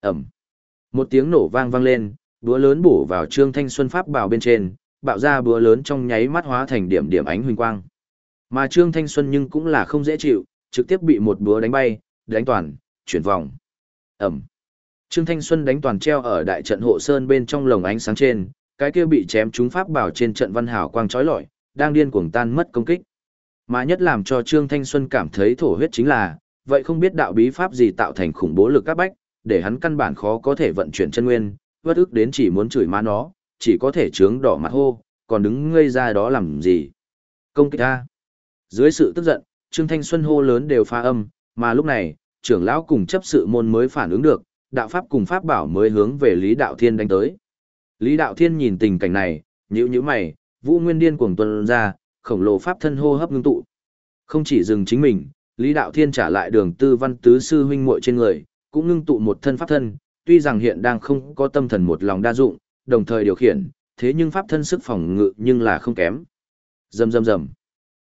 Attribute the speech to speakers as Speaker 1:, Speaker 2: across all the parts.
Speaker 1: Ẩm. Một tiếng nổ vang vang lên, búa lớn bổ vào Trương Thanh Xuân pháp bảo bên trên, bạo ra búa lớn trong nháy mắt hóa thành điểm điểm ánh huỳnh quang. Mà Trương Thanh Xuân nhưng cũng là không dễ chịu, trực tiếp bị một búa đánh bay, đánh toàn, chuyển vòng. Ẩm. Trương Thanh Xuân đánh toàn treo ở đại trận hộ sơn bên trong lồng ánh sáng trên, cái kia bị chém trúng pháp bảo trên trận văn hảo quang chói lọi, đang điên cuồng tan mất công kích. Mà nhất làm cho Trương Thanh Xuân cảm thấy thổ huyết chính là, vậy không biết đạo bí pháp gì tạo thành khủng bố lực các bách, để hắn căn bản khó có thể vận chuyển chân nguyên, vất ức đến chỉ muốn chửi má nó, chỉ có thể trướng đỏ mặt hô, còn đứng ngây ra đó làm gì. Công kích ta. Dưới sự tức giận, Trương Thanh Xuân hô lớn đều pha âm, mà lúc này, trưởng lão cùng chấp sự môn mới phản ứng được, đạo pháp cùng pháp bảo mới hướng về Lý Đạo Thiên đánh tới. Lý Đạo Thiên nhìn tình cảnh này, nhíu nhíu mày, Vũ Nguyên Điên cuồng tuần ra, khổng lồ pháp thân hô hấp ngưng tụ. Không chỉ dừng chính mình, Lý Đạo Thiên trả lại đường tư văn tứ sư huynh muội trên người, cũng ngưng tụ một thân pháp thân, tuy rằng hiện đang không có tâm thần một lòng đa dụng, đồng thời điều khiển, thế nhưng pháp thân sức phòng ngự nhưng là không kém. Rầm rầm rầm.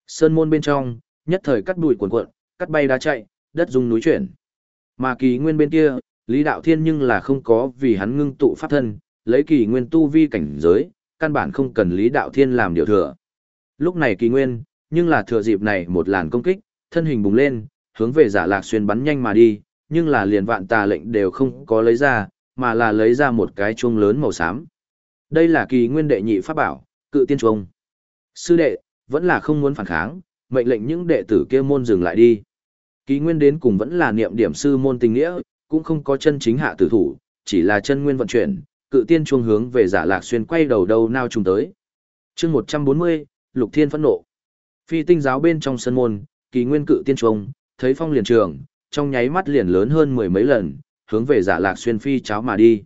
Speaker 1: Sơn môn bên trong, nhất thời cắt bụi cuồn cuộn, cắt bay đá chạy, đất rung núi chuyển. Mà kỳ nguyên bên kia, Lý Đạo Thiên nhưng là không có vì hắn ngưng tụ pháp thân, lấy kỳ nguyên tu vi cảnh giới, căn bản không cần Lý Đạo Thiên làm điều thừa. Lúc này kỳ nguyên, nhưng là thừa dịp này một làn công kích, thân hình bùng lên, hướng về giả lạc xuyên bắn nhanh mà đi, nhưng là liền vạn tà lệnh đều không có lấy ra, mà là lấy ra một cái chuông lớn màu xám. Đây là kỳ nguyên đệ nhị pháp bảo, cự tiên chuông. Sư đệ, vẫn là không muốn phản kháng, mệnh lệnh những đệ tử kia môn dừng lại đi. Kỳ nguyên đến cùng vẫn là niệm điểm sư môn tình nghĩa, cũng không có chân chính hạ tử thủ, chỉ là chân nguyên vận chuyển, cự tiên chuông hướng về giả lạc xuyên quay đầu đâu nao trùng tới. chương 140, Lục Thiên phẫn nộ. Phi tinh giáo bên trong sân môn, kỳ nguyên cự tiên chuông, thấy phong liền trường, trong nháy mắt liền lớn hơn mười mấy lần, hướng về giả lạc xuyên phi cháo mà đi.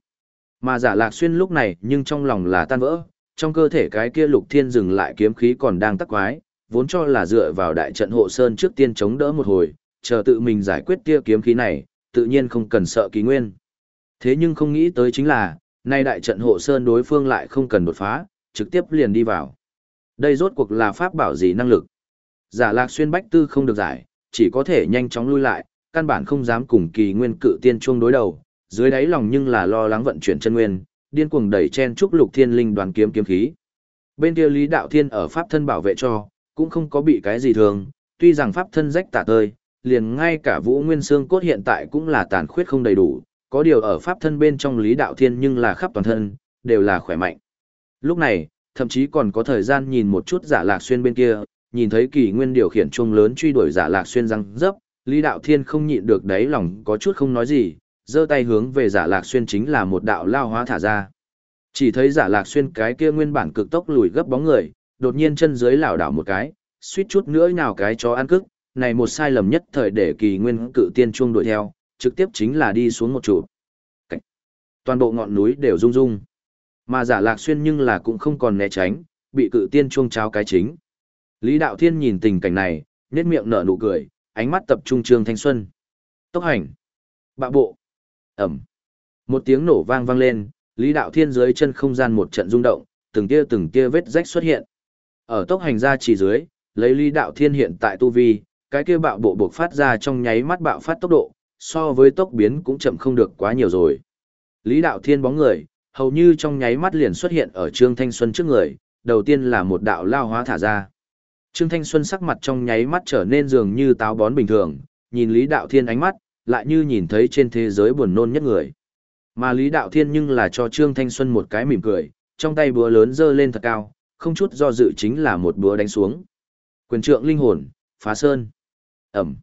Speaker 1: Mà giả lạc xuyên lúc này nhưng trong lòng là tan vỡ, trong cơ thể cái kia lục thiên dừng lại kiếm khí còn đang tắc quái, vốn cho là dựa vào đại trận hộ sơn trước tiên chống đỡ một hồi, chờ tự mình giải quyết kia kiếm khí này, tự nhiên không cần sợ kỳ nguyên. Thế nhưng không nghĩ tới chính là, nay đại trận hộ sơn đối phương lại không cần đột phá, trực tiếp liền đi vào. Đây rốt cuộc là pháp bảo gì năng lực. Giả lạc xuyên bách tư không được giải, chỉ có thể nhanh chóng lui lại, căn bản không dám cùng kỳ nguyên cự tiên chuông đối đầu, dưới đáy lòng nhưng là lo lắng vận chuyển chân nguyên, điên cuồng đẩy chen trúc lục thiên linh đoàn kiếm kiếm khí. Bên kia Lý Đạo Thiên ở pháp thân bảo vệ cho, cũng không có bị cái gì thường, tuy rằng pháp thân rách tả tơi, liền ngay cả Vũ Nguyên Xương cốt hiện tại cũng là tàn khuyết không đầy đủ, có điều ở pháp thân bên trong Lý Đạo Thiên nhưng là khắp toàn thân, đều là khỏe mạnh. Lúc này, thậm chí còn có thời gian nhìn một chút giả lạc xuyên bên kia, nhìn thấy kỳ nguyên điều khiển chuông lớn truy đuổi giả lạc xuyên răng dấp, Lý Đạo Thiên không nhịn được đấy lòng có chút không nói gì, giơ tay hướng về giả lạc xuyên chính là một đạo lao hóa thả ra. Chỉ thấy giả lạc xuyên cái kia nguyên bản cực tốc lùi gấp bóng người, đột nhiên chân dưới lảo đảo một cái, suýt chút nữa nào cái chó ăn cức, này một sai lầm nhất thời để kỳ nguyên cự tiên chuông đuổi theo, trực tiếp chính là đi xuống một trụ. Toàn bộ ngọn núi đều rung rung. Mà giả lạc xuyên nhưng là cũng không còn né tránh, bị cự tiên chuông cháo cái chính. Lý Đạo Thiên nhìn tình cảnh này, nét miệng nở nụ cười, ánh mắt tập trung Trương Thanh Xuân. Tốc hành. Bạ bộ. Ẩm. Một tiếng nổ vang vang lên, Lý Đạo Thiên dưới chân không gian một trận rung động, từng tia từng tia vết rách xuất hiện. Ở tốc hành ra chỉ dưới, lấy Lý Đạo Thiên hiện tại tu vi, cái kia bạo bộ buộc phát ra trong nháy mắt bạo phát tốc độ, so với tốc biến cũng chậm không được quá nhiều rồi. Lý Đạo Thiên bóng người, hầu như trong nháy mắt liền xuất hiện ở Trương Thanh Xuân trước người, đầu tiên là một đạo lao hóa thả ra. Trương Thanh Xuân sắc mặt trong nháy mắt trở nên dường như táo bón bình thường, nhìn Lý Đạo Thiên ánh mắt, lại như nhìn thấy trên thế giới buồn nôn nhất người. Mà Lý Đạo Thiên nhưng là cho Trương Thanh Xuân một cái mỉm cười, trong tay búa lớn dơ lên thật cao, không chút do dự chính là một búa đánh xuống. Quyền trượng linh hồn, phá sơn. Ẩm.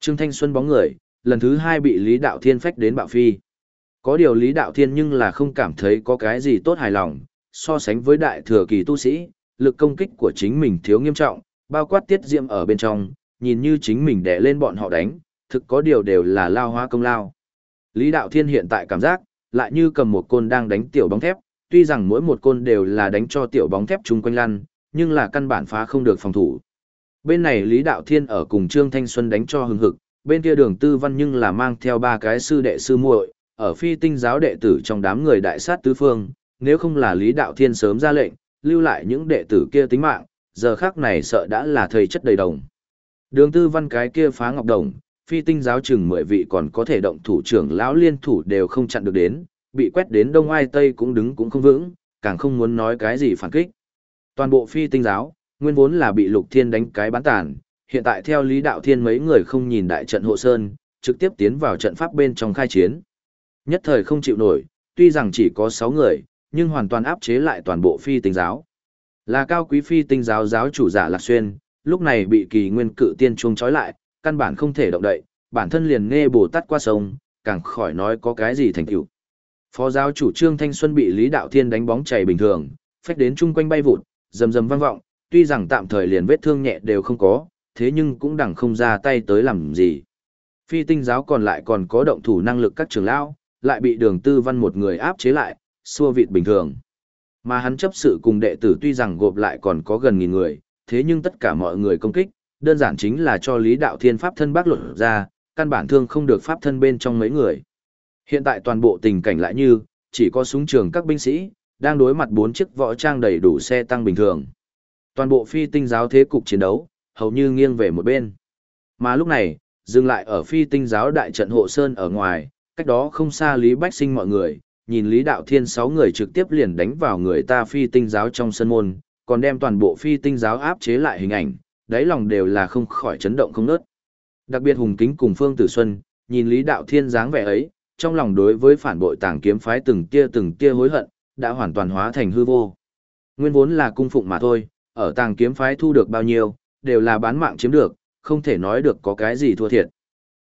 Speaker 1: Trương Thanh Xuân bóng người, lần thứ hai bị Lý Đạo Thiên phách đến bạo phi. Có điều Lý Đạo Thiên nhưng là không cảm thấy có cái gì tốt hài lòng, so sánh với đại thừa kỳ tu sĩ, lực công kích của chính mình thiếu nghiêm trọng, bao quát tiết diệm ở bên trong, nhìn như chính mình đè lên bọn họ đánh, thực có điều đều là lao hóa công lao. Lý Đạo Thiên hiện tại cảm giác, lại như cầm một côn đang đánh tiểu bóng thép, tuy rằng mỗi một côn đều là đánh cho tiểu bóng thép chung quanh lăn, nhưng là căn bản phá không được phòng thủ. Bên này Lý Đạo Thiên ở cùng Trương Thanh Xuân đánh cho hừng hực, bên kia đường tư văn nhưng là mang theo ba cái sư đệ sư muội, ở phi tinh giáo đệ tử trong đám người đại sát tứ phương, nếu không là Lý Đạo Thiên sớm ra lệnh, lưu lại những đệ tử kia tính mạng, giờ khác này sợ đã là thầy chất đầy đồng. Đường tư văn cái kia phá ngọc đồng, phi tinh giáo chừng mười vị còn có thể động thủ trưởng lão liên thủ đều không chặn được đến, bị quét đến đông ai tây cũng đứng cũng không vững, càng không muốn nói cái gì phản kích. Toàn bộ phi tinh giáo, nguyên vốn là bị lục thiên đánh cái bán tàn, hiện tại theo lý đạo thiên mấy người không nhìn đại trận hộ sơn, trực tiếp tiến vào trận pháp bên trong khai chiến. Nhất thời không chịu nổi, tuy rằng chỉ có 6 người, nhưng hoàn toàn áp chế lại toàn bộ phi tinh giáo. Là cao quý phi tinh giáo giáo chủ giả Lạc Xuyên, lúc này bị kỳ nguyên cự tiên chuông trói lại, căn bản không thể động đậy, bản thân liền nghe bồ tát qua sông, càng khỏi nói có cái gì thành tựu. Phó giáo chủ Trương Thanh Xuân bị Lý Đạo Thiên đánh bóng chảy bình thường, phách đến chung quanh bay vụt, rầm rầm vang vọng, tuy rằng tạm thời liền vết thương nhẹ đều không có, thế nhưng cũng đẳng không ra tay tới làm gì. Phi tinh giáo còn lại còn có động thủ năng lực các trưởng lão, lại bị đường tư văn một người áp chế lại, xua vịt bình thường. Mà hắn chấp sự cùng đệ tử tuy rằng gộp lại còn có gần nghìn người, thế nhưng tất cả mọi người công kích, đơn giản chính là cho lý đạo thiên pháp thân bác luật ra, căn bản thương không được pháp thân bên trong mấy người. Hiện tại toàn bộ tình cảnh lại như, chỉ có súng trường các binh sĩ, đang đối mặt bốn chiếc võ trang đầy đủ xe tăng bình thường. Toàn bộ phi tinh giáo thế cục chiến đấu, hầu như nghiêng về một bên. Mà lúc này, dừng lại ở phi tinh giáo đại trận hộ sơn ở ngoài, cách đó không xa Lý Bách Sinh mọi người, nhìn Lý Đạo Thiên sáu người trực tiếp liền đánh vào người ta phi tinh giáo trong sân môn, còn đem toàn bộ phi tinh giáo áp chế lại hình ảnh, đáy lòng đều là không khỏi chấn động không nớt. Đặc biệt Hùng Kính cùng Phương Tử Xuân, nhìn Lý Đạo Thiên dáng vẻ ấy, trong lòng đối với phản bội tàng kiếm phái từng tia từng tia hối hận, đã hoàn toàn hóa thành hư vô. Nguyên vốn là cung phụng mà thôi, ở tàng kiếm phái thu được bao nhiêu, đều là bán mạng chiếm được, không thể nói được có cái gì thua thiệt.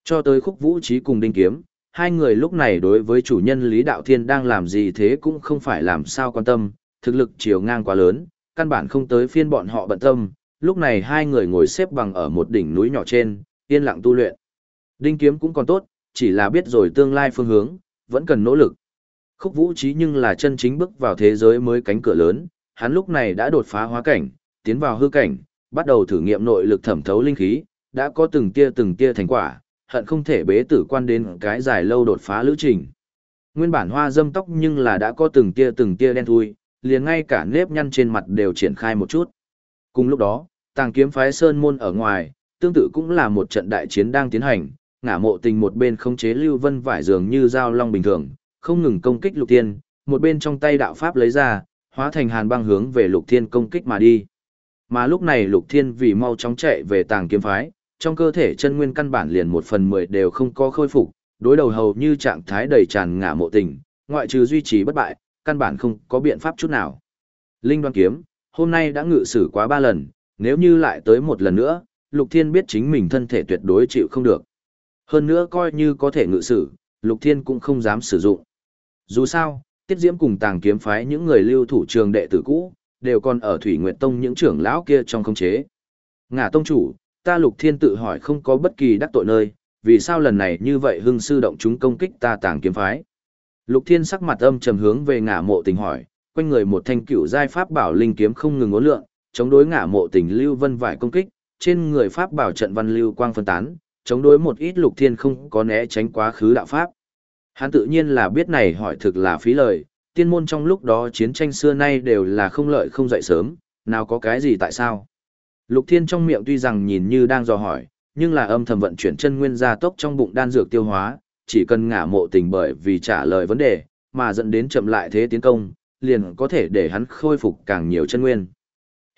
Speaker 1: Cho tới khúc vũ trí cùng đinh kiếm, hai người lúc này đối với chủ nhân Lý Đạo Thiên đang làm gì thế cũng không phải làm sao quan tâm, thực lực chiều ngang quá lớn, căn bản không tới phiên bọn họ bận tâm, lúc này hai người ngồi xếp bằng ở một đỉnh núi nhỏ trên, yên lặng tu luyện. Đinh kiếm cũng còn tốt, chỉ là biết rồi tương lai phương hướng, vẫn cần nỗ lực. Khúc vũ trí nhưng là chân chính bước vào thế giới mới cánh cửa lớn, hắn lúc này đã đột phá hóa cảnh, tiến vào hư cảnh, bắt đầu thử nghiệm nội lực thẩm thấu linh khí, đã có từng tia từng tia thành quả, hận không thể bế tử quan đến cái dài lâu đột phá lữ trình. Nguyên bản hoa dâm tóc nhưng là đã có từng tia từng tia đen thui, liền ngay cả nếp nhăn trên mặt đều triển khai một chút. Cùng lúc đó, tàng kiếm phái sơn môn ở ngoài, tương tự cũng là một trận đại chiến đang tiến hành, ngả mộ tình một bên không chế lưu vân vải dường như dao long bình thường, không ngừng công kích lục tiên, một bên trong tay đạo pháp lấy ra, hóa thành hàn băng hướng về lục thiên công kích mà đi. Mà lúc này lục thiên vì mau chóng chạy về tàng kiếm phái, trong cơ thể chân nguyên căn bản liền một phần mười đều không có khôi phục, đối đầu hầu như trạng thái đầy tràn ngả mộ tình, ngoại trừ duy trì bất bại, căn bản không có biện pháp chút nào. Linh đoan kiếm, hôm nay đã ngự sử quá ba lần, nếu như lại tới một lần nữa, Lục Thiên biết chính mình thân thể tuyệt đối chịu không được. Hơn nữa coi như có thể ngự sử, Lục Thiên cũng không dám sử dụng. Dù sao, Tiết Diễm cùng tàng kiếm phái những người lưu thủ trường đệ tử cũ, đều còn ở Thủy Nguyệt Tông những trưởng lão kia trong không chế. Ngả Tông chủ, ta Lục Thiên tự hỏi không có bất kỳ đắc tội nơi, vì sao lần này như vậy hưng sư động chúng công kích ta tàng kiếm phái. Lục Thiên sắc mặt âm trầm hướng về ngả mộ tình hỏi, quanh người một thanh cửu giai pháp bảo linh kiếm không ngừng uốn lượn, chống đối ngả mộ tình lưu vân vải công kích, trên người pháp bảo trận văn lưu quang phân tán, chống đối một ít Lục Thiên không có né tránh quá khứ đạo pháp. Hắn tự nhiên là biết này hỏi thực là phí lời, tiên môn trong lúc đó chiến tranh xưa nay đều là không lợi không dậy sớm, nào có cái gì tại sao. Lục Thiên trong miệng tuy rằng nhìn như đang dò hỏi, nhưng là âm thầm vận chuyển chân nguyên gia tốc trong bụng đan dược tiêu hóa, chỉ cần ngả mộ tình bởi vì trả lời vấn đề, mà dẫn đến chậm lại thế tiến công, liền có thể để hắn khôi phục càng nhiều chân nguyên.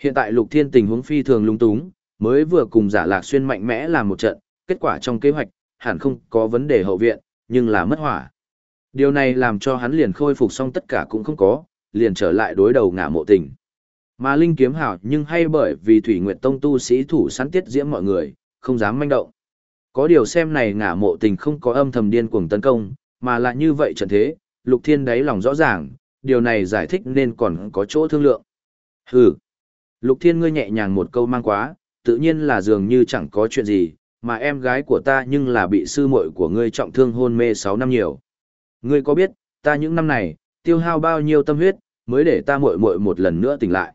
Speaker 1: Hiện tại Lục Thiên tình huống phi thường lung túng, mới vừa cùng giả lạc xuyên mạnh mẽ làm một trận, kết quả trong kế hoạch, hẳn không có vấn đề hậu viện, nhưng là mất hỏa. Điều này làm cho hắn liền khôi phục xong tất cả cũng không có, liền trở lại đối đầu ngả mộ tình. Mà Linh kiếm hảo nhưng hay bởi vì Thủy Nguyệt Tông tu sĩ thủ sẵn tiết diễm mọi người, không dám manh động. Có điều xem này ngả mộ tình không có âm thầm điên cuồng tấn công, mà lại như vậy trận thế, Lục Thiên đáy lòng rõ ràng, điều này giải thích nên còn có chỗ thương lượng. Hừ. Lục Thiên ngươi nhẹ nhàng một câu mang quá, tự nhiên là dường như chẳng có chuyện gì, mà em gái của ta nhưng là bị sư muội của ngươi trọng thương hôn mê 6 năm nhiều. Ngươi có biết, ta những năm này, tiêu hao bao nhiêu tâm huyết, mới để ta muội muội một lần nữa tỉnh lại.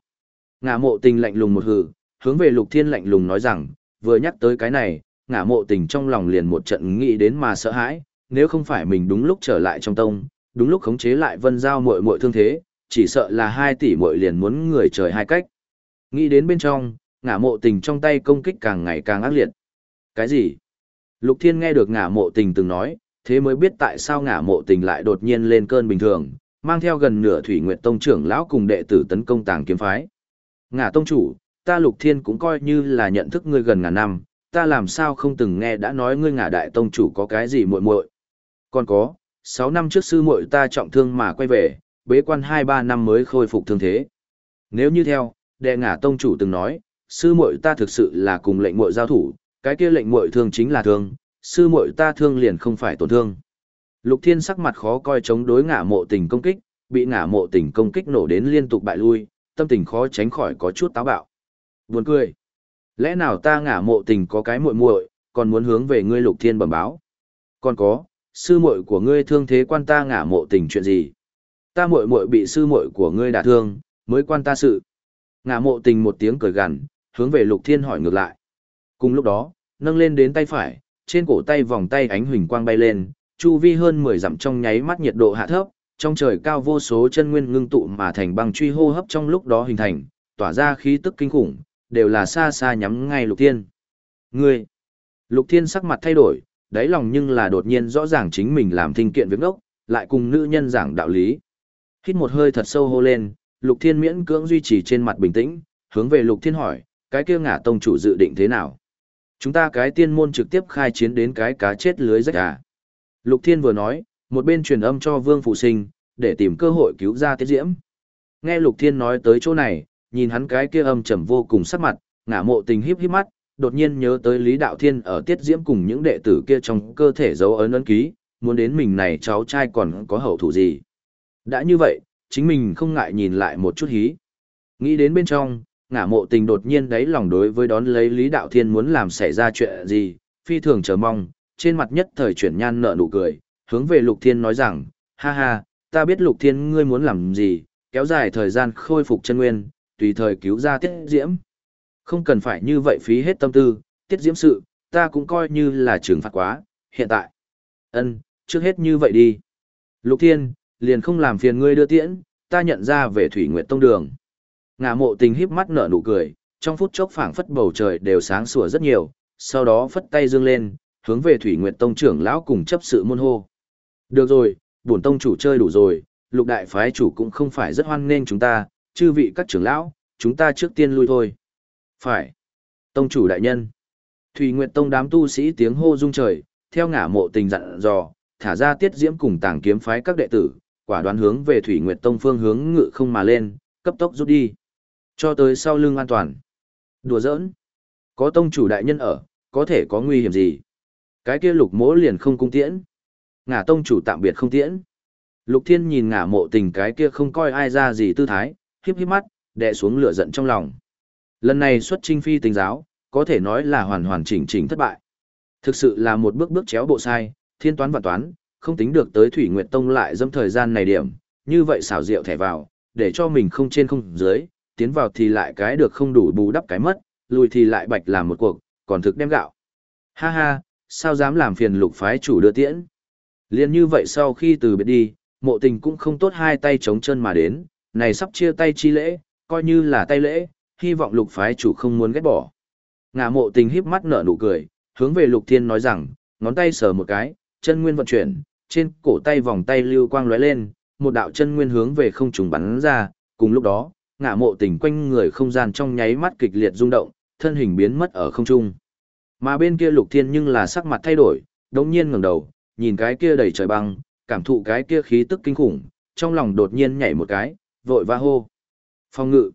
Speaker 1: Ngả mộ tình lạnh lùng một hừ, hướng về lục thiên lạnh lùng nói rằng, vừa nhắc tới cái này, ngả mộ tình trong lòng liền một trận nghĩ đến mà sợ hãi, nếu không phải mình đúng lúc trở lại trong tông, đúng lúc khống chế lại vân giao muội muội thương thế, chỉ sợ là hai tỷ muội liền muốn người trời hai cách. Nghĩ đến bên trong, ngả mộ tình trong tay công kích càng ngày càng ác liệt. Cái gì? Lục Thiên nghe được ngả mộ tình từng nói, thế mới biết tại sao ngả mộ tình lại đột nhiên lên cơn bình thường, mang theo gần nửa thủy nguyệt tông trưởng lão cùng đệ tử tấn công tàng kiếm phái. Ngả tông chủ, ta Lục Thiên cũng coi như là nhận thức ngươi gần ngàn năm, ta làm sao không từng nghe đã nói ngươi ngả đại tông chủ có cái gì muội muội. Còn có, 6 năm trước sư muội ta trọng thương mà quay về, bế quan 2-3 năm mới khôi phục thương thế. Nếu như theo, đệ ngả tông chủ từng nói, sư muội ta thực sự là cùng lệnh muội giao thủ, cái kia lệnh muội thương chính là thương, sư muội ta thương liền không phải tổn thương. Lục Thiên sắc mặt khó coi chống đối ngả mộ tình công kích, bị ngả mộ tình công kích nổ đến liên tục bại lui, tâm tình khó tránh khỏi có chút táo bạo. Buồn cười. Lẽ nào ta ngả mộ tình có cái muội muội, còn muốn hướng về ngươi Lục Thiên bẩm báo? Còn có, sư muội của ngươi thương thế quan ta ngả mộ tình chuyện gì? Ta muội muội bị sư muội của ngươi đả thương, mới quan ta sự. Ngả mộ tình một tiếng cười gằn, hướng về Lục Thiên hỏi ngược lại. Cùng lúc đó, nâng lên đến tay phải, trên cổ tay vòng tay ánh huỳnh quang bay lên, chu vi hơn 10 dặm trong nháy mắt nhiệt độ hạ thấp, trong trời cao vô số chân nguyên ngưng tụ mà thành băng truy hô hấp trong lúc đó hình thành, tỏa ra khí tức kinh khủng, đều là xa xa nhắm ngay Lục Thiên. Ngươi! Lục Thiên sắc mặt thay đổi, đáy lòng nhưng là đột nhiên rõ ràng chính mình làm thinh kiện việc ngốc, lại cùng nữ nhân giảng đạo lý. Hít một hơi thật sâu hô lên, Lục Thiên miễn cưỡng duy trì trên mặt bình tĩnh, hướng về Lục Thiên hỏi, cái kia ngả tông chủ dự định thế nào? Chúng ta cái tiên môn trực tiếp khai chiến đến cái cá chết lưới rách à. Lục Thiên vừa nói, một bên truyền âm cho Vương Phụ Sinh, để tìm cơ hội cứu ra Tiết Diễm. Nghe Lục Thiên nói tới chỗ này, nhìn hắn cái kia âm trầm vô cùng sắc mặt, ngả mộ tình híp híp mắt, đột nhiên nhớ tới Lý Đạo Thiên ở Tiết Diễm cùng những đệ tử kia trong cơ thể dấu ấn ấn ký, muốn đến mình này cháu trai còn có hậu thủ gì. Đã như vậy, chính mình không ngại nhìn lại một chút hí. Nghĩ đến bên trong, ngả mộ tình đột nhiên đáy lòng đối với đón lấy Lý Đạo Thiên muốn làm xảy ra chuyện gì, phi thường chờ mong, trên mặt nhất thời chuyển nhan nợ nụ cười, hướng về Lục Thiên nói rằng, ha ha, ta biết Lục Thiên ngươi muốn làm gì, kéo dài thời gian khôi phục chân nguyên, tùy thời cứu ra tiết diễm. Không cần phải như vậy phí hết tâm tư, tiết diễm sự, ta cũng coi như là trừng phạt quá, hiện tại. ân trước hết như vậy đi. Lục Thiên, liền không làm phiền ngươi đưa tiễn, ta nhận ra về Thủy Nguyệt Tông Đường. ngạ mộ tình híp mắt nở nụ cười, trong phút chốc phảng phất bầu trời đều sáng sủa rất nhiều, sau đó phất tay dương lên, hướng về Thủy Nguyệt Tông trưởng lão cùng chấp sự môn hô. Được rồi, bổn tông chủ chơi đủ rồi, lục đại phái chủ cũng không phải rất hoan nghênh chúng ta, chư vị các trưởng lão, chúng ta trước tiên lui thôi. Phải. Tông chủ đại nhân. Thủy Nguyệt Tông đám tu sĩ tiếng hô rung trời, theo ngả mộ tình dặn dò, thả ra tiết diễm cùng tàng kiếm phái các đệ tử, quả đoán hướng về Thủy Nguyệt Tông phương hướng ngự không mà lên, cấp tốc rút đi. Cho tới sau lưng an toàn. Đùa giỡn. Có tông chủ đại nhân ở, có thể có nguy hiểm gì. Cái kia lục mỗ liền không cung tiễn. Ngả tông chủ tạm biệt không tiễn. Lục thiên nhìn ngả mộ tình cái kia không coi ai ra gì tư thái, hiếp hiếp mắt, đè xuống lửa giận trong lòng. Lần này xuất trinh phi tình giáo, có thể nói là hoàn hoàn chỉnh chỉnh thất bại. Thực sự là một bước bước chéo bộ sai, thiên toán và toán, không tính được tới Thủy Nguyệt Tông lại dâm thời gian này điểm, như vậy xảo diệu thẻ vào, để cho mình không trên không dưới, tiến vào thì lại cái được không đủ bù đắp cái mất, lùi thì lại bạch làm một cuộc, còn thực đem gạo. Ha ha, sao dám làm phiền lục phái chủ đưa tiễn. Liên như vậy sau khi từ biệt đi, mộ tình cũng không tốt hai tay chống chân mà đến, này sắp chia tay chi lễ, coi như là tay lễ, hy vọng lục phái chủ không muốn ghét bỏ. ngã mộ tình híp mắt nở nụ cười, hướng về lục thiên nói rằng, ngón tay sờ một cái, chân nguyên vận chuyển, trên cổ tay vòng tay lưu quang lóe lên, một đạo chân nguyên hướng về không trùng bắn ra, cùng lúc đó, ngã mộ tình quanh người không gian trong nháy mắt kịch liệt rung động, thân hình biến mất ở không trung. Mà bên kia lục thiên nhưng là sắc mặt thay đổi, đống nhiên ngẩng đầu, nhìn cái kia đầy trời băng, cảm thụ cái kia khí tức kinh khủng, trong lòng đột nhiên nhảy một cái, vội va hô. Phong ngự.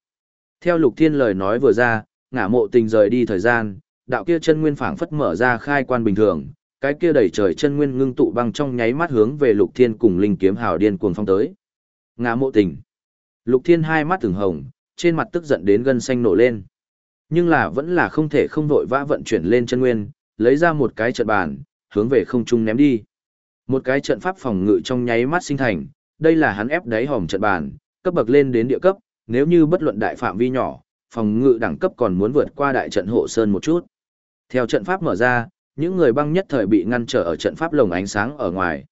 Speaker 1: Theo lục thiên lời nói vừa ra, ngả mộ tình rời đi thời gian, đạo kia chân nguyên phảng phất mở ra khai quan bình thường, cái kia đầy trời chân nguyên ngưng tụ băng trong nháy mắt hướng về lục thiên cùng linh kiếm hào điên cuồng phong tới. Ngả mộ tình. Lục Thiên hai mắt từng hồng, trên mặt tức giận đến gân xanh nổ lên. Nhưng là vẫn là không thể không vội vã vận chuyển lên chân nguyên, lấy ra một cái trận bàn, hướng về không trung ném đi. Một cái trận pháp phòng ngự trong nháy mắt sinh thành, đây là hắn ép đáy hòm trận bàn, cấp bậc lên đến địa cấp, nếu như bất luận đại phạm vi nhỏ, phòng ngự đẳng cấp còn muốn vượt qua đại trận hộ sơn một chút. Theo trận pháp mở ra, những người băng nhất thời bị ngăn trở ở trận pháp lồng ánh sáng ở ngoài.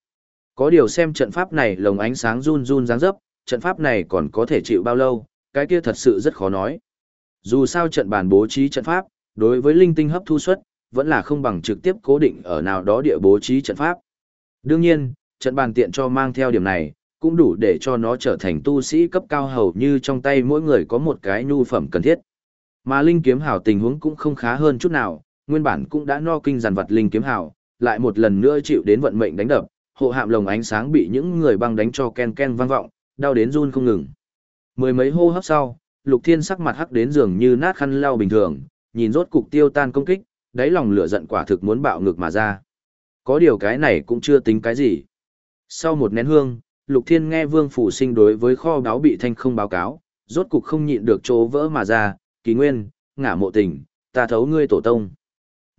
Speaker 1: Có điều xem trận pháp này lồng ánh sáng run run dáng dấp, trận pháp này còn có thể chịu bao lâu, cái kia thật sự rất khó nói. Dù sao trận bàn bố trí trận pháp, đối với linh tinh hấp thu suất, vẫn là không bằng trực tiếp cố định ở nào đó địa bố trí trận pháp. Đương nhiên, trận bàn tiện cho mang theo điểm này, cũng đủ để cho nó trở thành tu sĩ cấp cao hầu như trong tay mỗi người có một cái nhu phẩm cần thiết. Mà linh kiếm hào tình huống cũng không khá hơn chút nào, nguyên bản cũng đã no kinh giàn vật linh kiếm hào, lại một lần nữa chịu đến vận mệnh đánh đập, hộ hạm lồng ánh sáng bị những người băng đánh cho ken ken vang vọng, đau đến run không ngừng. Mười mấy hô hấp sau, Lục Thiên sắc mặt hắc đến giường như nát khăn lau bình thường, nhìn rốt cục tiêu tan công kích, đáy lòng lửa giận quả thực muốn bạo ngược mà ra. Có điều cái này cũng chưa tính cái gì. Sau một nén hương, Lục Thiên nghe Vương Phủ Sinh đối với kho báo bị thanh không báo cáo, rốt cục không nhịn được chỗ vỡ mà ra, kỳ nguyên, ngả mộ tình, ta thấu ngươi tổ tông.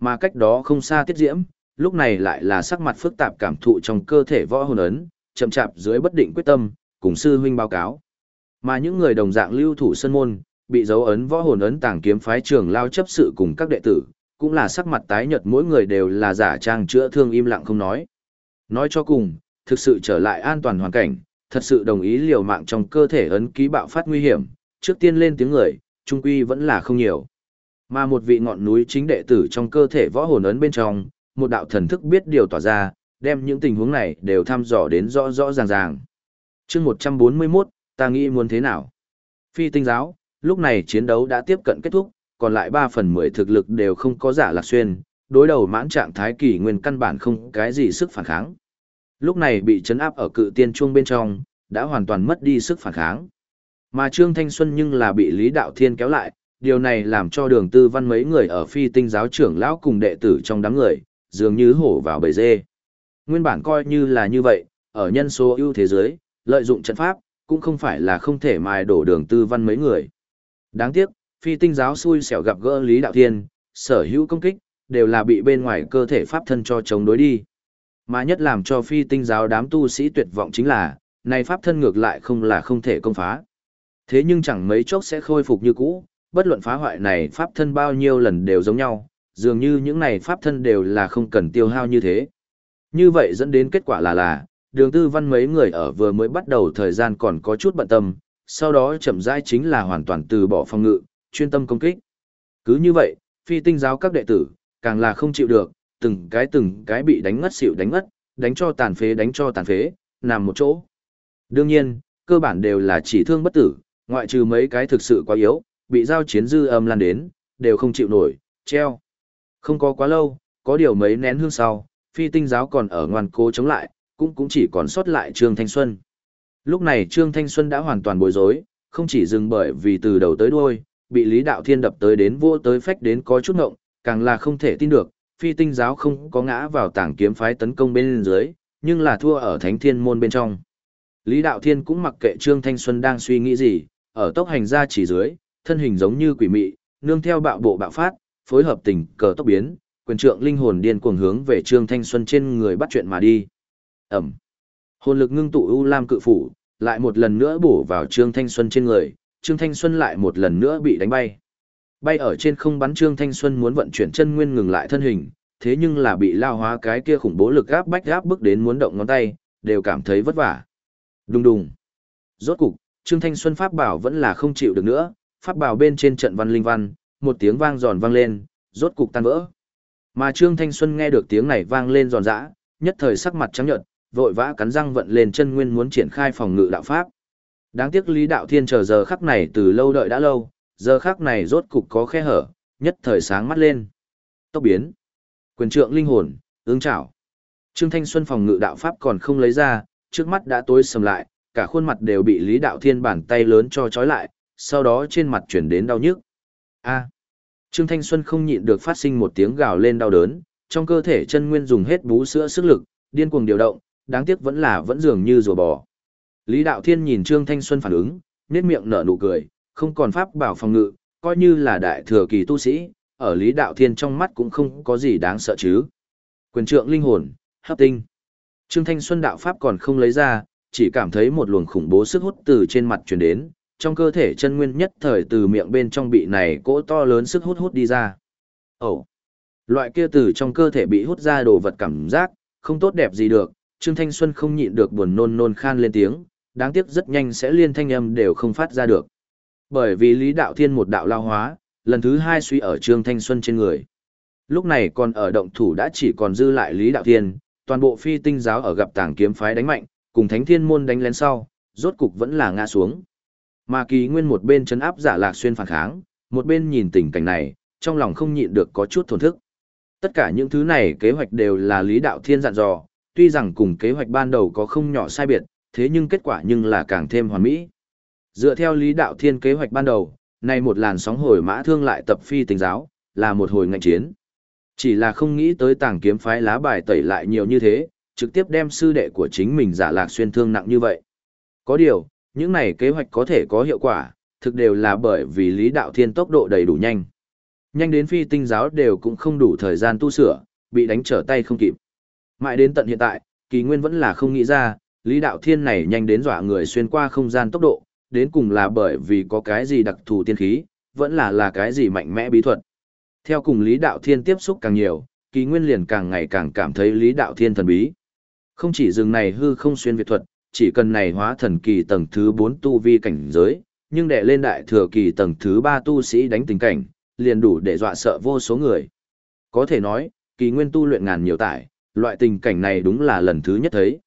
Speaker 1: Mà cách đó không xa tiết diễm, lúc này lại là sắc mặt phức tạp cảm thụ trong cơ thể võ hồn ấn, chậm chạp dưới bất định quyết tâm, cùng sư huynh báo cáo. Mà những người đồng dạng lưu thủ sân môn, bị dấu ấn võ hồn ấn tàng kiếm phái trường lao chấp sự cùng các đệ tử, cũng là sắc mặt tái nhợt mỗi người đều là giả trang chữa thương im lặng không nói. Nói cho cùng, thực sự trở lại an toàn hoàn cảnh, thật sự đồng ý liều mạng trong cơ thể ấn ký bạo phát nguy hiểm, trước tiên lên tiếng người, trung quy vẫn là không nhiều. Mà một vị ngọn núi chính đệ tử trong cơ thể võ hồn ấn bên trong, một đạo thần thức biết điều tỏa ra, đem những tình huống này đều thăm dò đến rõ rõ ràng ràng. chương 141, ta nghĩ muốn thế nào? Phi tinh giáo, lúc này chiến đấu đã tiếp cận kết thúc, còn lại 3 phần 10 thực lực đều không có giả lạc xuyên, đối đầu mãn trạng thái kỳ nguyên căn bản không cái gì sức phản kháng. Lúc này bị chấn áp ở cự tiên chuông bên trong, đã hoàn toàn mất đi sức phản kháng. Mà Trương Thanh Xuân nhưng là bị Lý Đạo Thiên kéo lại, điều này làm cho đường tư văn mấy người ở phi tinh giáo trưởng lão cùng đệ tử trong đám người, dường như hổ vào bầy dê. Nguyên bản coi như là như vậy, ở nhân số ưu thế giới, lợi dụng trận pháp, cũng không phải là không thể mài đổ đường tư văn mấy người. Đáng tiếc, phi tinh giáo xui xẻo gặp gỡ Lý Đạo Thiên, sở hữu công kích, đều là bị bên ngoài cơ thể pháp thân cho chống đối đi. Mà nhất làm cho phi tinh giáo đám tu sĩ tuyệt vọng chính là, này pháp thân ngược lại không là không thể công phá. Thế nhưng chẳng mấy chốc sẽ khôi phục như cũ, bất luận phá hoại này pháp thân bao nhiêu lần đều giống nhau, dường như những này pháp thân đều là không cần tiêu hao như thế. Như vậy dẫn đến kết quả là là, đường tư văn mấy người ở vừa mới bắt đầu thời gian còn có chút bận tâm, sau đó chậm rãi chính là hoàn toàn từ bỏ phòng ngự, chuyên tâm công kích. Cứ như vậy, phi tinh giáo các đệ tử, càng là không chịu được, từng cái từng cái bị đánh ngất xỉu đánh ngất, đánh cho tàn phế đánh cho tàn phế, nằm một chỗ. Đương nhiên, cơ bản đều là chỉ thương bất tử, ngoại trừ mấy cái thực sự quá yếu, bị giao chiến dư âm lan đến, đều không chịu nổi, treo. Không có quá lâu, có điều mấy nén hương sau, phi tinh giáo còn ở ngoan cố chống lại, cũng cũng chỉ còn sót lại Trương Thanh Xuân. Lúc này Trương Thanh Xuân đã hoàn toàn bối rối, không chỉ dừng bởi vì từ đầu tới đuôi, bị Lý Đạo Thiên đập tới đến vô tới phách đến có chút ngộng, càng là không thể tin được, phi tinh giáo không có ngã vào tảng kiếm phái tấn công bên dưới, nhưng là thua ở thánh thiên môn bên trong. Lý Đạo Thiên cũng mặc kệ Trương Thanh Xuân đang suy nghĩ gì, ở tốc hành ra chỉ dưới, thân hình giống như quỷ mị, nương theo bạo bộ bạo phát, phối hợp tình cờ tốc biến, quyền trượng linh hồn điên cuồng hướng về Trương Thanh Xuân trên người bắt chuyện mà đi. Ẩm. Hồn lực ngưng tụ u lam cự phủ, lại một lần nữa bổ vào Trương Thanh Xuân trên người, Trương Thanh Xuân lại một lần nữa bị đánh bay. Bay ở trên không bắn Trương Thanh Xuân muốn vận chuyển chân nguyên ngừng lại thân hình, thế nhưng là bị lao hóa cái kia khủng bố lực áp bách áp bước đến muốn động ngón tay, đều cảm thấy vất vả. Đùng đùng. Rốt cục, Trương Thanh Xuân pháp bảo vẫn là không chịu được nữa, pháp bảo bên trên trận văn linh văn, một tiếng vang giòn vang lên, rốt cục tan vỡ. Mà Trương Thanh Xuân nghe được tiếng này vang lên giòn giã, nhất thời sắc mặt trắng nhợt, vội vã cắn răng vận lên chân nguyên muốn triển khai phòng ngự đạo pháp. Đáng tiếc Lý Đạo Thiên chờ giờ khắc này từ lâu đợi đã lâu, giờ khắc này rốt cục có khe hở, nhất thời sáng mắt lên. Tốc biến. Quyền trượng linh hồn, ứng chảo. Trương Thanh Xuân phòng ngự đạo pháp còn không lấy ra, trước mắt đã tối sầm lại, cả khuôn mặt đều bị Lý Đạo Thiên bàn tay lớn cho trói lại, sau đó trên mặt chuyển đến đau nhức. A. À. Trương Thanh Xuân không nhịn được phát sinh một tiếng gào lên đau đớn, trong cơ thể chân nguyên dùng hết bú sữa sức lực, điên cuồng điều động, đáng tiếc vẫn là vẫn dường như rùa bò. Lý Đạo Thiên nhìn Trương Thanh Xuân phản ứng, nét miệng nở nụ cười, không còn pháp bảo phòng ngự, coi như là đại thừa kỳ tu sĩ, ở Lý Đạo Thiên trong mắt cũng không có gì đáng sợ chứ. Quyền trượng linh hồn, hấp tinh. Trương Thanh Xuân đạo pháp còn không lấy ra, chỉ cảm thấy một luồng khủng bố sức hút từ trên mặt truyền đến, trong cơ thể chân nguyên nhất thời từ miệng bên trong bị này cỗ to lớn sức hút hút đi ra. Ồ! Loại kia từ trong cơ thể bị hút ra đồ vật cảm giác, không tốt đẹp gì được, Trương Thanh Xuân không nhịn được buồn nôn nôn khan lên tiếng, đáng tiếc rất nhanh sẽ liên thanh âm đều không phát ra được. Bởi vì Lý Đạo Thiên một đạo lao hóa, lần thứ hai suy ở Trương Thanh Xuân trên người. Lúc này còn ở động thủ đã chỉ còn dư lại Lý Đạo Thiên, toàn bộ phi tinh giáo ở gặp tàng kiếm phái đánh mạnh, cùng thánh thiên môn đánh lén sau, rốt cục vẫn là ngã xuống. Mà kỳ nguyên một bên chấn áp giả lạc xuyên phản kháng, một bên nhìn tình cảnh này, trong lòng không nhịn được có chút thổn thức. Tất cả những thứ này kế hoạch đều là Lý Đạo Thiên dặn dò, tuy rằng cùng kế hoạch ban đầu có không nhỏ sai biệt, thế nhưng kết quả nhưng là càng thêm hoàn mỹ. Dựa theo Lý Đạo Thiên kế hoạch ban đầu, nay một làn sóng hồi mã thương lại tập phi tình giáo, là một hồi ngạnh chiến. Chỉ là không nghĩ tới tàng kiếm phái lá bài tẩy lại nhiều như thế, trực tiếp đem sư đệ của chính mình giả lạc xuyên thương nặng như vậy. Có điều, những này kế hoạch có thể có hiệu quả, thực đều là bởi vì Lý Đạo Thiên tốc độ đầy đủ nhanh. Nhanh đến phi tinh giáo đều cũng không đủ thời gian tu sửa, bị đánh trở tay không kịp. Mãi đến tận hiện tại, kỳ nguyên vẫn là không nghĩ ra, Lý Đạo Thiên này nhanh đến dọa người xuyên qua không gian tốc độ, đến cùng là bởi vì có cái gì đặc thù tiên khí, vẫn là là cái gì mạnh mẽ bí thuật. Theo cùng Lý Đạo Thiên tiếp xúc càng nhiều, kỳ nguyên liền càng ngày càng cảm thấy Lý Đạo Thiên thần bí. Không chỉ dừng này hư không xuyên việt thuật, chỉ cần này hóa thần kỳ tầng thứ 4 tu vi cảnh giới, nhưng để lên đại thừa kỳ tầng thứ 3 tu sĩ đánh tình cảnh, liền đủ để dọa sợ vô số người. Có thể nói, kỳ nguyên tu luyện ngàn nhiều tải, loại tình cảnh này đúng là lần thứ nhất thấy.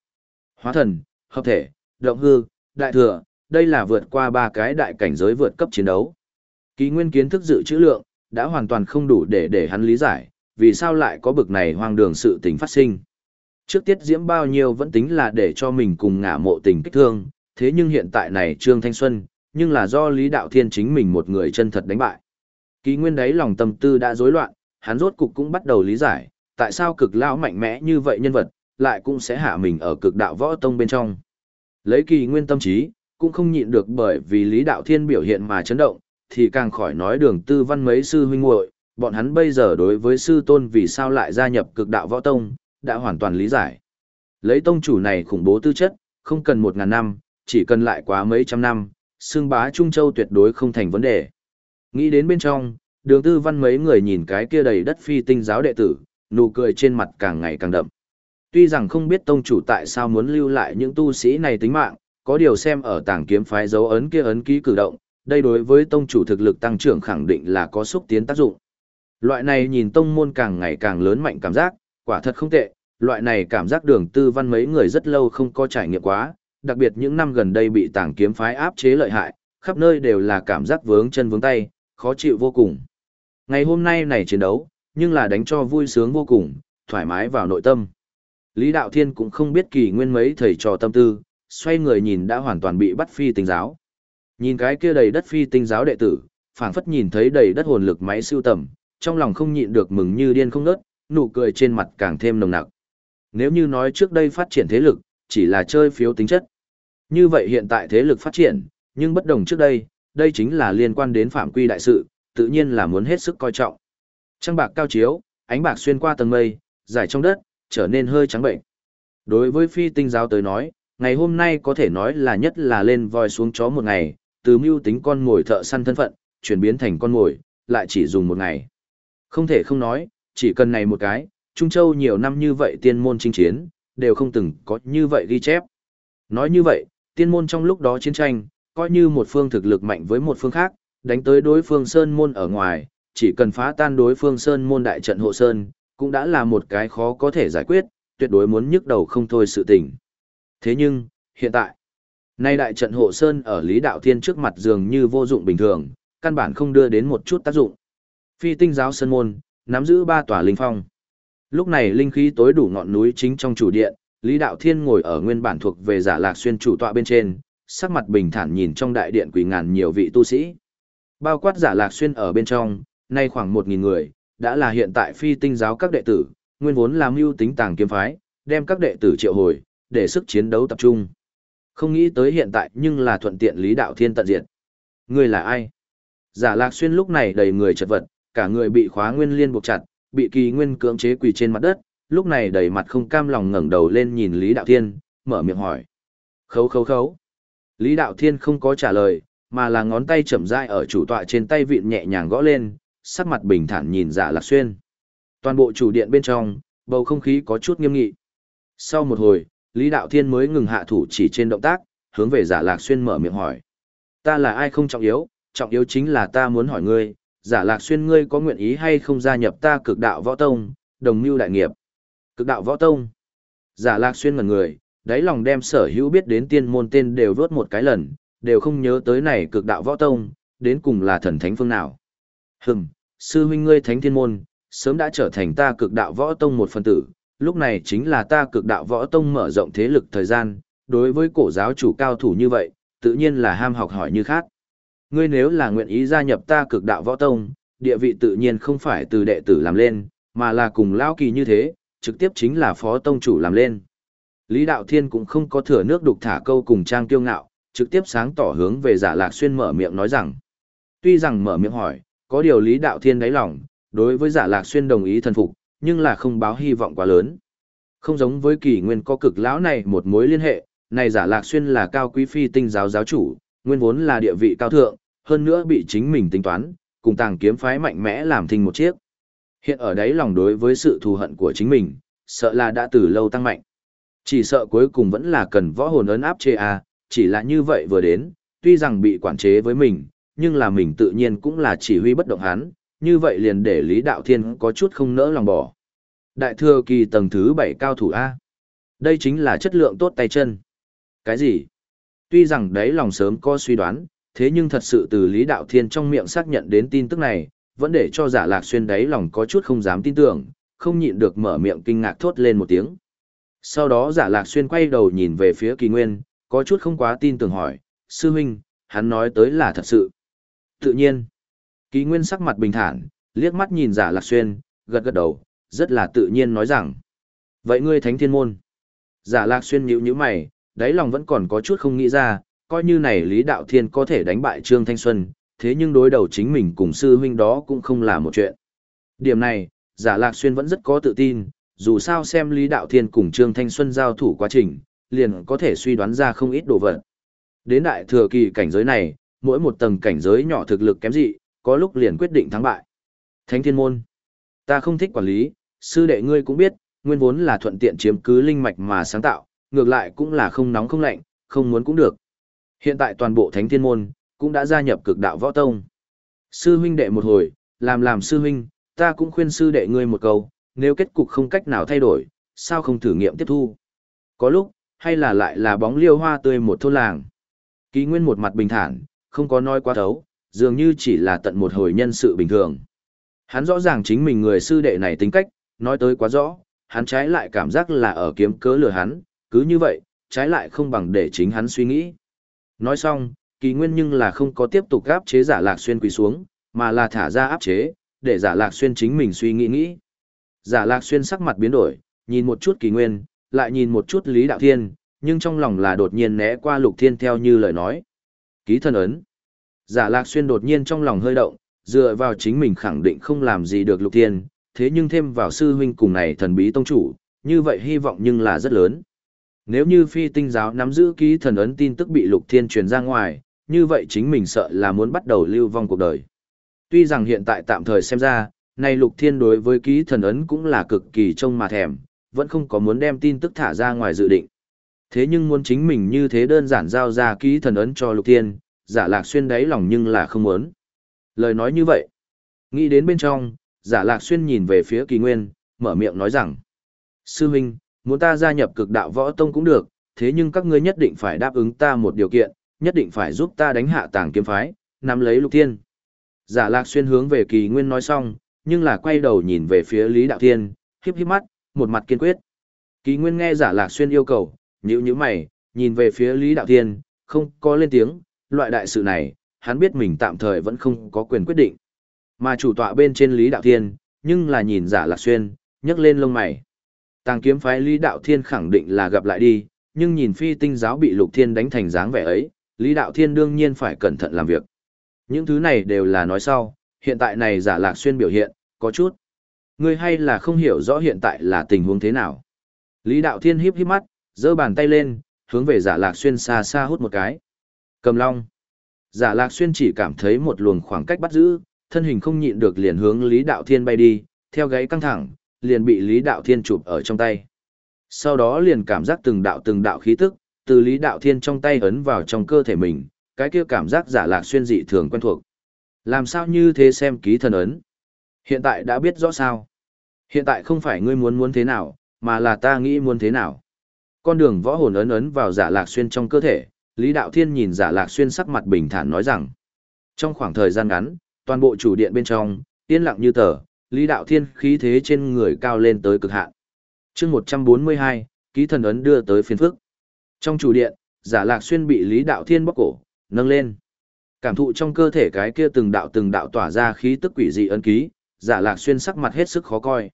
Speaker 1: Hóa thần, hợp thể, động hư, đại thừa, đây là vượt qua ba cái đại cảnh giới vượt cấp chiến đấu. Kỳ nguyên kiến thức dự trữ lượng, đã hoàn toàn không đủ để để hắn lý giải, vì sao lại có bực này hoang đường sự tình phát sinh. Trước tiết diễm bao nhiêu vẫn tính là để cho mình cùng ngả mộ tình kích thương, thế nhưng hiện tại này Trương Thanh Xuân, nhưng là do Lý Đạo Thiên chính mình một người chân thật đánh bại. Kỳ nguyên đấy lòng tâm tư đã rối loạn, hắn rốt cục cũng bắt đầu lý giải, tại sao cực lão mạnh mẽ như vậy nhân vật, lại cũng sẽ hạ mình ở cực đạo võ tông bên trong. Lấy kỳ nguyên tâm trí, cũng không nhịn được bởi vì Lý Đạo Thiên biểu hiện mà chấn động, thì càng khỏi nói đường tư văn mấy sư huynh muội bọn hắn bây giờ đối với sư tôn vì sao lại gia nhập cực đạo võ tông, đã hoàn toàn lý giải. Lấy tông chủ này khủng bố tư chất, không cần một ngàn năm, chỉ cần lại quá mấy trăm năm, xương bá Trung Châu tuyệt đối không thành vấn đề. Nghĩ đến bên trong, đường tư văn mấy người nhìn cái kia đầy đất phi tinh giáo đệ tử, nụ cười trên mặt càng ngày càng đậm. Tuy rằng không biết tông chủ tại sao muốn lưu lại những tu sĩ này tính mạng, có điều xem ở tảng kiếm phái dấu ấn kia ấn ký cử động, đây đối với tông chủ thực lực tăng trưởng khẳng định là có xúc tiến tác dụng. Loại này nhìn tông môn càng ngày càng lớn mạnh cảm giác, quả thật không tệ, loại này cảm giác đường tư văn mấy người rất lâu không có trải nghiệm quá, đặc biệt những năm gần đây bị tàng kiếm phái áp chế lợi hại, khắp nơi đều là cảm giác vướng chân vướng tay, khó chịu vô cùng. Ngày hôm nay này chiến đấu, nhưng là đánh cho vui sướng vô cùng, thoải mái vào nội tâm. Lý Đạo Thiên cũng không biết kỳ nguyên mấy thầy trò tâm tư, xoay người nhìn đã hoàn toàn bị bắt phi tinh giáo. Nhìn cái kia đầy đất phi tinh giáo đệ tử, phảng phất nhìn thấy đầy đất hồn lực máy siêu tầm, trong lòng không nhịn được mừng như điên không ngớt, nụ cười trên mặt càng thêm nồng nặc. Nếu như nói trước đây phát triển thế lực, chỉ là chơi phiếu tính chất. Như vậy hiện tại thế lực phát triển, nhưng bất đồng trước đây, đây chính là liên quan đến phạm quy đại sự, tự nhiên là muốn hết sức coi trọng. Trăng bạc cao chiếu, ánh bạc xuyên qua tầng mây, giải trong đất, trở nên hơi trắng bệnh. Đối với phi tinh giáo tới nói, ngày hôm nay có thể nói là nhất là lên voi xuống chó một ngày, từ mưu tính con mồi thợ săn thân phận, chuyển biến thành con mồi, lại chỉ dùng một ngày. Không thể không nói, chỉ cần này một cái, Trung Châu nhiều năm như vậy tiên môn chinh chiến, đều không từng có như vậy ghi chép. Nói như vậy, tiên môn trong lúc đó chiến tranh, coi như một phương thực lực mạnh với một phương khác, đánh tới đối phương Sơn môn ở ngoài, chỉ cần phá tan đối phương Sơn môn đại trận hộ Sơn, cũng đã là một cái khó có thể giải quyết, tuyệt đối muốn nhức đầu không thôi sự tình. Thế nhưng, hiện tại, nay đại trận hộ Sơn ở Lý Đạo Thiên trước mặt dường như vô dụng bình thường, căn bản không đưa đến một chút tác dụng. Phi tinh giáo Sơn môn, nắm giữ ba tòa linh phong. Lúc này linh khí tối đủ ngọn núi chính trong chủ điện, Lý Đạo Thiên ngồi ở nguyên bản thuộc về giả lạc xuyên chủ tọa bên trên, sắc mặt bình thản nhìn trong đại điện quỷ ngàn nhiều vị tu sĩ. Bao quát giả lạc xuyên ở bên trong, nay khoảng một nghìn người, đã là hiện tại phi tinh giáo các đệ tử, nguyên vốn làm mưu tính tàng kiếm phái, đem các đệ tử triệu hồi, để sức chiến đấu tập trung. Không nghĩ tới hiện tại nhưng là thuận tiện Lý Đạo Thiên tận diện. Người là ai? Giả lạc xuyên lúc này đầy người chật vật, cả người bị khóa nguyên liên buộc chặt, bị kỳ nguyên cưỡng chế quỳ trên mặt đất, lúc này đầy mặt không cam lòng ngẩng đầu lên nhìn Lý Đạo Thiên, mở miệng hỏi. Khấu khấu khấu. Lý Đạo Thiên không có trả lời, mà là ngón tay chậm rãi ở chủ tọa trên tay vịn nhẹ nhàng gõ lên, sắc mặt bình thản nhìn giả Lạc Xuyên. Toàn bộ chủ điện bên trong, bầu không khí có chút nghiêm nghị. Sau một hồi, Lý Đạo Thiên mới ngừng hạ thủ chỉ trên động tác, hướng về giả Lạc Xuyên mở miệng hỏi. Ta là ai không trọng yếu, trọng yếu chính là ta muốn hỏi ngươi, giả lạc xuyên ngươi có nguyện ý hay không gia nhập ta cực đạo võ tông, đồng mưu đại nghiệp. Cực đạo võ tông. Giả lạc xuyên ngần người, đáy lòng đem sở hữu biết đến tiên môn tên đều vớt một cái lần, đều không nhớ tới này cực đạo võ tông, đến cùng là thần thánh phương nào. Hừm, sư huynh ngươi thánh thiên môn, sớm đã trở thành ta cực đạo võ tông một phần tử, lúc này chính là ta cực đạo võ tông mở rộng thế lực thời gian, đối với cổ giáo chủ cao thủ như vậy, tự nhiên là ham học hỏi như khác. Ngươi nếu là nguyện ý gia nhập ta cực đạo võ tông, địa vị tự nhiên không phải từ đệ tử làm lên, mà là cùng lão kỳ như thế, trực tiếp chính là phó tông chủ làm lên. Lý Đạo Thiên cũng không có thừa nước đục thả câu cùng trang kiêu ngạo, trực tiếp sáng tỏ hướng về giả lạc xuyên mở miệng nói rằng. Tuy rằng mở miệng hỏi, có điều Lý Đạo Thiên đáy lòng, đối với giả lạc xuyên đồng ý thần phục, nhưng là không báo hy vọng quá lớn. Không giống với kỳ nguyên có cực lão này một mối liên hệ, này giả lạc xuyên là cao quý phi tinh giáo giáo chủ, nguyên vốn là địa vị cao thượng, hơn nữa bị chính mình tính toán, cùng tàng kiếm phái mạnh mẽ làm thình một chiếc. Hiện ở đấy lòng đối với sự thù hận của chính mình, sợ là đã từ lâu tăng mạnh. Chỉ sợ cuối cùng vẫn là cần võ hồn ấn áp chế à, chỉ là như vậy vừa đến, tuy rằng bị quản chế với mình, nhưng là mình tự nhiên cũng là chỉ huy bất động hắn, như vậy liền để Lý Đạo Thiên có chút không nỡ lòng bỏ. Đại thừa kỳ tầng thứ 7 cao thủ A. Đây chính là chất lượng tốt tay chân. Cái gì? Tuy rằng đấy lòng sớm có suy đoán, thế nhưng thật sự từ Lý Đạo Thiên trong miệng xác nhận đến tin tức này, vẫn để cho giả lạc xuyên đấy lòng có chút không dám tin tưởng, không nhịn được mở miệng kinh ngạc thốt lên một tiếng. Sau đó giả lạc xuyên quay đầu nhìn về phía kỳ nguyên, có chút không quá tin tưởng hỏi, sư huynh, hắn nói tới là thật sự. Tự nhiên, Ký nguyên sắc mặt bình thản, liếc mắt nhìn giả lạc xuyên, gật gật đầu, rất là tự nhiên nói rằng. Vậy ngươi thánh thiên môn. Giả lạc xuyên nhíu nhíu mày, đáy lòng vẫn còn có chút không nghĩ ra, coi như này Lý Đạo Thiên có thể đánh bại Trương Thanh Xuân, thế nhưng đối đầu chính mình cùng sư huynh đó cũng không là một chuyện. Điểm này, giả lạc xuyên vẫn rất có tự tin, dù sao xem Lý Đạo Thiên cùng Trương Thanh Xuân giao thủ quá trình, liền có thể suy đoán ra không ít đồ vật. Đến đại thừa kỳ cảnh giới này, mỗi một tầng cảnh giới nhỏ thực lực kém dị, có lúc liền quyết định thắng bại. Thánh Thiên Môn Ta không thích quản lý, sư đệ ngươi cũng biết, nguyên vốn là thuận tiện chiếm cứ linh mạch mà sáng tạo, ngược lại cũng là không nóng không lạnh, không muốn cũng được. Hiện tại toàn bộ Thánh Thiên Môn, cũng đã gia nhập cực đạo võ tông. Sư huynh đệ một hồi, làm làm sư huynh, ta cũng khuyên sư đệ ngươi một câu, nếu kết cục không cách nào thay đổi, sao không thử nghiệm tiếp thu. Có lúc, hay là lại là bóng liêu hoa tươi một thôn làng. Ký nguyên một mặt bình thản, không có nói quá thấu, dường như chỉ là tận một hồi nhân sự bình thường. Hắn rõ ràng chính mình người sư đệ này tính cách, nói tới quá rõ, hắn trái lại cảm giác là ở kiếm cớ lừa hắn, cứ như vậy, trái lại không bằng để chính hắn suy nghĩ. Nói xong, kỳ nguyên nhưng là không có tiếp tục áp chế giả lạc xuyên quỳ xuống, mà là thả ra áp chế, để giả lạc xuyên chính mình suy nghĩ nghĩ. Giả lạc xuyên sắc mặt biến đổi, nhìn một chút kỳ nguyên, lại nhìn một chút lý đạo thiên, nhưng trong lòng là đột nhiên né qua lục thiên theo như lời nói. Ký thân ấn. Giả lạc xuyên đột nhiên trong lòng hơi động, dựa vào chính mình khẳng định không làm gì được lục thiên, thế nhưng thêm vào sư huynh cùng này thần bí tông chủ, như vậy hy vọng nhưng là rất lớn. Nếu như phi tinh giáo nắm giữ ký thần ấn tin tức bị lục thiên truyền ra ngoài, như vậy chính mình sợ là muốn bắt đầu lưu vong cuộc đời. Tuy rằng hiện tại tạm thời xem ra, này lục thiên đối với ký thần ấn cũng là cực kỳ trông mà thèm, vẫn không có muốn đem tin tức thả ra ngoài dự định. Thế nhưng muốn chính mình như thế đơn giản giao ra ký thần ấn cho lục thiên, giả lạc xuyên đáy lòng nhưng là không muốn. Lời nói như vậy, nghĩ đến bên trong, giả lạc xuyên nhìn về phía kỳ nguyên, mở miệng nói rằng, Sư huynh muốn ta gia nhập cực đạo võ tông cũng được, thế nhưng các ngươi nhất định phải đáp ứng ta một điều kiện, nhất định phải giúp ta đánh hạ tàng kiếm phái, nắm lấy lục thiên. Giả lạc xuyên hướng về kỳ nguyên nói xong, nhưng là quay đầu nhìn về phía Lý Đạo Thiên, hiếp hiếp mắt, một mặt kiên quyết. Kỳ nguyên nghe giả lạc xuyên yêu cầu, nhíu nhíu mày, nhìn về phía Lý Đạo Thiên, không có lên tiếng, loại đại sự này, hắn biết mình tạm thời vẫn không có quyền quyết định. Mà chủ tọa bên trên Lý Đạo Thiên, nhưng là nhìn giả lạc xuyên, nhấc lên lông mày. Tàng kiếm phái Lý Đạo Thiên khẳng định là gặp lại đi, nhưng nhìn phi tinh giáo bị Lục Thiên đánh thành dáng vẻ ấy, Lý Đạo Thiên đương nhiên phải cẩn thận làm việc. Những thứ này đều là nói sau, hiện tại này giả lạc xuyên biểu hiện, có chút. Ngươi hay là không hiểu rõ hiện tại là tình huống thế nào. Lý Đạo Thiên híp híp mắt, giơ bàn tay lên, hướng về giả lạc xuyên xa xa hút một cái. Cầm long. Giả lạc xuyên chỉ cảm thấy một luồng khoảng cách bắt giữ, thân hình không nhịn được liền hướng Lý Đạo Thiên bay đi, theo gáy căng thẳng, liền bị Lý Đạo Thiên chụp ở trong tay. Sau đó liền cảm giác từng đạo từng đạo khí tức, từ Lý Đạo Thiên trong tay ấn vào trong cơ thể mình, cái kia cảm giác giả lạc xuyên dị thường quen thuộc. Làm sao như thế xem ký thần ấn? Hiện tại đã biết rõ sao? Hiện tại không phải ngươi muốn muốn thế nào, mà là ta nghĩ muốn thế nào. Con đường võ hồn ấn ấn vào giả lạc xuyên trong cơ thể, Lý Đạo Thiên nhìn giả lạc xuyên sắc mặt bình thản nói rằng, trong khoảng thời gian ngắn, toàn bộ chủ điện bên trong, yên lặng như tờ, Lý Đạo Thiên khí thế trên người cao lên tới cực hạn. chương 142, ký thần ấn đưa tới phiên phức. Trong chủ điện, giả lạc xuyên bị Lý Đạo Thiên bóc cổ, nâng lên. Cảm thụ trong cơ thể cái kia từng đạo từng đạo tỏa ra khí tức quỷ dị ấn ký, giả lạc xuyên sắc mặt hết sức khó coi.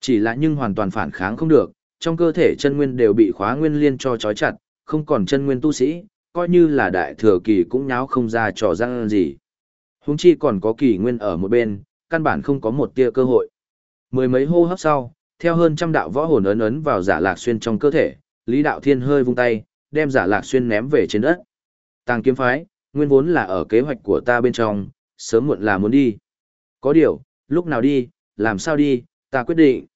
Speaker 1: Chỉ là nhưng hoàn toàn phản kháng không được, trong cơ thể chân nguyên đều bị khóa nguyên liên cho trói chặt, không còn chân nguyên tu sĩ, coi như là đại thừa kỳ cũng nháo không ra trò răng gì. Húng chi còn có kỳ nguyên ở một bên, căn bản không có một tia cơ hội. Mười mấy hô hấp sau, theo hơn trăm đạo võ hồn ấn ấn vào giả lạc xuyên trong cơ thể, Lý Đạo Thiên hơi vung tay, đem giả lạc xuyên ném về trên đất. Tàng kiếm phái, nguyên vốn là ở kế hoạch của ta bên trong, sớm muộn là muốn đi. Có điều, lúc nào đi, làm sao đi, ta quyết định.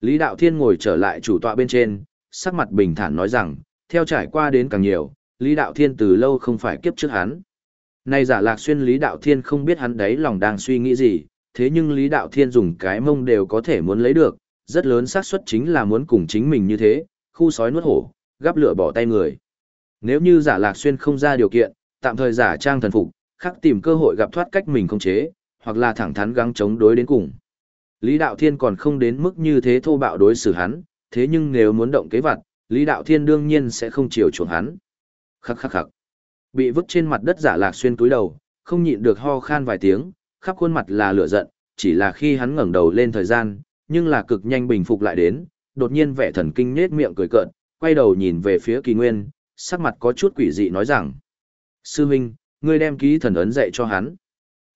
Speaker 1: Lý Đạo Thiên ngồi trở lại chủ tọa bên trên, sắc mặt bình thản nói rằng, theo trải qua đến càng nhiều, Lý Đạo Thiên từ lâu không phải kiếp trước hắn. Nay giả lạc xuyên Lý Đạo Thiên không biết hắn đấy lòng đang suy nghĩ gì, thế nhưng Lý Đạo Thiên dùng cái mông đều có thể muốn lấy được, rất lớn xác suất chính là muốn cùng chính mình như thế, khu sói nuốt hổ, gắp lửa bỏ tay người. Nếu như giả lạc xuyên không ra điều kiện, tạm thời giả trang thần phục, khắc tìm cơ hội gặp thoát cách mình không chế, hoặc là thẳng thắn gắng chống đối đến cùng. Lý Đạo Thiên còn không đến mức như thế thô bạo đối xử hắn, thế nhưng nếu muốn động kế vật, Lý Đạo Thiên đương nhiên sẽ không chiều chuộng hắn. Khắc khắc khắc. Bị vứt trên mặt đất giả lạc xuyên túi đầu, không nhịn được ho khan vài tiếng, khắp khuôn mặt là lửa giận, chỉ là khi hắn ngẩng đầu lên thời gian, nhưng là cực nhanh bình phục lại đến, đột nhiên vẻ thần kinh nết miệng cười cợt, quay đầu nhìn về phía kỳ nguyên, sắc mặt có chút quỷ dị nói rằng. Sư huynh, ngươi đem ký thần ấn dạy cho hắn.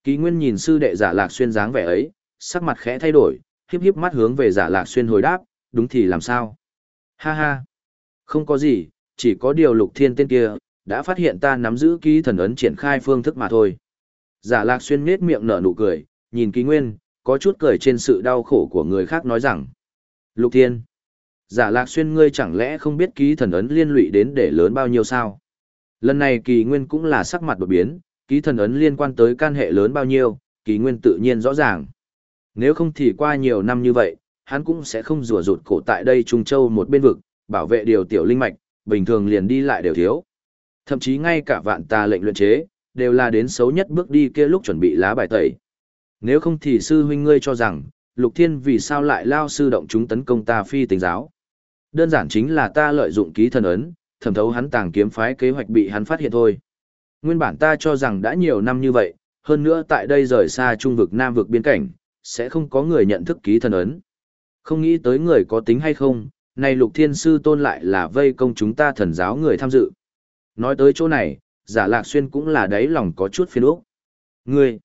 Speaker 1: Kỳ nguyên nhìn sư đệ giả lạc xuyên dáng vẻ ấy, sắc mặt khẽ thay đổi, hiếp hiếp mắt hướng về giả lạc xuyên hồi đáp, đúng thì làm sao? Ha ha, không có gì, chỉ có điều lục thiên tên kia, đã phát hiện ta nắm giữ ký thần ấn triển khai phương thức mà thôi. Giả lạc xuyên nết miệng nở nụ cười, nhìn ký nguyên, có chút cười trên sự đau khổ của người khác nói rằng. Lục thiên, giả lạc xuyên ngươi chẳng lẽ không biết ký thần ấn liên lụy đến để lớn bao nhiêu sao? Lần này kỳ nguyên cũng là sắc mặt đột biến, ký thần ấn liên quan tới can hệ lớn bao nhiêu, kỳ nguyên tự nhiên rõ ràng. Nếu không thì qua nhiều năm như vậy, hắn cũng sẽ không rùa rụt cổ tại đây Trung Châu một bên vực, bảo vệ điều tiểu linh mạch, bình thường liền đi lại đều thiếu. Thậm chí ngay cả vạn tà lệnh luyện chế, đều là đến xấu nhất bước đi kia lúc chuẩn bị lá bài tẩy. Nếu không thì sư huynh ngươi cho rằng, Lục Thiên vì sao lại lao sư động chúng tấn công ta phi tính giáo. Đơn giản chính là ta lợi dụng ký thần ấn, thẩm thấu hắn tàng kiếm phái kế hoạch bị hắn phát hiện thôi. Nguyên bản ta cho rằng đã nhiều năm như vậy, hơn nữa tại đây rời xa trung vực nam vực biên cảnh, sẽ không có người nhận thức ký thần ấn. Không nghĩ tới người có tính hay không, nay lục thiên sư tôn lại là vây công chúng ta thần giáo người tham dự. Nói tới chỗ này, giả lạc xuyên cũng là đáy lòng có chút phiền ốc. Ngươi,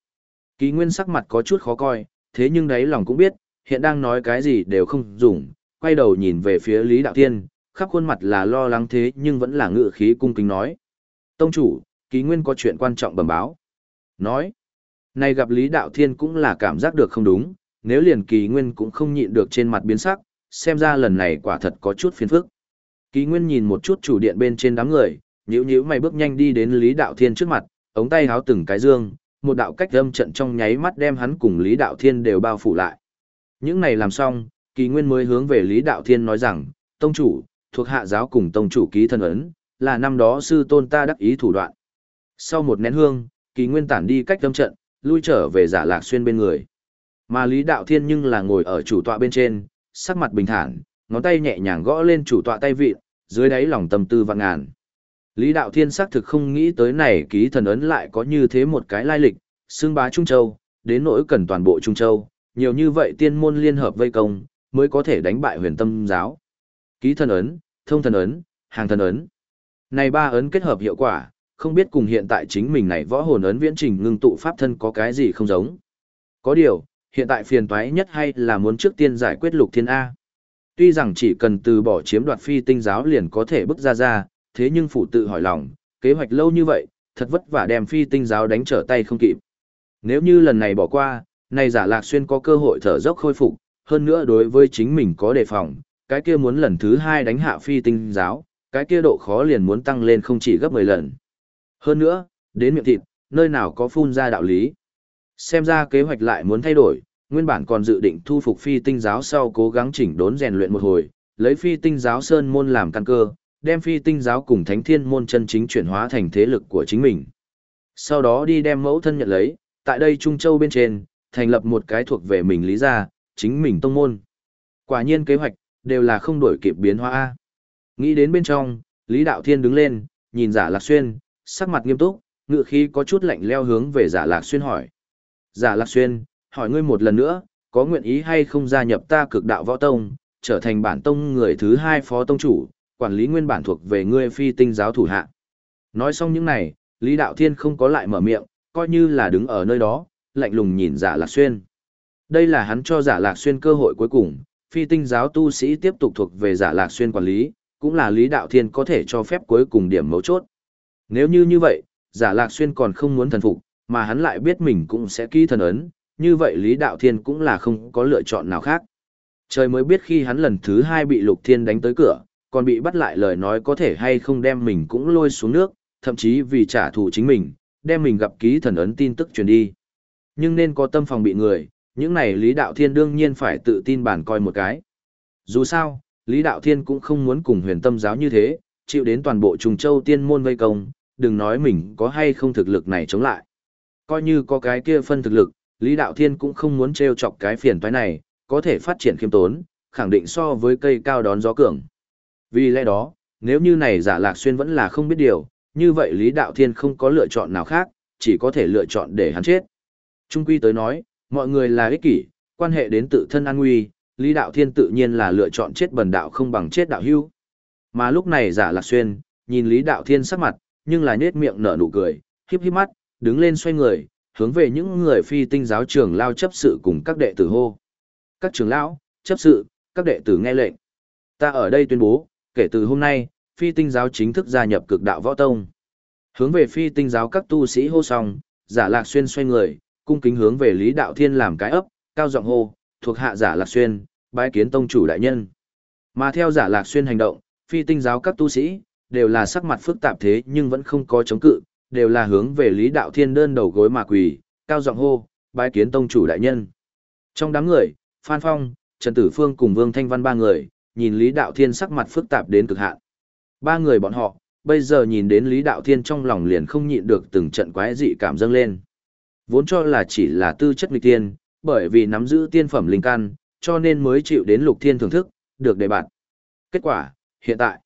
Speaker 1: ký nguyên sắc mặt có chút khó coi, thế nhưng đáy lòng cũng biết, hiện đang nói cái gì đều không dùng, quay đầu nhìn về phía Lý Đạo Thiên, khắp khuôn mặt là lo lắng thế nhưng vẫn là ngự khí cung kính nói. Tông chủ, ký nguyên có chuyện quan trọng bẩm báo. Nói, này gặp Lý Đạo Thiên cũng là cảm giác được không đúng, nếu liền kỳ nguyên cũng không nhịn được trên mặt biến sắc, xem ra lần này quả thật có chút phiền phức. Ký nguyên nhìn một chút chủ điện bên trên đám người, nhíu nhíu mày bước nhanh đi đến Lý Đạo Thiên trước mặt, ống tay háo từng cái dương, một đạo cách âm trận trong nháy mắt đem hắn cùng Lý Đạo Thiên đều bao phủ lại. Những này làm xong, kỳ nguyên mới hướng về Lý Đạo Thiên nói rằng, Tông chủ, thuộc hạ giáo cùng Tông chủ ký thân ấn, là năm đó sư tôn ta đắc ý thủ đoạn. Sau một nén hương, kỳ nguyên tản đi cách âm trận, lui trở về giả lạc xuyên bên người. Mà Lý Đạo Thiên nhưng là ngồi ở chủ tọa bên trên, sắc mặt bình thản, ngón tay nhẹ nhàng gõ lên chủ tọa tay vị, dưới đáy lòng tâm tư vạn ngàn. Lý Đạo Thiên xác thực không nghĩ tới này ký thần ấn lại có như thế một cái lai lịch, xương bá Trung Châu, đến nỗi cần toàn bộ Trung Châu, nhiều như vậy tiên môn liên hợp vây công, mới có thể đánh bại huyền tâm giáo. Ký thần ấn, thông thần ấn, hàng thần ấn. Này ba ấn kết hợp hiệu quả, không biết cùng hiện tại chính mình này võ hồn ấn viễn trình ngưng tụ pháp thân có cái gì không giống. Có điều, hiện tại phiền toái nhất hay là muốn trước tiên giải quyết lục thiên A. Tuy rằng chỉ cần từ bỏ chiếm đoạt phi tinh giáo liền có thể bức ra ra, thế nhưng phụ tự hỏi lòng, kế hoạch lâu như vậy, thật vất vả đem phi tinh giáo đánh trở tay không kịp. Nếu như lần này bỏ qua, nay giả lạc xuyên có cơ hội thở dốc khôi phục, hơn nữa đối với chính mình có đề phòng, cái kia muốn lần thứ hai đánh hạ phi tinh giáo, cái kia độ khó liền muốn tăng lên không chỉ gấp 10 lần. Hơn nữa, đến miệng thịt, nơi nào có phun ra đạo lý. Xem ra kế hoạch lại muốn thay đổi, nguyên bản còn dự định thu phục phi tinh giáo sau cố gắng chỉnh đốn rèn luyện một hồi, lấy phi tinh giáo sơn môn làm căn cơ, đem phi tinh giáo cùng thánh thiên môn chân chính chuyển hóa thành thế lực của chính mình. Sau đó đi đem mẫu thân nhận lấy, tại đây Trung Châu bên trên, thành lập một cái thuộc về mình lý gia, chính mình tông môn. Quả nhiên kế hoạch, đều là không đổi kịp biến hóa. A. Nghĩ đến bên trong, Lý Đạo Thiên đứng lên, nhìn giả lạc xuyên, sắc mặt nghiêm túc, ngựa khí có chút lạnh leo hướng về giả lạc xuyên hỏi. Giả lạc xuyên, hỏi ngươi một lần nữa, có nguyện ý hay không gia nhập ta cực đạo võ tông, trở thành bản tông người thứ hai phó tông chủ, quản lý nguyên bản thuộc về ngươi phi tinh giáo thủ hạ. Nói xong những này, Lý Đạo Thiên không có lại mở miệng, coi như là đứng ở nơi đó, lạnh lùng nhìn giả lạc xuyên. Đây là hắn cho giả lạc xuyên cơ hội cuối cùng, phi tinh giáo tu sĩ tiếp tục thuộc về giả lạc xuyên quản lý, cũng là Lý Đạo Thiên có thể cho phép cuối cùng điểm mấu chốt. Nếu như như vậy, giả lạc xuyên còn không muốn thần phục, mà hắn lại biết mình cũng sẽ ký thần ấn, như vậy Lý Đạo Thiên cũng là không có lựa chọn nào khác. Trời mới biết khi hắn lần thứ hai bị Lục Thiên đánh tới cửa, còn bị bắt lại lời nói có thể hay không đem mình cũng lôi xuống nước, thậm chí vì trả thù chính mình, đem mình gặp ký thần ấn tin tức truyền đi. Nhưng nên có tâm phòng bị người, những này Lý Đạo Thiên đương nhiên phải tự tin bản coi một cái. Dù sao, Lý Đạo Thiên cũng không muốn cùng huyền tâm giáo như thế, chịu đến toàn bộ trùng châu tiên môn vây công, đừng nói mình có hay không thực lực này chống lại. Coi như có cái kia phân thực lực, Lý Đạo Thiên cũng không muốn trêu chọc cái phiền toái này, có thể phát triển khiêm tốn, khẳng định so với cây cao đón gió cường. Vì lẽ đó, nếu như này giả lạc xuyên vẫn là không biết điều, như vậy Lý Đạo Thiên không có lựa chọn nào khác, chỉ có thể lựa chọn để hắn chết. Trung quy tới nói, mọi người là ích kỷ, quan hệ đến tự thân an nguy, Lý Đạo Thiên tự nhiên là lựa chọn chết bần đạo không bằng chết đạo hưu. Mà lúc này giả lạc xuyên, nhìn Lý Đạo Thiên sắc mặt, nhưng là nết miệng nở nụ cười, híp híp mắt, đứng lên xoay người, hướng về những người phi tinh giáo trưởng lao chấp sự cùng các đệ tử hô. Các trưởng lão, chấp sự, các đệ tử nghe lệnh. Ta ở đây tuyên bố, kể từ hôm nay, phi tinh giáo chính thức gia nhập cực đạo võ tông. Hướng về phi tinh giáo các tu sĩ hô xong, giả lạc xuyên xoay người, cung kính hướng về Lý Đạo Thiên làm cái ấp, cao giọng hô, thuộc hạ giả lạc xuyên, bái kiến tông chủ đại nhân. Mà theo giả lạc xuyên hành động, phi tinh giáo các tu sĩ, đều là sắc mặt phức tạp thế nhưng vẫn không có chống cự, đều là hướng về Lý Đạo Thiên đơn đầu gối mà quỳ, cao giọng hô, bái kiến tông chủ đại nhân. Trong đám người, Phan Phong, Trần Tử Phương cùng Vương Thanh Văn ba người, nhìn Lý Đạo Thiên sắc mặt phức tạp đến cực hạn. Ba người bọn họ, bây giờ nhìn đến Lý Đạo Thiên trong lòng liền không nhịn được từng trận quái dị cảm dâng lên. Vốn cho là chỉ là tư chất nghịch tiên, bởi vì nắm giữ tiên phẩm linh căn, cho nên mới chịu đến Lục Thiên thưởng thức, được đề bạt. Kết quả, hiện tại,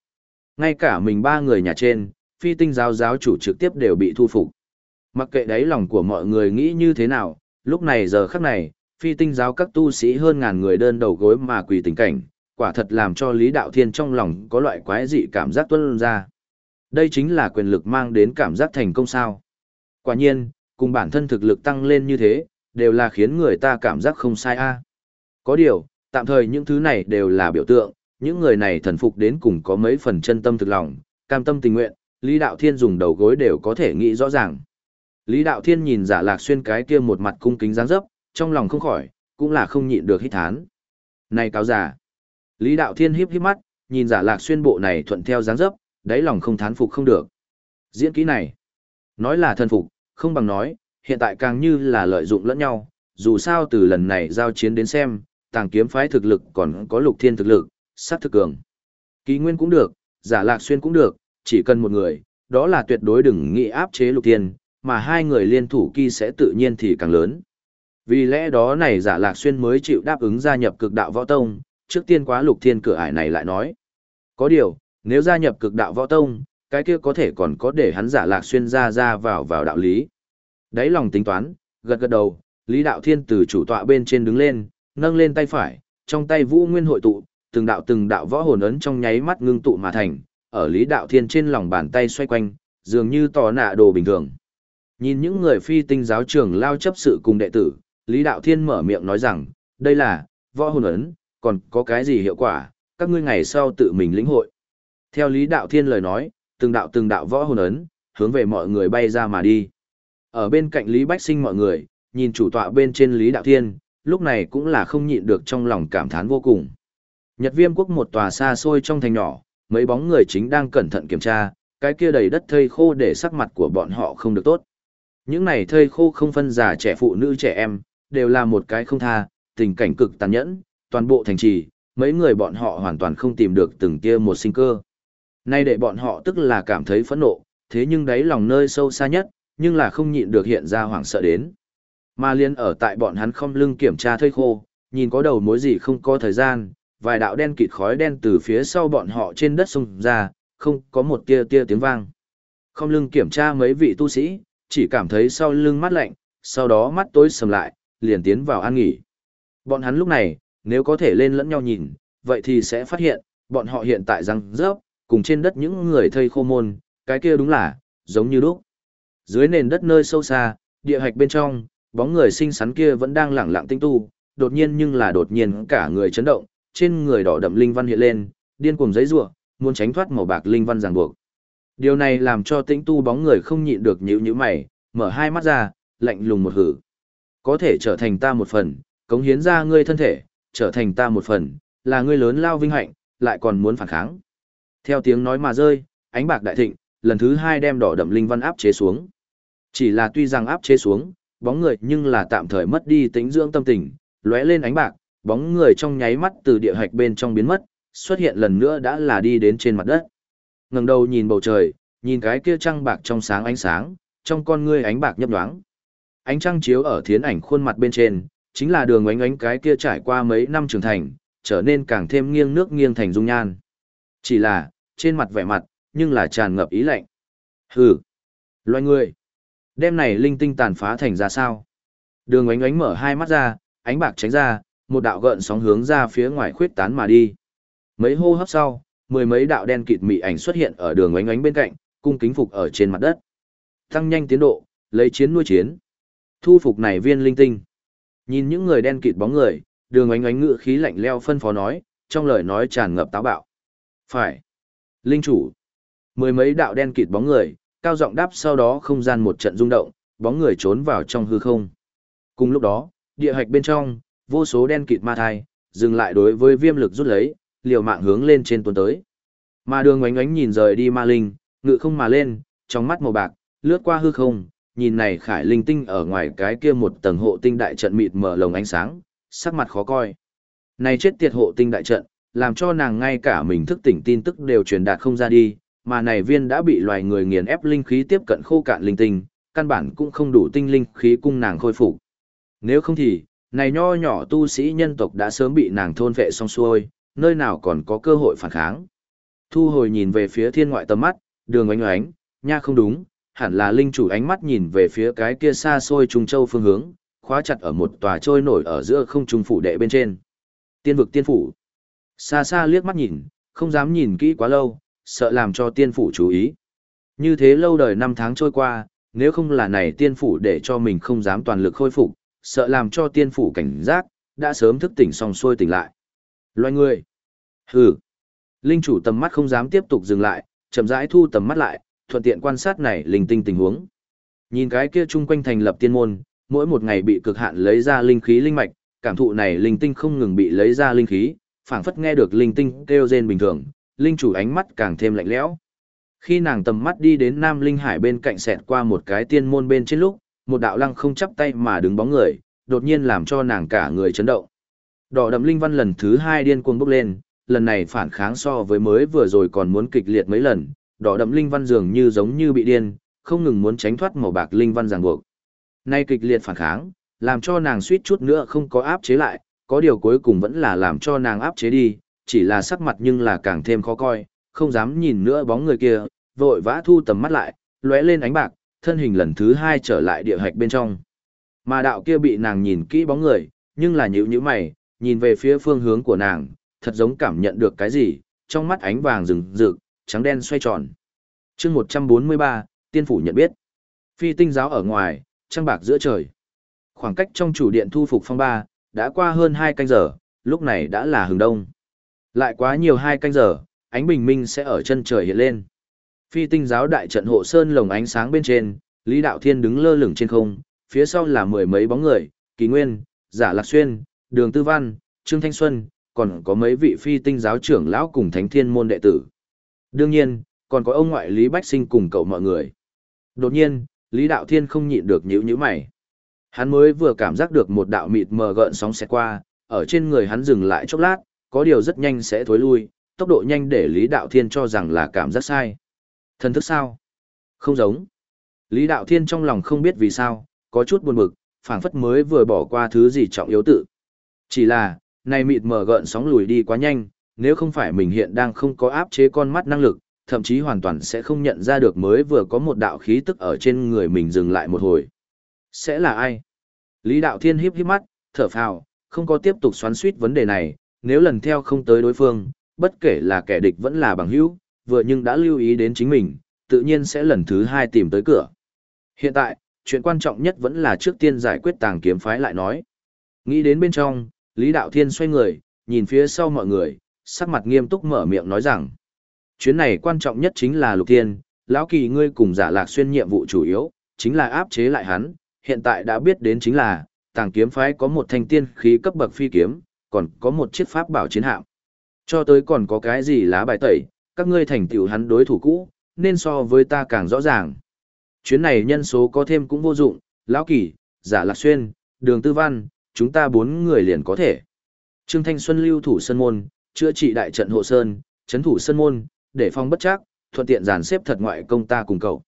Speaker 1: ngay cả mình ba người nhà trên, phi tinh giáo giáo chủ trực tiếp đều bị thu phục. Mặc kệ đáy lòng của mọi người nghĩ như thế nào, lúc này giờ khắc này, phi tinh giáo các tu sĩ hơn ngàn người đơn đầu gối mà quỳ tình cảnh, quả thật làm cho Lý Đạo Thiên trong lòng có loại quái dị cảm giác tuân ra. Đây chính là quyền lực mang đến cảm giác thành công sao. Quả nhiên, cùng bản thân thực lực tăng lên như thế, đều là khiến người ta cảm giác không sai a. Có điều, tạm thời những thứ này đều là biểu tượng, những người này thần phục đến cùng có mấy phần chân tâm thực lòng, cam tâm tình nguyện, Lý Đạo Thiên dùng đầu gối đều có thể nghĩ rõ ràng. Lý Đạo Thiên nhìn giả lạc xuyên cái kia một mặt cung kính dáng dấp, trong lòng không khỏi, cũng là không nhịn được hít thán. Này cáo giả! Lý Đạo Thiên híp híp mắt, nhìn giả lạc xuyên bộ này thuận theo dáng dấp, đáy lòng không thán phục không được. Diễn kỹ này, nói là thân phục, không bằng nói, hiện tại càng như là lợi dụng lẫn nhau, dù sao từ lần này giao chiến đến xem, tàng kiếm phái thực lực còn có lục thiên thực lực, sát thực cường. Ký nguyên cũng được, giả lạc xuyên cũng được, chỉ cần một người, đó là tuyệt đối đừng nghĩ áp chế lục thiên, mà hai người liên thủ kỳ sẽ tự nhiên thì càng lớn. Vì lẽ đó này giả lạc xuyên mới chịu đáp ứng gia nhập cực đạo võ tông, trước tiên quá lục thiên cửa ải này lại nói. Có điều, nếu gia nhập cực đạo võ tông, cái kia có thể còn có để hắn giả lạc xuyên ra ra vào vào đạo lý. Đấy lòng tính toán, gật gật đầu, Lý Đạo Thiên từ chủ tọa bên trên đứng lên, nâng lên tay phải, trong tay vũ nguyên hội tụ, từng đạo từng đạo võ hồn ấn trong nháy mắt ngưng tụ mà thành, ở Lý Đạo Thiên trên lòng bàn tay xoay quanh, dường như tò nạ đồ bình thường. Nhìn những người phi tinh giáo trưởng lao chấp sự cùng đệ tử, Lý Đạo Thiên mở miệng nói rằng, đây là, võ hồn ấn, còn có cái gì hiệu quả, các ngươi ngày sau tự mình lĩnh hội. Theo Lý Đạo Thiên lời nói, từng đạo từng đạo võ hồn ấn, hướng về mọi người bay ra mà đi. Ở bên cạnh Lý Bách Sinh mọi người, nhìn chủ tọa bên trên Lý Đạo Thiên, lúc này cũng là không nhịn được trong lòng cảm thán vô cùng. Nhật viêm quốc một tòa xa xôi trong thành nhỏ, mấy bóng người chính đang cẩn thận kiểm tra, cái kia đầy đất thây khô để sắc mặt của bọn họ không được tốt. Những này thây khô không phân già trẻ phụ nữ trẻ em, đều là một cái không tha, tình cảnh cực tàn nhẫn, toàn bộ thành trì, mấy người bọn họ hoàn toàn không tìm được từng kia một sinh cơ. Nay để bọn họ tức là cảm thấy phẫn nộ, thế nhưng đáy lòng nơi sâu xa nhất, nhưng là không nhịn được hiện ra hoảng sợ đến. Mà liên ở tại bọn hắn không lưng kiểm tra thây khô, nhìn có đầu mối gì không có thời gian, vài đạo đen kịt khói đen từ phía sau bọn họ trên đất xông ra, không có một tia tia tiếng vang. Không lưng kiểm tra mấy vị tu sĩ, chỉ cảm thấy sau lưng mắt lạnh, sau đó mắt tối sầm lại, liền tiến vào an nghỉ. Bọn hắn lúc này, nếu có thể lên lẫn nhau nhìn, vậy thì sẽ phát hiện, bọn họ hiện tại răng rớp, cùng trên đất những người thây khô môn, cái kia đúng là, giống như lúc. Dưới nền đất nơi sâu xa, địa hạch bên trong, bóng người xinh xắn kia vẫn đang lẳng lặng tinh tu, đột nhiên nhưng là đột nhiên cả người chấn động, trên người đỏ đậm linh văn hiện lên, điên cuồng giấy rủa, muốn tránh thoát màu bạc linh văn ràng buộc. Điều này làm cho tĩnh tu bóng người không nhịn được nhíu nhíu mày, mở hai mắt ra, lạnh lùng một hử. Có thể trở thành ta một phần, cống hiến ra ngươi thân thể, trở thành ta một phần, là ngươi lớn lao vinh hạnh, lại còn muốn phản kháng. Theo tiếng nói mà rơi, ánh bạc đại thịnh, lần thứ hai đem đỏ đậm linh văn áp chế xuống. Chỉ là tuy rằng áp chế xuống, bóng người nhưng là tạm thời mất đi tính dưỡng tâm tình, lóe lên ánh bạc, bóng người trong nháy mắt từ địa hạch bên trong biến mất, xuất hiện lần nữa đã là đi đến trên mặt đất. Ngẩng đầu nhìn bầu trời, nhìn cái kia trăng bạc trong sáng ánh sáng, trong con ngươi ánh bạc nhấp nhoáng. Ánh trăng chiếu ở thiến ảnh khuôn mặt bên trên, chính là đường ánh ánh cái kia trải qua mấy năm trưởng thành, trở nên càng thêm nghiêng nước nghiêng thành dung nhan. Chỉ là, trên mặt vẻ mặt, nhưng là tràn ngập ý lạnh. Hừ, loài người, đêm này linh tinh tàn phá thành ra sao? Đường ánh ánh mở hai mắt ra, ánh bạc tránh ra, một đạo gợn sóng hướng ra phía ngoài khuyết tán mà đi. Mấy hô hấp sau, mười mấy đạo đen kịt mị ảnh xuất hiện ở đường ánh ánh bên cạnh, cung kính phục ở trên mặt đất. Tăng nhanh tiến độ, lấy chiến nuôi chiến. Thu phục này viên linh tinh. Nhìn những người đen kịt bóng người, đường ánh ánh ngựa khí lạnh leo phân phó nói, trong lời nói tràn ngập táo bạo. Phải. Linh chủ. Mười mấy đạo đen kịt bóng người, cao giọng đáp sau đó không gian một trận rung động, bóng người trốn vào trong hư không. Cùng lúc đó, địa hạch bên trong, vô số đen kịt ma thai, dừng lại đối với viêm lực rút lấy, liều mạng hướng lên trên tuần tới. Mà đường ánh ánh nhìn rời đi ma linh, ngự không mà lên, trong mắt màu bạc, lướt qua hư không, nhìn này khải linh tinh ở ngoài cái kia một tầng hộ tinh đại trận mịt mở lồng ánh sáng, sắc mặt khó coi. Này chết tiệt hộ tinh đại trận, làm cho nàng ngay cả mình thức tỉnh tin tức đều truyền đạt không ra đi, mà này viên đã bị loài người nghiền ép linh khí tiếp cận khô cạn linh tinh, căn bản cũng không đủ tinh linh khí cung nàng khôi phục. Nếu không thì, này nho nhỏ tu sĩ nhân tộc đã sớm bị nàng thôn vệ xong xuôi, nơi nào còn có cơ hội phản kháng. Thu hồi nhìn về phía thiên ngoại tầm mắt, đường oánh oánh, nha không đúng, hẳn là linh chủ ánh mắt nhìn về phía cái kia xa xôi trung châu phương hướng, khóa chặt ở một tòa trôi nổi ở giữa không trung phủ đệ bên trên. Tiên vực tiên phủ. Xa xa liếc mắt nhìn, không dám nhìn kỹ quá lâu, sợ làm cho tiên phủ chú ý. Như thế lâu đời năm tháng trôi qua, nếu không là này tiên phủ để cho mình không dám toàn lực khôi phục, sợ làm cho tiên phủ cảnh giác, đã sớm thức tỉnh xong xuôi tỉnh lại. Loài người. Hừ. Linh chủ tầm mắt không dám tiếp tục dừng lại, chậm rãi thu tầm mắt lại, thuận tiện quan sát này linh tinh tình huống. Nhìn cái kia chung quanh thành lập tiên môn, mỗi một ngày bị cực hạn lấy ra linh khí linh mạch, cảm thụ này linh tinh không ngừng bị lấy ra linh khí, phảng phất nghe được linh tinh kêu rên bình thường, linh chủ ánh mắt càng thêm lạnh lẽo. Khi nàng tầm mắt đi đến Nam Linh Hải bên cạnh xẹt qua một cái tiên môn bên trên lúc, một đạo lăng không chắp tay mà đứng bóng người, đột nhiên làm cho nàng cả người chấn động. Đỏ đậm linh văn lần thứ hai điên cuồng bốc lên, lần này phản kháng so với mới vừa rồi còn muốn kịch liệt mấy lần, đỏ đậm linh văn dường như giống như bị điên, không ngừng muốn tránh thoát màu bạc linh văn ràng buộc. Nay kịch liệt phản kháng, làm cho nàng suýt chút nữa không có áp chế lại, có điều cuối cùng vẫn là làm cho nàng áp chế đi, chỉ là sắc mặt nhưng là càng thêm khó coi, không dám nhìn nữa bóng người kia, vội vã thu tầm mắt lại, lóe lên ánh bạc, thân hình lần thứ hai trở lại địa hạch bên trong. Mà đạo kia bị nàng nhìn kỹ bóng người, nhưng là nhữ nhữ mày, nhìn về phía phương hướng của nàng, thật giống cảm nhận được cái gì, trong mắt ánh vàng rừng rực, trắng đen xoay tròn. chương 143, tiên phủ nhận biết. Phi tinh giáo ở ngoài, trăng bạc giữa trời. Khoảng cách trong chủ điện thu phục phong ba, đã qua hơn 2 canh giờ, lúc này đã là hừng đông. Lại quá nhiều 2 canh giờ, ánh bình minh sẽ ở chân trời hiện lên. Phi tinh giáo đại trận hộ sơn lồng ánh sáng bên trên, Lý Đạo Thiên đứng lơ lửng trên không, phía sau là mười mấy bóng người, Kỳ Nguyên, Giả Lạc Xuyên, Đường Tư Văn, Trương Thanh Xuân, còn có mấy vị phi tinh giáo trưởng lão cùng thánh thiên môn đệ tử. Đương nhiên, còn có ông ngoại Lý Bách Sinh cùng cậu mọi người. Đột nhiên, Lý Đạo Thiên không nhịn được nhíu nhíu mày. Hắn mới vừa cảm giác được một đạo mịt mờ gợn sóng xẹt qua, ở trên người hắn dừng lại chốc lát, có điều rất nhanh sẽ thối lui, tốc độ nhanh để Lý Đạo Thiên cho rằng là cảm giác sai. Thần thức sao? Không giống. Lý Đạo Thiên trong lòng không biết vì sao, có chút buồn bực, phảng phất mới vừa bỏ qua thứ gì trọng yếu tự. Chỉ là, này mịt mở gợn sóng lùi đi quá nhanh, nếu không phải mình hiện đang không có áp chế con mắt năng lực, thậm chí hoàn toàn sẽ không nhận ra được mới vừa có một đạo khí tức ở trên người mình dừng lại một hồi. Sẽ là ai? Lý Đạo Thiên híp híp mắt, thở phào, không có tiếp tục xoắn suýt vấn đề này, nếu lần theo không tới đối phương, bất kể là kẻ địch vẫn là bằng hữu, vừa nhưng đã lưu ý đến chính mình, tự nhiên sẽ lần thứ hai tìm tới cửa. Hiện tại, chuyện quan trọng nhất vẫn là trước tiên giải quyết tàng kiếm phái lại nói. Nghĩ đến bên trong, Lý Đạo Thiên xoay người, nhìn phía sau mọi người, sắc mặt nghiêm túc mở miệng nói rằng. Chuyến này quan trọng nhất chính là Lục Thiên, lão kỳ ngươi cùng giả lạc xuyên nhiệm vụ chủ yếu, chính là áp chế lại hắn, hiện tại đã biết đến chính là, tàng kiếm phái có một thanh tiên khí cấp bậc phi kiếm, còn có một chiếc pháp bảo chiến hạm. Cho tới còn có cái gì lá bài tẩy, các ngươi thành tựu hắn đối thủ cũ, nên so với ta càng rõ ràng. Chuyến này nhân số có thêm cũng vô dụng, lão kỳ, giả lạc xuyên, đường tư văn, chúng ta bốn người liền có thể. Trương Thanh Xuân lưu thủ sân môn, chữa trị đại trận hộ sơn, chấn thủ sân môn, để phong bất chắc, thuận tiện dàn xếp thật ngoại công ta cùng cậu.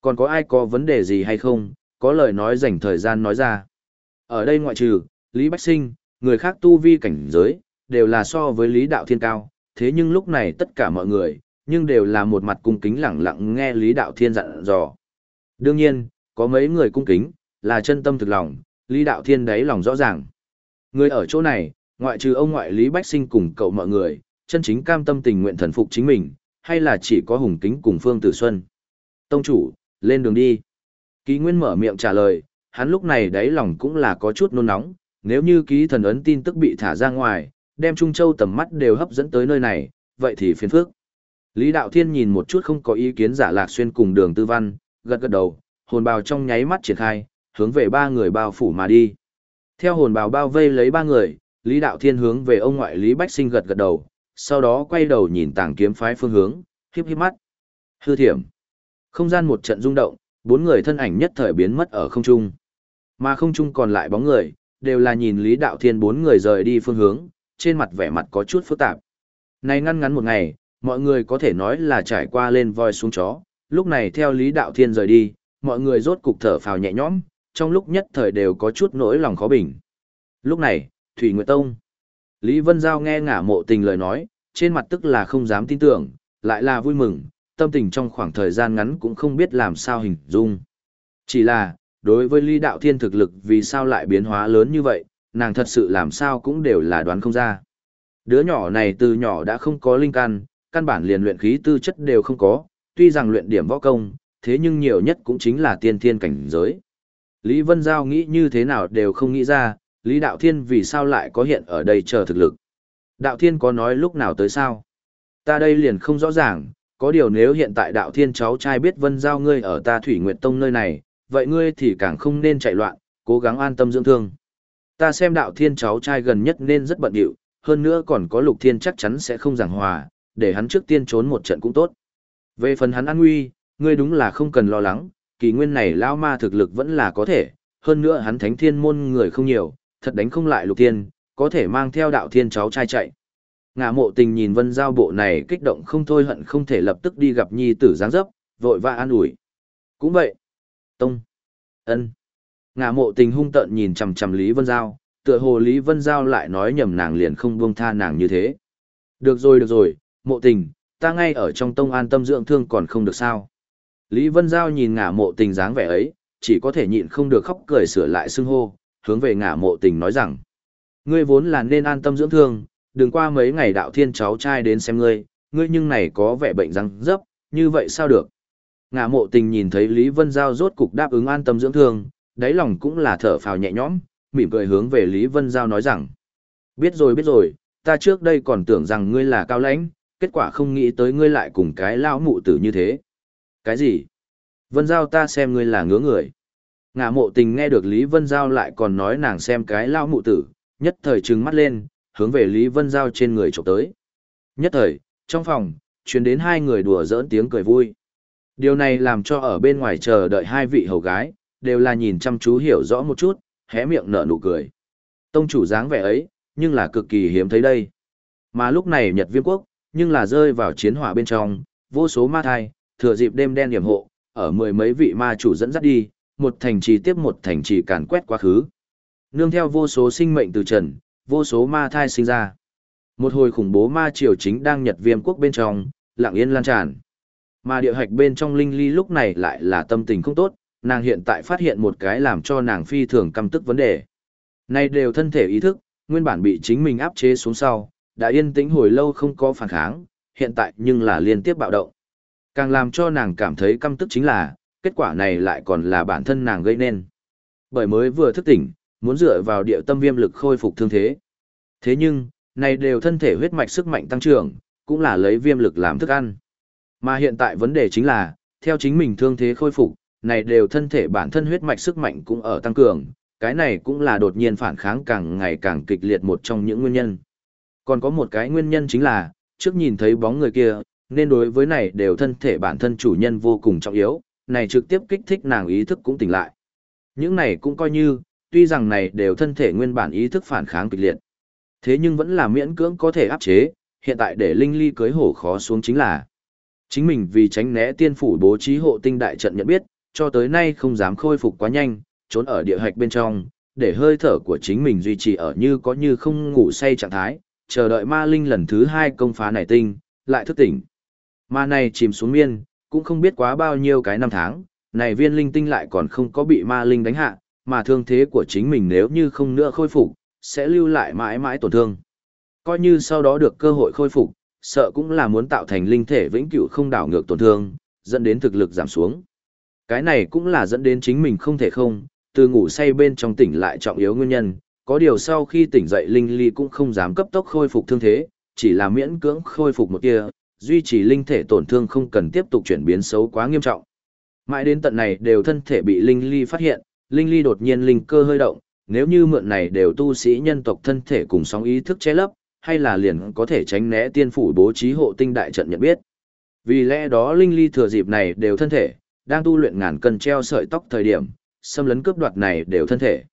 Speaker 1: Còn có ai có vấn đề gì hay không, có lời nói dành thời gian nói ra. Ở đây ngoại trừ, Lý Bách Sinh, người khác tu vi cảnh giới, đều là so với Lý Đạo Thiên cao, thế nhưng lúc này tất cả mọi người, nhưng đều là một mặt cung kính lẳng lặng nghe Lý Đạo Thiên dặn dò. Đương nhiên, có mấy người cung kính, là chân tâm thực lòng, Lý Đạo Thiên đấy lòng rõ ràng. Người ở chỗ này, ngoại trừ ông ngoại Lý Bách Sinh cùng cậu mọi người, chân chính cam tâm tình nguyện thần phục chính mình, hay là chỉ có Hùng Kính cùng Phương Tử Xuân. Tông chủ, lên đường đi. Ký Nguyên mở miệng trả lời, hắn lúc này đáy lòng cũng là có chút nôn nóng, nếu như ký thần ấn tin tức bị thả ra ngoài, đem Trung Châu tầm mắt đều hấp dẫn tới nơi này, vậy thì phiền phức. Lý Đạo Thiên nhìn một chút không có ý kiến giả lạc xuyên cùng đường tư văn, gật gật đầu, hồn bào trong nháy mắt triển khai, hướng về ba người bao phủ mà đi. Theo hồn bào bao vây lấy ba người, Lý Đạo Thiên hướng về ông ngoại Lý Bách Sinh gật gật đầu, sau đó quay đầu nhìn tàng kiếm phái phương hướng, hiếp hiếp mắt. Hư thiểm. Không gian một trận rung động, bốn người thân ảnh nhất thời biến mất ở không trung. Mà không trung còn lại bóng người, đều là nhìn Lý Đạo Thiên bốn người rời đi phương hướng, trên mặt vẻ mặt có chút phức tạp. Này ngăn ngắn một ngày, mọi người có thể nói là trải qua lên voi xuống chó, lúc này theo Lý Đạo Thiên rời đi, mọi người rốt cục thở phào nhẹ nhõm, trong lúc nhất thời đều có chút nỗi lòng khó bình. Lúc này, Thủy Nguyệt Tông. Lý Vân Giao nghe ngả mộ tình lời nói, trên mặt tức là không dám tin tưởng, lại là vui mừng, tâm tình trong khoảng thời gian ngắn cũng không biết làm sao hình dung. Chỉ là, đối với Lý Đạo Thiên thực lực vì sao lại biến hóa lớn như vậy, nàng thật sự làm sao cũng đều là đoán không ra. Đứa nhỏ này từ nhỏ đã không có linh căn, căn bản liền luyện khí tư chất đều không có, tuy rằng luyện điểm võ công, thế nhưng nhiều nhất cũng chính là tiên thiên cảnh giới. Lý Vân Giao nghĩ như thế nào đều không nghĩ ra, Lý Đạo Thiên vì sao lại có hiện ở đây chờ thực lực. Đạo Thiên có nói lúc nào tới sao? Ta đây liền không rõ ràng, có điều nếu hiện tại Đạo Thiên cháu trai biết Vân Giao ngươi ở ta Thủy Nguyệt Tông nơi này, vậy ngươi thì càng không nên chạy loạn, cố gắng an tâm dưỡng thương. Ta xem Đạo Thiên cháu trai gần nhất nên rất bận điệu, hơn nữa còn có Lục Thiên chắc chắn sẽ không giảng hòa, để hắn trước tiên trốn một trận cũng tốt. Về phần hắn an nguy, ngươi đúng là không cần lo lắng, kỳ nguyên này lao ma thực lực vẫn là có thể, hơn nữa hắn thánh thiên môn người không nhiều, thật đánh không lại lục thiên, có thể mang theo đạo thiên cháu trai chạy. Ngã mộ tình nhìn vân giao bộ này kích động không thôi hận không thể lập tức đi gặp nhi tử giáng dấp, vội vã an ủi. Cũng vậy. Tông. ân. Ngạ mộ tình hung tợn nhìn chằm chằm Lý Vân Giao, tựa hồ Lý Vân Giao lại nói nhầm nàng liền không buông tha nàng như thế. Được rồi được rồi, mộ tình, ta ngay ở trong tông an tâm dưỡng thương còn không được sao. Lý Vân Giao nhìn ngả mộ tình dáng vẻ ấy, chỉ có thể nhịn không được khóc cười sửa lại xưng hô, hướng về ngả mộ tình nói rằng. Ngươi vốn là nên an tâm dưỡng thương, đừng qua mấy ngày đạo thiên cháu trai đến xem ngươi, ngươi nhưng này có vẻ bệnh răng dấp, như vậy sao được. Ngả mộ tình nhìn thấy Lý Vân Giao rốt cục đáp ứng an tâm dưỡng thương, đáy lòng cũng là thở phào nhẹ nhõm, mỉm cười hướng về Lý Vân Giao nói rằng. Biết rồi biết rồi, ta trước đây còn tưởng rằng ngươi là cao lãnh, kết quả không nghĩ tới ngươi lại cùng cái lão mụ tử như thế. Cái gì? Vân Giao ta xem ngươi là ngứa người. Ngạ mộ tình nghe được Lý Vân Giao lại còn nói nàng xem cái lão mụ tử, nhất thời trừng mắt lên, hướng về Lý Vân Giao trên người chụp tới. Nhất thời, trong phòng, truyền đến hai người đùa giỡn tiếng cười vui. Điều này làm cho ở bên ngoài chờ đợi hai vị hầu gái, đều là nhìn chăm chú hiểu rõ một chút, hé miệng nở nụ cười. Tông chủ dáng vẻ ấy, nhưng là cực kỳ hiếm thấy đây. Mà lúc này Nhật Viêm Quốc, nhưng là rơi vào chiến hỏa bên trong, vô số ma thai, thừa dịp đêm đen điểm hộ, ở mười mấy vị ma chủ dẫn dắt đi, một thành trì tiếp một thành trì càn quét quá khứ. Nương theo vô số sinh mệnh từ trần, vô số ma thai sinh ra. Một hồi khủng bố ma triều chính đang Nhật Viêm Quốc bên trong, lặng yên lan tràn. Mà địa hạch bên trong Linh Ly lúc này lại là tâm tình không tốt, nàng hiện tại phát hiện một cái làm cho nàng phi thường căm tức vấn đề. Này đều thân thể ý thức, nguyên bản bị chính mình áp chế xuống sau, đã yên tĩnh hồi lâu không có phản kháng, hiện tại nhưng là liên tiếp bạo động. Càng làm cho nàng cảm thấy căm tức chính là, kết quả này lại còn là bản thân nàng gây nên. Bởi mới vừa thức tỉnh, muốn dựa vào địa tâm viêm lực khôi phục thương thế. Thế nhưng, này đều thân thể huyết mạch sức mạnh tăng trưởng, cũng là lấy viêm lực làm thức ăn. Mà hiện tại vấn đề chính là, theo chính mình thương thế khôi phục, này đều thân thể bản thân huyết mạch sức mạnh cũng ở tăng cường, cái này cũng là đột nhiên phản kháng càng ngày càng kịch liệt một trong những nguyên nhân. Còn có một cái nguyên nhân chính là, trước nhìn thấy bóng người kia, nên đối với này đều thân thể bản thân chủ nhân vô cùng trọng yếu, này trực tiếp kích thích nàng ý thức cũng tỉnh lại. Những này cũng coi như, tuy rằng này đều thân thể nguyên bản ý thức phản kháng kịch liệt. Thế nhưng vẫn là miễn cưỡng có thể áp chế, hiện tại để Linh Ly cưới hổ khó xuống chính là chính mình vì tránh né tiên phủ bố trí hộ tinh đại trận nhận biết, cho tới nay không dám khôi phục quá nhanh, trốn ở địa hạch bên trong, để hơi thở của chính mình duy trì ở như có như không ngủ say trạng thái, chờ đợi ma linh lần thứ hai công phá này tinh, lại thức tỉnh. Ma này chìm xuống miên, cũng không biết quá bao nhiêu cái năm tháng, này viên linh tinh lại còn không có bị ma linh đánh hạ, mà thương thế của chính mình nếu như không nữa khôi phục, sẽ lưu lại mãi mãi tổn thương. Coi như sau đó được cơ hội khôi phục, sợ cũng là muốn tạo thành linh thể vĩnh cửu không đảo ngược tổn thương, dẫn đến thực lực giảm xuống. Cái này cũng là dẫn đến chính mình không thể không, từ ngủ say bên trong tỉnh lại trọng yếu nguyên nhân, có điều sau khi tỉnh dậy linh ly cũng không dám cấp tốc khôi phục thương thế, chỉ là miễn cưỡng khôi phục một tia, duy trì linh thể tổn thương không cần tiếp tục chuyển biến xấu quá nghiêm trọng. Mãi đến tận này đều thân thể bị linh ly phát hiện, linh ly đột nhiên linh cơ hơi động, nếu như mượn này đều tu sĩ nhân tộc thân thể cùng sóng ý thức che lấp, hay là liền có thể tránh né tiên phủ bố trí hộ tinh đại trận nhận biết. Vì lẽ đó linh ly thừa dịp này đều thân thể, đang tu luyện ngàn cân treo sợi tóc thời điểm, xâm lấn cướp đoạt này đều thân thể.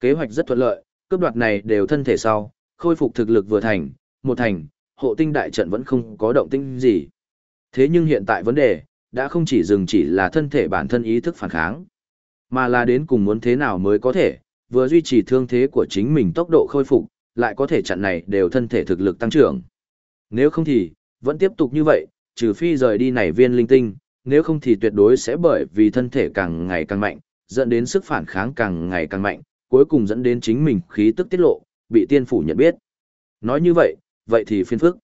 Speaker 1: Kế hoạch rất thuận lợi, cướp đoạt này đều thân thể sau, khôi phục thực lực vừa thành, một thành, hộ tinh đại trận vẫn không có động tinh gì. Thế nhưng hiện tại vấn đề, đã không chỉ dừng chỉ là thân thể bản thân ý thức phản kháng, mà là đến cùng muốn thế nào mới có thể, vừa duy trì thương thế của chính mình tốc độ khôi phục, lại có thể chặn này đều thân thể thực lực tăng trưởng. Nếu không thì, vẫn tiếp tục như vậy, trừ phi rời đi này viên linh tinh, nếu không thì tuyệt đối sẽ bởi vì thân thể càng ngày càng mạnh, dẫn đến sức phản kháng càng ngày càng mạnh, cuối cùng dẫn đến chính mình khí tức tiết lộ, bị tiên phủ nhận biết. Nói như vậy, vậy thì phiền phức.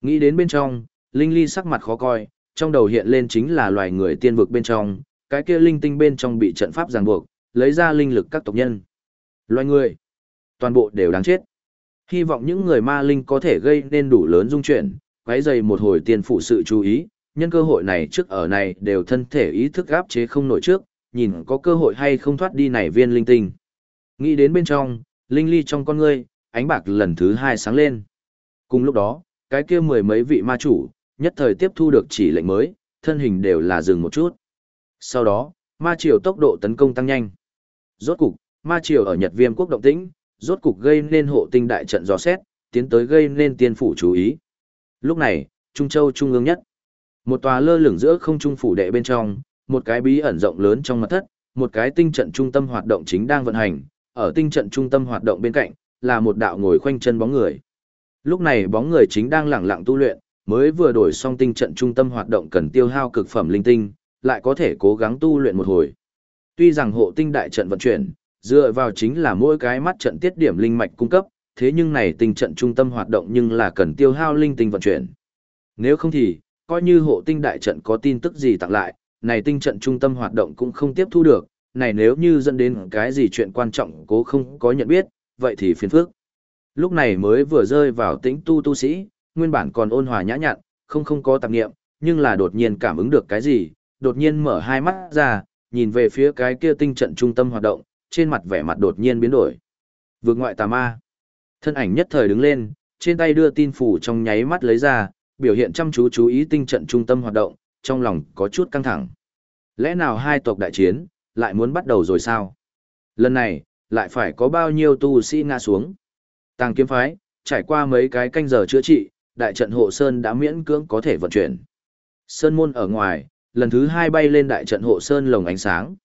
Speaker 1: Nghĩ đến bên trong, Linh Ly sắc mặt khó coi, trong đầu hiện lên chính là loài người tiên vực bên trong, cái kia linh tinh bên trong bị trận pháp ràng buộc, lấy ra linh lực các tộc nhân. Loài người, toàn bộ đều đáng chết. Hy vọng những người ma linh có thể gây nên đủ lớn dung chuyển, quấy dày một hồi tiên phủ sự chú ý, nhân cơ hội này trước ở này đều thân thể ý thức áp chế không nổi trước, nhìn có cơ hội hay không thoát đi này viên linh tinh. Nghĩ đến bên trong, linh ly trong con ngươi, ánh bạc lần thứ hai sáng lên. Cùng lúc đó, cái kia mười mấy vị ma chủ, nhất thời tiếp thu được chỉ lệnh mới, thân hình đều là dừng một chút. Sau đó, ma triều tốc độ tấn công tăng nhanh. Rốt cục, ma triều ở Nhật Viêm quốc động tĩnh, rốt cục gây nên hộ tinh đại trận dò xét, tiến tới gây nên tiên phủ chú ý. Lúc này, Trung Châu trung ương nhất. Một tòa lơ lửng giữa không trung phủ đệ bên trong, một cái bí ẩn rộng lớn trong mặt thất, một cái tinh trận trung tâm hoạt động chính đang vận hành, ở tinh trận trung tâm hoạt động bên cạnh, là một đạo ngồi khoanh chân bóng người. Lúc này bóng người chính đang lẳng lặng tu luyện, mới vừa đổi xong tinh trận trung tâm hoạt động cần tiêu hao cực phẩm linh tinh, lại có thể cố gắng tu luyện một hồi. Tuy rằng hộ tinh đại trận vận chuyển, dựa vào chính là mỗi cái mắt trận tiết điểm linh mạch cung cấp, thế nhưng này tinh trận trung tâm hoạt động nhưng là cần tiêu hao linh tinh vận chuyển. Nếu không thì, coi như hộ tinh đại trận có tin tức gì tặng lại, này tinh trận trung tâm hoạt động cũng không tiếp thu được, này nếu như dẫn đến cái gì chuyện quan trọng cố không có nhận biết, vậy thì phiền phức. Lúc này mới vừa rơi vào tĩnh tu tu sĩ, nguyên bản còn ôn hòa nhã nhặn, không không có tạp nghiệm, nhưng là đột nhiên cảm ứng được cái gì, đột nhiên mở hai mắt ra, nhìn về phía cái kia tinh trận trung tâm hoạt động, trên mặt vẻ mặt đột nhiên biến đổi. Vượt ngoại tà ma. Thân ảnh nhất thời đứng lên, trên tay đưa tin phủ trong nháy mắt lấy ra, biểu hiện chăm chú chú ý tinh trận trung tâm hoạt động, trong lòng có chút căng thẳng. Lẽ nào hai tộc đại chiến, lại muốn bắt đầu rồi sao? Lần này, lại phải có bao nhiêu tu sĩ ngã xuống? Tàng kiếm phái, trải qua mấy cái canh giờ chữa trị, đại trận hộ sơn đã miễn cưỡng có thể vận chuyển. Sơn môn ở ngoài, lần thứ hai bay lên đại trận hộ sơn lồng ánh sáng.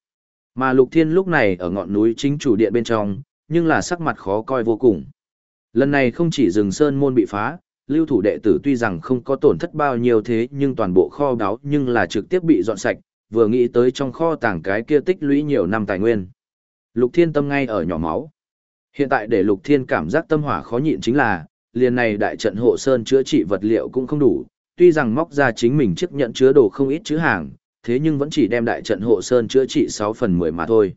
Speaker 1: Mà Lục Thiên lúc này ở ngọn núi chính chủ điện bên trong, nhưng là sắc mặt khó coi vô cùng. Lần này không chỉ rừng sơn môn bị phá, lưu thủ đệ tử tuy rằng không có tổn thất bao nhiêu thế nhưng toàn bộ kho báu nhưng là trực tiếp bị dọn sạch, vừa nghĩ tới trong kho tàng cái kia tích lũy nhiều năm tài nguyên. Lục Thiên tâm ngay ở nhỏ máu. Hiện tại để Lục Thiên cảm giác tâm hỏa khó nhịn chính là, liền này đại trận hộ sơn chữa trị vật liệu cũng không đủ, tuy rằng móc ra chính mình chiếc nhận chứa đồ không ít chữ hàng, thế nhưng vẫn chỉ đem đại trận hộ sơn chữa trị 6 phần 10 mà thôi.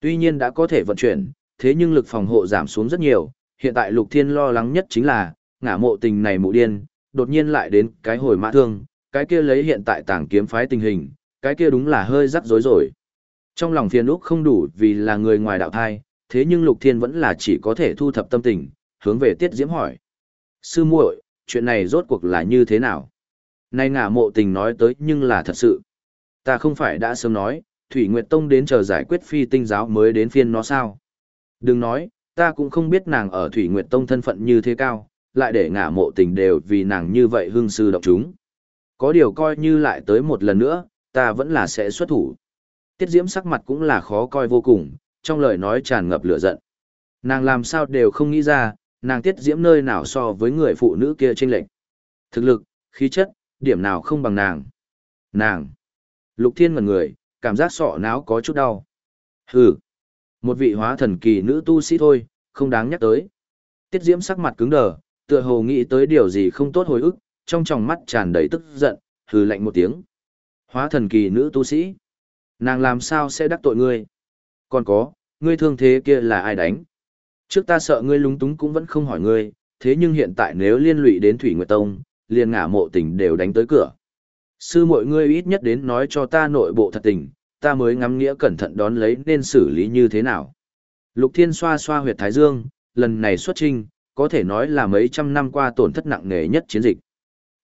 Speaker 1: Tuy nhiên đã có thể vận chuyển, thế nhưng lực phòng hộ giảm xuống rất nhiều, hiện tại Lục Thiên lo lắng nhất chính là, ngả mộ tình này mụ điên, đột nhiên lại đến cái hồi mã thương, cái kia lấy hiện tại tảng kiếm phái tình hình, cái kia đúng là hơi rắc rối rồi. Trong lòng phiền úc không đủ vì là người ngoài đạo thai, thế nhưng Lục Thiên vẫn là chỉ có thể thu thập tâm tình, hướng về Tiết Diễm hỏi. Sư muội, chuyện này rốt cuộc là như thế nào? Nay ngả mộ tình nói tới nhưng là thật sự. Ta không phải đã sớm nói, Thủy Nguyệt Tông đến chờ giải quyết phi tinh giáo mới đến phiên nó sao? Đừng nói, ta cũng không biết nàng ở Thủy Nguyệt Tông thân phận như thế cao, lại để ngả mộ tình đều vì nàng như vậy hương sư động chúng. Có điều coi như lại tới một lần nữa, ta vẫn là sẽ xuất thủ. Tiết Diễm sắc mặt cũng là khó coi vô cùng, trong lời nói tràn ngập lửa giận. Nàng làm sao đều không nghĩ ra, nàng Tiết Diễm nơi nào so với người phụ nữ kia chênh lệch. Thực lực, khí chất, điểm nào không bằng nàng. Nàng. Lục Thiên ngần người, cảm giác sọ não có chút đau. Hừ. Một vị hóa thần kỳ nữ tu sĩ thôi, không đáng nhắc tới. Tiết Diễm sắc mặt cứng đờ, tựa hồ nghĩ tới điều gì không tốt hồi ức, trong tròng mắt tràn đầy tức giận, hừ lạnh một tiếng. Hóa thần kỳ nữ tu sĩ. Nàng làm sao sẽ đắc tội ngươi? Còn có, ngươi thương thế kia là ai đánh? Trước ta sợ ngươi lúng túng cũng vẫn không hỏi ngươi, thế nhưng hiện tại nếu liên lụy đến Thủy Nguyệt Tông, liền ngả mộ tình đều đánh tới cửa. Sư mọi ngươi ít nhất đến nói cho ta nội bộ thật tình, ta mới ngắm nghĩa cẩn thận đón lấy nên xử lý như thế nào. Lục Thiên xoa xoa huyệt Thái Dương, lần này xuất trình có thể nói là mấy trăm năm qua tổn thất nặng nề nhất chiến dịch.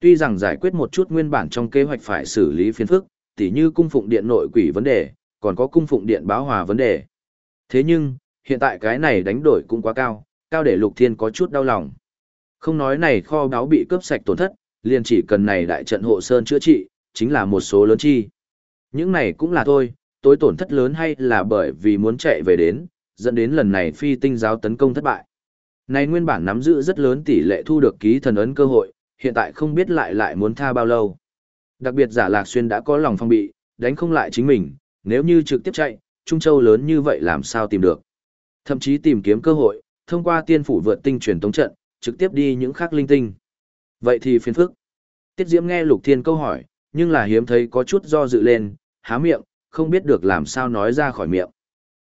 Speaker 1: Tuy rằng giải quyết một chút nguyên bản trong kế hoạch phải xử lý phiền phức, tỉ như cung phụng điện nội quỷ vấn đề, còn có cung phụng điện báo hòa vấn đề. Thế nhưng, hiện tại cái này đánh đổi cũng quá cao, cao để Lục Thiên có chút đau lòng. Không nói này kho báo bị cướp sạch tổn thất, liền chỉ cần này đại trận hộ sơn chữa trị, chính là một số lớn chi. Những này cũng là thôi, tối tổn thất lớn hay là bởi vì muốn chạy về đến, dẫn đến lần này phi tinh giáo tấn công thất bại. Này nguyên bản nắm giữ rất lớn tỷ lệ thu được ký thần ấn cơ hội, hiện tại không biết lại lại muốn tha bao lâu. Đặc biệt giả lạc xuyên đã có lòng phong bị, đánh không lại chính mình, nếu như trực tiếp chạy, Trung Châu lớn như vậy làm sao tìm được. Thậm chí tìm kiếm cơ hội, thông qua tiên phủ vượt tinh truyền tống trận, trực tiếp đi những khác linh tinh. Vậy thì phiền phức. Tiết Diễm nghe Lục Thiên câu hỏi, nhưng là hiếm thấy có chút do dự lên, há miệng, không biết được làm sao nói ra khỏi miệng.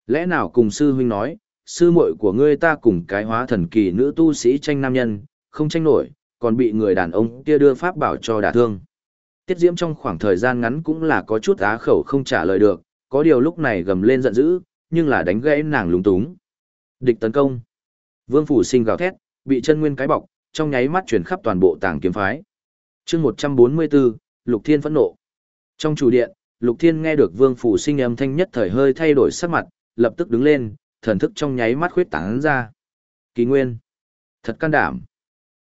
Speaker 1: Lẽ nào cùng sư huynh nói, sư muội của ngươi ta cùng cái hóa thần kỳ nữ tu sĩ tranh nam nhân, không tranh nổi, còn bị người đàn ông kia đưa pháp bảo cho đả thương. Tiết Diễm trong khoảng thời gian ngắn cũng là có chút á khẩu không trả lời được, có điều lúc này gầm lên giận dữ, nhưng là đánh gãy nàng lúng túng. Địch tấn công. Vương Phủ Sinh gào thét, bị chân nguyên cái bọc, trong nháy mắt chuyển khắp toàn bộ tàng kiếm phái. chương 144, Lục Thiên phẫn nộ. Trong chủ điện, Lục Thiên nghe được Vương Phủ Sinh âm thanh nhất thời hơi thay đổi sắc mặt, lập tức đứng lên, thần thức trong nháy mắt khuyết tán ra. Kỳ Nguyên. Thật can đảm.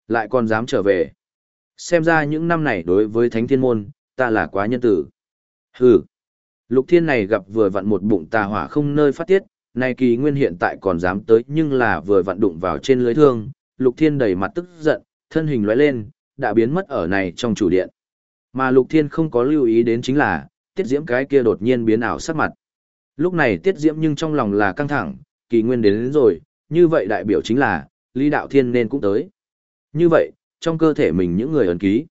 Speaker 1: Lại còn dám trở về. Xem ra những năm này đối với Thánh Thiên Môn, ta là quá nhân tử. Hừ. Lục Thiên này gặp vừa vặn một bụng tà hỏa không nơi phát tiết, này kỳ nguyên hiện tại còn dám tới nhưng là vừa vặn đụng vào trên lưới thương, Lục Thiên đầy mặt tức giận, thân hình lóe lên, đã biến mất ở này trong chủ điện. Mà Lục Thiên không có lưu ý đến chính là, Tiết Diễm cái kia đột nhiên biến ảo sắc mặt. Lúc này Tiết Diễm nhưng trong lòng là căng thẳng, kỳ nguyên đến, đến rồi, như vậy đại biểu chính là, Lý Đạo Thiên nên cũng tới. Như vậy, trong cơ thể mình những người ấn ký.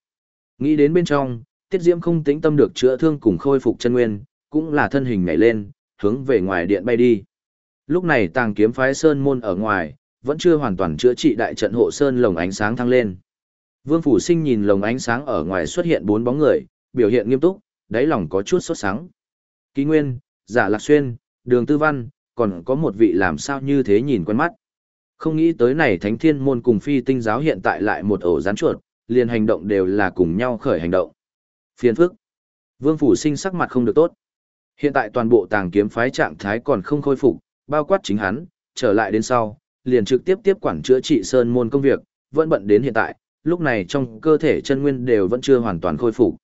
Speaker 1: Nghĩ đến bên trong, Tiết Diễm không tĩnh tâm được chữa thương cùng khôi phục chân nguyên, cũng là thân hình nhảy lên, hướng về ngoài điện bay đi. Lúc này tàng kiếm phái sơn môn ở ngoài, vẫn chưa hoàn toàn chữa trị đại trận hộ sơn lồng ánh sáng thăng lên. Vương Phủ Sinh nhìn lồng ánh sáng ở ngoài xuất hiện bốn bóng người, biểu hiện nghiêm túc, đáy lòng có chút sốt sáng. Ký Nguyên, Giả Lạc Xuyên, Đường Tư Văn, còn có một vị làm sao như thế nhìn quen mắt. Không nghĩ tới này Thánh Thiên Môn cùng Phi Tinh Giáo hiện tại lại một ổ rắn chuột, liền hành động đều là cùng nhau khởi hành động. Phiền phức. Vương Phủ Sinh sắc mặt không được tốt. Hiện tại toàn bộ tàng kiếm phái trạng thái còn không khôi phục, bao quát chính hắn, trở lại đến sau, liền trực tiếp tiếp quản chữa trị sơn môn công việc, vẫn bận đến hiện tại, lúc này trong cơ thể chân nguyên đều vẫn chưa hoàn toàn khôi phục.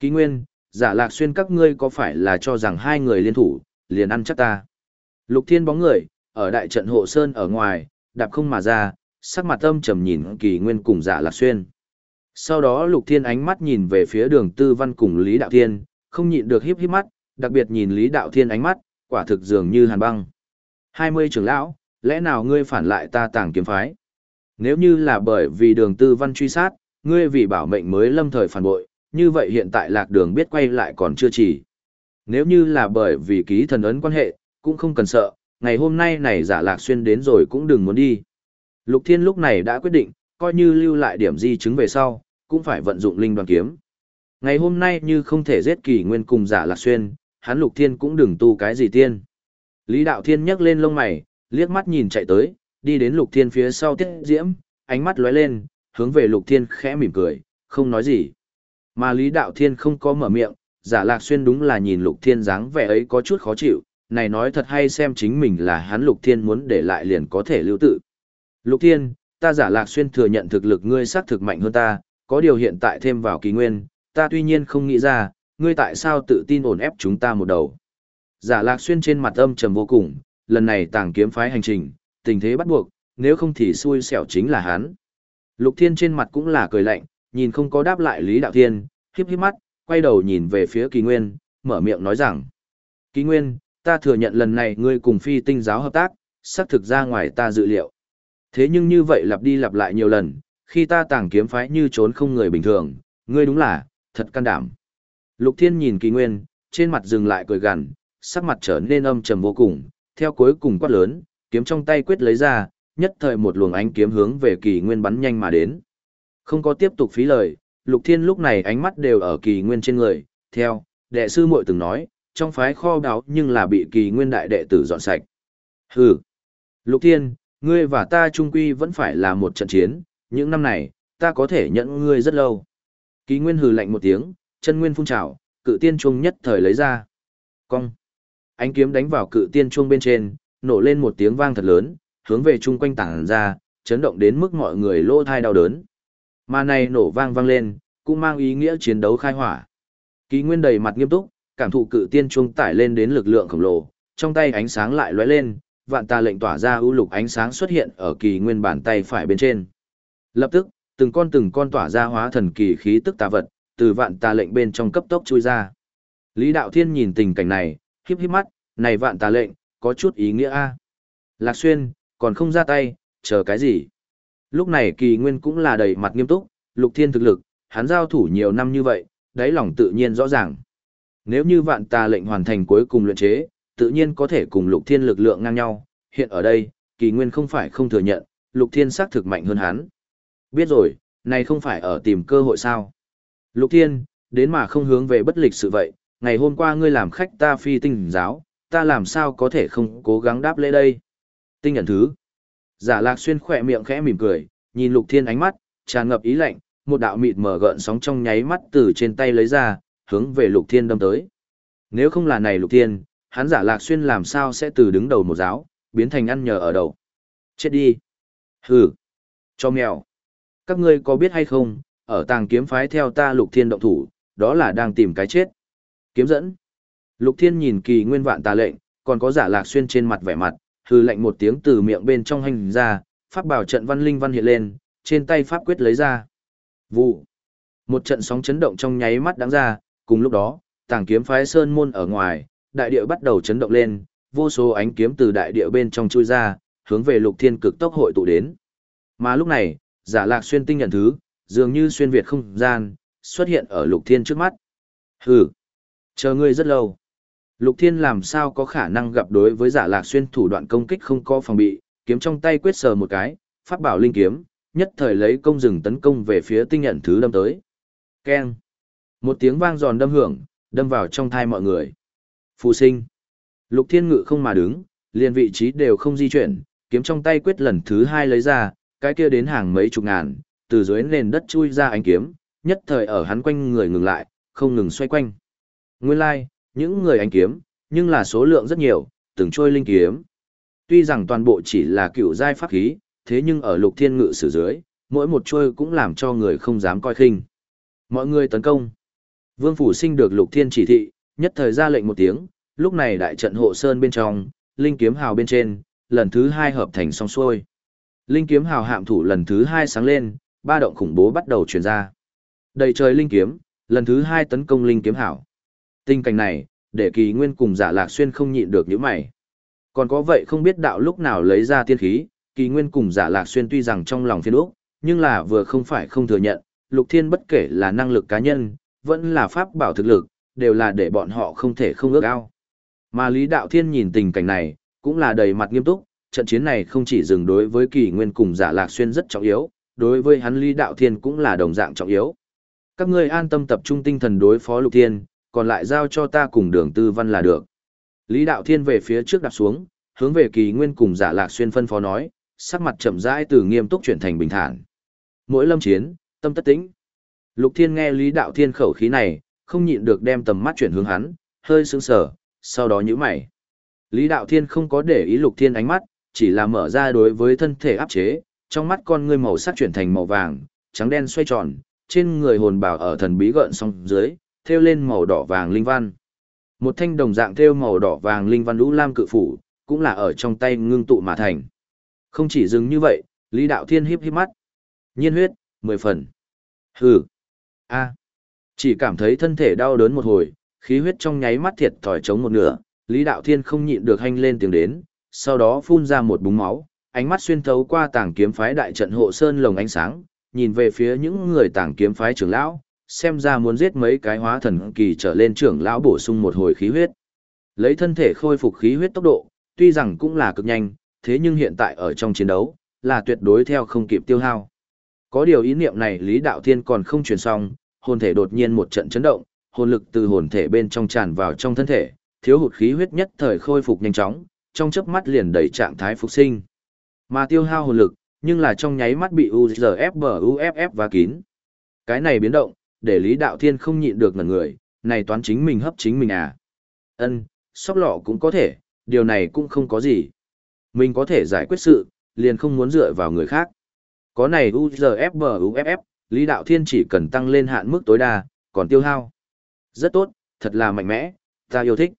Speaker 1: Ký nguyên, giả lạc xuyên các ngươi có phải là cho rằng hai người liên thủ, liền ăn chắc ta. Lục thiên bóng người, ở đại trận hộ sơn ở ngoài, đạp không mà ra, sắc mặt âm trầm nhìn kỳ nguyên cùng giả lạc xuyên. Sau đó lục thiên ánh mắt nhìn về phía đường tư văn cùng Lý Đạo Thiên, không nhịn được híp híp mắt, đặc biệt nhìn Lý Đạo Thiên ánh mắt, quả thực dường như hàn băng. Hai mươi trưởng lão, lẽ nào ngươi phản lại ta tàng kiếm phái? Nếu như là bởi vì đường tư văn truy sát, ngươi vì bảo mệnh mới lâm thời phản bội, như vậy hiện tại lạc đường biết quay lại còn chưa chỉ. Nếu như là bởi vì ký thần ấn quan hệ, cũng không cần sợ, ngày hôm nay này giả lạc xuyên đến rồi cũng đừng muốn đi. Lục Thiên lúc này đã quyết định, coi như lưu lại điểm di chứng về sau, cũng phải vận dụng linh đoàn kiếm. Ngày hôm nay như không thể giết kỳ nguyên cùng giả lạc xuyên, hắn Lục Thiên cũng đừng tu cái gì tiên. Lý Đạo Thiên nhấc lên lông mày, liếc mắt nhìn chạy tới, đi đến Lục Thiên phía sau tiết diễm, ánh mắt lóe lên, hướng về Lục Thiên khẽ mỉm cười, không nói gì. Mà Lý Đạo Thiên không có mở miệng, giả lạc xuyên đúng là nhìn Lục Thiên dáng vẻ ấy có chút khó chịu, này nói thật hay xem chính mình là hắn Lục Thiên muốn để lại liền có thể lưu tự. Lục Thiên, ta giả lạc xuyên thừa nhận thực lực ngươi xác thực mạnh hơn ta, có điều hiện tại thêm vào kỳ nguyên, ta tuy nhiên không nghĩ ra, ngươi tại sao tự tin ổn ép chúng ta một đầu. Giả lạc xuyên trên mặt âm trầm vô cùng, lần này tàng kiếm phái hành trình, tình thế bắt buộc, nếu không thì xui xẻo chính là hắn. Lục Thiên trên mặt cũng là cười lạnh, nhìn không có đáp lại Lý Đạo Thiên, híp híp mắt, quay đầu nhìn về phía Kỳ Nguyên, mở miệng nói rằng: "Kỳ Nguyên, ta thừa nhận lần này ngươi cùng Phi Tinh giáo hợp tác, xác thực ra ngoài ta dự liệu. Thế nhưng như vậy lặp đi lặp lại nhiều lần, khi ta tàng kiếm phái như trốn không người bình thường, ngươi đúng là thật can đảm." Lục Thiên nhìn Kỳ Nguyên, trên mặt dừng lại cười gằn, sắc mặt trở nên âm trầm vô cùng, theo cuối cùng quát lớn, kiếm trong tay quyết lấy ra, nhất thời một luồng ánh kiếm hướng về Kỳ Nguyên bắn nhanh mà đến. Không có tiếp tục phí lời, Lục Thiên lúc này ánh mắt đều ở Kỳ Nguyên trên người, theo, đệ sư muội từng nói, trong phái kho đáo nhưng là bị Kỳ Nguyên đại đệ tử dọn sạch. Hừ. Lục Thiên, ngươi và ta trung quy vẫn phải là một trận chiến, những năm này, ta có thể nhận ngươi rất lâu. Kỳ Nguyên hừ lạnh một tiếng, chân nguyên phun trào, cự tiên chuông nhất thời lấy ra. Cong. Ánh kiếm đánh vào cự tiên chuông bên trên, nổ lên một tiếng vang thật lớn, hướng về chung quanh tảng ra, chấn động đến mức mọi người lỗ thai đau đớn. Mà này nổ vang vang lên, cũng mang ý nghĩa chiến đấu khai hỏa. kỳ Nguyên đầy mặt nghiêm túc, cảm thụ cự tiên chuông tải lên đến lực lượng khổng lồ, trong tay ánh sáng lại lóe lên, vạn tà lệnh tỏa ra ưu lục ánh sáng xuất hiện ở kỳ nguyên bàn tay phải bên trên. Lập tức, từng con từng con tỏa ra hóa thần kỳ khí tức tà vật, từ vạn tà lệnh bên trong cấp tốc chui ra. Lý Đạo Thiên nhìn tình cảnh này, híp híp mắt, này vạn tà lệnh, có chút ý nghĩa a. Lạc Xuyên, còn không ra tay, chờ cái gì? Lúc này kỳ nguyên cũng là đầy mặt nghiêm túc, lục thiên thực lực, hắn giao thủ nhiều năm như vậy, đáy lòng tự nhiên rõ ràng. Nếu như vạn tà lệnh hoàn thành cuối cùng luyện chế, tự nhiên có thể cùng lục thiên lực lượng ngang nhau, hiện ở đây, kỳ nguyên không phải không thừa nhận, lục thiên xác thực mạnh hơn hắn. Biết rồi, này không phải ở tìm cơ hội sao. Lục thiên, đến mà không hướng về bất lịch sự vậy, ngày hôm qua ngươi làm khách ta phi tinh giáo, ta làm sao có thể không cố gắng đáp lễ đây. Tinh nhận thứ. Giả lạc xuyên khỏe miệng khẽ mỉm cười, nhìn lục thiên ánh mắt, tràn ngập ý lạnh, một đạo mịt mở gợn sóng trong nháy mắt từ trên tay lấy ra, hướng về lục thiên đâm tới. Nếu không là này lục thiên, hắn giả lạc xuyên làm sao sẽ từ đứng đầu một giáo, biến thành ăn nhờ ở đầu. Chết đi. Hừ. Cho mèo. Các ngươi có biết hay không, ở tàng kiếm phái theo ta lục thiên động thủ, đó là đang tìm cái chết. Kiếm dẫn. Lục thiên nhìn kỳ nguyên vạn tà lệnh, còn có giả lạc xuyên trên mặt vẻ mặt, hư lệnh một tiếng từ miệng bên trong hành ra, pháp bảo trận văn linh văn hiện lên, trên tay pháp quyết lấy ra. Vụ. Một trận sóng chấn động trong nháy mắt đáng ra, cùng lúc đó, tàng kiếm phái sơn môn ở ngoài, đại địa bắt đầu chấn động lên, vô số ánh kiếm từ đại địa bên trong chui ra, hướng về lục thiên cực tốc hội tụ đến. Mà lúc này, giả lạc xuyên tinh nhận thứ, dường như xuyên việt không gian, xuất hiện ở lục thiên trước mắt. Hừ, chờ ngươi rất lâu. Lục Thiên làm sao có khả năng gặp đối với giả lạc xuyên thủ đoạn công kích không có phòng bị, kiếm trong tay quyết sờ một cái, phát bảo linh kiếm, nhất thời lấy công rừng tấn công về phía tinh nhận thứ đâm tới. Keng. Một tiếng vang giòn đâm hưởng, đâm vào trong thai mọi người. Phù sinh. Lục Thiên Ngự không mà đứng, liền vị trí đều không di chuyển, kiếm trong tay quyết lần thứ hai lấy ra, cái kia đến hàng mấy chục ngàn, từ dưới nền đất chui ra ánh kiếm, nhất thời ở hắn quanh người ngừng lại, không ngừng xoay quanh. Nguyên lai, like, những người ánh kiếm, nhưng là số lượng rất nhiều, từng trôi linh kiếm. Tuy rằng toàn bộ chỉ là cựu giai pháp khí, thế nhưng ở lục thiên ngự sử dưới, mỗi một trôi cũng làm cho người không dám coi khinh. Mọi người tấn công. Vương Phủ Sinh được lục thiên chỉ thị, nhất thời ra lệnh một tiếng, lúc này đại trận hộ sơn bên trong, linh kiếm hào bên trên, lần thứ hai hợp thành song xuôi. Linh kiếm hào hạm thủ lần thứ hai sáng lên, ba động khủng bố bắt đầu truyền ra. Đầy trời linh kiếm, lần thứ hai tấn công linh kiếm hào. Tình cảnh này, để kỳ nguyên cùng giả lạc xuyên không nhịn được những mày. Còn có vậy không biết đạo lúc nào lấy ra tiên khí, kỳ nguyên cùng giả lạc xuyên tuy rằng trong lòng phiên ốc, nhưng là vừa không phải không thừa nhận, lục thiên bất kể là năng lực cá nhân, vẫn là pháp bảo thực lực, đều là để bọn họ không thể không ước ao. Mà Lý Đạo Thiên nhìn tình cảnh này, cũng là đầy mặt nghiêm túc, trận chiến này không chỉ dừng đối với kỳ nguyên cùng giả lạc xuyên rất trọng yếu, đối với hắn Lý Đạo Thiên cũng là đồng dạng trọng yếu. Các ngươi an tâm tập trung tinh thần đối phó lục thiên, còn lại giao cho ta cùng đường tư văn là được. Lý Đạo Thiên về phía trước đạp xuống, hướng về kỳ nguyên cùng giả lạc xuyên phân phó nói, sắc mặt chậm rãi từ nghiêm túc chuyển thành bình thản. Mỗi lâm chiến, tâm tất tĩnh. Lục Thiên nghe Lý Đạo Thiên khẩu khí này, không nhịn được đem tầm mắt chuyển hướng hắn, hơi sững sờ, sau đó nhíu mày. Lý Đạo Thiên không có để ý Lục Thiên ánh mắt, chỉ là mở ra đối với thân thể áp chế, trong mắt con ngươi màu sắc chuyển thành màu vàng, trắng đen xoay tròn, trên người hồn bảo ở thần bí gợn song dưới, thêu lên màu đỏ vàng linh văn. Một thanh đồng dạng thêu màu đỏ vàng linh văn lũ lam cự phủ, cũng là ở trong tay ngưng tụ mà thành. Không chỉ dừng như vậy, Lý Đạo Thiên híp híp mắt. Nhiên huyết, mười phần. Hừ. A. Chỉ cảm thấy thân thể đau đớn một hồi, khí huyết trong nháy mắt thiệt thòi trống một nửa, Lý Đạo Thiên không nhịn được hanh lên tiếng đến, sau đó phun ra một búng máu, ánh mắt xuyên thấu qua tảng kiếm phái đại trận hộ sơn lồng ánh sáng, nhìn về phía những người tảng kiếm phái trưởng lão, xem ra muốn giết mấy cái hóa thần kỳ trở lên trưởng lão bổ sung một hồi khí huyết. Lấy thân thể khôi phục khí huyết tốc độ, tuy rằng cũng là cực nhanh, thế nhưng hiện tại ở trong chiến đấu, là tuyệt đối theo không kịp tiêu hao. Có điều ý niệm này Lý Đạo Thiên còn không truyền xong, hồn thể đột nhiên một trận chấn động, hồn lực từ hồn thể bên trong tràn vào trong thân thể, thiếu hụt khí huyết nhất thời khôi phục nhanh chóng, trong chớp mắt liền đẩy trạng thái phục sinh. Mà tiêu hao hồn lực, nhưng là trong nháy mắt bị UZFBUFF UFF và kín. Cái này biến động, để Lý Đạo Thiên không nhịn được ngẩn người, này toán chính mình hấp chính mình à. Ân, sóc lọ cũng có thể, điều này cũng không có gì. Mình có thể giải quyết sự, liền không muốn dựa vào người khác. Có này UZFBUFF, UFF, Lý Đạo Thiên chỉ cần tăng lên hạn mức tối đa, còn tiêu hao. Rất tốt, thật là mạnh mẽ, ta yêu thích.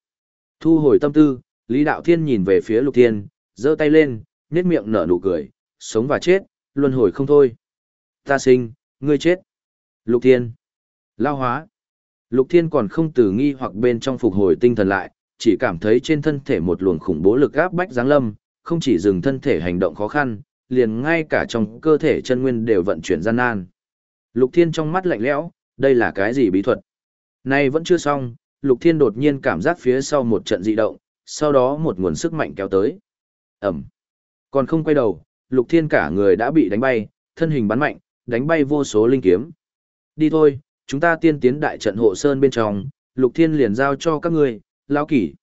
Speaker 1: Thu hồi tâm tư, Lý Đạo Thiên nhìn về phía Lục Thiên, giơ tay lên, nét miệng nở nụ cười, sống và chết, luân hồi không thôi. Ta sinh, ngươi chết. Lục Thiên. Lao hóa. Lục Thiên còn không từ nghi hoặc bên trong phục hồi tinh thần lại, chỉ cảm thấy trên thân thể một luồng khủng bố lực áp bách giáng lâm, không chỉ dừng thân thể hành động khó khăn, liền ngay cả trong cơ thể chân nguyên đều vận chuyển gian nan. Lục Thiên trong mắt lạnh lẽo, đây là cái gì bí thuật? Nay vẫn chưa xong, Lục Thiên đột nhiên cảm giác phía sau một trận dị động, sau đó một nguồn sức mạnh kéo tới. Ẩm. Còn không quay đầu, Lục Thiên cả người đã bị đánh bay, thân hình bắn mạnh, đánh bay vô số linh kiếm. Đi thôi, chúng ta tiên tiến đại trận hộ sơn bên trong, Lục Thiên liền giao cho các ngươi, lão kỷ.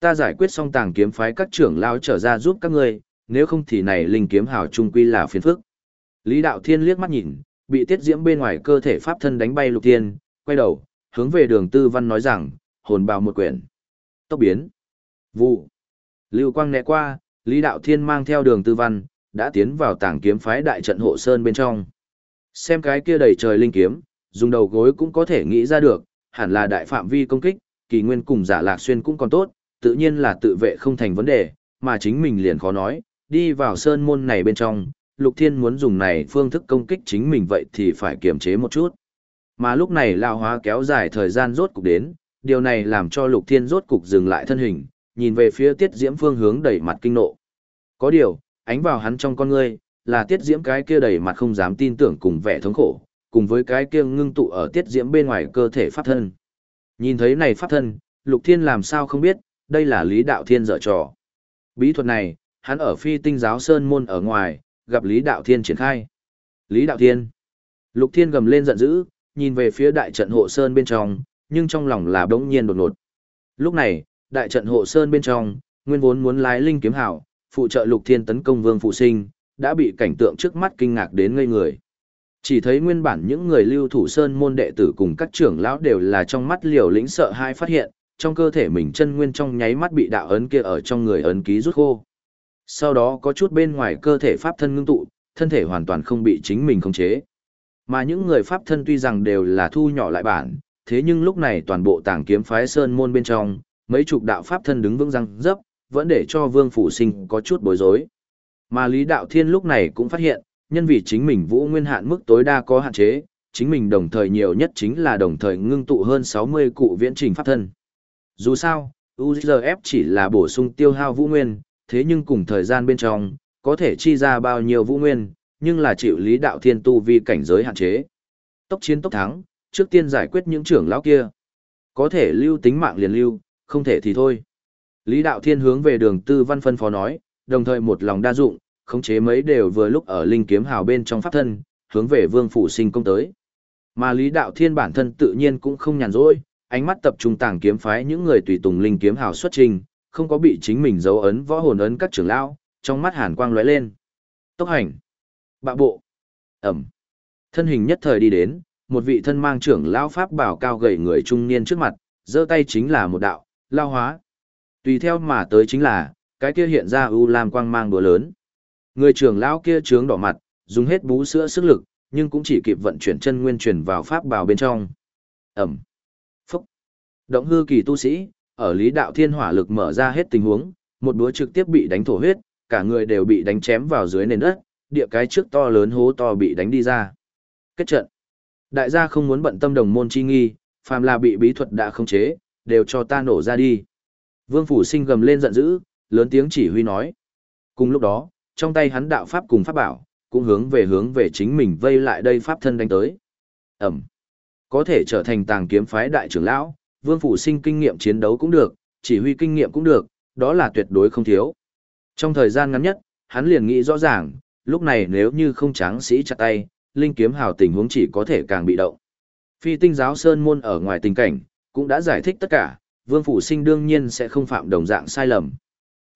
Speaker 1: Ta giải quyết xong tàng kiếm phái các trưởng lão trở ra giúp các ngươi, nếu không thì này linh kiếm hào trung quy là phiền phức. Lý Đạo Thiên liếc mắt nhìn, bị tiết diễm bên ngoài cơ thể pháp thân đánh bay Lục Thiên, quay đầu, hướng về đường tư văn nói rằng, hồn bào một quyển. Tốc biến. Vụ. Lưu quang né qua, Lý Đạo Thiên mang theo đường tư văn, đã tiến vào tảng kiếm phái đại trận hộ sơn bên trong. Xem cái kia đầy trời linh kiếm, dùng đầu gối cũng có thể nghĩ ra được, hẳn là đại phạm vi công kích, kỳ nguyên cùng giả lạc xuyên cũng còn tốt, tự nhiên là tự vệ không thành vấn đề, mà chính mình liền khó nói, đi vào sơn môn này bên trong, Lục Thiên muốn dùng này phương thức công kích chính mình vậy thì phải kiềm chế một chút. Mà lúc này lao hóa kéo dài thời gian rốt cục đến, điều này làm cho Lục Thiên rốt cục dừng lại thân hình, nhìn về phía Tiết Diễm phương hướng đẩy mặt kinh nộ. Có điều, ánh vào hắn trong con ngươi, là Tiết Diễm cái kia đẩy mặt không dám tin tưởng cùng vẻ thống khổ, cùng với cái kia ngưng tụ ở Tiết Diễm bên ngoài cơ thể pháp thân. Nhìn thấy này pháp thân, Lục Thiên làm sao không biết, đây là Lý Đạo Thiên dở trò. Bí thuật này, hắn ở phi tinh giáo Sơn Môn ở ngoài, gặp Lý Đạo Thiên triển khai. Lý Đạo Thiên. Lục Thiên gầm lên giận dữ, nhìn về phía đại trận hộ Sơn bên trong, nhưng trong lòng là đống nhiên đột ngột. Lúc này, đại trận hộ Sơn bên trong, nguyên vốn muốn lái linh kiếm hảo, phụ trợ Lục Thiên tấn công Vương Phụ Sinh, đã bị cảnh tượng trước mắt kinh ngạc đến ngây người. Chỉ thấy nguyên bản những người lưu thủ sơn môn đệ tử cùng các trưởng lão đều là trong mắt liều lĩnh sợ hai phát hiện, trong cơ thể mình chân nguyên trong nháy mắt bị đạo ấn kia ở trong người ấn ký rút khô. Sau đó có chút bên ngoài cơ thể pháp thân ngưng tụ, thân thể hoàn toàn không bị chính mình khống chế. Mà những người pháp thân tuy rằng đều là thu nhỏ lại bản, thế nhưng lúc này toàn bộ tàng kiếm phái sơn môn bên trong, mấy chục đạo pháp thân đứng vững răng dấp, vẫn để cho Vương Phủ Sinh có chút bối rối. Mà Lý Đạo Thiên lúc này cũng phát hiện, nhân vì chính mình vũ nguyên hạn mức tối đa có hạn chế, chính mình đồng thời nhiều nhất chính là đồng thời ngưng tụ hơn 60 cụ viễn trình pháp thân. Dù sao, UZF chỉ là bổ sung tiêu hao vũ nguyên, thế nhưng cùng thời gian bên trong, có thể chi ra bao nhiêu vũ nguyên, nhưng là chịu lý đạo thiên tu vì cảnh giới hạn chế. Tốc chiến tốc thắng, trước tiên giải quyết những trưởng lão kia. Có thể lưu tính mạng liền lưu, không thể thì thôi. Lý đạo thiên hướng về đường tư văn phân phó nói, đồng thời một lòng đa dụng, khống chế mấy đều vừa lúc ở linh kiếm hào bên trong pháp thân, hướng về vương phủ sinh công tới. Mà Lý đạo thiên bản thân tự nhiên cũng không nhàn rỗi, ánh mắt tập trung tàng kiếm phái những người tùy tùng linh kiếm hào xuất trình, không có bị chính mình dấu ấn võ hồn ấn các trưởng lão, trong mắt hàn quang lóe lên. Tốc hành, bạo bộ, ẩm. Thân hình nhất thời đi đến, một vị thân mang trưởng lão pháp bảo cao gầy người trung niên trước mặt, giơ tay chính là một đạo, lao hóa. Tùy theo mà tới chính là, cái kia hiện ra u lam quang mang đùa lớn. Người trưởng lão kia trướng đỏ mặt, dùng hết bú sữa sức lực, nhưng cũng chỉ kịp vận chuyển chân nguyên truyền vào pháp bảo bên trong. Ẩm. Phúc. Động hư kỳ tu sĩ, ở lý đạo thiên hỏa lực mở ra hết tình huống, một búa trực tiếp bị đánh thổ huyết, cả người đều bị đánh chém vào dưới nền đất, địa cái trước to lớn hố to bị đánh đi ra. Kết trận. Đại gia không muốn bận tâm đồng môn chi nghi, phàm là bị bí thuật đã khống chế, đều cho ta nổ ra đi. Vương Phủ Sinh gầm lên giận dữ, lớn tiếng chỉ huy nói. Cùng lúc đó, trong tay hắn đạo pháp cùng pháp bảo, cũng hướng về hướng về chính mình vây lại đây pháp thân đánh tới. Ẩm. Có thể trở thành tàng kiếm phái đại trưởng lão, Vương Phủ Sinh kinh nghiệm chiến đấu cũng được, chỉ huy kinh nghiệm cũng được, đó là tuyệt đối không thiếu. Trong thời gian ngắn nhất, hắn liền nghĩ rõ ràng, lúc này nếu như không tráng sĩ chặt tay, linh kiếm hào tình huống chỉ có thể càng bị động. Phi tinh giáo sơn môn ở ngoài tình cảnh, cũng đã giải thích tất cả, vương phủ sinh đương nhiên sẽ không phạm đồng dạng sai lầm.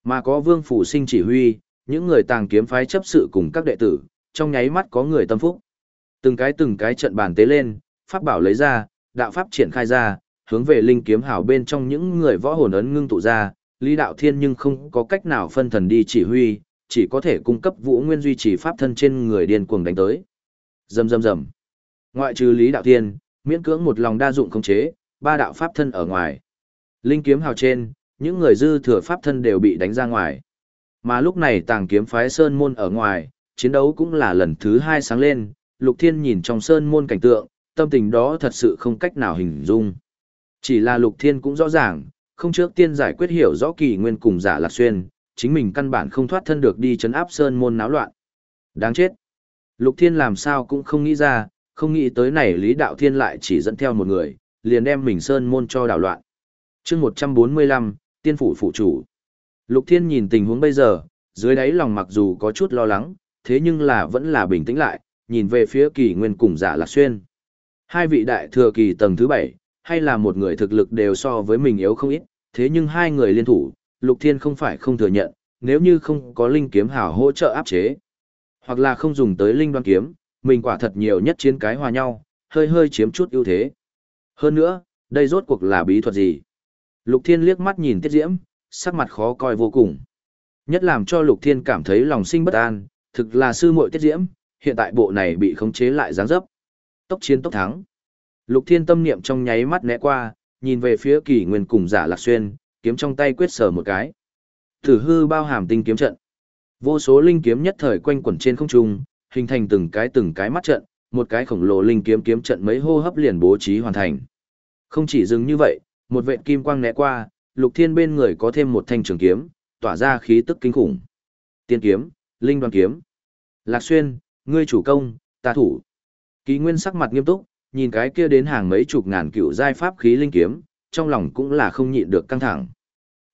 Speaker 1: Mà có vương phủ sinh chỉ huy, những người tàng kiếm phái chấp sự cùng các đệ tử, trong nháy mắt có người tâm phúc. Từng cái từng cái trận bàn tế lên, pháp bảo lấy ra, đạo pháp triển khai ra, hướng về linh kiếm hào bên trong những người võ hồn ấn ngưng tụ ra, Lý Đạo Thiên nhưng không có cách nào phân thần đi chỉ huy, chỉ có thể cung cấp vũ nguyên duy trì pháp thân trên người điên cuồng đánh tới. Rầm rầm rầm. Ngoại trừ Lý Đạo Thiên, miễn cưỡng một lòng đa dụng khống chế, ba đạo pháp thân ở ngoài. Linh kiếm hào trên, những người dư thừa pháp thân đều bị đánh ra ngoài. Mà lúc này tàng kiếm phái Sơn Môn ở ngoài, chiến đấu cũng là lần thứ hai sáng lên, Lục Thiên nhìn trong Sơn Môn cảnh tượng, tâm tình đó thật sự không cách nào hình dung. Chỉ là Lục Thiên cũng rõ ràng, không trước tiên giải quyết hiểu rõ kỳ nguyên cùng giả lạc xuyên, chính mình căn bản không thoát thân được đi chấn áp Sơn Môn náo loạn. Đáng chết. Lục Thiên làm sao cũng không nghĩ ra, không nghĩ tới này Lý Đạo Thiên lại chỉ dẫn theo một người, liền đem mình Sơn Môn cho đảo loạn. chương 145, Tiên Phủ Phụ Chủ. Lục Thiên nhìn tình huống bây giờ, dưới đáy lòng mặc dù có chút lo lắng, thế nhưng là vẫn là bình tĩnh lại, nhìn về phía kỳ nguyên cùng giả lạc xuyên. Hai vị đại thừa kỳ tầng thứ bảy, hay là một người thực lực đều so với mình yếu không ít, thế nhưng hai người liên thủ, Lục Thiên không phải không thừa nhận, nếu như không có linh kiếm hảo hỗ trợ áp chế, hoặc là không dùng tới linh đoan kiếm, mình quả thật nhiều nhất chiến cái hòa nhau, hơi hơi chiếm chút ưu thế. Hơn nữa, đây rốt cuộc là bí thuật gì? Lục Thiên liếc mắt nhìn Tiết Diễm, sắc mặt khó coi vô cùng. Nhất làm cho Lục Thiên cảm thấy lòng sinh bất an, thực là sư muội Tiết Diễm, hiện tại bộ này bị khống chế lại dáng dấp. Tốc chiến tốc thắng. Lục Thiên tâm niệm trong nháy mắt né qua, nhìn về phía Kỳ Nguyên cùng Giả Lạc Xuyên, kiếm trong tay quyết sở một cái. Thử hư bao hàm tinh kiếm trận. Vô số linh kiếm nhất thời quanh quẩn trên không trung, hình thành từng cái từng cái mắt trận, một cái khổng lồ linh kiếm kiếm trận mấy hô hấp liền bố trí hoàn thành. Không chỉ dừng như vậy, một vệt kim quang né qua, Lục Thiên bên người có thêm một thanh trường kiếm, tỏa ra khí tức kinh khủng. Tiên kiếm, linh đoàn kiếm. Lạc Xuyên, ngươi chủ công, ta thủ. Ký Nguyên sắc mặt nghiêm túc, nhìn cái kia đến hàng mấy chục ngàn cựu giai pháp khí linh kiếm, trong lòng cũng là không nhịn được căng thẳng.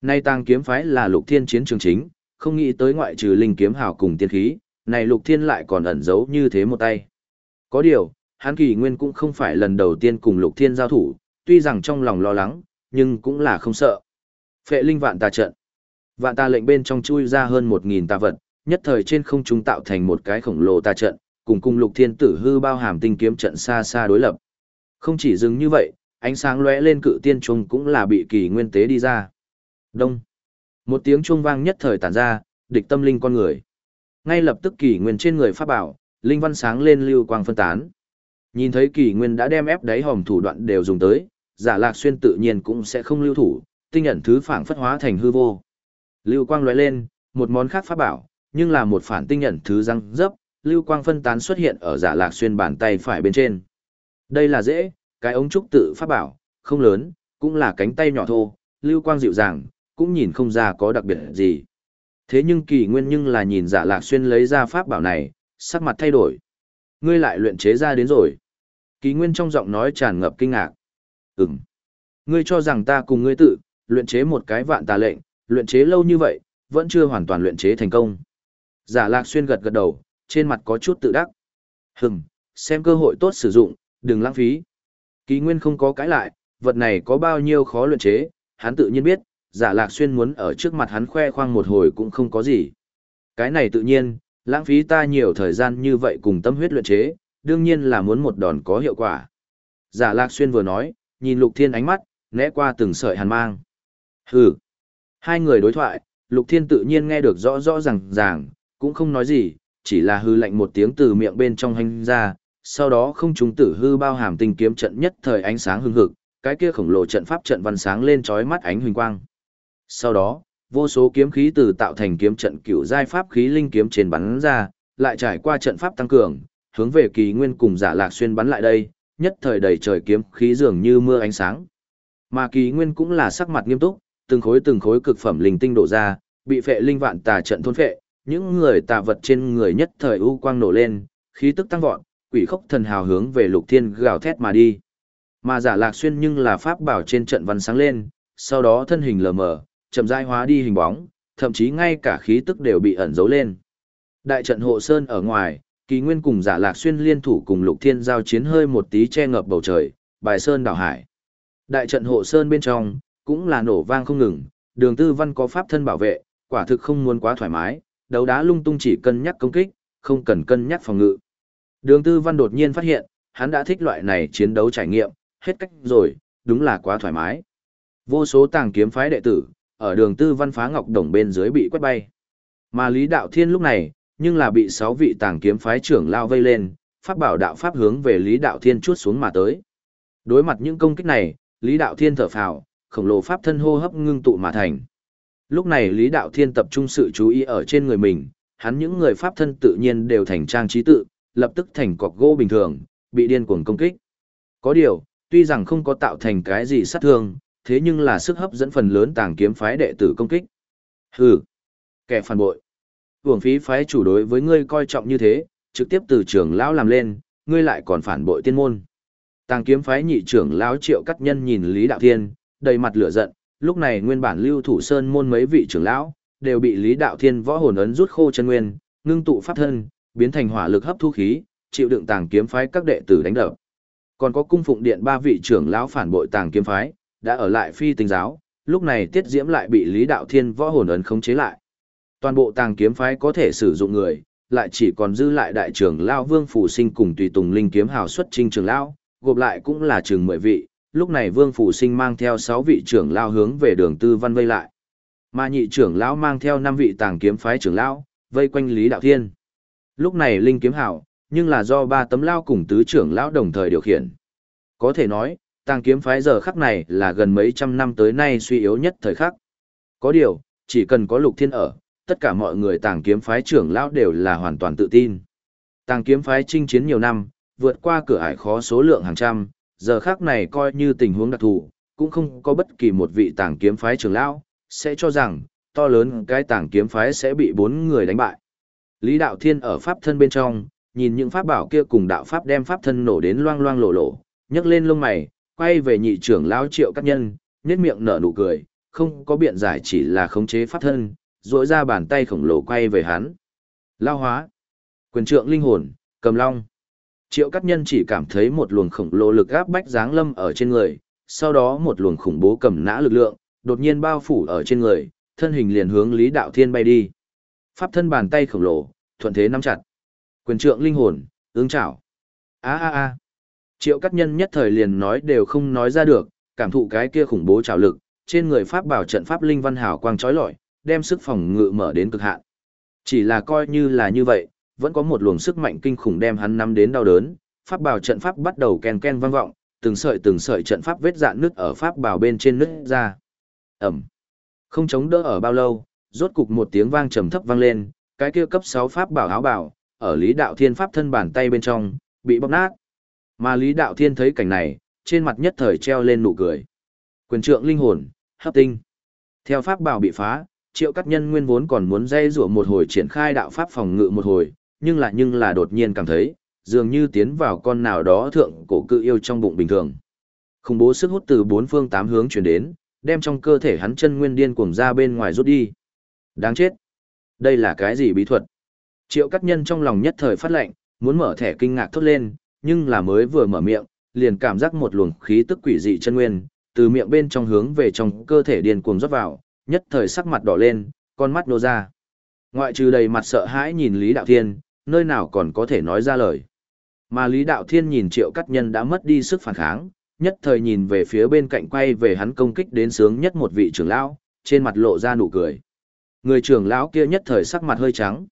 Speaker 1: Nay tăng kiếm phái là Lục Thiên chiến trường chính, không nghĩ tới ngoại trừ linh kiếm hào cùng tiên khí, này Lục Thiên lại còn ẩn giấu như thế một tay. Có điều, hắn kỳ nguyên cũng không phải lần đầu tiên cùng Lục Thiên giao thủ, tuy rằng trong lòng lo lắng, nhưng cũng là không sợ. Phệ linh vạn tà trận. Vạn tà lệnh bên trong chui ra hơn 1.000 tà vật, nhất thời trên không trung tạo thành một cái khổng lồ tà trận, cùng cùng lục thiên tử hư bao hàm tinh kiếm trận xa xa đối lập. Không chỉ dừng như vậy, ánh sáng lóe lên cự tiên trung cũng là bị kỳ nguyên tế đi ra. Đông. Một tiếng chuông vang nhất thời tản ra, địch tâm linh con người. Ngay lập tức kỳ nguyên trên người pháp bảo, linh văn sáng lên lưu quang phân tán. Nhìn thấy kỳ nguyên đã đem ép đáy hòm thủ đoạn đều dùng tới, giả lạc xuyên tự nhiên cũng sẽ không lưu thủ, tinh nhận thứ phản phất hóa thành hư vô. Lưu quang lóe lên, một món khác pháp bảo, nhưng là một phản tinh nhận thứ răng dấp, lưu quang phân tán xuất hiện ở giả lạc xuyên bàn tay phải bên trên. Đây là dễ, cái ống trúc tự pháp bảo, không lớn, cũng là cánh tay nhỏ thô, lưu quang dịu dàng, cũng nhìn không ra có đặc biệt gì. Thế nhưng kỳ nguyên nhưng là nhìn giả lạc xuyên lấy ra pháp bảo này, sắc mặt thay đổi. Ngươi lại luyện chế ra đến rồi. Kỳ nguyên trong giọng nói tràn ngập kinh ngạc. Ừm. Ngươi cho rằng ta cùng ngươi tự, luyện chế một cái vạn tà lệnh, luyện chế lâu như vậy, vẫn chưa hoàn toàn luyện chế thành công. Giả lạc xuyên gật gật đầu, trên mặt có chút tự đắc. Hừm, xem cơ hội tốt sử dụng, đừng lãng phí. Kỳ nguyên không có cãi lại, vật này có bao nhiêu khó luyện chế, hắn tự nhiên biết, giả lạc xuyên muốn ở trước mặt hắn khoe khoang một hồi cũng không có gì. Cái này tự nhiên, lãng phí ta nhiều thời gian như vậy cùng tâm huyết luyện chế, đương nhiên là muốn một đòn có hiệu quả. Giả lạc xuyên vừa nói, nhìn lục thiên ánh mắt, né qua từng sợi hàn mang. Hừ. Hai người đối thoại, lục thiên tự nhiên nghe được rõ rõ ràng ràng, cũng không nói gì, chỉ là hư lạnh một tiếng từ miệng bên trong hành ra, sau đó không trùng tử hư bao hàm tinh kiếm trận nhất thời ánh sáng hưng hực, cái kia khổng lồ trận pháp trận văn sáng lên chói mắt ánh huỳnh quang. Sau đó, vô số kiếm khí từ tạo thành kiếm trận cựu giai pháp khí linh kiếm trên bắn ra, lại trải qua trận pháp tăng cường, hướng về kỳ nguyên cùng giả lạc xuyên bắn lại đây, nhất thời đầy trời kiếm khí dường như mưa ánh sáng. Mà kỳ nguyên cũng là sắc mặt nghiêm túc, từng khối từng khối cực phẩm linh tinh đổ ra, bị phệ linh vạn tà trận thôn phệ, những người tà vật trên người nhất thời u quang nổ lên, khí tức tăng vọt, quỷ khốc thần hào hướng về lục thiên gào thét mà đi. Mà giả lạc xuyên nhưng là pháp bảo trên trận văn sáng lên, sau đó thân hình lờ mờ, chậm rãi hóa đi hình bóng, thậm chí ngay cả khí tức đều bị ẩn giấu lên. Đại trận hộ sơn ở ngoài, kỳ nguyên cùng giả lạc xuyên liên thủ cùng lục thiên giao chiến hơi một tí che ngập bầu trời, bài sơn đảo hải. Đại trận hộ sơn bên trong, cũng là nổ vang không ngừng, đường tư văn có pháp thân bảo vệ, quả thực không muốn quá thoải mái, đấu đá lung tung chỉ cân nhắc công kích, không cần cân nhắc phòng ngự. Đường tư văn đột nhiên phát hiện, hắn đã thích loại này chiến đấu trải nghiệm, hết cách rồi, đúng là quá thoải mái. Vô số tàng kiếm phái đệ tử, ở đường tư văn phá ngọc đồng bên dưới bị quét bay. Mà Lý Đạo Thiên lúc này, nhưng là bị sáu vị tàng kiếm phái trưởng lao vây lên, pháp bảo đạo pháp hướng về Lý Đạo Thiên chuốt xuống mà tới. Đối mặt những công kích này, Lý Đạo Thiên thở phào, khổng lồ pháp thân hô hấp ngưng tụ mà thành. Lúc này Lý Đạo Thiên tập trung sự chú ý ở trên người mình, hắn những người pháp thân tự nhiên đều thành trang trí tự, lập tức thành cọc gỗ bình thường, bị điên cuồng công kích. Có điều, tuy rằng không có tạo thành cái gì sát thương, thế nhưng là sức hấp dẫn phần lớn tàng kiếm phái đệ tử công kích. Hừ, kẻ phản bội. Uổng phí phái chủ đối với ngươi coi trọng như thế, trực tiếp từ trưởng lão làm lên, ngươi lại còn phản bội tiên môn. Tàng kiếm phái nhị trưởng lão Triệu Cắt Nhân nhìn Lý Đạo Thiên, đầy mặt lửa giận, lúc này nguyên bản lưu thủ sơn môn mấy vị trưởng lão đều bị Lý Đạo Thiên võ hồn ấn rút khô chân nguyên, ngưng tụ pháp thân, biến thành hỏa lực hấp thu khí, chịu đựng tàng kiếm phái các đệ tử đánh đập. Còn có cung phụng điện ba vị trưởng lão phản bội tàng kiếm phái, đã ở lại phi tinh giáo, lúc này tiết diễm lại bị Lý Đạo Thiên võ hồn ấn khống chế lại. Toàn bộ tàng kiếm phái có thể sử dụng người, lại chỉ còn dư lại đại trưởng lão Vương Phủ Sinh cùng tùy tùng linh kiếm hào xuất trinh trưởng lão, gộp lại cũng là chừng 10 vị, lúc này Vương Phủ Sinh mang theo 6 vị trưởng lão hướng về đường tư văn vây lại. Mà nhị trưởng lão mang theo 5 vị tàng kiếm phái trưởng lão, vây quanh Lý Đạo Thiên. Lúc này linh kiếm hảo nhưng là do ba tấm lao cùng tứ trưởng lão đồng thời điều khiển. Có thể nói, tàng kiếm phái giờ khắc này là gần mấy trăm năm tới nay suy yếu nhất thời khắc. Có điều, chỉ cần có lục thiên ở, tất cả mọi người tàng kiếm phái trưởng lão đều là hoàn toàn tự tin. Tàng kiếm phái chinh chiến nhiều năm, vượt qua cửa ải khó số lượng hàng trăm, giờ khác này coi như tình huống đặc thù, cũng không có bất kỳ một vị tàng kiếm phái trưởng lão sẽ cho rằng to lớn cái tàng kiếm phái sẽ bị bốn người đánh bại. Lý Đạo Thiên ở pháp thân bên trong, nhìn những pháp bảo kia cùng đạo pháp đem pháp thân nổ đến loang loang lộ lộ, nhấc lên lông mày, quay về nhị trưởng lão Triệu Cát Nhân, nhếch miệng nở nụ cười, không có biện giải chỉ là khống chế pháp thân, duỗi ra bàn tay khổng lồ quay về hắn. Lao hóa, quyền trượng linh hồn, cầm long. Triệu Cát Nhân chỉ cảm thấy một luồng khổng lồ lực áp bách giáng lâm ở trên người, sau đó một luồng khủng bố cầm nã lực lượng, đột nhiên bao phủ ở trên người, thân hình liền hướng Lý Đạo Thiên bay đi. Pháp thân bàn tay khổng lồ, thuận thế nắm chặt. Quyền trượng linh hồn, Ứng chảo. a a a Triệu cắt nhân nhất thời liền nói đều không nói ra được, cảm thụ cái kia khủng bố trào lực, trên người pháp bảo trận pháp linh văn hào quang chói lọi, đem sức phòng ngự mở đến cực hạn. Chỉ là coi như là như vậy, vẫn có một luồng sức mạnh kinh khủng đem hắn nắm đến đau đớn, pháp bảo trận pháp bắt đầu ken ken vang vọng, từng sợi từng sợi trận pháp vết dạn nứt ở pháp bảo bên trên nứt ra. Ẩm. Không chống đỡ ở bao lâu, rốt cục một tiếng vang trầm thấp vang lên, cái kia cấp 6 pháp bảo áo bảo, ở Lý Đạo Thiên pháp thân bàn tay bên trong, bị bóc nát. Mà Lý Đạo Thiên thấy cảnh này, trên mặt nhất thời treo lên nụ cười. Quyền trượng linh hồn, hấp tinh. Theo pháp bảo bị phá, triệu cắt nhân nguyên vốn còn muốn dây rủa một hồi triển khai đạo pháp phòng ngự một hồi, nhưng là nhưng là đột nhiên cảm thấy, dường như tiến vào con nào đó thượng cổ cự yêu trong bụng bình thường. Khủng bố sức hút từ bốn phương tám hướng chuyển đến, đem trong cơ thể hắn chân nguyên điên cuồng ra bên ngoài rút đi. Đáng chết! Đây là cái gì bí thuật? Triệu cắt nhân trong lòng nhất thời phát lệnh, muốn mở thẻ kinh ngạc thốt lên, nhưng là mới vừa mở miệng, liền cảm giác một luồng khí tức quỷ dị chân nguyên, từ miệng bên trong hướng về trong cơ thể điên cuồng rót vào, nhất thời sắc mặt đỏ lên, con mắt nô ra. Ngoại trừ đầy mặt sợ hãi nhìn Lý Đạo Thiên, nơi nào còn có thể nói ra lời. Mà Lý Đạo Thiên nhìn triệu cắt nhân đã mất đi sức phản kháng, nhất thời nhìn về phía bên cạnh quay về hắn công kích đến sướng nhất một vị trưởng lão, trên mặt lộ ra nụ cười. Người trưởng lão kia nhất thời sắc mặt hơi trắng.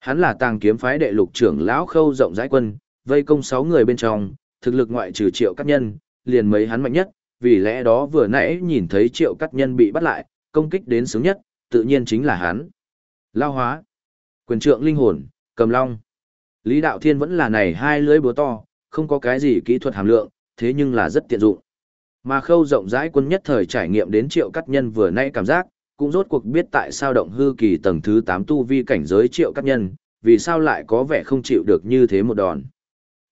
Speaker 1: Hắn là tàng kiếm phái đệ lục trưởng lão khâu rộng rãi quân, vây công 6 người bên trong, thực lực ngoại trừ triệu cắt nhân, liền mấy hắn mạnh nhất, vì lẽ đó vừa nãy nhìn thấy triệu cắt nhân bị bắt lại, công kích đến sướng nhất, tự nhiên chính là hắn. Lao hóa, quyền trượng linh hồn, cầm long. Lý Đạo Thiên vẫn là này hai lưỡi búa to, không có cái gì kỹ thuật hàm lượng, thế nhưng là rất tiện dụng. Mà khâu rộng rãi quân nhất thời trải nghiệm đến triệu cắt nhân vừa nãy cảm giác, cũng rốt cuộc biết tại sao động hư kỳ tầng thứ 8 tu vi cảnh giới triệu cắt nhân, vì sao lại có vẻ không chịu được như thế một đòn.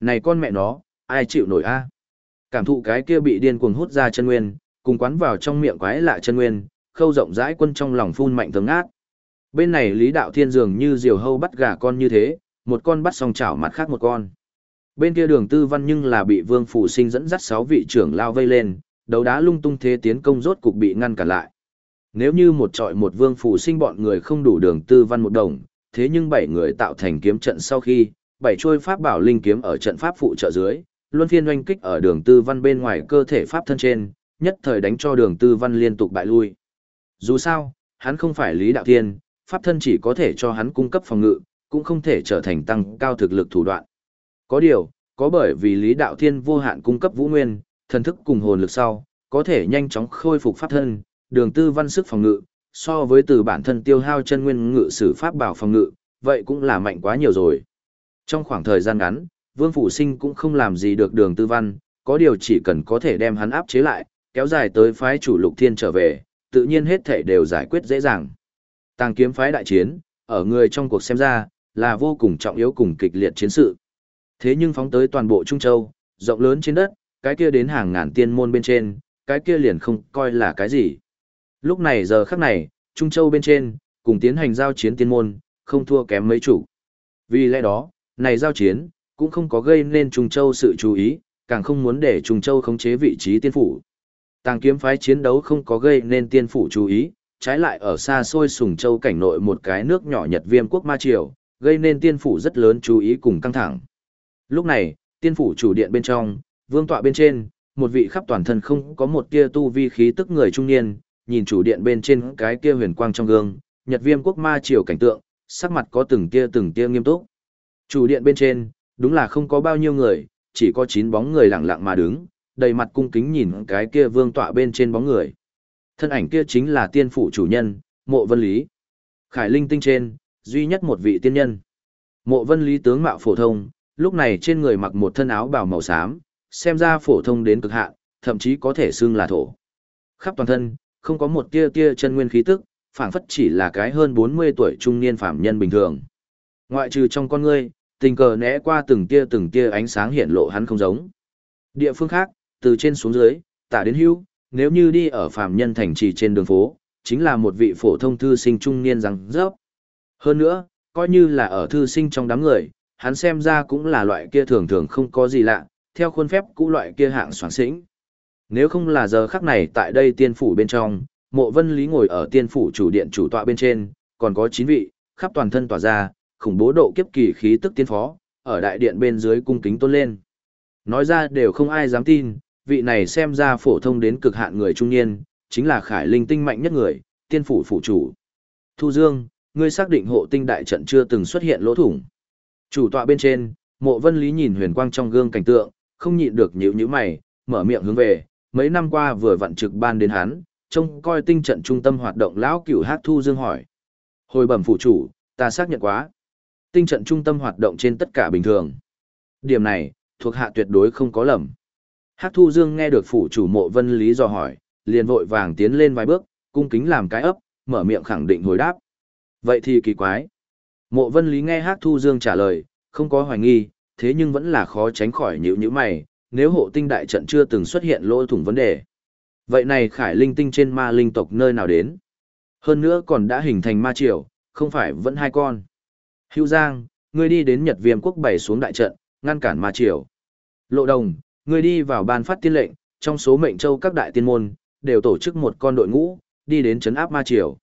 Speaker 1: Này con mẹ nó, ai chịu nổi a? Cảm thụ cái kia bị điên cuồng hút ra chân nguyên, cùng quán vào trong miệng quái lạ chân nguyên, khâu rộng rãi quân trong lòng phun mạnh tướng ác. Bên này Lý Đạo Thiên dường như diều hâu bắt gà con như thế, một con bắt xong chảo mặt khác một con. Bên kia đường tư văn nhưng là bị Vương Phủ Sinh dẫn dắt sáu vị trưởng lao vây lên, đấu đá lung tung thế tiến công rốt cục bị ngăn cản lại. Nếu như một trọi một Vương Phủ Sinh bọn người không đủ đường tư văn một đồng, thế nhưng bảy người tạo thành kiếm trận sau khi, bảy trôi pháp bảo linh kiếm ở trận pháp phụ trợ dưới, luân phiên oanh kích ở đường tư văn bên ngoài cơ thể pháp thân trên, nhất thời đánh cho đường tư văn liên tục bại lui. Dù sao, hắn không phải Lý Đạo Thiên, pháp thân chỉ có thể cho hắn cung cấp phòng ngự, cũng không thể trở thành tăng cao thực lực thủ đoạn. Có điều, có bởi vì Lý Đạo Thiên vô hạn cung cấp vũ nguyên, thần thức cùng hồn lực sau, có thể nhanh chóng khôi phục pháp thân, đường tư văn sức phòng ngự, so với từ bản thân tiêu hao chân nguyên ngự sử pháp bảo phòng ngự, vậy cũng là mạnh quá nhiều rồi. Trong khoảng thời gian ngắn, Vương Phủ Sinh cũng không làm gì được đường tư văn, có điều chỉ cần có thể đem hắn áp chế lại, kéo dài tới phái chủ lục thiên trở về, tự nhiên hết thể đều giải quyết dễ dàng. Tàng kiếm phái đại chiến, ở người trong cuộc xem ra, là vô cùng trọng yếu cùng kịch liệt chiến sự. Thế nhưng phóng tới toàn bộ Trung Châu, rộng lớn trên đất, cái kia đến hàng ngàn tiên môn bên trên, cái kia liền không coi là cái gì. Lúc này giờ khắc này, Trung Châu bên trên, cùng tiến hành giao chiến tiên môn, không thua kém mấy chủ. Vì lẽ đó, này giao chiến, cũng không có gây nên Trung Châu sự chú ý, càng không muốn để Trung Châu khống chế vị trí tiên phủ. Tàng kiếm phái chiến đấu không có gây nên tiên phủ chú ý, trái lại ở xa xôi sùng châu cảnh nội một cái nước nhỏ Nhật Viêm quốc ma triều, gây nên tiên phủ rất lớn chú ý cùng căng thẳng. Lúc này, tiên phủ chủ điện bên trong, vương tọa bên trên, một vị khắp toàn thân không có một tia tu vi khí tức người trung niên, nhìn chủ điện bên trên cái kia huyền quang trong gương, Nhật Viêm quốc ma triều cảnh tượng, sắc mặt có từng tia từng tia nghiêm túc. Chủ điện bên trên, đúng là không có bao nhiêu người, chỉ có chín bóng người lặng lặng mà đứng, đầy mặt cung kính nhìn cái kia vương tọa bên trên bóng người. Thân ảnh kia chính là tiên phủ chủ nhân, mộ vân lý. Khải linh tinh trên, duy nhất một vị tiên nhân. Mộ vân lý tướng mạo phổ thông, lúc này trên người mặc một thân áo bào màu xám, xem ra phổ thông đến cực hạn, thậm chí có thể xưng là thổ. Khắp toàn thân, không có một tia tia chân nguyên khí tức, phảng phất chỉ là cái hơn 40 tuổi trung niên phạm nhân bình thường. Ngoại trừ trong con ngươi, tình cờ né qua từng tia từng tia ánh sáng hiện lộ hắn không giống. Địa phương khác, từ trên xuống dưới, tả đến hưu, nếu như đi ở Phạm nhân thành trì trên đường phố, chính là một vị phổ thông thư sinh trung niên răng rớp. Hơn nữa, coi như là ở thư sinh trong đám người, hắn xem ra cũng là loại kia thường thường không có gì lạ, theo khuôn phép cũ loại kia hạng soán sĩnh. Nếu không là giờ khắc này tại đây tiên phủ bên trong, mộ vân lý ngồi ở tiên phủ chủ điện chủ tọa bên trên, còn có 9 vị, khắp toàn thân tỏa ra, khủng bố độ kiếp kỳ khí tức tiên phó, ở đại điện bên dưới cung kính tôn lên. Nói ra đều không ai dám tin, vị này xem ra phổ thông đến cực hạn người trung niên, chính là khải linh tinh mạnh nhất người, tiên phủ phủ chủ. Thu Dương, ngươi xác định hộ tinh đại trận chưa từng xuất hiện lỗ thủng. Chủ tọa bên trên, mộ vân lý nhìn huyền quang trong gương cảnh tượng, không nhịn được nhíu nhíu mày, mở miệng hướng về, mấy năm qua vừa vận trực ban đến hắn, trông coi tinh trận trung tâm hoạt động lão cửu hát thu dương hỏi. Hồi bẩm phủ chủ, ta xác nhận quá. Tinh trận trung tâm hoạt động trên tất cả bình thường. Điểm này, thuộc hạ tuyệt đối không có lầm. Hắc thu dương nghe được phủ chủ mộ vân lý do hỏi, liền vội vàng tiến lên vài bước, cung kính làm cái ấp, mở miệng khẳng định hồi đáp. Vậy thì kỳ quái. Mộ vân lý nghe Hắc thu dương trả lời, không có hoài nghi, thế nhưng vẫn là khó tránh khỏi nhíu nhíu mày, nếu hộ tinh đại trận chưa từng xuất hiện lỗ thủng vấn đề. Vậy này khải linh tinh trên ma linh tộc nơi nào đến? Hơn nữa còn đã hình thành ma triều, không phải vẫn hai con. Hữu Giang, ngươi đi đến Nhật Viêm quốc bày xuống đại trận, ngăn cản ma triều. Lộ Đồng, ngươi đi vào ban phát tiên lệnh, trong số mệnh châu các đại tiên môn, đều tổ chức một con đội ngũ, đi đến chấn áp ma triều.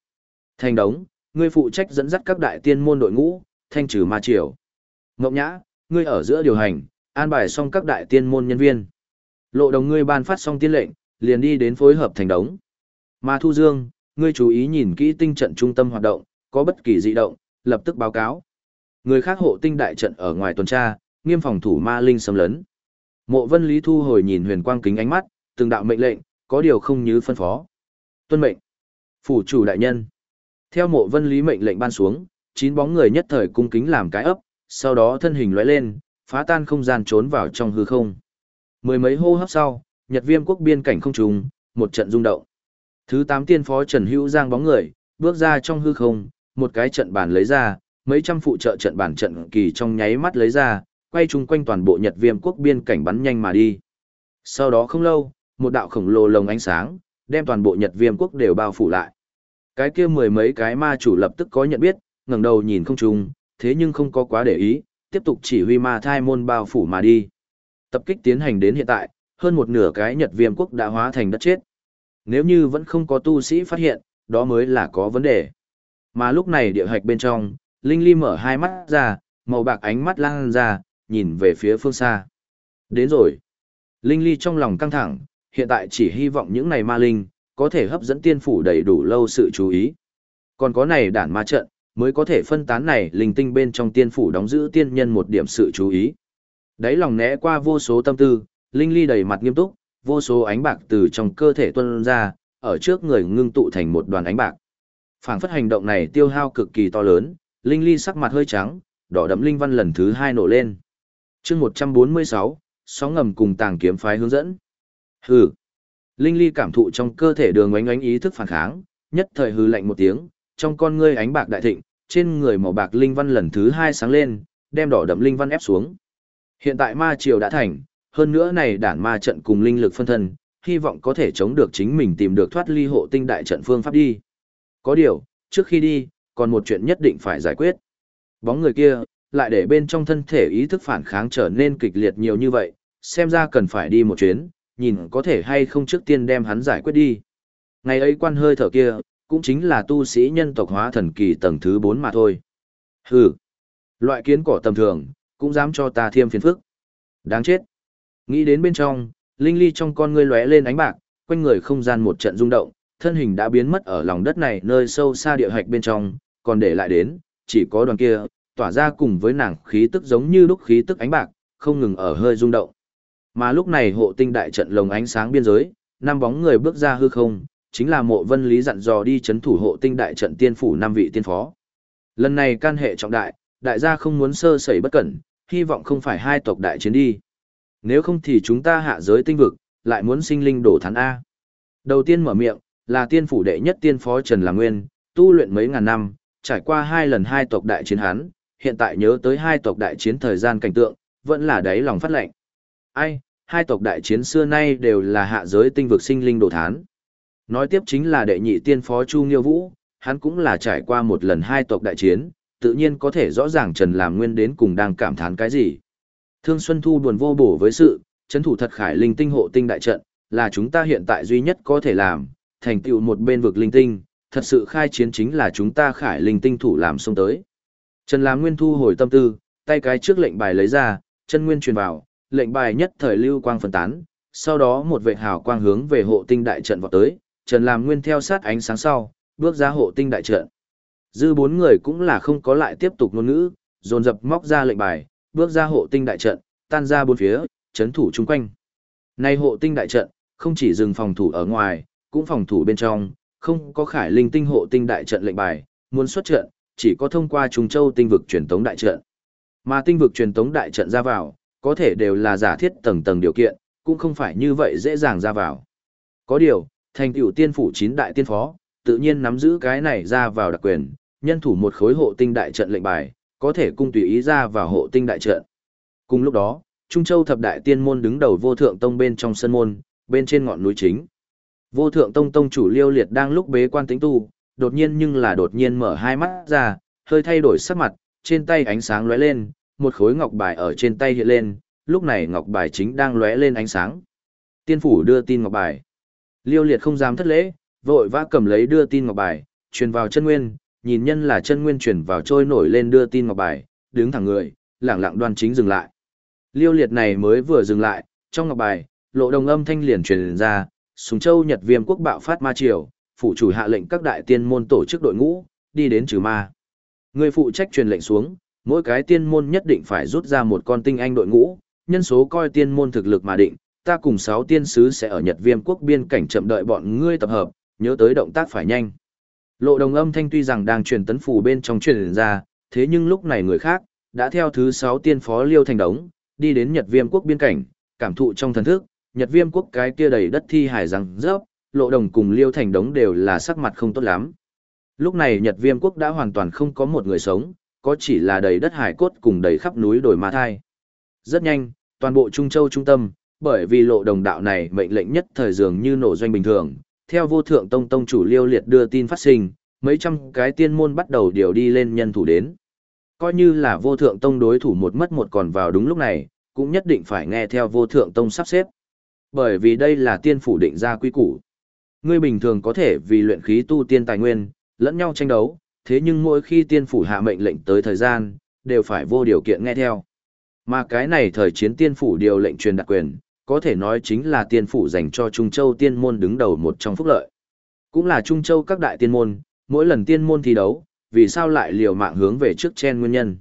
Speaker 1: Thành đống, ngươi phụ trách dẫn dắt các đại tiên môn đội ngũ, thanh trừ ma triều. Ngộng Nhã, ngươi ở giữa điều hành, an bài xong các đại tiên môn nhân viên. Lộ đồng ngươi ban phát xong tiên lệnh, liền đi đến phối hợp thành đống. Ma Thu Dương, ngươi chú ý nhìn kỹ tinh trận trung tâm hoạt động, có bất kỳ dị động, lập tức báo cáo. Người khác hộ tinh đại trận ở ngoài tuần tra, nghiêm phòng thủ ma linh xâm lấn. Mộ Vân Lý thu hồi nhìn huyền quang kính ánh mắt, từng đạo mệnh lệnh, có điều không như phân phó. Tuân mệnh. Phủ chủ đại nhân. Theo Mộ Vân Lý mệnh lệnh ban xuống, chín bóng người nhất thời cung kính làm cái ấp, sau đó thân hình lóe lên, phá tan không gian trốn vào trong hư không. Mười mấy hô hấp sau, Nhật Viêm quốc biên cảnh không trùng, một trận rung động. Thứ tám tiên phó Trần Hữu Giang bóng người, bước ra trong hư không, một cái trận bản lấy ra, mấy trăm phụ trợ trận bản trận kỳ trong nháy mắt lấy ra, quay chung quanh toàn bộ Nhật Viêm quốc biên cảnh bắn nhanh mà đi. Sau đó không lâu, một đạo khổng lồ lồng ánh sáng, đem toàn bộ Nhật Viêm quốc đều bao phủ lại. Cái kia mười mấy cái ma chủ lập tức có nhận biết, ngẩng đầu nhìn không trung thế nhưng không có quá để ý, tiếp tục chỉ huy ma thai môn bao phủ mà đi. Tập kích tiến hành đến hiện tại, hơn một nửa cái Nhật Viêm quốc đã hóa thành đất chết. Nếu như vẫn không có tu sĩ phát hiện, đó mới là có vấn đề. Mà lúc này địa hạch bên trong, Linh Ly mở hai mắt ra, màu bạc ánh mắt lan ra, nhìn về phía phương xa. Đến rồi. Linh Ly trong lòng căng thẳng, hiện tại chỉ hy vọng những này ma linh, có thể hấp dẫn tiên phủ đầy đủ lâu sự chú ý. Còn có này đản ma trận, mới có thể phân tán này linh tinh bên trong tiên phủ đóng giữ tiên nhân một điểm sự chú ý. Đấy lòng né qua vô số tâm tư, Linh Ly đầy mặt nghiêm túc, vô số ánh bạc từ trong cơ thể tuôn ra, ở trước người ngưng tụ thành một đoàn ánh bạc. Phảng phất hành động này tiêu hao cực kỳ to lớn, Linh Ly sắc mặt hơi trắng, đỏ đậm linh văn lần thứ hai nổ lên. Chương 146, sóng ngầm cùng tàng kiếm phái hướng dẫn. Hừ. Linh Ly cảm thụ trong cơ thể đường oánh oánh ý thức phản kháng, nhất thời hừ lạnh một tiếng, trong con ngươi ánh bạc đại thịnh, trên người màu bạc linh văn lần thứ hai sáng lên, đem đỏ đậm linh văn ép xuống. Hiện tại ma triều đã thành, hơn nữa này đản ma trận cùng linh lực phân thân, hy vọng có thể chống được chính mình tìm được thoát ly hộ tinh đại trận phương pháp đi. Có điều, trước khi đi, còn một chuyện nhất định phải giải quyết. Bóng người kia, lại để bên trong thân thể ý thức phản kháng trở nên kịch liệt nhiều như vậy, xem ra cần phải đi một chuyến, nhìn có thể hay không trước tiên đem hắn giải quyết đi. Ngày ấy quan hơi thở kia, cũng chính là tu sĩ nhân tộc hóa thần kỳ tầng thứ 4 mà thôi. Hừ, loại kiến cỏ tầm thường, cũng dám cho ta thêm phiền phức. Đáng chết. Nghĩ đến bên trong, linh ly trong con ngươi lóe lên ánh bạc, quanh người không gian một trận rung động, thân hình đã biến mất ở lòng đất này nơi sâu xa địa hạch bên trong, còn để lại đến, chỉ có đoàn kia, tỏa ra cùng với nàng khí tức giống như lúc khí tức ánh bạc, không ngừng ở hơi rung động. Mà lúc này hộ tinh đại trận lồng ánh sáng biên giới, năm bóng người bước ra hư không, chính là mộ vân lý dặn dò đi chấn thủ hộ tinh đại trận tiên phủ năm vị tiên phó. Lần này can hệ trọng đại, đại gia không muốn sơ sẩy bất cẩn, hy vọng không phải hai tộc đại chiến đi. Nếu không thì chúng ta hạ giới tinh vực, lại muốn sinh linh đổ thán A. Đầu tiên mở miệng, là tiên phủ đệ nhất tiên phó Trần Lạc Nguyên, tu luyện mấy ngàn năm, trải qua hai lần hai tộc đại chiến hắn, hiện tại nhớ tới hai tộc đại chiến thời gian cảnh tượng, vẫn là đáy lòng phát lệnh. Ai, hai tộc đại chiến xưa nay đều là hạ giới tinh vực sinh linh đồ thán. Nói tiếp chính là đệ nhị tiên phó Chu Nghiêu Vũ, hắn cũng là trải qua một lần hai tộc đại chiến, tự nhiên có thể rõ ràng Trần Làm Nguyên đến cùng đang cảm thán cái gì. Thương Xuân Thu buồn vô bổ với sự, chấn thủ thật khải linh tinh hộ tinh đại trận, là chúng ta hiện tại duy nhất có thể làm, thành tựu một bên vực linh tinh, thật sự khai chiến chính là chúng ta khải linh tinh thủ làm xông tới. Trần Lam Nguyên thu hồi tâm tư, tay cái trước lệnh bài lấy ra, chân nguyên truyền vào, lệnh bài nhất thời lưu quang phân tán, sau đó một vệt hào quang hướng về hộ tinh đại trận vọt tới, Trần Lam Nguyên theo sát ánh sáng sau, bước ra hộ tinh đại trận. Dư bốn người cũng là không có lại tiếp tục ngôn ngữ, dồn dập móc ra lệnh bài, bước ra hộ tinh đại trận, tan ra bốn phía, chấn thủ chung quanh. Nay hộ tinh đại trận, không chỉ dừng phòng thủ ở ngoài, cũng phòng thủ bên trong, không có khải linh tinh hộ tinh đại trận lệnh bài, muốn xuất trận, chỉ có thông qua Trung Châu tinh vực truyền tống đại trận. Mà tinh vực truyền tống đại trận ra vào, có thể đều là giả thiết tầng tầng điều kiện, cũng không phải như vậy dễ dàng ra vào. Có điều, thành tựu tiên phủ chín đại tiên phó, tự nhiên nắm giữ cái này ra vào đặc quyền, nhân thủ một khối hộ tinh đại trận lệnh bài, có thể cung tùy ý ra vào hộ tinh đại trận. Cùng lúc đó, Trung Châu thập đại tiên môn đứng đầu vô thượng tông bên trong sân môn, bên trên ngọn núi chính. Vô thượng tông tông chủ liêu liệt đang lúc bế quan tính tu, đột nhiên nhưng là đột nhiên mở hai mắt ra, hơi thay đổi sắc mặt, trên tay ánh sáng lóe lên, một khối ngọc bài ở trên tay hiện lên, lúc này ngọc bài chính đang lóe lên ánh sáng. Tiên phủ đưa tin ngọc bài. Liêu liệt không dám thất lễ, vội vã cầm lấy đưa tin ngọc bài, truyền vào chân nguyên, nhìn nhân là chân nguyên truyền vào trôi nổi lên đưa tin ngọc bài, đứng thẳng người, lẳng lặng đoan chính dừng lại. Liêu liệt này mới vừa dừng lại, trong ngọc bài, lộ đồng âm thanh liền truyền ra, Sùng Châu Nhật Viêm quốc bạo phát ma triều, phụ chủ hạ lệnh các đại tiên môn tổ chức đội ngũ, đi đến trừ ma. Người phụ trách truyền lệnh xuống, mỗi cái tiên môn nhất định phải rút ra một con tinh anh đội ngũ, nhân số coi tiên môn thực lực mà định, ta cùng sáu tiên sứ sẽ ở Nhật Viêm quốc biên cảnh chậm đợi bọn ngươi tập hợp, nhớ tới động tác phải nhanh. Lộ đồng âm thanh tuy rằng đang truyền tấn phù bên trong truyền ra, thế nhưng lúc này người khác, đã theo thứ sáu tiên phó Liêu Thành Đống, đi đến Nhật Viêm quốc biên cảnh, cảm thụ trong thần thức, Nhật Viêm quốc cái kia đầy đất thi hải rằng rớp, lộ đồng cùng Liêu Thành Đống đều là sắc mặt không tốt lắm. Lúc này Nhật Viêm quốc đã hoàn toàn không có một người sống, có chỉ là đầy đất hải cốt cùng đầy khắp núi đồi ma thai. Rất nhanh, toàn bộ Trung Châu trung tâm, bởi vì lộ đồng đạo này mệnh lệnh nhất thời dường như nổ doanh bình thường, theo vô thượng tông tông chủ liêu liệt đưa tin phát sinh, mấy trăm cái tiên môn bắt đầu điều đi lên nhân thủ đến. Coi như là vô thượng tông đối thủ một mất một còn vào đúng lúc này, cũng nhất định phải nghe theo vô thượng tông sắp xếp. Bởi vì đây là tiên phủ định ra quy củ. Ngươi bình thường có thể vì luyện khí tu tiên tài nguyên, lẫn nhau tranh đấu, thế nhưng mỗi khi tiên phủ hạ mệnh lệnh tới thời gian, đều phải vô điều kiện nghe theo. Mà cái này thời chiến tiên phủ điều lệnh truyền đặc quyền, có thể nói chính là tiên phủ dành cho Trung Châu tiên môn đứng đầu một trong phúc lợi. Cũng là Trung Châu các đại tiên môn, mỗi lần tiên môn thi đấu, vì sao lại liều mạng hướng về trước chen nguyên nhân.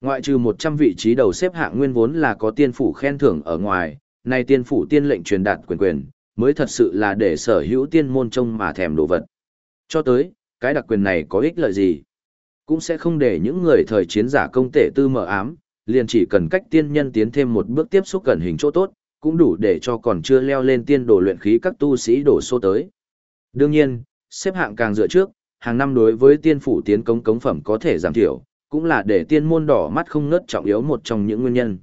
Speaker 1: Ngoại trừ 100 vị trí đầu xếp hạng nguyên vốn là có tiên phủ khen thưởng ở ngoài, nay tiên phủ tiên lệnh truyền đạt quyền quyền, mới thật sự là để sở hữu tiên môn trông mà thèm đồ vật. Cho tới, cái đặc quyền này có ích lợi gì? Cũng sẽ không để những người thời chiến giả công tể tư mở ám, liền chỉ cần cách tiên nhân tiến thêm một bước tiếp xúc gần hình chỗ tốt, cũng đủ để cho còn chưa leo lên tiên đồ luyện khí các tu sĩ đổ số tới. Đương nhiên, xếp hạng càng dựa trước, hàng năm đối với tiên phủ tiến công cống phẩm có thể giảm thiểu, cũng là để tiên môn đỏ mắt không ngớt trọng yếu một trong những nguyên nhân.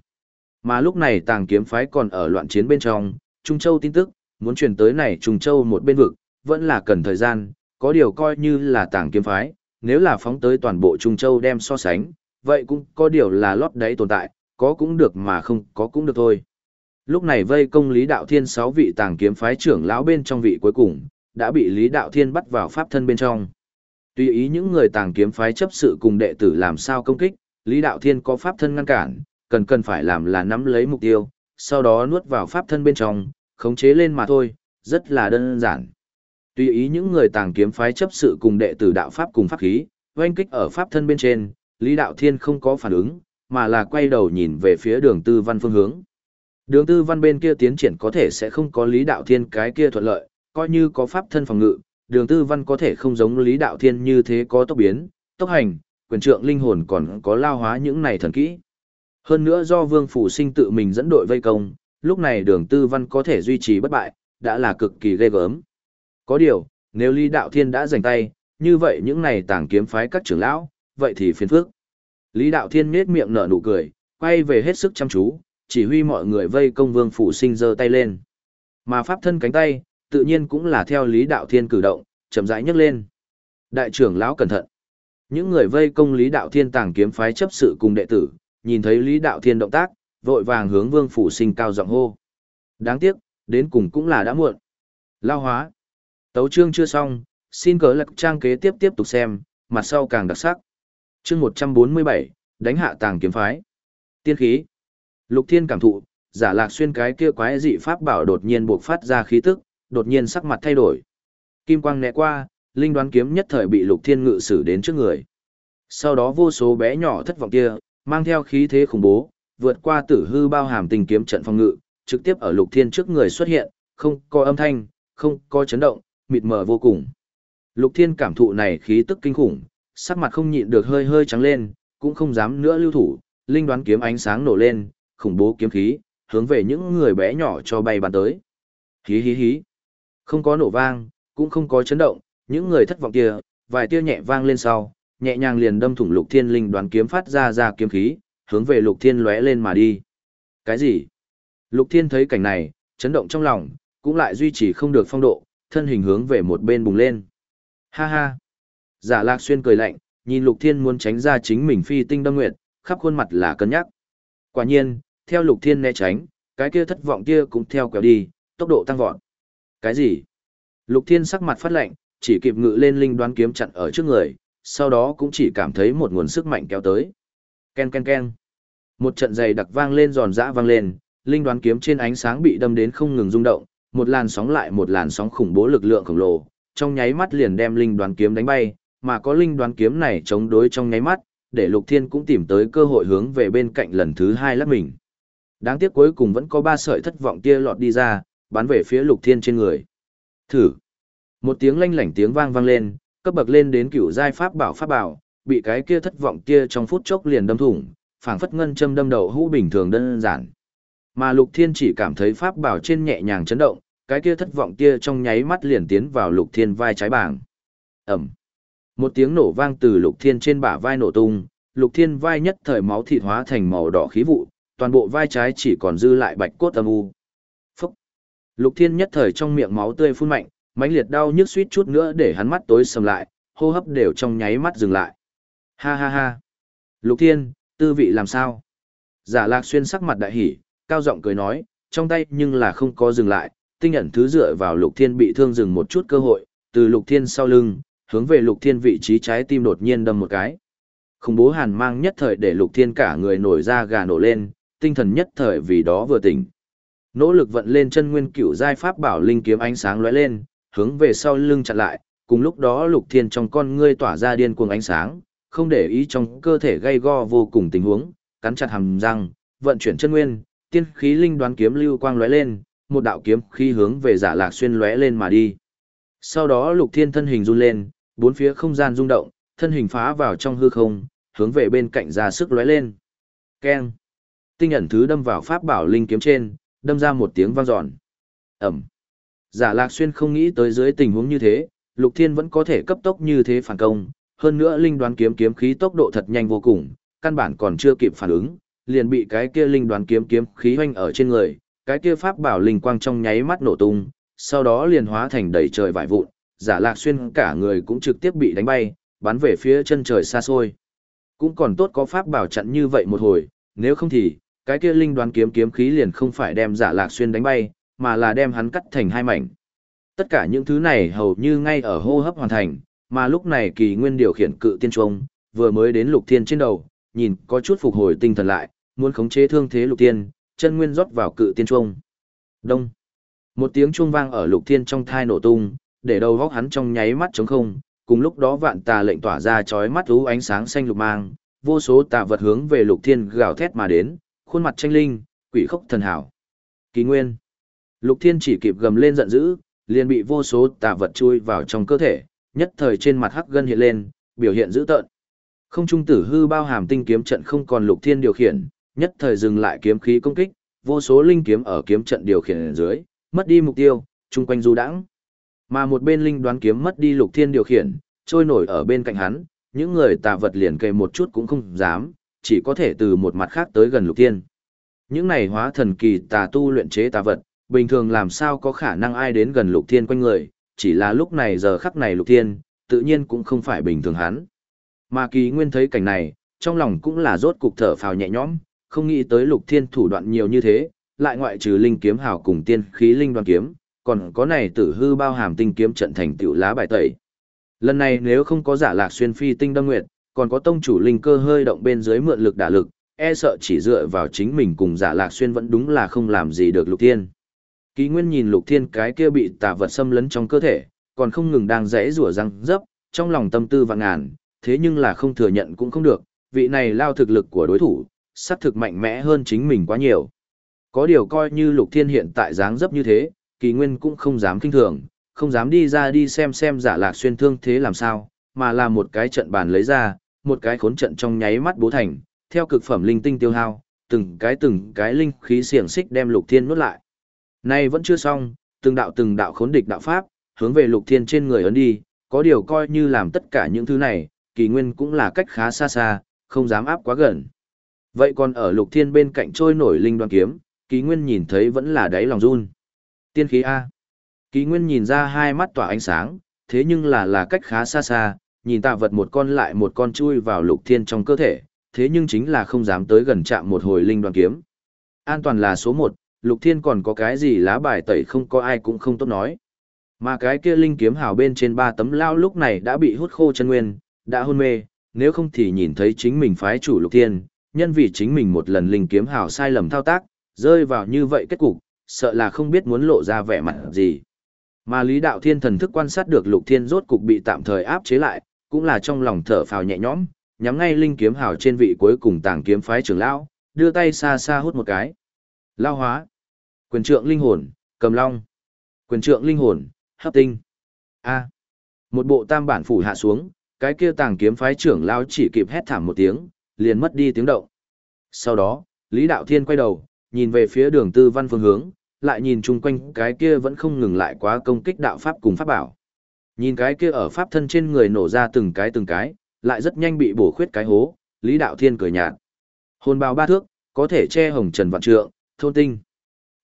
Speaker 1: Mà lúc này tàng kiếm phái còn ở loạn chiến bên trong, Trung Châu tin tức, muốn truyền tới này Trung Châu một bên vực, vẫn là cần thời gian, có điều coi như là tàng kiếm phái, nếu là phóng tới toàn bộ Trung Châu đem so sánh, vậy cũng có điều là lót đáy tồn tại, có cũng được mà không có cũng được thôi. Lúc này vây công Lý Đạo Thiên sáu vị tàng kiếm phái trưởng lão bên trong vị cuối cùng, đã bị Lý Đạo Thiên bắt vào pháp thân bên trong. Tùy ý những người tàng kiếm phái chấp sự cùng đệ tử làm sao công kích, Lý Đạo Thiên có pháp thân ngăn cản, cần cần phải làm là nắm lấy mục tiêu, sau đó nuốt vào pháp thân bên trong, khống chế lên mà thôi, rất là đơn giản. Tùy ý những người tàng kiếm phái chấp sự cùng đệ tử đạo pháp cùng pháp khí, oanh kích ở pháp thân bên trên, Lý Đạo Thiên không có phản ứng, mà là quay đầu nhìn về phía đường tư văn phương hướng. Đường tư văn bên kia tiến triển có thể sẽ không có Lý Đạo Thiên cái kia thuận lợi, coi như có pháp thân phòng ngự, đường tư văn có thể không giống Lý Đạo Thiên như thế có tốc biến, tốc hành, quyền trượng linh hồn còn có lao hóa những này thần kỹ. Hơn nữa do Vương Phủ Sinh tự mình dẫn đội vây công, lúc này đường tư văn có thể duy trì bất bại, đã là cực kỳ ghê gớm. Có điều, nếu Lý Đạo Thiên đã giành tay, như vậy những này tàng kiếm phái các trưởng lão, vậy thì phiền phức. Lý Đạo Thiên nhếch miệng nở nụ cười, quay về hết sức chăm chú, chỉ huy mọi người vây công Vương Phủ Sinh giơ tay lên. Mà pháp thân cánh tay, tự nhiên cũng là theo Lý Đạo Thiên cử động, chậm rãi nhấc lên. Đại trưởng lão cẩn thận. Những người vây công Lý Đạo Thiên tàng kiếm phái chấp sự cùng đệ tử, nhìn thấy Lý Đạo Thiên động tác, vội vàng hướng Vương phủ sinh cao giọng hô. Đáng tiếc, đến cùng cũng là đã muộn. Lao hóa. Tấu chương chưa xong, xin cớ lạc trang kế tiếp tiếp tục xem, mặt sau càng đặc sắc. Chương 147, đánh hạ tàng kiếm phái. Tiên khí. Lục Thiên cảm thụ, giả lạc xuyên cái kia quái dị pháp bảo đột nhiên buộc phát ra khí tức, đột nhiên sắc mặt thay đổi. Kim quang né qua, linh đoán kiếm nhất thời bị Lục Thiên ngự sử đến trước người. Sau đó vô số bé nhỏ thất vọng kia, mang theo khí thế khủng bố, vượt qua tử hư bao hàm tình kiếm trận phòng ngự, trực tiếp ở Lục Thiên trước người xuất hiện, không có âm thanh, không có chấn động, mịt mờ vô cùng. Lục Thiên cảm thụ này khí tức kinh khủng, sắc mặt không nhịn được hơi hơi trắng lên, cũng không dám nữa lưu thủ, linh đoán kiếm ánh sáng nổ lên, khủng bố kiếm khí, hướng về những người bé nhỏ cho bay bắn tới. Hí hí hí. Không có nổ vang, cũng không có chấn động, những người thất vọng kia, vài tia nhẹ vang lên sau, nhẹ nhàng liền đâm thủng Lục Thiên linh đoán kiếm phát ra ra kiếm khí, hướng về Lục Thiên lóe lên mà đi. Cái gì? Lục Thiên thấy cảnh này, chấn động trong lòng, cũng lại duy trì không được phong độ, thân hình hướng về một bên bùng lên. Ha ha. Giả Lạc Xuyên cười lạnh, nhìn Lục Thiên muốn tránh ra chính mình phi tinh đâm nguyệt, khắp khuôn mặt là cân nhắc. Quả nhiên, theo Lục Thiên né tránh, cái kia thất vọng kia cũng theo kéo đi, tốc độ tăng vọt. Cái gì? Lục Thiên sắc mặt phát lạnh, chỉ kịp ngự lên linh đoán kiếm chặn ở trước người, sau đó cũng chỉ cảm thấy một nguồn sức mạnh kéo tới. Ken ken ken. Một trận giày đặc vang lên giòn giã vang lên, linh đoán kiếm trên ánh sáng bị đâm đến không ngừng rung động, một làn sóng lại một làn sóng khủng bố lực lượng khổng lồ, trong nháy mắt liền đem linh đoán kiếm đánh bay, mà có linh đoán kiếm này chống đối trong nháy mắt, để Lục Thiên cũng tìm tới cơ hội hướng về bên cạnh lần thứ hai lắc mình. Đáng tiếc cuối cùng vẫn có ba sợi thất vọng kia lọt đi ra, bắn về phía Lục Thiên trên người. Thử. Một tiếng lanh lảnh tiếng vang vang lên, cấp bậc lên đến cửu giai pháp bảo pháp bảo, bị cái kia thất vọng kia trong phút chốc liền đâm thủng, phảng phất ngân châm đâm đầu hũ bình thường đơn giản. Mà Lục Thiên chỉ cảm thấy pháp bảo trên nhẹ nhàng chấn động, cái kia thất vọng kia trong nháy mắt liền tiến vào Lục Thiên vai trái bảng. ầm Một tiếng nổ vang từ Lục Thiên trên bả vai nổ tung, Lục Thiên vai nhất thời máu thịt hóa thành màu đỏ khí vụ, toàn bộ vai trái chỉ còn dư lại bạch cốt âm u. Phốc. Lục Thiên nhất thời trong miệng máu tươi phun mạnh, mãnh liệt đau nhức suýt chút nữa để hắn mắt tối sầm lại, hô hấp đều trong nháy mắt dừng lại. Ha ha ha. Lục Thiên, tư vị làm sao? Giả Lạc xuyên sắc mặt đại hỉ, cao giọng cười nói, trong tay nhưng là không có dừng lại, tinh ẩn thứ dựa vào Lục Thiên bị thương dừng một chút cơ hội, từ Lục Thiên sau lưng, hướng về Lục Thiên vị trí trái tim đột nhiên đâm một cái. Khủng bố hàn mang nhất thời để Lục Thiên cả người nổi ra gà nổ lên, tinh thần nhất thời vì đó vừa tỉnh. Nỗ lực vận lên chân nguyên cửu giai pháp bảo linh kiếm ánh sáng lóe lên, hướng về sau lưng chặn lại, cùng lúc đó Lục Thiên trong con ngươi tỏa ra điên cuồng ánh sáng, không để ý trong cơ thể gây go vô cùng tình huống, cắn chặt hàm răng, vận chuyển chân nguyên, tiên khí linh đoán kiếm lưu quang lóe lên, một đạo kiếm khí hướng về giả lạc xuyên lóe lên mà đi. Sau đó Lục Thiên thân hình run lên, bốn phía không gian rung động, thân hình phá vào trong hư không, hướng về bên cạnh ra sức lóe lên. Keng. Tinh ẩn thứ đâm vào pháp bảo linh kiếm trên, đâm ra một tiếng vang dọn. Ẩm. Giả Lạc Xuyên không nghĩ tới dưới tình huống như thế, Lục Thiên vẫn có thể cấp tốc như thế phản công, hơn nữa linh đoán kiếm kiếm khí tốc độ thật nhanh vô cùng, căn bản còn chưa kịp phản ứng, liền bị cái kia linh đoán kiếm kiếm khí hoành ở trên người, cái kia pháp bảo linh quang trong nháy mắt nổ tung, sau đó liền hóa thành đầy trời vải vụn, giả lạc xuyên cả người cũng trực tiếp bị đánh bay, bắn về phía chân trời xa xôi. Cũng còn tốt có pháp bảo chặn như vậy một hồi, nếu không thì, cái kia linh đoán kiếm kiếm khí liền không phải đem giả lạc xuyên đánh bay, mà là đem hắn cắt thành hai mảnh. Tất cả những thứ này hầu như ngay ở hô hấp hoàn thành, mà lúc này kỳ nguyên điều khiển cự tiên trung, vừa mới đến lục thiên trên đầu, nhìn có chút phục hồi tinh thần lại, muốn khống chế thương thế lục tiên, chân nguyên rót vào cự tiên trung. Đông. Một tiếng chuông vang ở lục thiên trong thai nổ tung, để đầu góc hắn trong nháy mắt trống không, cùng lúc đó vạn tà lệnh tỏa ra chói mắt ú ánh sáng xanh lục mang, vô số tà vật hướng về lục thiên gào thét mà đến, khuôn mặt tranh linh, quỷ khốc thần hảo. Kỳ nguyên. Lục thiên chỉ kịp gầm lên giận dữ, liền bị vô số tà vật chui vào trong cơ thể, nhất thời trên mặt hắc gân hiện lên, biểu hiện dữ tợn. Không trung tử hư bao hàm tinh kiếm trận không còn lục thiên điều khiển, nhất thời dừng lại kiếm khí công kích, vô số linh kiếm ở kiếm trận điều khiển dưới, mất đi mục tiêu, chung quanh du đãng. Mà một bên linh đoán kiếm mất đi lục thiên điều khiển, trôi nổi ở bên cạnh hắn, những người tà vật liền kề một chút cũng không dám, chỉ có thể từ một mặt khác tới gần lục thiên. Những này hóa thần kỳ tà tu luyện chế tà vật, bình thường làm sao có khả năng ai đến gần lục thiên quanh người, chỉ là lúc này giờ khắc này lục thiên, tự nhiên cũng không phải bình thường hắn. Mà kỳ nguyên thấy cảnh này, trong lòng cũng là rốt cục thở phào nhẹ nhõm, không nghĩ tới lục thiên thủ đoạn nhiều như thế, lại ngoại trừ linh kiếm hào cùng tiên khí linh đoàn kiếm, còn có này tử hư bao hàm tinh kiếm trận thành tựu lá bài tẩy. Lần này nếu không có giả lạc xuyên phi tinh đâm nguyệt, còn có tông chủ linh cơ hơi động bên dưới mượn lực đả lực, e sợ chỉ dựa vào chính mình cùng giả lạc xuyên vẫn đúng là không làm gì được lục thiên. Ký nguyên nhìn lục thiên cái kia bị tà vật xâm lấn trong cơ thể, còn không ngừng đang rẽ rủa răng dấp, trong lòng tâm tư vạn ngàn, thế nhưng là không thừa nhận cũng không được, vị này lao thực lực của đối thủ, sát thực mạnh mẽ hơn chính mình quá nhiều. Có điều coi như lục thiên hiện tại dáng dấp như thế, kỳ nguyên cũng không dám kinh thường, không dám đi ra đi xem xem giả lạc xuyên thương thế làm sao, mà là một cái trận bàn lấy ra, một cái khốn trận trong nháy mắt bố thành, theo cực phẩm linh tinh tiêu hao, từng cái từng cái linh khí xiềng xích đem lục thiên nuốt lại. Nay vẫn chưa xong, từng đạo từng đạo khốn địch đạo pháp, hướng về lục thiên trên người ấn đi, có điều coi như làm tất cả những thứ này, kỳ nguyên cũng là cách khá xa xa, không dám áp quá gần. Vậy còn ở lục thiên bên cạnh trôi nổi linh đoàn kiếm, kỳ nguyên nhìn thấy vẫn là đáy lòng run. Tiên khí A. Kỳ nguyên nhìn ra hai mắt tỏa ánh sáng, thế nhưng là là cách khá xa xa, nhìn tạ vật một con lại một con chui vào lục thiên trong cơ thể, thế nhưng chính là không dám tới gần chạm một hồi linh đoàn kiếm. An toàn là số một, lục thiên còn có cái gì lá bài tẩy không có ai cũng không tốt nói. Mà cái kia linh kiếm hào bên trên ba tấm lao lúc này đã bị hút khô chân nguyên, đã hôn mê, nếu không thì nhìn thấy chính mình phái chủ lục thiên, nhân vì chính mình một lần linh kiếm hào sai lầm thao tác, rơi vào như vậy kết cục, sợ là không biết muốn lộ ra vẻ mặt gì. Mà Lý Đạo Thiên thần thức quan sát được Lục Thiên rốt cục bị tạm thời áp chế lại, cũng là trong lòng thở phào nhẹ nhõm, nhắm ngay linh kiếm hào trên vị cuối cùng tàng kiếm phái trưởng lão, đưa tay xa xa hút một cái. Lao hóa, quyền trượng linh hồn, cầm long, quyền trượng linh hồn, hấp tinh. A. Một bộ tam bản phủ hạ xuống, cái kia tàng kiếm phái trưởng lao chỉ kịp hét thảm một tiếng, liền mất đi tiếng động. Sau đó, Lý Đạo Thiên quay đầu, nhìn về phía đường tư văn phương hướng, lại nhìn chung quanh cái kia vẫn không ngừng lại quá công kích đạo pháp cùng pháp bảo. Nhìn cái kia ở pháp thân trên người nổ ra từng cái từng cái, lại rất nhanh bị bổ khuyết cái hố, Lý Đạo Thiên cười nhạt. Hồn bào ba thước, có thể che hồng trần vạn trượng, thôn tinh.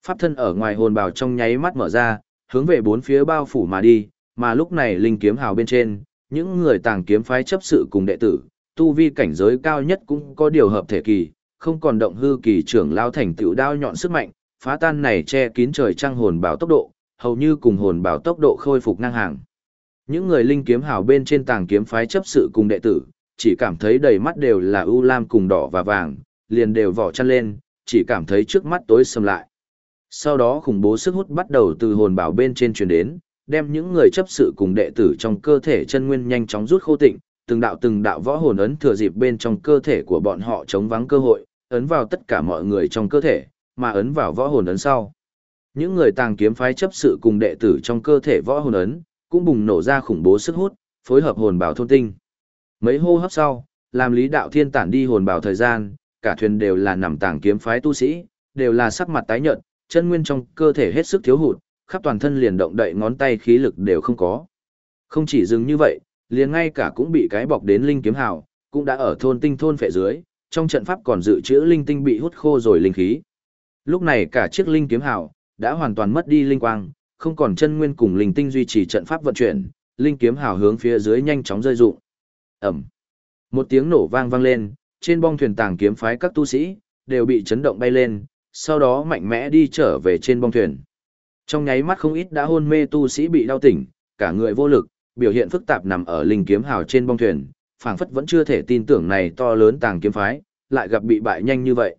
Speaker 1: Pháp thân ở ngoài hồn bào trong nháy mắt mở ra, hướng về bốn phía bao phủ mà đi, mà lúc này linh kiếm hào bên trên, những người tàng kiếm phái chấp sự cùng đệ tử, tu vi cảnh giới cao nhất cũng có điều hợp thể kỳ, không còn động hư kỳ trưởng lao thành tựu đao nhọn sức mạnh, phá tan này che kín trời trăng hồn bảo tốc độ, hầu như cùng hồn bảo tốc độ khôi phục ngang hàng. Những người linh kiếm hào bên trên tàng kiếm phái chấp sự cùng đệ tử, chỉ cảm thấy đầy mắt đều là ưu lam cùng đỏ và vàng, liền đều vỏ chăn lên, chỉ cảm thấy trước mắt tối sầm lại. Sau đó khủng bố sức hút bắt đầu từ hồn bảo bên trên truyền đến, đem những người chấp sự cùng đệ tử trong cơ thể chân nguyên nhanh chóng rút khô tịnh, từng đạo từng đạo võ hồn ấn thừa dịp bên trong cơ thể của bọn họ chống vắng cơ hội, ấn vào tất cả mọi người trong cơ thể, mà ấn vào võ hồn ấn sau. Những người tàng kiếm phái chấp sự cùng đệ tử trong cơ thể võ hồn ấn, cũng bùng nổ ra khủng bố sức hút, phối hợp hồn bảo thôn tinh. Mấy hô hấp sau, làm lý đạo thiên tản đi hồn bảo thời gian, cả thuyền đều là nằm tàng kiếm phái tu sĩ, đều là sắc mặt tái nhợt, chân nguyên trong cơ thể hết sức thiếu hụt, khắp toàn thân liền động đậy ngón tay khí lực đều không có. Không chỉ dừng như vậy, liền ngay cả cũng bị cái bọc đến linh kiếm hào, cũng đã ở thôn tinh thôn phệ dưới, trong trận pháp còn dự trữ linh tinh bị hút khô rồi linh khí. Lúc này cả chiếc linh kiếm hào đã hoàn toàn mất đi linh quang, không còn chân nguyên cùng linh tinh duy trì trận pháp vận chuyển, linh kiếm hào hướng phía dưới nhanh chóng rơi rụng. Ầm. Một tiếng nổ vang vang lên, trên bong thuyền tàng kiếm phái các tu sĩ đều bị chấn động bay lên, sau đó mạnh mẽ đi trở về trên bong thuyền. Trong nháy mắt không ít đã hôn mê tu sĩ bị đau tỉnh, cả người vô lực, biểu hiện phức tạp nằm ở linh kiếm hào trên bong thuyền, phảng phất vẫn chưa thể tin tưởng này to lớn tàng kiếm phái, lại gặp bị bại nhanh như vậy.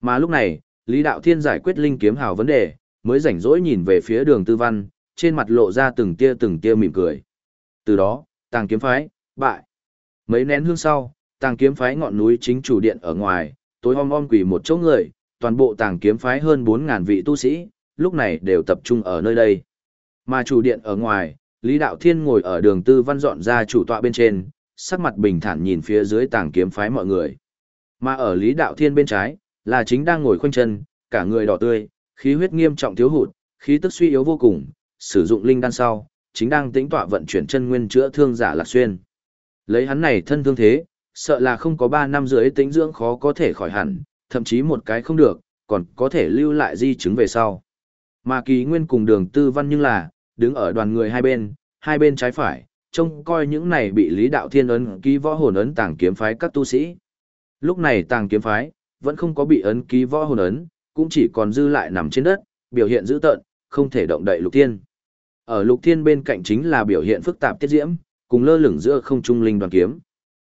Speaker 1: Mà lúc này, Lý Đạo Thiên giải quyết linh kiếm hào vấn đề, mới rảnh rỗi nhìn về phía đường tư văn, trên mặt lộ ra từng tia từng tia mỉm cười. Từ đó, tàng kiếm phái, bại. Mấy nén hương sau, tàng kiếm phái ngọn núi chính chủ điện ở ngoài, tối om om quỷ một chỗ người, toàn bộ tàng kiếm phái hơn 4.000 vị tu sĩ, lúc này đều tập trung ở nơi đây. Mà chủ điện ở ngoài, Lý Đạo Thiên ngồi ở đường tư văn dọn ra chủ tọa bên trên, sắc mặt bình thản nhìn phía dưới tàng kiếm phái mọi người. Mà ở Lý Đạo Thiên bên trái, là chính đang ngồi khoanh chân, cả người đỏ tươi, khí huyết nghiêm trọng thiếu hụt, khí tức suy yếu vô cùng, sử dụng linh đan sau, chính đang tĩnh tọa vận chuyển chân nguyên chữa thương giả Lạc Xuyên. Lấy hắn này thân thương thế, sợ là không có 3 năm rưỡi tĩnh dưỡng khó có thể khỏi hẳn, thậm chí một cái không được, còn có thể lưu lại di chứng về sau. Mà kỳ nguyên cùng đường tư văn nhưng là, đứng ở đoàn người hai bên, hai bên trái phải, trông coi những này bị lý đạo thiên ấn ký võ hồn ấn tàng kiếm phái các tu sĩ. Lúc này tàng kiếm phái, vẫn không có bị ấn ký võ hồn ấn, cũng chỉ còn dư lại nằm trên đất, biểu hiện dữ tợn, không thể động đậy lục thiên. Ở lục thiên bên cạnh chính là biểu hiện phức tạp tiết diễm, cùng lơ lửng giữa không trung linh đoàn kiếm.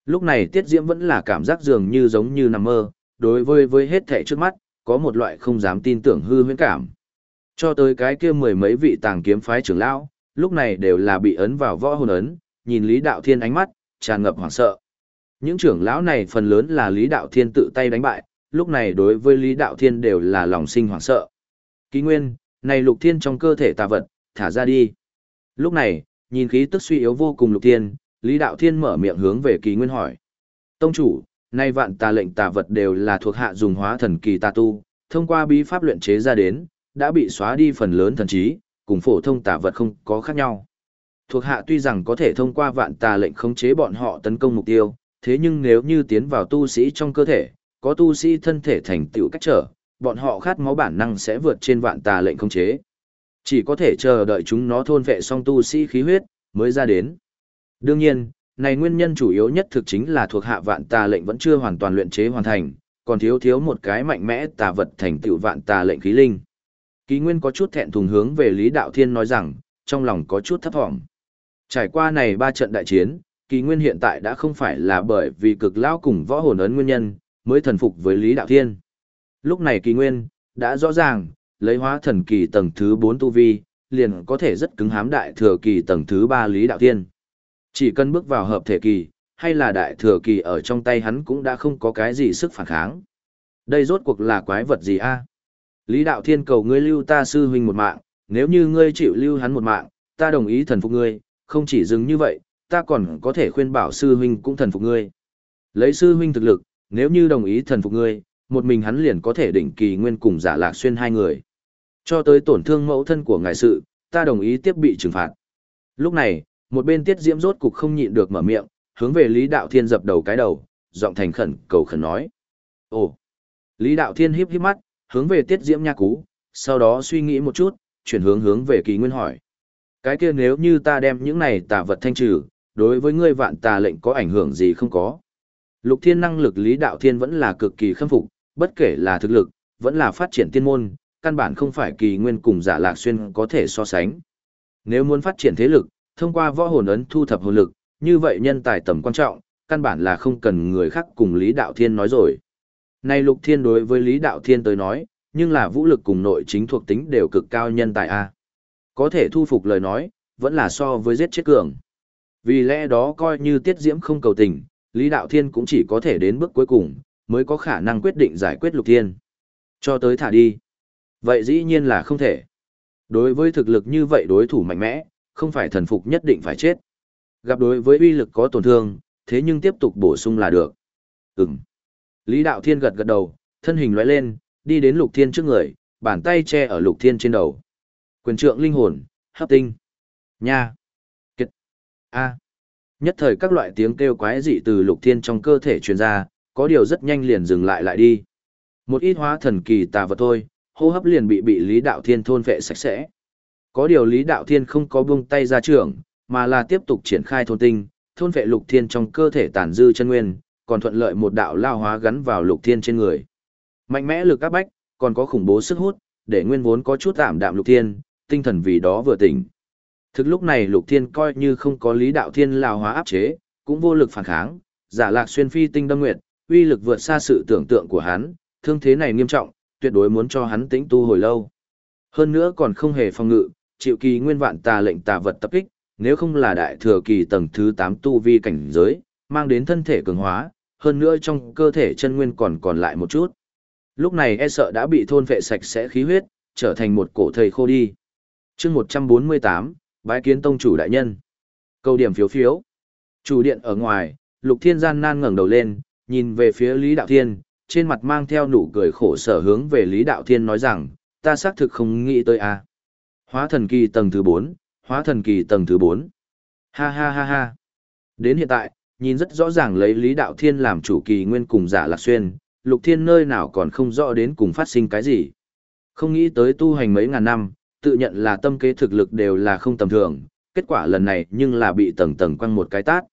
Speaker 1: Lúc này tiết diễm vẫn là cảm giác dường như giống như nằm mơ, đối với với hết thảy trước mắt, có một loại không dám tin tưởng hư huyễn cảm. Cho tới cái kia mười mấy vị tàng kiếm phái trưởng lão, lúc này đều là bị ấn vào võ hồn ấn, nhìn Lý Đạo Thiên ánh mắt, tràn ngập hoảng sợ. Những trưởng lão này phần lớn là Lý Đạo Thiên tự tay đánh bại, lúc này đối với Lý Đạo Thiên đều là lòng sinh hoảng sợ. Ký nguyên, này lục thiên trong cơ thể tà vật, thả ra đi. Lúc này, nhìn khí tức suy yếu vô cùng lục thiên, Lý Đạo Thiên mở miệng hướng về kỳ nguyên hỏi. Tông chủ, nay vạn tà lệnh tà vật đều là thuộc hạ dùng hóa thần kỳ tà tu, thông qua bí pháp luyện chế ra đến, đã bị xóa đi phần lớn thần trí, cùng phổ thông tà vật không có khác nhau. Thuộc hạ tuy rằng có thể thông qua vạn tà lệnh khống chế bọn họ tấn công mục tiêu, thế nhưng nếu như tiến vào tu sĩ trong cơ thể, có tu sĩ thân thể thành tựu cách trở, bọn họ khát máu bản năng sẽ vượt trên vạn tà lệnh khống chế. Chỉ có thể chờ đợi chúng nó thôn vệ xong tu sĩ khí huyết, mới ra đến. Đương nhiên, này nguyên nhân chủ yếu nhất thực chính là thuộc hạ vạn tà lệnh vẫn chưa hoàn toàn luyện chế hoàn thành, còn thiếu thiếu một cái mạnh mẽ tà vật thành tựu vạn tà lệnh khí linh. Ký Nguyên có chút thẹn thùng hướng về Lý Đạo Thiên nói rằng, trong lòng có chút thấp thỏm. Trải qua này ba trận đại chiến, ký Nguyên hiện tại đã không phải là bởi vì cực lao cùng võ hồn ấn nguyên nhân, mới thần phục với Lý Đạo Thiên. Lúc này ký Nguyên, đã rõ ràng, lấy hóa thần kỳ tầng thứ 4 tu vi, liền có thể rất cứng hám đại thừa kỳ tầng thứ 3 Lý Đạo Thiên. Chỉ cần bước vào hợp thể kỳ, hay là đại thừa kỳ ở trong tay hắn cũng đã không có cái gì sức phản kháng. Đây rốt cuộc là quái vật gì a? Lý Đạo Thiên cầu ngươi lưu ta sư huynh một mạng, nếu như ngươi chịu lưu hắn một mạng, ta đồng ý thần phục ngươi, không chỉ dừng như vậy, ta còn có thể khuyên bảo sư huynh cũng thần phục ngươi. Lấy sư huynh thực lực, nếu như đồng ý thần phục ngươi, một mình hắn liền có thể đỉnh kỳ nguyên cùng giả lạc xuyên hai người. Cho tới tổn thương mẫu thân của ngài sự, ta đồng ý tiếp bị trừng phạt. Lúc này, một bên tiết diễm rốt cục không nhịn được mở miệng, hướng về Lý Đạo Thiên dập đầu cái đầu, giọng thành khẩn cầu khẩn nói. Ồ! Lý Đạo Thiên híp híp mắt, hướng về tiết diễm nha cú, sau đó suy nghĩ một chút, chuyển hướng hướng về kỳ nguyên hỏi. Cái kia nếu như ta đem những này tà vật thanh trừ, đối với ngươi vạn tà lệnh có ảnh hưởng gì không có? Lục thiên năng lực Lý Đạo Thiên vẫn là cực kỳ khâm phục, bất kể là thực lực, vẫn là phát triển tiên môn, căn bản không phải kỳ nguyên cùng giả lạc xuyên có thể so sánh. Nếu muốn phát triển thế lực, thông qua võ hồn ấn thu thập hồn lực, như vậy nhân tài tầm quan trọng, căn bản là không cần người khác cùng Lý Đạo Thiên nói rồi. Này Lục Thiên đối với Lý Đạo Thiên tới nói, nhưng là vũ lực cùng nội chính thuộc tính đều cực cao nhân tài A. Có thể thu phục lời nói, vẫn là so với giết chết cường. Vì lẽ đó coi như Tiết Diễm không cầu tình, Lý Đạo Thiên cũng chỉ có thể đến bước cuối cùng, mới có khả năng quyết định giải quyết Lục Thiên. Cho tới thả đi. Vậy dĩ nhiên là không thể. Đối với thực lực như vậy đối thủ mạnh mẽ, không phải thần phục nhất định phải chết. Gặp đối với uy lực có tổn thương, thế nhưng tiếp tục bổ sung là được. Ừm. Lý Đạo Thiên gật gật đầu, thân hình lóe lên, đi đến Lục Thiên trước người, bàn tay che ở Lục Thiên trên đầu. Quyền trượng linh hồn, hấp tinh. Nha. Kiệt. A. Nhất thời các loại tiếng kêu quái dị từ Lục Thiên trong cơ thể truyền ra, có điều rất nhanh liền dừng lại lại đi. Một ít hóa thần kỳ tà vật thôi, hô hấp liền bị bị Lý Đạo Thiên thôn vệ sạch sẽ. Có điều Lý Đạo Thiên không có buông tay ra trưởng mà là tiếp tục triển khai thôn tinh, thôn vệ Lục Thiên trong cơ thể tàn dư chân nguyên, còn thuận lợi một đạo lao hóa gắn vào Lục Thiên trên người. Mạnh mẽ lực áp bách, còn có khủng bố sức hút, để nguyên vốn có chút tạm đạm Lục Thiên, tinh thần vì đó vừa tỉnh. Thực lúc này Lục Thiên coi như không có Lý Đạo Thiên lao hóa áp chế, cũng vô lực phản kháng, giả lạc xuyên phi tinh đâm nguyệt, uy lực vượt xa sự tưởng tượng của hắn, thương thế này nghiêm trọng, tuyệt đối muốn cho hắn tĩnh tu hồi lâu. Hơn nữa còn không hề phòng ngự, chịu kỳ nguyên vạn tà lệnh tà vật tập kích, nếu không là đại thừa kỳ tầng thứ 8 tu vi cảnh giới, mang đến thân thể cường hóa, hơn nữa trong cơ thể chân nguyên còn còn lại một chút. Lúc này e sợ đã bị thôn vệ sạch sẽ khí huyết, trở thành một cổ thầy khô đi. chương 148, bái kiến tông chủ đại nhân. Câu điểm phiếu phiếu. Chủ điện ở ngoài, lục thiên gian nan ngẩng đầu lên, nhìn về phía Lý Đạo Thiên, trên mặt mang theo nụ cười khổ sở hướng về Lý Đạo Thiên nói rằng, ta xác thực không nghĩ tới a. Hóa thần kỳ tầng thứ 4, hóa thần kỳ tầng thứ 4. Ha ha ha ha. Đến hiện tại, nhìn rất rõ ràng lấy Lý Đạo Thiên làm chủ kỳ nguyên cùng giả lạc xuyên, Lục Thiên nơi nào còn không rõ đến cùng phát sinh cái gì. Không nghĩ tới tu hành mấy ngàn năm, tự nhận là tâm kế thực lực đều là không tầm thường, kết quả lần này nhưng là bị tầng tầng quăng một cái tát.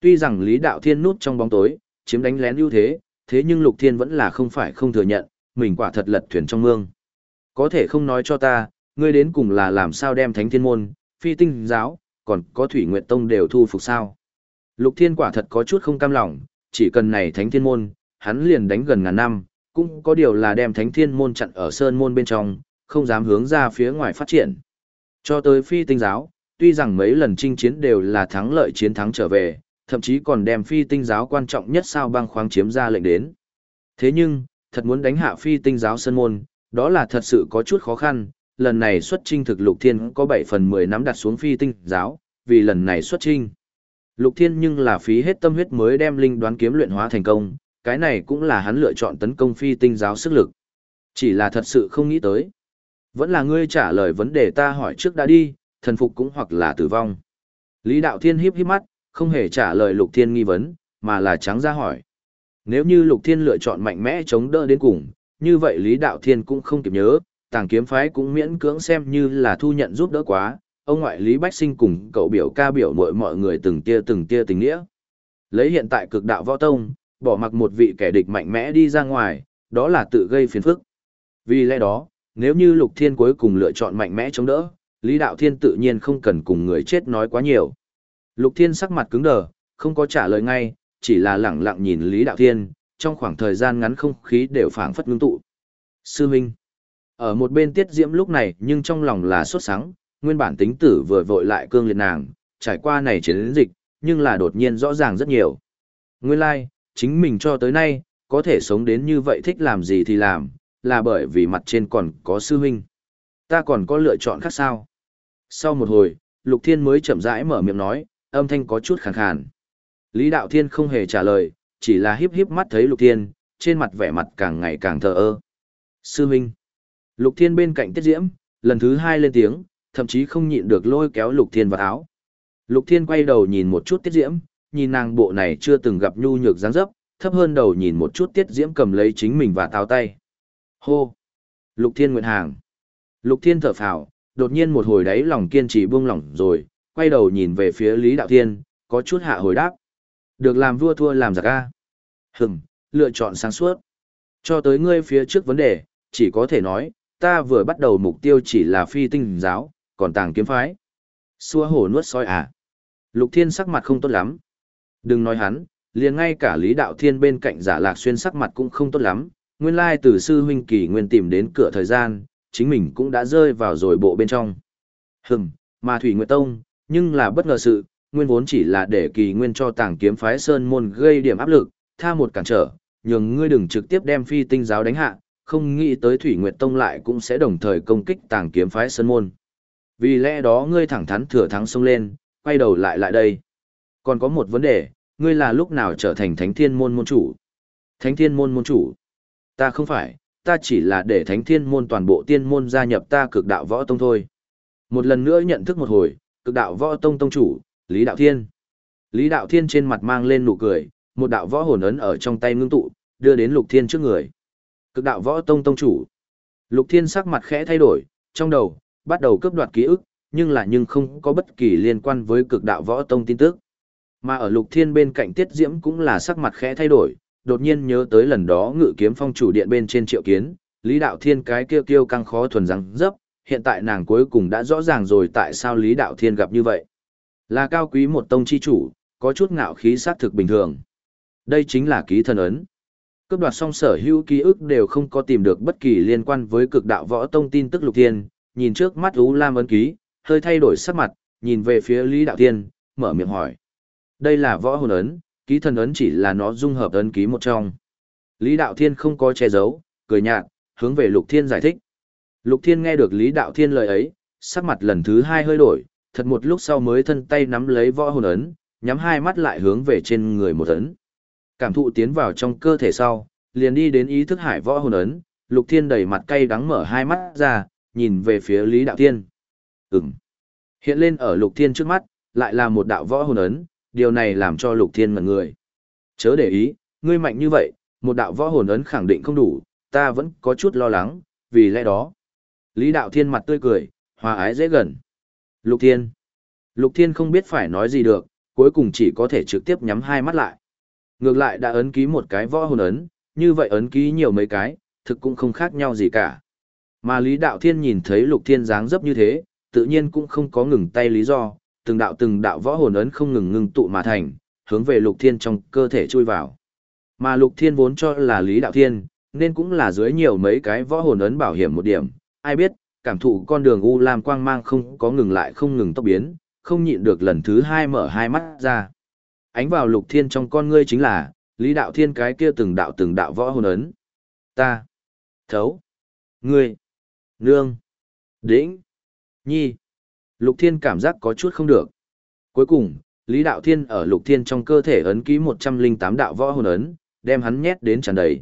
Speaker 1: Tuy rằng Lý Đạo Thiên núp trong bóng tối, chiếm đánh lén ưu thế, thế nhưng Lục Thiên vẫn là không phải không thừa nhận, mình quả thật lật thuyền trong mương. Có thể không nói cho ta, ngươi đến cùng là làm sao đem thánh thiên môn, phi tinh giáo, còn có thủy nguyệt tông đều thu phục sao. Lục thiên quả thật có chút không cam lòng, chỉ cần này thánh thiên môn, hắn liền đánh gần ngàn năm, cũng có điều là đem thánh thiên môn chặn ở sơn môn bên trong, không dám hướng ra phía ngoài phát triển. Cho tới phi tinh giáo, tuy rằng mấy lần chinh chiến đều là thắng lợi chiến thắng trở về, thậm chí còn đem phi tinh giáo quan trọng nhất sao băng khoáng chiếm ra lệnh đến. Thế nhưng, thật muốn đánh hạ phi tinh giáo sơn môn, đó là thật sự có chút khó khăn, lần này xuất trinh thực lục thiên có 7 phần 10 nắm đặt xuống phi tinh giáo, vì lần này xuất trinh. Lục thiên nhưng là phí hết tâm huyết mới đem linh đoán kiếm luyện hóa thành công, cái này cũng là hắn lựa chọn tấn công phi tinh giáo sức lực. Chỉ là thật sự không nghĩ tới. Vẫn là ngươi trả lời vấn đề ta hỏi trước đã đi, thần phục cũng hoặc là tử vong. Lý Đạo Thiên híp híp mắt, không hề trả lời Lục Thiên nghi vấn, mà là trắng ra hỏi. Nếu như Lục Thiên lựa chọn mạnh mẽ chống đỡ đến cùng, như vậy Lý Đạo Thiên cũng không kịp nhớ, tàng kiếm phái cũng miễn cưỡng xem như là thu nhận giúp đỡ quá, ông ngoại Lý Bách Sinh cùng cậu biểu ca biểu mội mọi người từng tia từng tia tình nghĩa. Lấy hiện tại cực đạo võ tông, bỏ mặc một vị kẻ địch mạnh mẽ đi ra ngoài, đó là tự gây phiền phức. Vì lẽ đó, nếu như Lục Thiên cuối cùng lựa chọn mạnh mẽ chống đỡ, Lý Đạo Thiên tự nhiên không cần cùng người chết nói quá nhiều. Lục Thiên sắc mặt cứng đờ, không có trả lời ngay, chỉ là lẳng lặng nhìn Lý Đạo Thiên, trong khoảng thời gian ngắn không khí đều phảng phất ngưng tụ. Sư Minh. Ở một bên Tiết Diễm lúc này nhưng trong lòng là sốt sắng, nguyên bản tính tử vừa vội lại cương liệt nàng, trải qua này chiến dịch, nhưng là đột nhiên rõ ràng rất nhiều. Nguyên lai, like, chính mình cho tới nay, có thể sống đến như vậy thích làm gì thì làm, là bởi vì mặt trên còn có sư huynh. Ta còn có lựa chọn khác sao? Sau một hồi, Lục Thiên mới chậm rãi mở miệng nói, âm thanh có chút khàn khàn. Lý Đạo Thiên không hề trả lời, chỉ là híp híp mắt thấy Lục Thiên, trên mặt vẻ mặt càng ngày càng thờ ơ. Sư huynh. Lục Thiên bên cạnh Tiết Diễm, lần thứ hai lên tiếng, thậm chí không nhịn được lôi kéo Lục Thiên vào áo. Lục Thiên quay đầu nhìn một chút Tiết Diễm, nhìn nàng bộ này chưa từng gặp nhu nhược dáng dấp, thấp hơn đầu nhìn một chút Tiết Diễm cầm lấy chính mình và tao tay. Hô! Lục Thiên nguyện hàng. Lục Thiên thở phào, đột nhiên một hồi đáy lòng kiên trì buông lỏng rồi, quay đầu nhìn về phía Lý Đạo Thiên, có chút hạ hồi đáp. Được làm vua thua làm giặc a. Hừm, lựa chọn sáng suốt. Cho tới ngươi phía trước vấn đề, chỉ có thể nói, ta vừa bắt đầu mục tiêu chỉ là phi tinh giáo, còn tàng kiếm phái. Xua hổ nuốt soi à. Lục Thiên sắc mặt không tốt lắm. Đừng nói hắn, liền ngay cả Lý Đạo Thiên bên cạnh giả lạc xuyên sắc mặt cũng không tốt lắm. Nguyên lai từ sư huynh kỳ nguyên tìm đến cửa thời gian, chính mình cũng đã rơi vào rồi bộ bên trong. Hừm, mà Thủy Nguyệt Tông, nhưng là bất ngờ sự, nguyên vốn chỉ là để kỳ nguyên cho tàng kiếm phái Sơn Môn gây điểm áp lực, tha một cản trở, nhường ngươi đừng trực tiếp đem phi tinh giáo đánh hạ, không nghĩ tới Thủy Nguyệt Tông lại cũng sẽ đồng thời công kích tàng kiếm phái Sơn Môn. Vì lẽ đó ngươi thẳng thắn thừa thắng xông lên, quay đầu lại lại đây. Còn có một vấn đề, ngươi là lúc nào trở thành thánh thiên môn môn chủ? Thánh thiên môn môn chủ? Ta không phải, ta chỉ là để thánh thiên môn toàn bộ tiên môn gia nhập ta cực đạo võ tông thôi. Một lần nữa nhận thức một hồi, cực đạo võ tông tông chủ, Lý Đạo Thiên. Lý Đạo Thiên trên mặt mang lên nụ cười, một đạo võ hồn ấn ở trong tay ngưng tụ, đưa đến Lục Thiên trước người. Cực đạo võ tông tông chủ. Lục Thiên sắc mặt khẽ thay đổi, trong đầu, bắt đầu cướp đoạt ký ức, nhưng là nhưng không có bất kỳ liên quan với cực đạo võ tông tin tức. Mà ở Lục Thiên bên cạnh Tiết Diễm cũng là sắc mặt khẽ thay đổi, đột nhiên nhớ tới lần đó ngự kiếm phong chủ điện bên trên triệu kiến, Lý Đạo Thiên cái kêu kêu căng khó thuần răng dấp, hiện tại nàng cuối cùng đã rõ ràng rồi tại sao Lý Đạo Thiên gặp như vậy. Là cao quý một tông chi chủ, có chút ngạo khí sát thực bình thường. Đây chính là ký thần ấn. Cướp đoạt xong sở hữu ký ức đều không có tìm được bất kỳ liên quan với cực đạo võ tông tin tức lục thiên, nhìn trước mắt Ú Lam ấn ký, hơi thay đổi sắc mặt, nhìn về phía Lý Đạo Thiên, mở miệng hỏi. Đây là võ hồn ấn, ký thần ấn chỉ là nó dung hợp ấn ký một trong. Lý Đạo Thiên không có che giấu, cười nhạt, hướng về Lục Thiên giải thích. Lục Thiên nghe được Lý Đạo Thiên lời ấy, sắc mặt lần thứ hai hơi đổi, thật một lúc sau mới thân tay nắm lấy võ hồn ấn, nhắm hai mắt lại hướng về trên người một ấn. Cảm thụ tiến vào trong cơ thể sau, liền đi đến ý thức hải võ hồn ấn, Lục Thiên đầy mặt cay đắng mở hai mắt ra, nhìn về phía Lý Đạo Thiên. Ừm. Hiện lên ở Lục Thiên trước mắt, lại là một đạo võ hồn ấn, điều này làm cho Lục Thiên ngẩn người. Chớ để ý, ngươi mạnh như vậy, một đạo võ hồn ấn khẳng định không đủ, ta vẫn có chút lo lắng, vì lẽ đó. Lý Đạo Thiên mặt tươi cười, hòa ái dễ gần. Lục Thiên. Lục Thiên không biết phải nói gì được, cuối cùng chỉ có thể trực tiếp nhắm hai mắt lại. Ngược lại đã ấn ký một cái võ hồn ấn, như vậy ấn ký nhiều mấy cái, thực cũng không khác nhau gì cả. Mà Lý Đạo Thiên nhìn thấy Lục Thiên dáng dấp như thế, tự nhiên cũng không có ngừng tay lý do, từng đạo từng đạo võ hồn ấn không ngừng ngừng tụ mà thành, hướng về Lục Thiên trong cơ thể chui vào. Mà Lục Thiên vốn cho là Lý Đạo Thiên, nên cũng là dưới nhiều mấy cái võ hồn ấn bảo hiểm một điểm, ai biết, cảm thụ con đường U Lam quang mang không có ngừng lại không ngừng tốc biến, không nhịn được lần thứ hai mở hai mắt ra. Ánh vào Lục Thiên trong con ngươi chính là, Lý Đạo Thiên cái kia từng đạo từng đạo võ hồn ấn. Ta. Thấu. Ngươi. Nương. Đĩnh. Nhi. Lục Thiên cảm giác có chút không được. Cuối cùng, Lý Đạo Thiên ở Lục Thiên trong cơ thể ấn ký 108 đạo võ hồn ấn, đem hắn nhét đến tràn đầy.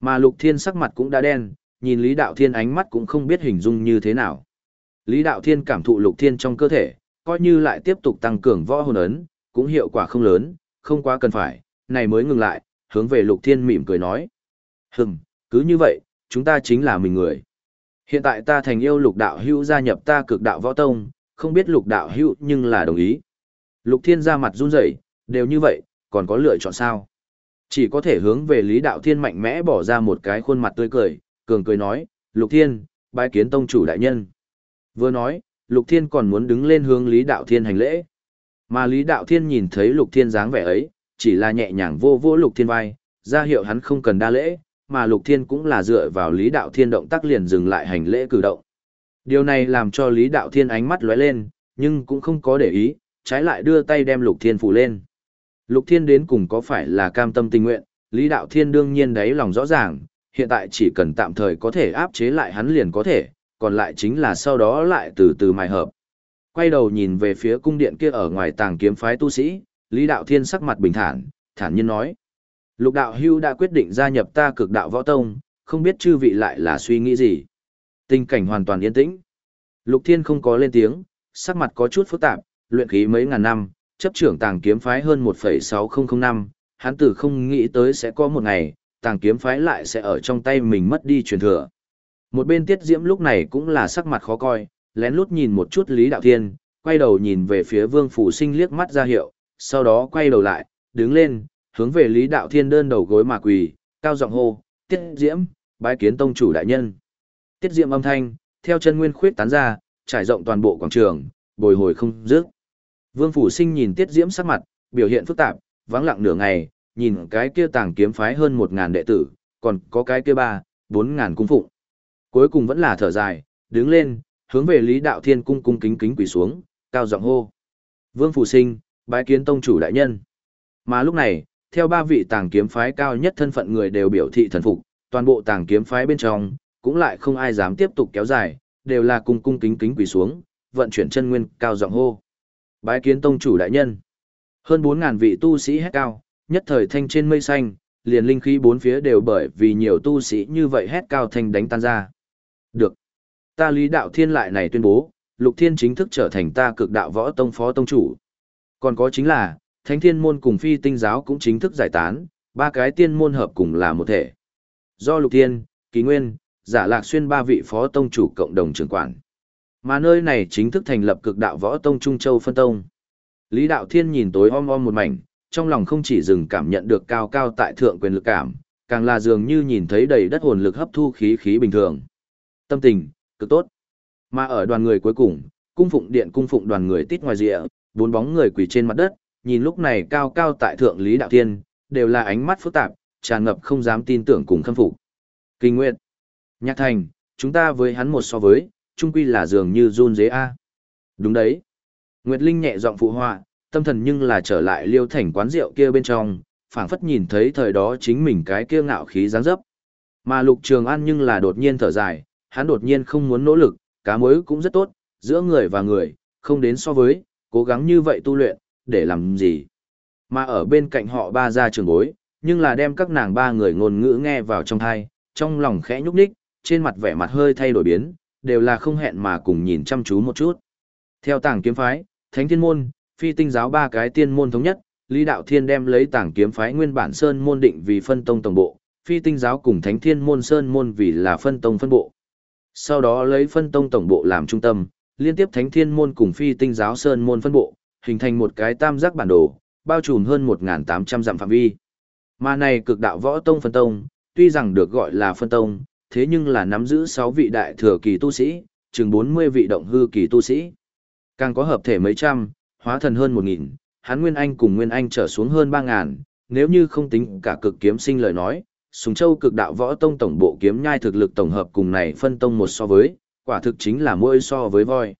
Speaker 1: Mà Lục Thiên sắc mặt cũng đã đen, nhìn Lý Đạo Thiên ánh mắt cũng không biết hình dung như thế nào. Lý Đạo Thiên cảm thụ Lục Thiên trong cơ thể, coi như lại tiếp tục tăng cường võ hồn ấn, cũng hiệu quả không lớn, không quá cần phải, này mới ngừng lại, hướng về Lục Thiên mỉm cười nói. Hừm, cứ như vậy, chúng ta chính là mình người. Hiện tại ta thành yêu Lục Đạo Hữu gia nhập ta cực đạo võ tông, không biết Lục Đạo Hữu nhưng là đồng ý. Lục Thiên ra mặt run rẩy, đều như vậy, còn có lựa chọn sao? Chỉ có thể hướng về Lý Đạo Thiên mạnh mẽ bỏ ra một cái khuôn mặt tươi cười, cường cười nói, Lục Thiên, bái kiến tông chủ đại nhân. Vừa nói, Lục Thiên còn muốn đứng lên hướng Lý Đạo Thiên hành lễ. Mà Lý Đạo Thiên nhìn thấy Lục Thiên dáng vẻ ấy, chỉ là nhẹ nhàng vô vô Lục Thiên vai, ra hiệu hắn không cần đa lễ, mà Lục Thiên cũng là dựa vào Lý Đạo Thiên động tác liền dừng lại hành lễ cử động. Điều này làm cho Lý Đạo Thiên ánh mắt lóe lên, nhưng cũng không có để ý, trái lại đưa tay đem Lục Thiên phủ lên. Lục Thiên đến cùng có phải là cam tâm tình nguyện, Lý Đạo Thiên đương nhiên đáy lòng rõ ràng, hiện tại chỉ cần tạm thời có thể áp chế lại hắn liền có thể, còn lại chính là sau đó lại từ từ mài hợp. Quay đầu nhìn về phía cung điện kia ở ngoài tàng kiếm phái tu sĩ, Lý Đạo Thiên sắc mặt bình thản, thản nhiên nói. Lục đạo hưu đã quyết định gia nhập ta cực đạo võ tông, không biết chư vị lại là suy nghĩ gì. Tình cảnh hoàn toàn yên tĩnh. Lục Thiên không có lên tiếng, sắc mặt có chút phức tạp, luyện khí mấy ngàn năm, chấp trưởng tàng kiếm phái hơn 1,6005, năm, hắn tử không nghĩ tới sẽ có một ngày, tàng kiếm phái lại sẽ ở trong tay mình mất đi truyền thừa. Một bên tiết diễm lúc này cũng là sắc mặt khó coi, lén lút nhìn một chút Lý Đạo Thiên, quay đầu nhìn về phía Vương Phủ Sinh liếc mắt ra hiệu, sau đó quay đầu lại, đứng lên, hướng về Lý Đạo Thiên đơn đầu gối mà quỳ, cao giọng hô, tiết diễm, bái kiến tông chủ đại nhân. Tiết diễm âm thanh, theo chân nguyên khuyết tán ra, trải rộng toàn bộ quảng trường, bồi hồi không dứt. Vương Phủ Sinh nhìn Tiết Diễm sắc mặt, biểu hiện phức tạp, vắng lặng nửa ngày, nhìn cái kia tàng kiếm phái hơn một ngàn đệ tử, còn có cái kia ba, bốn ngàn cung phụng. Cuối cùng vẫn là thở dài, đứng lên, hướng về Lý Đạo Thiên cung cung kính kính quỳ xuống, cao giọng hô. Vương Phủ Sinh, bái kiến tông chủ đại nhân. Mà lúc này, theo ba vị tàng kiếm phái cao nhất thân phận người đều biểu thị thần phục, toàn bộ tàng kiếm phái bên trong, cũng lại không ai dám tiếp tục kéo dài, đều là cung cung kính kính quỳ xuống, vận chuyển chân nguyên cao giọng hô. Bái kiến tông chủ đại nhân. Hơn 4000 vị tu sĩ hét cao, nhất thời thanh trên mây xanh, liền linh khí bốn phía đều bởi vì nhiều tu sĩ như vậy hét cao thanh đánh tan ra. Được. Ta lý đạo thiên lại này tuyên bố, lục thiên chính thức trở thành ta cực đạo võ tông phó tông chủ. Còn có chính là, thánh thiên môn cùng phi tinh giáo cũng chính thức giải tán, ba cái tiên môn hợp cùng là một thể. Do lục thiên, kỳ nguyên, giả lạc xuyên ba vị phó tông chủ cộng đồng trưởng quản. Mà nơi này chính thức thành lập cực đạo võ tông Trung Châu phân tông. Lý Đạo Thiên nhìn tối om om một mảnh, trong lòng không chỉ dừng cảm nhận được cao cao tại thượng quyền lực cảm, càng là dường như nhìn thấy đầy đất hồn lực hấp thu khí khí bình thường. Tâm tình, cực tốt. Mà ở đoàn người cuối cùng, cung phụng điện cung phụng đoàn người tít ngoài rìa, bốn bóng người quỳ trên mặt đất, nhìn lúc này cao cao tại thượng Lý Đạo Thiên, đều là ánh mắt phức tạp, tràn ngập không dám tin tưởng cùng khâm phục. Kinh nguyện. Nhạc thành, chúng ta với hắn một so với, trung quy là dường như run dế A. Đúng đấy. Nguyệt Linh nhẹ giọng phụ họa, tâm thần nhưng là trở lại liêu thành quán rượu kia bên trong, phảng phất nhìn thấy thời đó chính mình cái kia ngạo khí dáng dấp. Mà Lục Trường An nhưng là đột nhiên thở dài, hắn đột nhiên không muốn nỗ lực, cá mối cũng rất tốt, giữa người và người, không đến so với, cố gắng như vậy tu luyện, để làm gì. Mà ở bên cạnh họ ba gia trường bối, nhưng là đem các nàng ba người ngôn ngữ nghe vào trong thai, trong lòng khẽ nhúc nhích, trên mặt vẻ mặt hơi thay đổi biến, đều là không hẹn mà cùng nhìn chăm chú một chút. Theo tảng kiếm phái, thánh thiên môn, phi tinh giáo ba cái tiên môn thống nhất, Lý Đạo Thiên đem lấy tảng kiếm phái nguyên bản sơn môn định vì phân tông tổng bộ, phi tinh giáo cùng thánh thiên môn sơn môn vì là phân tông phân bộ. Sau đó lấy phân tông tổng bộ làm trung tâm, liên tiếp thánh thiên môn cùng phi tinh giáo sơn môn phân bộ, hình thành một cái tam giác bản đồ, bao trùm hơn 1.800 dặm phạm vi. Mà này cực đạo võ tông phân tông, tuy rằng được gọi là phân tông, thế nhưng là nắm giữ 6 vị đại thừa kỳ tu sĩ, chừng 40 vị động hư kỳ tu sĩ. Càng có hợp thể mấy trăm, hóa thần hơn 1.000, hắn Nguyên Anh cùng Nguyên Anh trở xuống hơn 3.000, nếu như không tính cả cực kiếm sinh lời nói, Sùng Châu cực đạo võ tông tổng bộ kiếm nhai thực lực tổng hợp cùng này phân tông một so với, quả thực chính là mỗi so với voi.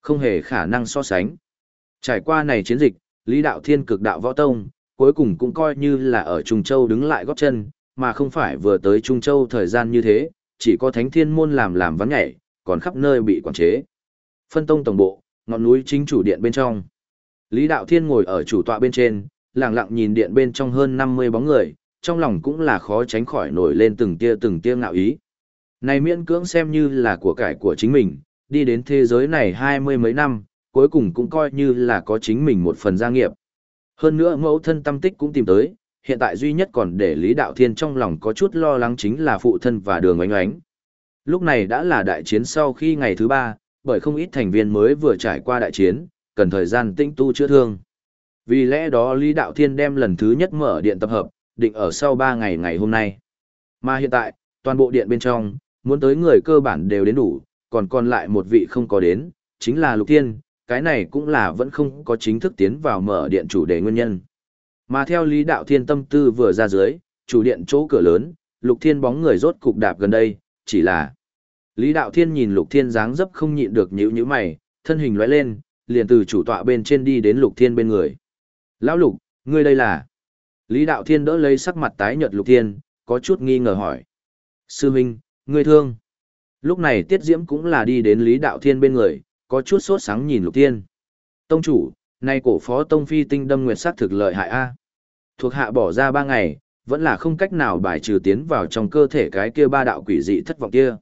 Speaker 1: Không hề khả năng so sánh. Trải qua này chiến dịch, Lý Đạo Thiên cực đạo võ tông, cuối cùng cũng coi như là ở Trung Châu đứng lại góp chân, mà không phải vừa tới Trung Châu thời gian như thế, chỉ có thánh thiên môn làm làm vắng nhảy, còn khắp nơi bị quản chế. Phân tông tổng bộ, ngọn núi chính chủ điện bên trong. Lý Đạo Thiên ngồi ở chủ tọa bên trên, lặng lặng nhìn điện bên trong hơn 50 bóng người, trong lòng cũng là khó tránh khỏi nổi lên từng tia từng tia ngạo ý. Này miễn cưỡng xem như là của cải của chính mình, đi đến thế giới này hai mươi mấy năm, cuối cùng cũng coi như là có chính mình một phần gia nghiệp. Hơn nữa mẫu thân tâm tích cũng tìm tới, hiện tại duy nhất còn để Lý Đạo Thiên trong lòng có chút lo lắng chính là phụ thân và đường oánh oánh. Lúc này đã là đại chiến sau khi ngày thứ ba, bởi không ít thành viên mới vừa trải qua đại chiến, cần thời gian tinh tu chữa thương. Vì lẽ đó Lý Đạo Thiên đem lần thứ nhất mở điện tập hợp, định ở sau 3 ngày ngày hôm nay. Mà hiện tại, toàn bộ điện bên trong, muốn tới người cơ bản đều đến đủ, còn còn lại một vị không có đến, chính là Lục Thiên, cái này cũng là vẫn không có chính thức tiến vào mở điện chủ đề nguyên nhân. Mà theo Lý Đạo Thiên tâm tư vừa ra dưới, chủ điện chỗ cửa lớn, Lục Thiên bóng người rốt cục đạp gần đây, chỉ là Lý Đạo Thiên nhìn Lục Thiên dáng dấp không nhịn được nhíu nhíu mày, thân hình lóe lên, liền từ chủ tọa bên trên đi đến Lục Thiên bên người. Lão Lục, ngươi đây là? Lý Đạo Thiên đỡ lấy sắc mặt tái nhợt Lục Thiên, có chút nghi ngờ hỏi. Sư Minh, ngươi thương. Lúc này Tiết Diễm cũng là đi đến Lý Đạo Thiên bên người, có chút sốt sáng nhìn Lục Thiên. Tông chủ, nay cổ phó Tông Phi tinh đâm nguyệt sắc thực lợi hại A. Thuộc hạ bỏ ra ba ngày, vẫn là không cách nào bài trừ tiến vào trong cơ thể cái kia ba đạo quỷ dị thất vọng kia.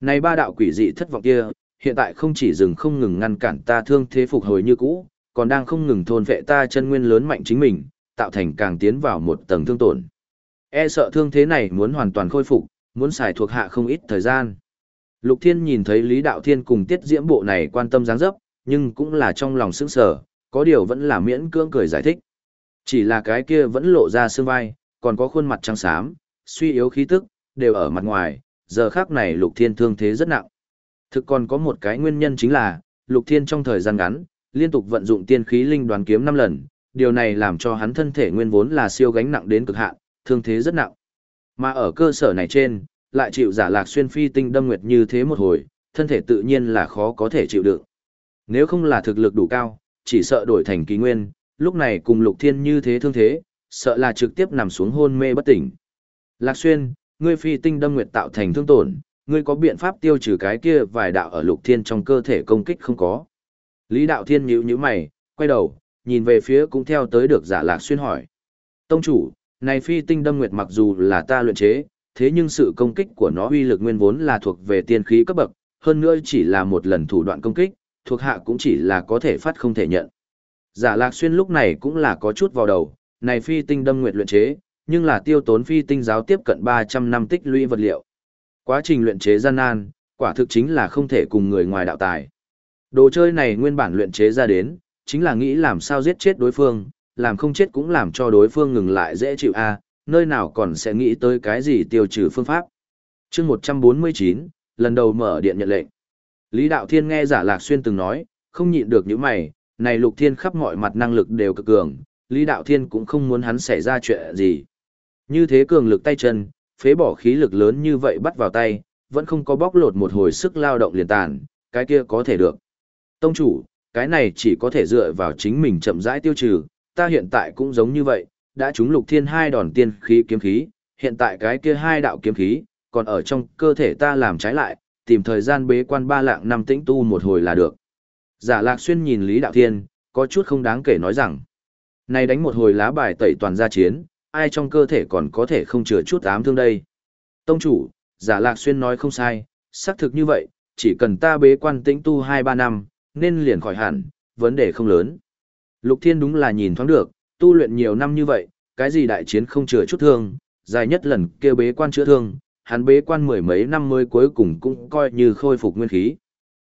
Speaker 1: Này ba đạo quỷ dị thất vọng kia, hiện tại không chỉ dừng không ngừng ngăn cản ta thương thế phục hồi như cũ, còn đang không ngừng thôn vệ ta chân nguyên lớn mạnh chính mình, tạo thành càng tiến vào một tầng thương tổn. E sợ thương thế này muốn hoàn toàn khôi phục, muốn xài thuộc hạ không ít thời gian. Lục Thiên nhìn thấy Lý Đạo Thiên cùng tiết diễm bộ này quan tâm dáng dấp, nhưng cũng là trong lòng sững sờ, có điều vẫn là miễn cưỡng cười giải thích. Chỉ là cái kia vẫn lộ ra xương vai, còn có khuôn mặt trắng xám, suy yếu khí tức, đều ở mặt ngoài, giờ khác này Lục Thiên thương thế rất nặng. Thực còn có một cái nguyên nhân chính là, Lục Thiên trong thời gian ngắn, liên tục vận dụng tiên khí linh đoàn kiếm 5 lần, điều này làm cho hắn thân thể nguyên vốn là siêu gánh nặng đến cực hạn, thương thế rất nặng. Mà ở cơ sở này trên, lại chịu giả lạc xuyên phi tinh đâm nguyệt như thế một hồi, thân thể tự nhiên là khó có thể chịu đựng. Nếu không là thực lực đủ cao, chỉ sợ đổi thành kỳ nguyên, lúc này cùng lục thiên như thế thương thế, sợ là trực tiếp nằm xuống hôn mê bất tỉnh. Lạc xuyên, ngươi phi tinh đâm nguyệt tạo thành thương tổn, ngươi có biện pháp tiêu trừ cái kia vài đạo ở lục thiên trong cơ thể công kích không có. Lý đạo thiên nhíu nhíu mày, quay đầu, nhìn về phía cũng theo tới được giả lạc xuyên hỏi. Tông chủ, này phi tinh đâm nguyệt mặc dù là ta luyện chế, thế nhưng sự công kích của nó uy lực nguyên vốn là thuộc về tiên khí cấp bậc, hơn nữa chỉ là một lần thủ đoạn công kích, thuộc hạ cũng chỉ là có thể phát không thể nhận. Giả lạc xuyên lúc này cũng là có chút vào đầu, này phi tinh đâm nguyệt luyện chế, nhưng là tiêu tốn phi tinh giáo tiếp cận 300 năm tích lũy vật liệu. Quá trình luyện chế gian nan, quả thực chính là không thể cùng người ngoài đạo tài. Đồ chơi này nguyên bản luyện chế ra đến, chính là nghĩ làm sao giết chết đối phương, làm không chết cũng làm cho đối phương ngừng lại dễ chịu a nơi nào còn sẽ nghĩ tới cái gì tiêu trừ phương pháp. chương 149, lần đầu mở điện nhận lệnh. Lý Đạo Thiên nghe giả lạc xuyên từng nói, không nhịn được những mày, này lục thiên khắp mọi mặt năng lực đều cực cường, Lý Đạo Thiên cũng không muốn hắn xảy ra chuyện gì. Như thế cường lực tay chân, phế bỏ khí lực lớn như vậy bắt vào tay, vẫn không có bóc lột một hồi sức lao động liền tàn, cái kia có thể được. Tông chủ, cái này chỉ có thể dựa vào chính mình chậm rãi tiêu trừ, ta hiện tại cũng giống như vậy, đã trúng lục thiên hai đòn tiên khí kiếm khí, hiện tại cái kia hai đạo kiếm khí, còn ở trong cơ thể ta làm trái lại, tìm thời gian bế quan ba lạng năm tĩnh tu một hồi là được. Giả lạc xuyên nhìn Lý Đạo Thiên, có chút không đáng kể nói rằng, này đánh một hồi lá bài tẩy toàn ra chiến, ai trong cơ thể còn có thể không chừa chút ám thương đây. Tông chủ, giả lạc xuyên nói không sai, xác thực như vậy, chỉ cần ta bế quan tĩnh tu 2-3 năm, nên liền khỏi hẳn, vấn đề không lớn. Lục Thiên đúng là nhìn thoáng được, tu luyện nhiều năm như vậy, cái gì đại chiến không chữa chút thương, dài nhất lần kêu bế quan chữa thương, hắn bế quan mười mấy năm mới cuối cùng cũng coi như khôi phục nguyên khí.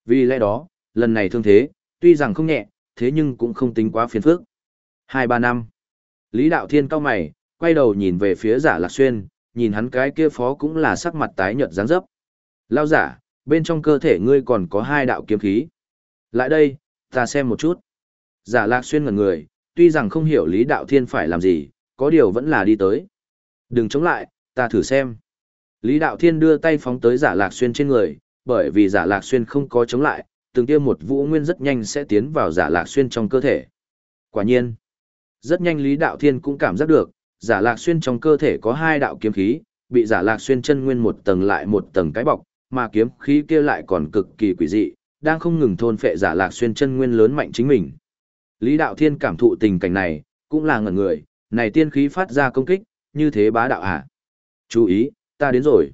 Speaker 1: Vì lẽ đó, lần này thương thế, tuy rằng không nhẹ, thế nhưng cũng không tính quá phiền phức. Hai ba năm. Lý Đạo Thiên cao mày, quay đầu nhìn về phía giả lạc xuyên, nhìn hắn cái kia phó cũng là sắc mặt tái nhợt dáng dấp. Lao giả, bên trong cơ thể ngươi còn có hai đạo kiếm khí. Lại đây, ta xem một chút. Giả lạc xuyên ngần người, tuy rằng không hiểu Lý Đạo Thiên phải làm gì, có điều vẫn là đi tới. Đừng chống lại, ta thử xem. Lý Đạo Thiên đưa tay phóng tới giả lạc xuyên trên người, bởi vì giả lạc xuyên không có chống lại, từng kia một vũ nguyên rất nhanh sẽ tiến vào giả lạc xuyên trong cơ thể. Quả nhiên, rất nhanh Lý Đạo Thiên cũng cảm giác được, giả lạc xuyên trong cơ thể có hai đạo kiếm khí, bị giả lạc xuyên chân nguyên một tầng lại một tầng cái bọc, mà kiếm khí kia lại còn cực kỳ quỷ dị, đang không ngừng thôn phệ giả lạc xuyên chân nguyên lớn mạnh chính mình. Lý Đạo Thiên cảm thụ tình cảnh này, cũng là ngẩn người, này tiên khí phát ra công kích, như thế bá đạo à? Chú ý, ta đến rồi.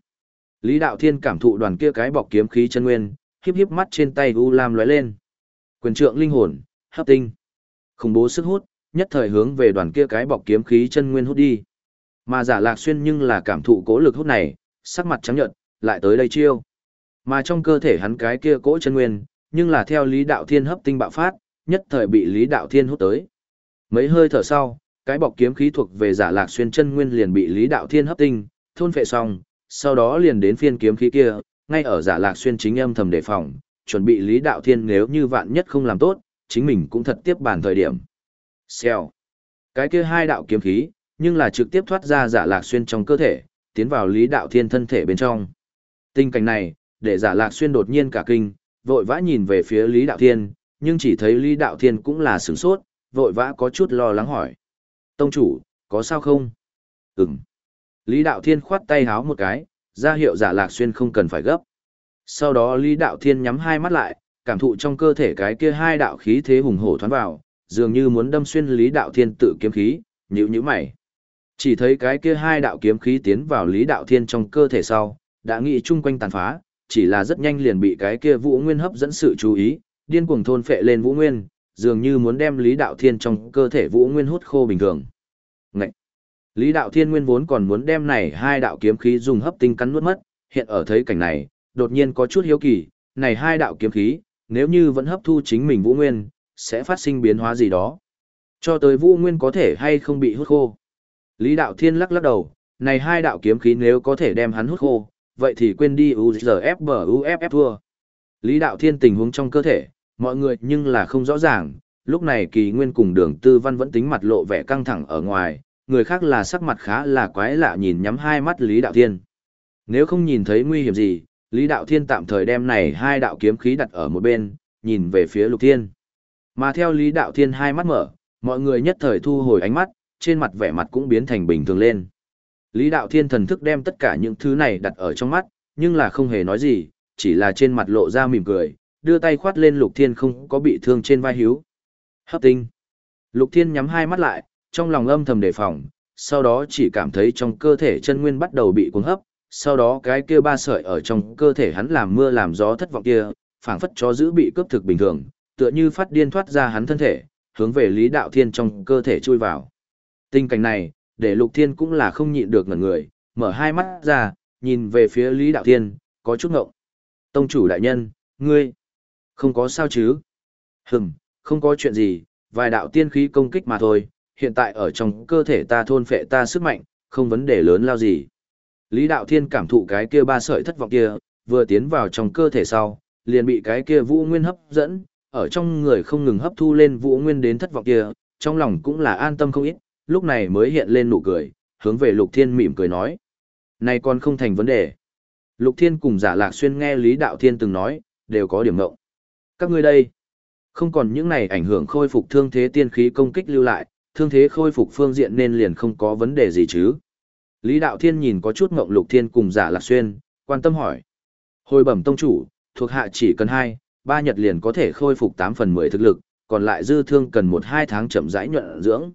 Speaker 1: Lý Đạo Thiên cảm thụ đoàn kia cái bọc kiếm khí chân nguyên, híp híp mắt trên tay U Lam lóe lên. Quyền trượng linh hồn, hấp tinh. Khủng bố sức hút, nhất thời hướng về đoàn kia cái bọc kiếm khí chân nguyên hút đi. Mà giả lạc xuyên nhưng là cảm thụ cố lực hút này, sắc mặt trắng nhợt, lại tới đây chiêu. Mà trong cơ thể hắn cái kia cỗ chân nguyên, nhưng là theo Lý Đạo Thiên hấp tinh bạo phát, nhất thời bị Lý Đạo Thiên hút tới. Mấy hơi thở sau, cái bọc kiếm khí thuộc về giả lạc xuyên chân nguyên liền bị Lý Đạo Thiên hấp tinh, thôn phệ xong, sau đó liền đến phiên kiếm khí kia, ngay ở giả lạc xuyên chính âm thầm đề phòng, chuẩn bị Lý Đạo Thiên nếu như vạn nhất không làm tốt, chính mình cũng thật tiếp bàn thời điểm. Xèo. Cái kia hai đạo kiếm khí, nhưng là trực tiếp thoát ra giả lạc xuyên trong cơ thể, tiến vào Lý Đạo Thiên thân thể bên trong. Tình cảnh này, để giả lạc xuyên đột nhiên cả kinh, vội vã nhìn về phía Lý Đạo Thiên, nhưng chỉ thấy Lý Đạo Thiên cũng là sửng sốt, vội vã có chút lo lắng hỏi. Tông chủ, có sao không? Ừm. Lý Đạo Thiên khoát tay háo một cái, ra hiệu giả lạc xuyên không cần phải gấp. Sau đó Lý Đạo Thiên nhắm hai mắt lại, cảm thụ trong cơ thể cái kia hai đạo khí thế hùng hổ thoán vào, dường như muốn đâm xuyên Lý Đạo Thiên tự kiếm khí, nhữ nhữ mày. Chỉ thấy cái kia hai đạo kiếm khí tiến vào Lý Đạo Thiên trong cơ thể sau, đã nghĩ chung quanh tàn phá, chỉ là rất nhanh liền bị cái kia Vũ Nguyên hấp dẫn sự chú ý, điên cuồng thôn phệ lên Vũ Nguyên, dường như muốn đem Lý Đạo Thiên trong cơ thể Vũ Nguyên hút khô bình thường. Ngậy! Lý Đạo Thiên nguyên vốn còn muốn đem này hai đạo kiếm khí dùng hấp tinh cắn nuốt mất, hiện ở thấy cảnh này, đột nhiên có chút hiếu kỳ, này hai đạo kiếm khí, nếu như vẫn hấp thu chính mình Vũ Nguyên, sẽ phát sinh biến hóa gì đó. Cho tới Vũ Nguyên có thể hay không bị hút khô. Lý Đạo Thiên lắc lắc đầu, này hai đạo kiếm khí nếu có thể đem hắn hút khô, vậy thì quên đi UZFBUFF thua. Lý Đạo Thiên tình huống trong cơ thể, mọi người nhưng là không rõ ràng, lúc này kỳ nguyên cùng đường tư văn vẫn tính mặt lộ vẻ căng thẳng ở ngoài, người khác là sắc mặt khá là quái lạ nhìn nhắm hai mắt Lý Đạo Thiên. Nếu không nhìn thấy nguy hiểm gì, Lý Đạo Thiên tạm thời đem này hai đạo kiếm khí đặt ở một bên, nhìn về phía Lục Thiên. Mà theo Lý Đạo Thiên hai mắt mở, mọi người nhất thời thu hồi ánh mắt, trên mặt vẻ mặt cũng biến thành bình thường lên. Lý Đạo Thiên thần thức đem tất cả những thứ này đặt ở trong mắt, nhưng là không hề nói gì, chỉ là trên mặt lộ ra mỉm cười, đưa tay khoát lên Lục Thiên không có bị thương trên vai hiếu. Hấp tinh. Lục Thiên nhắm hai mắt lại, trong lòng âm thầm đề phòng, sau đó chỉ cảm thấy trong cơ thể chân nguyên bắt đầu bị cuốn hấp, sau đó cái kia ba sợi ở trong cơ thể hắn làm mưa làm gió thất vọng kia, phảng phất cho giữ bị cướp thực bình thường, tựa như phát điên thoát ra hắn thân thể, hướng về Lý Đạo Thiên trong cơ thể chui vào. Tình cảnh này, để Lục Thiên cũng là không nhịn được ngẩn người, mở hai mắt ra, nhìn về phía Lý Đạo Thiên, có chút ngộng. Tông chủ đại nhân, ngươi, không có sao chứ? Hừm, không có chuyện gì, vài đạo tiên khí công kích mà thôi, hiện tại ở trong cơ thể ta thôn phệ ta sức mạnh, không vấn đề lớn lao gì. Lý Đạo Thiên cảm thụ cái kia ba sợi thất vọng kia, vừa tiến vào trong cơ thể sau, liền bị cái kia vũ nguyên hấp dẫn, ở trong người không ngừng hấp thu lên vũ nguyên đến thất vọng kia, trong lòng cũng là an tâm không ít, lúc này mới hiện lên nụ cười, hướng về Lục Thiên mỉm cười nói. Này còn không thành vấn đề. Lục Thiên cùng giả lạc xuyên nghe Lý Đạo Thiên từng nói, đều có điểm ngộng. Các ngươi đây, không còn những này ảnh hưởng khôi phục thương thế tiên khí công kích lưu lại, thương thế khôi phục phương diện nên liền không có vấn đề gì chứ. Lý Đạo Thiên nhìn có chút ngộng Lục Thiên cùng giả lạc xuyên, quan tâm hỏi. Hồi bẩm tông chủ, thuộc hạ chỉ cần 2, 3 nhật liền có thể khôi phục 8 phần 10 thực lực, còn lại dư thương cần 1-2 tháng chậm rãi nhuận dưỡng.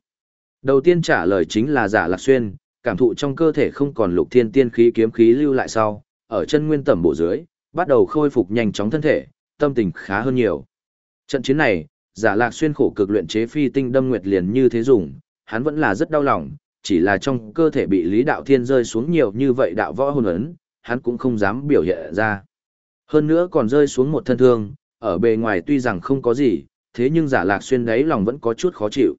Speaker 1: Đầu tiên trả lời chính là giả lạc xuyên, cảm thụ trong cơ thể không còn lục thiên tiên khí kiếm khí lưu lại sau, ở chân nguyên tẩm bộ dưới, bắt đầu khôi phục nhanh chóng thân thể, tâm tình khá hơn nhiều. Trận chiến này, giả lạc xuyên khổ cực luyện chế phi tinh đâm nguyệt liền như thế dùng, hắn vẫn là rất đau lòng, chỉ là trong cơ thể bị lý đạo thiên rơi xuống nhiều như vậy đạo võ hồn ấn, hắn cũng không dám biểu hiện ra. Hơn nữa còn rơi xuống một thân thương, ở bề ngoài tuy rằng không có gì, thế nhưng giả lạc xuyên đấy lòng vẫn có chút khó chịu.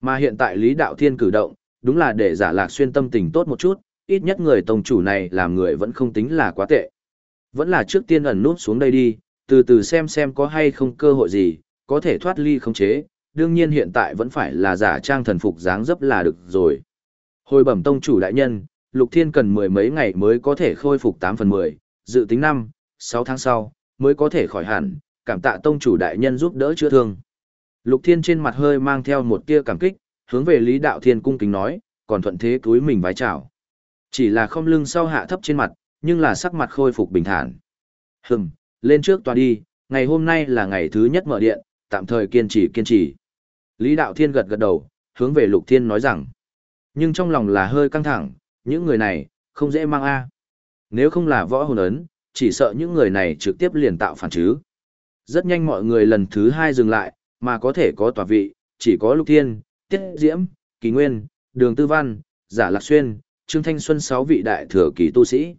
Speaker 1: Mà hiện tại Lý Đạo Thiên cử động, đúng là để giả lạc xuyên tâm tình tốt một chút, ít nhất người tông chủ này làm người vẫn không tính là quá tệ. Vẫn là trước tiên ẩn nút xuống đây đi, từ từ xem xem có hay không cơ hội gì, có thể thoát ly không chế, đương nhiên hiện tại vẫn phải là giả trang thần phục dáng dấp là được rồi. Hồi bẩm tông chủ đại nhân, Lục Thiên cần mười mấy ngày mới có thể khôi phục 8 phần 10, dự tính năm, 6 tháng sau, mới có thể khỏi hẳn, cảm tạ tông chủ đại nhân giúp đỡ chữa thương. Lục Thiên trên mặt hơi mang theo một tia cảm kích, hướng về Lý Đạo Thiên cung kính nói, còn thuận thế túi mình vái chào. Chỉ là không lưng sau hạ thấp trên mặt, nhưng là sắc mặt khôi phục bình thản. Hừm, lên trước tòa đi, ngày hôm nay là ngày thứ nhất mở điện, tạm thời kiên trì kiên trì. Lý Đạo Thiên gật gật đầu, hướng về Lục Thiên nói rằng, nhưng trong lòng là hơi căng thẳng, những người này, không dễ mang A. Nếu không là võ hồn ấn, chỉ sợ những người này trực tiếp liền tạo phản chứ. Rất nhanh mọi người lần thứ hai dừng lại, mà có thể có tòa vị, chỉ có Lục Thiên, Tiết Diễm, Kỳ Nguyên, Đường Tư Văn, Giả Lạc Xuyên, Trương Thanh Xuân sáu vị đại thừa kỳ tu sĩ.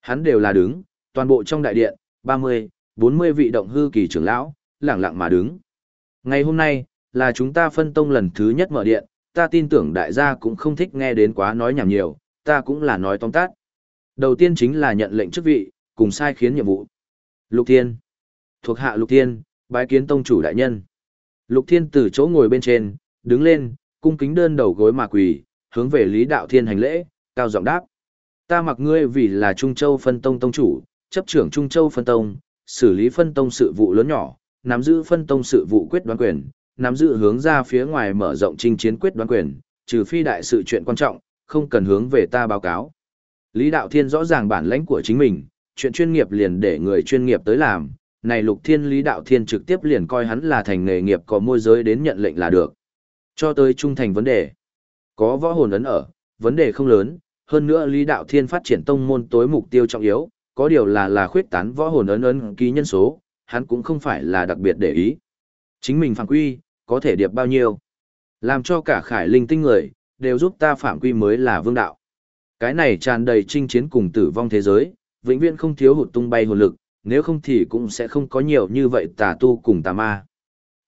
Speaker 1: Hắn đều là đứng, toàn bộ trong đại điện, 30, 40 vị động hư kỳ trưởng lão, lẳng lặng mà đứng. Ngày hôm nay, là chúng ta phân tông lần thứ nhất mở điện, ta tin tưởng đại gia cũng không thích nghe đến quá nói nhảm nhiều, ta cũng là nói tóm tắt. Đầu tiên chính là nhận lệnh chức vị, cùng sai khiến nhiệm vụ. Lục Thiên. Thuộc hạ Lục Thiên, bái kiến tông chủ đại nhân. Lục Thiên từ chỗ ngồi bên trên, đứng lên, cung kính đơn đầu gối mà quỳ, hướng về Lý Đạo Thiên hành lễ, cao giọng đáp. Ta mặc ngươi vì là Trung Châu phân tông tông chủ, chấp trưởng Trung Châu phân tông, xử lý phân tông sự vụ lớn nhỏ, nắm giữ phân tông sự vụ quyết đoán quyền, nắm giữ hướng ra phía ngoài mở rộng chinh chiến quyết đoán quyền, trừ phi đại sự chuyện quan trọng, không cần hướng về ta báo cáo. Lý Đạo Thiên rõ ràng bản lãnh của chính mình, chuyện chuyên nghiệp liền để người chuyên nghiệp tới làm, này Lục Thiên Lý Đạo Thiên trực tiếp liền coi hắn là thành nghề nghiệp có môi giới đến nhận lệnh là được. Cho tới trung thành vấn đề. Có võ hồn ấn ở, vấn đề không lớn, hơn nữa Lý Đạo Thiên phát triển tông môn tối mục tiêu trọng yếu, có điều là là khuyết tán võ hồn ấn ấn ký nhân số, hắn cũng không phải là đặc biệt để ý. Chính mình phạm quy, có thể điệp bao nhiêu. Làm cho cả khải linh tinh người, đều giúp ta phạm quy mới là vương đạo. Cái này tràn đầy chinh chiến cùng tử vong thế giới, vĩnh viễn không thiếu hụt tung bay hồn lực, nếu không thì cũng sẽ không có nhiều như vậy tà tu cùng tà ma.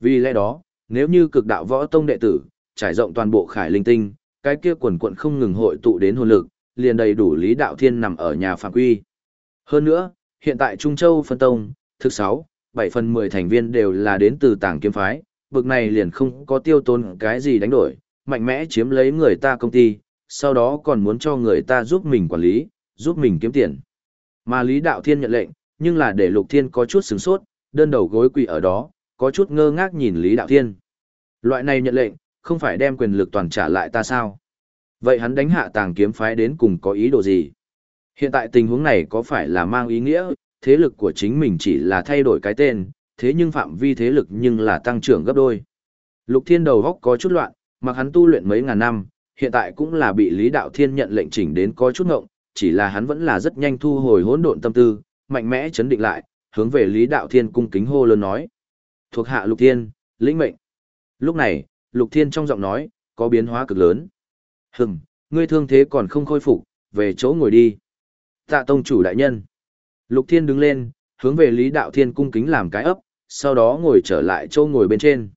Speaker 1: Vì lẽ đó, nếu như cực đạo võ tông đệ tử, trải rộng toàn bộ khải linh tinh, cái kia quần quận không ngừng hội tụ đến hồn lực, liền đầy đủ lý đạo thiên nằm ở nhà phạm quy. Hơn nữa, hiện tại Trung Châu phân tông, thực 6, 7 phần 10 thành viên đều là đến từ tàng kiếm phái, bực này liền không có tiêu tốn cái gì đánh đổi, mạnh mẽ chiếm lấy người ta công ty, sau đó còn muốn cho người ta giúp mình quản lý, giúp mình kiếm tiền. Mà Lý Đạo Thiên nhận lệnh, nhưng là để Lục Thiên có chút sửng sốt, đơn đầu gối quỳ ở đó, có chút ngơ ngác nhìn Lý Đạo Thiên. Loại này nhận lệnh, không phải đem quyền lực toàn trả lại ta sao? Vậy hắn đánh hạ tàng kiếm phái đến cùng có ý đồ gì? Hiện tại tình huống này có phải là mang ý nghĩa, thế lực của chính mình chỉ là thay đổi cái tên, thế nhưng phạm vi thế lực nhưng là tăng trưởng gấp đôi. Lục Thiên đầu góc có chút loạn, mặc hắn tu luyện mấy ngàn năm, hiện tại cũng là bị Lý Đạo Thiên nhận lệnh chỉnh đến có chút ngộng, chỉ là hắn vẫn là rất nhanh thu hồi hỗn độn tâm tư, mạnh mẽ chấn định lại, hướng về Lý Đạo Thiên cung kính hô lớn nói. Thuộc hạ Lục Thiên, lĩnh mệnh. Lúc này, Lục Thiên trong giọng nói, có biến hóa cực lớn. Hừng, ngươi thương thế còn không khôi phục, về chỗ ngồi đi. Tạ tông chủ đại nhân. Lục Thiên đứng lên, hướng về Lý Đạo Thiên cung kính làm cái ấp, sau đó ngồi trở lại chỗ ngồi bên trên.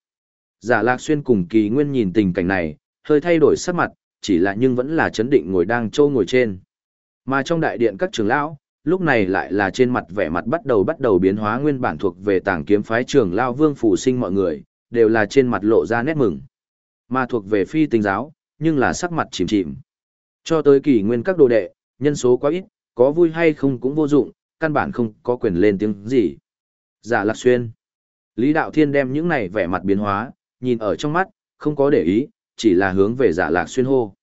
Speaker 1: Giả Lạc Xuyên cùng Kỳ Nguyên nhìn tình cảnh này, hơi thay đổi sắc mặt, chỉ là nhưng vẫn là chấn định ngồi đang chỗ ngồi trên. Mà trong đại điện các trưởng lão, lúc này lại là trên mặt vẻ mặt bắt đầu bắt đầu biến hóa nguyên bản thuộc về tàng kiếm phái trường lao Vương Phủ Sinh mọi người, đều là trên mặt lộ ra nét mừng. Mà thuộc về phi tinh giáo, nhưng là sắc mặt chìm chìm. Cho tới kỳ nguyên các đồ đệ, nhân số quá ít, có vui hay không cũng vô dụng, căn bản không có quyền lên tiếng gì. Giả Lạc Xuyên. Lý Đạo Thiên đem những này vẻ mặt biến hóa, nhìn ở trong mắt, không có để ý, chỉ là hướng về Giả Lạc Xuyên hô.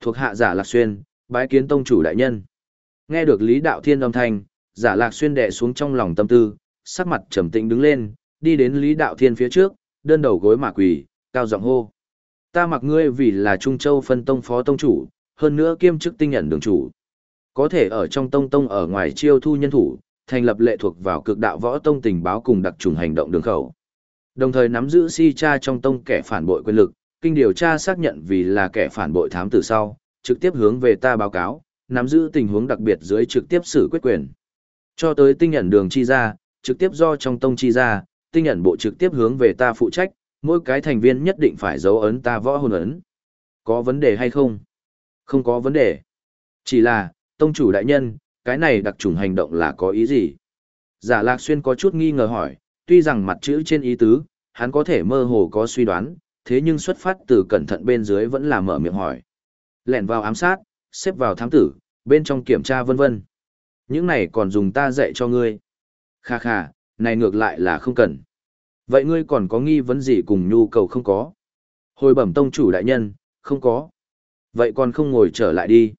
Speaker 1: Thuộc hạ Giả Lạc Xuyên, bái kiến tông chủ đại nhân. Nghe được Lý Đạo Thiên âm thanh, Giả Lạc Xuyên đệ xuống trong lòng tâm tư, sắc mặt trầm tĩnh đứng lên, đi đến Lý Đạo Thiên phía trước, đơn đầu gối mà quỳ, cao giọng hô. Ta mặc ngươi vì là Trung Châu phân tông phó tông chủ, hơn nữa kiêm chức tinh nhận đường chủ. Có thể ở trong tông tông ở ngoài chiêu thu nhân thủ, thành lập lệ thuộc vào cực đạo võ tông tình báo cùng đặc trùng hành động đường khẩu. Đồng thời nắm giữ si cha trong tông kẻ phản bội quyền lực, kinh điều tra xác nhận vì là kẻ phản bội thám tử sau, trực tiếp hướng về ta báo cáo, nắm giữ tình huống đặc biệt dưới trực tiếp xử quyết quyền. Cho tới tinh nhận đường chi ra, trực tiếp do trong tông chi ra, tinh nhận bộ trực tiếp hướng về ta phụ trách, mỗi cái thành viên nhất định phải dấu ấn ta võ hồn ấn. Có vấn đề hay không? Không có vấn đề. Chỉ là, tông chủ đại nhân, cái này đặc trùng hành động là có ý gì? Giả Lạc Xuyên có chút nghi ngờ hỏi, tuy rằng mặt chữ trên ý tứ, hắn có thể mơ hồ có suy đoán, thế nhưng xuất phát từ cẩn thận bên dưới vẫn là mở miệng hỏi. lẻn vào ám sát, xếp vào thám tử, bên trong kiểm tra vân vân. Những này còn dùng ta dạy cho ngươi. Kha kha, này ngược lại là không cần. Vậy ngươi còn có nghi vấn gì cùng nhu cầu không có? Hồi bẩm tông chủ đại nhân, không có. Vậy còn không ngồi trở lại đi.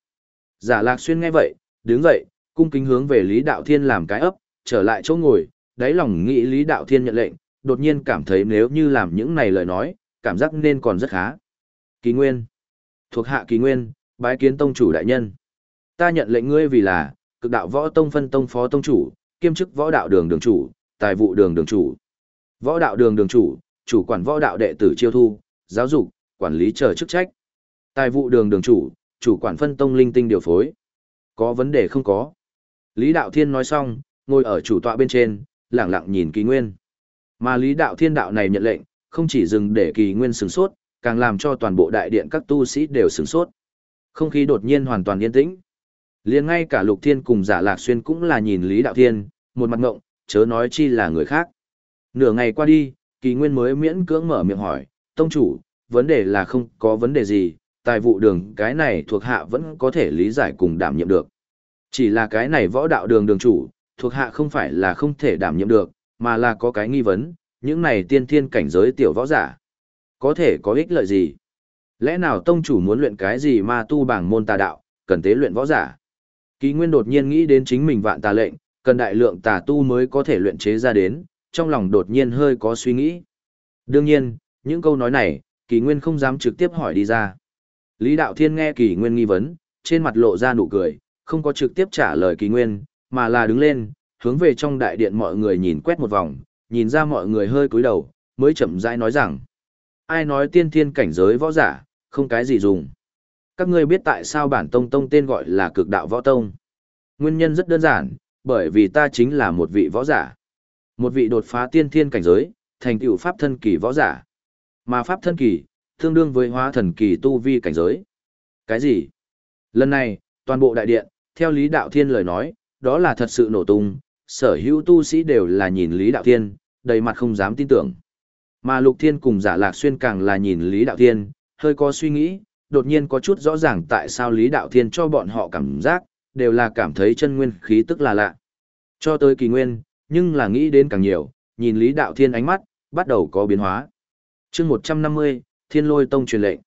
Speaker 1: Giả lạc xuyên nghe vậy, đứng dậy, cung kính hướng về Lý Đạo Thiên làm cái ấp, trở lại chỗ ngồi, đáy lòng nghĩ Lý Đạo Thiên nhận lệnh, đột nhiên cảm thấy nếu như làm những này lời nói, cảm giác nên còn rất khá. Kỳ Nguyên. Thuộc hạ Kỳ Nguyên, bái kiến tông chủ đại nhân. Ta nhận lệnh ngươi vì là, cực đạo võ tông phân tông phó tông chủ, kiêm chức võ đạo đường đường chủ, tài vụ đường đường chủ. Võ đạo đường đường chủ, chủ quản võ đạo đệ tử chiêu thu, giáo dục, quản lý chờ chức trách. Tài vụ đường đường chủ, chủ quản phân tông linh tinh điều phối. Có vấn đề không có. Lý Đạo Thiên nói xong, ngồi ở chủ tọa bên trên, lẳng lặng nhìn kỳ nguyên. Mà Lý Đạo Thiên đạo này nhận lệnh, không chỉ dừng để kỳ nguyên sửng sốt, càng làm cho toàn bộ đại điện các tu sĩ đều sửng sốt. Không khí đột nhiên hoàn toàn yên tĩnh. liền ngay cả Lục Thiên cùng Giả Lạc Xuyên cũng là nhìn Lý Đạo Thiên, một mặt ngộng, chớ nói chi là người khác. Nửa ngày qua đi, kỳ nguyên mới miễn cưỡng mở miệng hỏi, tông chủ, vấn đề là không có vấn đề gì, tài vụ đường cái này thuộc hạ vẫn có thể lý giải cùng đảm nhiệm được. Chỉ là cái này võ đạo đường đường chủ, thuộc hạ không phải là không thể đảm nhiệm được, mà là có cái nghi vấn, những này tiên thiên cảnh giới tiểu võ giả. Có thể có ích lợi gì? Lẽ nào tông chủ muốn luyện cái gì mà tu bảng môn tà đạo, cần tế luyện võ giả? Ký Nguyên đột nhiên nghĩ đến chính mình vạn tà lệnh, cần đại lượng tà tu mới có thể luyện chế ra đến, trong lòng đột nhiên hơi có suy nghĩ. Đương nhiên, những câu nói này, Kỳ Nguyên không dám trực tiếp hỏi đi ra. Lý Đạo Thiên nghe Kỳ Nguyên nghi vấn, trên mặt lộ ra nụ cười, không có trực tiếp trả lời Kỳ Nguyên, mà là đứng lên, hướng về trong đại điện mọi người nhìn quét một vòng, nhìn ra mọi người hơi cúi đầu, mới chậm rãi nói rằng: Ai nói tiên thiên cảnh giới võ giả, không cái gì dùng. Các ngươi biết tại sao bản tông tông tên gọi là cực đạo võ tông? Nguyên nhân rất đơn giản, bởi vì ta chính là một vị võ giả. Một vị đột phá tiên thiên cảnh giới, thành tựu pháp thân kỳ võ giả. Mà pháp thân kỳ, tương đương với hóa thần kỳ tu vi cảnh giới. Cái gì? Lần này, toàn bộ đại điện, theo Lý Đạo Thiên lời nói, đó là thật sự nổ tung, sở hữu tu sĩ đều là nhìn Lý Đạo Thiên, đầy mặt không dám tin tưởng. Mà Lục Thiên cùng giả lạc xuyên càng là nhìn Lý Đạo Thiên, hơi có suy nghĩ, đột nhiên có chút rõ ràng tại sao Lý Đạo Thiên cho bọn họ cảm giác, đều là cảm thấy chân nguyên khí tức là lạ. Cho tới kỳ nguyên, nhưng là nghĩ đến càng nhiều, nhìn Lý Đạo Thiên ánh mắt, bắt đầu có biến hóa. chương 150, Thiên Lôi Tông truyền lệnh.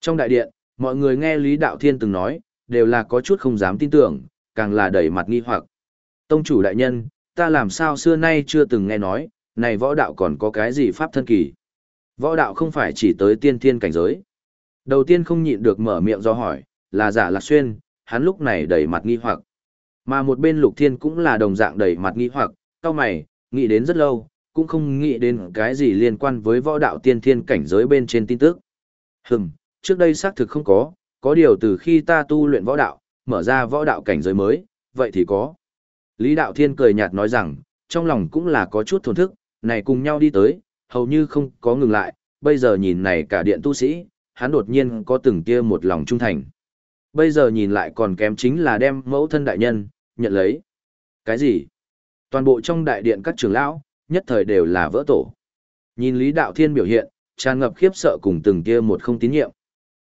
Speaker 1: Trong đại điện, mọi người nghe Lý Đạo Thiên từng nói, đều là có chút không dám tin tưởng, càng là đầy mặt nghi hoặc. Tông chủ đại nhân, ta làm sao xưa nay chưa từng nghe nói, này võ đạo còn có cái gì pháp thân kỳ. Võ đạo không phải chỉ tới tiên thiên cảnh giới. Đầu tiên không nhịn được mở miệng do hỏi, là giả lạc xuyên, hắn lúc này đầy mặt nghi hoặc. Mà một bên lục thiên cũng là đồng dạng đầy mặt nghi hoặc, cao mày, nghĩ đến rất lâu, cũng không nghĩ đến cái gì liên quan với võ đạo tiên thiên cảnh giới bên trên tin tức. Hừm, trước đây xác thực không có, có điều từ khi ta tu luyện võ đạo, mở ra võ đạo cảnh giới mới, vậy thì có. Lý Đạo Thiên cười nhạt nói rằng, trong lòng cũng là có chút thổn thức, này cùng nhau đi tới, hầu như không có ngừng lại, bây giờ nhìn này cả điện tu sĩ, hắn đột nhiên có từng kia một lòng trung thành. Bây giờ nhìn lại còn kém chính là đem mẫu thân đại nhân, nhận lấy. Cái gì? Toàn bộ trong đại điện các trưởng lão, nhất thời đều là vỡ tổ. Nhìn Lý Đạo Thiên biểu hiện, tràn ngập khiếp sợ cùng từng kia một không tín nhiệm.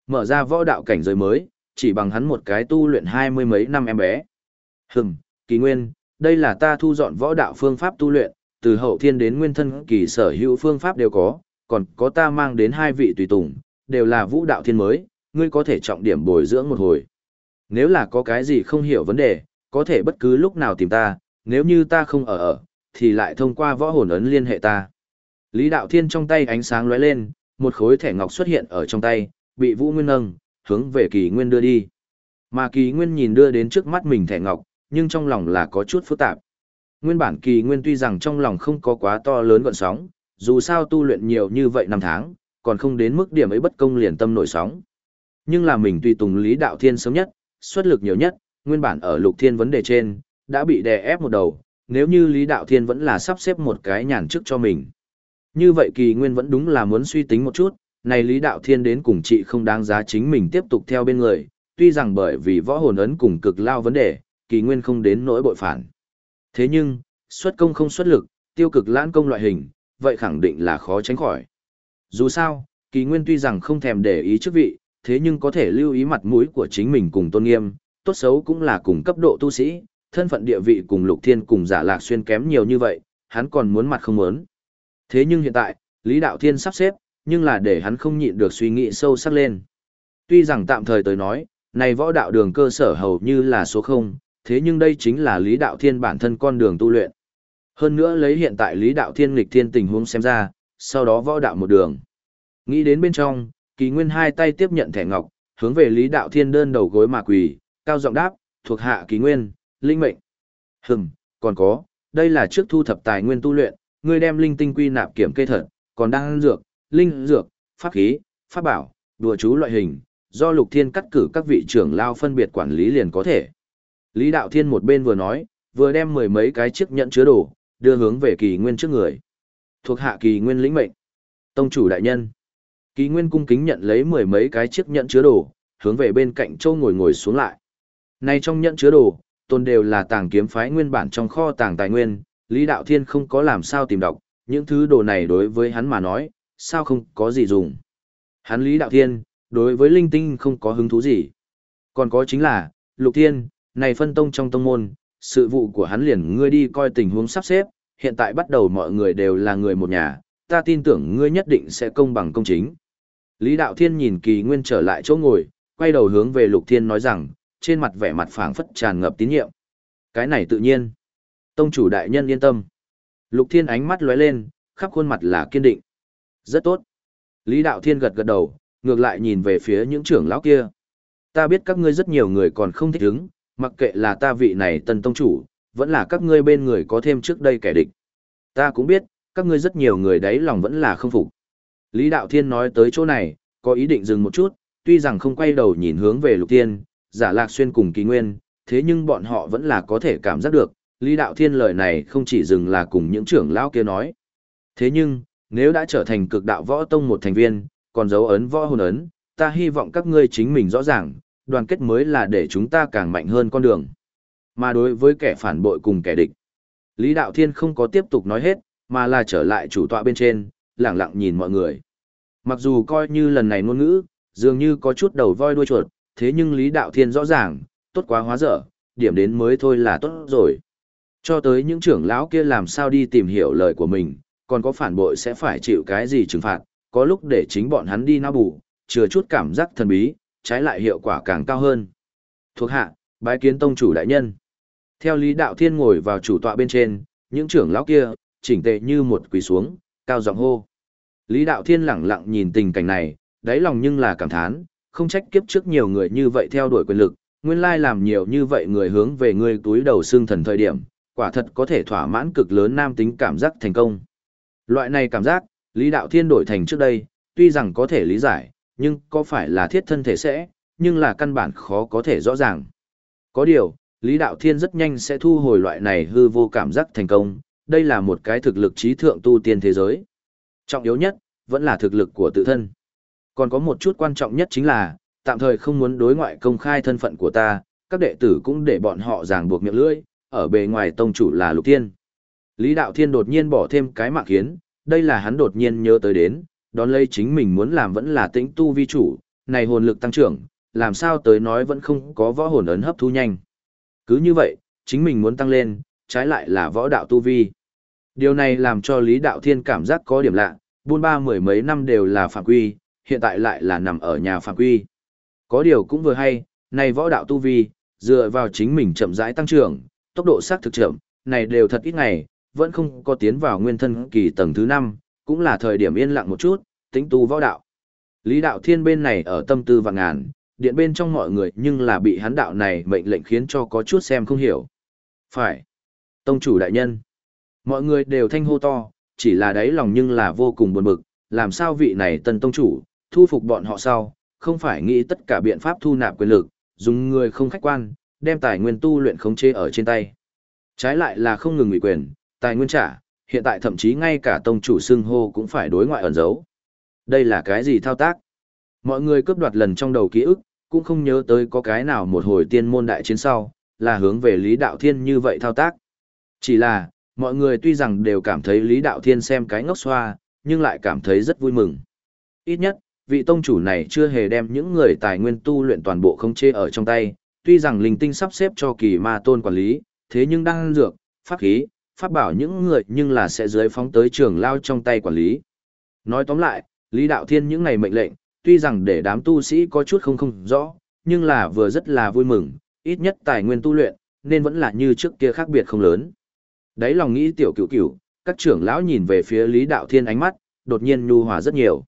Speaker 1: Mở ra võ đạo cảnh giới mới, chỉ bằng hắn một cái tu luyện hai mươi mấy năm em bé. Hừm, kỳ nguyên, đây là ta thu dọn võ đạo phương pháp tu luyện, từ hậu thiên đến nguyên thân kỳ sở hữu phương pháp đều có, còn có ta mang đến hai vị tùy tùng, đều là vũ đạo thiên mới, ngươi có thể trọng điểm bồi dưỡng một hồi. Nếu là có cái gì không hiểu vấn đề, có thể bất cứ lúc nào tìm ta, nếu như ta không ở ở, thì lại thông qua võ hồn ấn liên hệ ta. Lý Đạo Thiên trong tay ánh sáng lóe lên, một khối thẻ ngọc xuất hiện ở trong tay, bị Vũ Nguyên nâng, hướng về Kỳ Nguyên đưa đi. Mà Kỳ Nguyên nhìn đưa đến trước mắt mình thẻ ngọc, nhưng trong lòng là có chút phức tạp. Nguyên bản Kỳ Nguyên tuy rằng trong lòng không có quá to lớn gọn sóng, dù sao tu luyện nhiều như vậy năm tháng, còn không đến mức điểm ấy bất công liền tâm nổi sóng. Nhưng là mình tùy tùng Lý Đạo Thiên sớm nhất, xuất lực nhiều nhất, nguyên bản ở Lục Thiên vấn đề trên, đã bị đè ép một đầu, nếu như Lý Đạo Thiên vẫn là sắp xếp một cái nhàn chức cho mình. Như vậy kỳ nguyên vẫn đúng là muốn suy tính một chút, này Lý Đạo Thiên đến cùng chị không đáng giá chính mình tiếp tục theo bên người, tuy rằng bởi vì võ hồn ấn cùng cực lao vấn đề, kỳ nguyên không đến nỗi bội phản. Thế nhưng, xuất công không xuất lực, tiêu cực lãn công loại hình, vậy khẳng định là khó tránh khỏi. Dù sao, kỳ nguyên tuy rằng không thèm để ý chức vị, thế nhưng có thể lưu ý mặt mũi của chính mình cùng tôn nghiêm, tốt xấu cũng là cùng cấp độ tu sĩ, thân phận địa vị cùng Lục Thiên cùng Giả Lạc Xuyên kém nhiều như vậy, hắn còn muốn mặt không muốn. Thế nhưng hiện tại, Lý Đạo Thiên sắp xếp, nhưng là để hắn không nhịn được suy nghĩ sâu sắc lên. Tuy rằng tạm thời tới nói, này võ đạo đường cơ sở hầu như là số 0, thế nhưng đây chính là Lý Đạo Thiên bản thân con đường tu luyện. Hơn nữa lấy hiện tại Lý Đạo Thiên nghịch thiên tình huống xem ra, sau đó võ đạo một đường. Nghĩ đến bên trong, Kỳ Nguyên hai tay tiếp nhận thẻ ngọc, hướng về Lý Đạo Thiên đơn đầu gối mà quỳ, cao giọng đáp, thuộc hạ Kỳ Nguyên, linh mệnh. Hừm, còn có, đây là trước thu thập tài nguyên tu luyện, ngươi đem linh tinh quy nạp kiểm kê thật, còn đang ăn dược, linh dược, pháp khí, pháp bảo, đùa chú loại hình, do Lục Thiên cắt cử các vị trưởng lao phân biệt quản lý liền có thể. Lý Đạo Thiên một bên vừa nói, vừa đem mười mấy cái chiếc nhẫn chứa đồ, đưa hướng về kỳ nguyên trước người. Thuộc hạ kỳ nguyên lĩnh mệnh. Tông chủ đại nhân. Kỳ nguyên cung kính nhận lấy mười mấy cái chiếc nhẫn chứa đồ, hướng về bên cạnh châu ngồi ngồi xuống lại. Này trong nhẫn chứa đồ, tôn đều là tàng kiếm phái nguyên bản trong kho tàng tài nguyên, Lý Đạo Thiên không có làm sao tìm đọc, những thứ đồ này đối với hắn mà nói, sao không có gì dùng. Hắn Lý Đạo Thiên, đối với linh tinh không có hứng thú gì. Còn có chính là, Lục Thiên, này phân tông trong tông môn, sự vụ của hắn liền ngươi đi coi tình huống sắp xếp, hiện tại bắt đầu mọi người đều là người một nhà, ta tin tưởng ngươi nhất định sẽ công bằng công chính. Lý Đạo Thiên nhìn kỳ nguyên trở lại chỗ ngồi, quay đầu hướng về Lục Thiên nói rằng, trên mặt vẻ mặt phảng phất tràn ngập tín nhiệm. Cái này tự nhiên. Tông chủ đại nhân yên tâm. Lục Thiên ánh mắt lóe lên, khắp khuôn mặt là kiên định. Rất tốt. Lý Đạo Thiên gật gật đầu, ngược lại nhìn về phía những trưởng lão kia. Ta biết các ngươi rất nhiều người còn không thích ứng, mặc kệ là ta vị này tân tông chủ, vẫn là các ngươi bên người có thêm trước đây kẻ địch. Ta cũng biết, các ngươi rất nhiều người đấy lòng vẫn là không phục. Lý Đạo Thiên nói tới chỗ này, có ý định dừng một chút, tuy rằng không quay đầu nhìn hướng về Lục tiên giả lạc xuyên cùng kỳ nguyên, thế nhưng bọn họ vẫn là có thể cảm giác được, Lý Đạo Thiên lời này không chỉ dừng là cùng những trưởng lão kia nói. Thế nhưng, nếu đã trở thành cực đạo võ tông một thành viên, còn dấu ấn võ hồn ấn, ta hy vọng các ngươi chính mình rõ ràng, đoàn kết mới là để chúng ta càng mạnh hơn con đường. Mà đối với kẻ phản bội cùng kẻ địch, Lý Đạo Thiên không có tiếp tục nói hết, mà là trở lại chủ tọa bên trên, lặng lặng nhìn mọi người. Mặc dù coi như lần này ngôn ngữ, dường như có chút đầu voi đuôi chuột, thế nhưng Lý Đạo Thiên rõ ràng, tốt quá hóa dở, điểm đến mới thôi là tốt rồi. Cho tới những trưởng lão kia làm sao đi tìm hiểu lời của mình, còn có phản bội sẽ phải chịu cái gì trừng phạt, có lúc để chính bọn hắn đi nao bù, chừa chút cảm giác thần bí, trái lại hiệu quả càng cao hơn. Thuộc hạ, bái kiến tông chủ đại nhân. Theo Lý Đạo Thiên ngồi vào chủ tọa bên trên, những trưởng lão kia, chỉnh tề như một quỳ xuống, cao giọng hô. Lý Đạo Thiên lẳng lặng nhìn tình cảnh này, đáy lòng nhưng là cảm thán, không trách kiếp trước nhiều người như vậy theo đuổi quyền lực, nguyên lai làm nhiều như vậy người hướng về người túi đầu xương thần thời điểm, quả thật có thể thỏa mãn cực lớn nam tính cảm giác thành công. Loại này cảm giác, Lý Đạo Thiên đổi thành trước đây, tuy rằng có thể lý giải, nhưng có phải là thiết thân thể sẽ, nhưng là căn bản khó có thể rõ ràng. Có điều, Lý Đạo Thiên rất nhanh sẽ thu hồi loại này hư vô cảm giác thành công, đây là một cái thực lực trí thượng tu tiên thế giới. Trọng yếu nhất, vẫn là thực lực của tự thân. Còn có một chút quan trọng nhất chính là, tạm thời không muốn đối ngoại công khai thân phận của ta, các đệ tử cũng để bọn họ ràng buộc miệng lưỡi, ở bề ngoài tông chủ là lục tiên. Lý Đạo Thiên đột nhiên bỏ thêm cái mạng khiến, đây là hắn đột nhiên nhớ tới đến, đón lấy chính mình muốn làm vẫn là tĩnh tu vi chủ, này hồn lực tăng trưởng, làm sao tới nói vẫn không có võ hồn ấn hấp thu nhanh. Cứ như vậy, chính mình muốn tăng lên, trái lại là võ đạo tu vi. Điều này làm cho Lý Đạo Thiên cảm giác có điểm lạ, buôn ba mười mấy năm đều là phạm quy, hiện tại lại là nằm ở nhà phạm quy. Có điều cũng vừa hay, này võ đạo tu vi, dựa vào chính mình chậm rãi tăng trưởng, tốc độ xác thực chậm, này đều thật ít ngày, vẫn không có tiến vào nguyên thân kỳ tầng thứ 5, cũng là thời điểm yên lặng một chút, tính tu võ đạo. Lý đạo thiên bên này ở tâm tư vạn ngàn, điện bên trong mọi người nhưng là bị hắn đạo này mệnh lệnh khiến cho có chút xem không hiểu. Phải. Tông chủ đại nhân. Mọi người đều thanh hô to, chỉ là đáy lòng nhưng là vô cùng buồn bực, làm sao vị này tân tông chủ, thu phục bọn họ sau, không phải nghĩ tất cả biện pháp thu nạp quyền lực, dùng người không khách quan, đem tài nguyên tu luyện khống chế ở trên tay. Trái lại là không ngừng ủy quyền, tài nguyên trả, hiện tại thậm chí ngay cả tông chủ xưng hô cũng phải đối ngoại ẩn giấu. Đây là cái gì thao tác? Mọi người cướp đoạt lần trong đầu ký ức, cũng không nhớ tới có cái nào một hồi tiên môn đại chiến sau, là hướng về Lý Đạo Thiên như vậy thao tác. Chỉ là, mọi người tuy rằng đều cảm thấy Lý Đạo Thiên xem cái ngốc xoa, nhưng lại cảm thấy rất vui mừng. Ít nhất, vị tông chủ này chưa hề đem những người tài nguyên tu luyện toàn bộ không chê ở trong tay, tuy rằng linh tinh sắp xếp cho kỳ ma tôn quản lý, thế nhưng đang dược, pháp khí, pháp bảo những người nhưng là sẽ dưới phóng tới trường lao trong tay quản lý. Nói tóm lại, Lý Đạo Thiên những ngày mệnh lệnh, tuy rằng để đám tu sĩ có chút không không rõ, nhưng là vừa rất là vui mừng, ít nhất tài nguyên tu luyện, nên vẫn là như trước kia khác biệt không lớn. Đấy lòng nghĩ tiểu cửu cửu, các trưởng lão nhìn về phía Lý Đạo Thiên ánh mắt, đột nhiên nhu hòa rất nhiều.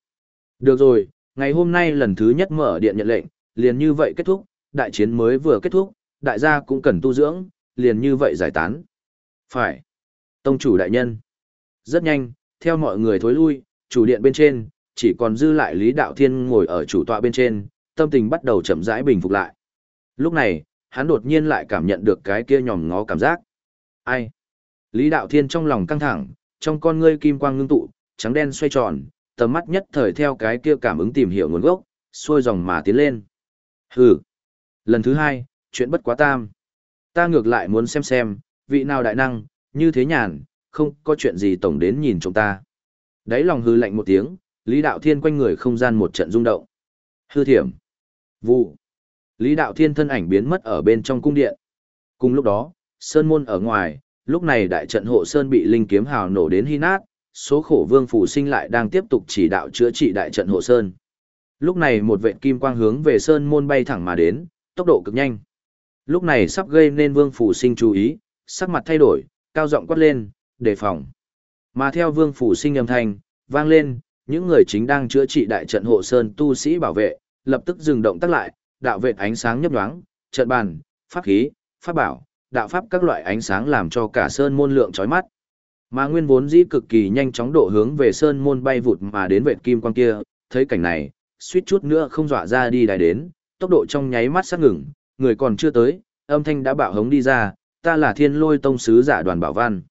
Speaker 1: Được rồi, ngày hôm nay lần thứ nhất mở điện nhận lệnh, liền như vậy kết thúc, đại chiến mới vừa kết thúc, đại gia cũng cần tu dưỡng, liền như vậy giải tán. Phải. Tông chủ đại nhân. Rất nhanh, theo mọi người thối lui, chủ điện bên trên, chỉ còn dư lại Lý Đạo Thiên ngồi ở chủ tọa bên trên, tâm tình bắt đầu chậm rãi bình phục lại. Lúc này, hắn đột nhiên lại cảm nhận được cái kia nhòm ngó cảm giác. Ai? Lý Đạo Thiên trong lòng căng thẳng, trong con ngươi kim quang ngưng tụ, trắng đen xoay tròn, tầm mắt nhất thời theo cái kia cảm ứng tìm hiểu nguồn gốc, xuôi dòng mà tiến lên. Hừ. Lần thứ hai, chuyện bất quá tam. Ta ngược lại muốn xem xem, vị nào đại năng, như thế nhàn, không có chuyện gì tổng đến nhìn chúng ta. Đấy lòng hư lạnh một tiếng, Lý Đạo Thiên quanh người không gian một trận rung động. Hư thiểm. Vụ. Lý Đạo Thiên thân ảnh biến mất ở bên trong cung điện. Cùng lúc đó, sơn môn ở ngoài, lúc này đại trận hộ sơn bị linh kiếm hào nổ đến hy nát, số khổ vương phủ sinh lại đang tiếp tục chỉ đạo chữa trị đại trận hộ sơn. Lúc này một vệ kim quang hướng về sơn môn bay thẳng mà đến, tốc độ cực nhanh. Lúc này sắp gây nên vương phủ sinh chú ý, sắc mặt thay đổi, cao giọng quát lên, đề phòng. Mà theo vương phủ sinh âm thanh, vang lên, những người chính đang chữa trị đại trận hộ sơn tu sĩ bảo vệ, lập tức dừng động tác lại, đạo vệ ánh sáng nhấp nhoáng, trận bàn, pháp khí, pháp bảo, đạo pháp các loại ánh sáng làm cho cả sơn môn lượng chói mắt. Mà nguyên vốn dĩ cực kỳ nhanh chóng độ hướng về sơn môn bay vụt mà đến vệt kim quang kia, thấy cảnh này, suýt chút nữa không dọa ra đi đài đến, tốc độ trong nháy mắt sát ngừng, người còn chưa tới, âm thanh đã bạo hống đi ra, ta là thiên lôi tông sứ giả đoàn bảo văn.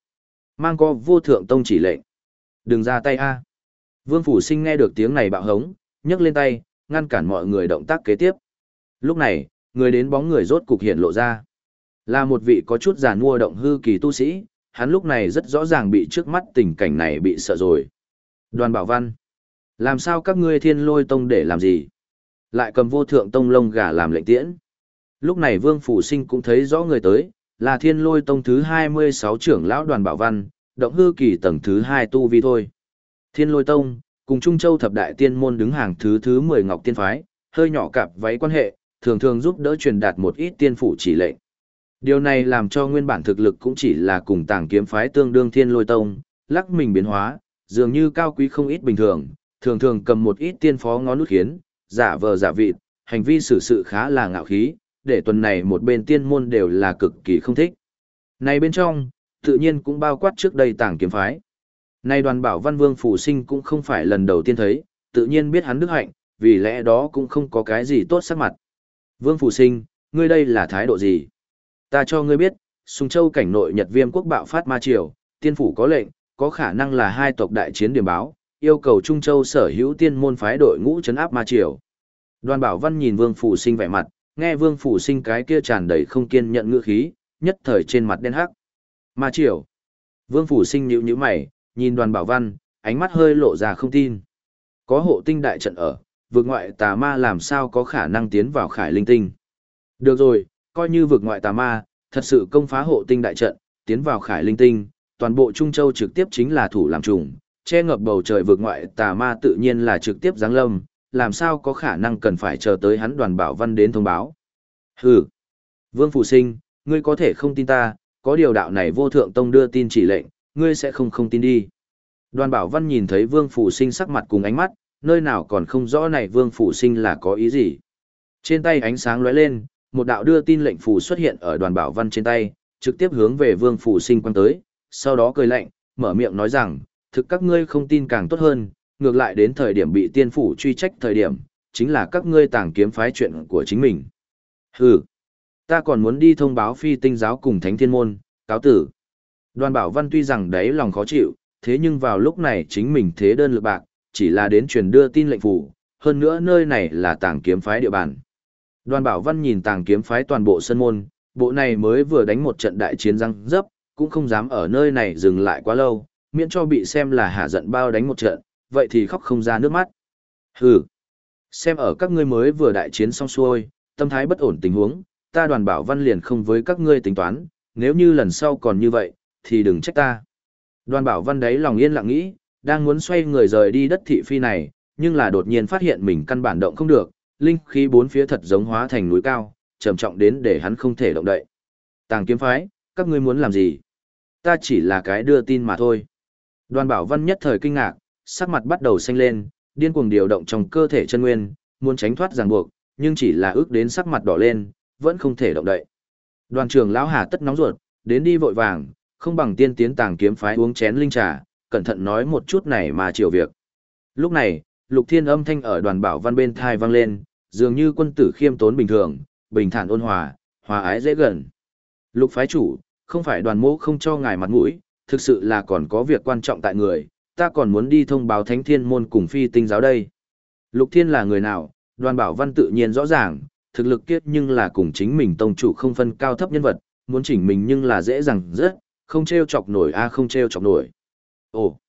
Speaker 1: Mang có vô thượng tông chỉ lệnh. Đừng ra tay a. Vương Phủ Sinh nghe được tiếng này bạo hống, nhấc lên tay, ngăn cản mọi người động tác kế tiếp. Lúc này, người đến bóng người rốt cục hiện lộ ra. Là một vị có chút giàn mua động hư kỳ tu sĩ, hắn lúc này rất rõ ràng bị trước mắt tình cảnh này bị sợ rồi. Đoàn bảo văn. Làm sao các ngươi thiên lôi tông để làm gì? Lại cầm vô thượng tông lông gà làm lệnh tiễn. Lúc này Vương Phủ Sinh cũng thấy rõ người tới, là thiên lôi tông thứ 26 trưởng lão đoàn bảo văn, động hư kỳ tầng thứ 2 tu vi thôi. Thiên lôi tông, cùng Trung Châu thập đại tiên môn đứng hàng thứ thứ 10 ngọc tiên phái, hơi nhỏ cặp váy quan hệ, thường thường giúp đỡ truyền đạt một ít tiên phủ chỉ lệnh. Điều này làm cho nguyên bản thực lực cũng chỉ là cùng tàng kiếm phái tương đương thiên lôi tông, lắc mình biến hóa, dường như cao quý không ít bình thường, thường thường cầm một ít tiên phó ngón nút khiến, giả vờ giả vịt, hành vi xử sự khá là ngạo khí, để tuần này một bên tiên môn đều là cực kỳ không thích. Này bên trong, tự nhiên cũng bao quát trước đây tàng kiếm phái. Này đoàn bảo văn vương phủ sinh cũng không phải lần đầu tiên thấy, tự nhiên biết hắn đức hạnh, vì lẽ đó cũng không có cái gì tốt sắc mặt. Vương phủ sinh, ngươi đây là thái độ gì? Ta cho ngươi biết, Sùng Châu cảnh nội Nhật Viêm quốc bạo phát ma triều, tiên phủ có lệnh, có khả năng là hai tộc đại chiến điểm báo, yêu cầu Trung Châu sở hữu tiên môn phái đội ngũ chấn áp ma triều. Đoàn Bảo Văn nhìn Vương phủ sinh vẻ mặt, nghe Vương phủ sinh cái kia tràn đầy không kiên nhận ngựa khí, nhất thời trên mặt đen hắc. Ma triều. Vương phủ sinh nhíu nhíu mày, nhìn Đoàn Bảo Văn, ánh mắt hơi lộ ra không tin. Có hộ tinh đại trận ở, vượt ngoại tà ma làm sao có khả năng tiến vào khải linh tinh. Được rồi, coi như vượt ngoại tà ma, thật sự công phá hộ tinh đại trận, tiến vào khải linh tinh, toàn bộ Trung Châu trực tiếp chính là thủ làm trùng, che ngập bầu trời vượt ngoại tà ma tự nhiên là trực tiếp giáng lâm, làm sao có khả năng cần phải chờ tới hắn đoàn bảo văn đến thông báo. Hừ, Vương Phủ Sinh, ngươi có thể không tin ta, có điều đạo này vô thượng tông đưa tin chỉ lệnh, ngươi sẽ không không tin đi. Đoàn bảo văn nhìn thấy Vương Phủ Sinh sắc mặt cùng ánh mắt, nơi nào còn không rõ này Vương Phủ Sinh là có ý gì. Trên tay ánh sáng lóe lên, một đạo đưa tin lệnh phù xuất hiện ở đoàn bảo văn trên tay, trực tiếp hướng về Vương Phủ Sinh quan tới, sau đó cười lạnh, mở miệng nói rằng, thực các ngươi không tin càng tốt hơn, ngược lại đến thời điểm bị tiên phủ truy trách thời điểm, chính là các ngươi tàng kiếm phái chuyện của chính mình. Hừ, ta còn muốn đi thông báo phi tinh giáo cùng thánh thiên môn, cáo tử. Đoàn bảo văn tuy rằng đấy lòng khó chịu, thế nhưng vào lúc này chính mình thế đơn lực bạc, chỉ là đến truyền đưa tin lệnh phủ, hơn nữa nơi này là tàng kiếm phái địa bàn. Đoàn bảo văn nhìn tàng kiếm phái toàn bộ sân môn, bộ này mới vừa đánh một trận đại chiến răng dấp, cũng không dám ở nơi này dừng lại quá lâu, miễn cho bị xem là hạ giận bao đánh một trận, vậy thì khóc không ra nước mắt. Hừ, Xem ở các ngươi mới vừa đại chiến xong xuôi, tâm thái bất ổn tình huống, ta đoàn bảo văn liền không với các ngươi tính toán, nếu như lần sau còn như vậy, thì đừng trách ta. Đoàn bảo văn đấy lòng yên lặng nghĩ, đang muốn xoay người rời đi đất thị phi này, nhưng là đột nhiên phát hiện mình căn bản động không được, linh khí bốn phía thật giống hóa thành núi cao, trầm trọng đến để hắn không thể động đậy. Tàng kiếm phái, các ngươi muốn làm gì? Ta chỉ là cái đưa tin mà thôi. Đoàn bảo văn nhất thời kinh ngạc, sắc mặt bắt đầu xanh lên, điên cuồng điều động trong cơ thể chân nguyên, muốn tránh thoát ràng buộc, nhưng chỉ là ước đến sắc mặt đỏ lên, vẫn không thể động đậy. Đoàn trưởng lão Hà tất nóng ruột, đến đi vội vàng, không bằng tiên tiến tàng kiếm phái uống chén linh trà, cẩn thận nói một chút này mà chiều việc. Lúc này, Lục Thiên âm thanh ở đoàn bảo văn bên thai vang lên, dường như quân tử khiêm tốn bình thường, bình thản ôn hòa, hòa ái dễ gần. Lục phái chủ, không phải đoàn mô không cho ngài mặt mũi, thực sự là còn có việc quan trọng tại người, ta còn muốn đi thông báo thánh thiên môn cùng phi tinh giáo đây. Lục Thiên là người nào, đoàn bảo văn tự nhiên rõ ràng, thực lực kiết nhưng là cùng chính mình tông chủ không phân cao thấp nhân vật, muốn chỉnh mình nhưng là dễ dàng rất, không treo chọc nổi a không treo chọc nổi. Ồ,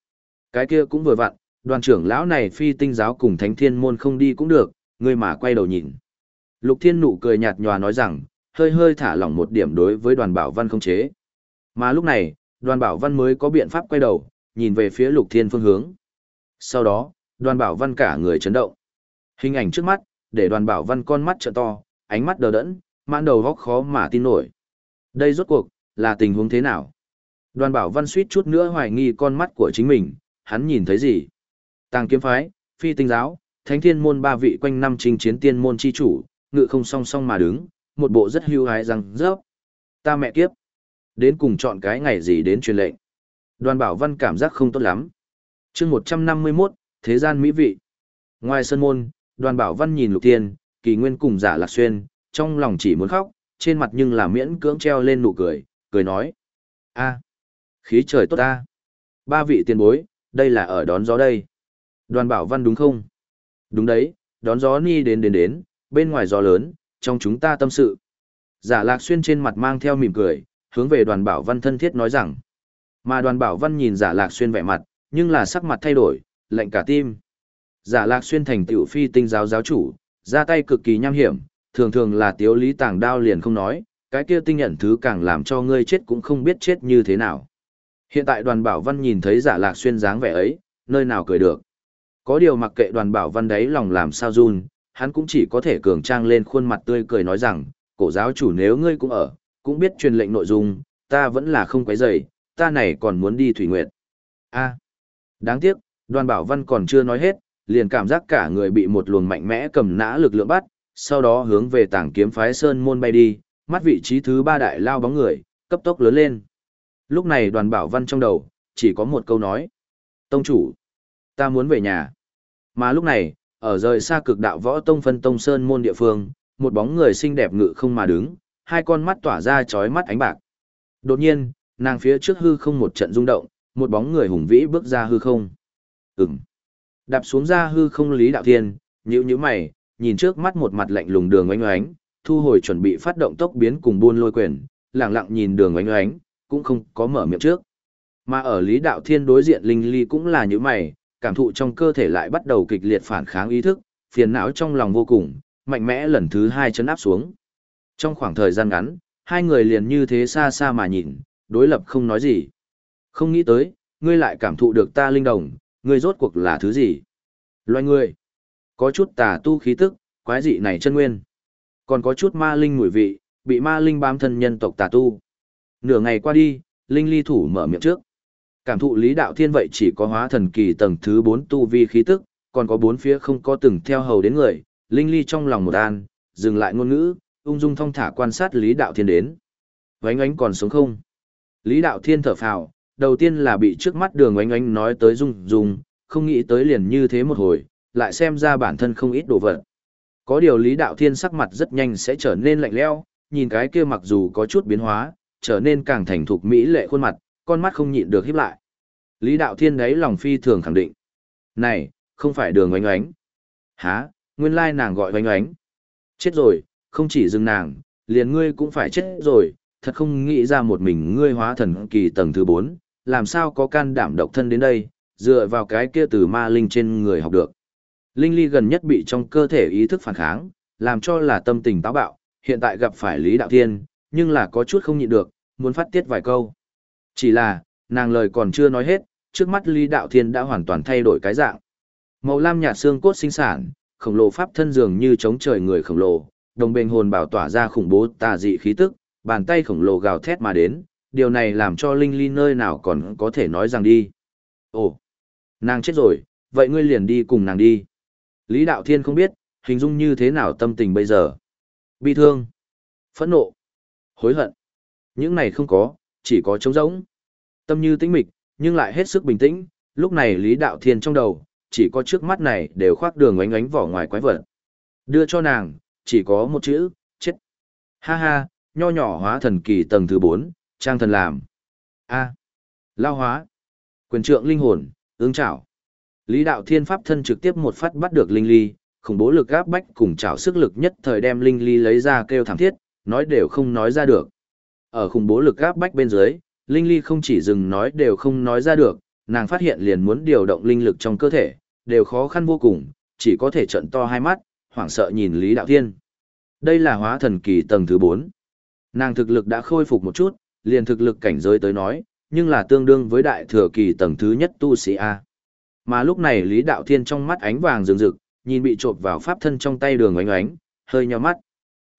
Speaker 1: cái kia cũng vừa vặn, đoàn trưởng lão này phi tinh giáo cùng thánh thiên môn không đi cũng được, ngươi mà quay đầu nhìn. Lục Thiên nụ cười nhạt nhòa nói rằng, hơi hơi thả lỏng một điểm đối với đoàn bảo văn không chế. Mà lúc này, đoàn bảo văn mới có biện pháp quay đầu, nhìn về phía Lục Thiên phương hướng. Sau đó, đoàn bảo văn cả người chấn động. Hình ảnh trước mắt, để đoàn bảo văn con mắt trợ to, ánh mắt đờ đẫn, mãn đầu góc khó mà tin nổi. Đây rốt cuộc, là tình huống thế nào? Đoàn bảo văn suýt chút nữa hoài nghi con mắt của chính mình, hắn nhìn thấy gì? Tàng kiếm phái, phi tinh giáo, thánh thiên môn ba vị quanh năm trình chiến tiên môn chi chủ, ngự không song song mà đứng, một bộ rất hưu hái răng rớp. Ta mẹ kiếp. Đến cùng chọn cái ngày gì đến truyền lệnh. Đoàn bảo văn cảm giác không tốt lắm. chương 151, Thế gian mỹ vị. Ngoài sân môn, đoàn bảo văn nhìn lục tiên, kỳ nguyên cùng giả lạc xuyên, trong lòng chỉ muốn khóc, trên mặt nhưng là miễn cưỡng treo lên nụ cười, cười nói. a khí trời tốt ta. Ba vị tiền bối, đây là ở đón gió đây. Đoàn bảo văn đúng không? Đúng đấy, đón gió ni đến đến đến, bên ngoài gió lớn, trong chúng ta tâm sự. Giả lạc xuyên trên mặt mang theo mỉm cười, hướng về đoàn bảo văn thân thiết nói rằng. Mà đoàn bảo văn nhìn giả lạc xuyên vẻ mặt, nhưng là sắc mặt thay đổi, lạnh cả tim. Giả lạc xuyên thành tiểu phi tinh giáo giáo chủ, ra tay cực kỳ nham hiểm, thường thường là tiếu lý tàng đao liền không nói, cái kia tinh nhận thứ càng làm cho ngươi chết cũng không biết chết như thế nào. Hiện tại đoàn bảo văn nhìn thấy giả lạc xuyên dáng vẻ ấy, nơi nào cười được. Có điều mặc kệ đoàn bảo văn đấy lòng làm sao run, hắn cũng chỉ có thể cường trang lên khuôn mặt tươi cười nói rằng, cổ giáo chủ nếu ngươi cũng ở, cũng biết truyền lệnh nội dung, ta vẫn là không quấy rầy, ta này còn muốn đi thủy nguyệt. A, đáng tiếc, đoàn bảo văn còn chưa nói hết, liền cảm giác cả người bị một luồng mạnh mẽ cầm nã lực lượng bắt, sau đó hướng về tảng kiếm phái sơn môn bay đi, mắt vị trí thứ ba đại lao bóng người, cấp tốc lớn lên. Lúc này đoàn bảo văn trong đầu, chỉ có một câu nói. Tông chủ, ta muốn về nhà. Mà lúc này, ở rời xa cực đạo võ tông phân tông sơn môn địa phương, một bóng người xinh đẹp ngự không mà đứng, hai con mắt tỏa ra chói mắt ánh bạc. Đột nhiên, nàng phía trước hư không một trận rung động, một bóng người hùng vĩ bước ra hư không. Ừm. Đạp xuống ra hư không lý đạo thiên, nhíu nhíu mày, nhìn trước mắt một mặt lạnh lùng đường oánh oánh, thu hồi chuẩn bị phát động tốc biến cùng buôn lôi quyền, lặng lặng nhìn đường oánh oánh, cũng không có mở miệng trước. Mà ở lý đạo thiên đối diện linh ly cũng là như mày, cảm thụ trong cơ thể lại bắt đầu kịch liệt phản kháng ý thức, phiền não trong lòng vô cùng, mạnh mẽ lần thứ hai chấn áp xuống. Trong khoảng thời gian ngắn, hai người liền như thế xa xa mà nhìn, đối lập không nói gì. Không nghĩ tới, ngươi lại cảm thụ được ta linh đồng, ngươi rốt cuộc là thứ gì? Loài ngươi, có chút tà tu khí tức, quái dị này chân nguyên. Còn có chút ma linh mùi vị, bị ma linh bám thân nhân tộc tà tu. Nửa ngày qua đi, linh ly thủ mở miệng trước. Cảm thụ lý đạo thiên vậy chỉ có hóa thần kỳ tầng thứ 4 tu vi khí tức, còn có bốn phía không có từng theo hầu đến người, linh ly trong lòng một an, dừng lại ngôn ngữ, ung dung thong thả quan sát lý đạo thiên đến. Vánh ánh còn sống không? Lý đạo thiên thở phào, đầu tiên là bị trước mắt đường oanh oanh nói tới dung dung, không nghĩ tới liền như thế một hồi, lại xem ra bản thân không ít đồ vật. Có điều Lý Đạo Thiên sắc mặt rất nhanh sẽ trở nên lạnh lẽo, nhìn cái kia mặc dù có chút biến hóa, trở nên càng thành thục mỹ lệ khuôn mặt, con mắt không nhịn được híp lại. Lý Đạo Thiên đấy lòng phi thường khẳng định. Này, không phải đường oanh oánh. Hả, nguyên lai nàng gọi oanh oánh. Chết rồi, không chỉ dừng nàng, liền ngươi cũng phải chết rồi, thật không nghĩ ra một mình ngươi hóa thần kỳ tầng thứ 4, làm sao có can đảm độc thân đến đây, dựa vào cái kia từ ma linh trên người học được. Linh Ly gần nhất bị trong cơ thể ý thức phản kháng, làm cho là tâm tình táo bạo, hiện tại gặp phải Lý Đạo Thiên, nhưng là có chút không nhịn được, muốn phát tiết vài câu. Chỉ là, nàng lời còn chưa nói hết, trước mắt Lý Đạo Thiên đã hoàn toàn thay đổi cái dạng. Màu lam nhạt xương cốt sinh sản, khổng lồ pháp thân dường như chống trời người khổng lồ, đồng bền hồn bảo tỏa ra khủng bố tà dị khí tức, bàn tay khổng lồ gào thét mà đến, điều này làm cho Linh Ly nơi nào còn có thể nói rằng đi. Ồ, nàng chết rồi, vậy ngươi liền đi cùng nàng đi. Lý Đạo Thiên không biết, hình dung như thế nào tâm tình bây giờ. Bi thương, phẫn nộ, hối hận. Những này không có, chỉ có trống rỗng. Tâm như tĩnh mịch, nhưng lại hết sức bình tĩnh, lúc này Lý Đạo Thiên trong đầu, chỉ có trước mắt này đều khoác đường oánh oánh vỏ ngoài quái vật. Đưa cho nàng, chỉ có một chữ, chết. Ha ha, nho nhỏ hóa thần kỳ tầng thứ 4, trang thần làm. A. Lao hóa. Quyền trượng linh hồn, ứng trảo. Lý đạo thiên pháp thân trực tiếp một phát bắt được linh ly, khủng bố lực gáp bách cùng trảo sức lực nhất thời đem linh ly lấy ra kêu thảm thiết, nói đều không nói ra được. Ở khủng bố lực gáp bách bên dưới, linh ly không chỉ dừng nói đều không nói ra được, nàng phát hiện liền muốn điều động linh lực trong cơ thể, đều khó khăn vô cùng, chỉ có thể trận to hai mắt, hoảng sợ nhìn Lý Đạo Thiên. Đây là hóa thần kỳ tầng thứ 4. Nàng thực lực đã khôi phục một chút, liền thực lực cảnh giới tới nói, nhưng là tương đương với đại thừa kỳ tầng thứ nhất tu sĩ A. Mà lúc này Lý Đạo Thiên trong mắt ánh vàng rừng rực, nhìn bị trộm vào pháp thân trong tay đường oánh oánh, hơi nhíu mắt.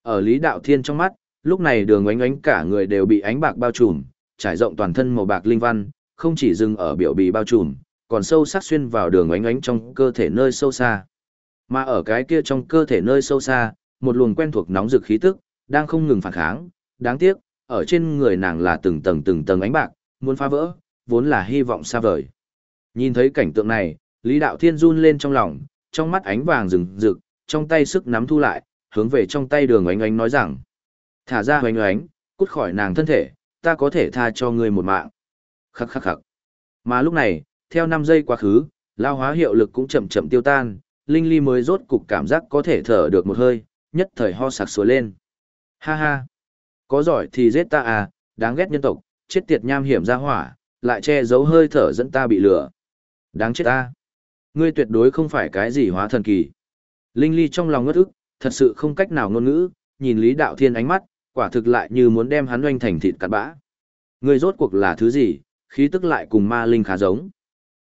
Speaker 1: Ở Lý Đạo Thiên trong mắt, lúc này đường oánh oánh cả người đều bị ánh bạc bao trùm, trải rộng toàn thân màu bạc linh văn, không chỉ dừng ở biểu bì bao trùm, còn sâu sắc xuyên vào đường oánh oánh trong cơ thể nơi sâu xa. Mà ở cái kia trong cơ thể nơi sâu xa, một luồng quen thuộc nóng rực khí tức, đang không ngừng phản kháng, đáng tiếc, ở trên người nàng là từng tầng từng tầng ánh bạc, muốn phá vỡ, vốn là hy vọng xa vời. Nhìn thấy cảnh tượng này, Lý Đạo Thiên run lên trong lòng, trong mắt ánh vàng rừng rực, trong tay sức nắm thu lại, hướng về trong tay đường oánh oánh nói rằng. Thả ra oánh oánh, cút khỏi nàng thân thể, ta có thể tha cho ngươi một mạng. Khắc khắc khắc. Mà lúc này, theo 5 giây quá khứ, lao hóa hiệu lực cũng chậm chậm tiêu tan, Linh Ly mới rốt cục cảm giác có thể thở được một hơi, nhất thời ho sặc sủa lên. Ha ha, có giỏi thì giết ta à, đáng ghét nhân tộc, chết tiệt nham hiểm ra hỏa, lại che giấu hơi thở dẫn ta bị lửa. Đáng chết ta. Ngươi tuyệt đối không phải cái gì hóa thần kỳ. Linh Ly trong lòng ngất ức, thật sự không cách nào ngôn ngữ, nhìn Lý Đạo Thiên ánh mắt, quả thực lại như muốn đem hắn oanh thành thịt cắt bã. Ngươi rốt cuộc là thứ gì, khí tức lại cùng ma linh khá giống.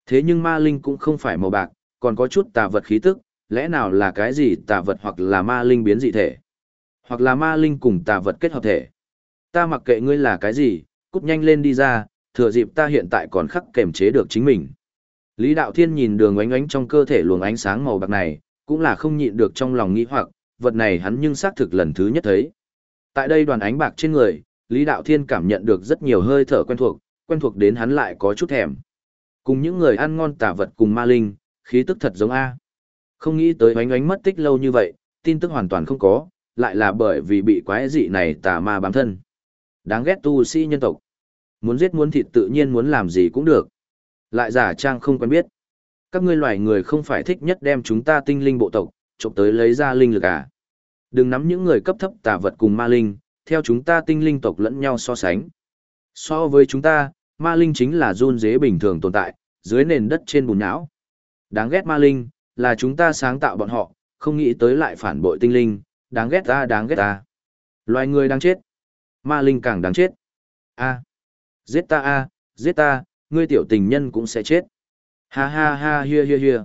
Speaker 1: Thế nhưng ma linh cũng không phải màu bạc, còn có chút tà vật khí tức, lẽ nào là cái gì tà vật hoặc là ma linh biến dị thể, hoặc là ma linh cùng tà vật kết hợp thể. Ta mặc kệ ngươi là cái gì, cút nhanh lên đi ra, thừa dịp ta hiện tại còn khắc kềm chế được chính mình. Lý Đạo Thiên nhìn đường ánh ánh trong cơ thể luồng ánh sáng màu bạc này, cũng là không nhịn được trong lòng nghĩ hoặc, vật này hắn nhưng xác thực lần thứ nhất thấy. Tại đây đoàn ánh bạc trên người, Lý Đạo Thiên cảm nhận được rất nhiều hơi thở quen thuộc, quen thuộc đến hắn lại có chút thèm. Cùng những người ăn ngon tả vật cùng ma linh, khí tức thật giống A. Không nghĩ tới ánh ánh mất tích lâu như vậy, tin tức hoàn toàn không có, lại là bởi vì bị quái dị này tà ma bám thân. Đáng ghét tu sĩ nhân tộc. Muốn giết muốn thịt tự nhiên muốn làm gì cũng được. Lại giả trang không quen biết. Các ngươi loài người không phải thích nhất đem chúng ta tinh linh bộ tộc, chụp tới lấy ra linh lực à. Đừng nắm những người cấp thấp tà vật cùng ma linh, theo chúng ta tinh linh tộc lẫn nhau so sánh. So với chúng ta, ma linh chính là run dế bình thường tồn tại, dưới nền đất trên bùn não. Đáng ghét ma linh, là chúng ta sáng tạo bọn họ, không nghĩ tới lại phản bội tinh linh, đáng ghét ta đáng ghét ta. Loài người đang chết. Ma linh càng đáng chết. A. Giết ta a, giết ta, ngươi tiểu tình nhân cũng sẽ chết. Ha ha ha hia hia hia.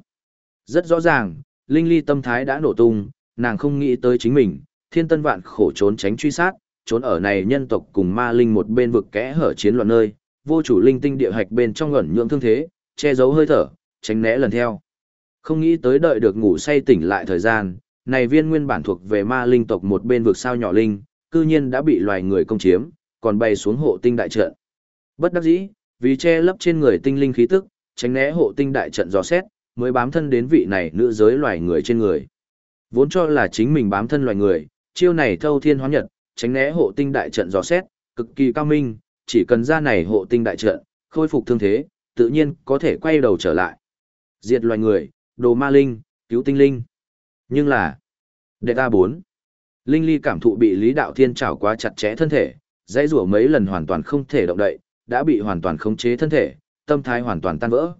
Speaker 1: Rất rõ ràng, Linh Ly tâm thái đã nổ tung, nàng không nghĩ tới chính mình, thiên tân vạn khổ trốn tránh truy sát, trốn ở này nhân tộc cùng ma linh một bên vực kẽ hở chiến loạn nơi, vô chủ linh tinh địa hạch bên trong ngẩn nhượng thương thế, che giấu hơi thở, tránh né lần theo. Không nghĩ tới đợi được ngủ say tỉnh lại thời gian, này viên nguyên bản thuộc về ma linh tộc một bên vực sao nhỏ linh, cư nhiên đã bị loài người công chiếm, còn bay xuống hộ tinh đại trận. Bất đắc dĩ, vì che lấp trên người tinh linh khí tức, tránh né hộ tinh đại trận dò xét, mới bám thân đến vị này nữ giới loài người trên người. Vốn cho là chính mình bám thân loài người, chiêu này thâu thiên hóa nhật, tránh né hộ tinh đại trận dò xét, cực kỳ cao minh, chỉ cần ra này hộ tinh đại trận, khôi phục thương thế, tự nhiên có thể quay đầu trở lại. Diệt loài người, đồ ma linh, cứu tinh linh. Nhưng là, đệ ta bốn Linh ly cảm thụ bị Lý Đạo Thiên trảo quá chặt chẽ thân thể, dãy rủa mấy lần hoàn toàn không thể động đậy, đã bị hoàn toàn khống chế thân thể, tâm thái hoàn toàn tan vỡ.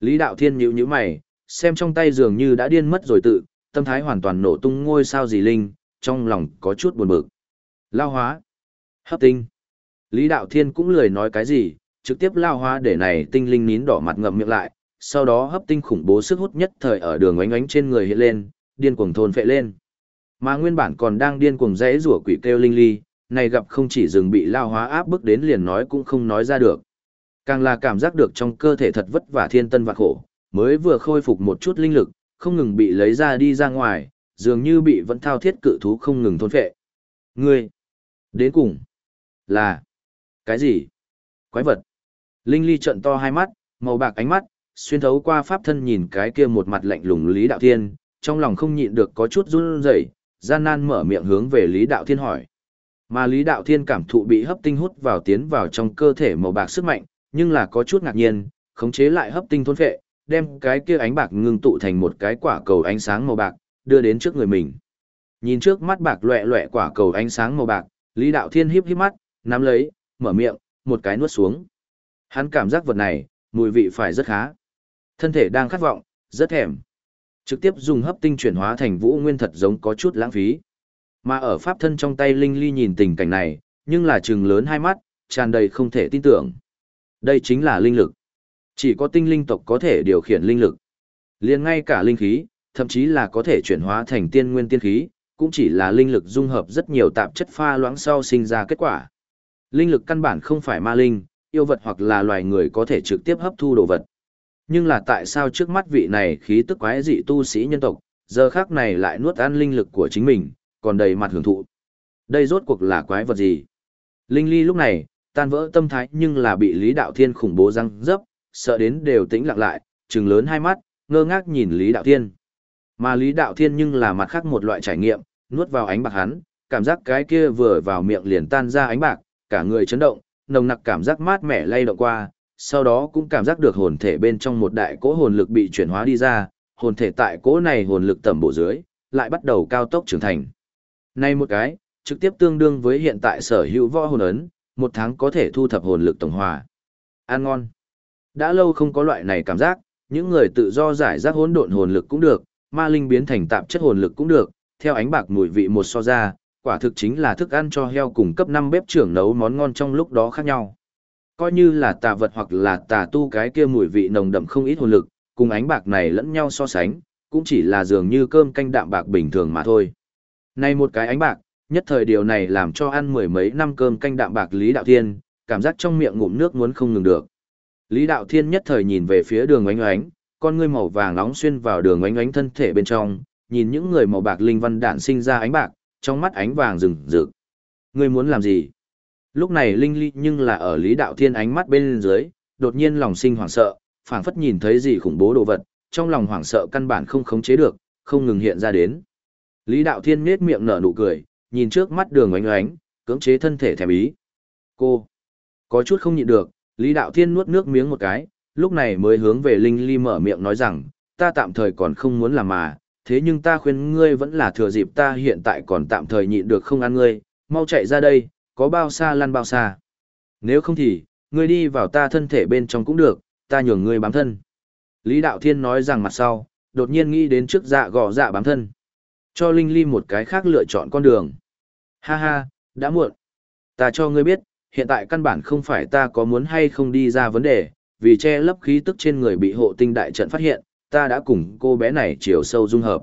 Speaker 1: Lý Đạo Thiên nhíu nhíu mày, xem trong tay dường như đã điên mất rồi tự, tâm thái hoàn toàn nổ tung ngôi sao gì linh, trong lòng có chút buồn bực. Lao hóa. Hấp tinh. Lý Đạo Thiên cũng lười nói cái gì, trực tiếp lao hóa để này tinh linh nín đỏ mặt ngậm miệng lại, sau đó hấp tinh khủng bố sức hút nhất thời ở đường oánh oánh trên người hiện lên, điên cuồng thôn phệ lên. Mà nguyên bản còn đang điên cuồng rẽ rủa quỷ kêu linh ly, này gặp không chỉ dừng bị lao hóa áp bức đến liền nói cũng không nói ra được. Càng là cảm giác được trong cơ thể thật vất vả thiên tân và khổ, mới vừa khôi phục một chút linh lực, không ngừng bị lấy ra đi ra ngoài, dường như bị vẫn thao thiết cự thú không ngừng thôn phệ. Ngươi, đến cùng, là, cái gì? Quái vật. Linh ly trận to hai mắt, màu bạc ánh mắt, xuyên thấu qua pháp thân nhìn cái kia một mặt lạnh lùng Lý Đạo Thiên, trong lòng không nhịn được có chút run rẩy, gian nan mở miệng hướng về Lý Đạo Thiên hỏi. Mà Lý Đạo Thiên cảm thụ bị hấp tinh hút vào tiến vào trong cơ thể màu bạc sức mạnh, nhưng là có chút ngạc nhiên, khống chế lại hấp tinh thôn phệ, đem cái kia ánh bạc ngưng tụ thành một cái quả cầu ánh sáng màu bạc, đưa đến trước người mình. Nhìn trước mắt bạc loẹ loẹ quả cầu ánh sáng màu bạc, Lý Đạo Thiên híp híp mắt, nắm lấy, mở miệng, một cái nuốt xuống. Hắn cảm giác vật này, mùi vị phải rất khá. Thân thể đang khát vọng, rất thèm. Trực tiếp dùng hấp tinh chuyển hóa thành vũ nguyên thật giống có chút lãng phí. Mà ở pháp thân trong tay Linh Ly nhìn tình cảnh này, nhưng là trừng lớn hai mắt, tràn đầy không thể tin tưởng. Đây chính là linh lực. Chỉ có tinh linh tộc có thể điều khiển linh lực. liền ngay cả linh khí, thậm chí là có thể chuyển hóa thành tiên nguyên tiên khí, cũng chỉ là linh lực dung hợp rất nhiều tạp chất pha loãng sau sinh ra kết quả. Linh lực căn bản không phải ma linh, yêu vật hoặc là loài người có thể trực tiếp hấp thu đồ vật. Nhưng là tại sao trước mắt vị này khí tức quái dị tu sĩ nhân tộc, giờ khác này lại nuốt ăn linh lực của chính mình, còn đầy mặt hưởng thụ. Đây rốt cuộc là quái vật gì? Linh ly lúc này, tan vỡ tâm thái nhưng là bị Lý Đạo Thiên khủng bố răng dấp, sợ đến đều tĩnh lặng lại, trừng lớn hai mắt, ngơ ngác nhìn Lý Đạo Thiên. Mà Lý Đạo Thiên nhưng là mặt khác một loại trải nghiệm, nuốt vào ánh bạc hắn, cảm giác cái kia vừa vào miệng liền tan ra ánh bạc, cả người chấn động, nồng nặc cảm giác mát mẻ lay động qua, sau đó cũng cảm giác được hồn thể bên trong một đại cỗ hồn lực bị chuyển hóa đi ra, hồn thể tại cỗ này hồn lực tầm bộ dưới, lại bắt đầu cao tốc trưởng thành. Nay một cái, trực tiếp tương đương với hiện tại sở hữu võ hồn ấn, một tháng có thể thu thập hồn lực tổng hòa. Ăn ngon. Đã lâu không có loại này cảm giác, những người tự do giải rác hỗn độn hồn lực cũng được, ma linh biến thành tạp chất hồn lực cũng được, theo ánh bạc mùi vị một so ra, quả thực chính là thức ăn cho heo cùng cấp 5 bếp trưởng nấu món ngon trong lúc đó khác nhau. Coi như là tà vật hoặc là tà tu cái kia mùi vị nồng đậm không ít hồn lực, cùng ánh bạc này lẫn nhau so sánh, cũng chỉ là dường như cơm canh đạm bạc bình thường mà thôi. Này một cái ánh bạc, nhất thời điều này làm cho ăn mười mấy năm cơm canh đạm bạc Lý Đạo Thiên, cảm giác trong miệng ngụm nước muốn không ngừng được. Lý Đạo Thiên nhất thời nhìn về phía đường oánh oánh, con ngươi màu vàng nóng xuyên vào đường oánh oánh thân thể bên trong, nhìn những người màu bạc linh văn đản sinh ra ánh bạc, trong mắt ánh vàng rừng rực. Ngươi muốn làm gì? Lúc này Linh Ly nhưng là ở Lý Đạo Thiên ánh mắt bên dưới, đột nhiên lòng sinh hoảng sợ, phảng phất nhìn thấy gì khủng bố đồ vật, trong lòng hoảng sợ căn bản không khống chế được, không ngừng hiện ra đến. Lý Đạo Thiên nhếch miệng nở nụ cười, nhìn trước mắt đường oánh oánh, cưỡng chế thân thể thèm ý. Cô, có chút không nhịn được, Lý Đạo Thiên nuốt nước miếng một cái, lúc này mới hướng về Linh Ly mở miệng nói rằng, ta tạm thời còn không muốn làm mà, thế nhưng ta khuyên ngươi vẫn là thừa dịp ta hiện tại còn tạm thời nhịn được không ăn ngươi, mau chạy ra đây, có bao xa lăn bao xa. Nếu không thì, ngươi đi vào ta thân thể bên trong cũng được, ta nhường ngươi bám thân. Lý Đạo Thiên nói rằng mặt sau, đột nhiên nghĩ đến trước dạ gò dạ bám thân. Cho Linh Ly một cái khác lựa chọn con đường. Ha ha, đã muộn. Ta cho ngươi biết, hiện tại căn bản không phải ta có muốn hay không đi ra vấn đề, vì che lấp khí tức trên người bị hộ tinh đại trận phát hiện, ta đã cùng cô bé này chiều sâu dung hợp.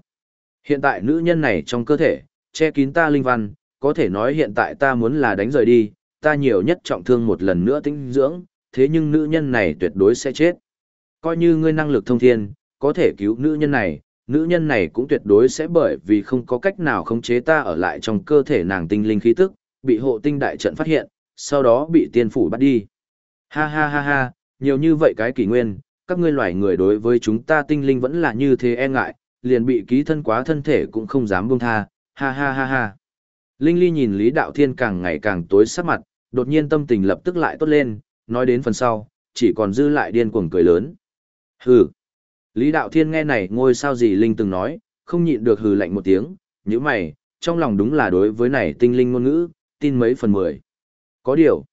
Speaker 1: Hiện tại nữ nhân này trong cơ thể, che kín ta linh văn, có thể nói hiện tại ta muốn là đánh rời đi, ta nhiều nhất trọng thương một lần nữa tinh dưỡng, thế nhưng nữ nhân này tuyệt đối sẽ chết. Coi như ngươi năng lực thông thiên, có thể cứu nữ nhân này, nữ nhân này cũng tuyệt đối sẽ bởi vì không có cách nào khống chế ta ở lại trong cơ thể nàng tinh linh khí tức, bị hộ tinh đại trận phát hiện, sau đó bị tiên phủ bắt đi. Ha ha ha ha, nhiều như vậy cái kỷ nguyên, các ngươi loài người đối với chúng ta tinh linh vẫn là như thế e ngại, liền bị ký thân quá thân thể cũng không dám buông tha, ha ha ha ha. Linh Ly nhìn Lý Đạo Thiên càng ngày càng tối sắc mặt, đột nhiên tâm tình lập tức lại tốt lên, nói đến phần sau, chỉ còn dư lại điên cuồng cười lớn. Hừ. Lý Đạo Thiên nghe này ngôi sao gì Linh từng nói, không nhịn được hừ lạnh một tiếng, như mày, trong lòng đúng là đối với này tinh linh ngôn ngữ, tin mấy phần mười. Có điều.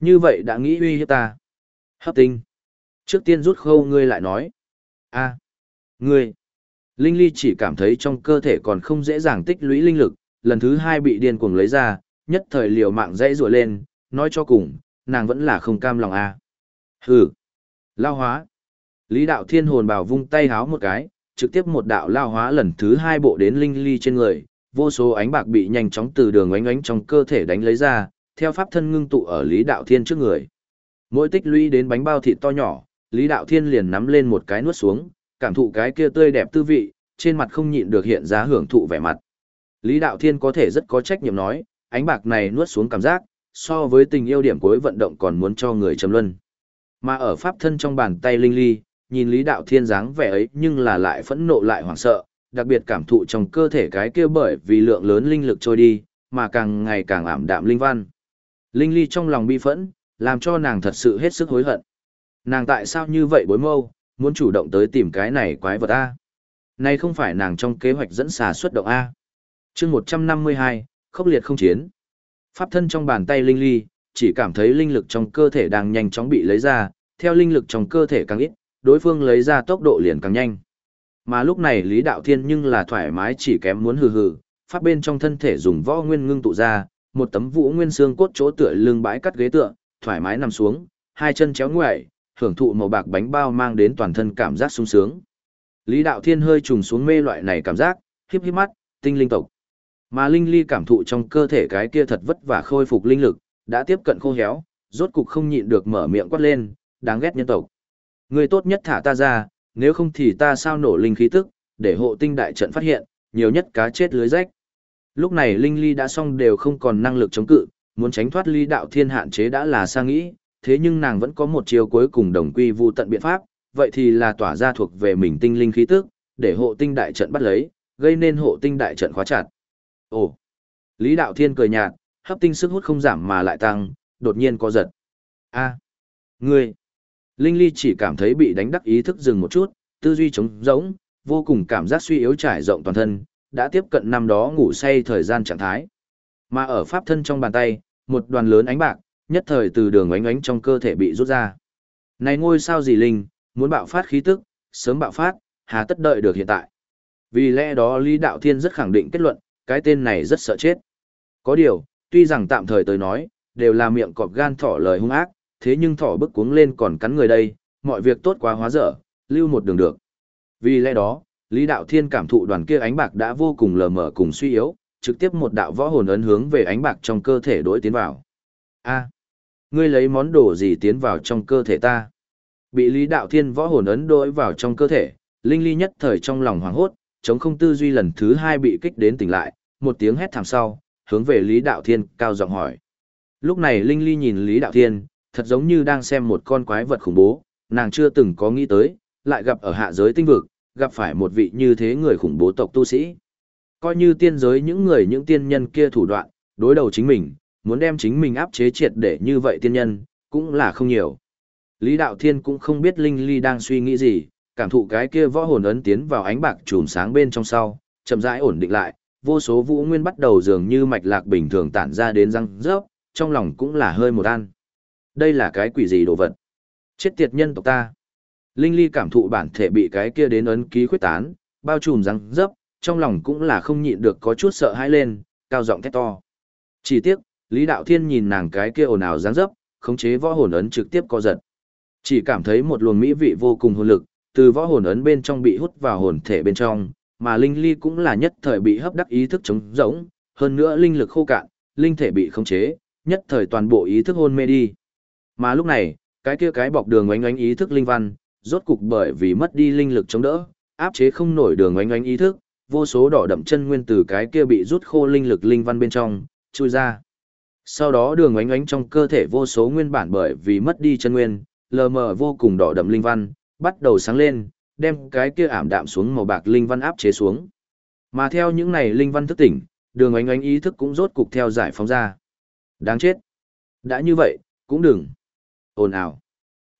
Speaker 1: Như vậy đã nghĩ uy hiếp ta. Hấp tinh. Trước tiên rút khâu ngươi lại nói. a Ngươi! Linh Ly chỉ cảm thấy trong cơ thể còn không dễ dàng tích lũy linh lực, lần thứ hai bị điên cuồng lấy ra, nhất thời liều mạng dãy rủa lên, nói cho cùng, nàng vẫn là không cam lòng a. À. Hừ! Lao hóa! Lý đạo thiên hồn bảo vung tay háo một cái, trực tiếp một đạo lao hóa lần thứ hai bộ đến Linh Ly trên người, vô số ánh bạc bị nhanh chóng từ đường ánh ánh trong cơ thể đánh lấy ra, theo pháp thân ngưng tụ ở Lý đạo thiên trước người. Mỗi tích lũy đến bánh bao thịt to nhỏ, Lý đạo thiên liền nắm lên một cái nuốt xuống, cảm thụ cái kia tươi đẹp tư vị, trên mặt không nhịn được hiện ra hưởng thụ vẻ mặt. Lý Đạo Thiên có thể rất có trách nhiệm nói, ánh bạc này nuốt xuống cảm giác, so với tình yêu điểm cuối vận động còn muốn cho người trầm luân. Mà ở pháp thân trong bàn tay Linh Ly, nhìn Lý Đạo Thiên dáng vẻ ấy nhưng là lại phẫn nộ lại hoảng sợ, đặc biệt cảm thụ trong cơ thể cái kia bởi vì lượng lớn linh lực trôi đi, mà càng ngày càng ảm đạm linh văn. Linh Ly trong lòng bi phẫn, làm cho nàng thật sự hết sức hối hận. Nàng tại sao như vậy bối mâu, muốn chủ động tới tìm cái này quái vật A. Này không phải nàng trong kế hoạch dẫn xà xuất động A chương 152, khốc liệt không chiến. Pháp thân trong bàn tay Linh Ly, chỉ cảm thấy linh lực trong cơ thể đang nhanh chóng bị lấy ra, theo linh lực trong cơ thể càng ít, đối phương lấy ra tốc độ liền càng nhanh. Mà lúc này Lý Đạo Thiên nhưng là thoải mái chỉ kém muốn hừ hừ, pháp bên trong thân thể dùng võ nguyên ngưng tụ ra, một tấm vũ nguyên xương cốt chỗ tựa lưng bãi cắt ghế tựa, thoải mái nằm xuống, hai chân chéo ngoại, hưởng thụ màu bạc bánh bao mang đến toàn thân cảm giác sung sướng. Lý Đạo Thiên hơi trùng xuống mê loại này cảm giác, híp híp mắt, tinh linh tộc. Mà linh ly cảm thụ trong cơ thể cái kia thật vất vả khôi phục linh lực, đã tiếp cận khô héo, rốt cục không nhịn được mở miệng quát lên, đáng ghét nhân tộc. Người tốt nhất thả ta ra, nếu không thì ta sao nổ linh khí tức, để hộ tinh đại trận phát hiện, nhiều nhất cá chết lưới rách. Lúc này linh ly đã xong đều không còn năng lực chống cự, muốn tránh thoát ly đạo thiên hạn chế đã là sang nghĩ, thế nhưng nàng vẫn có một chiều cuối cùng đồng quy vu tận biện pháp, vậy thì là tỏa ra thuộc về mình tinh linh khí tức, để hộ tinh đại trận bắt lấy, gây nên hộ tinh đại trận khóa chặt. Ồ! Lý Đạo Thiên cười nhạt, hấp tinh sức hút không giảm mà lại tăng, đột nhiên có giật. A, ngươi! Linh Ly chỉ cảm thấy bị đánh đắc ý thức dừng một chút, tư duy trống rỗng, vô cùng cảm giác suy yếu trải rộng toàn thân, đã tiếp cận năm đó ngủ say thời gian trạng thái. Mà ở pháp thân trong bàn tay, một đoàn lớn ánh bạc, nhất thời từ đường ánh ánh trong cơ thể bị rút ra. Này ngôi sao gì linh, muốn bạo phát khí tức, sớm bạo phát, hà tất đợi được hiện tại. Vì lẽ đó Lý Đạo Thiên rất khẳng định kết luận, cái tên này rất sợ chết. Có điều, tuy rằng tạm thời tới nói, đều là miệng cọp gan thỏ lời hung ác, thế nhưng thỏ bức cuống lên còn cắn người đây, mọi việc tốt quá hóa dở, lưu một đường được. Vì lẽ đó, Lý Đạo Thiên cảm thụ đoàn kia ánh bạc đã vô cùng lờ mờ cùng suy yếu, trực tiếp một đạo võ hồn ấn hướng về ánh bạc trong cơ thể đối tiến vào. A, ngươi lấy món đồ gì tiến vào trong cơ thể ta? Bị Lý Đạo Thiên võ hồn ấn đối vào trong cơ thể, Linh Ly nhất thời trong lòng hoảng hốt, chống không tư duy lần thứ hai bị kích đến tỉnh lại, một tiếng hét thảm sau, hướng về Lý Đạo Thiên cao giọng hỏi. Lúc này Linh Ly nhìn Lý Đạo Thiên, thật giống như đang xem một con quái vật khủng bố, nàng chưa từng có nghĩ tới, lại gặp ở hạ giới tinh vực, gặp phải một vị như thế người khủng bố tộc tu sĩ. Coi như tiên giới những người những tiên nhân kia thủ đoạn, đối đầu chính mình, muốn đem chính mình áp chế triệt để như vậy tiên nhân, cũng là không nhiều. Lý Đạo Thiên cũng không biết Linh Ly đang suy nghĩ gì, cảm thụ cái kia võ hồn ấn tiến vào ánh bạc chùm sáng bên trong sau, chậm rãi ổn định lại, vô số vũ nguyên bắt đầu dường như mạch lạc bình thường tản ra đến răng rớp, trong lòng cũng là hơi một an. Đây là cái quỷ gì đồ vật? Chết tiệt nhân tộc ta. Linh Ly cảm thụ bản thể bị cái kia đến ấn ký khuyết tán, bao trùm răng rớp, trong lòng cũng là không nhịn được có chút sợ hãi lên, cao giọng thét to. Chỉ tiếc, Lý Đạo Thiên nhìn nàng cái kia ồn ào dáng dấp, khống chế võ hồn ấn trực tiếp co giật. Chỉ cảm thấy một luồng mỹ vị vô cùng hồn lực, từ võ hồn ấn bên trong bị hút vào hồn thể bên trong, mà linh ly cũng là nhất thời bị hấp đắc ý thức trống rỗng, hơn nữa linh lực khô cạn, linh thể bị khống chế, nhất thời toàn bộ ý thức hôn mê đi. Mà lúc này, cái kia cái bọc đường oánh oánh ý thức linh văn, rốt cục bởi vì mất đi linh lực chống đỡ, áp chế không nổi đường oánh oánh ý thức, vô số đỏ đậm chân nguyên từ cái kia bị rút khô linh lực linh văn bên trong, chui ra. Sau đó đường oánh oánh trong cơ thể vô số nguyên bản bởi vì mất đi chân nguyên, lờ mờ vô cùng đỏ đậm linh văn, bắt đầu sáng lên, đem cái kia ảm đạm xuống màu bạc linh văn áp chế xuống. Mà theo những này linh văn thức tỉnh, đường ánh ánh ý thức cũng rốt cục theo giải phóng ra. Đáng chết. Đã như vậy, cũng đừng. Ồn ào.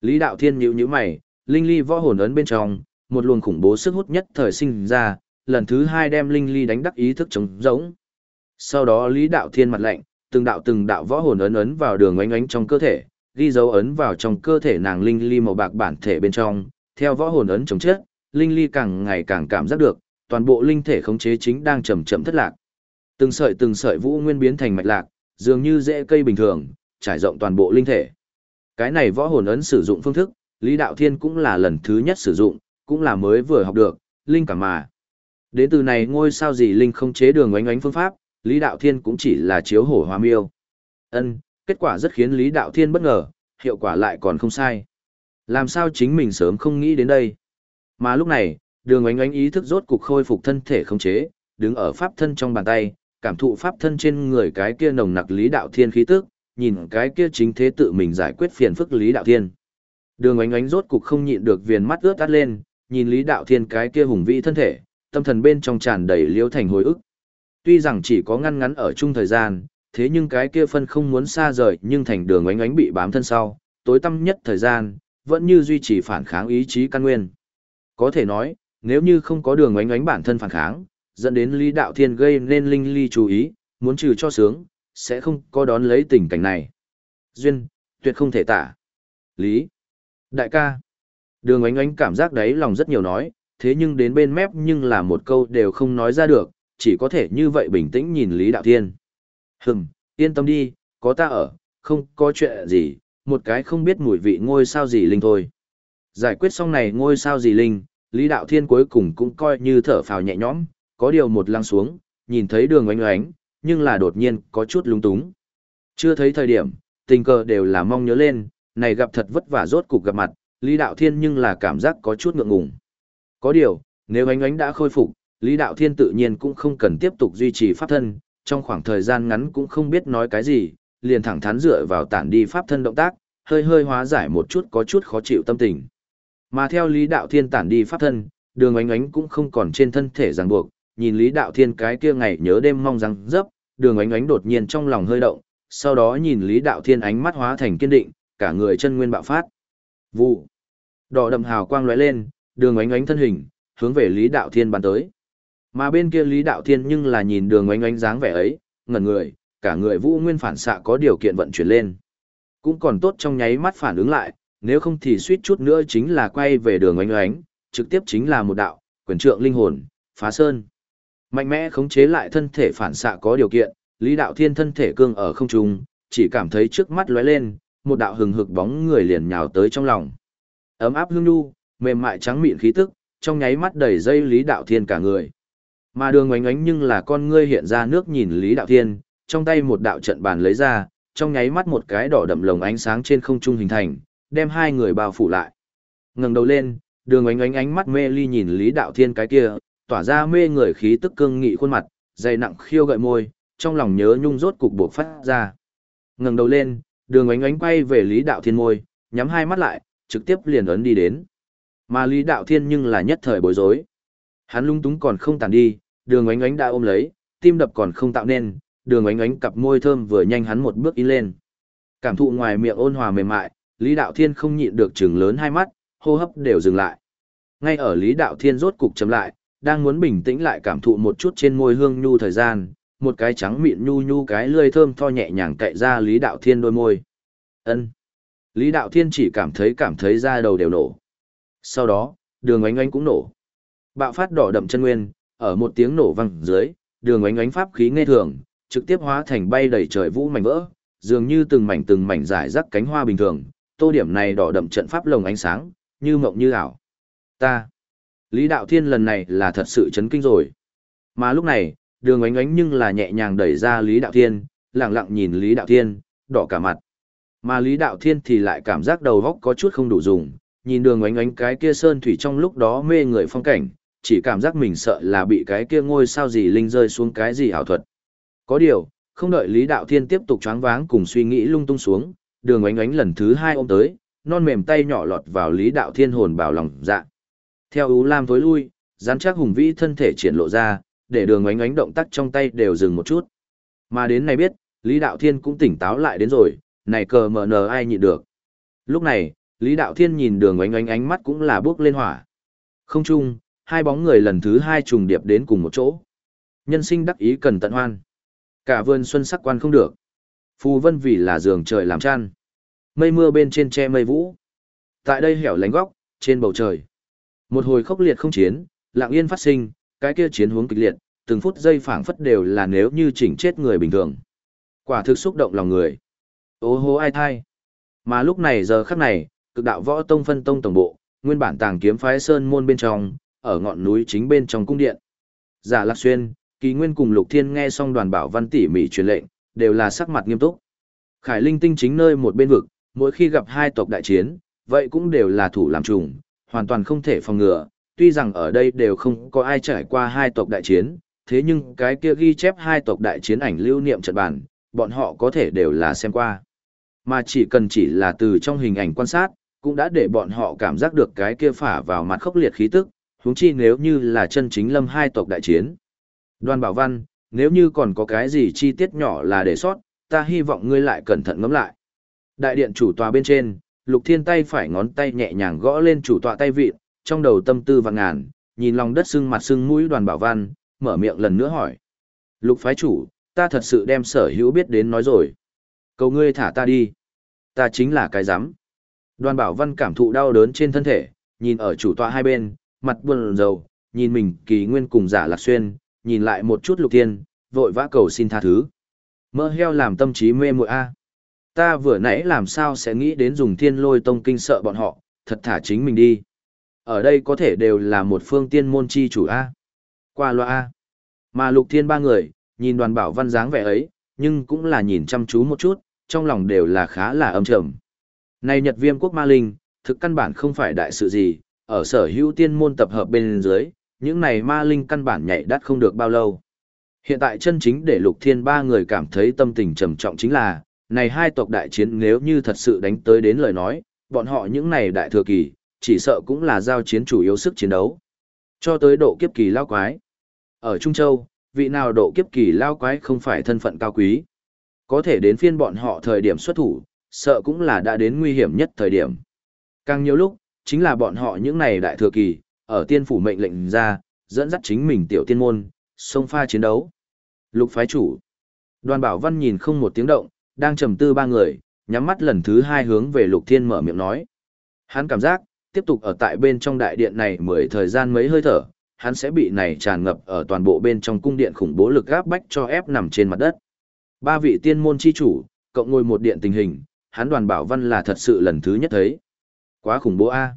Speaker 1: Lý đạo thiên nhíu nhíu mày, linh ly võ hồn ấn bên trong, một luồng khủng bố sức hút nhất thời sinh ra, lần thứ hai đem linh ly đánh đắc ý thức chống giống. Sau đó Lý đạo thiên mặt lạnh, từng đạo từng đạo võ hồn ấn ấn vào đường ánh ánh trong cơ thể, ghi dấu ấn vào trong cơ thể nàng linh ly màu bạc bản thể bên trong, theo võ hồn ấn chống chết, Linh Ly càng ngày càng cảm giác được, toàn bộ linh thể khống chế chính đang chậm chậm thất lạc. Từng sợi từng sợi vũ nguyên biến thành mạch lạc, dường như rễ cây bình thường, trải rộng toàn bộ linh thể. Cái này võ hồn ấn sử dụng phương thức, Lý Đạo Thiên cũng là lần thứ nhất sử dụng, cũng là mới vừa học được, linh cảm mà. Đến từ này ngôi sao gì linh không chế đường oánh oánh phương pháp, Lý Đạo Thiên cũng chỉ là chiếu hổ hoa miêu. Ân, kết quả rất khiến Lý Đạo Thiên bất ngờ, hiệu quả lại còn không sai. Làm sao chính mình sớm không nghĩ đến đây. Mà lúc này, đường Ánh Ánh ý thức rốt cục khôi phục thân thể không chế, đứng ở pháp thân trong bàn tay, cảm thụ pháp thân trên người cái kia nồng nặc Lý Đạo Thiên khí tức, nhìn cái kia chính thế tự mình giải quyết phiền phức Lý Đạo Thiên. Đường Ánh Ánh rốt cục không nhịn được viền mắt ướt át lên, nhìn Lý Đạo Thiên cái kia hùng vĩ thân thể, tâm thần bên trong tràn đầy liêu thành hồi ức. Tuy rằng chỉ có ngăn ngắn ở chung thời gian, thế nhưng cái kia phân không muốn xa rời nhưng thành đường oánh oánh bị bám thân sau, tối tâm nhất thời gian, vẫn như duy trì phản kháng ý chí căn nguyên. Có thể nói, nếu như không có đường oánh oánh bản thân phản kháng, dẫn đến Lý Đạo Thiên gây nên linh ly chú ý, muốn trừ cho sướng, sẽ không có đón lấy tình cảnh này. Duyên, tuyệt không thể tả. Lý. Đại ca. Đường oánh oánh cảm giác đấy lòng rất nhiều nói, thế nhưng đến bên mép nhưng là một câu đều không nói ra được, chỉ có thể như vậy bình tĩnh nhìn Lý Đạo Thiên. Hừm, yên tâm đi, có ta ở, không có chuyện gì, một cái không biết mùi vị ngôi sao gì linh thôi. Giải quyết xong này ngôi sao gì linh, Lý Đạo Thiên cuối cùng cũng coi như thở phào nhẹ nhõm, có điều một lăng xuống, nhìn thấy đường oanh oánh, nhưng là đột nhiên có chút lung túng. Chưa thấy thời điểm, tình cờ đều là mong nhớ lên, này gặp thật vất vả rốt cục gặp mặt, Lý Đạo Thiên nhưng là cảm giác có chút ngượng ngùng. Có điều, nếu oanh ánh đã khôi phục, Lý Đạo Thiên tự nhiên cũng không cần tiếp tục duy trì pháp thân, trong khoảng thời gian ngắn cũng không biết nói cái gì, liền thẳng thắn dựa vào tản đi pháp thân động tác, hơi hơi hóa giải một chút có chút khó chịu tâm tình. Mà theo Lý Đạo Thiên tản đi pháp thân, đường ánh ánh cũng không còn trên thân thể ràng buộc, nhìn Lý Đạo Thiên cái kia ngày nhớ đêm mong rằng dấp, đường ánh ánh đột nhiên trong lòng hơi động, sau đó nhìn Lý Đạo Thiên ánh mắt hóa thành kiên định, cả người chân nguyên bạo phát. Vụ. Đỏ đậm hào quang lóe lên, đường ánh ánh thân hình, hướng về Lý Đạo Thiên bắn tới. Mà bên kia Lý Đạo Thiên nhưng là nhìn đường oanh oanh dáng vẻ ấy, ngẩn người, cả người vũ nguyên phản xạ có điều kiện vận chuyển lên. Cũng còn tốt trong nháy mắt phản ứng lại, nếu không thì suýt chút nữa chính là quay về đường oanh oanh, trực tiếp chính là một đạo, quyền trượng linh hồn, phá sơn. Mạnh mẽ khống chế lại thân thể phản xạ có điều kiện, Lý Đạo Thiên thân thể cương ở không trung, chỉ cảm thấy trước mắt lóe lên, một đạo hừng hực bóng người liền nhào tới trong lòng. Ấm áp hương nhu, mềm mại trắng mịn khí tức, trong nháy mắt đầy dây Lý Đạo Thiên cả người. Mà đường oánh oánh nhưng là con ngươi hiện ra nước nhìn Lý Đạo Thiên, trong tay một đạo trận bàn lấy ra, trong nháy mắt một cái đỏ đậm lồng ánh sáng trên không trung hình thành, đem hai người bao phủ lại. ngẩng đầu lên, đường oánh oánh ánh mắt mê ly nhìn Lý Đạo Thiên cái kia, tỏa ra mê người khí tức cương nghị khuôn mặt, dày nặng khiêu gợi môi, trong lòng nhớ nhung rốt cục buộc phát ra. ngẩng đầu lên, đường oánh oánh quay về Lý Đạo Thiên môi, nhắm hai mắt lại, trực tiếp liền ấn đi đến. Mà Lý Đạo Thiên nhưng là nhất thời bối rối. Hắn lung túng còn không tàn đi, đường Ánh Ánh đã ôm lấy, tim đập còn không tạo nên, đường Ánh Ánh cặp môi thơm vừa nhanh hắn một bước in lên. Cảm thụ ngoài miệng ôn hòa mềm mại, Lý Đạo Thiên không nhịn được trừng lớn hai mắt, hô hấp đều dừng lại. Ngay ở Lý Đạo Thiên rốt cục chấm lại, đang muốn bình tĩnh lại cảm thụ một chút trên môi hương nhu thời gian, một cái trắng mịn nhu nhu cái lươi thơm tho nhẹ nhàng cậy ra Lý Đạo Thiên đôi môi. Ân. Lý Đạo Thiên chỉ cảm thấy cảm thấy da đầu đều nổ. Sau đó, đường Ánh Ánh cũng nổ. Bạo phát đỏ đậm chân nguyên, ở một tiếng nổ vang dưới, đường ánh ánh pháp khí nghe thường, trực tiếp hóa thành bay đầy trời vũ mảnh vỡ, dường như từng mảnh từng mảnh giải rác cánh hoa bình thường, tô điểm này đỏ đậm trận pháp lồng ánh sáng, như mộng như ảo. Ta, Lý Đạo Thiên lần này là thật sự chấn kinh rồi. Mà lúc này, đường ánh ánh nhưng là nhẹ nhàng đẩy ra Lý Đạo Thiên, lặng lặng nhìn Lý Đạo Thiên, đỏ cả mặt. Mà Lý Đạo Thiên thì lại cảm giác đầu góc có chút không đủ dùng, nhìn đường ánh ánh cái kia sơn thủy trong lúc đó mê người phong cảnh, chỉ cảm giác mình sợ là bị cái kia ngôi sao gì linh rơi xuống cái gì ảo thuật. Có điều, không đợi Lý Đạo Thiên tiếp tục choáng váng cùng suy nghĩ lung tung xuống, đường ánh ánh lần thứ hai ôm tới, non mềm tay nhỏ lọt vào Lý Đạo Thiên hồn bảo lòng dạ. Theo ú lam tối lui, rắn chắc hùng vĩ thân thể triển lộ ra, để đường ánh ánh động tác trong tay đều dừng một chút. Mà đến này biết, Lý Đạo Thiên cũng tỉnh táo lại đến rồi, này cờ mờ nờ ai nhịn được. Lúc này, Lý Đạo Thiên nhìn đường ánh ánh ánh mắt cũng là bước lên hỏa. Không chung, hai bóng người lần thứ hai trùng điệp đến cùng một chỗ. Nhân sinh đắc ý cần tận hoan. Cả vườn xuân sắc quan không được. Phù vân vì là giường trời làm chăn. Mây mưa bên trên che mây vũ. Tại đây hẻo lánh góc, trên bầu trời. Một hồi khốc liệt không chiến, lặng yên phát sinh, cái kia chiến hướng kịch liệt, từng phút giây phảng phất đều là nếu như chỉnh chết người bình thường. Quả thực xúc động lòng người. Ô hô ai thai. Mà lúc này giờ khắc này, cực đạo võ tông phân tông tổng bộ, nguyên bản tàng kiếm phái sơn môn bên trong, ở ngọn núi chính bên trong cung điện. Giả Lạc Xuyên, Kỳ Nguyên cùng Lục Thiên nghe xong đoàn bảo văn tỉ mỉ truyền lệnh, đều là sắc mặt nghiêm túc. Khải Linh tinh chính nơi một bên vực, mỗi khi gặp hai tộc đại chiến, vậy cũng đều là thủ làm trùng, hoàn toàn không thể phòng ngừa, tuy rằng ở đây đều không có ai trải qua hai tộc đại chiến, thế nhưng cái kia ghi chép hai tộc đại chiến ảnh lưu niệm trận bản, bọn họ có thể đều là xem qua. Mà chỉ cần chỉ là từ trong hình ảnh quan sát, cũng đã để bọn họ cảm giác được cái kia phả vào mặt khốc liệt khí tức, huống chi nếu như là chân chính lâm hai tộc đại chiến. Đoan Bảo Văn, nếu như còn có cái gì chi tiết nhỏ là để sót, ta hy vọng ngươi lại cẩn thận ngẫm lại. Đại điện chủ tòa bên trên, Lục Thiên tay phải ngón tay nhẹ nhàng gõ lên chủ tọa tay vịn, trong đầu tâm tư vạn ngàn, nhìn lòng đất sưng mặt sưng mũi Đoàn Bảo Văn, mở miệng lần nữa hỏi. Lục phái chủ, ta thật sự đem sở hữu biết đến nói rồi. Cầu ngươi thả ta đi. Ta chính là cái rắm Đoàn Bảo Văn cảm thụ đau đớn trên thân thể, nhìn ở chủ tọa hai bên, mặt buồn rầu, nhìn mình kỳ nguyên cùng giả lạc xuyên, nhìn lại một chút lục thiên, vội vã cầu xin tha thứ. Mơ heo làm tâm trí mê muội a. Ta vừa nãy làm sao sẽ nghĩ đến dùng thiên lôi tông kinh sợ bọn họ, thật thả chính mình đi. Ở đây có thể đều là một phương tiên môn chi chủ a. Qua loa a. Mà lục thiên ba người, nhìn đoàn bảo văn dáng vẻ ấy, nhưng cũng là nhìn chăm chú một chút, trong lòng đều là khá là âm trầm. Này Nhật Viêm quốc ma linh, thực căn bản không phải đại sự gì, ở sở hữu tiên môn tập hợp bên dưới, những này ma linh căn bản nhảy đắt không được bao lâu. Hiện tại chân chính để lục thiên ba người cảm thấy tâm tình trầm trọng chính là, này hai tộc đại chiến nếu như thật sự đánh tới đến lời nói, bọn họ những này đại thừa kỳ, chỉ sợ cũng là giao chiến chủ yếu sức chiến đấu. Cho tới độ kiếp kỳ lao quái. Ở Trung Châu, vị nào độ kiếp kỳ lao quái không phải thân phận cao quý. Có thể đến phiên bọn họ thời điểm xuất thủ, sợ cũng là đã đến nguy hiểm nhất thời điểm. Càng nhiều lúc, chính là bọn họ những này đại thừa kỳ, ở tiên phủ mệnh lệnh ra, dẫn dắt chính mình tiểu tiên môn, xông pha chiến đấu. Lục phái chủ. Đoàn bảo văn nhìn không một tiếng động, đang trầm tư ba người, nhắm mắt lần thứ hai hướng về lục thiên mở miệng nói. Hắn cảm giác, tiếp tục ở tại bên trong đại điện này mười thời gian mấy hơi thở, hắn sẽ bị này tràn ngập ở toàn bộ bên trong cung điện khủng bố lực gáp bách cho ép nằm trên mặt đất. Ba vị tiên môn chi chủ, cộng ngồi một điện tình hình, hắn đoàn bảo văn là thật sự lần thứ nhất thấy. Quá khủng bố a.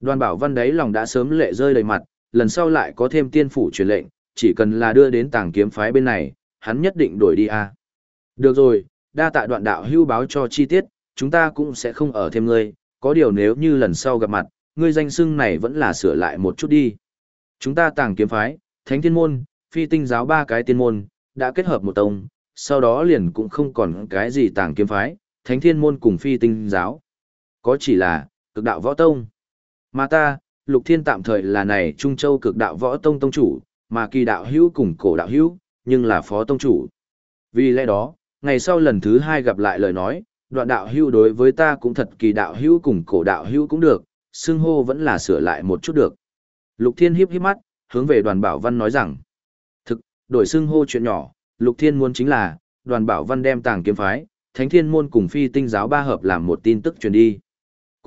Speaker 1: Đoàn bảo văn đấy lòng đã sớm lệ rơi đầy mặt, lần sau lại có thêm tiên phủ truyền lệnh, chỉ cần là đưa đến tàng kiếm phái bên này, hắn nhất định đổi đi a. Được rồi, đa tạ đoạn đạo hưu báo cho chi tiết, chúng ta cũng sẽ không ở thêm ngươi, có điều nếu như lần sau gặp mặt, ngươi danh xưng này vẫn là sửa lại một chút đi. Chúng ta tàng kiếm phái, thánh thiên môn, phi tinh giáo ba cái tiên môn, đã kết hợp một tông, sau đó liền cũng không còn cái gì tàng kiếm phái, thánh thiên môn cùng phi tinh giáo. Có chỉ là, cực đạo võ tông. Mà ta, lục thiên tạm thời là này Trung Châu cực đạo võ tông tông chủ, mà kỳ đạo hữu cùng cổ đạo hữu, nhưng là phó tông chủ. Vì lẽ đó, ngày sau lần thứ hai gặp lại lời nói, đoạn đạo hữu đối với ta cũng thật kỳ đạo hữu cùng cổ đạo hữu cũng được, xưng hô vẫn là sửa lại một chút được. Lục thiên hiếp hiếp mắt, hướng về đoàn bảo văn nói rằng, thực, đổi xưng hô chuyện nhỏ, lục thiên muốn chính là, đoàn bảo văn đem tàng kiếm phái, thánh thiên môn cùng phi tinh giáo ba hợp làm một tin tức truyền đi.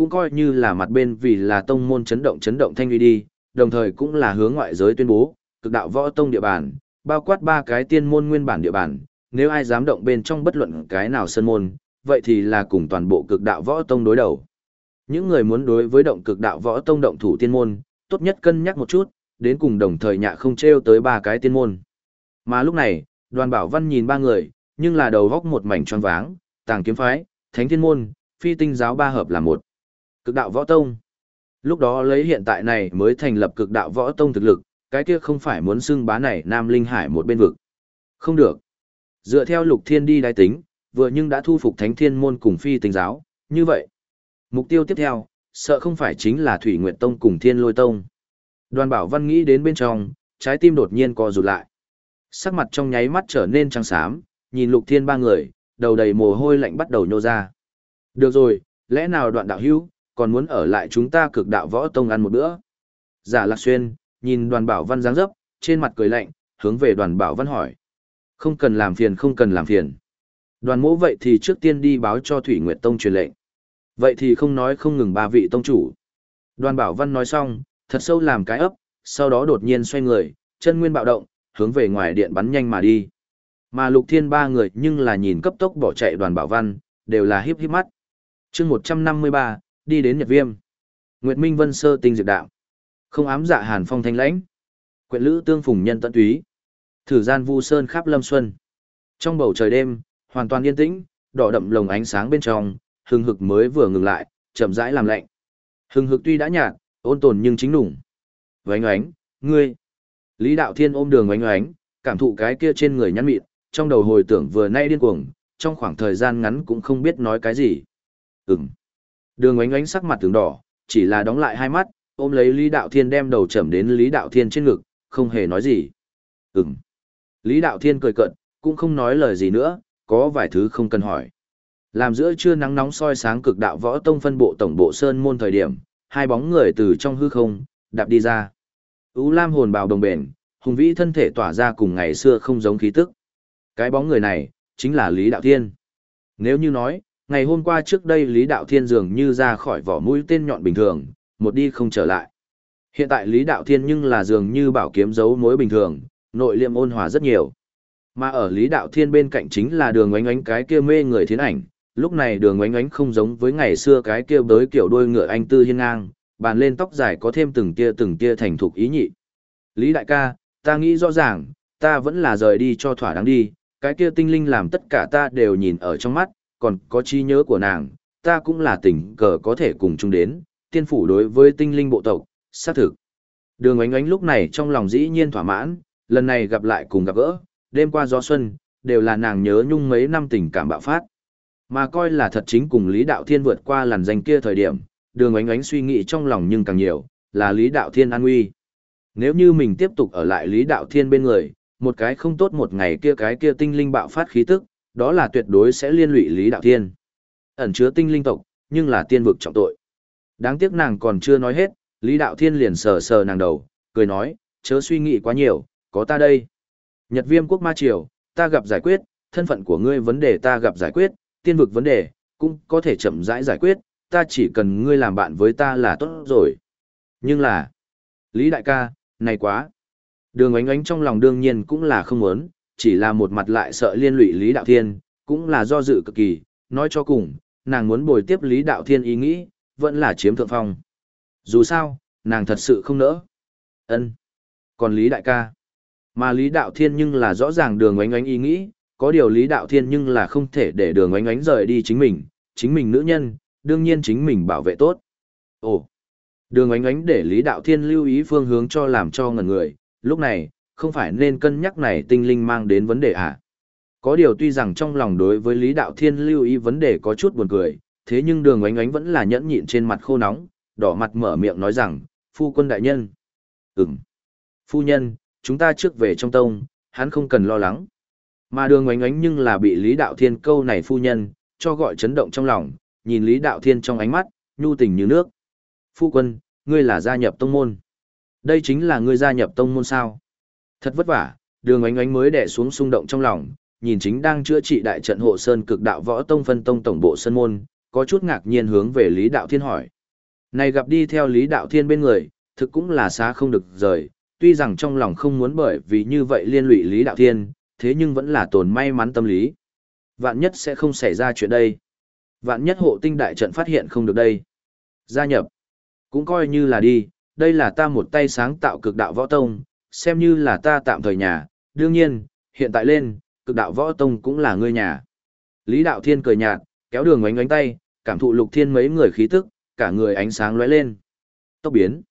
Speaker 1: Cũng coi như là mặt bên vì là tông môn chấn động chấn động thanh uy đi, đồng thời cũng là hướng ngoại giới tuyên bố, cực đạo võ tông địa bàn, bao quát ba cái tiên môn nguyên bản địa bàn, nếu ai dám động bên trong bất luận cái nào sân môn, vậy thì là cùng toàn bộ cực đạo võ tông đối đầu. Những người muốn đối với động cực đạo võ tông động thủ tiên môn, tốt nhất cân nhắc một chút, đến cùng đồng thời nhạ không treo tới ba cái tiên môn. Mà lúc này, đoàn bảo văn nhìn ba người, nhưng là đầu góc một mảnh tròn váng, tàng kiếm phái, thánh thiên môn, phi tinh giáo ba hợp là một. Cực đạo võ tông. Lúc đó lấy hiện tại này mới thành lập cực đạo võ tông thực lực, cái kia không phải muốn xưng bá này Nam Linh Hải một bên vực. Không được. Dựa theo lục thiên đi đái tính, vừa nhưng đã thu phục thánh thiên môn cùng phi tinh giáo, như vậy. Mục tiêu tiếp theo, sợ không phải chính là Thủy Nguyệt Tông cùng Thiên Lôi Tông. Đoàn bảo văn nghĩ đến bên trong, trái tim đột nhiên co rụt lại. Sắc mặt trong nháy mắt trở nên trắng xám, nhìn lục thiên ba người, đầu đầy mồ hôi lạnh bắt đầu nhô ra. Được rồi, lẽ nào đoạn đạo hữu, còn muốn ở lại chúng ta cực đạo võ tông ăn một bữa. Giả lạc xuyên, nhìn đoàn bảo văn dáng dấp, trên mặt cười lạnh, hướng về đoàn bảo văn hỏi. Không cần làm phiền không cần làm phiền. Đoàn mỗ vậy thì trước tiên đi báo cho Thủy Nguyệt Tông truyền lệnh. Vậy thì không nói không ngừng ba vị tông chủ. Đoàn bảo văn nói xong, thật sâu làm cái ấp, sau đó đột nhiên xoay người, chân nguyên bạo động, hướng về ngoài điện bắn nhanh mà đi. Mà lục thiên ba người nhưng là nhìn cấp tốc bỏ chạy đoàn bảo văn, đều là hiếp hiếp mắt. chương 153, đi đến Nhật Viêm. Nguyệt Minh Vân Sơ tinh diệt đạo. Không ám dạ hàn phong thanh lãnh. Quyện lữ tương phùng nhân tận túy. Thử gian vu sơn khắp lâm xuân. Trong bầu trời đêm, hoàn toàn yên tĩnh, đỏ đậm lồng ánh sáng bên trong, hừng hực mới vừa ngừng lại, chậm rãi làm lạnh. Hừng hực tuy đã nhạt, ôn tồn nhưng chính đủng. Vánh oánh, ngươi. Lý Đạo Thiên ôm đường oánh oánh, cảm thụ cái kia trên người nhăn mịn, trong đầu hồi tưởng vừa nay điên cuồng, trong khoảng thời gian ngắn cũng không biết nói cái gì. Ừm. Đường oánh oánh sắc mặt tướng đỏ, chỉ là đóng lại hai mắt, ôm lấy Lý Đạo Thiên đem đầu chầm đến Lý Đạo Thiên trên ngực, không hề nói gì. Ừm. Lý Đạo Thiên cười cận, cũng không nói lời gì nữa, có vài thứ không cần hỏi. Làm giữa trưa nắng nóng soi sáng cực đạo võ tông phân bộ tổng bộ sơn môn thời điểm, hai bóng người từ trong hư không, đạp đi ra. Ú Lam hồn bào đồng bền, hùng vĩ thân thể tỏa ra cùng ngày xưa không giống khí tức. Cái bóng người này, chính là Lý Đạo Thiên. Nếu như nói, ngày hôm qua trước đây Lý Đạo Thiên dường như ra khỏi vỏ mũi tên nhọn bình thường, một đi không trở lại. Hiện tại Lý Đạo Thiên nhưng là dường như bảo kiếm giấu mối bình thường, nội liêm ôn hòa rất nhiều. Mà ở Lý Đạo Thiên bên cạnh chính là đường oánh oánh cái kia mê người thiên ảnh, lúc này đường oánh oánh không giống với ngày xưa cái kia bới kiểu đôi ngựa anh tư hiên ngang, bàn lên tóc dài có thêm từng tia từng tia thành thục ý nhị. Lý đại ca, ta nghĩ rõ ràng, ta vẫn là rời đi cho thỏa đáng đi, cái kia tinh linh làm tất cả ta đều nhìn ở trong mắt, còn có trí nhớ của nàng, ta cũng là tình cờ có thể cùng chung đến, tiên phủ đối với tinh linh bộ tộc, xác thực. Đường ánh ánh lúc này trong lòng dĩ nhiên thỏa mãn, lần này gặp lại cùng gặp gỡ, đêm qua gió xuân, đều là nàng nhớ nhung mấy năm tình cảm bạo phát. Mà coi là thật chính cùng Lý Đạo Thiên vượt qua làn danh kia thời điểm, đường ánh ánh suy nghĩ trong lòng nhưng càng nhiều, là Lý Đạo Thiên an nguy. Nếu như mình tiếp tục ở lại Lý Đạo Thiên bên người, một cái không tốt một ngày kia cái kia tinh linh bạo phát khí tức, đó là tuyệt đối sẽ liên lụy Lý Đạo Thiên. Ẩn chứa tinh linh tộc, nhưng là tiên vực trọng tội. Đáng tiếc nàng còn chưa nói hết, Lý Đạo Thiên liền sờ sờ nàng đầu, cười nói, chớ suy nghĩ quá nhiều, có ta đây. Nhật viêm quốc ma triều, ta gặp giải quyết, thân phận của ngươi vấn đề ta gặp giải quyết, tiên vực vấn đề, cũng có thể chậm rãi giải, giải quyết, ta chỉ cần ngươi làm bạn với ta là tốt rồi. Nhưng là, Lý đại ca, này quá. Đường ánh ánh trong lòng đương nhiên cũng là không muốn, chỉ là một mặt lại sợ liên lụy Lý Đạo Thiên, cũng là do dự cực kỳ, nói cho cùng, nàng muốn bồi tiếp Lý Đạo Thiên ý nghĩ, vẫn là chiếm thượng phong. Dù sao, nàng thật sự không nỡ. ân Còn Lý Đại ca, mà Lý Đạo Thiên nhưng là rõ ràng đường ánh ánh ý nghĩ, có điều Lý Đạo Thiên nhưng là không thể để đường ánh ánh rời đi chính mình, chính mình nữ nhân, đương nhiên chính mình bảo vệ tốt. Ồ, đường ánh ánh để Lý Đạo Thiên lưu ý phương hướng cho làm cho ngần người, lúc này, không phải nên cân nhắc này tinh linh mang đến vấn đề à? Có điều tuy rằng trong lòng đối với Lý Đạo Thiên lưu ý vấn đề có chút buồn cười, thế nhưng đường ánh ánh vẫn là nhẫn nhịn trên mặt khô nóng, đỏ mặt mở miệng nói rằng, phu quân đại nhân. Ừm. Phu nhân, chúng ta trước về trong tông, hắn không cần lo lắng. Mà đường ánh ánh nhưng là bị Lý Đạo Thiên câu này phu nhân, cho gọi chấn động trong lòng, nhìn Lý Đạo Thiên trong ánh mắt, nhu tình như nước. Phu quân, ngươi là gia nhập tông môn. Đây chính là ngươi gia nhập tông môn sao. Thật vất vả, đường ánh ánh mới đẻ xuống xung động trong lòng, nhìn chính đang chữa trị đại trận hộ sơn cực đạo võ tông phân tông tổng bộ sân môn, có chút ngạc nhiên hướng về Lý Đạo Thiên hỏi. Này gặp đi theo Lý Đạo Thiên bên người, thực cũng là xá không được rời, tuy rằng trong lòng không muốn bởi vì như vậy liên lụy Lý Đạo Thiên, thế nhưng vẫn là tồn may mắn tâm lý. Vạn nhất sẽ không xảy ra chuyện đây. Vạn nhất hộ tinh đại trận phát hiện không được đây. Gia nhập. Cũng coi như là đi, đây là ta một tay sáng tạo cực đạo võ tông, xem như là ta tạm thời nhà, đương nhiên, hiện tại lên, cực đạo võ tông cũng là ngươi nhà. Lý Đạo Thiên cười nhạt, kéo đường ngoánh ngoánh tay, cảm thụ lục thiên mấy người khí tức, cả người ánh sáng lóe lên. Tốc biến.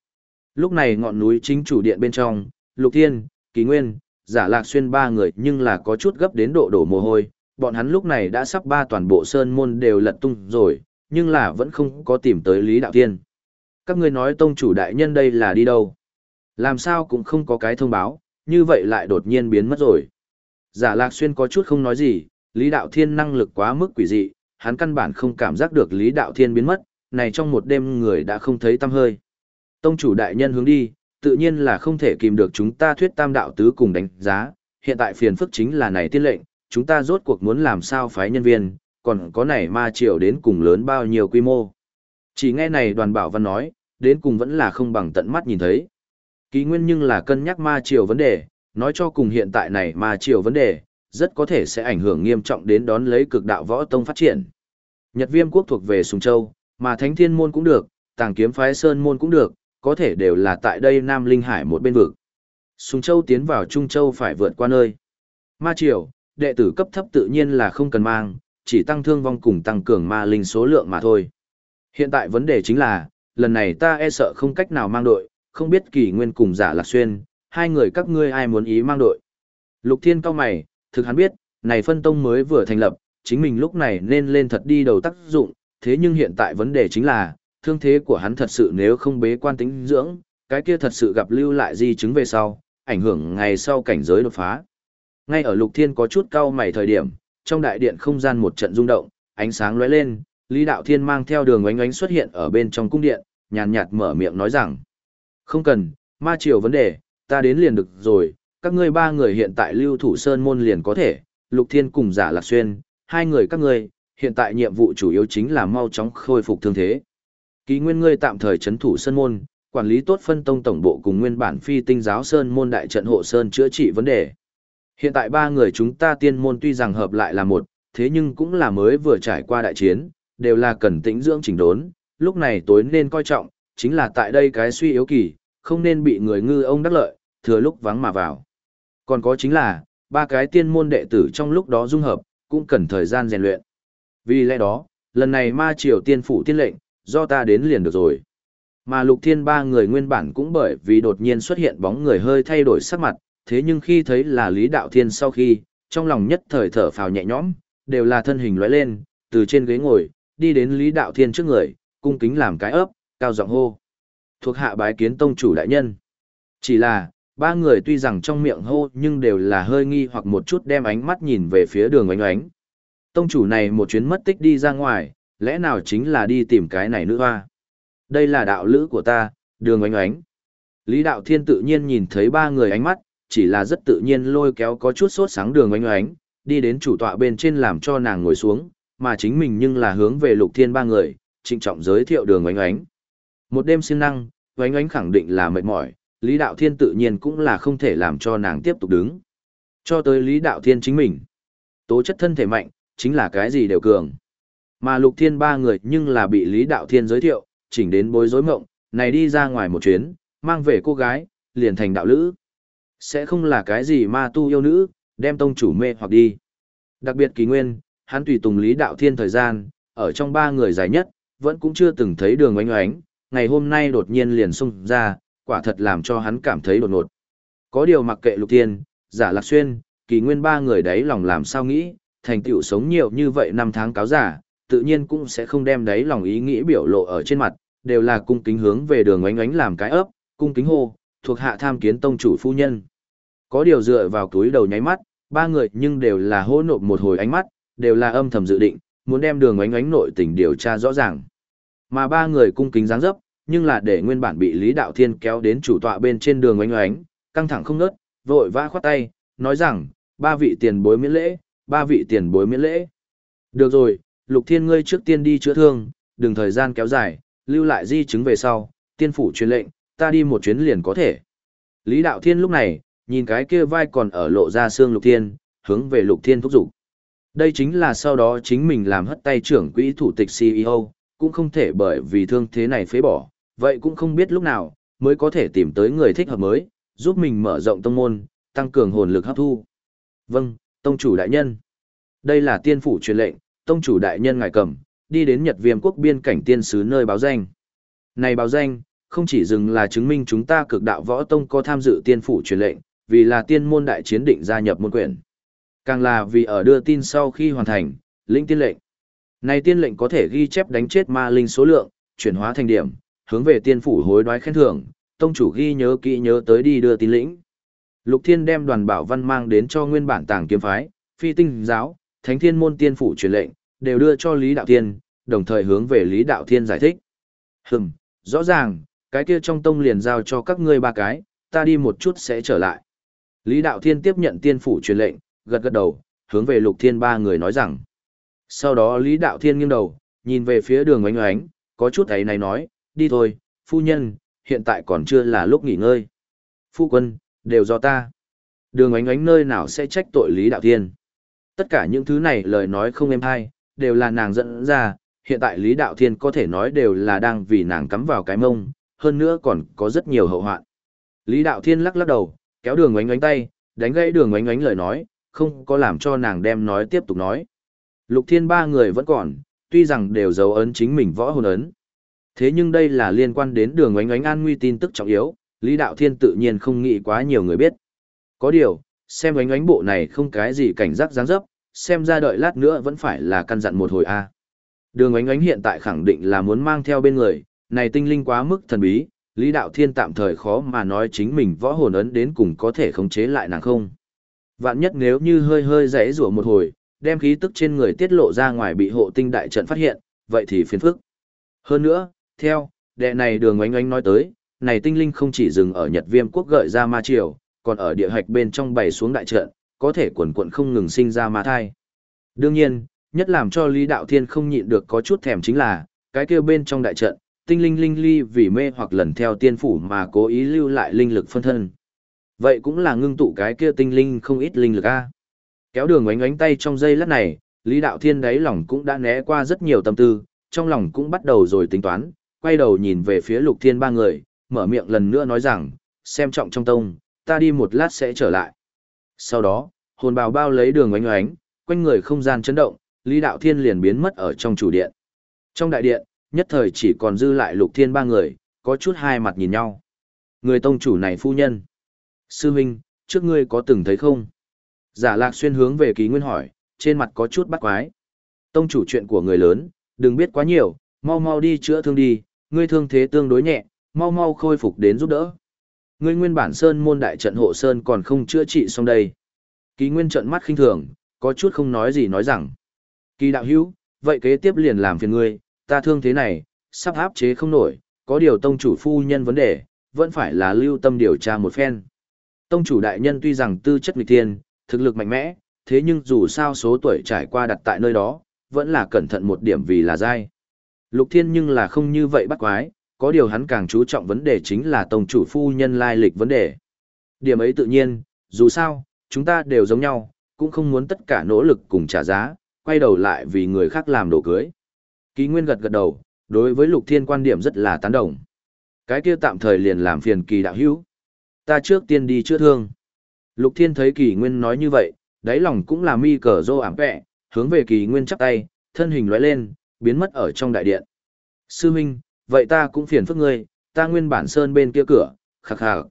Speaker 1: Lúc này ngọn núi chính chủ điện bên trong, lục thiên, kỳ nguyên, giả lạc xuyên ba người nhưng là có chút gấp đến độ đổ mồ hôi. Bọn hắn lúc này đã sắp ba toàn bộ sơn môn đều lật tung rồi, nhưng là vẫn không có tìm tới Lý Đạo Thiên. Các ngươi nói tông chủ đại nhân đây là đi đâu? Làm sao cũng không có cái thông báo, như vậy lại đột nhiên biến mất rồi. Giả Lạc Xuyên có chút không nói gì, Lý Đạo Thiên năng lực quá mức quỷ dị, hắn căn bản không cảm giác được Lý Đạo Thiên biến mất, này trong một đêm người đã không thấy tâm hơi. Tông chủ đại nhân hướng đi, tự nhiên là không thể kìm được chúng ta thuyết tam đạo tứ cùng đánh giá, hiện tại phiền phức chính là này tiên lệnh, chúng ta rốt cuộc muốn làm sao phái nhân viên, còn có này ma triều đến cùng lớn bao nhiêu quy mô. Chỉ nghe này đoàn bảo văn nói, đến cùng vẫn là không bằng tận mắt nhìn thấy. Kỳ nguyên nhưng là cân nhắc ma triều vấn đề, nói cho cùng hiện tại này ma triều vấn đề, rất có thể sẽ ảnh hưởng nghiêm trọng đến đón lấy cực đạo võ tông phát triển. Nhật viêm quốc thuộc về Sùng Châu, mà Thánh Thiên Môn cũng được, Tàng Kiếm Phái Sơn Môn cũng được, có thể đều là tại đây Nam Linh Hải một bên vực. Sùng Châu tiến vào Trung Châu phải vượt qua nơi. Ma Triều, đệ tử cấp thấp tự nhiên là không cần mang, chỉ tăng thương vong cùng tăng cường ma linh số lượng mà thôi. Hiện tại vấn đề chính là, lần này ta e sợ không cách nào mang đội, không biết kỳ nguyên cùng giả lạc xuyên, hai người các ngươi ai muốn ý mang đội. Lục Thiên cao mày, thực hắn biết, này phân tông mới vừa thành lập, chính mình lúc này nên lên thật đi đầu tác dụng, thế nhưng hiện tại vấn đề chính là, thương thế của hắn thật sự nếu không bế quan tính dưỡng, cái kia thật sự gặp lưu lại di chứng về sau, ảnh hưởng ngày sau cảnh giới đột phá. Ngay ở Lục Thiên có chút cao mày thời điểm, trong đại điện không gian một trận rung động, ánh sáng lóe lên, Lý Đạo Thiên mang theo đường oánh oánh xuất hiện ở bên trong cung điện, nhàn nhạt mở miệng nói rằng, không cần, ma triều vấn đề, ta đến liền được rồi, các ngươi ba người hiện tại lưu thủ sơn môn liền có thể, Lục Thiên cùng giả lạc xuyên, hai người các ngươi, hiện tại nhiệm vụ chủ yếu chính là mau chóng khôi phục thương thế. Ký nguyên ngươi tạm thời chấn thủ sơn môn, quản lý tốt phân tông tổng bộ cùng nguyên bản phi tinh giáo sơn môn đại trận hộ sơn chữa trị vấn đề. Hiện tại ba người chúng ta tiên môn tuy rằng hợp lại là một, thế nhưng cũng là mới vừa trải qua đại chiến, đều là cần tĩnh dưỡng chỉnh đốn, lúc này tối nên coi trọng, chính là tại đây cái suy yếu kỳ, không nên bị người ngư ông đắc lợi, thừa lúc vắng mà vào. Còn có chính là, ba cái tiên môn đệ tử trong lúc đó dung hợp, cũng cần thời gian rèn luyện. Vì lẽ đó, lần này ma triều tiên phủ tiên lệnh, do ta đến liền được rồi. Mà lục thiên ba người nguyên bản cũng bởi vì đột nhiên xuất hiện bóng người hơi thay đổi sắc mặt, thế nhưng khi thấy là Lý Đạo Thiên sau khi, trong lòng nhất thời thở phào nhẹ nhõm, đều là thân hình lóe lên, từ trên ghế ngồi, đi đến Lý Đạo Thiên trước người, cung kính làm cái ấp, cao giọng hô. Thuộc hạ bái kiến tông chủ đại nhân. Chỉ là, ba người tuy rằng trong miệng hô nhưng đều là hơi nghi hoặc một chút đem ánh mắt nhìn về phía đường oánh oánh. Tông chủ này một chuyến mất tích đi ra ngoài, lẽ nào chính là đi tìm cái này nữ hoa. Đây là đạo lữ của ta, đường oánh oánh. Lý đạo thiên tự nhiên nhìn thấy ba người ánh mắt, chỉ là rất tự nhiên lôi kéo có chút sốt sáng đường oánh oánh, đi đến chủ tọa bên trên làm cho nàng ngồi xuống, mà chính mình nhưng là hướng về lục thiên ba người, trịnh trọng giới thiệu đường oánh oánh. Một đêm siêng năng, oánh oánh khẳng định là mệt mỏi, Lý Đạo Thiên tự nhiên cũng là không thể làm cho nàng tiếp tục đứng. Cho tới Lý Đạo Thiên chính mình. Tố chất thân thể mạnh, chính là cái gì đều cường. Mà Lục Thiên ba người nhưng là bị Lý Đạo Thiên giới thiệu, chỉnh đến bối rối mộng, này đi ra ngoài một chuyến, mang về cô gái, liền thành đạo lữ. Sẽ không là cái gì ma tu yêu nữ, đem tông chủ mê hoặc đi. Đặc biệt kỳ nguyên, hắn tùy tùng Lý Đạo Thiên thời gian, ở trong ba người dài nhất, vẫn cũng chưa từng thấy đường oánh oánh, ngày hôm nay đột nhiên liền xung ra, quả thật làm cho hắn cảm thấy đột ngột. Có điều mặc kệ lục tiên, giả lạc xuyên, kỳ nguyên ba người đấy lòng làm sao nghĩ, thành tựu sống nhiều như vậy năm tháng cáo giả, tự nhiên cũng sẽ không đem đấy lòng ý nghĩ biểu lộ ở trên mặt, đều là cung kính hướng về đường oánh oánh làm cái ấp, cung kính hô, thuộc hạ tham kiến tông chủ phu nhân. Có điều dựa vào túi đầu nháy mắt, ba người nhưng đều là hô nộp một hồi ánh mắt, đều là âm thầm dự định, muốn đem đường oánh oánh nội tình điều tra rõ ràng. Mà ba người cung kính dáng dấp, nhưng là để nguyên bản bị Lý Đạo Thiên kéo đến chủ tọa bên trên đường oanh oánh, căng thẳng không ngớt vội vã khoát tay, nói rằng, ba vị tiền bối miễn lễ, ba vị tiền bối miễn lễ. Được rồi, Lục Thiên ngươi trước tiên đi chữa thương, đừng thời gian kéo dài, lưu lại di chứng về sau, tiên phủ truyền lệnh, ta đi một chuyến liền có thể. Lý Đạo Thiên lúc này, nhìn cái kia vai còn ở lộ ra xương Lục Thiên, hướng về Lục Thiên thúc giục. Đây chính là sau đó chính mình làm hất tay trưởng quỹ thủ tịch CEO, cũng không thể bởi vì thương thế này phế bỏ, vậy cũng không biết lúc nào mới có thể tìm tới người thích hợp mới, giúp mình mở rộng tông môn, tăng cường hồn lực hấp thu. Vâng, tông chủ đại nhân. Đây là tiên phủ truyền lệnh, tông chủ đại nhân ngài cầm, đi đến Nhật Viêm quốc biên cảnh tiên sứ nơi báo danh. Này báo danh, không chỉ dừng là chứng minh chúng ta cực đạo võ tông có tham dự tiên phủ truyền lệnh, vì là tiên môn đại chiến định gia nhập môn quyển. Càng là vì ở đưa tin sau khi hoàn thành, linh tiên lệnh. Này tiên lệnh có thể ghi chép đánh chết ma linh số lượng, chuyển hóa thành điểm, hướng về tiên phủ hối đoái khen thưởng, tông chủ ghi nhớ kỹ nhớ tới đi đưa tin lĩnh. Lục Thiên đem đoàn bảo văn mang đến cho nguyên bản tàng kiếm phái, phi tinh giáo, thánh thiên môn tiên phủ truyền lệnh, đều đưa cho Lý Đạo Thiên, đồng thời hướng về Lý Đạo Thiên giải thích. Hừm, rõ ràng, cái kia trong tông liền giao cho các ngươi ba cái, ta đi một chút sẽ trở lại. Lý Đạo Thiên tiếp nhận tiên phủ truyền lệnh, gật gật đầu, hướng về Lục Thiên ba người nói rằng. Sau đó Lý Đạo Thiên nghiêng đầu, nhìn về phía đường oánh oánh, có chút ấy này nói, đi thôi, phu nhân, hiện tại còn chưa là lúc nghỉ ngơi. Phu quân, đều do ta. Đường ánh ánh nơi nào sẽ trách tội Lý Đạo Thiên. Tất cả những thứ này lời nói không êm hay, đều là nàng dẫn ra, hiện tại Lý Đạo Thiên có thể nói đều là đang vì nàng cắm vào cái mông, hơn nữa còn có rất nhiều hậu hoạn. Lý Đạo Thiên lắc lắc đầu, kéo đường ánh ánh tay, đánh gãy đường ánh ánh lời nói, không có làm cho nàng đem nói tiếp tục nói. Lục Thiên ba người vẫn còn, tuy rằng đều dấu ấn chính mình võ hồn ấn. Thế nhưng đây là liên quan đến đường ánh ánh an nguy tin tức trọng yếu, Lý Đạo Thiên tự nhiên không nghĩ quá nhiều người biết. Có điều, xem ánh ánh bộ này không cái gì cảnh giác dáng dấp, xem ra đợi lát nữa vẫn phải là căn dặn một hồi a. Đường ánh ánh hiện tại khẳng định là muốn mang theo bên người, này tinh linh quá mức thần bí, Lý Đạo Thiên tạm thời khó mà nói chính mình võ hồn ấn đến cùng có thể khống chế lại nàng không. Vạn nhất nếu như hơi hơi rẽ rủa một hồi, đem khí tức trên người tiết lộ ra ngoài bị hộ tinh đại trận phát hiện, vậy thì phiền phức. Hơn nữa, theo, đệ này đường oánh oánh nói tới, này tinh linh không chỉ dừng ở Nhật Viêm quốc gợi ra ma triều, còn ở địa hạch bên trong bày xuống đại trận, có thể quần quận không ngừng sinh ra ma thai. Đương nhiên, nhất làm cho Lý Đạo Thiên không nhịn được có chút thèm chính là, cái kia bên trong đại trận, tinh linh linh ly vì mê hoặc lần theo tiên phủ mà cố ý lưu lại linh lực phân thân. Vậy cũng là ngưng tụ cái kia tinh linh không ít linh lực a. Kéo đường oánh oánh tay trong giây lát này, Lý Đạo Thiên đáy lòng cũng đã né qua rất nhiều tâm tư, trong lòng cũng bắt đầu rồi tính toán, quay đầu nhìn về phía Lục Thiên ba người, mở miệng lần nữa nói rằng, xem trọng trong tông, ta đi một lát sẽ trở lại. Sau đó, hồn bào bao lấy đường oánh oánh, quanh người không gian chấn động, Lý Đạo Thiên liền biến mất ở trong chủ điện. Trong đại điện, nhất thời chỉ còn dư lại Lục Thiên ba người, có chút hai mặt nhìn nhau. Người tông chủ này phu nhân. Sư Minh, trước ngươi có từng thấy không? Giả lạc xuyên hướng về ký nguyên hỏi, trên mặt có chút bắt quái. Tông chủ chuyện của người lớn, đừng biết quá nhiều, mau mau đi chữa thương đi, ngươi thương thế tương đối nhẹ, mau mau khôi phục đến giúp đỡ. Ngươi nguyên bản sơn môn đại trận hộ sơn còn không chữa trị xong đây. Ký nguyên trận mắt khinh thường, có chút không nói gì nói rằng. Kỳ đạo hữu, vậy kế tiếp liền làm phiền ngươi, ta thương thế này, sắp áp chế không nổi, có điều tông chủ phu nhân vấn đề, vẫn phải là lưu tâm điều tra một phen. Tông chủ đại nhân tuy rằng tư chất nghịch thiên, thực lực mạnh mẽ, thế nhưng dù sao số tuổi trải qua đặt tại nơi đó, vẫn là cẩn thận một điểm vì là dai. Lục thiên nhưng là không như vậy bắt quái, có điều hắn càng chú trọng vấn đề chính là tông chủ phu nhân lai lịch vấn đề. Điểm ấy tự nhiên, dù sao, chúng ta đều giống nhau, cũng không muốn tất cả nỗ lực cùng trả giá, quay đầu lại vì người khác làm đồ cưới. Ký Nguyên gật gật đầu, đối với Lục Thiên quan điểm rất là tán đồng. Cái kia tạm thời liền làm phiền kỳ đạo hữu. Ta trước tiên đi chữa thương. Lục Thiên thấy kỳ Nguyên nói như vậy, đáy lòng cũng là mi cờ rô ảm vẹ, hướng về kỳ Nguyên chắp tay, thân hình lóe lên, biến mất ở trong đại điện. Sư Minh, vậy ta cũng phiền phức ngươi, ta nguyên bản sơn bên kia cửa, khắc khắc.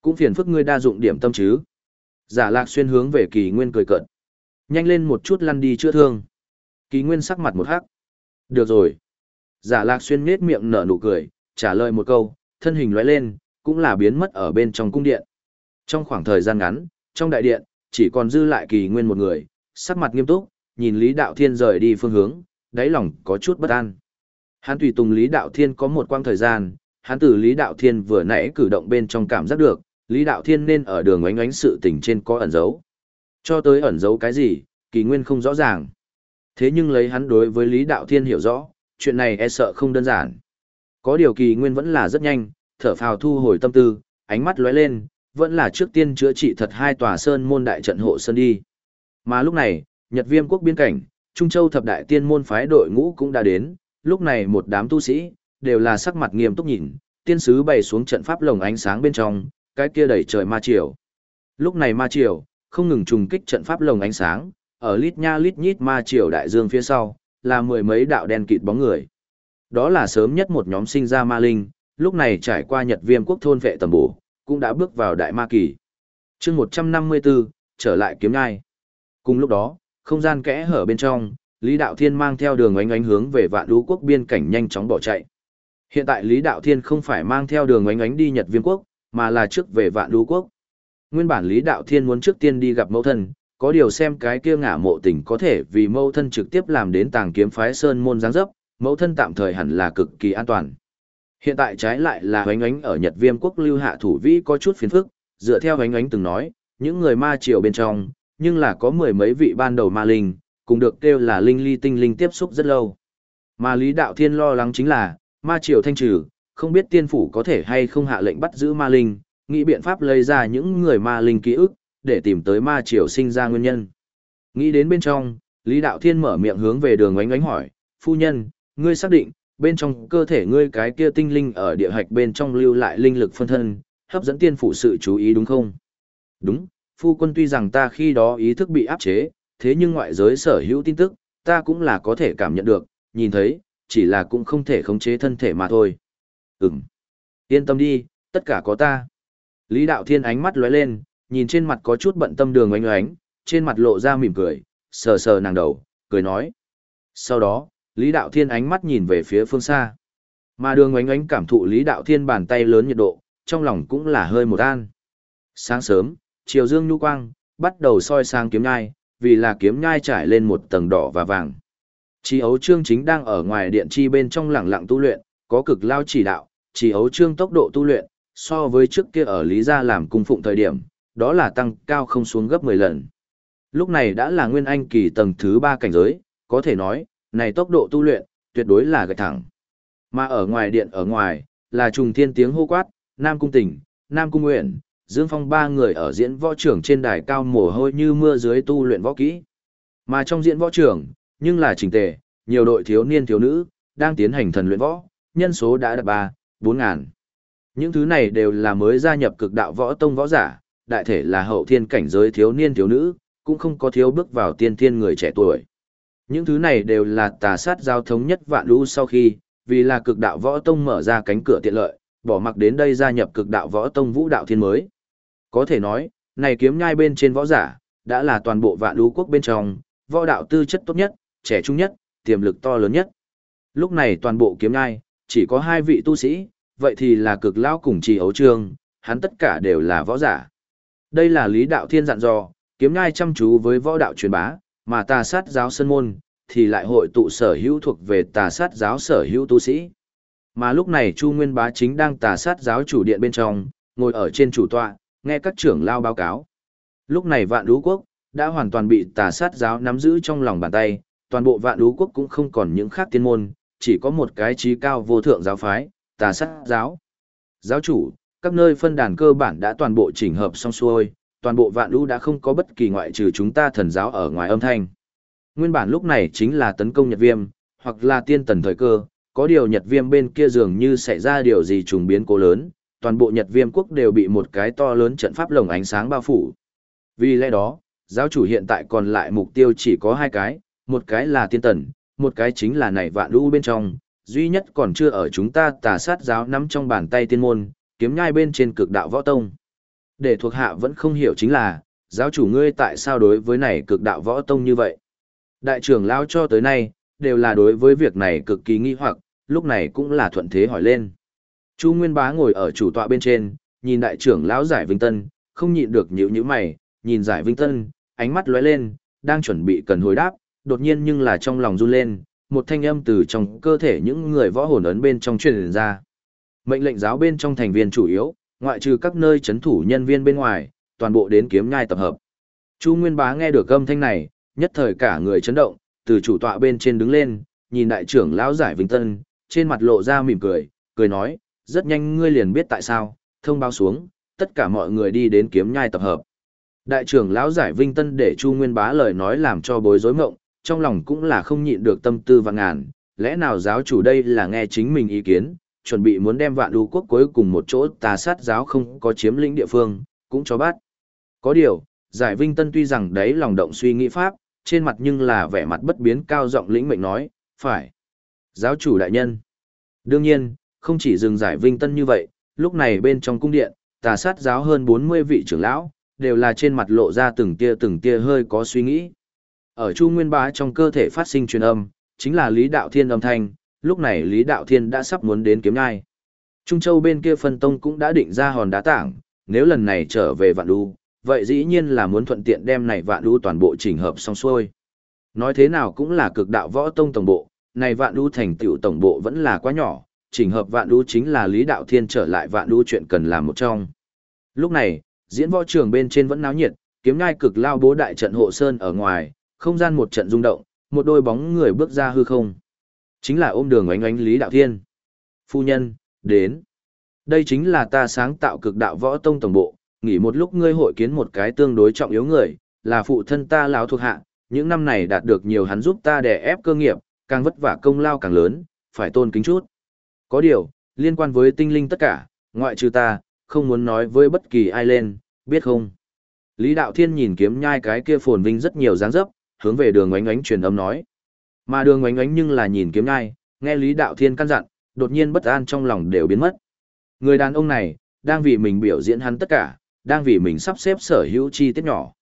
Speaker 1: Cũng phiền phức ngươi đa dụng điểm tâm chứ. Giả lạc xuyên hướng về kỳ Nguyên cười cợt. Nhanh lên một chút lăn đi chữa thương. Kỳ Nguyên sắc mặt một hắc. Được rồi. Giả lạc xuyên nết miệng nở nụ cười, trả lời một câu, thân hình lóe lên, cũng là biến mất ở bên trong cung điện. Trong khoảng thời gian ngắn, trong đại điện, chỉ còn dư lại kỳ nguyên một người, sắc mặt nghiêm túc, nhìn Lý Đạo Thiên rời đi phương hướng, đáy lòng có chút bất an. Hắn tùy tùng Lý Đạo Thiên có một quang thời gian, hắn từ Lý Đạo Thiên vừa nãy cử động bên trong cảm giác được, Lý Đạo Thiên nên ở đường oánh oánh sự tình trên có ẩn giấu Cho tới ẩn giấu cái gì, kỳ nguyên không rõ ràng. Thế nhưng lấy hắn đối với Lý Đạo Thiên hiểu rõ, chuyện này e sợ không đơn giản. Có điều kỳ nguyên vẫn là rất nhanh, thở phào thu hồi tâm tư, ánh mắt lóe lên, vẫn là trước tiên chữa trị thật hai tòa sơn môn đại trận hộ sơn đi. Mà lúc này, Nhật Viêm quốc biên cảnh, Trung Châu thập đại tiên môn phái đội ngũ cũng đã đến, lúc này một đám tu sĩ đều là sắc mặt nghiêm túc nhìn, tiên sứ bày xuống trận pháp lồng ánh sáng bên trong, cái kia đẩy trời ma triều. Lúc này ma triều không ngừng trùng kích trận pháp lồng ánh sáng, ở lít nha lít nhít ma triều đại dương phía sau, là mười mấy đạo đen kịt bóng người. Đó là sớm nhất một nhóm sinh ra ma linh, lúc này trải qua Nhật Viêm quốc thôn vệ tầm bổ, cũng đã bước vào đại ma kỳ. chương 154, trở lại kiếm ngai. Cùng lúc đó, không gian kẽ hở bên trong, Lý Đạo Thiên mang theo đường oanh oánh hướng về vạn lũ quốc biên cảnh nhanh chóng bỏ chạy. Hiện tại Lý Đạo Thiên không phải mang theo đường oanh oánh đi Nhật Viêm quốc, mà là trước về vạn lũ quốc. Nguyên bản Lý Đạo Thiên muốn trước tiên đi gặp mẫu thân, có điều xem cái kia ngả mộ tình có thể vì mẫu thân trực tiếp làm đến tàng kiếm phái sơn môn giáng dấp, mẫu thân tạm thời hẳn là cực kỳ an toàn. Hiện tại trái lại là hoánh ánh ở Nhật Viêm quốc lưu hạ thủ vĩ có chút phiền phức, dựa theo hoánh ánh từng nói, những người ma triều bên trong, nhưng là có mười mấy vị ban đầu ma linh, cùng được kêu là linh ly tinh linh tiếp xúc rất lâu. Mà Lý Đạo Thiên lo lắng chính là, ma triều thanh trừ, không biết tiên phủ có thể hay không hạ lệnh bắt giữ ma linh, nghĩ biện pháp lấy ra những người ma linh ký ức, để tìm tới ma triều sinh ra nguyên nhân. Nghĩ đến bên trong, Lý Đạo Thiên mở miệng hướng về đường oánh oánh hỏi, phu nhân, ngươi xác định, bên trong cơ thể ngươi cái kia tinh linh ở địa hạch bên trong lưu lại linh lực phân thân, hấp dẫn tiên phủ sự chú ý đúng không? Đúng, phu quân tuy rằng ta khi đó ý thức bị áp chế, thế nhưng ngoại giới sở hữu tin tức, ta cũng là có thể cảm nhận được, nhìn thấy, chỉ là cũng không thể khống chế thân thể mà thôi. Ừm. Yên tâm đi, tất cả có ta. Lý Đạo Thiên ánh mắt lóe lên, nhìn trên mặt có chút bận tâm đường oanh oánh, trên mặt lộ ra mỉm cười, sờ sờ nàng đầu, cười nói. Sau đó, Lý Đạo Thiên ánh mắt nhìn về phía phương xa. Mà đường oánh oánh cảm thụ Lý Đạo Thiên bàn tay lớn nhiệt độ, trong lòng cũng là hơi một an. Sáng sớm, chiều dương nhu quang, bắt đầu soi sang kiếm nhai, vì là kiếm nhai trải lên một tầng đỏ và vàng. Chi ấu trương chính đang ở ngoài điện chi bên trong lặng lặng tu luyện, có cực lao chỉ đạo, chi ấu trương tốc độ tu luyện, so với trước kia ở Lý Gia làm cung phụng thời điểm, đó là tăng cao không xuống gấp 10 lần. Lúc này đã là nguyên anh kỳ tầng thứ 3 cảnh giới, có thể nói, này tốc độ tu luyện, tuyệt đối là gạch thẳng. Mà ở ngoài điện ở ngoài, là trùng thiên tiếng hô quát, Nam Cung Tỉnh, Nam Cung Nguyện, Dương Phong ba người ở diễn võ trưởng trên đài cao mồ hôi như mưa dưới tu luyện võ kỹ. Mà trong diễn võ trưởng, nhưng là chỉnh tề, nhiều đội thiếu niên thiếu nữ, đang tiến hành thần luyện võ, nhân số đã đạt 3, 4 ngàn. Những thứ này đều là mới gia nhập cực đạo võ tông võ giả, đại thể là hậu thiên cảnh giới thiếu niên thiếu nữ, cũng không có thiếu bước vào tiên thiên người trẻ tuổi. Những thứ này đều là tà sát giao thống nhất vạn lũ sau khi, vì là cực đạo võ tông mở ra cánh cửa tiện lợi, bỏ mặc đến đây gia nhập cực đạo võ tông vũ đạo thiên mới. Có thể nói, này kiếm nhai bên trên võ giả, đã là toàn bộ vạn lũ quốc bên trong, võ đạo tư chất tốt nhất, trẻ trung nhất, tiềm lực to lớn nhất. Lúc này toàn bộ kiếm nhai, chỉ có hai vị tu sĩ, vậy thì là cực lao cùng trì ấu trương, hắn tất cả đều là võ giả. Đây là lý đạo thiên dặn dò, kiếm nhai chăm chú với võ đạo truyền bá, mà tà sát giáo sân môn, thì lại hội tụ sở hữu thuộc về tà sát giáo sở hữu tu sĩ. Mà lúc này Chu Nguyên Bá chính đang tà sát giáo chủ điện bên trong, ngồi ở trên chủ tọa, nghe các trưởng lao báo cáo. Lúc này vạn đú quốc, đã hoàn toàn bị tà sát giáo nắm giữ trong lòng bàn tay, toàn bộ vạn đú quốc cũng không còn những khác tiên môn, chỉ có một cái trí cao vô thượng giáo phái, tà sát giáo. Giáo chủ, các nơi phân đàn cơ bản đã toàn bộ chỉnh hợp xong xuôi, toàn bộ vạn lũ đã không có bất kỳ ngoại trừ chúng ta thần giáo ở ngoài âm thanh. Nguyên bản lúc này chính là tấn công Nhật Viêm, hoặc là tiên tần thời cơ, có điều Nhật Viêm bên kia dường như xảy ra điều gì trùng biến cố lớn, toàn bộ Nhật Viêm quốc đều bị một cái to lớn trận pháp lồng ánh sáng bao phủ. Vì lẽ đó, giáo chủ hiện tại còn lại mục tiêu chỉ có hai cái, một cái là tiên tần, một cái chính là này vạn lũ bên trong, duy nhất còn chưa ở chúng ta tà sát giáo nắm trong bàn tay tiên môn, kiếm nhai bên trên cực đạo võ tông. Để thuộc hạ vẫn không hiểu chính là, giáo chủ ngươi tại sao đối với này cực đạo võ tông như vậy. Đại trưởng lão cho tới nay, đều là đối với việc này cực kỳ nghi hoặc, lúc này cũng là thuận thế hỏi lên. Chu Nguyên Bá ngồi ở chủ tọa bên trên, nhìn đại trưởng lão Giải Vinh Tân, không nhịn được nhíu nhíu mày, nhìn Giải Vinh Tân, ánh mắt lóe lên, đang chuẩn bị cần hồi đáp, đột nhiên nhưng là trong lòng run lên, một thanh âm từ trong cơ thể những người võ hồn ấn bên trong truyền ra. Mệnh lệnh giáo bên trong thành viên chủ yếu, ngoại trừ các nơi chấn thủ nhân viên bên ngoài, toàn bộ đến kiếm nhai tập hợp. Chu Nguyên Bá nghe được âm thanh này, nhất thời cả người chấn động, từ chủ tọa bên trên đứng lên, nhìn đại trưởng lão giải Vinh Tân, trên mặt lộ ra mỉm cười, cười nói, rất nhanh ngươi liền biết tại sao, thông báo xuống, tất cả mọi người đi đến kiếm nhai tập hợp. Đại trưởng lão giải Vinh Tân để Chu Nguyên Bá lời nói làm cho bối rối mộng, trong lòng cũng là không nhịn được tâm tư và ngàn, lẽ nào giáo chủ đây là nghe chính mình ý kiến, chuẩn bị muốn đem vạn lũ quốc cuối cùng một chỗ tà sát giáo không có chiếm lĩnh địa phương, cũng cho bắt. Có điều, giải Vinh Tân tuy rằng đấy lòng động suy nghĩ pháp, trên mặt nhưng là vẻ mặt bất biến cao giọng lĩnh mệnh nói, phải. Giáo chủ đại nhân. Đương nhiên, không chỉ dừng giải Vinh Tân như vậy, lúc này bên trong cung điện, tà sát giáo hơn 40 vị trưởng lão, đều là trên mặt lộ ra từng tia từng tia hơi có suy nghĩ. Ở Chu Nguyên Bá trong cơ thể phát sinh truyền âm, chính là Lý Đạo Thiên âm thanh, lúc này Lý Đạo Thiên đã sắp muốn đến kiếm nhai. Trung Châu bên kia phân tông cũng đã định ra hòn đá tảng, nếu lần này trở về Vạn Đu, vậy dĩ nhiên là muốn thuận tiện đem này Vạn Đu toàn bộ chỉnh hợp xong xuôi. Nói thế nào cũng là cực đạo võ tông tổng bộ, này Vạn Đu thành tựu tổng bộ vẫn là quá nhỏ, chỉnh hợp Vạn Đu chính là Lý Đạo Thiên trở lại Vạn Đu chuyện cần làm một trong. Lúc này, diễn võ trường bên trên vẫn náo nhiệt, kiếm nhai cực lao bố đại trận hộ sơn ở ngoài, không gian một trận rung động, một đôi bóng người bước ra hư không. Chính là ôm đường oánh oánh Lý Đạo Thiên. Phu nhân, đến. Đây chính là ta sáng tạo cực đạo võ tông tổng bộ, nghỉ một lúc ngươi hội kiến một cái tương đối trọng yếu người, là phụ thân ta lão thuộc hạ, những năm này đạt được nhiều hắn giúp ta đè ép cơ nghiệp, càng vất vả công lao càng lớn, phải tôn kính chút. Có điều, liên quan với tinh linh tất cả, ngoại trừ ta, không muốn nói với bất kỳ ai lên, biết không? Lý Đạo Thiên nhìn kiếm nhai cái kia phồn vinh rất nhiều dáng dấp, hướng về đường oánh oánh truyền âm nói. Mà đường oánh oánh nhưng là nhìn kiếm ngai, nghe Lý Đạo Thiên căn dặn, đột nhiên bất an trong lòng đều biến mất. Người đàn ông này, đang vì mình biểu diễn hắn tất cả, đang vì mình sắp xếp sở hữu chi tiết nhỏ.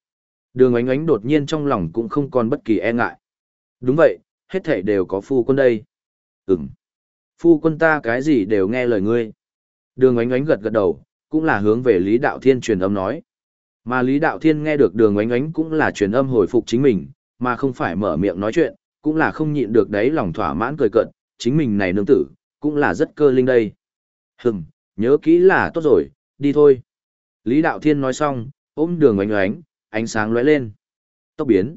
Speaker 1: Đường oánh oánh đột nhiên trong lòng cũng không còn bất kỳ e ngại. Đúng vậy, hết thảy đều có phu quân đây. Ừm. Phu quân ta cái gì đều nghe lời ngươi. Đường oánh oánh gật gật đầu, cũng là hướng về Lý Đạo Thiên truyền âm nói. Mà Lý Đạo Thiên nghe được đường oánh oánh cũng là truyền âm hồi phục chính mình, mà không phải mở miệng nói chuyện, cũng là không nhịn được đấy lòng thỏa mãn cười cận, chính mình này nương tử, cũng là rất cơ linh đây. Hừm, nhớ kỹ là tốt rồi, đi thôi. Lý Đạo Thiên nói xong, ôm đường oánh oánh, ánh sáng lóe lên. Tốc biến.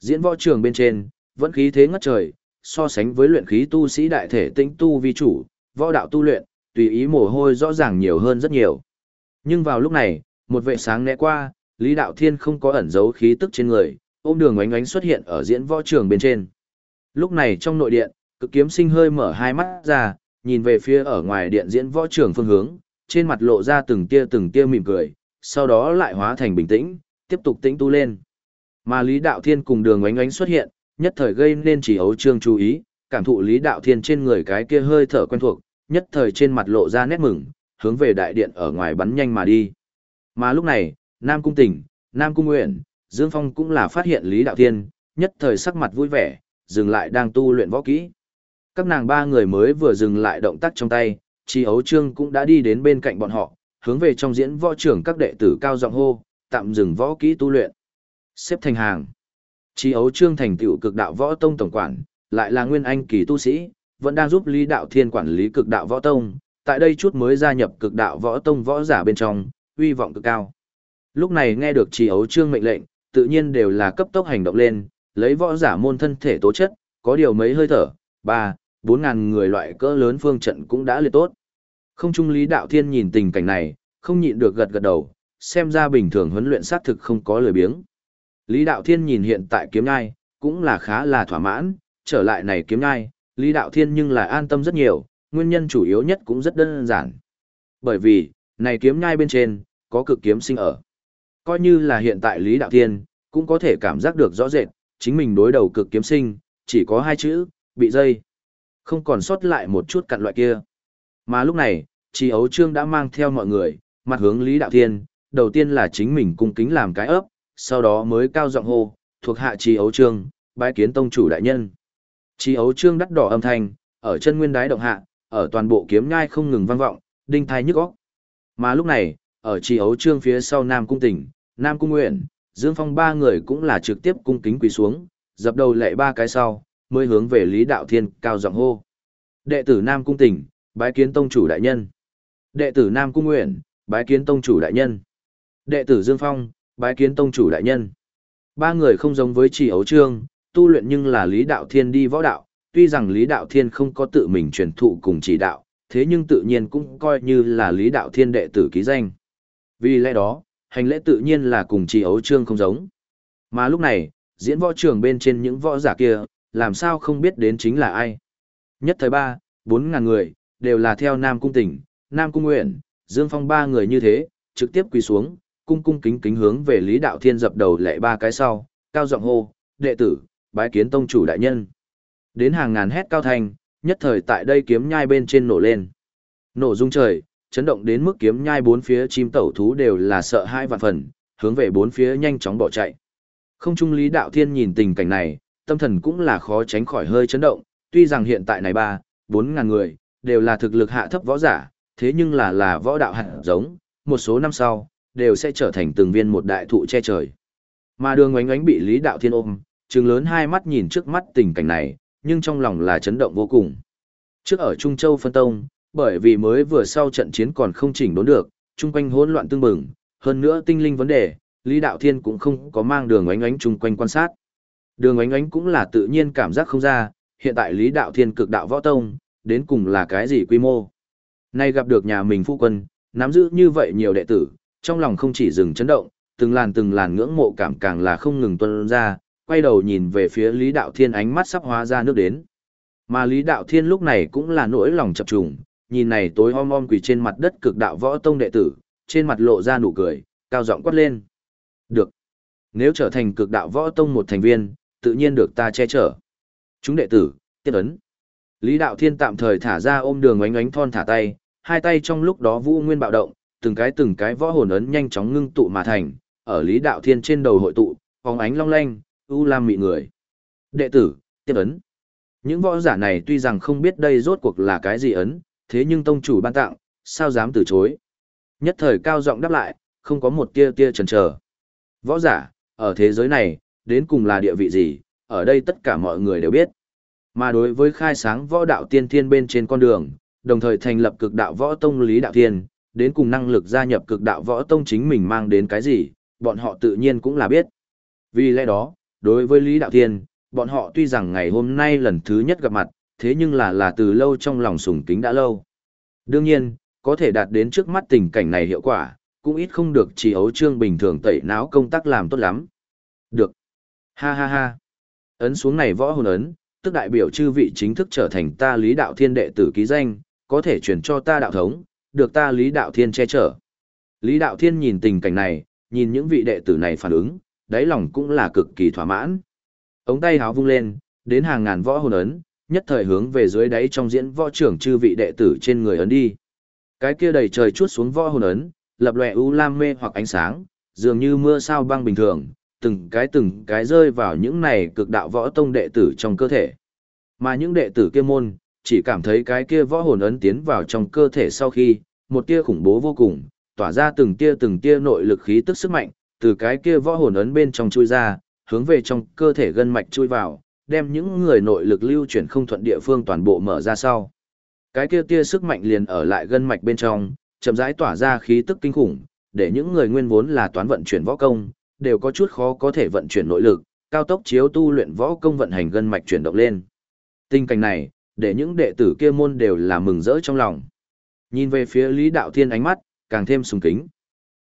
Speaker 1: Diễn võ trường bên trên, vẫn khí thế ngất trời, so sánh với luyện khí tu sĩ đại thể tĩnh tu vi chủ, võ đạo tu luyện, tùy ý mồ hôi rõ ràng nhiều hơn rất nhiều. Nhưng vào lúc này, một vệ sáng né qua, Lý Đạo Thiên không có ẩn giấu khí tức trên người, ôm đường oánh oánh xuất hiện ở diễn võ trường bên trên. Lúc này trong nội điện, cực kiếm sinh hơi mở hai mắt ra, nhìn về phía ở ngoài điện diễn võ trường phương hướng, trên mặt lộ ra từng tia từng tia mỉm cười, sau đó lại hóa thành bình tĩnh, tiếp tục tĩnh tu lên. Mà Lý Đạo Thiên cùng đường oánh oánh xuất hiện, nhất thời gây nên chỉ ấu trương chú ý, cảm thụ Lý Đạo Thiên trên người cái kia hơi thở quen thuộc, nhất thời trên mặt lộ ra nét mừng, hướng về đại điện ở ngoài bắn nhanh mà đi. Mà lúc này, Nam Cung Tỉnh, Nam Cung Nguyện, Dương Phong cũng là phát hiện Lý Đạo Thiên, nhất thời sắc mặt vui vẻ, dừng lại đang tu luyện võ kỹ. Các nàng ba người mới vừa dừng lại động tác trong tay, Chi Ấu Trương cũng đã đi đến bên cạnh bọn họ, hướng về trong diễn võ trưởng các đệ tử cao giọng hô, tạm dừng võ kỹ tu luyện. Xếp thành hàng. Chi Ấu Trương thành tựu cực đạo võ tông tổng quản, lại là nguyên anh kỳ tu sĩ, vẫn đang giúp Lý Đạo Thiên quản lý cực đạo võ tông, tại đây chút mới gia nhập cực đạo võ tông võ giả bên trong, uy vọng cực cao. Lúc này nghe được Chi Ấu Trương mệnh lệnh, tự nhiên đều là cấp tốc hành động lên, lấy võ giả môn thân thể tố chất, có điều mấy hơi thở, ba, bốn ngàn người loại cỡ lớn phương trận cũng đã liệt tốt. Không trung Lý Đạo Thiên nhìn tình cảnh này, không nhịn được gật gật đầu, xem ra bình thường huấn luyện sát thực không có lời biếng. Lý Đạo Thiên nhìn hiện tại kiếm ngai, cũng là khá là thỏa mãn, trở lại này kiếm ngai, Lý Đạo Thiên nhưng là an tâm rất nhiều, nguyên nhân chủ yếu nhất cũng rất đơn giản. Bởi vì, này kiếm nhai bên trên, có cực kiếm sinh ở. Coi như là hiện tại Lý Đạo Thiên, cũng có thể cảm giác được rõ rệt, chính mình đối đầu cực kiếm sinh, chỉ có hai chữ, bị dây. Không còn sót lại một chút cặn loại kia. Mà lúc này, Tri Ấu Trương đã mang theo mọi người, mặt hướng Lý Đạo Thiên, đầu tiên là chính mình cung kính làm cái ấp, sau đó mới cao giọng hô, thuộc hạ Tri Ấu Trương, bái kiến tông chủ đại nhân. Tri Ấu Trương đắt đỏ âm thanh, ở chân nguyên đái động hạ, ở toàn bộ kiếm nhai không ngừng vang vọng, đinh thai nhức óc. Mà lúc này, ở Tri Ấu Trương phía sau Nam Cung Tỉnh, Nam Cung Nguyện, Dương Phong ba người cũng là trực tiếp cung kính quỳ xuống, dập đầu lệ ba cái sau, mới hướng về Lý Đạo Thiên cao giọng hô. Đệ tử Nam Cung Tỉnh, bái kiến tông chủ đại nhân. Đệ tử Nam Cung Nguyện, bái kiến tông chủ đại nhân. Đệ tử Dương Phong, bái kiến tông chủ đại nhân. Ba người không giống với chỉ ấu trương, tu luyện nhưng là Lý Đạo Thiên đi võ đạo, tuy rằng Lý Đạo Thiên không có tự mình truyền thụ cùng chỉ đạo, thế nhưng tự nhiên cũng coi như là Lý Đạo Thiên đệ tử ký danh. Vì lẽ đó, hành lễ tự nhiên là cùng chỉ ấu trương không giống. Mà lúc này, diễn võ trường bên trên những võ giả kia, làm sao không biết đến chính là ai. Nhất thời ba, bốn ngàn người, đều là theo Nam Cung Tỉnh, Nam Cung Nguyện, Dương Phong ba người như thế, trực tiếp quỳ xuống, cung cung kính kính hướng về Lý Đạo Thiên dập đầu lệ ba cái sau, cao giọng hô, đệ tử, bái kiến tông chủ đại nhân. Đến hàng ngàn hét cao thành, nhất thời tại đây kiếm nhai bên trên nổ lên. Nổ rung trời, chấn động đến mức kiếm nhai bốn phía chim tẩu thú đều là sợ hai vạn phần, hướng về bốn phía nhanh chóng bỏ chạy. Không trung Lý Đạo Thiên nhìn tình cảnh này, tâm thần cũng là khó tránh khỏi hơi chấn động, tuy rằng hiện tại này ba, bốn ngàn người, đều là thực lực hạ thấp võ giả, thế nhưng là là võ đạo hạt giống, một số năm sau, đều sẽ trở thành từng viên một đại thụ che trời. Mà đường ngoánh ngoánh bị Lý Đạo Thiên ôm, trừng lớn hai mắt nhìn trước mắt tình cảnh này, nhưng trong lòng là chấn động vô cùng. Trước ở Trung Châu phân tông, bởi vì mới vừa sau trận chiến còn không chỉnh đốn được, chung quanh hỗn loạn tương bừng, hơn nữa tinh linh vấn đề, Lý Đạo Thiên cũng không có mang đường Ánh Ánh chung quanh quan sát. Đường Ánh Ánh cũng là tự nhiên cảm giác không ra, hiện tại Lý Đạo Thiên cực đạo võ tông, đến cùng là cái gì quy mô. Nay gặp được nhà mình phu quân, nắm giữ như vậy nhiều đệ tử, trong lòng không chỉ dừng chấn động, từng làn từng làn ngưỡng mộ cảm càng là không ngừng tuân ra, quay đầu nhìn về phía Lý Đạo Thiên ánh mắt sắp hóa ra nước đến. Mà Lý Đạo Thiên lúc này cũng là nỗi lòng chập trùng, nhìn này tối om om quỳ trên mặt đất cực đạo võ tông đệ tử, trên mặt lộ ra nụ cười, cao giọng quát lên. Được. Nếu trở thành cực đạo võ tông một thành viên, tự nhiên được ta che chở. Chúng đệ tử, tiếp ấn. Lý Đạo Thiên tạm thời thả ra ôm đường oánh oánh thon thả tay, hai tay trong lúc đó vũ nguyên bạo động, từng cái từng cái võ hồn ấn nhanh chóng ngưng tụ mà thành, ở Lý Đạo Thiên trên đầu hội tụ, phóng ánh long lanh, u lam mị người. Đệ tử, tiếp ấn. Những võ giả này tuy rằng không biết đây rốt cuộc là cái gì ấn, thế nhưng tông chủ ban tặng, sao dám từ chối. Nhất thời cao giọng đáp lại, không có một tia tia chần chờ. Võ giả, ở thế giới này, đến cùng là địa vị gì, ở đây tất cả mọi người đều biết. Mà đối với khai sáng võ đạo tiên thiên bên trên con đường, đồng thời thành lập cực đạo võ tông Lý Đạo Thiên, đến cùng năng lực gia nhập cực đạo võ tông chính mình mang đến cái gì, bọn họ tự nhiên cũng là biết. Vì lẽ đó, đối với Lý Đạo Thiên, bọn họ tuy rằng ngày hôm nay lần thứ nhất gặp mặt, thế nhưng là là từ lâu trong lòng sùng kính đã lâu. Đương nhiên, có thể đạt đến trước mắt tình cảnh này hiệu quả, cũng ít không được chỉ ấu trương bình thường tẩy não công tác làm tốt lắm. Được. Ha ha ha. Ấn xuống này võ hồn ấn, tức đại biểu chư vị chính thức trở thành ta lý đạo thiên đệ tử ký danh, có thể truyền cho ta đạo thống, được ta lý đạo thiên che chở. Lý đạo thiên nhìn tình cảnh này, nhìn những vị đệ tử này phản ứng, đáy lòng cũng là cực kỳ thỏa mãn. Ống tay háo vung lên, đến hàng ngàn võ hồn ấn, nhất thời hướng về dưới đáy trong diễn võ trưởng chư vị đệ tử trên người ấn đi. Cái kia đầy trời chuốt xuống võ hồn ấn, lập lòe u lam mê hoặc ánh sáng, dường như mưa sao băng bình thường, từng cái từng cái rơi vào những này cực đạo võ tông đệ tử trong cơ thể. Mà những đệ tử kia môn, chỉ cảm thấy cái kia võ hồn ấn tiến vào trong cơ thể sau khi, một tia khủng bố vô cùng, tỏa ra từng tia từng tia nội lực khí tức sức mạnh, từ cái kia võ hồn ấn bên trong chui ra, hướng về trong cơ thể gân mạch chui vào, đem những người nội lực lưu chuyển không thuận địa phương toàn bộ mở ra sau. Cái kia tia sức mạnh liền ở lại gân mạch bên trong, chậm rãi tỏa ra khí tức kinh khủng, để những người nguyên vốn là toán vận chuyển võ công, đều có chút khó có thể vận chuyển nội lực, cao tốc chiếu tu luyện võ công vận hành gân mạch chuyển động lên. Tình cảnh này, để những đệ tử kia môn đều là mừng rỡ trong lòng. Nhìn về phía Lý Đạo Thiên ánh mắt, càng thêm sùng kính.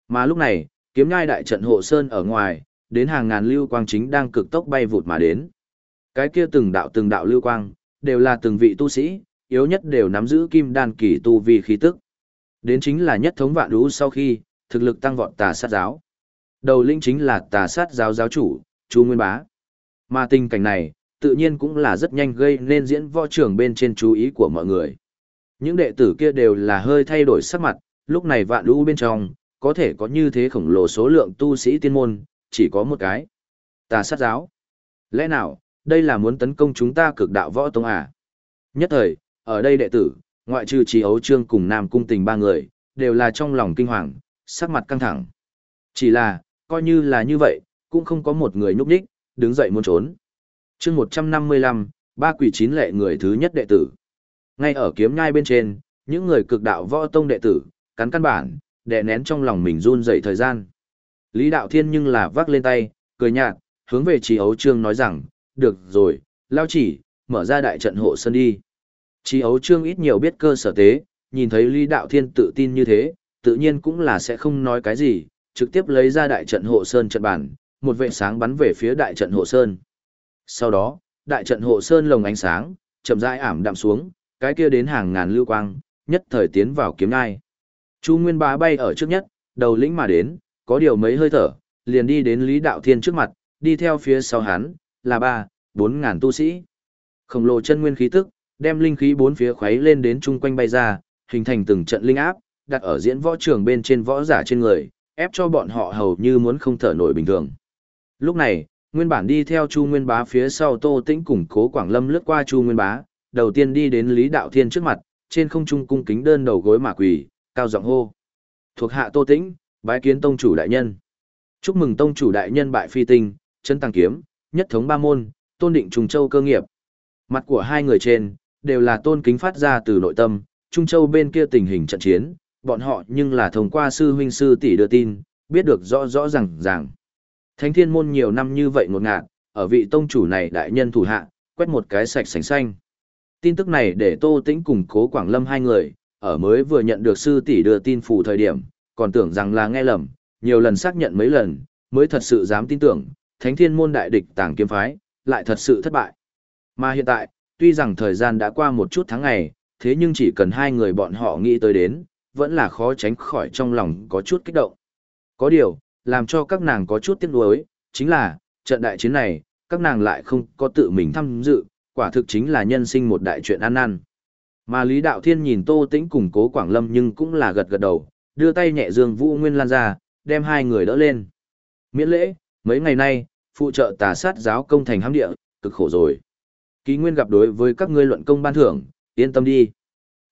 Speaker 1: Mà lúc này, kiếm nhai đại trận hộ sơn ở ngoài, đến hàng ngàn lưu quang chính đang cực tốc bay vụt mà đến. Cái kia từng đạo từng đạo lưu quang, đều là từng vị tu sĩ, yếu nhất đều nắm giữ kim đan kỳ tu vi khí tức. Đến chính là nhất thống vạn lũ sau khi, thực lực tăng vọt tà sát giáo. Đầu linh chính là tà sát giáo giáo chủ, Chu Nguyên Bá. Mà tình cảnh này, tự nhiên cũng là rất nhanh gây nên diễn võ trưởng bên trên chú ý của mọi người. Những đệ tử kia đều là hơi thay đổi sắc mặt, lúc này vạn lũ bên trong, có thể có như thế khổng lồ số lượng tu sĩ tiên môn, chỉ có một cái. Tà sát giáo. Lẽ nào, đây là muốn tấn công chúng ta cực đạo võ tông à? Nhất thời, ở đây đệ tử, ngoại trừ trí ấu trương cùng nam cung tình ba người, đều là trong lòng kinh hoàng, sắc mặt căng thẳng. Chỉ là, coi như là như vậy, cũng không có một người nhúc nhích, đứng dậy muốn trốn. chương 155, ba quỷ chín lệ người thứ nhất đệ tử. Ngay ở kiếm nhai bên trên, những người cực đạo võ tông đệ tử, cắn căn bản, đè nén trong lòng mình run dậy thời gian. Lý Đạo Thiên nhưng là vác lên tay, cười nhạt, hướng về Trí Ấu Trương nói rằng, được rồi, lao chỉ, mở ra đại trận hộ sân đi. Chí Ấu Trương ít nhiều biết cơ sở tế, nhìn thấy Lý Đạo Thiên tự tin như thế, tự nhiên cũng là sẽ không nói cái gì, trực tiếp lấy ra đại trận hộ sơn trận bản, một vệ sáng bắn về phía đại trận hộ sơn. Sau đó, đại trận hộ sơn lồng ánh sáng, chậm rãi ảm đạm xuống, cái kia đến hàng ngàn lưu quang, nhất thời tiến vào kiếm ngai. Chu Nguyên Bá bay ở trước nhất, đầu lĩnh mà đến, có điều mấy hơi thở, liền đi đến Lý Đạo Thiên trước mặt, đi theo phía sau hắn, là ba, bốn ngàn tu sĩ. Khổng lồ chân nguyên khí tức, đem linh khí bốn phía khuấy lên đến chung quanh bay ra, hình thành từng trận linh áp, đặt ở diễn võ trường bên trên võ giả trên người, ép cho bọn họ hầu như muốn không thở nổi bình thường. Lúc này, nguyên bản đi theo Chu Nguyên Bá phía sau Tô Tĩnh củng Cố Quảng Lâm lướt qua Chu Nguyên Bá, đầu tiên đi đến Lý Đạo Thiên trước mặt, trên không trung cung kính đơn đầu gối mà quỳ, cao giọng hô. Thuộc hạ Tô Tĩnh, bái kiến tông chủ đại nhân. Chúc mừng tông chủ đại nhân bại phi tinh, chân tăng kiếm, nhất thống ba môn, tôn định trung châu cơ nghiệp. Mặt của hai người trên, đều là tôn kính phát ra từ nội tâm, Trung Châu bên kia tình hình trận chiến, bọn họ nhưng là thông qua sư huynh sư tỷ đưa tin, biết được rõ rõ ràng ràng. Thánh thiên môn nhiều năm như vậy ngột ngạt, ở vị tông chủ này đại nhân thủ hạ, quét một cái sạch sành xanh. Tin tức này để Tô Tĩnh cùng Cố Quảng Lâm hai người, ở mới vừa nhận được sư tỷ đưa tin phủ thời điểm, còn tưởng rằng là nghe lầm, nhiều lần xác nhận mấy lần, mới thật sự dám tin tưởng, thánh thiên môn đại địch tàng kiếm phái, lại thật sự thất bại. Mà hiện tại, tuy rằng thời gian đã qua một chút tháng ngày, thế nhưng chỉ cần hai người bọn họ nghĩ tới đến, vẫn là khó tránh khỏi trong lòng có chút kích động. Có điều, làm cho các nàng có chút tiếc nuối, chính là, trận đại chiến này, các nàng lại không có tự mình tham dự, quả thực chính là nhân sinh một đại chuyện ăn năn. Mà Lý Đạo Thiên nhìn Tô Tĩnh cùng Cố Quảng Lâm nhưng cũng là gật gật đầu, đưa tay nhẹ dương Vũ Nguyên Lan ra, đem hai người đỡ lên. Miễn lễ, mấy ngày nay, phụ trợ tà sát giáo công thành hám địa, cực khổ rồi. Ký Nguyên gặp đối với các ngươi luận công ban thưởng, yên tâm đi.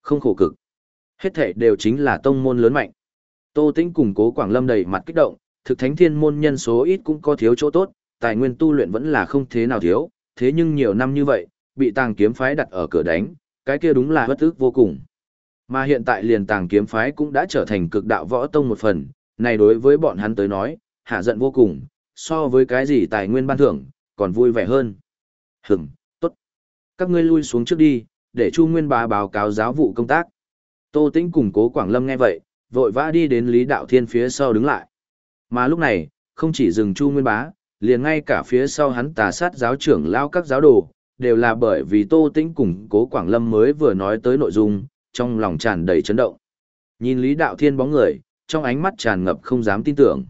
Speaker 1: Không khổ cực. Hết thể đều chính là tông môn lớn mạnh. Tô Tĩnh cùng Cố Quảng Lâm đầy mặt kích động, thực thánh thiên môn nhân số ít cũng có thiếu chỗ tốt, tài nguyên tu luyện vẫn là không thế nào thiếu, thế nhưng nhiều năm như vậy, bị tàng kiếm phái đặt ở cửa đánh, cái kia đúng là bất ức vô cùng. Mà hiện tại liền tàng kiếm phái cũng đã trở thành cực đạo võ tông một phần, này đối với bọn hắn tới nói, hạ giận vô cùng, so với cái gì tài nguyên ban thưởng, còn vui vẻ hơn. Hửm, tốt. Các ngươi lui xuống trước đi, để Chu Nguyên bá báo cáo giáo vụ công tác. Tô Tĩnh cùng Cố Quảng Lâm nghe vậy, vội vã đi đến Lý Đạo Thiên phía sau đứng lại. Mà lúc này, không chỉ dừng Chu Nguyên bá, liền ngay cả phía sau hắn tà sát giáo trưởng lao các giáo đồ, đều là bởi vì Tô Tĩnh cùng Cố Quảng Lâm mới vừa nói tới nội dung, trong lòng tràn đầy chấn động. Nhìn Lý Đạo Thiên bóng người, trong ánh mắt tràn ngập không dám tin tưởng.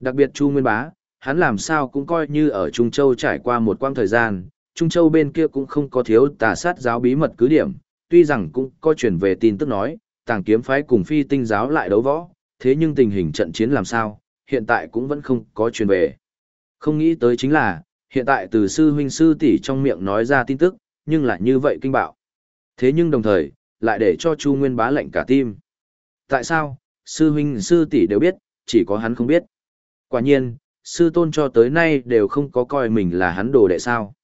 Speaker 1: Đặc biệt Chu Nguyên Bá, hắn làm sao cũng coi như ở Trung Châu trải qua một quãng thời gian, Trung Châu bên kia cũng không có thiếu tà sát giáo bí mật cứ điểm, tuy rằng cũng có truyền về tin tức nói, tàng kiếm phái cùng phi tinh giáo lại đấu võ, thế nhưng tình hình trận chiến làm sao, hiện tại cũng vẫn không có truyền về. Không nghĩ tới chính là, hiện tại từ sư huynh sư tỷ trong miệng nói ra tin tức, nhưng lại như vậy kinh bạo. Thế nhưng đồng thời, lại để cho Chu Nguyên bá lệnh cả tim. Tại sao, sư huynh sư tỷ đều biết, chỉ có hắn không biết. Quả nhiên, sư tôn cho tới nay đều không có coi mình là hắn đồ đệ sao.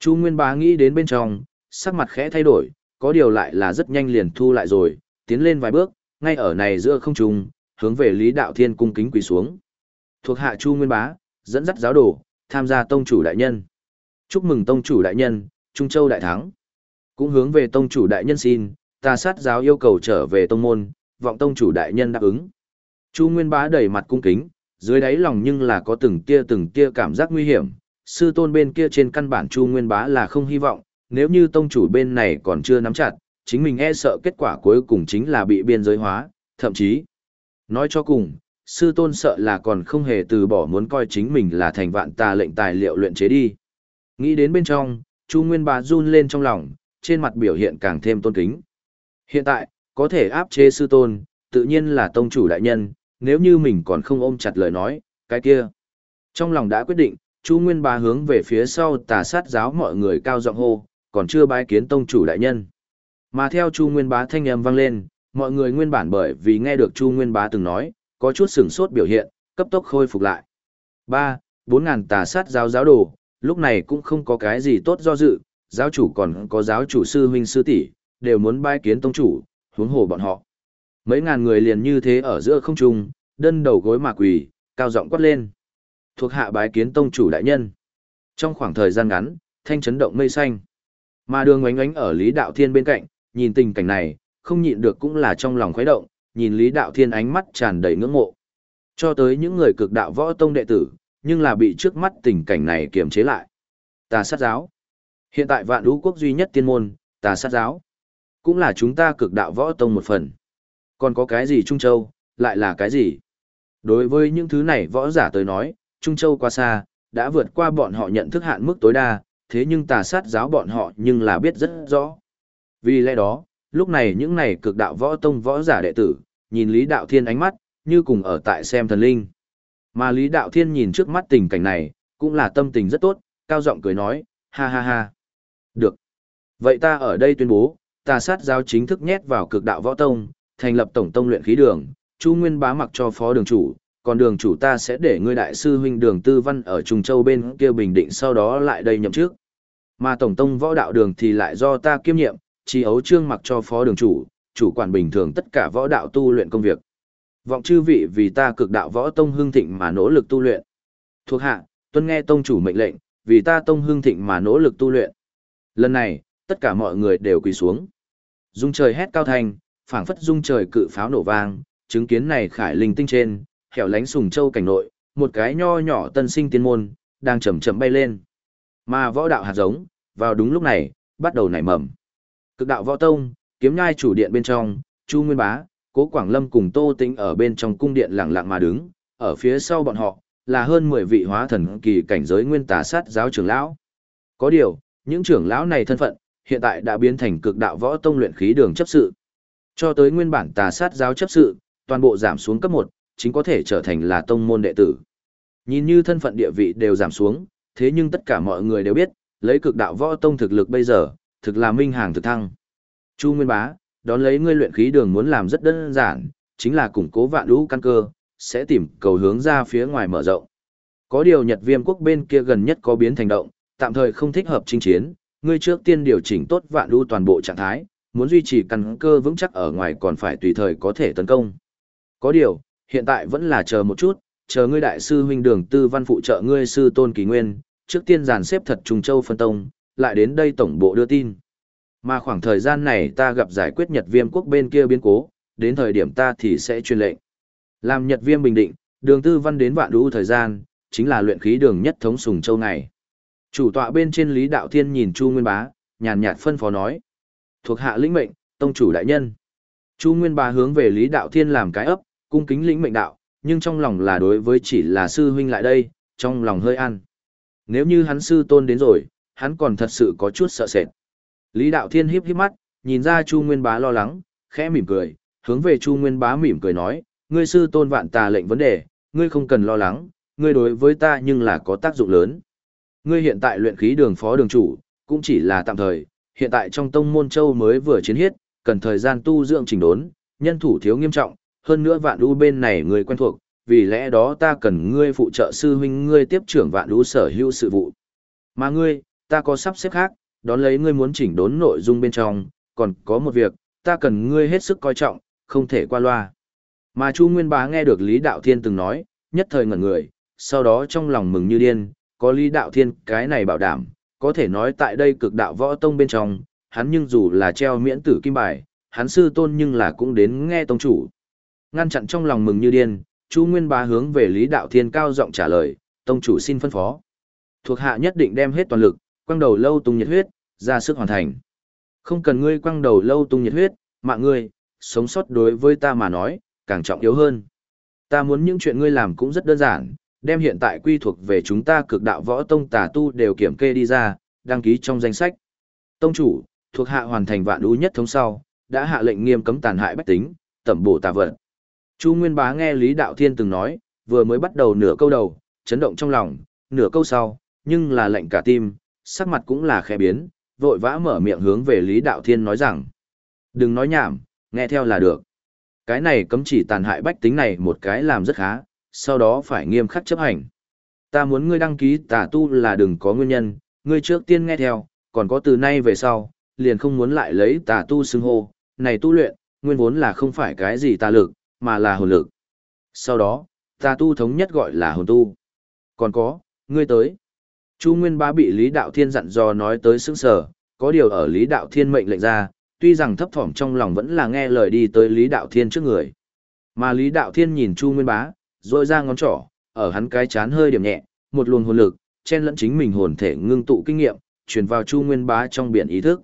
Speaker 1: Chu Nguyên bá nghĩ đến bên trong, sắc mặt khẽ thay đổi, có điều lại là rất nhanh liền thu lại rồi, tiến lên vài bước, ngay ở này giữa không trung, hướng về Lý Đạo Thiên cung kính quỳ xuống. Thuộc hạ Chu Nguyên bá, dẫn dắt giáo đồ, tham gia tông chủ đại nhân. Chúc mừng tông chủ đại nhân, Trung Châu đại thắng. Cũng hướng về tông chủ đại nhân xin, ta sát giáo yêu cầu trở về tông môn, vọng tông chủ đại nhân đáp ứng. Chu Nguyên Bá đẩy mặt cung kính, dưới đáy lòng nhưng là có từng tia từng tia cảm giác nguy hiểm, sư tôn bên kia trên căn bản Chu Nguyên Bá là không hy vọng, nếu như tông chủ bên này còn chưa nắm chặt, chính mình e sợ kết quả cuối cùng chính là bị biên giới hóa, thậm chí. Nói cho cùng, sư tôn sợ là còn không hề từ bỏ muốn coi chính mình là thành vạn tà lệnh tài liệu luyện chế đi. Nghĩ đến bên trong, Chu Nguyên Bá run lên trong lòng, trên mặt biểu hiện càng thêm tôn kính. Hiện tại, có thể áp chế sư tôn, tự nhiên là tông chủ đại nhân, nếu như mình còn không ôm chặt lời nói, cái kia. Trong lòng đã quyết định, Chu Nguyên Bá hướng về phía sau tà sát giáo mọi người cao giọng hô, còn chưa bái kiến tông chủ đại nhân. Mà theo Chu Nguyên Bá thanh âm vang lên, mọi người nguyên bản bởi vì nghe được Chu Nguyên Bá từng nói, có chút sửng sốt biểu hiện, cấp tốc khôi phục lại. Ba, bốn ngàn tà sát giáo giáo đồ, lúc này cũng không có cái gì tốt do dự, giáo chủ còn có giáo chủ sư huynh sư tỷ đều muốn bái kiến tông chủ, huống hồ bọn họ. Mấy ngàn người liền như thế ở giữa không trung, đơn đầu gối mà quỳ, cao giọng quát lên. Thuộc hạ bái kiến tông chủ đại nhân. Trong khoảng thời gian ngắn, thanh chấn động mây xanh. Mà đường oánh oánh ở Lý Đạo Thiên bên cạnh, nhìn tình cảnh này, không nhịn được cũng là trong lòng khuấy động, nhìn Lý Đạo Thiên ánh mắt tràn đầy ngưỡng mộ. Cho tới những người cực đạo võ tông đệ tử, nhưng là bị trước mắt tình cảnh này kiềm chế lại. Tà sát giáo. Hiện tại vạn lũ quốc duy nhất tiên môn, tà sát giáo. Cũng là chúng ta cực đạo võ tông một phần. Còn có cái gì Trung Châu, lại là cái gì? Đối với những thứ này võ giả tới nói, Trung Châu quá xa, đã vượt qua bọn họ nhận thức hạn mức tối đa, thế nhưng tà sát giáo bọn họ nhưng là biết rất rõ. Vì lẽ đó, lúc này những này cực đạo võ tông võ giả đệ tử, nhìn Lý Đạo Thiên ánh mắt, như cùng ở tại xem thần linh. Mà Lý Đạo Thiên nhìn trước mắt tình cảnh này, cũng là tâm tình rất tốt, cao giọng cười nói, ha ha ha. Được. Vậy ta ở đây tuyên bố, tà sát giáo chính thức nhét vào cực đạo võ tông, thành lập tổng tông luyện khí đường, Chu Nguyên bá mặc cho phó đường chủ, còn đường chủ ta sẽ để ngươi đại sư huynh đường tư văn ở Trung Châu bên kia bình định sau đó lại đây nhậm trước. Mà tổng tông võ đạo đường thì lại do ta kiêm nhiệm, chỉ ấu trương mặc cho phó đường chủ, chủ quản bình thường tất cả võ đạo tu luyện công việc. Vọng chư vị vì ta cực đạo võ tông hương thịnh mà nỗ lực tu luyện. Thuộc hạ, tuân nghe tông chủ mệnh lệnh, vì ta tông hương thịnh mà nỗ lực tu luyện. Lần này, tất cả mọi người đều quỳ xuống. Dung trời hét cao thành, phảng phất dung trời cự pháo nổ vang, chứng kiến này khải linh tinh trên, hẻo lánh sùng châu cảnh nội, một cái nho nhỏ tân sinh tiên môn, đang chậm chậm bay lên. Mà võ đạo hạt giống, vào đúng lúc này, bắt đầu nảy mầm. Cực đạo võ tông, kiếm nhai chủ điện bên trong, Chu Nguyên Bá, Cố Quảng Lâm cùng Tô Tĩnh ở bên trong cung điện lặng lặng mà đứng, ở phía sau bọn họ là hơn 10 vị hóa thần kỳ cảnh giới nguyên tà sát giáo trưởng lão. Có điều, những trưởng lão này thân phận hiện tại đã biến thành cực đạo võ tông luyện khí đường chấp sự. Cho tới nguyên bản tà sát giáo chấp sự, toàn bộ giảm xuống cấp 1, chính có thể trở thành là tông môn đệ tử. Nhìn như thân phận địa vị đều giảm xuống, thế nhưng tất cả mọi người đều biết, lấy cực đạo võ tông thực lực bây giờ, thực là minh hàng thực thăng. Chu Nguyên Bá, đón lấy ngươi luyện khí đường muốn làm rất đơn giản, chính là củng cố vạn lũ căn cơ, sẽ tìm cầu hướng ra phía ngoài mở rộng. Có điều Nhật Viêm quốc bên kia gần nhất có biến thành động, tạm thời không thích hợp chinh chiến, ngươi trước tiên điều chỉnh tốt vạn lũ toàn bộ trạng thái, muốn duy trì căn cơ vững chắc ở ngoài còn phải tùy thời có thể tấn công. Có điều, hiện tại vẫn là chờ một chút, chờ ngươi đại sư huynh đường tư văn phụ trợ ngươi sư tôn kỳ nguyên, trước tiên giàn xếp thật trùng châu phân tông, lại đến đây tổng bộ đưa tin. Mà khoảng thời gian này ta gặp giải quyết Nhật Viêm quốc bên kia biến cố, đến thời điểm ta thì sẽ truyền lệnh. Làm Nhật Viêm bình định, đường tư văn đến vạn lũ thời gian, chính là luyện khí đường nhất thống sùng châu này. Chủ tọa bên trên Lý Đạo Thiên nhìn Chu Nguyên Bá, nhàn nhạt phân phó nói. Thuộc hạ lĩnh mệnh, tông chủ đại nhân. Chu Nguyên Bá hướng về Lý Đạo Thiên làm cái ấp, cung kính lĩnh mệnh đạo, nhưng trong lòng là đối với chỉ là sư huynh lại đây, trong lòng hơi ăn. Nếu như hắn sư tôn đến rồi, hắn còn thật sự có chút sợ sệt. Lý Đạo Thiên híp híp mắt, nhìn ra Chu Nguyên Bá lo lắng, khẽ mỉm cười, hướng về Chu Nguyên Bá mỉm cười nói, ngươi sư tôn vạn tà lệnh vấn đề, ngươi không cần lo lắng, ngươi đối với ta nhưng là có tác dụng lớn. Ngươi hiện tại luyện khí đường phó đường chủ, cũng chỉ là tạm thời, hiện tại trong tông môn châu mới vừa chiến hiết, cần thời gian tu dưỡng chỉnh đốn, nhân thủ thiếu nghiêm trọng, hơn nữa vạn đu bên này người quen thuộc, vì lẽ đó ta cần ngươi phụ trợ sư huynh ngươi tiếp trưởng vạn đu sở hữu sự vụ. Mà ngươi, ta có sắp xếp khác, đón lấy ngươi muốn chỉnh đốn nội dung bên trong, còn có một việc, ta cần ngươi hết sức coi trọng, không thể qua loa. Mà Chu Nguyên Bá nghe được Lý Đạo Thiên từng nói, nhất thời ngẩn người, sau đó trong lòng mừng như điên, có Lý Đạo Thiên cái này bảo đảm, có thể nói tại đây cực đạo võ tông bên trong, hắn nhưng dù là treo miễn tử kim bài, hắn sư tôn nhưng là cũng đến nghe tông chủ. Ngăn chặn trong lòng mừng như điên, Chu Nguyên Bá hướng về Lý Đạo Thiên cao giọng trả lời, tông chủ xin phân phó. Thuộc hạ nhất định đem hết toàn lực, quăng đầu lâu tung nhiệt huyết, ra sức hoàn thành. Không cần ngươi quăng đầu lâu tung nhiệt huyết, mạng ngươi, sống sót đối với ta mà nói, càng trọng yếu hơn. Ta muốn những chuyện ngươi làm cũng rất đơn giản, đem hiện tại quy thuộc về chúng ta cực đạo võ tông tà tu đều kiểm kê đi ra, đăng ký trong danh sách. Tông chủ, thuộc hạ hoàn thành vạn đú nhất thống sau, đã hạ lệnh nghiêm cấm tàn hại bách tính, tẩm bổ tà vật. Chu Nguyên Bá nghe Lý Đạo Thiên từng nói, vừa mới bắt đầu nửa câu đầu, chấn động trong lòng, nửa câu sau, nhưng là lệnh cả tim, sắc mặt cũng là khẽ biến, vội vã mở miệng hướng về Lý Đạo Thiên nói rằng, đừng nói nhảm, nghe theo là được. Cái này cấm chỉ tàn hại bách tính này một cái làm rất khá, sau đó phải nghiêm khắc chấp hành. Ta muốn ngươi đăng ký tà tu là đừng có nguyên nhân, ngươi trước tiên nghe theo, còn có từ nay về sau, liền không muốn lại lấy tà tu xưng hô, này tu luyện, nguyên vốn là không phải cái gì tà lực, mà là hồn lực. Sau đó, tà tu thống nhất gọi là hồn tu. Còn có, ngươi tới. Chu Nguyên Bá bị Lý Đạo Thiên dặn dò nói tới sững sở, có điều ở Lý Đạo Thiên mệnh lệnh ra, tuy rằng thấp thỏm trong lòng vẫn là nghe lời đi tới Lý Đạo Thiên trước người. Mà Lý Đạo Thiên nhìn Chu Nguyên Bá, rồi ra ngón trỏ, ở hắn cái chán hơi điểm nhẹ, một luồng hồn lực, chen lẫn chính mình hồn thể ngưng tụ kinh nghiệm, truyền vào Chu Nguyên Bá trong biển ý thức.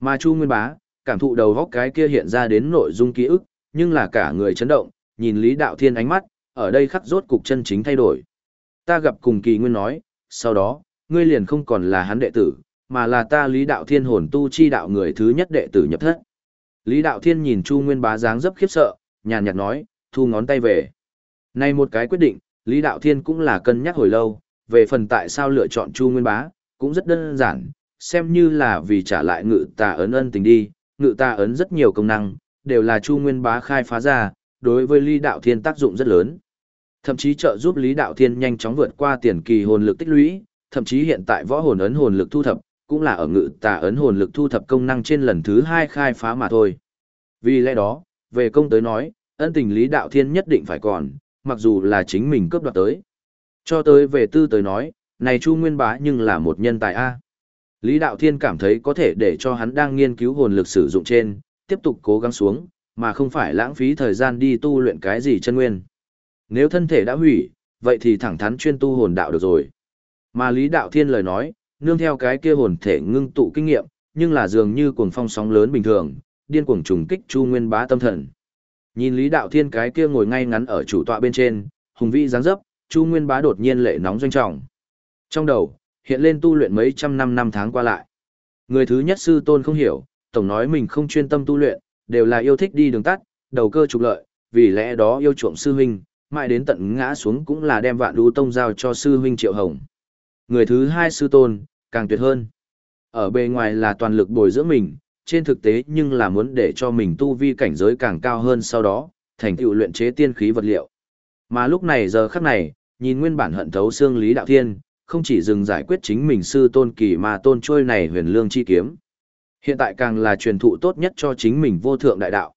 Speaker 1: Mà Chu Nguyên Bá, cảm thụ đầu góc cái kia hiện ra đến nội dung ký ức, nhưng là cả người chấn động, nhìn Lý Đạo Thiên ánh mắt, ở đây khắc rốt cục chân chính thay đổi. Ta gặp cùng kỳ nguyên nói, sau đó, ngươi liền không còn là hắn đệ tử, mà là ta Lý Đạo Thiên hồn tu chi đạo người thứ nhất đệ tử nhập thất. Lý Đạo Thiên nhìn Chu Nguyên Bá dáng dấp khiếp sợ, nhàn nhạt nói, thu ngón tay về nay một cái quyết định, Lý Đạo Thiên cũng là cân nhắc hồi lâu, về phần tại sao lựa chọn Chu Nguyên Bá, cũng rất đơn giản, xem như là vì trả lại ngự tà ấn ân tình đi, ngự tà ấn rất nhiều công năng, đều là Chu Nguyên Bá khai phá ra, đối với Lý Đạo Thiên tác dụng rất lớn. Thậm chí trợ giúp Lý Đạo Thiên nhanh chóng vượt qua tiền kỳ hồn lực tích lũy, thậm chí hiện tại võ hồn ấn hồn lực thu thập, cũng là ở ngự tà ấn hồn lực thu thập công năng trên lần thứ hai khai phá mà thôi. Vì lẽ đó, về công tới nói, ân tình Lý Đạo Thiên nhất định phải còn, mặc dù là chính mình cướp đoạt tới. Cho tới về tư tới nói, này Chu Nguyên Bá nhưng là một nhân tài A. Lý Đạo Thiên cảm thấy có thể để cho hắn đang nghiên cứu hồn lực sử dụng trên, tiếp tục cố gắng xuống, mà không phải lãng phí thời gian đi tu luyện cái gì chân nguyên. Nếu thân thể đã hủy, vậy thì thẳng thắn chuyên tu hồn đạo được rồi. Mà Lý Đạo Thiên lời nói, nương theo cái kia hồn thể ngưng tụ kinh nghiệm, nhưng là dường như cuồng phong sóng lớn bình thường, điên cuồng trùng kích Chu Nguyên Bá tâm thần. Nhìn Lý Đạo Thiên cái kia ngồi ngay ngắn ở chủ tọa bên trên, hùng vĩ dáng dấp, Chu Nguyên Bá đột nhiên lệ nóng doanh trọng. Trong đầu, hiện lên tu luyện mấy trăm năm năm tháng qua lại. Người thứ nhất sư tôn không hiểu, tổng nói mình không chuyên tâm tu luyện, đều là yêu thích đi đường tắt, đầu cơ trục lợi, vì lẽ đó yêu chuộng sư huynh, mãi đến tận ngã xuống cũng là đem vạn đu tông giao cho sư huynh Triệu Hồng. Người thứ hai sư tôn, càng tuyệt hơn. Ở bề ngoài là toàn lực bồi dưỡng mình, trên thực tế nhưng là muốn để cho mình tu vi cảnh giới càng cao hơn sau đó, thành tựu luyện chế tiên khí vật liệu. Mà lúc này giờ khắc này, nhìn nguyên bản hận thấu xương Lý Đạo Thiên, không chỉ dừng giải quyết chính mình sư tôn kỳ mà tôn trôi này huyền lương chi kiếm. Hiện tại càng là truyền thụ tốt nhất cho chính mình vô thượng đại đạo.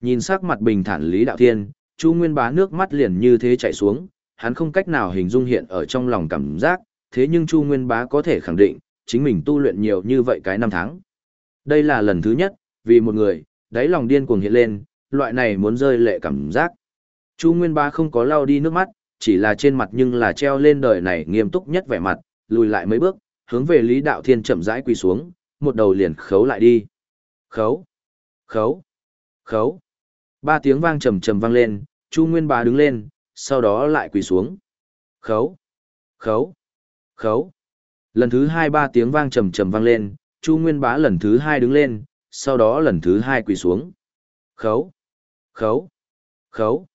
Speaker 1: Nhìn sắc mặt bình thản Lý Đạo Thiên, Chu Nguyên bá nước mắt liền như thế chảy xuống, hắn không cách nào hình dung hiện ở trong lòng cảm giác, thế nhưng Chu Nguyên bá có thể khẳng định, chính mình tu luyện nhiều như vậy cái năm tháng. Đây là lần thứ nhất, vì một người, đáy lòng điên cuồng hiện lên, loại này muốn rơi lệ cảm giác. Chu Nguyên Ba không có lau đi nước mắt, chỉ là trên mặt nhưng là treo lên đời này nghiêm túc nhất vẻ mặt, lùi lại mấy bước, hướng về Lý Đạo Thiên chậm rãi quỳ xuống, một đầu liền khấu lại đi. Khấu, khấu, khấu. Ba tiếng vang trầm trầm vang lên, Chu Nguyên Bá đứng lên, sau đó lại quỳ xuống. Khấu, khấu, khấu. Lần thứ hai ba tiếng vang trầm trầm vang lên, Chu Nguyên Bá lần thứ hai đứng lên, sau đó lần thứ hai quỳ xuống. Khấu, khấu, khấu.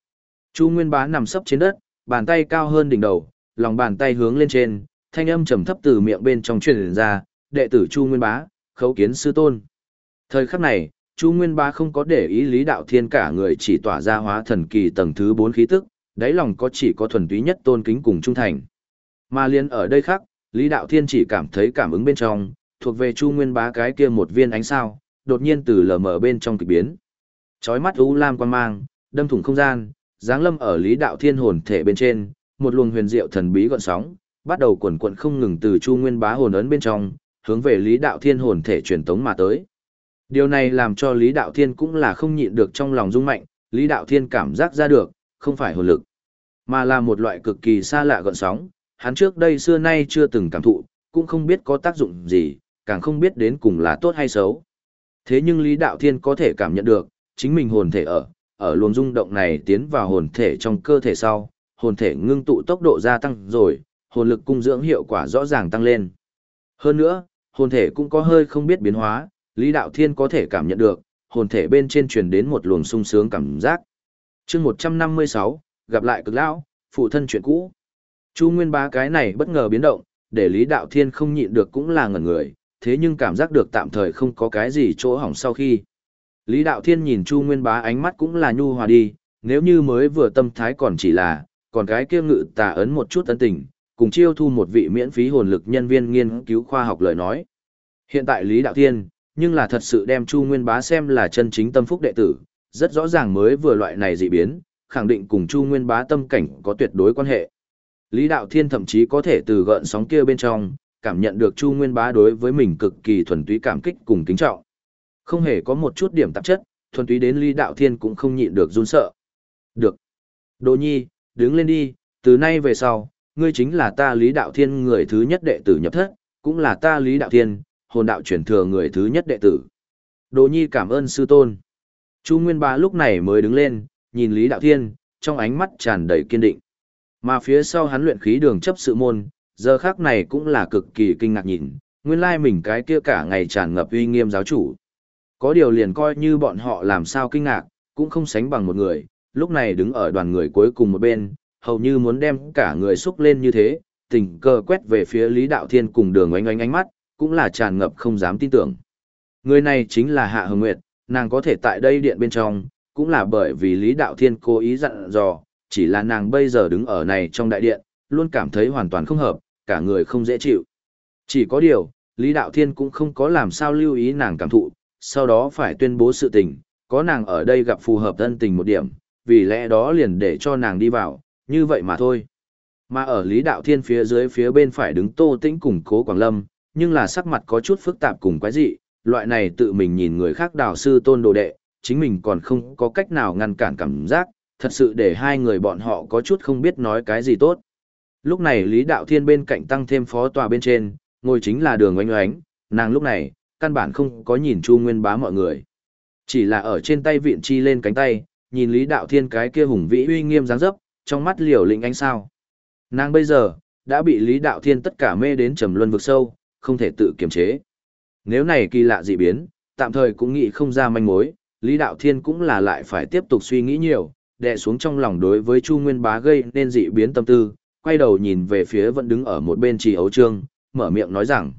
Speaker 1: Chu Nguyên Bá nằm sấp trên đất, bàn tay cao hơn đỉnh đầu, lòng bàn tay hướng lên trên, thanh âm trầm thấp từ miệng bên trong truyền ra, đệ tử Chu Nguyên Bá, khấu kiến sư tôn. Thời khắc này, Chu Nguyên Bá không có để ý Lý Đạo Thiên cả người chỉ tỏa ra hóa thần kỳ tầng thứ 4 khí tức, đáy lòng có chỉ có thuần túy nhất tôn kính cùng trung thành. Mà liên ở đây khác, Lý Đạo Thiên chỉ cảm thấy cảm ứng bên trong, thuộc về Chu Nguyên Bá cái kia một viên ánh sao, đột nhiên từ lờ mờ bên trong kịch biến. Chói mắt u lam quan mang, đâm thủng không gian, giáng lâm ở Lý Đạo Thiên hồn thể bên trên, một luồng huyền diệu thần bí gợn sóng, bắt đầu quần cuộn không ngừng từ Chu Nguyên Bá hồn ấn bên trong, hướng về Lý Đạo Thiên hồn thể truyền tống mà tới. Điều này làm cho Lý Đạo Thiên cũng là không nhịn được trong lòng rung mạnh, Lý Đạo Thiên cảm giác ra được, không phải hồn lực, mà là một loại cực kỳ xa lạ gợn sóng, hắn trước đây xưa nay chưa từng cảm thụ, cũng không biết có tác dụng gì, càng không biết đến cùng là tốt hay xấu. Thế nhưng Lý Đạo Thiên có thể cảm nhận được, chính mình hồn thể ở, ở luồng rung động này tiến vào hồn thể trong cơ thể sau, hồn thể ngưng tụ tốc độ gia tăng rồi, hồn lực cung dưỡng hiệu quả rõ ràng tăng lên. Hơn nữa, hồn thể cũng có hơi không biết biến hóa, Lý Đạo Thiên có thể cảm nhận được, hồn thể bên trên truyền đến một luồng sung sướng cảm giác. chương 156, gặp lại cực lão, phụ thân chuyện cũ. Chu Nguyên Bá cái này bất ngờ biến động, để Lý Đạo Thiên không nhịn được cũng là ngẩn người, thế nhưng cảm giác được tạm thời không có cái gì chỗ hỏng sau khi. Lý Đạo Thiên nhìn Chu Nguyên Bá ánh mắt cũng là nhu hòa đi, nếu như mới vừa tâm thái còn chỉ là, còn cái kia ngự tà ấn một chút ấn tình, cùng chiêu thu một vị miễn phí hồn lực nhân viên nghiên cứu khoa học lời nói. Hiện tại Lý Đạo Thiên, nhưng là thật sự đem Chu Nguyên Bá xem là chân chính tâm phúc đệ tử, rất rõ ràng mới vừa loại này dị biến, khẳng định cùng Chu Nguyên Bá tâm cảnh có tuyệt đối quan hệ. Lý Đạo Thiên thậm chí có thể từ gợn sóng kia bên trong, cảm nhận được Chu Nguyên Bá đối với mình cực kỳ thuần túy cảm kích cùng kính trọng. Không hề có một chút điểm tạp chất, thuần túy đến Lý Đạo Thiên cũng không nhịn được run sợ. Được. Đỗ Nhi, đứng lên đi, từ nay về sau, ngươi chính là ta Lý Đạo Thiên người thứ nhất đệ tử nhập thất, cũng là ta Lý Đạo Thiên, hồn đạo chuyển thừa người thứ nhất đệ tử. Đỗ Nhi cảm ơn sư tôn. Chu Nguyên Bá lúc này mới đứng lên, nhìn Lý Đạo Thiên, trong ánh mắt tràn đầy kiên định. Mà phía sau hắn luyện khí đường chấp sự môn, giờ khác này cũng là cực kỳ kinh ngạc nhìn, nguyên lai mình cái kia cả ngày tràn ngập uy nghiêm giáo chủ. Có điều liền coi như bọn họ làm sao kinh ngạc, cũng không sánh bằng một người, lúc này đứng ở đoàn người cuối cùng một bên, hầu như muốn đem cả người xúc lên như thế, tình cờ quét về phía Lý Đạo Thiên cùng đường oanh oanh ánh mắt, cũng là tràn ngập không dám tin tưởng. Người này chính là Hạ Hồng Nguyệt, nàng có thể tại đây điện bên trong, cũng là bởi vì Lý Đạo Thiên cố ý dặn dò, chỉ là nàng bây giờ đứng ở này trong đại điện, luôn cảm thấy hoàn toàn không hợp, cả người không dễ chịu. Chỉ có điều, Lý Đạo Thiên cũng không có làm sao lưu ý nàng cảm thụ, sau đó phải tuyên bố sự tình, có nàng ở đây gặp phù hợp thân tình một điểm, vì lẽ đó liền để cho nàng đi vào, như vậy mà thôi. Mà ở Lý Đạo Thiên phía dưới phía bên phải đứng Tô Tĩnh cùng Cố Quảng Lâm, nhưng là sắc mặt có chút phức tạp cùng quái dị, loại này tự mình nhìn người khác đào sư tôn đồ đệ, chính mình còn không có cách nào ngăn cản cảm giác, thật sự để hai người bọn họ có chút không biết nói cái gì tốt. Lúc này Lý Đạo Thiên bên cạnh tăng thêm phó tòa bên trên, ngồi chính là đường oanh oánh, nàng lúc này, căn bản không có nhìn Chu Nguyên bá mọi người. Chỉ là ở trên tay viện chi lên cánh tay, nhìn Lý Đạo Thiên cái kia hùng vĩ uy nghiêm dáng dấp, trong mắt liều lĩnh ánh sao. Nàng bây giờ, đã bị Lý Đạo Thiên tất cả mê đến trầm luân vực sâu, không thể tự kiềm chế. Nếu này kỳ lạ dị biến, tạm thời cũng nghĩ không ra manh mối, Lý Đạo Thiên cũng là lại phải tiếp tục suy nghĩ nhiều, đè xuống trong lòng đối với Chu Nguyên Bá gây nên dị biến tâm tư, quay đầu nhìn về phía vẫn đứng ở một bên Trì Ấu Trương, mở miệng nói rằng: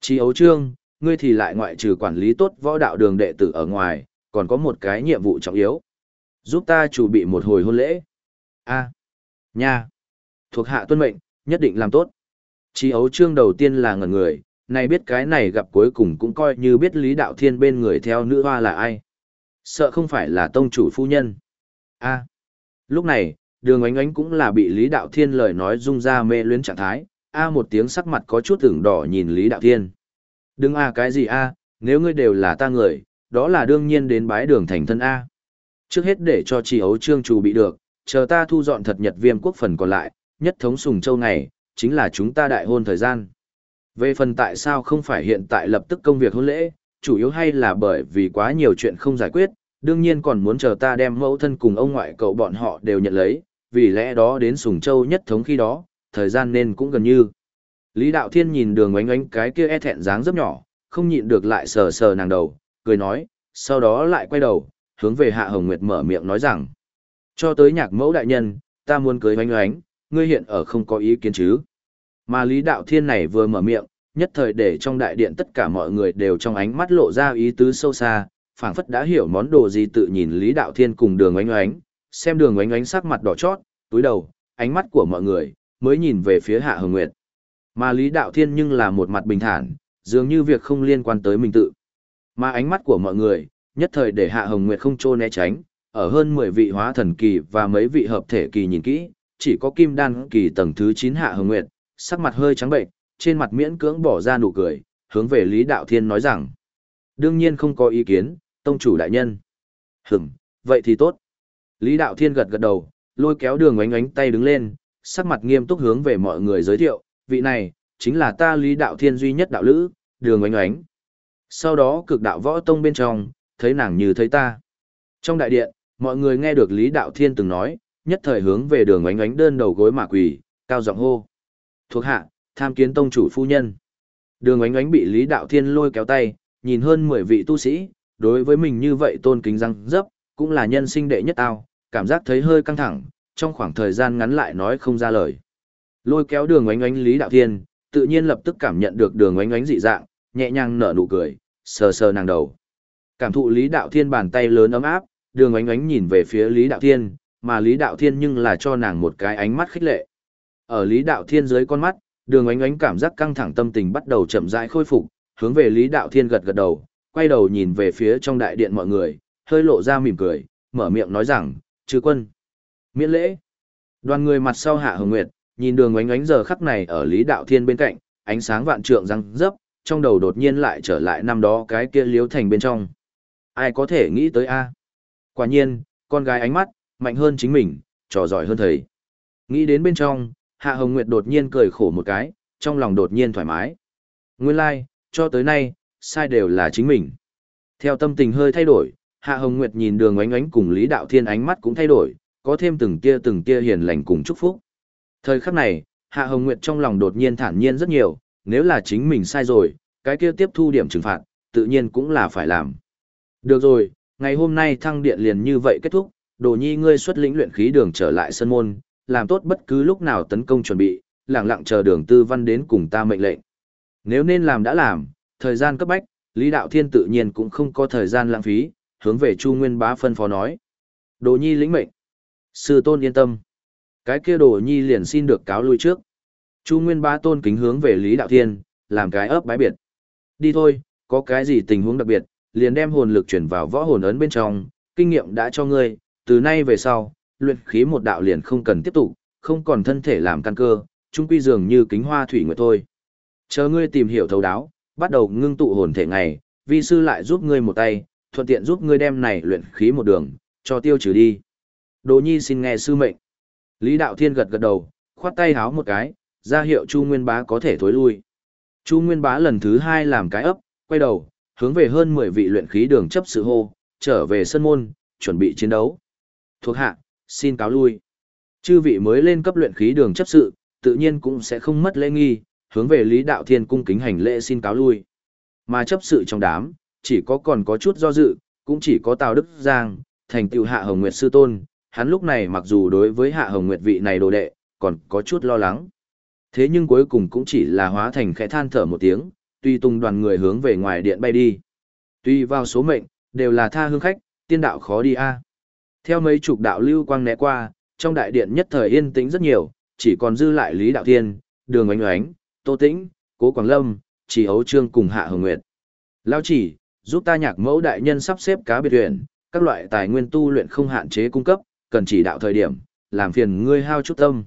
Speaker 1: "Trì Ấu Trương, ngươi thì lại ngoại trừ quản lý tốt võ đạo đường đệ tử ở ngoài, còn có một cái nhiệm vụ trọng yếu. Giúp ta chuẩn bị một hồi hôn lễ." "A." "Nha." Thuộc hạ tuân mệnh, nhất định làm tốt. Trì Ấu Trương đầu tiên là ngẩn người, này biết cái này gặp cuối cùng cũng coi như biết Lý Đạo Thiên bên người theo nữ hoa là ai. Sợ không phải là tông chủ phu nhân. a lúc này, đường ánh ánh cũng là bị Lý Đạo Thiên lời nói rung ra mê luyến trạng thái. A một tiếng sắc mặt có chút tưởng đỏ nhìn Lý Đạo Thiên. Đừng a cái gì a nếu ngươi đều là ta người, đó là đương nhiên đến bái đường thành thân A. Trước hết để cho chị ấu trương trù bị được, chờ ta thu dọn thật nhật viêm quốc phần còn lại, nhất thống sùng châu này, chính là chúng ta đại hôn thời gian. Về phần tại sao không phải hiện tại lập tức công việc hôn lễ, chủ yếu hay là bởi vì quá nhiều chuyện không giải quyết, đương nhiên còn muốn chờ ta đem mẫu thân cùng ông ngoại cậu bọn họ đều nhận lấy, vì lẽ đó đến Sùng Châu nhất thống khi đó, thời gian nên cũng gần như. Lý Đạo Thiên nhìn đường oánh oánh cái kia e thẹn dáng rất nhỏ, không nhịn được lại sờ sờ nàng đầu, cười nói, sau đó lại quay đầu, hướng về Hạ Hồng Nguyệt mở miệng nói rằng, cho tới nhạc mẫu đại nhân, ta muốn cưới oánh oánh, ngươi hiện ở không có ý kiến chứ. Mà Lý Đạo Thiên này vừa mở miệng, nhất thời để trong đại điện tất cả mọi người đều trong ánh mắt lộ ra ý tứ sâu xa, phảng phất đã hiểu món đồ gì tự nhìn Lý Đạo Thiên cùng đường oánh oánh, xem đường oánh oánh sắc mặt đỏ chót, túi đầu, ánh mắt của mọi người, mới nhìn về phía Hạ Hồng Nguyệt. Mà Lý Đạo Thiên nhưng là một mặt bình thản, dường như việc không liên quan tới mình tự. Mà ánh mắt của mọi người, nhất thời để Hạ Hồng Nguyệt không trô né tránh, ở hơn 10 vị hóa thần kỳ và mấy vị hợp thể kỳ nhìn kỹ, chỉ có kim đan kỳ tầng thứ 9 Hạ Hồng Nguyệt, sắc mặt hơi trắng bệnh, trên mặt miễn cưỡng bỏ ra nụ cười, hướng về Lý Đạo Thiên nói rằng, đương nhiên không có ý kiến, tông chủ đại nhân. Hửm, vậy thì tốt. Lý Đạo Thiên gật gật đầu, lôi kéo đường ánh ánh tay đứng lên, sắc mặt nghiêm túc hướng về mọi người giới thiệu, vị này, chính là ta Lý Đạo Thiên duy nhất đạo lữ, đường ánh ánh. Sau đó cực đạo võ tông bên trong, thấy nàng như thấy ta. Trong đại điện, mọi người nghe được Lý Đạo Thiên từng nói, nhất thời hướng về đường ánh ánh đơn đầu gối mà quỳ, cao giọng hô. Thuộc hạ, tham kiến tông chủ phu nhân. Đường ánh ánh bị Lý Đạo Thiên lôi kéo tay, nhìn hơn 10 vị tu sĩ, đối với mình như vậy tôn kính răng dấp, cũng là nhân sinh đệ nhất ao, cảm giác thấy hơi căng thẳng, trong khoảng thời gian ngắn lại nói không ra lời. Lôi kéo đường ánh ánh Lý Đạo Thiên, tự nhiên lập tức cảm nhận được đường ánh ánh dị dạng, nhẹ nhàng nở nụ cười, sờ sờ nàng đầu. Cảm thụ Lý Đạo Thiên bàn tay lớn ấm áp, đường ánh ánh nhìn về phía Lý Đạo Thiên, mà Lý Đạo Thiên nhưng là cho nàng một cái ánh mắt khích lệ. Ở Lý Đạo Thiên dưới con mắt, đường ánh ánh cảm giác căng thẳng tâm tình bắt đầu chậm rãi khôi phục, hướng về Lý Đạo Thiên gật gật đầu, quay đầu nhìn về phía trong đại điện mọi người, hơi lộ ra mỉm cười, mở miệng nói rằng, chư quân, miễn lễ. Đoàn người mặt sau hạ hồng nguyệt, nhìn đường ánh ánh giờ khắc này ở Lý Đạo Thiên bên cạnh, ánh sáng vạn trượng răng dấp, trong đầu đột nhiên lại trở lại năm đó cái kia liếu thành bên trong. Ai có thể nghĩ tới a? Quả nhiên, con gái ánh mắt, mạnh hơn chính mình, trò giỏi hơn thầy. Nghĩ đến bên trong, Hạ Hồng Nguyệt đột nhiên cười khổ một cái, trong lòng đột nhiên thoải mái. Nguyên lai, like, cho tới nay, sai đều là chính mình. Theo tâm tình hơi thay đổi, Hạ Hồng Nguyệt nhìn đường ánh ánh cùng Lý Đạo Thiên ánh mắt cũng thay đổi, có thêm từng tia từng tia hiền lành cùng chúc phúc. Thời khắc này, Hạ Hồng Nguyệt trong lòng đột nhiên thản nhiên rất nhiều, nếu là chính mình sai rồi, cái kia tiếp thu điểm trừng phạt, tự nhiên cũng là phải làm. Được rồi, ngày hôm nay thăng điện liền như vậy kết thúc, đồ nhi ngươi xuất lĩnh luyện khí đường trở lại sân môn, làm tốt bất cứ lúc nào tấn công chuẩn bị, lặng lặng chờ đường tư văn đến cùng ta mệnh lệnh. Nếu nên làm đã làm, thời gian cấp bách, Lý Đạo Thiên tự nhiên cũng không có thời gian lãng phí, hướng về Chu Nguyên Bá phân phó nói. Đồ nhi lĩnh mệnh. Sư tôn yên tâm. Cái kia đồ nhi liền xin được cáo lui trước. Chu Nguyên Bá tôn kính hướng về Lý Đạo Thiên, làm cái ấp bái biệt. Đi thôi, có cái gì tình huống đặc biệt, liền đem hồn lực chuyển vào võ hồn ấn bên trong, kinh nghiệm đã cho ngươi, từ nay về sau, luyện khí một đạo liền không cần tiếp tục, không còn thân thể làm căn cơ, chung quy dường như kính hoa thủy nguyệt thôi. Chờ ngươi tìm hiểu thấu đáo, bắt đầu ngưng tụ hồn thể ngày, vi sư lại giúp ngươi một tay, thuận tiện giúp ngươi đem này luyện khí một đường, cho tiêu trừ đi. Đồ nhi xin nghe sư mệnh. Lý Đạo Thiên gật gật đầu, khoát tay háo một cái, ra hiệu Chu Nguyên Bá có thể thối lui. Chu Nguyên Bá lần thứ hai làm cái ấp, quay đầu, hướng về hơn 10 vị luyện khí đường chấp sự hô, trở về sân môn, chuẩn bị chiến đấu. Thuộc hạ, xin cáo lui. Chư vị mới lên cấp luyện khí đường chấp sự, tự nhiên cũng sẽ không mất lễ nghi, hướng về Lý Đạo Thiên cung kính hành lễ xin cáo lui. Mà chấp sự trong đám, chỉ có còn có chút do dự, cũng chỉ có Tào Đức Giang, thành tựu Hạ Hồng Nguyệt sư tôn, hắn lúc này mặc dù đối với Hạ Hồng Nguyệt vị này đồ đệ, còn có chút lo lắng. Thế nhưng cuối cùng cũng chỉ là hóa thành khẽ than thở một tiếng, tuy tung đoàn người hướng về ngoài điện bay đi. Tuy vào số mệnh, đều là tha hương khách, tiên đạo khó đi a. Theo mấy chục đạo lưu quang né qua, trong đại điện nhất thời yên tĩnh rất nhiều, chỉ còn dư lại Lý Đạo Thiên, Đường Ánh Oánh, Tô Tĩnh, Cố Quảng Lâm, Chỉ Ấu Trương cùng Hạ Hồng Nguyệt. Lao chỉ, giúp ta nhạc mẫu đại nhân sắp xếp cá biệt huyện, các loại tài nguyên tu luyện không hạn chế cung cấp, cần chỉ đạo thời điểm, làm phiền ngươi hao chút tâm.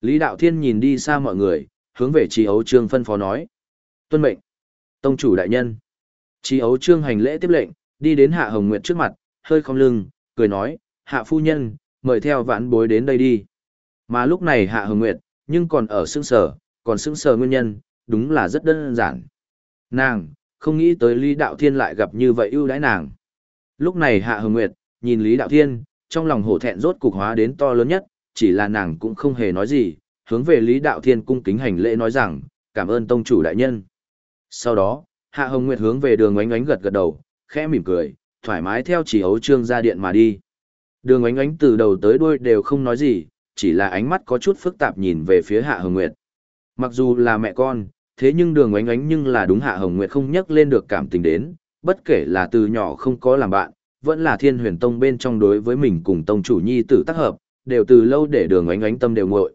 Speaker 1: Lý Đạo Thiên nhìn đi xa mọi người, hướng về Chỉ Ấu Trương phân phó nói. Tuân mệnh. Tông chủ đại nhân. Chỉ Ấu Trương hành lễ tiếp lệnh, đi đến Hạ Hồng Nguyệt trước mặt, hơi không lưng, cười nói, Hạ phu nhân, mời theo vãn bối đến đây đi. Mà lúc này Hạ Hồng Nguyệt, nhưng còn ở xương sở, còn xương sở nguyên nhân, đúng là rất đơn giản. Nàng, không nghĩ tới Lý Đạo Thiên lại gặp như vậy ưu đãi nàng. Lúc này Hạ Hồng Nguyệt, nhìn Lý Đạo Thiên, trong lòng hổ thẹn rốt cục hóa đến to lớn nhất, chỉ là nàng cũng không hề nói gì, hướng về Lý Đạo Thiên cung kính hành lễ nói rằng, cảm ơn tông chủ đại nhân. Sau đó, Hạ Hồng Nguyệt hướng về đường oánh oánh gật gật đầu, khẽ mỉm cười, thoải mái theo chỉ ấu trương ra điện mà đi. Đường oánh oánh từ đầu tới đuôi đều không nói gì, chỉ là ánh mắt có chút phức tạp nhìn về phía Hạ Hồng Nguyệt. Mặc dù là mẹ con, thế nhưng đường oánh oánh nhưng là đúng Hạ Hồng Nguyệt không nhắc lên được cảm tình đến, bất kể là từ nhỏ không có làm bạn, vẫn là thiên huyền tông bên trong đối với mình cùng tông chủ nhi tử tác hợp, đều từ lâu để đường oánh oánh tâm đều nguội.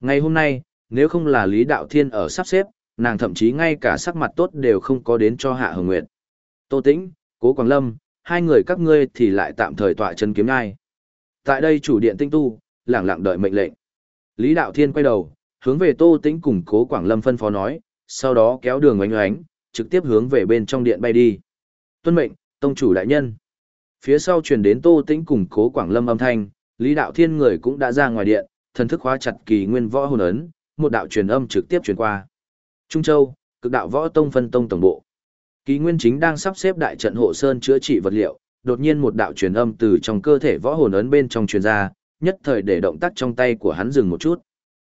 Speaker 1: Ngày hôm nay, nếu không là Lý Đạo Thiên ở sắp xếp, nàng thậm chí ngay cả sắc mặt tốt đều không có đến cho Hạ Hồng Nguyệt. Tô Tĩnh, Cố Quảng Lâm, hai người các ngươi thì lại tạm thời tọa chân kiếm ngai. Tại đây chủ điện tinh tu, lẳng lặng đợi mệnh lệnh. Lý Đạo Thiên quay đầu, hướng về Tô Tĩnh cùng Cố Quảng Lâm phân phó nói, sau đó kéo đường oanh oánh, trực tiếp hướng về bên trong điện bay đi. Tuân mệnh, tông chủ đại nhân. Phía sau truyền đến Tô Tĩnh cùng Cố Quảng Lâm âm thanh, Lý Đạo Thiên người cũng đã ra ngoài điện, thần thức khóa chặt kỳ nguyên võ hồn ấn, một đạo truyền âm trực tiếp truyền qua. Trung Châu, cực đạo võ tông phân tông tổng bộ. Kỳ Nguyên chính đang sắp xếp đại trận hộ sơn chữa trị vật liệu, đột nhiên một đạo truyền âm từ trong cơ thể võ hồn ấn bên trong truyền ra, nhất thời để động tác trong tay của hắn dừng một chút.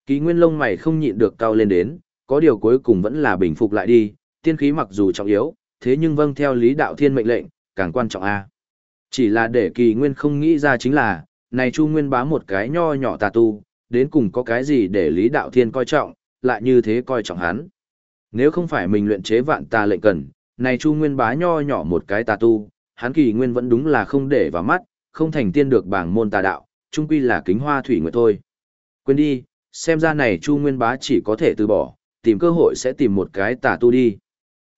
Speaker 1: Kỳ Nguyên lông mày không nhịn được cao lên đến, có điều cuối cùng vẫn là bình phục lại đi, tiên khí mặc dù trọng yếu, thế nhưng vâng theo lý đạo thiên mệnh lệnh, càng quan trọng a. Chỉ là để Kỳ Nguyên không nghĩ ra chính là, này Chu Nguyên bá một cái nho nhỏ tà tu, đến cùng có cái gì để lý đạo thiên coi trọng, lại như thế coi trọng hắn. Nếu không phải mình luyện chế vạn tà lệnh cần, này Chu Nguyên bá nho nhỏ một cái tà tu, hắn kỳ nguyên vẫn đúng là không để vào mắt, không thành tiên được bảng môn tà đạo, chung quy là kính hoa thủy nguyệt thôi. Quên đi, xem ra này Chu Nguyên bá chỉ có thể từ bỏ, tìm cơ hội sẽ tìm một cái tà tu đi.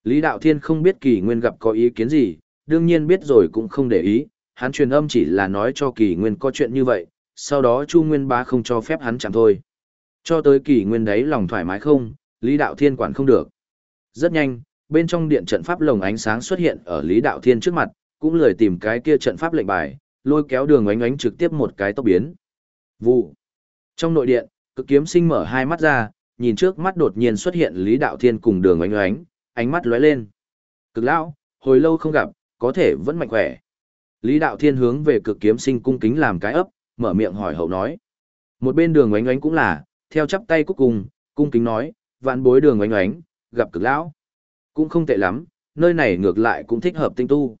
Speaker 1: Lý Đạo Thiên không biết kỳ nguyên gặp có ý kiến gì, đương nhiên biết rồi cũng không để ý, hắn truyền âm chỉ là nói cho kỳ nguyên có chuyện như vậy, sau đó Chu Nguyên bá không cho phép hắn chẳng thôi. Cho tới kỳ nguyên đấy lòng thoải mái không, Lý Đạo Thiên quản không được. Rất nhanh, bên trong điện trận pháp lồng ánh sáng xuất hiện ở Lý Đạo Thiên trước mặt, cũng lười tìm cái kia trận pháp lệnh bài, lôi kéo đường ánh ánh trực tiếp một cái tốc biến. Vụ. Trong nội điện, cực kiếm sinh mở hai mắt ra, nhìn trước mắt đột nhiên xuất hiện Lý Đạo Thiên cùng đường ánh ánh, ánh mắt lóe lên. Cực lão, hồi lâu không gặp, có thể vẫn mạnh khỏe. Lý Đạo Thiên hướng về cực kiếm sinh cung kính làm cái ấp, mở miệng hỏi hậu nói. Một bên đường ánh ánh cũng là, theo chắp tay cuối cùng, cung kính nói, vạn bối đường ánh ánh, gặp cực lão. Cũng không tệ lắm, nơi này ngược lại cũng thích hợp tinh tu.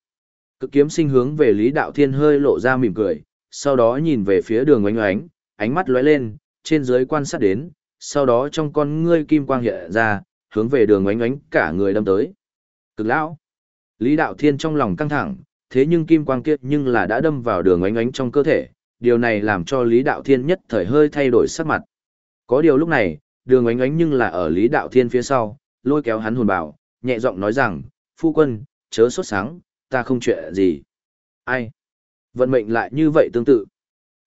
Speaker 1: Cực kiếm sinh hướng về Lý Đạo Thiên hơi lộ ra mỉm cười, sau đó nhìn về phía đường ánh ánh, ánh mắt lóe lên, trên dưới quan sát đến, sau đó trong con ngươi kim quang hiện ra, hướng về đường ánh ánh cả người đâm tới. Cực lão. Lý Đạo Thiên trong lòng căng thẳng, thế nhưng kim quang kiệt nhưng là đã đâm vào đường ánh ánh trong cơ thể, điều này làm cho Lý Đạo Thiên nhất thời hơi thay đổi sắc mặt. Có điều lúc này, đường ánh ánh nhưng là ở Lý Đạo Thiên phía sau, lôi kéo hắn hồn bảo, nhẹ giọng nói rằng, phu quân, chớ sốt sáng, ta không chuyện gì. Ai? Vận mệnh lại như vậy tương tự.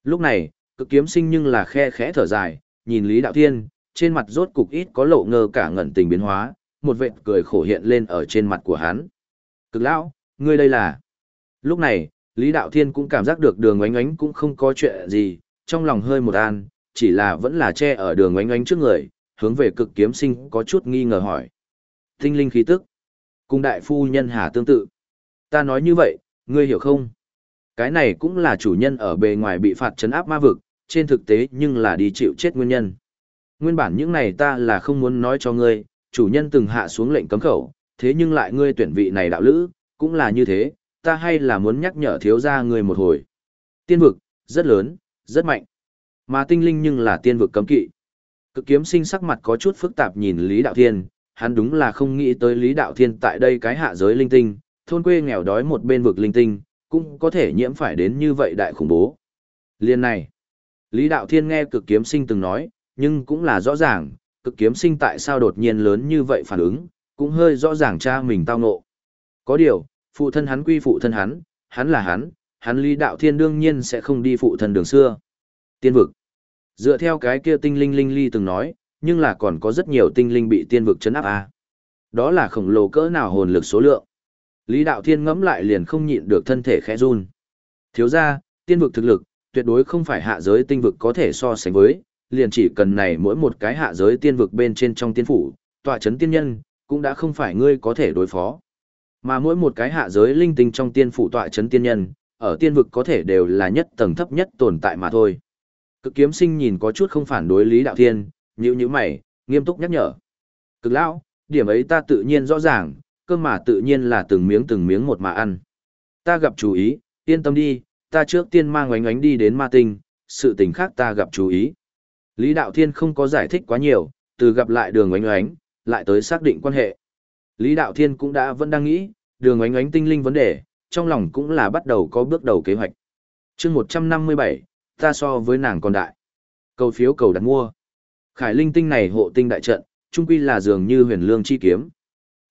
Speaker 1: Lúc này, cực kiếm sinh nhưng là khe khẽ thở dài, nhìn Lý Đạo Thiên, trên mặt rốt cục ít có lộ ngơ cả ngẩn tình biến hóa, một vệt cười khổ hiện lên ở trên mặt của hắn. Cực lão, ngươi đây là... Lúc này, Lý Đạo Thiên cũng cảm giác được đường oánh oánh cũng không có chuyện gì, trong lòng hơi một an, chỉ là vẫn là che ở đường oánh oánh trước người, hướng về cực kiếm sinh có chút nghi ngờ hỏi. Tinh linh khí tức. Cùng đại phu nhân hà tương tự. Ta nói như vậy, ngươi hiểu không? Cái này cũng là chủ nhân ở bề ngoài bị phạt chấn áp ma vực, trên thực tế nhưng là đi chịu chết nguyên nhân. Nguyên bản những này ta là không muốn nói cho ngươi, chủ nhân từng hạ xuống lệnh cấm khẩu, thế nhưng lại ngươi tuyển vị này đạo lữ, cũng là như thế, ta hay là muốn nhắc nhở thiếu gia ngươi một hồi. Tiên vực, rất lớn, rất mạnh. Mà tinh linh nhưng là tiên vực cấm kỵ. Cực kiếm sinh sắc mặt có chút phức tạp nhìn Lý Đạo Thiên, hắn đúng là không nghĩ tới Lý Đạo Thiên tại đây cái hạ giới linh tinh, thôn quê nghèo đói một bên vực linh tinh, cũng có thể nhiễm phải đến như vậy đại khủng bố. Liên này, Lý Đạo Thiên nghe cực kiếm sinh từng nói, nhưng cũng là rõ ràng, cực kiếm sinh tại sao đột nhiên lớn như vậy phản ứng, cũng hơi rõ ràng cha mình tao ngộ. Có điều, phụ thân hắn quy phụ thân hắn, hắn là hắn, hắn Lý Đạo Thiên đương nhiên sẽ không đi phụ thân đường xưa. Tiên vực. Dựa theo cái kia tinh linh linh ly từng nói, nhưng là còn có rất nhiều tinh linh bị tiên vực chấn áp à. Đó là khổng lồ cỡ nào hồn lực số lượng. Lý Đạo Thiên ngẫm lại liền không nhịn được thân thể khẽ run. Thiếu ra, tiên vực thực lực, tuyệt đối không phải hạ giới tinh vực có thể so sánh với, liền chỉ cần này mỗi một cái hạ giới tiên vực bên trên trong tiên phủ, tọa chấn tiên nhân, cũng đã không phải ngươi có thể đối phó. Mà mỗi một cái hạ giới linh tinh trong tiên phủ tọa chấn tiên nhân, ở tiên vực có thể đều là nhất tầng thấp nhất tồn tại mà thôi. Cực kiếm sinh nhìn có chút không phản đối Lý Đạo Thiên, nhíu nhíu mày, nghiêm túc nhắc nhở. Cực lão, điểm ấy ta tự nhiên rõ ràng, cơm mà tự nhiên là từng miếng từng miếng một mà ăn. Ta gặp chú ý, yên tâm đi, ta trước tiên mang oánh oánh đi đến ma tinh, sự tình khác ta gặp chú ý. Lý Đạo Thiên không có giải thích quá nhiều, từ gặp lại đường oánh oánh, lại tới xác định quan hệ. Lý Đạo Thiên cũng đã vẫn đang nghĩ, đường oánh oánh tinh linh vấn đề, trong lòng cũng là bắt đầu có bước đầu kế hoạch. chương 157, ta so với nàng còn đại. Cầu phiếu cầu đặt mua. Khải linh tinh này hộ tinh đại trận, trung quy là dường như huyền lương chi kiếm.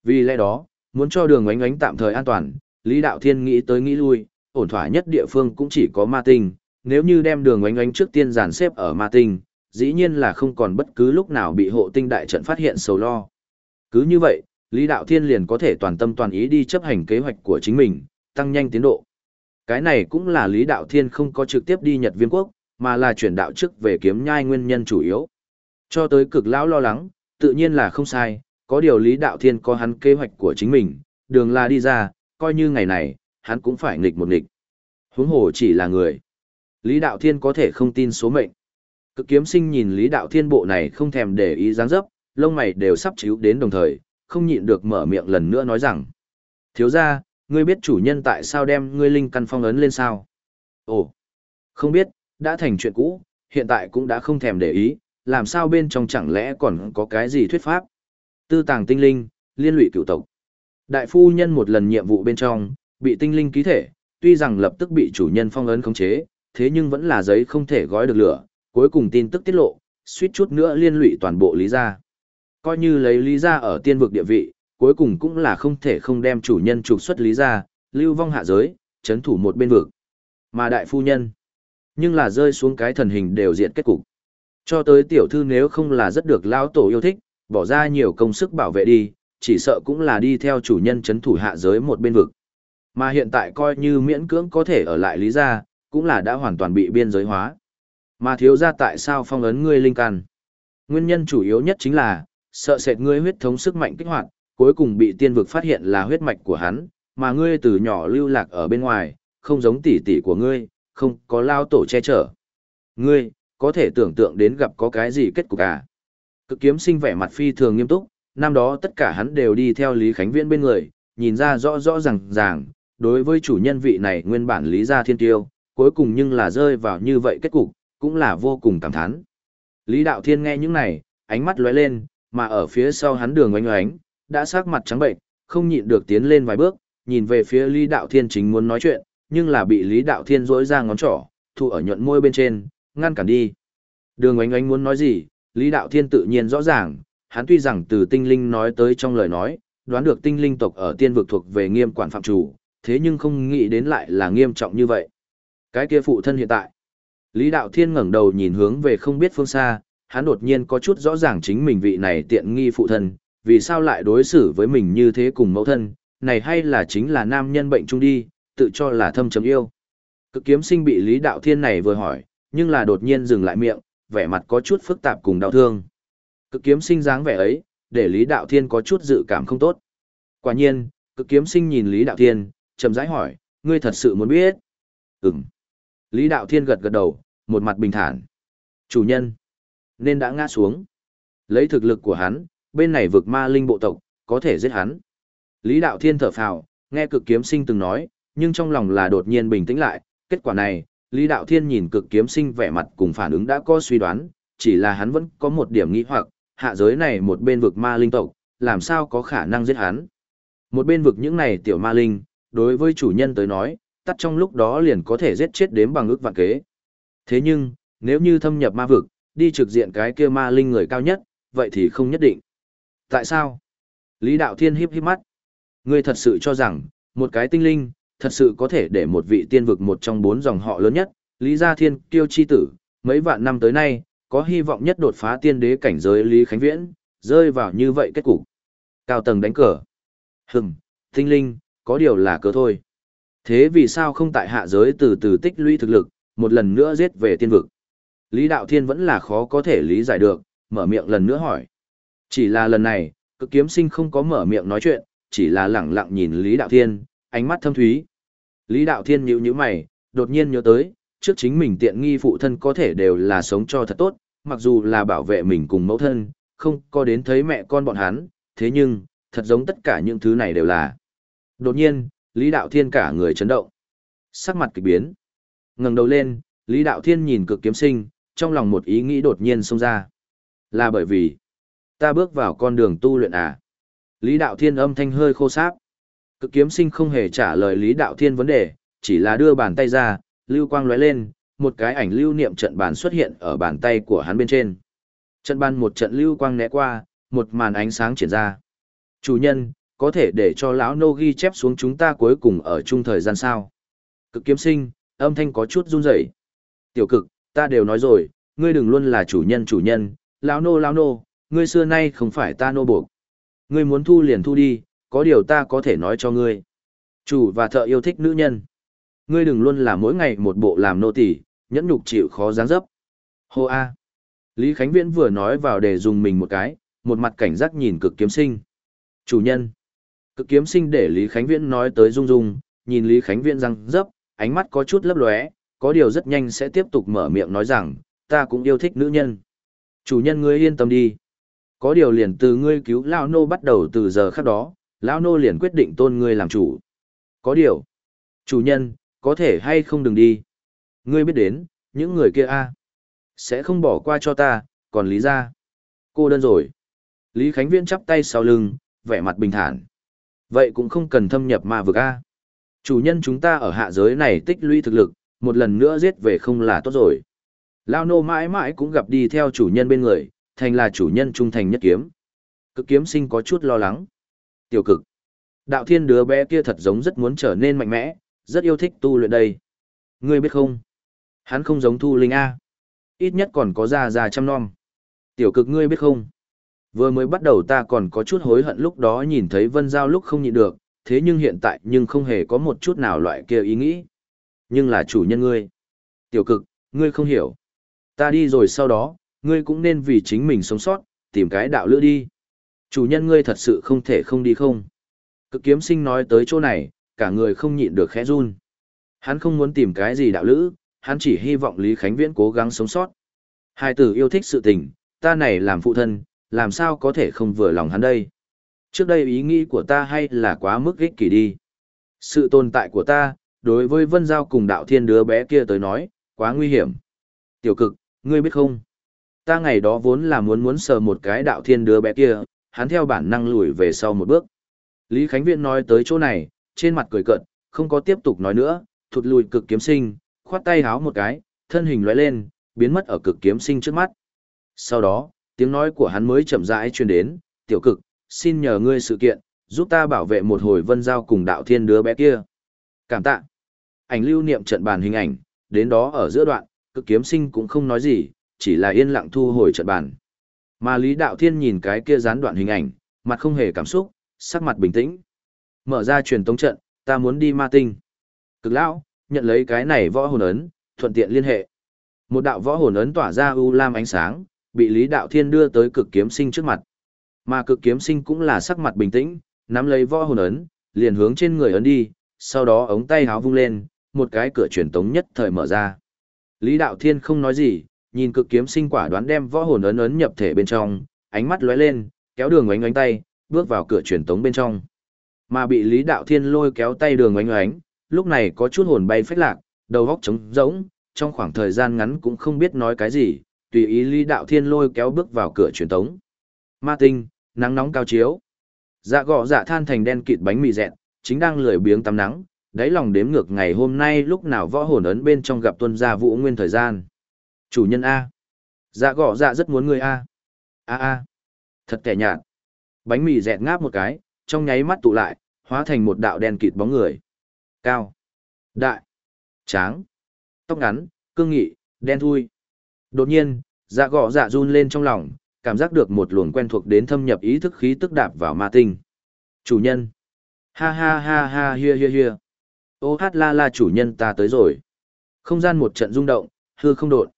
Speaker 1: Vì lẽ đó, muốn cho đường oánh oánh tạm thời an toàn, Lý Đạo Thiên nghĩ tới nghĩ lui, ổn thỏa nhất địa phương cũng chỉ có ma tinh, nếu như đem đường oanh oanh trước tiên dàn xếp ở ma tinh, dĩ nhiên là không còn bất cứ lúc nào bị hộ tinh đại trận phát hiện sầu lo. Cứ như vậy, Lý Đạo Thiên liền có thể toàn tâm toàn ý đi chấp hành kế hoạch của chính mình, tăng nhanh tiến độ. Cái này cũng là Lý Đạo Thiên không có trực tiếp đi Nhật Viêm Quốc, mà là chuyển đạo trước về kiếm nhai nguyên nhân chủ yếu. Cho tới cực lão lo lắng, tự nhiên là không sai, có điều Lý Đạo Thiên có hắn kế hoạch của chính mình, đường là đi ra, coi như ngày này, hắn cũng phải nghịch một nghịch. Huống hồ chỉ là người. Lý Đạo Thiên có thể không tin số mệnh. Cực kiếm sinh nhìn Lý Đạo Thiên bộ này không thèm để ý dáng dấp, lông mày đều sắp chíu đến đồng thời, không nhịn được mở miệng lần nữa nói rằng. Thiếu ra, ngươi biết chủ nhân tại sao đem ngươi linh căn phong ấn lên sao? Ồ, không biết, đã thành chuyện cũ, hiện tại cũng đã không thèm để ý, làm sao bên trong chẳng lẽ còn có cái gì thuyết pháp? Tư tàng tinh linh, liên lụy cựu tộc. Đại phu nhân một lần nhiệm vụ bên trong, bị tinh linh ký thể, tuy rằng lập tức bị chủ nhân phong ấn khống chế, thế nhưng vẫn là giấy không thể gói được lửa, cuối cùng tin tức tiết lộ, suýt chút nữa liên lụy toàn bộ lý gia. Coi như lấy lý gia ở tiên vực địa vị, cuối cùng cũng là không thể không đem chủ nhân trục xuất lý gia, lưu vong hạ giới, chấn thủ một bên vực. Mà đại phu nhân, nhưng là rơi xuống cái thần hình đều diện kết cục. Cho tới tiểu thư nếu không là rất được lão tổ yêu thích, bỏ ra nhiều công sức bảo vệ đi, chỉ sợ cũng là đi theo chủ nhân chấn thủ hạ giới một bên vực. Mà hiện tại coi như miễn cưỡng có thể ở lại lý gia, cũng là đã hoàn toàn bị biên giới hóa. Mà thiếu gia tại sao phong ấn ngươi linh căn? Nguyên nhân chủ yếu nhất chính là, sợ sệt ngươi huyết thống sức mạnh kích hoạt, cuối cùng bị tiên vực phát hiện là huyết mạch của hắn, mà ngươi từ nhỏ lưu lạc ở bên ngoài, không giống tỷ tỷ của ngươi, không có lao tổ che chở. Ngươi, có thể tưởng tượng đến gặp có cái gì kết cục à? Cực kiếm sinh vẻ mặt phi thường nghiêm túc, năm đó tất cả hắn đều đi theo Lý Khánh Viễn bên người, nhìn ra rõ rõ ràng ràng, đối với chủ nhân vị này nguyên bản Lý Gia Thiên Tiêu, cuối cùng nhưng là rơi vào như vậy kết cục, cũng là vô cùng cảm thán. Lý Đạo Thiên nghe những này, ánh mắt lóe lên, mà ở phía sau hắn đường oanh oánh, đã sắc mặt trắng bệnh, không nhịn được tiến lên vài bước, nhìn về phía Lý Đạo Thiên chính muốn nói chuyện, nhưng là bị Lý Đạo Thiên rỗi ra ngón trỏ, thu ở nhuận môi bên trên, ngăn cản đi. Đường oanh oánh muốn nói gì, Lý Đạo Thiên tự nhiên rõ ràng, hắn tuy rằng từ tinh linh nói tới trong lời nói, đoán được tinh linh tộc ở tiên vực thuộc về nghiêm quản phạm chủ, thế nhưng không nghĩ đến lại là nghiêm trọng như vậy. Cái kia phụ thân hiện tại. Lý Đạo Thiên ngẩng đầu nhìn hướng về không biết phương xa, hắn đột nhiên có chút rõ ràng chính mình vị này tiện nghi phụ thân, vì sao lại đối xử với mình như thế cùng mẫu thân, này hay là chính là nam nhân bệnh trung đi, tự cho là thâm chấm yêu. Cực kiếm sinh bị Lý Đạo Thiên này vừa hỏi, nhưng là đột nhiên dừng lại miệng, vẻ mặt có chút phức tạp cùng đau thương. Cực kiếm sinh dáng vẻ ấy, để Lý Đạo Thiên có chút dự cảm không tốt. Quả nhiên, cực kiếm sinh nhìn Lý Đạo Thiên, chậm rãi hỏi, ngươi thật sự muốn biết? Ừm. Lý Đạo Thiên gật gật đầu, một mặt bình thản. Chủ nhân, nên đã ngã xuống. Lấy thực lực của hắn, bên này vực ma linh bộ tộc, có thể giết hắn. Lý Đạo Thiên thở phào, nghe cực kiếm sinh từng nói, nhưng trong lòng là đột nhiên bình tĩnh lại, kết quả này, Lý Đạo Thiên nhìn cực kiếm sinh vẻ mặt cùng phản ứng đã có suy đoán, chỉ là hắn vẫn có một điểm nghi hoặc, hạ giới này một bên vực ma linh tộc, làm sao có khả năng giết hắn. Một bên vực những này tiểu ma linh, đối với chủ nhân tới nói, tắt trong lúc đó liền có thể giết chết đếm bằng ước vạn kế. Thế nhưng, nếu như thâm nhập ma vực, đi trực diện cái kia ma linh người cao nhất, vậy thì không nhất định. Tại sao? Lý Đạo Thiên híp híp mắt. Ngươi thật sự cho rằng, một cái tinh linh, thật sự có thể để một vị tiên vực một trong bốn dòng họ lớn nhất, Lý Gia Thiên Kiêu Chi Tử, mấy vạn năm tới nay, có hy vọng nhất đột phá tiên đế cảnh giới Lý Khánh Viễn, rơi vào như vậy kết cục. Cao tầng đánh cờ. Hừm, tinh linh, có điều là cớ thôi. Thế vì sao không tại hạ giới từ từ tích lũy thực lực, một lần nữa giết về tiên vực? Lý Đạo Thiên vẫn là khó có thể lý giải được, mở miệng lần nữa hỏi. Chỉ là lần này, cực kiếm sinh không có mở miệng nói chuyện, chỉ là lẳng lặng nhìn Lý Đạo Thiên, ánh mắt thâm thúy. Lý Đạo Thiên nhíu nhíu mày, đột nhiên nhớ tới, trước chính mình tiện nghi phụ thân có thể đều là sống cho thật tốt, mặc dù là bảo vệ mình cùng mẫu thân, không có đến thấy mẹ con bọn hắn, thế nhưng, thật giống tất cả những thứ này đều là. Đột nhiên, Lý Đạo Thiên cả người chấn động. Sắc mặt kịch biến. ngẩng đầu lên, Lý Đạo Thiên nhìn cực kiếm sinh, trong lòng một ý nghĩ đột nhiên xông ra. Là bởi vì, ta bước vào con đường tu luyện à. Lý Đạo Thiên âm thanh hơi khô sáp. Cực kiếm sinh không hề trả lời Lý Đạo Thiên vấn đề, chỉ là đưa bàn tay ra, lưu quang lóe lên, một cái ảnh lưu niệm trận bàn xuất hiện ở bàn tay của hắn bên trên. Trận bàn một trận lưu quang né qua, một màn ánh sáng triển ra. Chủ nhân, có thể để cho lão nô ghi chép xuống chúng ta cuối cùng ở chung thời gian sao? Cực kiếm sinh, âm thanh có chút run rẩy. Tiểu cực, ta đều nói rồi, ngươi đừng luôn là chủ nhân chủ nhân, lão nô lão nô, ngươi xưa nay không phải ta nô buộc. Ngươi muốn thu liền thu đi, có điều ta có thể nói cho ngươi. Chủ và thợ yêu thích nữ nhân. Ngươi đừng luôn là mỗi ngày một bộ làm nô tỳ, nhẫn nhục chịu khó dáng dấp. Hô a. Lý Khánh Viễn vừa nói vào để dùng mình một cái, một mặt cảnh giác nhìn cực kiếm sinh. Chủ nhân. Cực kiếm sinh để Lý Khánh Viễn nói tới rung rung, nhìn Lý Khánh Viễn răng dấp, ánh mắt có chút lấp lóe, có điều rất nhanh sẽ tiếp tục mở miệng nói rằng, ta cũng yêu thích nữ nhân. Chủ nhân ngươi yên tâm đi. Có điều liền từ ngươi cứu Lao Nô bắt đầu từ giờ khắc đó, Lao Nô liền quyết định tôn ngươi làm chủ. Có điều. Chủ nhân, có thể hay không đừng đi. Ngươi biết đến, những người kia a Sẽ không bỏ qua cho ta, còn Lý ra. Cô đơn rồi. Lý Khánh Viễn chắp tay sau lưng, vẻ mặt bình thản. Vậy cũng không cần thâm nhập ma vực A. Chủ nhân chúng ta ở hạ giới này tích lũy thực lực, một lần nữa giết về không là tốt rồi. Lao nô mãi mãi cũng gặp đi theo chủ nhân bên người, thành là chủ nhân trung thành nhất kiếm. Cực kiếm sinh có chút lo lắng. Tiểu cực. Đạo thiên đứa bé kia thật giống rất muốn trở nên mạnh mẽ, rất yêu thích tu luyện đây. Ngươi biết không? Hắn không giống thu linh A. Ít nhất còn có già già trăm non. Tiểu cực ngươi biết không? Vừa mới bắt đầu ta còn có chút hối hận lúc đó nhìn thấy Vân Giao lúc không nhịn được, thế nhưng hiện tại nhưng không hề có một chút nào loại kia ý nghĩ. Nhưng là chủ nhân ngươi. Tiểu cực, ngươi không hiểu. Ta đi rồi sau đó, ngươi cũng nên vì chính mình sống sót, tìm cái đạo lữ đi. Chủ nhân ngươi thật sự không thể không đi không. Cực kiếm sinh nói tới chỗ này, cả người không nhịn được khẽ run. Hắn không muốn tìm cái gì đạo lữ, hắn chỉ hy vọng Lý Khánh Viễn cố gắng sống sót. Hai tử yêu thích sự tình, ta này làm phụ thân, làm sao có thể không vừa lòng hắn đây. Trước đây ý nghĩ của ta hay là quá mức ích kỷ đi. Sự tồn tại của ta, đối với Vân Giao cùng đạo thiên đứa bé kia tới nói, quá nguy hiểm. Tiểu cực, ngươi biết không? Ta ngày đó vốn là muốn muốn sờ một cái đạo thiên đứa bé kia, hắn theo bản năng lùi về sau một bước. Lý Khánh Viễn nói tới chỗ này, trên mặt cười cợt, không có tiếp tục nói nữa, thụt lùi cực kiếm sinh, khoát tay háo một cái, thân hình lóe lên, biến mất ở cực kiếm sinh trước mắt. Sau đó, tiếng nói của hắn mới chậm rãi truyền đến, tiểu cực, xin nhờ ngươi sự kiện, giúp ta bảo vệ một hồi vân giao cùng đạo thiên đứa bé kia. Cảm tạ. Ảnh lưu niệm trận bàn hình ảnh, đến đó ở giữa đoạn, cực kiếm sinh cũng không nói gì, chỉ là yên lặng thu hồi trận bàn. Mà Lý Đạo Thiên nhìn cái kia gián đoạn hình ảnh, mặt không hề cảm xúc, sắc mặt bình tĩnh. Mở ra truyền tống trận, ta muốn đi ma tinh. Cực lão, nhận lấy cái này võ hồn ấn, thuận tiện liên hệ. Một đạo võ hồn ấn tỏa ra u lam ánh sáng, bị Lý Đạo Thiên đưa tới cực kiếm sinh trước mặt. Mà cực kiếm sinh cũng là sắc mặt bình tĩnh, nắm lấy võ hồn ấn, liền hướng trên người ấn đi, sau đó ống tay háo vung lên, một cái cửa truyền tống nhất thời mở ra. Lý Đạo Thiên không nói gì, nhìn cực kiếm sinh quả đoán đem võ hồn ấn ấn nhập thể bên trong, ánh mắt lóe lên, kéo đường oánh oánh tay, bước vào cửa truyền tống bên trong. Mà bị Lý Đạo Thiên lôi kéo tay đường oánh oánh, lúc này có chút hồn bay phách lạc, đầu góc trống rỗng, trong khoảng thời gian ngắn cũng không biết nói cái gì, tùy ý Lý Đạo Thiên lôi kéo bước vào cửa truyền tống. Ma tinh, nắng nóng cao chiếu. Dạ gọ dạ than thành đen kịt bánh mì dẹn, chính đang lười biếng tắm nắng, đáy lòng đếm ngược ngày hôm nay lúc nào võ hồn ấn bên trong gặp tuân gia vũ nguyên thời gian. Chủ nhân A. Dạ gọ dạ rất muốn người A. A A. Thật kẻ nhạt. Bánh mì dẹt ngáp một cái, trong nháy mắt tụ lại, hóa thành một đạo đen kịt bóng người. Cao. Đại. Tráng. Tóc ngắn, cương nghị, đen thui. Đột nhiên, dạ gọ dạ run lên trong lòng, cảm giác được một luồng quen thuộc đến thâm nhập ý thức khí tức đạp vào ma tinh. Chủ nhân. Ha ha ha ha hia hia hia. Ô hát la la chủ nhân ta tới rồi. Không gian một trận rung động, hư không đột.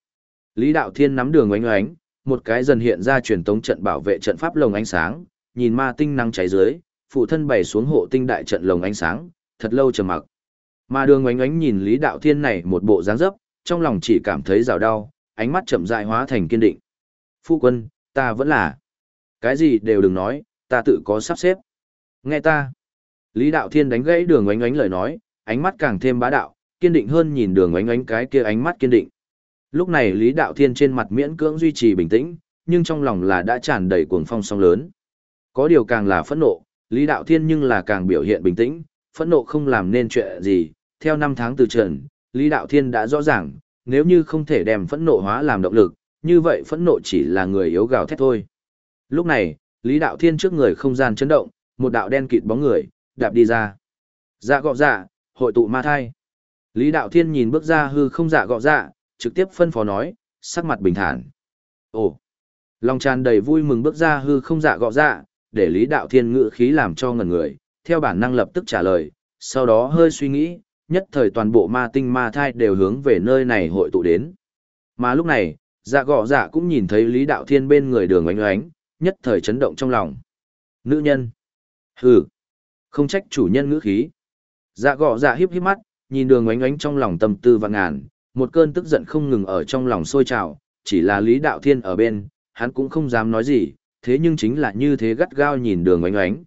Speaker 1: Lý Đạo Thiên nắm đường oánh oánh, một cái dần hiện ra truyền tống trận bảo vệ trận pháp lồng ánh sáng, nhìn ma tinh năng cháy dưới, phụ thân bày xuống hộ tinh đại trận lồng ánh sáng, thật lâu chờ mặc. Mà đường oánh oánh nhìn Lý Đạo Thiên này một bộ dáng dấp, trong lòng chỉ cảm thấy rào đau, ánh mắt chậm dại hóa thành kiên định. Phu quân, ta vẫn là. Cái gì đều đừng nói, ta tự có sắp xếp. Nghe ta. Lý Đạo Thiên đánh gãy đường oánh oánh lời nói, ánh mắt càng thêm bá đạo, kiên định hơn nhìn đường oánh oánh cái kia ánh mắt kiên định. Lúc này Lý Đạo Thiên trên mặt miễn cưỡng duy trì bình tĩnh, nhưng trong lòng là đã tràn đầy cuồng phong sóng lớn. Có điều càng là phẫn nộ, Lý Đạo Thiên nhưng là càng biểu hiện bình tĩnh, phẫn nộ không làm nên chuyện gì. Theo năm tháng từ trần, Lý Đạo Thiên đã rõ ràng, nếu như không thể đem phẫn nộ hóa làm động lực, như vậy phẫn nộ chỉ là người yếu gào thét thôi. Lúc này, Lý Đạo Thiên trước người không gian chấn động, một đạo đen kịt bóng người, đạp đi ra. Dạ gọ dạ, hội tụ ma thai. Lý Đạo Thiên nhìn bước ra hư không dạ gọ dạ, trực tiếp phân phó nói, sắc mặt bình thản. Ồ, lòng tràn đầy vui mừng bước ra hư không dạ gọ dạ, để Lý Đạo Thiên ngự khí làm cho ngần người, theo bản năng lập tức trả lời, sau đó hơi suy nghĩ, nhất thời toàn bộ ma tinh ma thai đều hướng về nơi này hội tụ đến. Mà lúc này, dạ Gõ dạ cũng nhìn thấy Lý Đạo Thiên bên người đường oánh oánh, nhất thời chấn động trong lòng. Nữ nhân. Hừ. Không trách chủ nhân ngữ khí. Dạ Gõ dạ hiếp hiếp mắt, nhìn đường oánh oánh trong lòng tâm tư và ngàn, một cơn tức giận không ngừng ở trong lòng sôi trào, chỉ là Lý Đạo Thiên ở bên, hắn cũng không dám nói gì, thế nhưng chính là như thế gắt gao nhìn đường oánh oánh.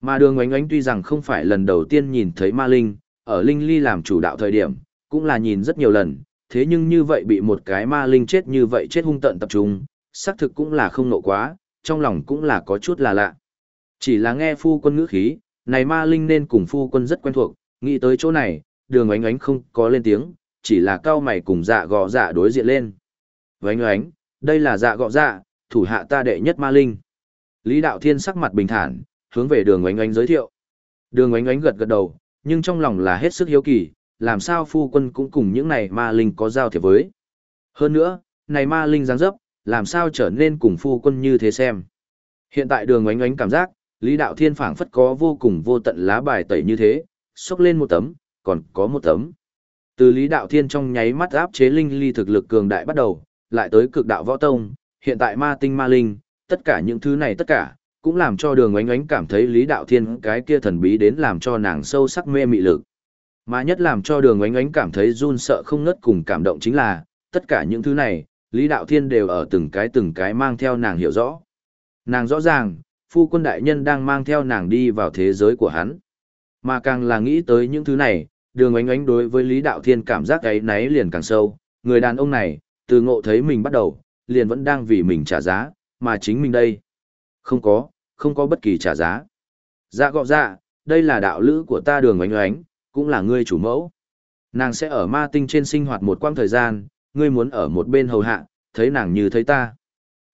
Speaker 1: Mà đường oánh oánh tuy rằng không phải lần đầu tiên nhìn thấy ma linh, ở linh ly làm chủ đạo thời điểm, cũng là nhìn rất nhiều lần, thế nhưng như vậy bị một cái ma linh chết như vậy chết hung tận tập trung, xác thực cũng là không nộ quá, trong lòng cũng là có chút là lạ. Chỉ là nghe phu quân ngữ khí, này ma linh nên cùng phu quân rất quen thuộc, nghĩ tới chỗ này, đường Ánh Ánh không có lên tiếng, chỉ là cao mày cùng dạ gọ dạ đối diện lên. Vánh ánh, đây là dạ gọ dạ, thủ hạ ta đệ nhất ma linh. Lý Đạo Thiên sắc mặt bình thản, hướng về đường Ánh Ánh giới thiệu. Đường Ánh Ánh gật gật đầu, nhưng trong lòng là hết sức hiếu kỳ, làm sao phu quân cũng cùng những này ma linh có giao thiệp với. Hơn nữa, này ma linh dáng dấp, làm sao trở nên cùng phu quân như thế xem. Hiện tại đường oánh oánh cảm giác, Lý Đạo Thiên phảng phất có vô cùng vô tận lá bài tẩy như thế, xốc lên một tấm, còn có một tấm. Từ Lý Đạo Thiên trong nháy mắt áp chế linh ly thực lực cường đại bắt đầu, lại tới cực đạo võ tông, hiện tại ma tinh ma linh, tất cả những thứ này tất cả, cũng làm cho đường oánh oánh cảm thấy Lý Đạo Thiên cái kia thần bí đến làm cho nàng sâu sắc mê mị lực. Mà nhất làm cho đường oánh oánh cảm thấy run sợ không ngất cùng cảm động chính là, tất cả những thứ này, Lý Đạo Thiên đều ở từng cái từng cái mang theo nàng hiểu rõ. Nàng rõ ràng, phu quân đại nhân đang mang theo nàng đi vào thế giới của hắn. Mà càng là nghĩ tới những thứ này, đường oánh oánh đối với Lý Đạo Thiên cảm giác ấy náy liền càng sâu, người đàn ông này, từ ngộ thấy mình bắt đầu, liền vẫn đang vì mình trả giá, mà chính mình đây. Không có, không có bất kỳ trả giá. Dạ gọ dạ, đây là đạo lữ của ta đường oánh oánh, cũng là ngươi chủ mẫu. Nàng sẽ ở ma tinh trên sinh hoạt một quãng thời gian, ngươi muốn ở một bên hầu hạ, thấy nàng như thấy ta.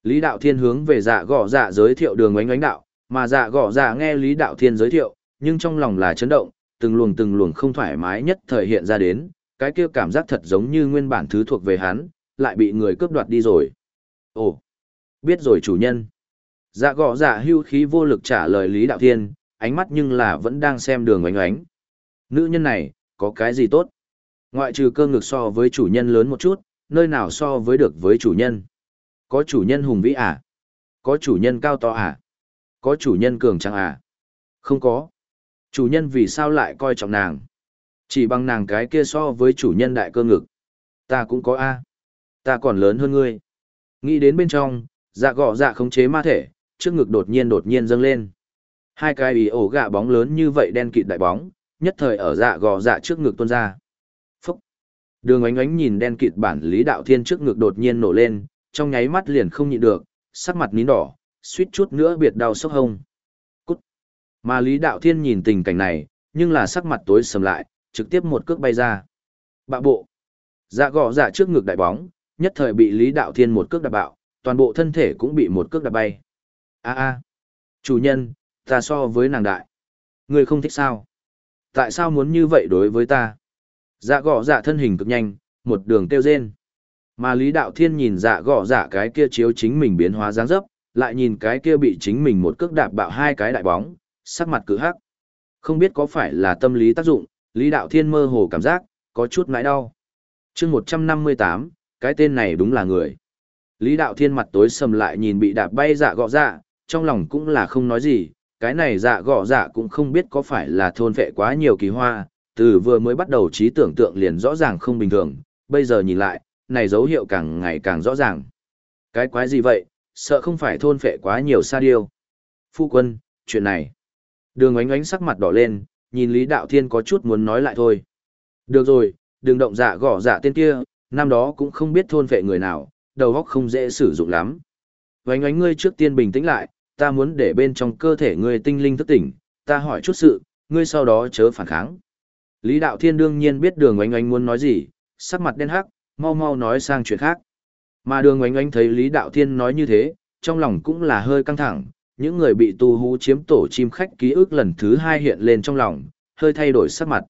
Speaker 1: Lý Đạo Thiên hướng về dạ gọ dạ giới thiệu đường oánh oánh đạo, mà dạ gọ dạ nghe Lý Đạo Thiên giới thiệu, nhưng trong lòng là chấn động, từng luồng từng luồng không thoải mái nhất thời hiện ra đến, cái kia cảm giác thật giống như nguyên bản thứ thuộc về hắn, lại bị người cướp đoạt đi rồi. Ồ, biết rồi chủ nhân. Dạ gõ dạ hưu khí vô lực trả lời Lý Đạo Thiên, ánh mắt nhưng là vẫn đang xem đường oánh oánh. Nữ nhân này, có cái gì tốt. Ngoại trừ cơ ngực so với chủ nhân lớn một chút, nơi nào so với được với chủ nhân. Có chủ nhân hùng vĩ à? Có chủ nhân cao to à? Có chủ nhân cường trắng à? Không có. Chủ nhân vì sao lại coi trọng nàng? Chỉ bằng nàng cái kia so với chủ nhân đại cơ ngực. Ta cũng có A. Ta còn lớn hơn ngươi. Nghĩ đến bên trong, dạ gọ dạ khống chế ma thể, trước ngực đột nhiên đột nhiên dâng lên. Hai cái ý ổ gạ bóng lớn như vậy đen kịt đại bóng, nhất thời ở dạ gò dạ trước ngực tuôn ra. Phúc! Đường ánh ánh nhìn đen kịt bản lý đạo thiên trước ngực đột nhiên nổ lên, trong nháy mắt liền không nhịn được, sắc mặt nín đỏ, suýt chút nữa biệt đau sốc hông. Cút! Mà lý đạo thiên nhìn tình cảnh này, nhưng là sắc mặt tối sầm lại, trực tiếp một cước bay ra. Bạ bộ! Dạ gò dạ trước ngực đại bóng, nhất thời bị lý đạo thiên một cước đạp bạo, toàn bộ thân thể cũng bị một cước đạp bay. A a! Chủ nhân, ta so với nàng đại. Ngươi không thích sao? Tại sao muốn như vậy đối với ta? Dạ gõ dạ thân hình cực nhanh, một đường tiêu rên. Mà Lý Đạo Thiên nhìn dạ gõ dạ cái kia chiếu chính mình biến hóa dáng dấp, lại nhìn cái kia bị chính mình một cước đạp bạo hai cái đại bóng, sắc mặt cự hắc. Không biết có phải là tâm lý tác dụng, Lý Đạo Thiên mơ hồ cảm giác, có chút mãi đau. chương 158, cái tên này đúng là người. Lý Đạo Thiên mặt tối sầm lại nhìn bị đạp bay dạ gõ dạ, trong lòng cũng là không nói gì, cái này dạ gọ dạ cũng không biết có phải là thôn vệ quá nhiều kỳ hoa, từ vừa mới bắt đầu trí tưởng tượng liền rõ ràng không bình thường, bây giờ nhìn lại, này dấu hiệu càng ngày càng rõ ràng. Cái quái gì vậy, sợ không phải thôn vệ quá nhiều sa điêu. Phu quân, chuyện này. Đường ánh ánh sắc mặt đỏ lên, nhìn Lý Đạo Thiên có chút muốn nói lại thôi. Được rồi, đừng động dạ gõ dạ tên kia, năm đó cũng không biết thôn vệ người nào, đầu óc không dễ sử dụng lắm. Vánh ánh ngươi trước tiên bình tĩnh lại, ta muốn để bên trong cơ thể ngươi tinh linh thức tỉnh, ta hỏi chút sự, ngươi sau đó chớ phản kháng. Lý Đạo Thiên đương nhiên biết đường oánh oánh muốn nói gì, sắc mặt đen hắc, mau mau nói sang chuyện khác. Mà đường oánh oánh thấy Lý Đạo Thiên nói như thế, trong lòng cũng là hơi căng thẳng, những người bị tu hú chiếm tổ chim khách ký ức lần thứ hai hiện lên trong lòng, hơi thay đổi sắc mặt.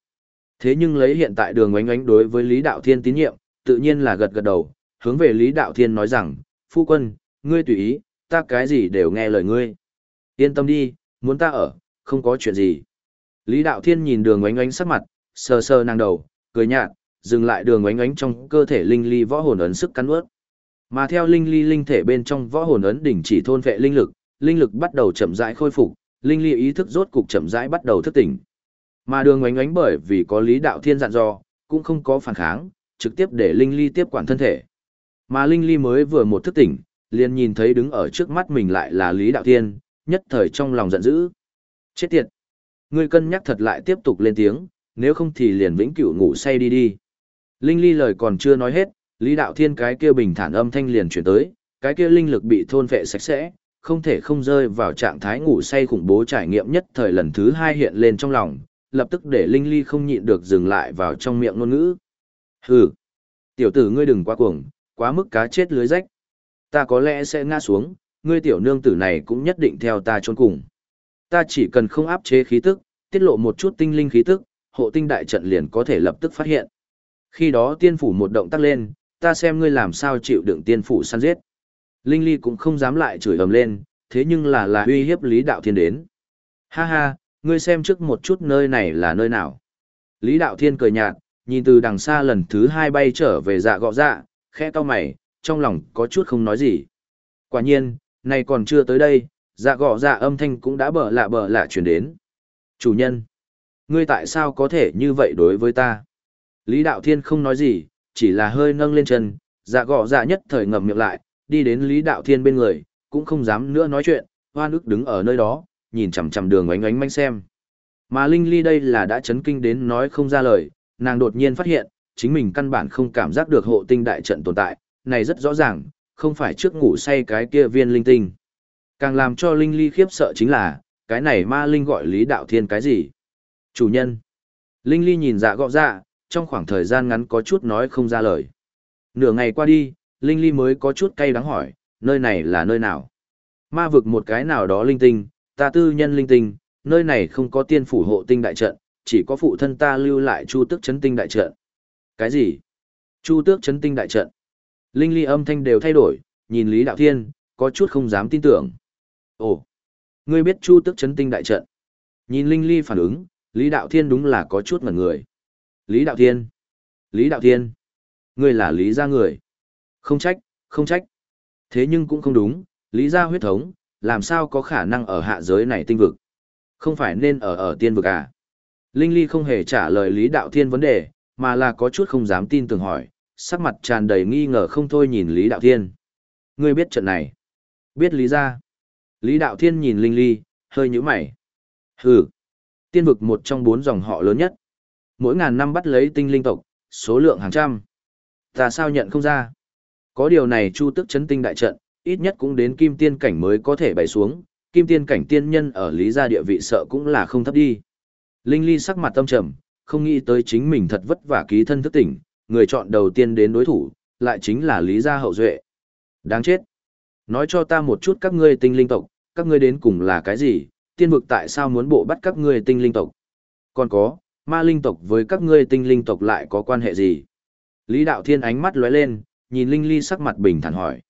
Speaker 1: Thế nhưng lấy hiện tại đường oánh oánh đối với Lý Đạo Thiên tín nhiệm, tự nhiên là gật gật đầu, hướng về Lý Đạo Thiên nói rằng, phu quân, ngươi tùy ý, ta cái gì đều nghe lời ngươi. Yên tâm đi, muốn ta ở, không có chuyện gì. Lý Đạo Thiên nhìn đường oánh oánh sắc mặt, sờ sờ nàng đầu, cười nhạt, dừng lại đường oánh oánh trong cơ thể linh ly võ hồn ấn sức cắn ướt. Mà theo linh ly linh thể bên trong võ hồn ấn đỉnh chỉ thôn vệ linh lực, linh lực bắt đầu chậm rãi khôi phục, linh ly ý thức rốt cục chậm rãi bắt đầu thức tỉnh. Mà đường oánh oánh bởi vì có Lý Đạo Thiên dặn dò, cũng không có phản kháng, trực tiếp để linh ly tiếp quản thân thể. Mà linh ly mới vừa một thức tỉnh, liền nhìn thấy đứng ở trước mắt mình lại là Lý Đạo Thiên, nhất thời trong lòng giận dữ. Chết tiệt! Ngươi cân nhắc thật lại tiếp tục lên tiếng, nếu không thì liền vĩnh cửu ngủ say đi đi. Linh Ly lời còn chưa nói hết, Lý Đạo Thiên cái kia bình thản âm thanh liền chuyển tới, cái kia linh lực bị thôn vệ sạch sẽ, không thể không rơi vào trạng thái ngủ say khủng bố trải nghiệm nhất thời lần thứ hai hiện lên trong lòng, lập tức để Linh Ly không nhịn được dừng lại vào trong miệng ngôn ngữ. Hừ! Tiểu tử ngươi đừng quá cuồng, quá mức cá chết lưới rách ta có lẽ sẽ ngã xuống, ngươi tiểu nương tử này cũng nhất định theo ta trốn cùng. Ta chỉ cần không áp chế khí tức, tiết lộ một chút tinh linh khí tức, hộ tinh đại trận liền có thể lập tức phát hiện. Khi đó tiên phủ một động tác lên, ta xem ngươi làm sao chịu đựng tiên phủ săn giết. Linh ly cũng không dám lại chửi ầm lên, thế nhưng là là uy hiếp Lý Đạo Thiên đến. Ha ha, ngươi xem trước một chút nơi này là nơi nào. Lý Đạo Thiên cười nhạt, nhìn từ đằng xa lần thứ hai bay trở về dạ gọ dạ, khẽ to mày, trong lòng có chút không nói gì. Quả nhiên, này còn chưa tới đây, dạ gõ dạ âm thanh cũng đã bở lạ bở lạ chuyển đến. Chủ nhân, ngươi tại sao có thể như vậy đối với ta? Lý Đạo Thiên không nói gì, chỉ là hơi nâng lên chân, dạ gõ dạ nhất thời ngậm miệng lại, đi đến Lý Đạo Thiên bên người, cũng không dám nữa nói chuyện, hoa nước đứng ở nơi đó, nhìn chằm chằm đường ánh ánh manh xem. Mà Linh Ly đây là đã chấn kinh đến nói không ra lời, nàng đột nhiên phát hiện, chính mình căn bản không cảm giác được hộ tinh đại trận tồn tại, này rất rõ ràng, không phải trước ngủ say cái kia viên linh tinh. Càng làm cho Linh Ly khiếp sợ chính là, cái này ma linh gọi Lý Đạo Thiên cái gì? Chủ nhân. Linh Ly nhìn dạ gọ dạ, trong khoảng thời gian ngắn có chút nói không ra lời. Nửa ngày qua đi, Linh Ly mới có chút cay đắng hỏi, nơi này là nơi nào? Ma vực một cái nào đó linh tinh, ta tư nhân linh tinh, nơi này không có tiên phủ hộ tinh đại trận, chỉ có phụ thân ta lưu lại chu tước chấn tinh đại trận. Cái gì? Chu tước chấn tinh đại trận. Linh ly âm thanh đều thay đổi, nhìn Lý Đạo Thiên, có chút không dám tin tưởng. Ồ, ngươi biết Chu tức chấn tinh đại trận. Nhìn Linh ly phản ứng, Lý Đạo Thiên đúng là có chút ngẩn người. Lý Đạo Thiên. Lý Đạo Thiên. Ngươi là Lý gia người. Không trách, không trách. Thế nhưng cũng không đúng, Lý gia huyết thống, làm sao có khả năng ở hạ giới này tinh vực? Không phải nên ở ở tiên vực à? Linh Ly không hề trả lời Lý Đạo Thiên vấn đề, mà là có chút không dám tin tưởng hỏi, sắc mặt tràn đầy nghi ngờ không thôi nhìn Lý Đạo Thiên. Ngươi biết trận này? Biết Lý gia? Lý Đạo Thiên nhìn Linh Ly, hơi nhíu mày. Hừ, tiên vực một trong bốn dòng họ lớn nhất. Mỗi ngàn năm bắt lấy tinh linh tộc, số lượng hàng trăm. Ta sao nhận không ra? Có điều này chu tức chấn tinh đại trận, ít nhất cũng đến kim tiên cảnh mới có thể bày xuống, kim tiên cảnh tiên nhân ở lý gia địa vị sợ cũng là không thấp đi. Linh Ly sắc mặt tâm trầm, không nghĩ tới chính mình thật vất vả ký thân thức tỉnh, người chọn đầu tiên đến đối thủ, lại chính là lý gia hậu duệ. Đáng chết. Nói cho ta một chút các ngươi tinh linh tộc, các ngươi đến cùng là cái gì, tiên vực tại sao muốn bộ bắt các ngươi tinh linh tộc? Còn có, ma linh tộc với các ngươi tinh linh tộc lại có quan hệ gì? Lý Đạo Thiên ánh mắt lóe lên, nhìn Linh Ly sắc mặt bình thản hỏi.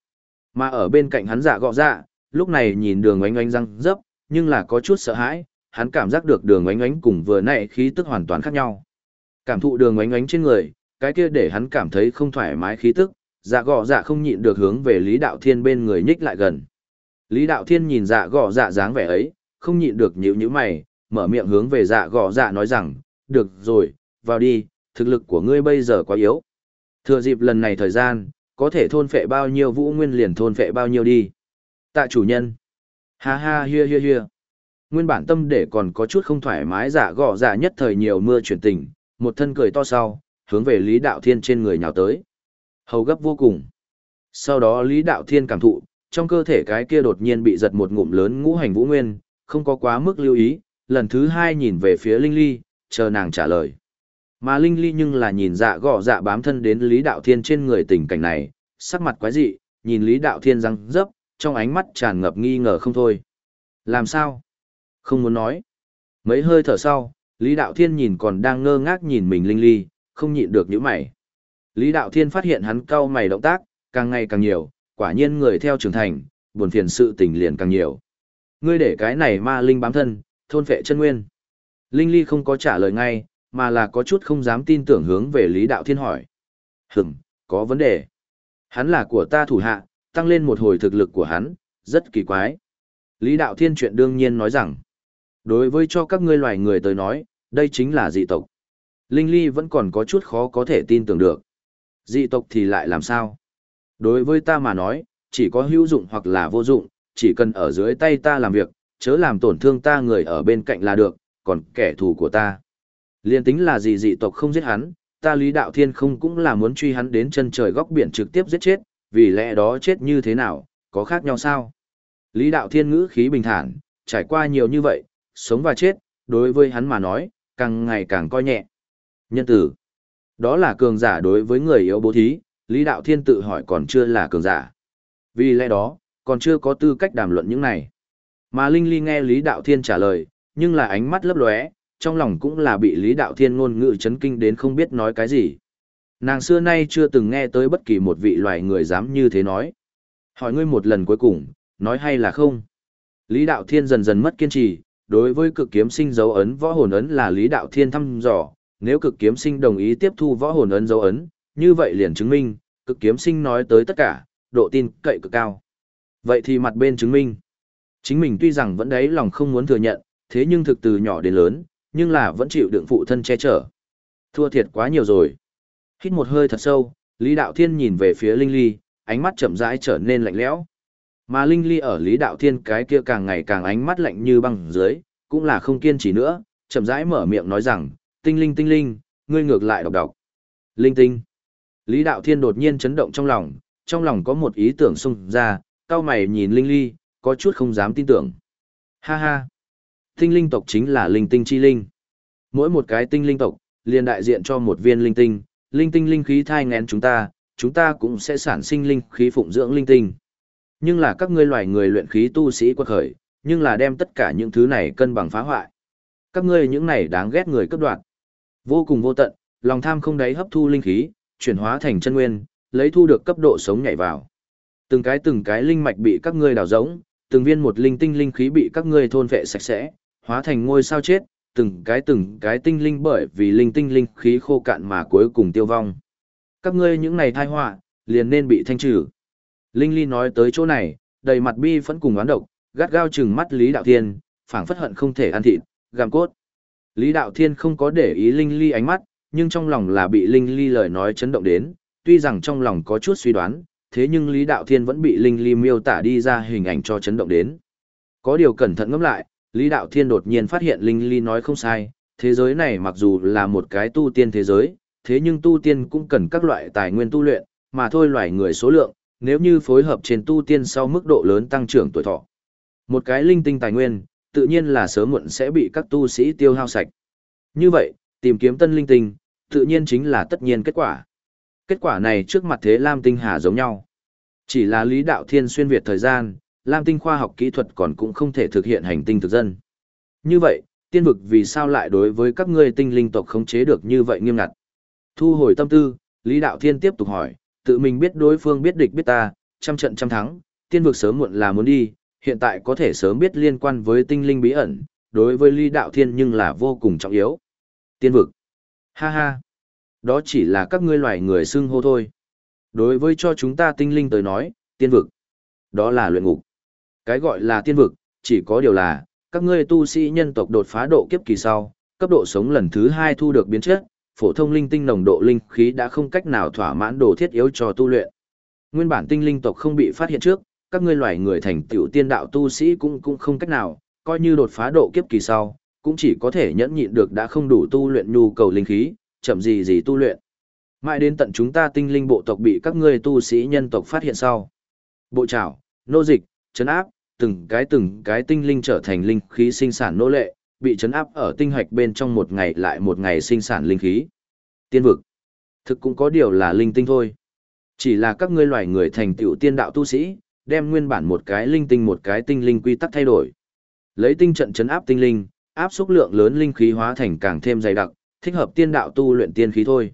Speaker 1: Mà ở bên cạnh hắn giả gọ dạ, lúc này nhìn đường oánh oánh răng dấp, nhưng là có chút sợ hãi, hắn cảm giác được đường oánh oánh cùng vừa nãy khí tức hoàn toàn khác nhau. Cảm thụ đường oánh oánh trên người, cái kia để hắn cảm thấy không thoải mái khí tức, dạ gọ dạ không nhịn được hướng về Lý Đạo Thiên bên người nhích lại gần. Lý Đạo Thiên nhìn dạ gọ dạ dáng vẻ ấy, không nhịn được nhíu nhíu mày, mở miệng hướng về dạ gọ dạ nói rằng, được rồi, vào đi, thực lực của ngươi bây giờ quá yếu. Thừa dịp lần này thời gian, có thể thôn phệ bao nhiêu vũ nguyên liền thôn phệ bao nhiêu đi. Tạ chủ nhân. Ha ha hia hia hia. Nguyên bản tâm để còn có chút không thoải mái dạ gọ dạ nhất thời nhiều mưa chuyển tình, một thân cười to sau, hướng về Lý Đạo Thiên trên người nhào tới. Hầu gấp vô cùng. Sau đó Lý Đạo Thiên cảm thụ, trong cơ thể cái kia đột nhiên bị giật một ngụm lớn ngũ hành vũ nguyên, không có quá mức lưu ý, lần thứ hai nhìn về phía Linh Ly, chờ nàng trả lời. Mà Linh Ly nhưng là nhìn dạ gọ dạ bám thân đến Lý Đạo Thiên trên người tình cảnh này, sắc mặt quái dị, nhìn Lý Đạo Thiên răng dấp, trong ánh mắt tràn ngập nghi ngờ không thôi. Làm sao? Không muốn nói. Mấy hơi thở sau, Lý Đạo Thiên nhìn còn đang ngơ ngác nhìn mình Linh Ly, không nhịn được những mày. Lý Đạo Thiên phát hiện hắn cau mày động tác, càng ngày càng nhiều, quả nhiên người theo trưởng thành, buồn phiền sự tình liền càng nhiều. Ngươi để cái này ma linh bám thân, thôn phệ chân nguyên. Linh Ly không có trả lời ngay, mà là có chút không dám tin tưởng hướng về Lý Đạo Thiên hỏi. Hừm, có vấn đề. Hắn là của ta thủ hạ, tăng lên một hồi thực lực của hắn, rất kỳ quái. Lý Đạo Thiên chuyện đương nhiên nói rằng, đối với cho các ngươi loài người tới nói, đây chính là dị tộc. Linh Ly vẫn còn có chút khó có thể tin tưởng được. Dị tộc thì lại làm sao? Đối với ta mà nói, chỉ có hữu dụng hoặc là vô dụng, chỉ cần ở dưới tay ta làm việc, chớ làm tổn thương ta người ở bên cạnh là được, còn kẻ thù của ta. Liên tính là gì dị tộc không giết hắn, ta Lý Đạo Thiên không cũng là muốn truy hắn đến chân trời góc biển trực tiếp giết chết, vì lẽ đó chết như thế nào, có khác nhau sao? Lý Đạo Thiên ngữ khí bình thản, trải qua nhiều như vậy, sống và chết, đối với hắn mà nói, càng ngày càng coi nhẹ. Nhân tử, đó là cường giả đối với người yếu bố thí, Lý Đạo Thiên tự hỏi còn chưa là cường giả. Vì lẽ đó, còn chưa có tư cách đàm luận những này. Mà Linh Ly nghe Lý Đạo Thiên trả lời, nhưng là ánh mắt lấp lóe, trong lòng cũng là bị Lý Đạo Thiên ngôn ngữ chấn kinh đến không biết nói cái gì. Nàng xưa nay chưa từng nghe tới bất kỳ một vị loài người dám như thế nói. Hỏi ngươi một lần cuối cùng, nói hay là không? Lý Đạo Thiên dần dần mất kiên trì, đối với cực kiếm sinh dấu ấn võ hồn ấn là Lý Đạo Thiên thăm dò, nếu cực kiếm sinh đồng ý tiếp thu võ hồn ấn dấu ấn, như vậy liền chứng minh, cực kiếm sinh nói tới tất cả, độ tin cậy cực cao. Vậy thì mặt bên chứng minh, chính mình tuy rằng vẫn đấy lòng không muốn thừa nhận, thế nhưng thực từ nhỏ đến lớn, nhưng là vẫn chịu đựng phụ thân che chở. Thua thiệt quá nhiều rồi. Hít một hơi thật sâu, Lý Đạo Thiên nhìn về phía Linh Ly, ánh mắt chậm rãi trở nên lạnh lẽo. Mà Linh Ly ở Lý Đạo Thiên cái kia càng ngày càng ánh mắt lạnh như băng dưới, cũng là không kiên trì nữa, chậm rãi mở miệng nói rằng, tinh linh tinh linh, ngươi ngược lại đọc đọc. Linh tinh. Lý Đạo Thiên đột nhiên chấn động trong lòng, trong lòng có một ý tưởng xung ra, cao mày nhìn Linh Ly, có chút không dám tin tưởng. Ha ha. Tinh linh tộc chính là linh tinh chi linh. Mỗi một cái tinh linh tộc, liền đại diện cho một viên linh tinh, linh tinh linh khí thai ngén chúng ta, chúng ta cũng sẽ sản sinh linh khí phụng dưỡng linh tinh. Nhưng là các ngươi loài người luyện khí tu sĩ quật khởi, nhưng là đem tất cả những thứ này cân bằng phá hoại. Các ngươi những này đáng ghét người cấp đoạt. Vô cùng vô tận, lòng tham không đáy hấp thu linh khí, chuyển hóa thành chân nguyên, lấy thu được cấp độ sống nhảy vào. Từng cái từng cái linh mạch bị các ngươi đào rỗng, từng viên một linh tinh linh khí bị các ngươi thôn vệ sạch sẽ, hóa thành ngôi sao chết, từng cái từng cái tinh linh bởi vì linh tinh linh khí khô cạn mà cuối cùng tiêu vong. Các ngươi những này thai họa, liền nên bị thanh trừ. Linh Ly nói tới chỗ này, đầy mặt bi phẫn cùng oán độc, gắt gao chừng mắt Lý Đạo Thiên, phảng phất hận không thể ăn thịt, gặm cốt. Lý Đạo Thiên không có để ý Linh Ly ánh mắt, nhưng trong lòng là bị Linh Ly lời nói chấn động đến, tuy rằng trong lòng có chút suy đoán, thế nhưng Lý Đạo Thiên vẫn bị Linh Ly miêu tả đi ra hình ảnh cho chấn động đến. Có điều cẩn thận ngẫm lại, Lý Đạo Thiên đột nhiên phát hiện Linh Ly nói không sai, thế giới này mặc dù là một cái tu tiên thế giới, thế nhưng tu tiên cũng cần các loại tài nguyên tu luyện, mà thôi loài người số lượng, nếu như phối hợp trên tu tiên sau mức độ lớn tăng trưởng tuổi thọ. Một cái linh tinh tài nguyên, tự nhiên là sớm muộn sẽ bị các tu sĩ tiêu hao sạch. Như vậy, tìm kiếm tân linh tinh, tự nhiên chính là tất nhiên kết quả. Kết quả này trước mặt thế Lam Tinh Hà giống nhau. Chỉ là lý đạo thiên xuyên Việt thời gian, Lam Tinh khoa học kỹ thuật còn cũng không thể thực hiện hành tinh thực dân. Như vậy, tiên vực vì sao lại đối với các ngươi tinh linh tộc khống chế được như vậy nghiêm ngặt? Thu hồi tâm tư, Lý Đạo Thiên tiếp tục hỏi, tự mình biết đối phương biết địch biết ta, trăm trận trăm thắng, tiên vực sớm muộn là muốn đi, hiện tại có thể sớm biết liên quan với tinh linh bí ẩn, đối với ly Đạo Thiên nhưng là vô cùng trọng yếu. Tiên vực. Ha ha. Đó chỉ là các ngươi loài người xưng hô thôi. Đối với cho chúng ta tinh linh tới nói, tiên vực. Đó là luyện ngục. Cái gọi là tiên vực, chỉ có điều là, các ngươi tu sĩ nhân tộc đột phá độ kiếp kỳ sau, cấp độ sống lần thứ hai thu được biến chất, phổ thông linh tinh nồng độ linh khí đã không cách nào thỏa mãn đồ thiết yếu cho tu luyện. Nguyên bản tinh linh tộc không bị phát hiện trước, các ngươi loài người thành tiểu tiên đạo tu sĩ cũng cũng không cách nào, coi như đột phá độ kiếp kỳ sau, cũng chỉ có thể nhẫn nhịn được đã không đủ tu luyện nhu cầu linh khí, chậm gì gì tu luyện. Mãi đến tận chúng ta tinh linh bộ tộc bị các ngươi tu sĩ nhân tộc phát hiện sau. Bộ trảo, nô dịch, chấn áp, từng cái từng cái tinh linh trở thành linh khí sinh sản nô lệ, bị chấn áp ở tinh hạch bên trong một ngày lại một ngày sinh sản linh khí. Tiên vực. Thực cũng có điều là linh tinh thôi. Chỉ là các ngươi loài người thành tựu tiên đạo tu sĩ, đem nguyên bản một cái linh tinh một cái tinh linh quy tắc thay đổi. Lấy tinh trận chấn áp tinh linh, áp xúc lượng lớn linh khí hóa thành càng thêm dày đặc, thích hợp tiên đạo tu luyện tiên khí thôi.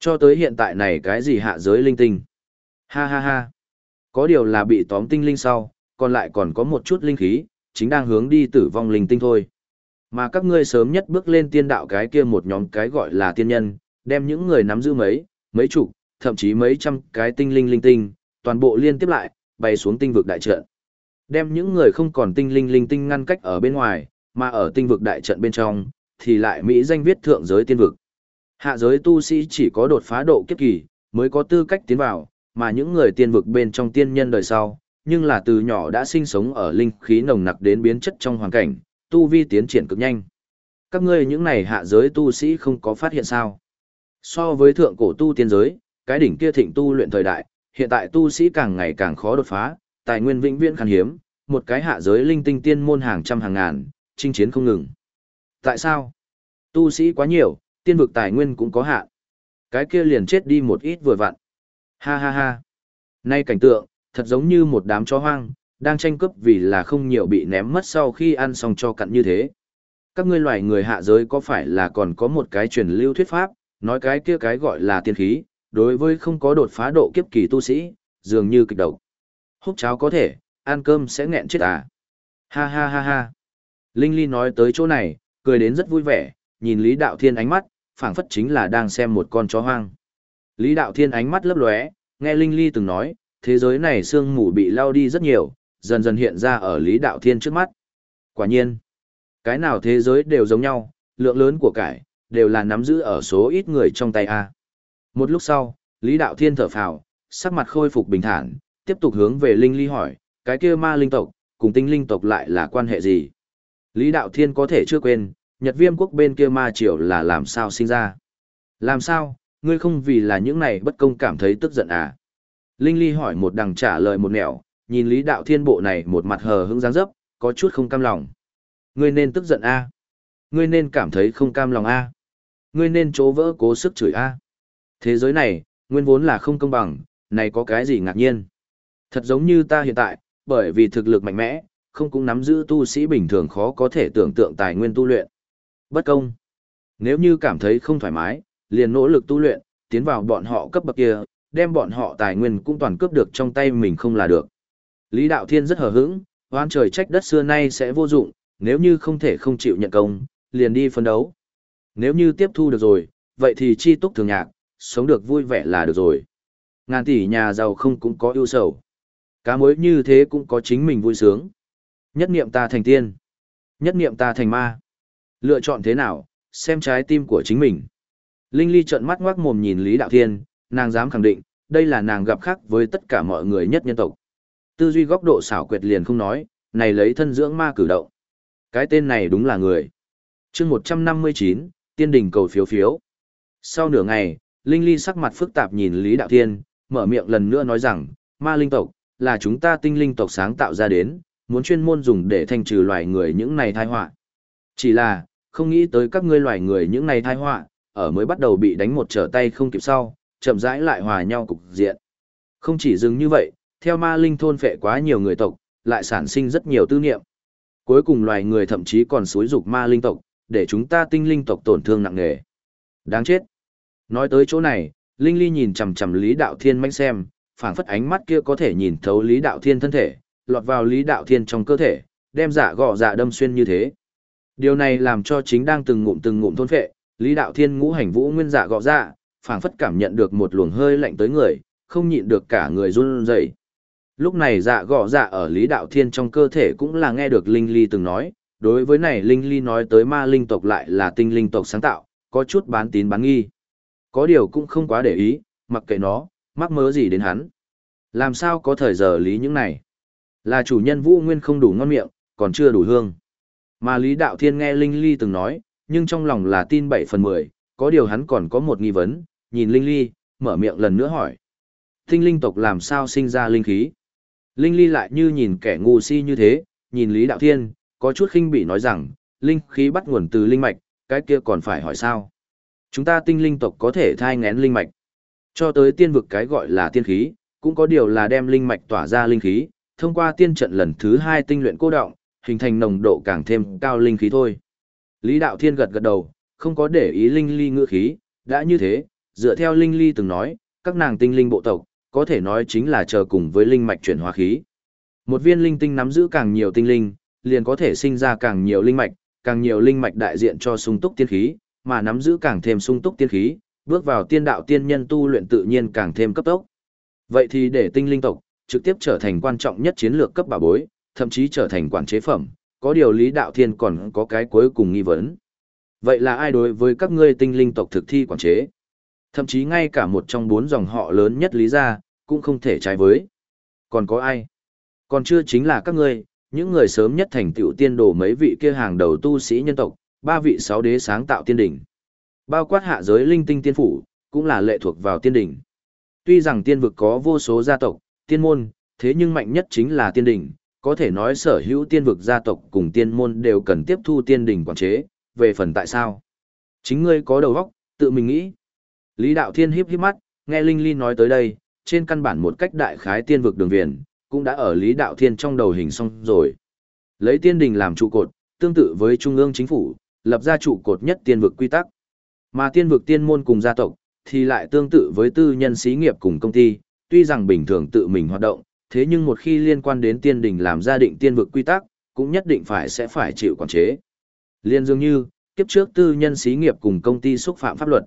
Speaker 1: Cho tới hiện tại này cái gì hạ giới linh tinh. Ha ha ha. Có điều là bị tóm tinh linh sau, còn lại còn có một chút linh khí, chính đang hướng đi tử vong linh tinh thôi. Mà các ngươi sớm nhất bước lên tiên đạo cái kia một nhóm cái gọi là tiên nhân, đem những người nắm giữ mấy, mấy chục, thậm chí mấy trăm cái tinh linh linh tinh, toàn bộ liên tiếp lại, bay xuống tinh vực đại trận. Đem những người không còn tinh linh linh tinh ngăn cách ở bên ngoài, mà ở tinh vực đại trận bên trong, thì lại Mỹ danh viết thượng giới tiên vực. Hạ giới tu sĩ chỉ có đột phá độ kiếp kỳ, mới có tư cách tiến vào, mà những người tiên vực bên trong tiên nhân đời sau, nhưng là từ nhỏ đã sinh sống ở linh khí nồng nặc đến biến chất trong hoàn cảnh, tu vi tiến triển cực nhanh. Các ngươi những này hạ giới tu sĩ không có phát hiện sao? So với thượng cổ tu tiên giới, cái đỉnh kia thịnh tu luyện thời đại, hiện tại tu sĩ càng ngày càng khó đột phá, tài nguyên vĩnh viễn khan hiếm, một cái hạ giới linh tinh tiên môn hàng trăm hàng ngàn, chinh chiến không ngừng. Tại sao? Tu sĩ quá nhiều, tiên vực tài nguyên cũng có hạn. Cái kia liền chết đi một ít vừa vặn. Ha ha ha. Nay cảnh tượng, thật giống như một đám chó hoang, đang tranh cướp vì là không nhiều bị ném mất sau khi ăn xong cho cặn như thế. Các ngươi loài người hạ giới có phải là còn có một cái truyền lưu thuyết pháp, nói cái kia cái gọi là tiên khí, đối với không có đột phá độ kiếp kỳ tu sĩ, dường như kịch độc. Húc cháo có thể, ăn cơm sẽ nghẹn chết à. Ha ha ha ha. Linh Ly nói tới chỗ này, cười đến rất vui vẻ, nhìn Lý Đạo Thiên ánh mắt, phảng phất chính là đang xem một con chó hoang. Lý Đạo Thiên ánh mắt lấp lóe, nghe Linh Ly từng nói, thế giới này sương mù bị lao đi rất nhiều, dần dần hiện ra ở Lý Đạo Thiên trước mắt. Quả nhiên, cái nào thế giới đều giống nhau, lượng lớn của cải, đều là nắm giữ ở số ít người trong tay A. Một lúc sau, Lý Đạo Thiên thở phào, sắc mặt khôi phục bình thản, tiếp tục hướng về Linh Ly hỏi, cái kia ma linh tộc, cùng tinh linh tộc lại là quan hệ gì? Lý Đạo Thiên có thể chưa quên, Nhật Viêm quốc bên kia ma triều là làm sao sinh ra? Làm sao, ngươi không vì là những này bất công cảm thấy tức giận à? Linh Ly hỏi một đằng trả lời một nẻo, nhìn Lý Đạo Thiên bộ này một mặt hờ hững dáng dấp, có chút không cam lòng. Ngươi nên tức giận a, Ngươi nên cảm thấy không cam lòng a, Ngươi nên chỗ vỡ cố sức chửi a. Thế giới này, nguyên vốn là không công bằng, này có cái gì ngạc nhiên. Thật giống như ta hiện tại, bởi vì thực lực mạnh mẽ, không cũng nắm giữ tu sĩ bình thường khó có thể tưởng tượng tài nguyên tu luyện. Bất công. Nếu như cảm thấy không thoải mái, liền nỗ lực tu luyện, tiến vào bọn họ cấp bậc kia, đem bọn họ tài nguyên cũng toàn cướp được trong tay mình không là được. Lý Đạo Thiên rất hờ hững, oan trời trách đất xưa nay sẽ vô dụng, nếu như không thể không chịu nhận công, liền đi phân đấu. Nếu như tiếp thu được rồi, vậy thì chi túc thường nhạc, sống được vui vẻ là được rồi. Ngàn tỷ nhà giàu không cũng có ưu sầu. Cá mối như thế cũng có chính mình vui sướng. Nhất niệm ta thành tiên. Nhất niệm ta thành ma. Lựa chọn thế nào, xem trái tim của chính mình. Linh Ly trợn mắt ngoác mồm nhìn Lý Đạo Thiên, nàng dám khẳng định, đây là nàng gặp khác với tất cả mọi người nhất nhân tộc. Tư duy góc độ xảo quyệt liền không nói, này lấy thân dưỡng ma cử động. Cái tên này đúng là người. chương 159, tiên đình cầu phiếu phiếu. Sau nửa ngày, Linh Ly sắc mặt phức tạp nhìn Lý Đạo Thiên, mở miệng lần nữa nói rằng, ma linh tộc, là chúng ta tinh linh tộc sáng tạo ra đến, muốn chuyên môn dùng để thanh trừ loài người những này thai họa. Chỉ là, không nghĩ tới các ngươi loài người những này thai họa, ở mới bắt đầu bị đánh một trở tay không kịp sau, chậm rãi lại hòa nhau cục diện. Không chỉ dừng như vậy, theo ma linh thôn phệ quá nhiều người tộc, lại sản sinh rất nhiều tư niệm. Cuối cùng loài người thậm chí còn xúi dục ma linh tộc, để chúng ta tinh linh tộc tổn thương nặng nề. Đáng chết. Nói tới chỗ này, Linh Ly nhìn chằm chằm Lý Đạo Thiên manh xem, phảng phất ánh mắt kia có thể nhìn thấu Lý Đạo Thiên thân thể, lọt vào Lý Đạo Thiên trong cơ thể, đem dạ gọ dạ đâm xuyên như thế. Điều này làm cho chính đang từng ngụm từng ngụm thôn phệ, Lý Đạo Thiên ngũ hành vũ nguyên dạ gọ dạ, phảng phất cảm nhận được một luồng hơi lạnh tới người, không nhịn được cả người run rẩy. Lúc này dạ gọ dạ ở Lý Đạo Thiên trong cơ thể cũng là nghe được Linh Ly từng nói, đối với này Linh Ly nói tới ma linh tộc lại là tinh linh tộc sáng tạo, có chút bán tín bán nghi. Có điều cũng không quá để ý, mặc kệ nó, mắc mớ gì đến hắn. Làm sao có thời giờ lý những này? Là chủ nhân Vũ Nguyên không đủ ngon miệng, còn chưa đủ hương. Mà Lý Đạo Thiên nghe Linh Ly từng nói, nhưng trong lòng là tin 7 phần 10, có điều hắn còn có một nghi vấn, nhìn Linh Ly, mở miệng lần nữa hỏi. Tinh linh tộc làm sao sinh ra linh khí? Linh Ly lại như nhìn kẻ ngu si như thế, nhìn Lý Đạo Thiên, có chút khinh bị nói rằng, linh khí bắt nguồn từ linh mạch, cái kia còn phải hỏi sao? Chúng ta tinh linh tộc có thể thai ngén linh mạch. Cho tới tiên vực cái gọi là tiên khí, cũng có điều là đem linh mạch tỏa ra linh khí, thông qua tiên trận lần thứ hai tinh luyện cô động, hình thành nồng độ càng thêm cao linh khí thôi. Lý Đạo Thiên gật gật đầu, không có để ý linh ly ngữ khí, đã như thế, dựa theo linh ly từng nói, các nàng tinh linh bộ tộc, có thể nói chính là chờ cùng với linh mạch chuyển hóa khí. Một viên linh tinh nắm giữ càng nhiều tinh linh, liền có thể sinh ra càng nhiều linh mạch, càng nhiều linh mạch đại diện cho sung túc tiên khí, mà nắm giữ càng thêm sung túc tiên khí, bước vào tiên đạo tiên nhân tu luyện tự nhiên càng thêm cấp tốc. Vậy thì để tinh linh tộc trực tiếp trở thành quan trọng nhất chiến lược cấp bà bối, thậm chí trở thành quản chế phẩm, có điều Lý Đạo Thiên còn có cái cuối cùng nghi vấn. Vậy là ai đối với các ngươi tinh linh tộc thực thi quản chế? Thậm chí ngay cả một trong bốn dòng họ lớn nhất Lý gia, cũng không thể trái với. Còn có ai? Còn chưa chính là các ngươi, những người sớm nhất thành tựu tiên đồ mấy vị kia hàng đầu tu sĩ nhân tộc, ba vị sáu đế sáng tạo tiên đỉnh. Bao quát hạ giới linh tinh tiên phủ, cũng là lệ thuộc vào tiên đỉnh. Tuy rằng tiên vực có vô số gia tộc, tiên môn, thế nhưng mạnh nhất chính là tiên đỉnh, có thể nói sở hữu tiên vực gia tộc cùng tiên môn đều cần tiếp thu tiên đỉnh quản chế, về phần tại sao. Chính ngươi có đầu óc, tự mình nghĩ. Lý Đạo Thiên híp híp mắt, nghe Linh linh nói tới đây, trên căn bản một cách đại khái tiên vực đường viền, cũng đã ở Lý Đạo Thiên trong đầu hình xong rồi. Lấy tiên đình làm trụ cột, tương tự với trung ương chính phủ, lập ra trụ cột nhất tiên vực quy tắc. Mà tiên vực tiên môn cùng gia tộc, thì lại tương tự với tư nhân xí nghiệp cùng công ty, tuy rằng bình thường tự mình hoạt động, thế nhưng một khi liên quan đến tiên đình làm gia định tiên vực quy tắc, cũng nhất định phải sẽ phải chịu quản chế. Liên dương như, kiếp trước tư nhân xí nghiệp cùng công ty xúc phạm pháp luật.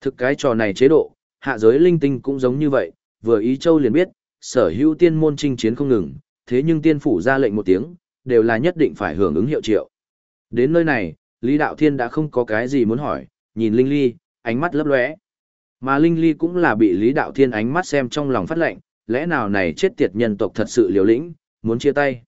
Speaker 1: Thực cái trò này chế độ, hạ giới linh tinh cũng giống như vậy, vừa ý châu liền biết, sở hữu tiên môn chinh chiến không ngừng, thế nhưng tiên phủ ra lệnh một tiếng, đều là nhất định phải hưởng ứng hiệu triệu. Đến nơi này, Lý Đạo Thiên đã không có cái gì muốn hỏi, nhìn Linh Ly, ánh mắt lấp lóe. Mà Linh Ly cũng là bị Lý Đạo Thiên ánh mắt xem trong lòng phát lệnh, lẽ nào này chết tiệt nhân tộc thật sự liều lĩnh, muốn chia tay.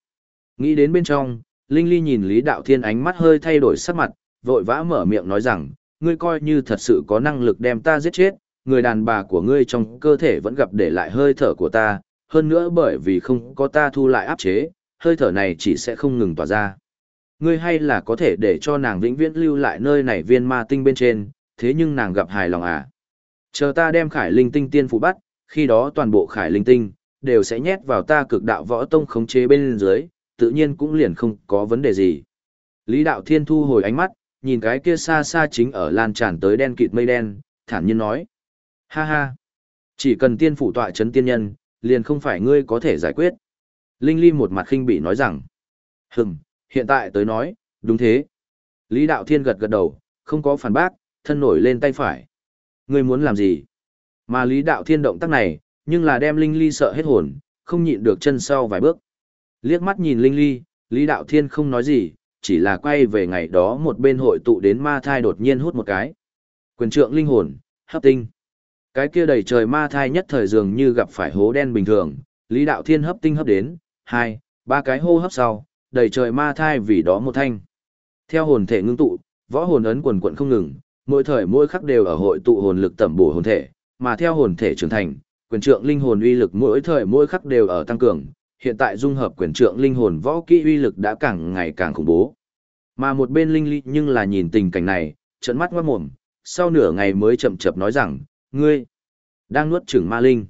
Speaker 1: Nghĩ đến bên trong, Linh Ly nhìn Lý Đạo Thiên ánh mắt hơi thay đổi sắc mặt, vội vã mở miệng nói rằng, ngươi coi như thật sự có năng lực đem ta giết chết, người đàn bà của ngươi trong cơ thể vẫn gặp để lại hơi thở của ta, hơn nữa bởi vì không có ta thu lại áp chế, hơi thở này chỉ sẽ không ngừng tỏa ra. Ngươi hay là có thể để cho nàng vĩnh viễn lưu lại nơi này viên ma tinh bên trên, thế nhưng nàng gặp hài lòng à. Chờ ta đem khải linh tinh tiên phụ bắt, khi đó toàn bộ khải linh tinh, đều sẽ nhét vào ta cực đạo võ tông khống chế bên dưới, tự nhiên cũng liền không có vấn đề gì. Lý đạo thiên thu hồi ánh mắt, nhìn cái kia xa xa chính ở lan tràn tới đen kịt mây đen, thản nhiên nói. Ha ha! Chỉ cần tiên phủ tọa chấn tiên nhân, liền không phải ngươi có thể giải quyết. Linh Ly một mặt khinh bị nói rằng. Hừm, hiện tại tới nói, đúng thế. Lý Đạo Thiên gật gật đầu, không có phản bác, thân nổi lên tay phải. Ngươi muốn làm gì? Mà Lý Đạo Thiên động tác này, nhưng là đem Linh Ly sợ hết hồn, không nhịn được chân sau vài bước. Liếc mắt nhìn Linh Ly, Lý Đạo Thiên không nói gì, chỉ là quay về ngày đó một bên hội tụ đến ma thai đột nhiên hút một cái. Quyền trượng linh hồn, hấp tinh. Cái kia đầy trời ma thai nhất thời dường như gặp phải hố đen bình thường, Lý Đạo Thiên hấp tinh hấp đến, hai, ba cái hô hấp sau, đầy trời ma thai vì đó một thanh. Theo hồn thể ngưng tụ, võ hồn ấn quần quận không ngừng, mỗi thời mỗi khắc đều ở hội tụ hồn lực tẩm bổ hồn thể, mà theo hồn thể trưởng thành, quyền trượng linh hồn uy lực mỗi thời mỗi khắc đều ở tăng cường, hiện tại dung hợp quyền trượng linh hồn võ kỹ uy lực đã càng ngày càng khủng bố. Mà một bên linh ly nhưng là nhìn tình cảnh này, trợn mắt ngoát mồm, sau nửa ngày mới chậm chậm nói rằng, ngươi, đang nuốt chửng ma linh.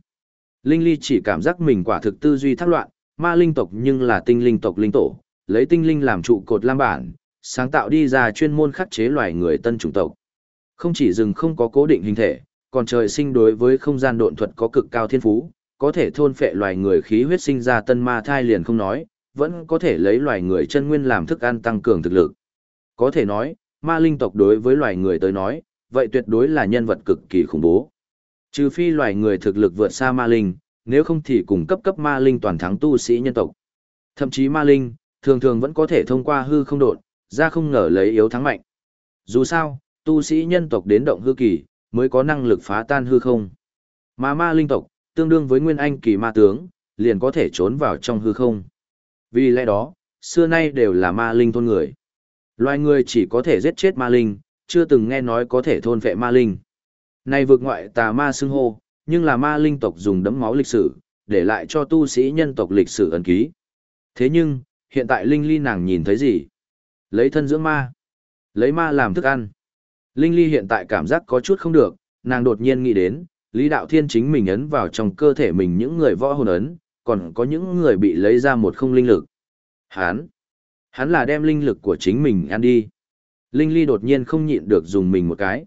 Speaker 1: Linh ly chỉ cảm giác mình quả thực tư duy thác loạn, ma linh tộc nhưng là tinh linh tộc linh tổ, lấy tinh linh làm trụ cột lam bản, sáng tạo đi ra chuyên môn khắc chế loài người tân chủng tộc. Không chỉ rừng không có cố định hình thể, còn trời sinh đối với không gian độn thuật có cực cao thiên phú, có thể thôn phệ loài người khí huyết sinh ra tân ma thai liền không nói, vẫn có thể lấy loài người chân nguyên làm thức ăn tăng cường thực lực. Có thể nói, ma linh tộc đối với loài người tới nói, vậy tuyệt đối là nhân vật cực kỳ khủng bố. Trừ phi loài người thực lực vượt xa ma linh, nếu không thì cùng cấp cấp ma linh toàn thắng tu sĩ nhân tộc. Thậm chí ma linh, thường thường vẫn có thể thông qua hư không đột, ra không ngờ lấy yếu thắng mạnh. Dù sao, tu sĩ nhân tộc đến động hư kỳ, mới có năng lực phá tan hư không. Mà ma linh tộc, tương đương với nguyên anh kỳ ma tướng, liền có thể trốn vào trong hư không. Vì lẽ đó, xưa nay đều là ma linh thôn người. Loài người chỉ có thể giết chết ma linh, chưa từng nghe nói có thể thôn vệ ma linh. Này vượt ngoại tà ma xưng hô, nhưng là ma linh tộc dùng đấm máu lịch sử, để lại cho tu sĩ nhân tộc lịch sử ấn ký. Thế nhưng, hiện tại Linh Ly nàng nhìn thấy gì? Lấy thân dưỡng ma. Lấy ma làm thức ăn. Linh Ly hiện tại cảm giác có chút không được, nàng đột nhiên nghĩ đến, Lý Đạo Thiên chính mình ấn vào trong cơ thể mình những người võ hồn ấn, còn có những người bị lấy ra một không linh lực. Hán! Hắn là đem linh lực của chính mình ăn đi. Linh Ly đột nhiên không nhịn được dùng mình một cái.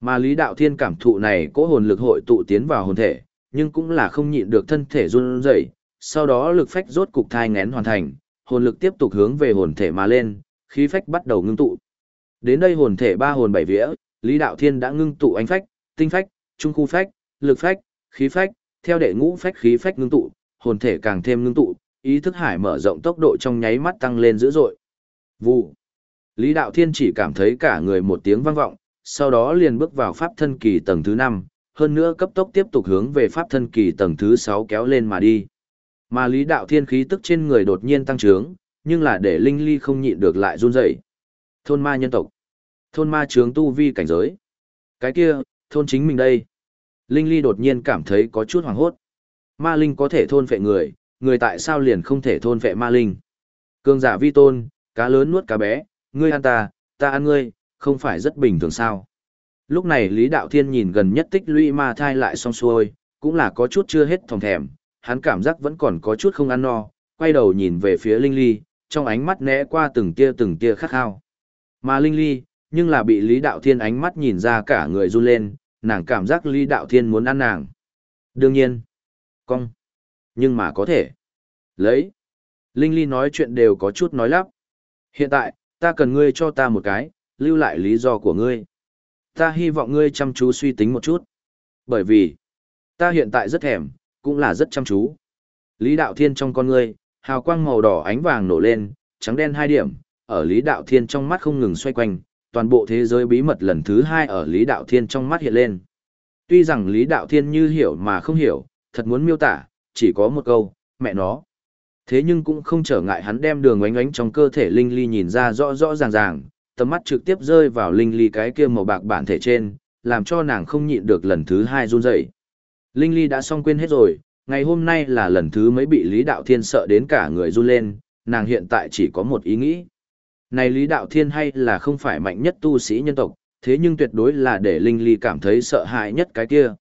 Speaker 1: Mà Lý Đạo Thiên cảm thụ này cố hồn lực hội tụ tiến vào hồn thể, nhưng cũng là không nhịn được thân thể run rẩy, sau đó lực phách rốt cục thai ngén hoàn thành, hồn lực tiếp tục hướng về hồn thể mà lên, khí phách bắt đầu ngưng tụ. Đến đây hồn thể ba hồn bảy vía, Lý Đạo Thiên đã ngưng tụ ánh phách, tinh phách, trung khu phách, lực phách, khí phách, theo đệ ngũ phách khí phách ngưng tụ, hồn thể càng thêm ngưng tụ, ý thức hải mở rộng tốc độ trong nháy mắt tăng lên dữ dội. Vụ. Lý Đạo Thiên chỉ cảm thấy cả người một tiếng vang vọng, sau đó liền bước vào pháp thân kỳ tầng thứ 5, hơn nữa cấp tốc tiếp tục hướng về pháp thân kỳ tầng thứ 6 kéo lên mà đi. Mà Lý Đạo Thiên khí tức trên người đột nhiên tăng trướng, nhưng là để Linh Ly không nhịn được lại run rẩy. Thôn ma nhân tộc. Thôn ma trướng tu vi cảnh giới. Cái kia, thôn chính mình đây. Linh Ly đột nhiên cảm thấy có chút hoảng hốt. Ma linh có thể thôn phệ người, người tại sao liền không thể thôn phệ ma linh? Cương giả vi tôn, cá lớn nuốt cá bé, ngươi ăn ta, ta ăn ngươi, không phải rất bình thường sao? Lúc này Lý Đạo Thiên nhìn gần nhất tích lũy ma thai lại xong xuôi, cũng là có chút chưa hết thòng thèm, hắn cảm giác vẫn còn có chút không ăn no, quay đầu nhìn về phía Linh Ly, trong ánh mắt né qua từng tia từng tia khát khao. Mà Linh Ly, nhưng là bị Lý Đạo Thiên ánh mắt nhìn ra cả người run lên, nàng cảm giác Lý Đạo Thiên muốn ăn nàng. Đương nhiên, cong, nhưng mà có thể. Lấy. Linh Ly nói chuyện đều có chút nói lắp. Hiện tại, ta cần ngươi cho ta một cái, lưu lại lý do của ngươi. Ta hy vọng ngươi chăm chú suy tính một chút. Bởi vì, ta hiện tại rất thèm, cũng là rất chăm chú. Lý Đạo Thiên trong con ngươi, hào quang màu đỏ ánh vàng nổ lên, trắng đen hai điểm, ở Lý Đạo Thiên trong mắt không ngừng xoay quanh, toàn bộ thế giới bí mật lần thứ hai ở Lý Đạo Thiên trong mắt hiện lên. Tuy rằng Lý Đạo Thiên như hiểu mà không hiểu, thật muốn miêu tả, chỉ có một câu, mẹ nó. Thế nhưng cũng không trở ngại hắn đem đường ánh ánh trong cơ thể Linh Ly nhìn ra rõ rõ ràng ràng, tầm mắt trực tiếp rơi vào Linh Ly cái kia màu bạc bản thể trên, làm cho nàng không nhịn được lần thứ hai run rẩy. Linh Ly đã xong quên hết rồi, ngày hôm nay là lần thứ mấy bị Lý Đạo Thiên sợ đến cả người run lên, nàng hiện tại chỉ có một ý nghĩ. Này Lý Đạo Thiên hay là không phải mạnh nhất tu sĩ nhân tộc, thế nhưng tuyệt đối là để Linh Ly cảm thấy sợ hãi nhất cái kia.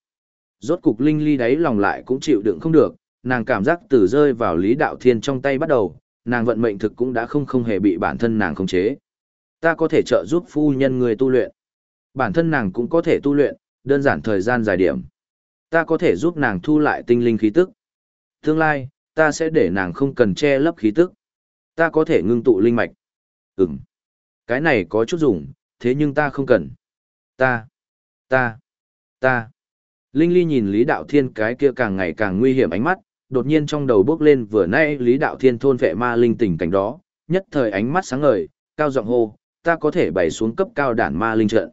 Speaker 1: Rốt cục Linh Ly đáy lòng lại cũng chịu đựng không được, nàng cảm giác từ rơi vào Lý Đạo Thiên trong tay bắt đầu, nàng vận mệnh thực cũng đã không không hề bị bản thân nàng khống chế. Ta có thể trợ giúp phu nhân người tu luyện. Bản thân nàng cũng có thể tu luyện, đơn giản thời gian dài điểm. Ta có thể giúp nàng thu lại tinh linh khí tức. Tương lai, ta sẽ để nàng không cần che lấp khí tức. Ta có thể ngưng tụ linh mạch. Ừm. Cái này có chút dùng, thế nhưng ta không cần. Ta, ta, ta. Linh Ly nhìn Lý Đạo Thiên cái kia càng ngày càng nguy hiểm ánh mắt, đột nhiên trong đầu bước lên vừa nãy Lý Đạo Thiên thôn vệ ma linh tình cảnh đó, nhất thời ánh mắt sáng ngời, cao giọng hô, ta có thể bày xuống cấp cao đản ma linh trận.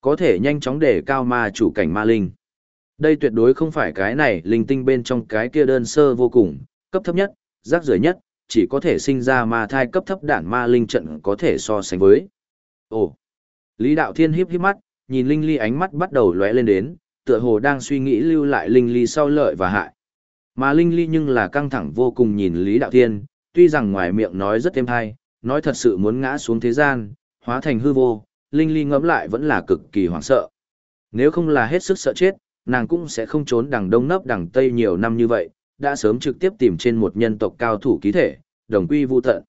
Speaker 1: Có thể nhanh chóng để cao ma chủ cảnh ma linh. Đây tuyệt đối không phải cái này linh tinh bên trong cái kia đơn sơ vô cùng, cấp thấp nhất, rác rưởi nhất, chỉ có thể sinh ra ma thai cấp thấp đản ma linh trận có thể so sánh với. Ồ! Lý Đạo Thiên híp híp mắt, nhìn Linh Ly ánh mắt bắt đầu lóe lên đến, tựa hồ đang suy nghĩ lưu lại Linh Ly sau lợi và hại. Mà Linh Ly nhưng là căng thẳng vô cùng nhìn Lý Đạo Thiên, tuy rằng ngoài miệng nói rất êm hay, nói thật sự muốn ngã xuống thế gian, hóa thành hư vô, Linh Ly ngẫm lại vẫn là cực kỳ hoảng sợ. Nếu không là hết sức sợ chết, nàng cũng sẽ không trốn đằng đông nấp đằng tây nhiều năm như vậy, đã sớm trực tiếp tìm trên một nhân tộc cao thủ ký thể, đồng quy vu tận.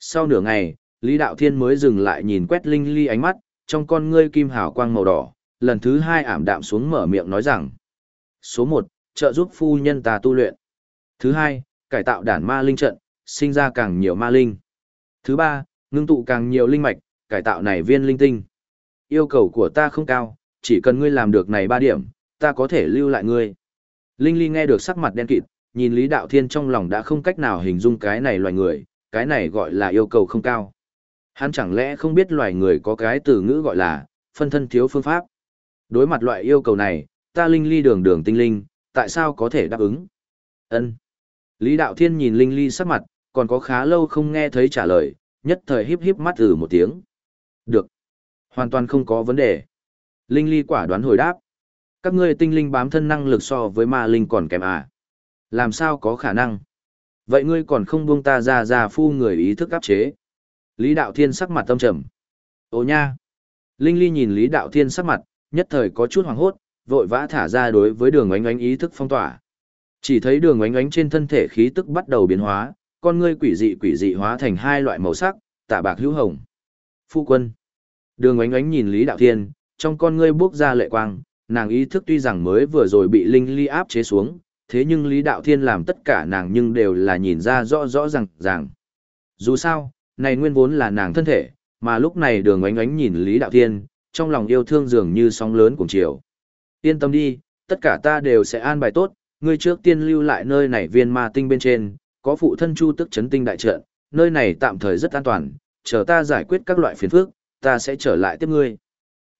Speaker 1: Sau nửa ngày, Lý Đạo Thiên mới dừng lại nhìn quét Linh Ly ánh mắt, trong con ngươi kim hào quang màu đỏ, lần thứ hai ảm đạm xuống mở miệng nói rằng. Số một, trợ giúp phu nhân ta tu luyện. Thứ hai, cải tạo đản ma linh trận, sinh ra càng nhiều ma linh. Thứ ba, ngưng tụ càng nhiều linh mạch, cải tạo này viên linh tinh. Yêu cầu của ta không cao, chỉ cần ngươi làm được này ba điểm, ta có thể lưu lại ngươi. Linh Ly nghe được sắc mặt đen kịt, nhìn Lý Đạo Thiên trong lòng đã không cách nào hình dung cái này loài người, cái này gọi là yêu cầu không cao. Hắn chẳng lẽ không biết loài người có cái từ ngữ gọi là phân thân thiếu phương pháp. Đối mặt loại yêu cầu này, ta Linh Ly đường đường tinh linh, tại sao có thể đáp ứng? Ân. Lý Đạo Thiên nhìn Linh Ly sắc mặt, còn có khá lâu không nghe thấy trả lời, nhất thời híp híp mắt ừ một tiếng. Được. Hoàn toàn không có vấn đề. Linh Ly quả đoán hồi đáp. Các ngươi tinh linh bám thân năng lực so với ma linh còn kém à? Làm sao có khả năng? Vậy ngươi còn không buông ta ra ra phu người ý thức áp chế. Lý Đạo Thiên sắc mặt tâm trầm. Ô nha! Linh Ly nhìn Lý Đạo Thiên sắc mặt, nhất thời có chút hoảng hốt, vội vã thả ra đối với đường oánh oánh ý thức phong tỏa. Chỉ thấy đường oánh oánh trên thân thể khí tức bắt đầu biến hóa, con ngươi quỷ dị quỷ dị hóa thành hai loại màu sắc, tạ bạc hữu hồng. Phu quân. Đường oánh oánh nhìn Lý Đạo Thiên, trong con ngươi bước ra lệ quang, nàng ý thức tuy rằng mới vừa rồi bị Linh Ly áp chế xuống, thế nhưng Lý Đạo Thiên làm tất cả nàng nhưng đều là nhìn ra rõ rõ ràng ràng. Dù sao, này nguyên vốn là nàng thân thể, mà lúc này đường oánh oánh nhìn Lý Đạo Thiên, trong lòng yêu thương dường như sóng lớn cùng chiều. Yên tâm đi, tất cả ta đều sẽ an bài tốt, ngươi trước tiên lưu lại nơi này viên ma tinh bên trên, có phụ thân chu tức chấn tinh đại trận, nơi này tạm thời rất an toàn, chờ ta giải quyết các loại phiền phức, ta sẽ trở lại tiếp ngươi.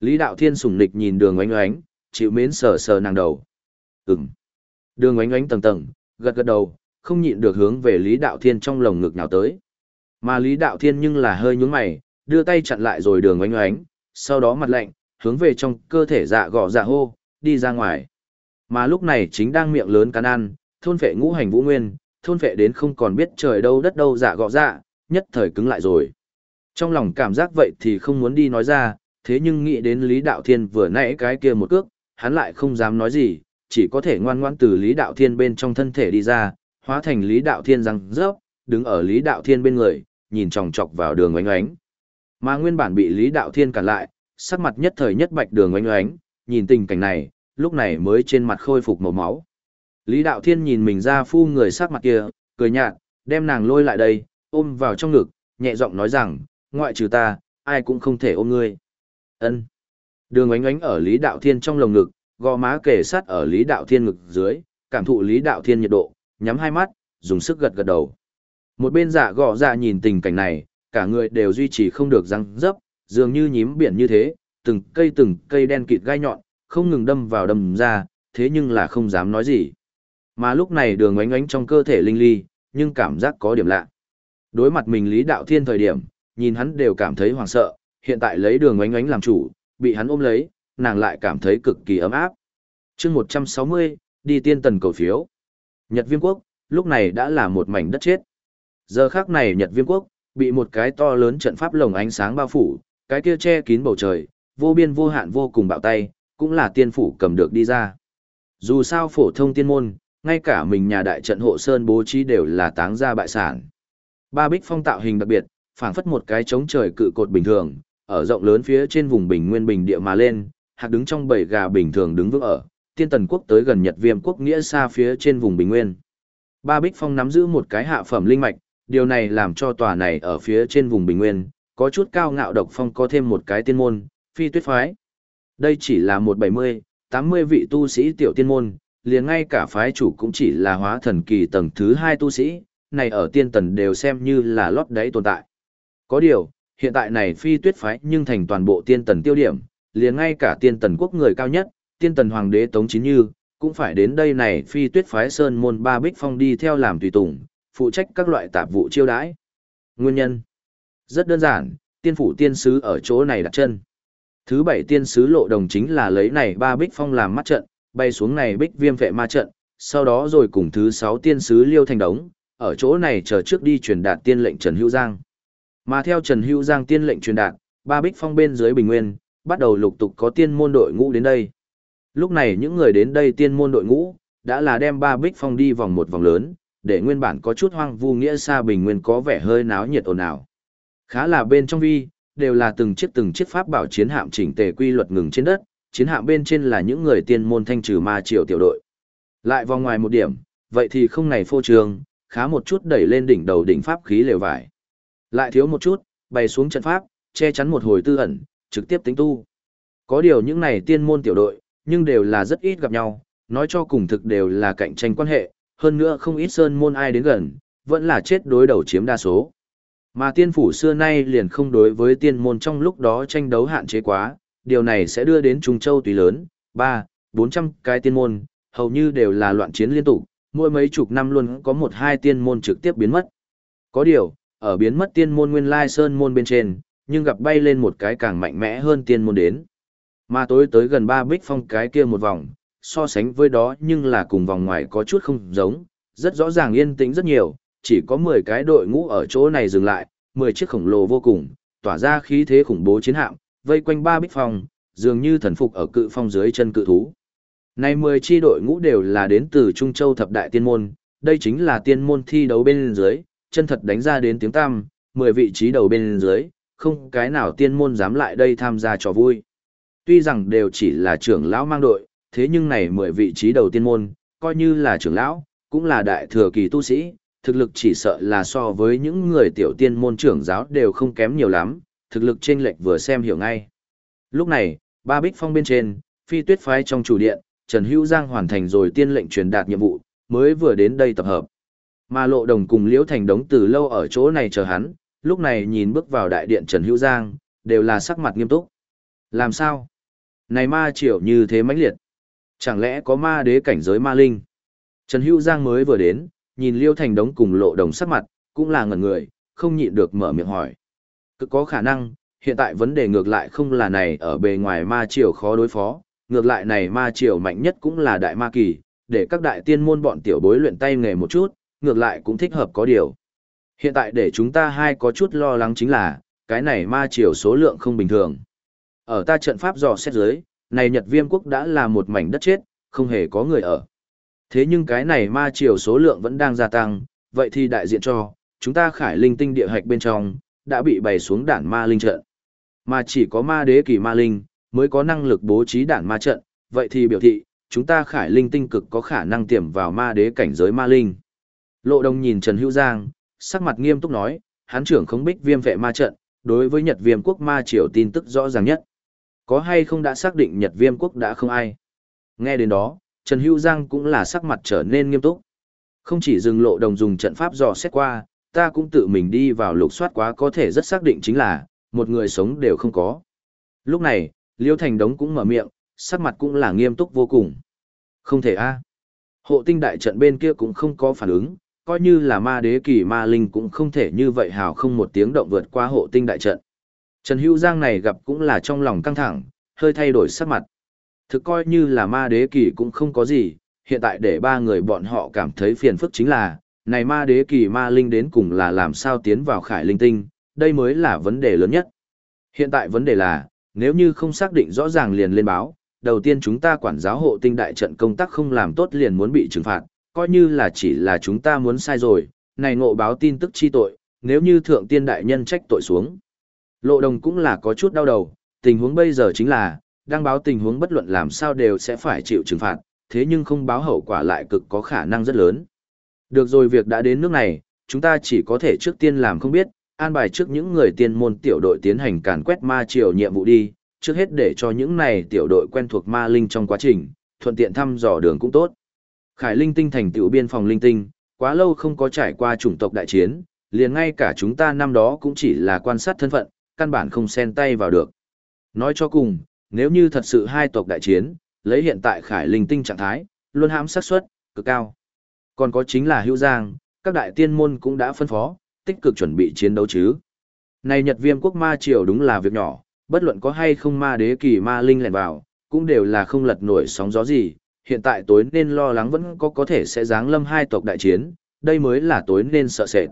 Speaker 1: Lý Đạo Thiên sùng nịch nhìn đường oánh oánh, chịu mến sờ sờ nàng đầu. Ừm. Đường oánh oánh tầng tầng, gật gật đầu, không nhịn được hướng về Lý Đạo Thiên trong lồng ngực nào tới. Mà Lý Đạo Thiên nhưng là hơi nhướng mày, đưa tay chặn lại rồi đường oánh oánh, sau đó mặt lạnh, hướng về trong cơ thể dạ gọ dạ hô, đi ra ngoài. Mà lúc này chính đang miệng lớn cắn ăn, thôn phệ ngũ hành vũ nguyên, thôn phệ đến không còn biết trời đâu đất đâu dạ gọ dạ, nhất thời cứng lại rồi. Trong lòng cảm giác vậy thì không muốn đi nói ra, thế nhưng nghĩ đến Lý Đạo Thiên vừa nãy cái kia một cước, hắn lại không dám nói gì, chỉ có thể ngoan ngoãn từ Lý Đạo Thiên bên trong thân thể đi ra, hóa thành Lý Đạo Thiên răng rớp, đứng ở Lý Đạo Thiên bên người, nhìn chòng chọc vào đường oánh oánh. Mà nguyên bản bị Lý Đạo Thiên cản lại, sắc mặt nhất thời nhất bạch đường oánh oánh, nhìn tình cảnh này, lúc này mới trên mặt khôi phục màu máu. Lý Đạo Thiên nhìn mình ra phu người sắc mặt kia, cười nhạt, đem nàng lôi lại đây, ôm vào trong ngực, nhẹ giọng nói rằng, ngoại trừ ta, ai cũng không thể ôm ngươi. Ân. Đường ánh ánh ở Lý Đạo Thiên trong lồng ngực, gò má kề sát ở Lý Đạo Thiên ngực dưới, cảm thụ Lý Đạo Thiên nhiệt độ, nhắm hai mắt, dùng sức gật gật đầu. Một bên giả gò ra nhìn tình cảnh này, cả người đều duy trì không được răng dấp, dường như nhím biển như thế, từng cây từng cây đen kịt gai nhọn, không ngừng đâm vào đâm ra, thế nhưng là không dám nói gì. Mà lúc này đường ánh ánh trong cơ thể linh ly, nhưng cảm giác có điểm lạ. Đối mặt mình Lý Đạo Thiên thời điểm, nhìn hắn đều cảm thấy hoảng sợ, hiện tại lấy đường ánh ánh làm chủ, bị hắn ôm lấy, nàng lại cảm thấy cực kỳ ấm áp. chương 160, đi tiên tần cầu phiếu. Nhật Viêm Quốc, lúc này đã là một mảnh đất chết. Giờ khác này Nhật Viêm Quốc, bị một cái to lớn trận pháp lồng ánh sáng bao phủ, cái kia che kín bầu trời, vô biên vô hạn vô cùng bạo tay, cũng là tiên phủ cầm được đi ra. Dù sao phổ thông tiên môn, ngay cả mình nhà đại trận hộ sơn bố trí đều là táng ra bại sản. Ba bích phong tạo hình đặc biệt, phảng phất một cái chống trời cự cột bình thường, ở rộng lớn phía trên vùng bình nguyên bình địa mà lên, hạc đứng trong bầy gà bình thường đứng vững ở, tiên tần quốc tới gần Nhật Viêm quốc nghĩa xa phía trên vùng bình nguyên. Ba bích phong nắm giữ một cái hạ phẩm linh mạch, điều này làm cho tòa này ở phía trên vùng bình nguyên, có chút cao ngạo độc phong có thêm một cái tiên môn, phi tuyết phái. Đây chỉ là một bảy mươi, tám mươi vị tu sĩ tiểu tiên môn, liền ngay cả phái chủ cũng chỉ là hóa thần kỳ tầng thứ hai tu sĩ, này ở tiên tần đều xem như là lót đáy tồn tại. Có điều, hiện tại này phi tuyết phái nhưng thành toàn bộ tiên tần tiêu điểm, liền ngay cả tiên tần quốc người cao nhất, tiên tần hoàng đế Tống chính Như, cũng phải đến đây này phi tuyết phái sơn môn ba bích phong đi theo làm tùy tùng, phụ trách các loại tạp vụ chiêu đãi. Nguyên nhân rất đơn giản, tiên phủ tiên sứ ở chỗ này đặt chân. Thứ bảy tiên sứ lộ đồng chính là lấy này ba bích phong làm mắt trận, bay xuống này bích viêm vệ ma trận, sau đó rồi cùng thứ sáu tiên sứ liêu thành đống, ở chỗ này chờ trước đi truyền đạt tiên lệnh Trần Hữu Giang. Mà theo Trần Hữu Giang tiên lệnh truyền đạt, ba bích phong bên dưới bình nguyên, bắt đầu lục tục có tiên môn đội ngũ đến đây. Lúc này những người đến đây tiên môn đội ngũ, đã là đem ba bích phong đi vòng một vòng lớn, để nguyên bản có chút hoang vu nghĩa xa bình nguyên có vẻ hơi náo nhiệt ồn ào. Khá là bên trong vi, đều là từng chiếc từng chiếc pháp bảo chiến hạm chỉnh tề quy luật ngừng trên đất, chiến hạm bên trên là những người tiên môn thanh trừ ma triều tiểu đội. Lại vòng ngoài một điểm, vậy thì không này phô trường, khá một chút đẩy lên đỉnh đầu đỉnh pháp khí lều vải. Lại thiếu một chút, bày xuống trận pháp, che chắn một hồi tư ẩn, trực tiếp tính tu. Có điều những này tiên môn tiểu đội, nhưng đều là rất ít gặp nhau, nói cho cùng thực đều là cạnh tranh quan hệ, hơn nữa không ít sơn môn ai đến gần, vẫn là chết đối đầu chiếm đa số. Mà tiên phủ xưa nay liền không đối với tiên môn trong lúc đó tranh đấu hạn chế quá, điều này sẽ đưa đến Trung Châu tùy lớn, 3, 400 cái tiên môn, hầu như đều là loạn chiến liên tục, mỗi mấy chục năm luôn có một hai tiên môn trực tiếp biến mất. Có điều, ở biến mất tiên môn nguyên lai sơn môn bên trên, nhưng gặp bay lên một cái càng mạnh mẽ hơn tiên môn đến. Mà tối tới gần ba bích phong cái kia một vòng, so sánh với đó nhưng là cùng vòng ngoài có chút không giống, rất rõ ràng yên tĩnh rất nhiều, chỉ có 10 cái đội ngũ ở chỗ này dừng lại, 10 chiếc khổng lồ vô cùng, tỏa ra khí thế khủng bố chiến hạm, vây quanh ba bích phong, dường như thần phục ở cự phong dưới chân cự thú. Này 10 chi đội ngũ đều là đến từ Trung Châu thập đại tiên môn, đây chính là tiên môn thi đấu bên dưới, chân thật đánh ra đến tiếng tam, 10 vị trí đầu bên dưới, không cái nào tiên môn dám lại đây tham gia trò vui. Tuy rằng đều chỉ là trưởng lão mang đội, thế nhưng này 10 vị trí đầu tiên môn, coi như là trưởng lão, cũng là đại thừa kỳ tu sĩ, thực lực chỉ sợ là so với những người tiểu tiên môn trưởng giáo đều không kém nhiều lắm, thực lực chênh lệch vừa xem hiểu ngay. Lúc này, ba bích phong bên trên, phi tuyết phái trong chủ điện, Trần Hữu Giang hoàn thành rồi tiên lệnh truyền đạt nhiệm vụ, mới vừa đến đây tập hợp. Mà lộ đồng cùng Liễu Thành đống từ lâu ở chỗ này chờ hắn, lúc này nhìn bước vào đại điện Trần Hữu Giang, đều là sắc mặt nghiêm túc. Làm sao? Này ma triều như thế mãnh liệt. Chẳng lẽ có ma đế cảnh giới ma linh? Trần Hữu Giang mới vừa đến, nhìn Liêu Thành đống cùng lộ đồng sắc mặt, cũng là ngẩn người, không nhịn được mở miệng hỏi. Cực có khả năng, hiện tại vấn đề ngược lại không là này ở bề ngoài ma triều khó đối phó, ngược lại này ma triều mạnh nhất cũng là đại ma kỳ, để các đại tiên môn bọn tiểu bối luyện tay nghề một chút, ngược lại cũng thích hợp có điều. Hiện tại để chúng ta hai có chút lo lắng chính là, cái này ma triều số lượng không bình thường. Ở ta trận pháp dò xét dưới, này Nhật Viêm quốc đã là một mảnh đất chết, không hề có người ở. Thế nhưng cái này ma triều số lượng vẫn đang gia tăng, vậy thì đại diện cho, chúng ta khải linh tinh địa hạch bên trong, đã bị bày xuống đản ma linh trận. Mà chỉ có ma đế kỳ ma linh, mới có năng lực bố trí đản ma trận, vậy thì biểu thị, chúng ta khải linh tinh cực có khả năng tiềm vào ma đế cảnh giới ma linh. Lộ đồng nhìn Trần Hữu Giang, sắc mặt nghiêm túc nói, hán trưởng không bích viêm vệ ma trận, đối với Nhật viêm quốc ma triều tin tức rõ ràng nhất. Có hay không đã xác định Nhật viêm quốc đã không ai. Nghe đến đó, Trần Hữu Giang cũng là sắc mặt trở nên nghiêm túc. Không chỉ dừng lộ đồng dùng trận pháp dò xét qua, ta cũng tự mình đi vào lục soát quá có thể rất xác định chính là, một người sống đều không có. Lúc này, Liêu Thành Đống cũng mở miệng, sắc mặt cũng là nghiêm túc vô cùng. Không thể a Hộ tinh đại trận bên kia cũng không có phản ứng, coi như là ma đế kỳ ma linh cũng không thể như vậy hào không một tiếng động vượt qua hộ tinh đại trận. Trần Hữu Giang này gặp cũng là trong lòng căng thẳng, hơi thay đổi sắc mặt. Thực coi như là ma đế kỳ cũng không có gì, hiện tại để ba người bọn họ cảm thấy phiền phức chính là, này ma đế kỳ ma linh đến cùng là làm sao tiến vào khải linh tinh, đây mới là vấn đề lớn nhất. Hiện tại vấn đề là, nếu như không xác định rõ ràng liền lên báo, đầu tiên chúng ta quản giáo hộ tinh đại trận công tác không làm tốt liền muốn bị trừng phạt, coi như là chỉ là chúng ta muốn sai rồi, này ngộ báo tin tức chi tội, nếu như thượng tiên đại nhân trách tội xuống. Lộ đồng cũng là có chút đau đầu, tình huống bây giờ chính là, đang báo tình huống bất luận làm sao đều sẽ phải chịu trừng phạt, thế nhưng không báo hậu quả lại cực có khả năng rất lớn. Được rồi việc đã đến nước này, chúng ta chỉ có thể trước tiên làm không biết, an bài trước những người tiên môn tiểu đội tiến hành càn quét ma triều nhiệm vụ đi, trước hết để cho những này tiểu đội quen thuộc ma linh trong quá trình, thuận tiện thăm dò đường cũng tốt. Khải Linh Tinh thành tựu biên phòng linh tinh, quá lâu không có trải qua chủng tộc đại chiến, liền ngay cả chúng ta năm đó cũng chỉ là quan sát thân phận, căn bản không xen tay vào được. Nói cho cùng, nếu như thật sự hai tộc đại chiến, lấy hiện tại Khải Linh Tinh trạng thái, luôn hãm xác suất cực cao. Còn có chính là Hữu Giang, các đại tiên môn cũng đã phân phó, tích cực chuẩn bị chiến đấu chứ. Này Nhật Viêm quốc ma triều đúng là việc nhỏ, bất luận có hay không ma đế kỳ ma linh lẻn vào, cũng đều là không lật nổi sóng gió gì, hiện tại tối nên lo lắng vẫn có có thể sẽ giáng lâm hai tộc đại chiến, đây mới là tối nên sợ sệt.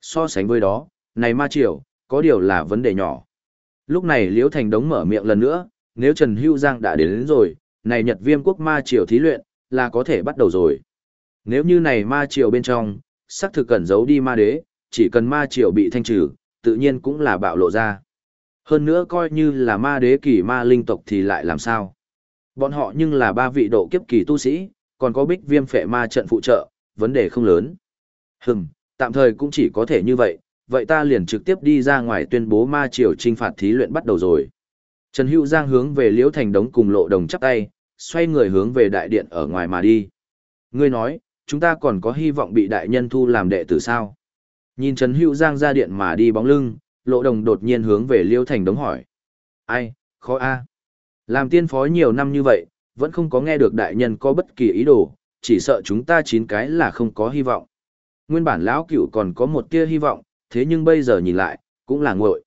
Speaker 1: So sánh với đó, này ma triều, có điều là vấn đề nhỏ. Lúc này Liễu Thành đống mở miệng lần nữa, nếu Trần Hữu Giang đã đến, đến rồi, này Nhật Viêm quốc ma triều thí luyện, là có thể bắt đầu rồi. Nếu như này ma triều bên trong, xác thực cẩn giấu đi ma đế, chỉ cần ma triều bị thanh trừ, tự nhiên cũng là bạo lộ ra. Hơn nữa coi như là ma đế kỳ ma linh tộc thì lại làm sao? Bọn họ nhưng là ba vị độ kiếp kỳ tu sĩ, còn có bích viêm phệ ma trận phụ trợ, vấn đề không lớn. Hừm, tạm thời cũng chỉ có thể như vậy, vậy ta liền trực tiếp đi ra ngoài tuyên bố ma triều trinh phạt thí luyện bắt đầu rồi. Trần Hữu Giang hướng về Liễu Thành Đống cùng lộ đồng chắp tay, xoay người hướng về đại điện ở ngoài mà đi. Ngươi nói, chúng ta còn có hy vọng bị đại nhân thu làm đệ tử sao? Nhìn Trần Hữu Giang ra điện mà đi bóng lưng, lộ đồng đột nhiên hướng về liễu Thành Đống hỏi. Ai, khó a làm tiên phó nhiều năm như vậy, vẫn không có nghe được đại nhân có bất kỳ ý đồ, chỉ sợ chúng ta chín cái là không có hy vọng. Nguyên bản lão cửu còn có một tia hy vọng, thế nhưng bây giờ nhìn lại, cũng là nguội.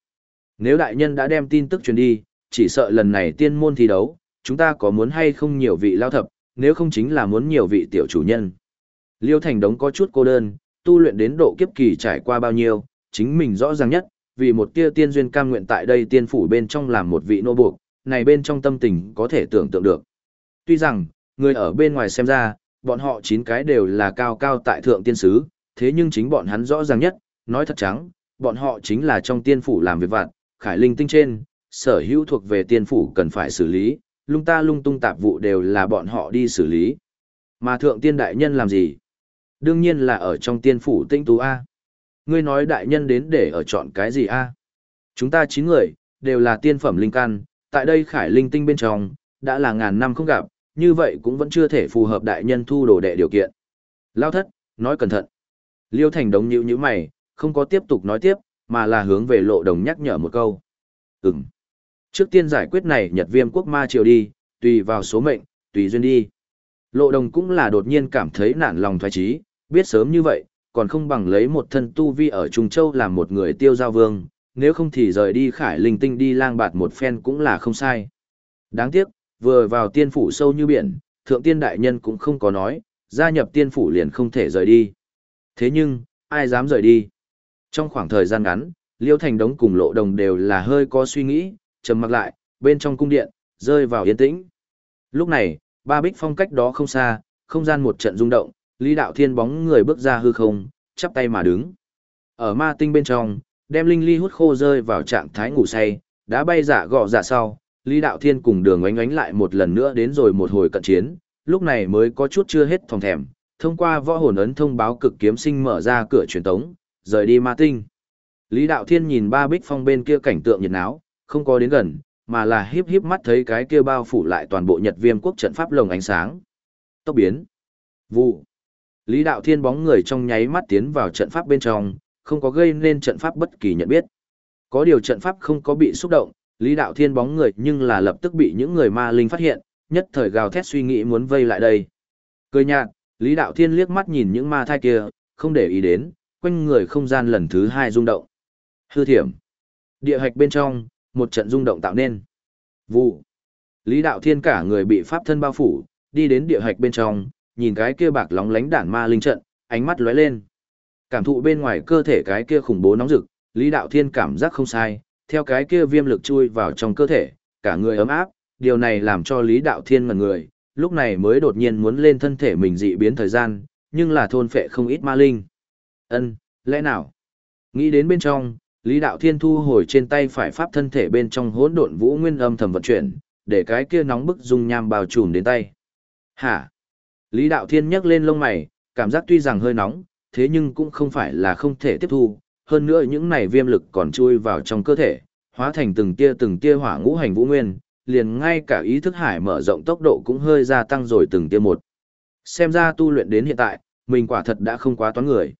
Speaker 1: Nếu đại nhân đã đem tin tức truyền đi, chỉ sợ lần này tiên môn thi đấu, chúng ta có muốn hay không nhiều vị lao thập, nếu không chính là muốn nhiều vị tiểu chủ nhân. Liêu Thành Đống có chút cô đơn, tu luyện đến độ kiếp kỳ trải qua bao nhiêu, chính mình rõ ràng nhất, vì một tia tiên duyên cam nguyện tại đây tiên phủ bên trong làm một vị nô buộc, này bên trong tâm tình có thể tưởng tượng được. Tuy rằng, người ở bên ngoài xem ra, bọn họ chín cái đều là cao cao tại thượng tiên sứ, thế nhưng chính bọn hắn rõ ràng nhất, nói thật trắng, bọn họ chính là trong tiên phủ làm việc vặt, khải linh tinh trên, sở hữu thuộc về tiên phủ cần phải xử lý, lung ta lung tung tạp vụ đều là bọn họ đi xử lý. Mà thượng tiên đại nhân làm gì? Đương nhiên là ở trong tiên phủ tinh tú A. Ngươi nói đại nhân đến để ở chọn cái gì A? Chúng ta chín người, đều là tiên phẩm linh căn, tại đây khải linh tinh bên trong, đã là ngàn năm không gặp, như vậy cũng vẫn chưa thể phù hợp đại nhân thu đồ đệ điều kiện. Lao thất, nói cẩn thận. Liêu thành đống nhữ như mày, không có tiếp tục nói tiếp, mà là hướng về lộ đồng nhắc nhở một câu. Ừm. Trước tiên giải quyết này Nhật Viêm quốc ma triều đi, tùy vào số mệnh, tùy duyên đi. Lộ đồng cũng là đột nhiên cảm thấy nản lòng thoái trí, biết sớm như vậy, còn không bằng lấy một thân tu vi ở Trung Châu làm một người tiêu giao vương, nếu không thì rời đi khải linh tinh đi lang bạt một phen cũng là không sai. Đáng tiếc, vừa vào tiên phủ sâu như biển, thượng tiên đại nhân cũng không có nói, gia nhập tiên phủ liền không thể rời đi. Thế nhưng, ai dám rời đi? Trong khoảng thời gian ngắn, Liêu Thành Đống cùng Lộ Đồng đều là hơi có suy nghĩ, trầm mặc lại, bên trong cung điện, rơi vào yên tĩnh. Lúc này, ba bích phong cách đó không xa, không gian một trận rung động, Lý Đạo Thiên bóng người bước ra hư không, chắp tay mà đứng. Ở ma tinh bên trong, đem linh ly hút khô rơi vào trạng thái ngủ say, đã bay giả gọ giả sau, Lý Đạo Thiên cùng đường oánh oánh lại một lần nữa đến rồi một hồi cận chiến, lúc này mới có chút chưa hết phòng thèm, thông qua võ hồn ấn thông báo cực kiếm sinh mở ra cửa truyền tống, rời đi ma tinh. Lý Đạo Thiên nhìn ba bích phong bên kia cảnh tượng nhiệt náo, không có đến gần, mà là híp híp mắt thấy cái kia bao phủ lại toàn bộ Nhật Viêm quốc trận pháp lồng ánh sáng. Tốc biến. Vụ. Lý Đạo Thiên bóng người trong nháy mắt tiến vào trận pháp bên trong, không có gây nên trận pháp bất kỳ nhận biết. Có điều trận pháp không có bị xúc động, Lý Đạo Thiên bóng người nhưng là lập tức bị những người ma linh phát hiện, nhất thời gào thét suy nghĩ muốn vây lại đây. Cười nhạt, Lý Đạo Thiên liếc mắt nhìn những ma thai kia, không để ý đến, quanh người không gian lần thứ hai rung động. Hư thiểm. Địa hạch bên trong, một trận rung động tạo nên. Vụ. Lý Đạo Thiên cả người bị pháp thân bao phủ, đi đến địa hạch bên trong, nhìn cái kia bạc lóng lánh đản ma linh trận, ánh mắt lóe lên. Cảm thụ bên ngoài cơ thể cái kia khủng bố nóng rực, Lý Đạo Thiên cảm giác không sai, theo cái kia viêm lực chui vào trong cơ thể, cả người ấm áp, điều này làm cho Lý Đạo Thiên ngẩn người, lúc này mới đột nhiên muốn lên thân thể mình dị biến thời gian, nhưng là thôn phệ không ít ma linh. Ân, lẽ nào? Nghĩ đến bên trong, Lý Đạo Thiên thu hồi trên tay phải pháp thân thể bên trong hỗn độn vũ nguyên âm thầm vận chuyển, để cái kia nóng bức dung nham bao trùm đến tay. Hả? Lý Đạo Thiên nhấc lên lông mày, cảm giác tuy rằng hơi nóng, thế nhưng cũng không phải là không thể tiếp thu, hơn nữa những này viêm lực còn chui vào trong cơ thể, hóa thành từng tia từng tia hỏa ngũ hành vũ nguyên, liền ngay cả ý thức hải mở rộng tốc độ cũng hơi gia tăng rồi từng tia một. Xem ra tu luyện đến hiện tại, mình quả thật đã không quá toán người.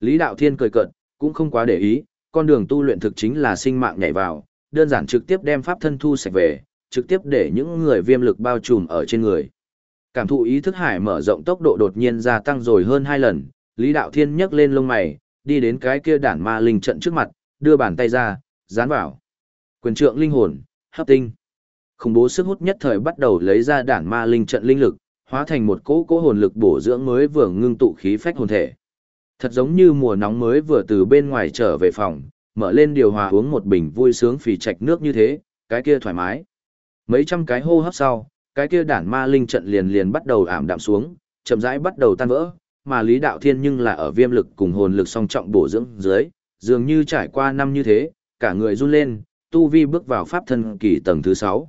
Speaker 1: Lý Đạo Thiên cười cợt, cũng không quá để ý, con đường tu luyện thực chính là sinh mạng nhảy vào, đơn giản trực tiếp đem pháp thân thu sạch về, trực tiếp để những người viêm lực bao trùm ở trên người. Cảm thụ ý thức hải mở rộng tốc độ đột nhiên gia tăng rồi hơn hai lần, Lý Đạo Thiên nhấc lên lông mày, đi đến cái kia đản ma linh trận trước mặt, đưa bàn tay ra, dán vào. Quyền trượng linh hồn, hấp tinh. Khủng bố sức hút nhất thời bắt đầu lấy ra đản ma linh trận linh lực, hóa thành một cỗ cỗ hồn lực bổ dưỡng mới vừa ngưng tụ khí phách hồn thể. Thật giống như mùa nóng mới vừa từ bên ngoài trở về phòng, mở lên điều hòa uống một bình vui sướng phì trạch nước như thế, cái kia thoải mái. Mấy trăm cái hô hấp sau, cái kia đản ma linh trận liền liền bắt đầu ảm đạm xuống, chậm rãi bắt đầu tan vỡ, mà Lý Đạo Thiên nhưng là ở viêm lực cùng hồn lực song trọng bổ dưỡng dưới, dường như trải qua năm như thế, cả người run lên, tu vi bước vào pháp thân kỳ tầng thứ 6.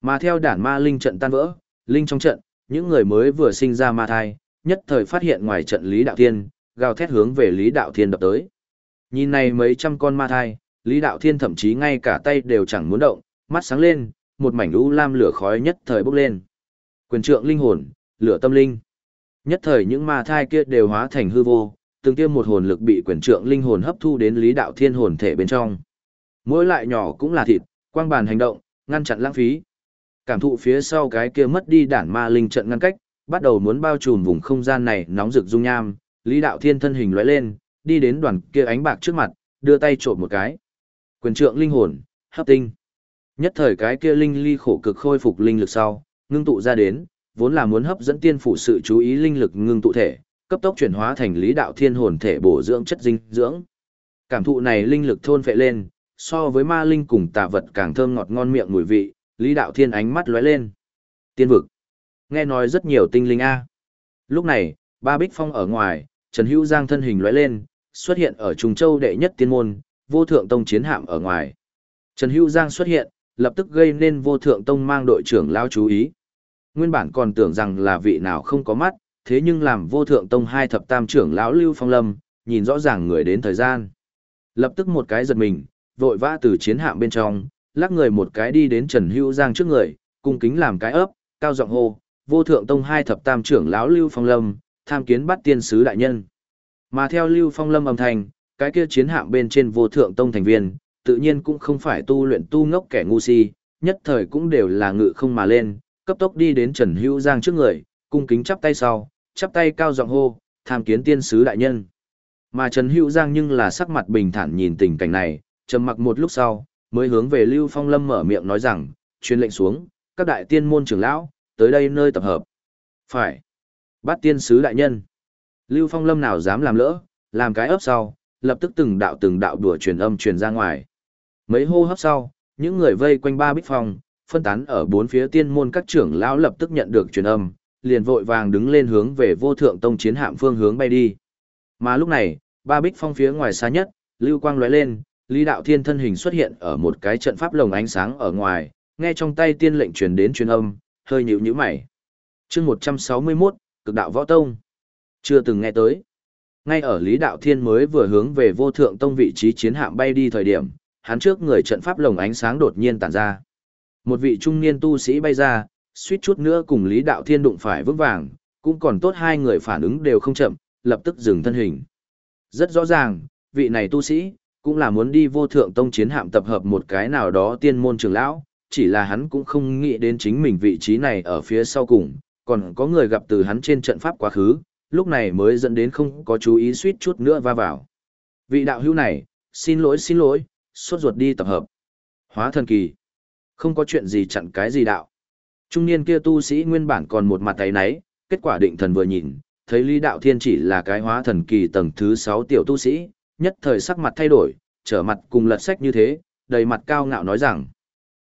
Speaker 1: Mà theo đản ma linh trận tan vỡ, linh trong trận, những người mới vừa sinh ra ma thai, nhất thời phát hiện ngoài trận Lý Đạo Thiên, gào thét hướng về Lý Đạo Thiên đập tới. Nhìn này mấy trăm con ma thai, Lý Đạo Thiên thậm chí ngay cả tay đều chẳng muốn động, mắt sáng lên, một mảnh u lam lửa khói nhất thời bốc lên. Quyền trượng linh hồn, lửa tâm linh. Nhất thời những ma thai kia đều hóa thành hư vô, từng kia một hồn lực bị quyền trượng linh hồn hấp thu đến Lý Đạo Thiên hồn thể bên trong. Mỗi lại nhỏ cũng là thịt, quang bàn hành động, ngăn chặn lãng phí. Cảm thụ phía sau cái kia mất đi đản ma linh trận ngăn cách, bắt đầu muốn bao trùm vùng không gian này nóng rực dung nham, Lý Đạo Thiên thân hình lóe lên, đi đến đoàn kia ánh bạc trước mặt, đưa tay trộm một cái. Quyền trượng linh hồn, hấp tinh. Nhất thời cái kia linh ly khổ cực khôi phục linh lực sau, ngưng tụ ra đến, vốn là muốn hấp dẫn tiên phủ sự chú ý linh lực ngưng tụ thể, cấp tốc chuyển hóa thành lý đạo thiên hồn thể bổ dưỡng chất dinh dưỡng. Cảm thụ này linh lực thôn phệ lên, so với ma linh cùng tạ vật càng thơm ngọt ngon miệng mùi vị, lý đạo thiên ánh mắt lóe lên. Tiên vực. Nghe nói rất nhiều tinh linh A. Lúc này, ba bích phong ở ngoài, Trần Hữu Giang thân hình lóe lên, xuất hiện ở Trung Châu đệ nhất tiên môn, vô thượng tông chiến hạm ở ngoài. Trần Hữu Giang xuất hiện, lập tức gây nên vô thượng tông mang đội trưởng lao chú ý. Nguyên bản còn tưởng rằng là vị nào không có mắt, thế nhưng làm vô thượng tông hai thập tam trưởng lão Lưu Phong Lâm, nhìn rõ ràng người đến thời gian. Lập tức một cái giật mình, vội vã từ chiến hạm bên trong, lắc người một cái đi đến Trần Hữu Giang trước người, cung kính làm cái ấp, cao giọng hô, vô thượng tông hai thập tam trưởng lão Lưu Phong Lâm, tham kiến bắt tiên sứ đại nhân. Mà theo Lưu Phong Lâm âm thanh, cái kia chiến hạm bên trên vô thượng tông thành viên, tự nhiên cũng không phải tu luyện tu ngốc kẻ ngu si, nhất thời cũng đều là ngự không mà lên, cấp tốc đi đến Trần Hữu Giang trước người, cung kính chắp tay sau, chắp tay cao giọng hô, tham kiến tiên sứ đại nhân. Mà Trần Hữu Giang nhưng là sắc mặt bình thản nhìn tình cảnh này, trầm mặc một lúc sau, mới hướng về Lưu Phong Lâm mở miệng nói rằng, truyền lệnh xuống, các đại tiên môn trưởng lão, tới đây nơi tập hợp. Phải. Bắt tiên sứ đại nhân. Lưu Phong Lâm nào dám làm lỡ, làm cái ấp sau, lập tức từng đạo từng đạo đùa truyền âm truyền ra ngoài. Mấy hô hấp sau, những người vây quanh ba bích phòng phân tán ở bốn phía tiên môn các trưởng lão lập tức nhận được truyền âm, liền vội vàng đứng lên hướng về vô thượng tông chiến hạm phương hướng bay đi. Mà lúc này, ba bích phong phía ngoài xa nhất, lưu quang lóe lên, Lý Đạo Thiên thân hình xuất hiện ở một cái trận pháp lồng ánh sáng ở ngoài, nghe trong tay tiên lệnh truyền đến truyền âm, hơi nhíu nhíu mày. Chương 161, Cực đạo võ tông. Chưa từng nghe tới. Ngay ở Lý Đạo Thiên mới vừa hướng về vô thượng tông vị trí chiến hạm bay đi thời điểm, hắn trước người trận pháp lồng ánh sáng đột nhiên tản ra. Một vị trung niên tu sĩ bay ra, suýt chút nữa cùng Lý Đạo Thiên đụng phải vững vàng, cũng còn tốt hai người phản ứng đều không chậm, lập tức dừng thân hình. Rất rõ ràng, vị này tu sĩ, cũng là muốn đi vô thượng tông chiến hạm tập hợp một cái nào đó tiên môn trường lão, chỉ là hắn cũng không nghĩ đến chính mình vị trí này ở phía sau cùng, còn có người gặp từ hắn trên trận pháp quá khứ, lúc này mới dẫn đến không có chú ý suýt chút nữa va vào. Vị đạo hữu này, xin lỗi xin lỗi, suốt ruột đi tập hợp. Hóa thần kỳ. Không có chuyện gì chặn cái gì đạo. Trung niên kia tu sĩ nguyên bản còn một mặt tay náy, kết quả định thần vừa nhìn, thấy Lý Đạo Thiên chỉ là cái hóa thần kỳ tầng thứ 6 tiểu tu sĩ, nhất thời sắc mặt thay đổi, trở mặt cùng lật sách như thế, đầy mặt cao ngạo nói rằng.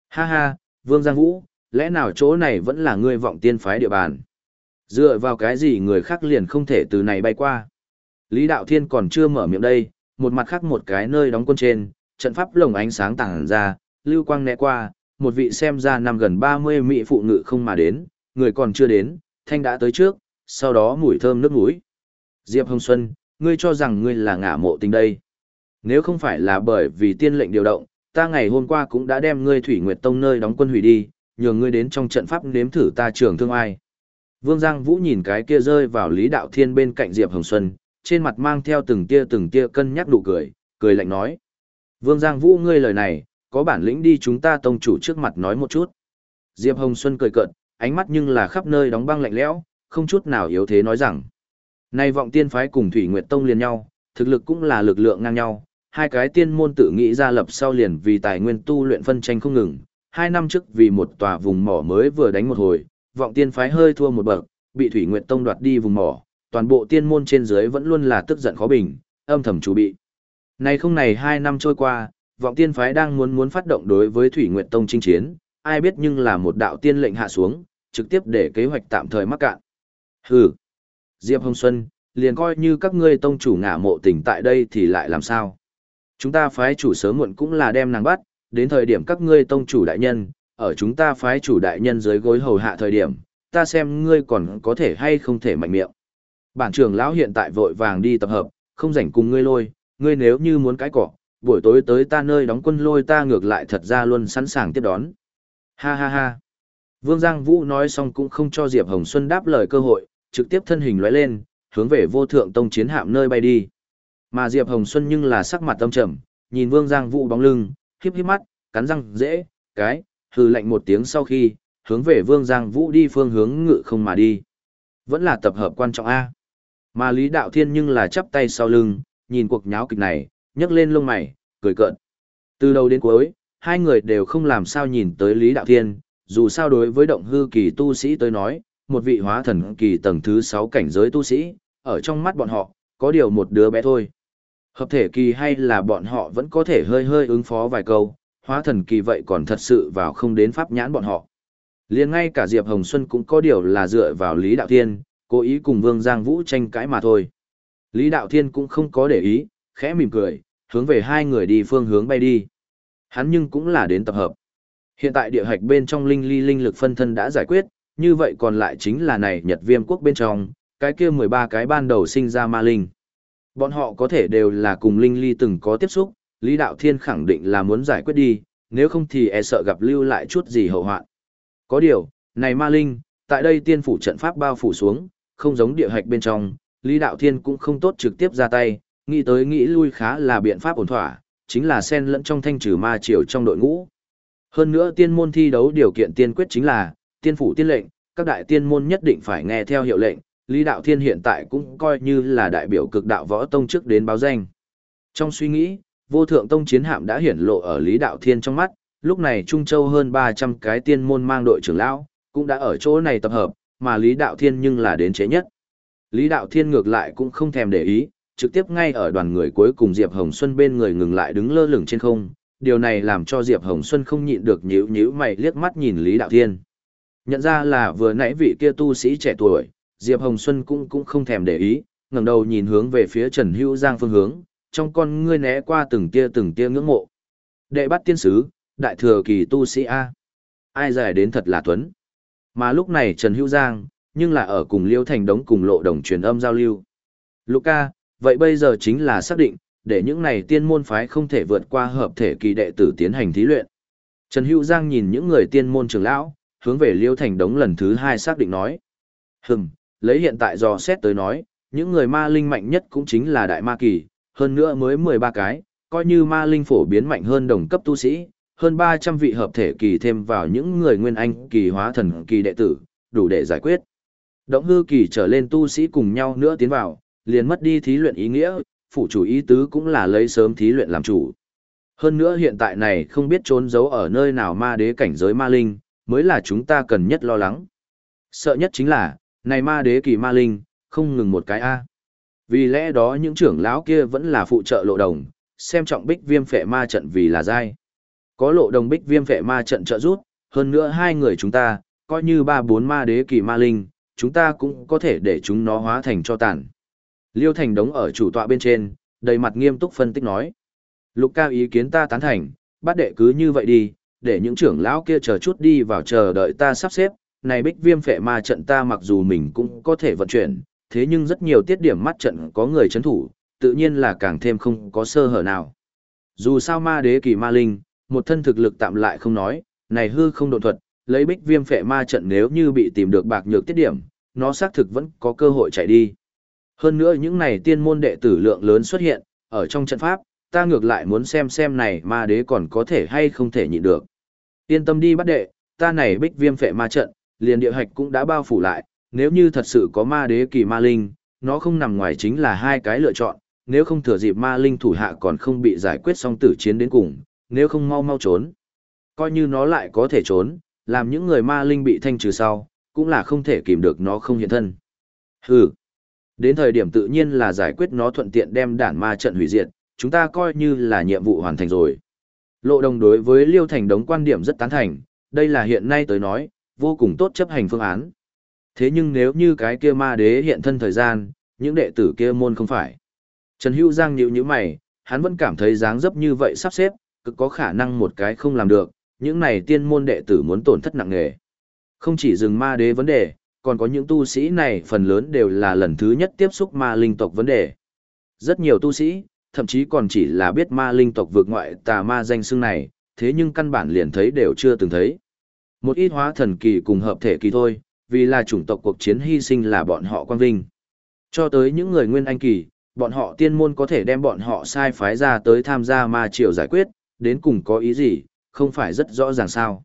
Speaker 1: Ha ha, Vương Giang Vũ, lẽ nào chỗ này vẫn là ngươi vọng tiên phái địa bàn? Dựa vào cái gì người khác liền không thể từ này bay qua? Lý Đạo Thiên còn chưa mở miệng đây, một mặt khác một cái nơi đóng quân trên, trận pháp lồng ánh sáng tàng ra, lưu quang né qua, một vị xem ra năm gần 30 mỹ phụ ngự không mà đến, người còn chưa đến, thanh đã tới trước, sau đó mùi thơm nước mũi. Diệp Hồng Xuân, ngươi cho rằng ngươi là ngả mộ tình đây. Nếu không phải là bởi vì tiên lệnh điều động, ta ngày hôm qua cũng đã đem ngươi Thủy Nguyệt Tông nơi đóng quân hủy đi, nhường ngươi đến trong trận pháp nếm thử ta trường thương ai. Vương Giang Vũ nhìn cái kia rơi vào Lý Đạo Thiên bên cạnh Diệp Hồng Xuân, trên mặt mang theo từng tia từng tia cân nhắc nụ cười, cười lạnh nói. Vương Giang Vũ ngươi lời này, có bản lĩnh đi chúng ta tông chủ trước mặt nói một chút. Diệp Hồng Xuân cười cợt, ánh mắt nhưng là khắp nơi đóng băng lạnh lẽo, không chút nào yếu thế nói rằng. Nay vọng tiên phái cùng Thủy Nguyệt Tông liền nhau, thực lực cũng là lực lượng ngang nhau, hai cái tiên môn tự nghĩ ra lập sau liền vì tài nguyên tu luyện phân tranh không ngừng. Hai năm trước vì một tòa vùng mỏ mới vừa đánh một hồi, vọng tiên phái hơi thua một bậc, bị Thủy Nguyệt Tông đoạt đi vùng mỏ, toàn bộ tiên môn trên dưới vẫn luôn là tức giận khó bình, âm thầm chủ bị. nay không này hai năm trôi qua, vọng tiên phái đang muốn muốn phát động đối với Thủy Nguyệt Tông chinh chiến, ai biết nhưng là một đạo tiên lệnh hạ xuống, trực tiếp để kế hoạch tạm thời mắc cạn. Hừ. Diệp Hồng Xuân, liền coi như các ngươi tông chủ ngả mộ tỉnh tại đây thì lại làm sao? Chúng ta phái chủ sớm muộn cũng là đem nàng bắt, đến thời điểm các ngươi tông chủ đại nhân, ở chúng ta phái chủ đại nhân dưới gối hầu hạ thời điểm, ta xem ngươi còn có thể hay không thể mạnh miệng. Bản trưởng lão hiện tại vội vàng đi tập hợp, không rảnh cùng ngươi lôi, ngươi nếu như muốn cái cỏ, buổi tối tới ta nơi đóng quân lôi ta ngược lại thật ra luôn sẵn sàng tiếp đón. Ha ha ha. Vương Giang Vũ nói xong cũng không cho Diệp Hồng Xuân đáp lời cơ hội, trực tiếp thân hình lóe lên, hướng về vô thượng tông chiến hạm nơi bay đi. Mà Diệp Hồng Xuân nhưng là sắc mặt tâm trầm, nhìn Vương Giang Vũ bóng lưng, khiếp khiếp mắt, cắn răng dễ, cái, hừ lạnh một tiếng sau khi, hướng về Vương Giang Vũ đi phương hướng ngự không mà đi. Vẫn là tập hợp quan trọng A. Mà Lý Đạo Thiên nhưng là chắp tay sau lưng, nhìn cuộc nháo kịch này, nhấc lên lông mày, cười cợt. Từ đầu đến cuối, hai người đều không làm sao nhìn tới Lý Đạo Thiên, dù sao đối với động hư kỳ tu sĩ tới nói, một vị hóa thần kỳ tầng thứ 6 cảnh giới tu sĩ, ở trong mắt bọn họ, có điều một đứa bé thôi. Hợp thể kỳ hay là bọn họ vẫn có thể hơi hơi ứng phó vài câu, hóa thần kỳ vậy còn thật sự vào không đến pháp nhãn bọn họ. liền ngay cả Diệp Hồng Xuân cũng có điều là dựa vào Lý Đạo Thiên, cố ý cùng Vương Giang Vũ tranh cãi mà thôi. Lý Đạo Thiên cũng không có để ý, khẽ mỉm cười, hướng về hai người đi phương hướng bay đi. Hắn nhưng cũng là đến tập hợp. Hiện tại địa hạch bên trong linh ly linh lực phân thân đã giải quyết, như vậy còn lại chính là này Nhật Viêm quốc bên trong, cái kia 13 cái ban đầu sinh ra ma linh. Bọn họ có thể đều là cùng linh ly từng có tiếp xúc, Lý Đạo Thiên khẳng định là muốn giải quyết đi, nếu không thì e sợ gặp lưu lại chút gì hậu hoạn. Có điều, này ma linh, tại đây tiên phủ trận pháp bao phủ xuống, không giống địa hạch bên trong, Lý Đạo Thiên cũng không tốt trực tiếp ra tay, nghĩ tới nghĩ lui khá là biện pháp ổn thỏa, chính là xen lẫn trong thanh trừ ma triều trong đội ngũ. Hơn nữa tiên môn thi đấu điều kiện tiên quyết chính là, tiên phủ tiên lệnh, các đại tiên môn nhất định phải nghe theo hiệu lệnh, Lý Đạo Thiên hiện tại cũng coi như là đại biểu cực đạo võ tông trước đến báo danh. Trong suy nghĩ, vô thượng tông chiến hạm đã hiển lộ ở Lý Đạo Thiên trong mắt, lúc này Trung Châu hơn 300 cái tiên môn mang đội trưởng lão, cũng đã ở chỗ này tập hợp, mà Lý Đạo Thiên nhưng là đến chế nhất. Lý Đạo Thiên ngược lại cũng không thèm để ý, trực tiếp ngay ở đoàn người cuối cùng Diệp Hồng Xuân bên người ngừng lại đứng lơ lửng trên không, điều này làm cho Diệp Hồng Xuân không nhịn được nhíu nhíu mày liếc mắt nhìn Lý Đạo Thiên. Nhận ra là vừa nãy vị kia tu sĩ trẻ tuổi, Diệp Hồng Xuân cũng cũng không thèm để ý, ngẩng đầu nhìn hướng về phía Trần Hữu Giang phương hướng, trong con ngươi né qua từng tia từng tia ngưỡng mộ. Đệ bắt tiên sứ, đại thừa kỳ tu sĩ A. Ai giải đến thật là tuấn. Mà lúc này Trần Hữu Giang, nhưng là ở cùng Liêu Thành Đống cùng lộ đồng truyền âm giao lưu. Luca, vậy bây giờ chính là xác định, để những này tiên môn phái không thể vượt qua hợp thể kỳ đệ tử tiến hành thí luyện. Trần Hữu Giang nhìn những người tiên môn trưởng lão, hướng về Liêu Thành Đống lần thứ hai xác định nói. Hừm, lấy hiện tại dò xét tới nói, những người ma linh mạnh nhất cũng chính là đại ma kỳ, hơn nữa mới 13 cái, coi như ma linh phổ biến mạnh hơn đồng cấp tu sĩ, hơn 300 vị hợp thể kỳ thêm vào những người nguyên anh kỳ hóa thần kỳ đệ tử, đủ để giải quyết. Động hư kỳ trở lên tu sĩ cùng nhau nữa tiến vào, liền mất đi thí luyện ý nghĩa, phụ chủ ý tứ cũng là lấy sớm thí luyện làm chủ. Hơn nữa hiện tại này không biết trốn giấu ở nơi nào ma đế cảnh giới ma linh, mới là chúng ta cần nhất lo lắng. Sợ nhất chính là, này ma đế kỳ ma linh, không ngừng một cái A. Vì lẽ đó những trưởng lão kia vẫn là phụ trợ lộ đồng, xem trọng bích viêm phệ ma trận vì là dai. Có lộ đồng bích viêm phệ ma trận trợ rút, hơn nữa hai người chúng ta, coi như ba bốn ma đế kỳ ma linh, chúng ta cũng có thể để chúng nó hóa thành cho tàn. Liêu Thành đống ở chủ tọa bên trên, đầy mặt nghiêm túc phân tích nói. Lục cao ý kiến ta tán thành, bắt đệ cứ như vậy đi, để những trưởng lão kia chờ chút đi vào chờ đợi ta sắp xếp. Này bích viêm phệ ma trận ta mặc dù mình cũng có thể vận chuyển, thế nhưng rất nhiều tiết điểm mắt trận có người chấn thủ, tự nhiên là càng thêm không có sơ hở nào. Dù sao ma đế kỳ ma linh, một thân thực lực tạm lại không nói, này hư không độ thuật, lấy bích viêm phệ ma trận nếu như bị tìm được bạc nhược tiết điểm, nó xác thực vẫn có cơ hội chạy đi. Hơn nữa những này tiên môn đệ tử lượng lớn xuất hiện, ở trong trận pháp, ta ngược lại muốn xem xem này ma đế còn có thể hay không thể nhịn được. Yên tâm đi bắt đệ, ta này bích viêm phệ ma trận, liền địa hạch cũng đã bao phủ lại, nếu như thật sự có ma đế kỳ ma linh, nó không nằm ngoài chính là hai cái lựa chọn, nếu không thừa dịp ma linh thủ hạ còn không bị giải quyết xong tử chiến đến cùng, nếu không mau mau trốn. Coi như nó lại có thể trốn, làm những người ma linh bị thanh trừ sau, cũng là không thể kìm được nó không hiện thân. Hừ. Đến thời điểm tự nhiên là giải quyết nó thuận tiện đem đản ma trận hủy diệt, chúng ta coi như là nhiệm vụ hoàn thành rồi. Lộ đồng đối với Liêu Thành Đống quan điểm rất tán thành, đây là hiện nay tới nói, vô cùng tốt chấp hành phương án. Thế nhưng nếu như cái kia ma đế hiện thân thời gian, những đệ tử kia môn không phải. Trần Hữu Giang nhíu nhíu mày, hắn vẫn cảm thấy dáng dấp như vậy sắp xếp, cực có khả năng một cái không làm được, những này tiên môn đệ tử muốn tổn thất nặng nề. Không chỉ dừng ma đế vấn đề, còn có những tu sĩ này phần lớn đều là lần thứ nhất tiếp xúc ma linh tộc vấn đề. Rất nhiều tu sĩ, thậm chí còn chỉ là biết ma linh tộc vượt ngoại tà ma danh xưng này, thế nhưng căn bản liền thấy đều chưa từng thấy. Một ít hóa thần kỳ cùng hợp thể kỳ thôi, vì là chủng tộc cuộc chiến hy sinh là bọn họ quan vinh. Cho tới những người nguyên anh kỳ, bọn họ tiên môn có thể đem bọn họ sai phái ra tới tham gia ma triều giải quyết, đến cùng có ý gì, không phải rất rõ ràng sao.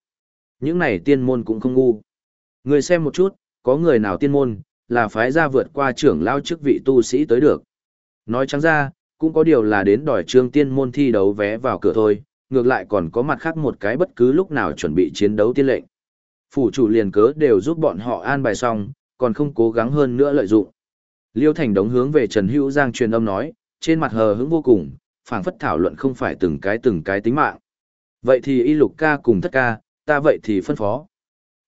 Speaker 1: Những này tiên môn cũng không ngu. Người xem một chút, có người nào tiên môn, là phái ra vượt qua trưởng lao chức vị tu sĩ tới được. Nói trắng ra, cũng có điều là đến đòi trương tiên môn thi đấu vé vào cửa thôi, ngược lại còn có mặt khác một cái bất cứ lúc nào chuẩn bị chiến đấu tiên lệnh. Phủ chủ liền cớ đều giúp bọn họ an bài xong, còn không cố gắng hơn nữa lợi dụng. Liêu Thành đống hướng về Trần Hữu Giang truyền âm nói, trên mặt hờ hững vô cùng, phảng phất thảo luận không phải từng cái từng cái tính mạng. Vậy thì y lục ca cùng thất ca, ta vậy thì phân phó.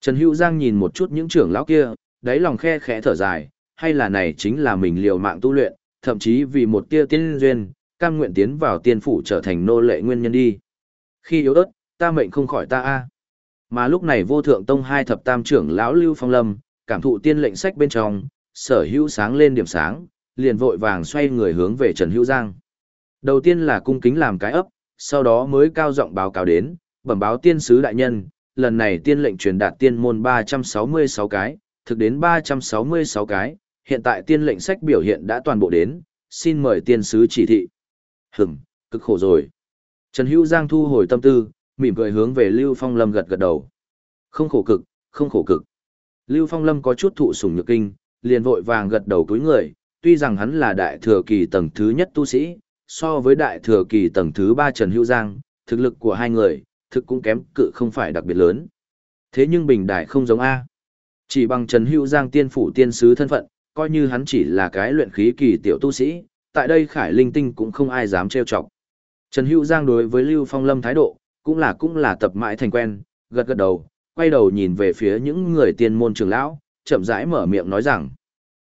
Speaker 1: Trần Hữu Giang nhìn một chút những trưởng lão kia, đáy lòng khe khẽ thở dài, hay là này chính là mình liều mạng tu luyện, thậm chí vì một tia tiên duyên, cam nguyện tiến vào tiên phủ trở thành nô lệ nguyên nhân đi. Khi yếu ớt, ta mệnh không khỏi ta a. Mà lúc này vô thượng tông hai thập tam trưởng lão Lưu Phong Lâm, cảm thụ tiên lệnh sách bên trong, sở hữu sáng lên điểm sáng, liền vội vàng xoay người hướng về Trần Hữu Giang. Đầu tiên là cung kính làm cái ấp, sau đó mới cao giọng báo cáo đến, bẩm báo tiên sứ đại nhân, lần này tiên lệnh truyền đạt tiên môn 366 cái, thực đến 366 cái, hiện tại tiên lệnh sách biểu hiện đã toàn bộ đến, xin mời tiên sứ chỉ thị. Hửm, cực khổ rồi. Trần Hữu Giang thu hồi tâm tư, mỉm cười hướng về Lưu Phong Lâm gật gật đầu. Không khổ cực, không khổ cực. Lưu Phong Lâm có chút thụ sủng nhược kinh, liền vội vàng gật đầu túi người, tuy rằng hắn là đại thừa kỳ tầng thứ nhất tu sĩ, so với đại thừa kỳ tầng thứ ba Trần Hữu Giang, thực lực của hai người, thực cũng kém cự không phải đặc biệt lớn. Thế nhưng bình đại không giống A. Chỉ bằng Trần Hữu Giang tiên phủ tiên sứ thân phận, coi như hắn chỉ là cái luyện khí kỳ tiểu tu sĩ, tại đây khải linh tinh cũng không ai dám trêu chọc. Trần Hữu Giang đối với Lưu Phong Lâm thái độ, cũng là cũng là tập mãi thành quen, gật gật đầu, quay đầu nhìn về phía những người tiên môn trưởng lão, chậm rãi mở miệng nói rằng,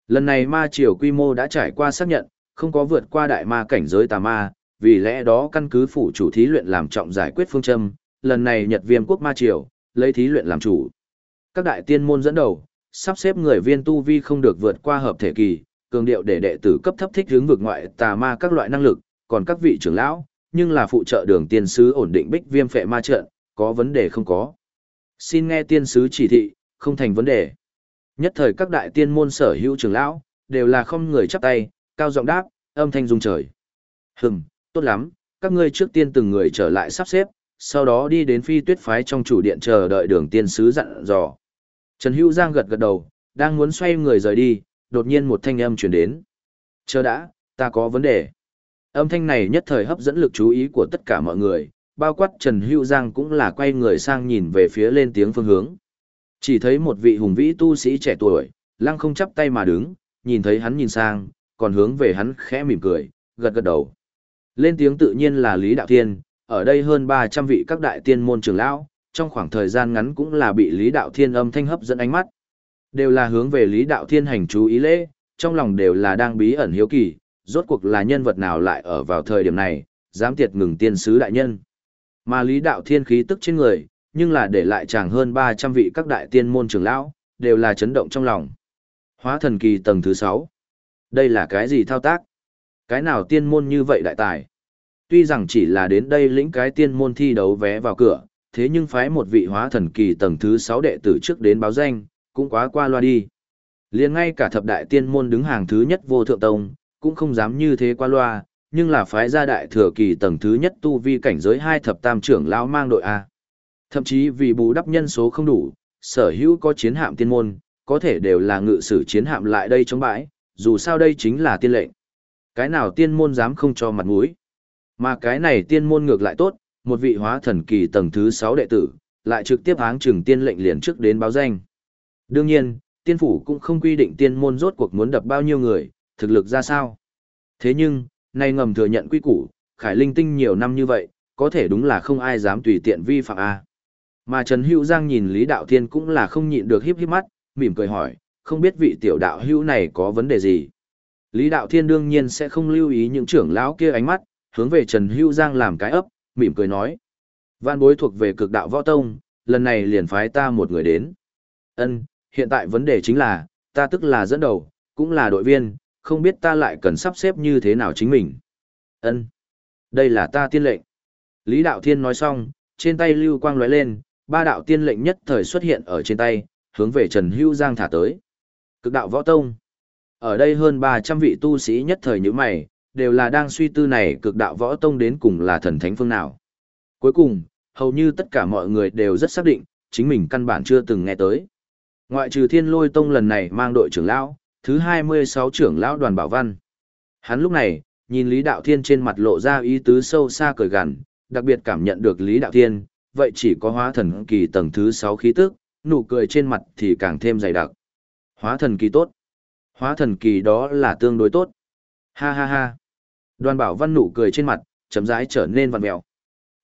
Speaker 1: lần này ma triều quy mô đã trải qua xác nhận, không có vượt qua đại ma cảnh giới tà ma, vì lẽ đó căn cứ phủ chủ thí luyện làm trọng giải quyết phương châm, lần này Nhật Viêm quốc ma triều, lấy thí luyện làm chủ. Các đại tiên môn dẫn đầu, sắp xếp người viên tu vi không được vượt qua hợp thể kỳ, cường điệu để đệ tử cấp thấp thích hướng vực ngoại tà ma các loại năng lực, còn các vị trưởng lão, nhưng là phụ trợ đường tiên sứ ổn định bích viêm phệ ma trận, có vấn đề không có. Xin nghe tiên sứ chỉ thị, không thành vấn đề. Nhất thời các đại tiên môn sở hữu trưởng lão, đều là không người chắp tay, cao giọng đáp, âm thanh rung trời. Hừm, tốt lắm, các ngươi trước tiên từng người trở lại sắp xếp, sau đó đi đến phi tuyết phái trong chủ điện chờ đợi đường tiên sứ dặn dò. Trần Hữu Giang gật gật đầu, đang muốn xoay người rời đi, đột nhiên một thanh âm chuyển đến. Chờ đã, ta có vấn đề. Âm thanh này nhất thời hấp dẫn lực chú ý của tất cả mọi người, bao quát Trần Hữu Giang cũng là quay người sang nhìn về phía lên tiếng phương hướng. Chỉ thấy một vị hùng vĩ tu sĩ trẻ tuổi, lăng không chắp tay mà đứng, nhìn thấy hắn nhìn sang, còn hướng về hắn khẽ mỉm cười, gật gật đầu. Lên tiếng tự nhiên là Lý Đạo Thiên, ở đây hơn 300 vị các đại tiên môn trưởng lão, trong khoảng thời gian ngắn cũng là bị Lý Đạo Thiên âm thanh hấp dẫn ánh mắt. Đều là hướng về Lý Đạo Thiên hành chú ý lễ, trong lòng đều là đang bí ẩn hiếu kỳ, rốt cuộc là nhân vật nào lại ở vào thời điểm này, dám tiệt ngừng tiên sứ đại nhân. Mà Lý Đạo Thiên khí tức trên người, nhưng là để lại chàng hơn 300 vị các đại tiên môn trưởng lão, đều là chấn động trong lòng. Hóa thần kỳ tầng thứ 6. Đây là cái gì thao tác? Cái nào tiên môn như vậy đại tài? Tuy rằng chỉ là đến đây lĩnh cái tiên môn thi đấu vé vào cửa, thế nhưng phái một vị hóa thần kỳ tầng thứ 6 đệ tử trước đến báo danh, cũng quá qua loa đi. liền ngay cả thập đại tiên môn đứng hàng thứ nhất vô thượng tông, cũng không dám như thế qua loa, nhưng là phái gia đại thừa kỳ tầng thứ nhất tu vi cảnh giới hai thập tam trưởng lão mang đội A. Thậm chí vì bù đắp nhân số không đủ, sở hữu có chiến hạm tiên môn, có thể đều là ngự sử chiến hạm lại đây chống bãi, dù sao đây chính là tiên lệnh. Cái nào tiên môn dám không cho mặt mũi. Mà cái này tiên môn ngược lại tốt, một vị hóa thần kỳ tầng thứ 6 đệ tử, lại trực tiếp áng trừng tiên lệnh liền trước đến báo danh. Đương nhiên, tiên phủ cũng không quy định tiên môn rốt cuộc muốn đập bao nhiêu người, thực lực ra sao. Thế nhưng, nay ngầm thừa nhận quy củ, khải linh tinh nhiều năm như vậy, có thể đúng là không ai dám tùy tiện vi phạm a. Mà Trần Hữu Giang nhìn Lý Đạo Thiên cũng là không nhịn được híp híp mắt, mỉm cười hỏi, không biết vị tiểu đạo hữu này có vấn đề gì. Lý Đạo Thiên đương nhiên sẽ không lưu ý những trưởng lão kia ánh mắt, hướng về Trần Hữu Giang làm cái ấp, mỉm cười nói. Văn bối thuộc về cực đạo võ tông, lần này liền phái ta một người đến. Ân, hiện tại vấn đề chính là, ta tức là dẫn đầu, cũng là đội viên, không biết ta lại cần sắp xếp như thế nào chính mình. Ân, đây là ta tiên lệnh. Lý Đạo Thiên nói xong, trên tay lưu quang lóe lên, ba đạo tiên lệnh nhất thời xuất hiện ở trên tay, hướng về Trần Hữu Giang thả tới. Cực đạo võ tông. Ở đây hơn 300 vị tu sĩ nhất thời như mày, đều là đang suy tư này cực đạo võ tông đến cùng là thần thánh phương nào. Cuối cùng, hầu như tất cả mọi người đều rất xác định, chính mình căn bản chưa từng nghe tới. Ngoại trừ thiên lôi tông lần này mang đội trưởng lão, thứ 26 trưởng lão đoàn bảo văn. Hắn lúc này, nhìn Lý Đạo Thiên trên mặt lộ ra ý tứ sâu xa cởi gằn, đặc biệt cảm nhận được Lý Đạo Thiên, vậy chỉ có hóa thần kỳ tầng thứ 6 khí tức, nụ cười trên mặt thì càng thêm dày đặc. Hóa thần kỳ tốt. Hóa thần kỳ đó là tương đối tốt. Ha ha ha. Đoàn bảo văn nụ cười trên mặt, chấm rãi trở nên vặn vẹo,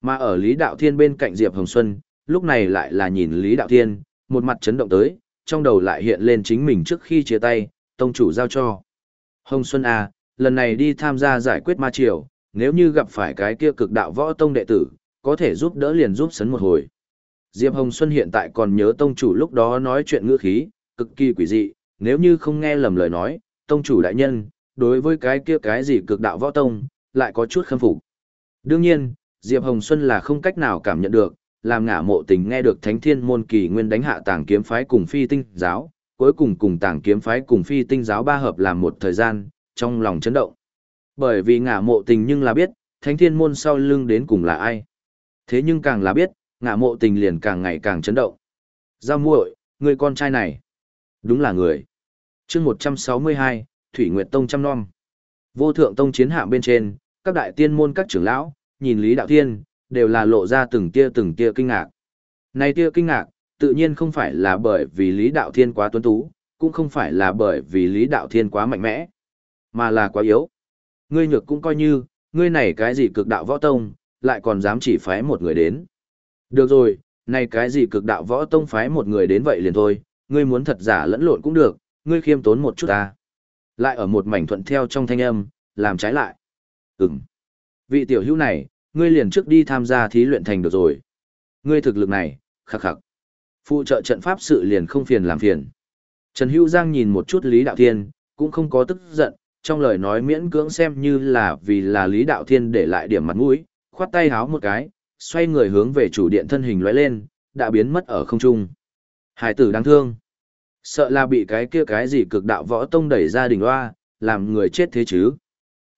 Speaker 1: Mà ở Lý Đạo Thiên bên cạnh Diệp Hồng Xuân, lúc này lại là nhìn Lý Đạo Thiên, một mặt chấn động tới, trong đầu lại hiện lên chính mình trước khi chia tay, tông chủ giao cho. Hồng Xuân à, lần này đi tham gia giải quyết ma triều, nếu như gặp phải cái kia cực đạo võ tông đệ tử, có thể giúp đỡ liền giúp sấn một hồi. Diệp Hồng Xuân hiện tại còn nhớ tông chủ lúc đó nói chuyện ngữ khí, cực kỳ quỷ dị, nếu như không nghe lầm lời nói, tông chủ đại nhân, đối với cái kia cái gì cực đạo võ tông, lại có chút khâm phục. Đương nhiên, Diệp Hồng Xuân là không cách nào cảm nhận được, làm ngả mộ tình nghe được thánh thiên môn kỳ nguyên đánh hạ tàng kiếm phái cùng phi tinh giáo, cuối cùng cùng tàng kiếm phái cùng phi tinh giáo ba hợp làm một thời gian, trong lòng chấn động. Bởi vì ngả mộ tình nhưng là biết, thánh thiên môn sau lưng đến cùng là ai. Thế nhưng càng là biết, ngả mộ tình liền càng ngày càng chấn động. Giao muội, người con trai này, đúng là người. chương 162, Thủy Nguyệt Tông chăm non. Vô thượng tông chiến hạm bên trên, các đại tiên môn các trưởng lão, nhìn Lý Đạo Thiên, đều là lộ ra từng tia từng tia kinh ngạc. Này tia kinh ngạc, tự nhiên không phải là bởi vì Lý Đạo Thiên quá tuấn tú, cũng không phải là bởi vì Lý Đạo Thiên quá mạnh mẽ, mà là quá yếu. Ngươi nhược cũng coi như, ngươi này cái gì cực đạo võ tông, lại còn dám chỉ phái một người đến. Được rồi, này cái gì cực đạo võ tông phái một người đến vậy liền thôi, ngươi muốn thật giả lẫn lộn cũng được, ngươi khiêm tốn một chút ta. Lại ở một mảnh thuận theo trong thanh âm, làm trái lại. Ừm. Vị tiểu hữu này, ngươi liền trước đi tham gia thí luyện thành được rồi. Ngươi thực lực này, khắc khắc. Phụ trợ trận pháp sự liền không phiền làm phiền. Trần Hữu Giang nhìn một chút Lý Đạo Thiên, cũng không có tức giận, trong lời nói miễn cưỡng xem như là vì là Lý Đạo Thiên để lại điểm mặt mũi, khoát tay háo một cái, xoay người hướng về chủ điện thân hình lóe lên, đã biến mất ở không trung. Hải tử đáng thương. Sợ là bị cái kia cái gì cực đạo võ tông đẩy ra đỉnh loa, làm người chết thế chứ.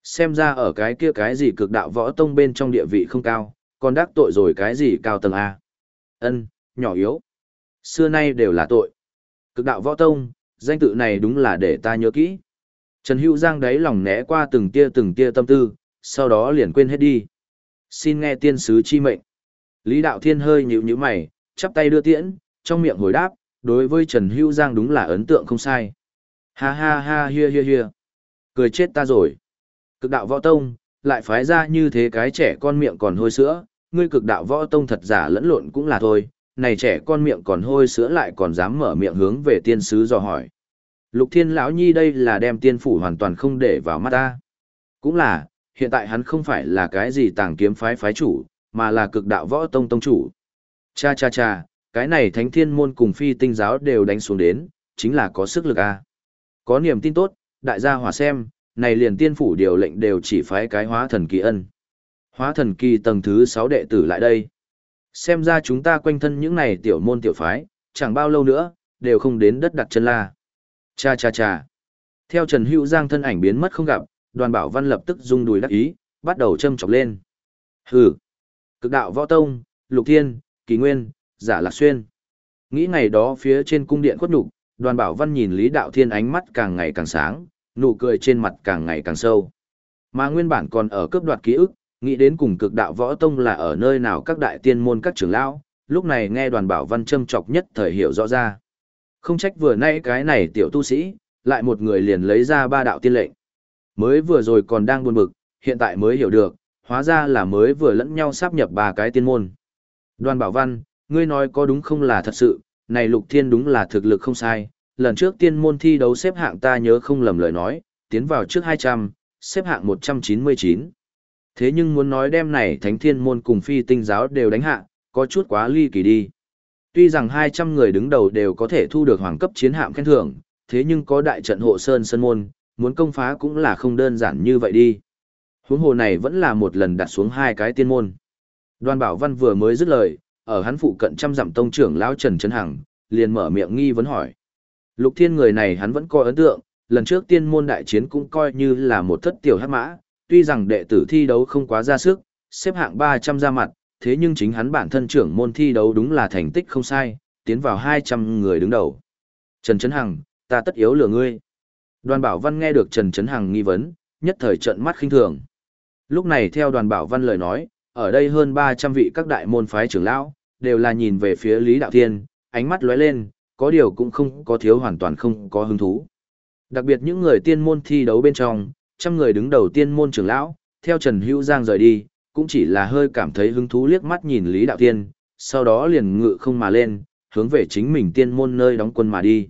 Speaker 1: Xem ra ở cái kia cái gì cực đạo võ tông bên trong địa vị không cao, còn đắc tội rồi cái gì cao tầng A. ân nhỏ yếu. Xưa nay đều là tội. Cực đạo võ tông, danh tự này đúng là để ta nhớ kỹ. Trần Hữu Giang đấy lòng né qua từng tia từng tia tâm tư, sau đó liền quên hết đi. Xin nghe tiên sứ chi mệnh. Lý Đạo Thiên hơi nhíu nhíu mày, chắp tay đưa tiễn, trong miệng hồi đáp, đối với Trần Hữu Giang đúng là ấn tượng không sai. Ha ha ha hia hia hia. Cười chết ta rồi. Cực đạo võ tông, lại phái ra như thế cái trẻ con miệng còn hôi sữa, ngươi cực đạo võ tông thật giả lẫn lộn cũng là thôi, này trẻ con miệng còn hôi sữa lại còn dám mở miệng hướng về tiên sứ dò hỏi. Lục thiên lão nhi đây là đem tiên phủ hoàn toàn không để vào mắt ta. Cũng là, hiện tại hắn không phải là cái gì tàng kiếm phái phái chủ, mà là cực đạo võ tông tông chủ. Cha cha cha, cái này thánh thiên môn cùng phi tinh giáo đều đánh xuống đến, chính là có sức lực a. Có niềm tin tốt, đại gia hòa xem, này liền tiên phủ điều lệnh đều chỉ phái cái hóa thần kỳ ân. Hóa thần kỳ tầng thứ 6 đệ tử lại đây. Xem ra chúng ta quanh thân những này tiểu môn tiểu phái, chẳng bao lâu nữa, đều không đến đất đặt chân la. Cha cha cha. Theo Trần Hữu Giang thân ảnh biến mất không gặp, đoàn bảo văn lập tức rung đùi đắc ý, bắt đầu châm chọc lên. Hừ. Cực đạo võ tông, lục thiên, kỳ nguyên, giả lạc xuyên. Nghĩ ngày đó phía trên cung điện khuất nhục, đoàn bảo văn nhìn Lý Đạo Thiên ánh mắt càng ngày càng sáng, nụ cười trên mặt càng ngày càng sâu. Mà nguyên bản còn ở cướp đoạt ký ức, nghĩ đến cùng cực đạo võ tông là ở nơi nào các đại tiên môn các trưởng lão, lúc này nghe đoàn bảo văn châm chọc nhất thời hiểu rõ ra. Không trách vừa nãy cái này tiểu tu sĩ, lại một người liền lấy ra ba đạo tiên lệnh. Mới vừa rồi còn đang buồn bực, hiện tại mới hiểu được, hóa ra là mới vừa lẫn nhau sáp nhập ba cái tiên môn. Đoàn bảo văn, ngươi nói có đúng không là thật sự, này lục thiên đúng là thực lực không sai, lần trước tiên môn thi đấu xếp hạng ta nhớ không lầm lời nói, tiến vào trước 200, xếp hạng 199. Thế nhưng muốn nói đem này thánh thiên môn cùng phi tinh giáo đều đánh hạ, có chút quá ly kỳ đi. Tuy rằng 200 người đứng đầu đều có thể thu được hoàng cấp chiến hạm khen thưởng, thế nhưng có đại trận hộ sơn Sơn môn, muốn công phá cũng là không đơn giản như vậy đi. Huống hồ này vẫn là một lần đặt xuống hai cái tiên môn. Đoàn Bảo Văn vừa mới dứt lời, ở hắn phụ cận trăm dặm tông trưởng lão Trần Trấn Hằng, liền mở miệng nghi vấn hỏi. Lục Thiên người này hắn vẫn coi ấn tượng, lần trước tiên môn đại chiến cũng coi như là một thất tiểu hắc mã, tuy rằng đệ tử thi đấu không quá ra sức, xếp hạng 300 ra mặt, thế nhưng chính hắn bản thân trưởng môn thi đấu đúng là thành tích không sai, tiến vào 200 người đứng đầu. Trần Trấn Hằng, ta tất yếu lừa ngươi. Đoàn Bảo Văn nghe được Trần Trấn Hằng nghi vấn, nhất thời trận mắt khinh thường. Lúc này theo đoàn Bảo Văn lời nói, ở đây hơn 300 vị các đại môn phái trưởng lão, đều là nhìn về phía Lý Đạo Thiên, ánh mắt lóe lên, có điều cũng không có thiếu hoàn toàn không có hứng thú. Đặc biệt những người tiên môn thi đấu bên trong, trăm người đứng đầu tiên môn trưởng lão, theo Trần Hữu Giang rời đi, cũng chỉ là hơi cảm thấy hứng thú liếc mắt nhìn Lý Đạo Thiên, sau đó liền ngự không mà lên, hướng về chính mình tiên môn nơi đóng quân mà đi.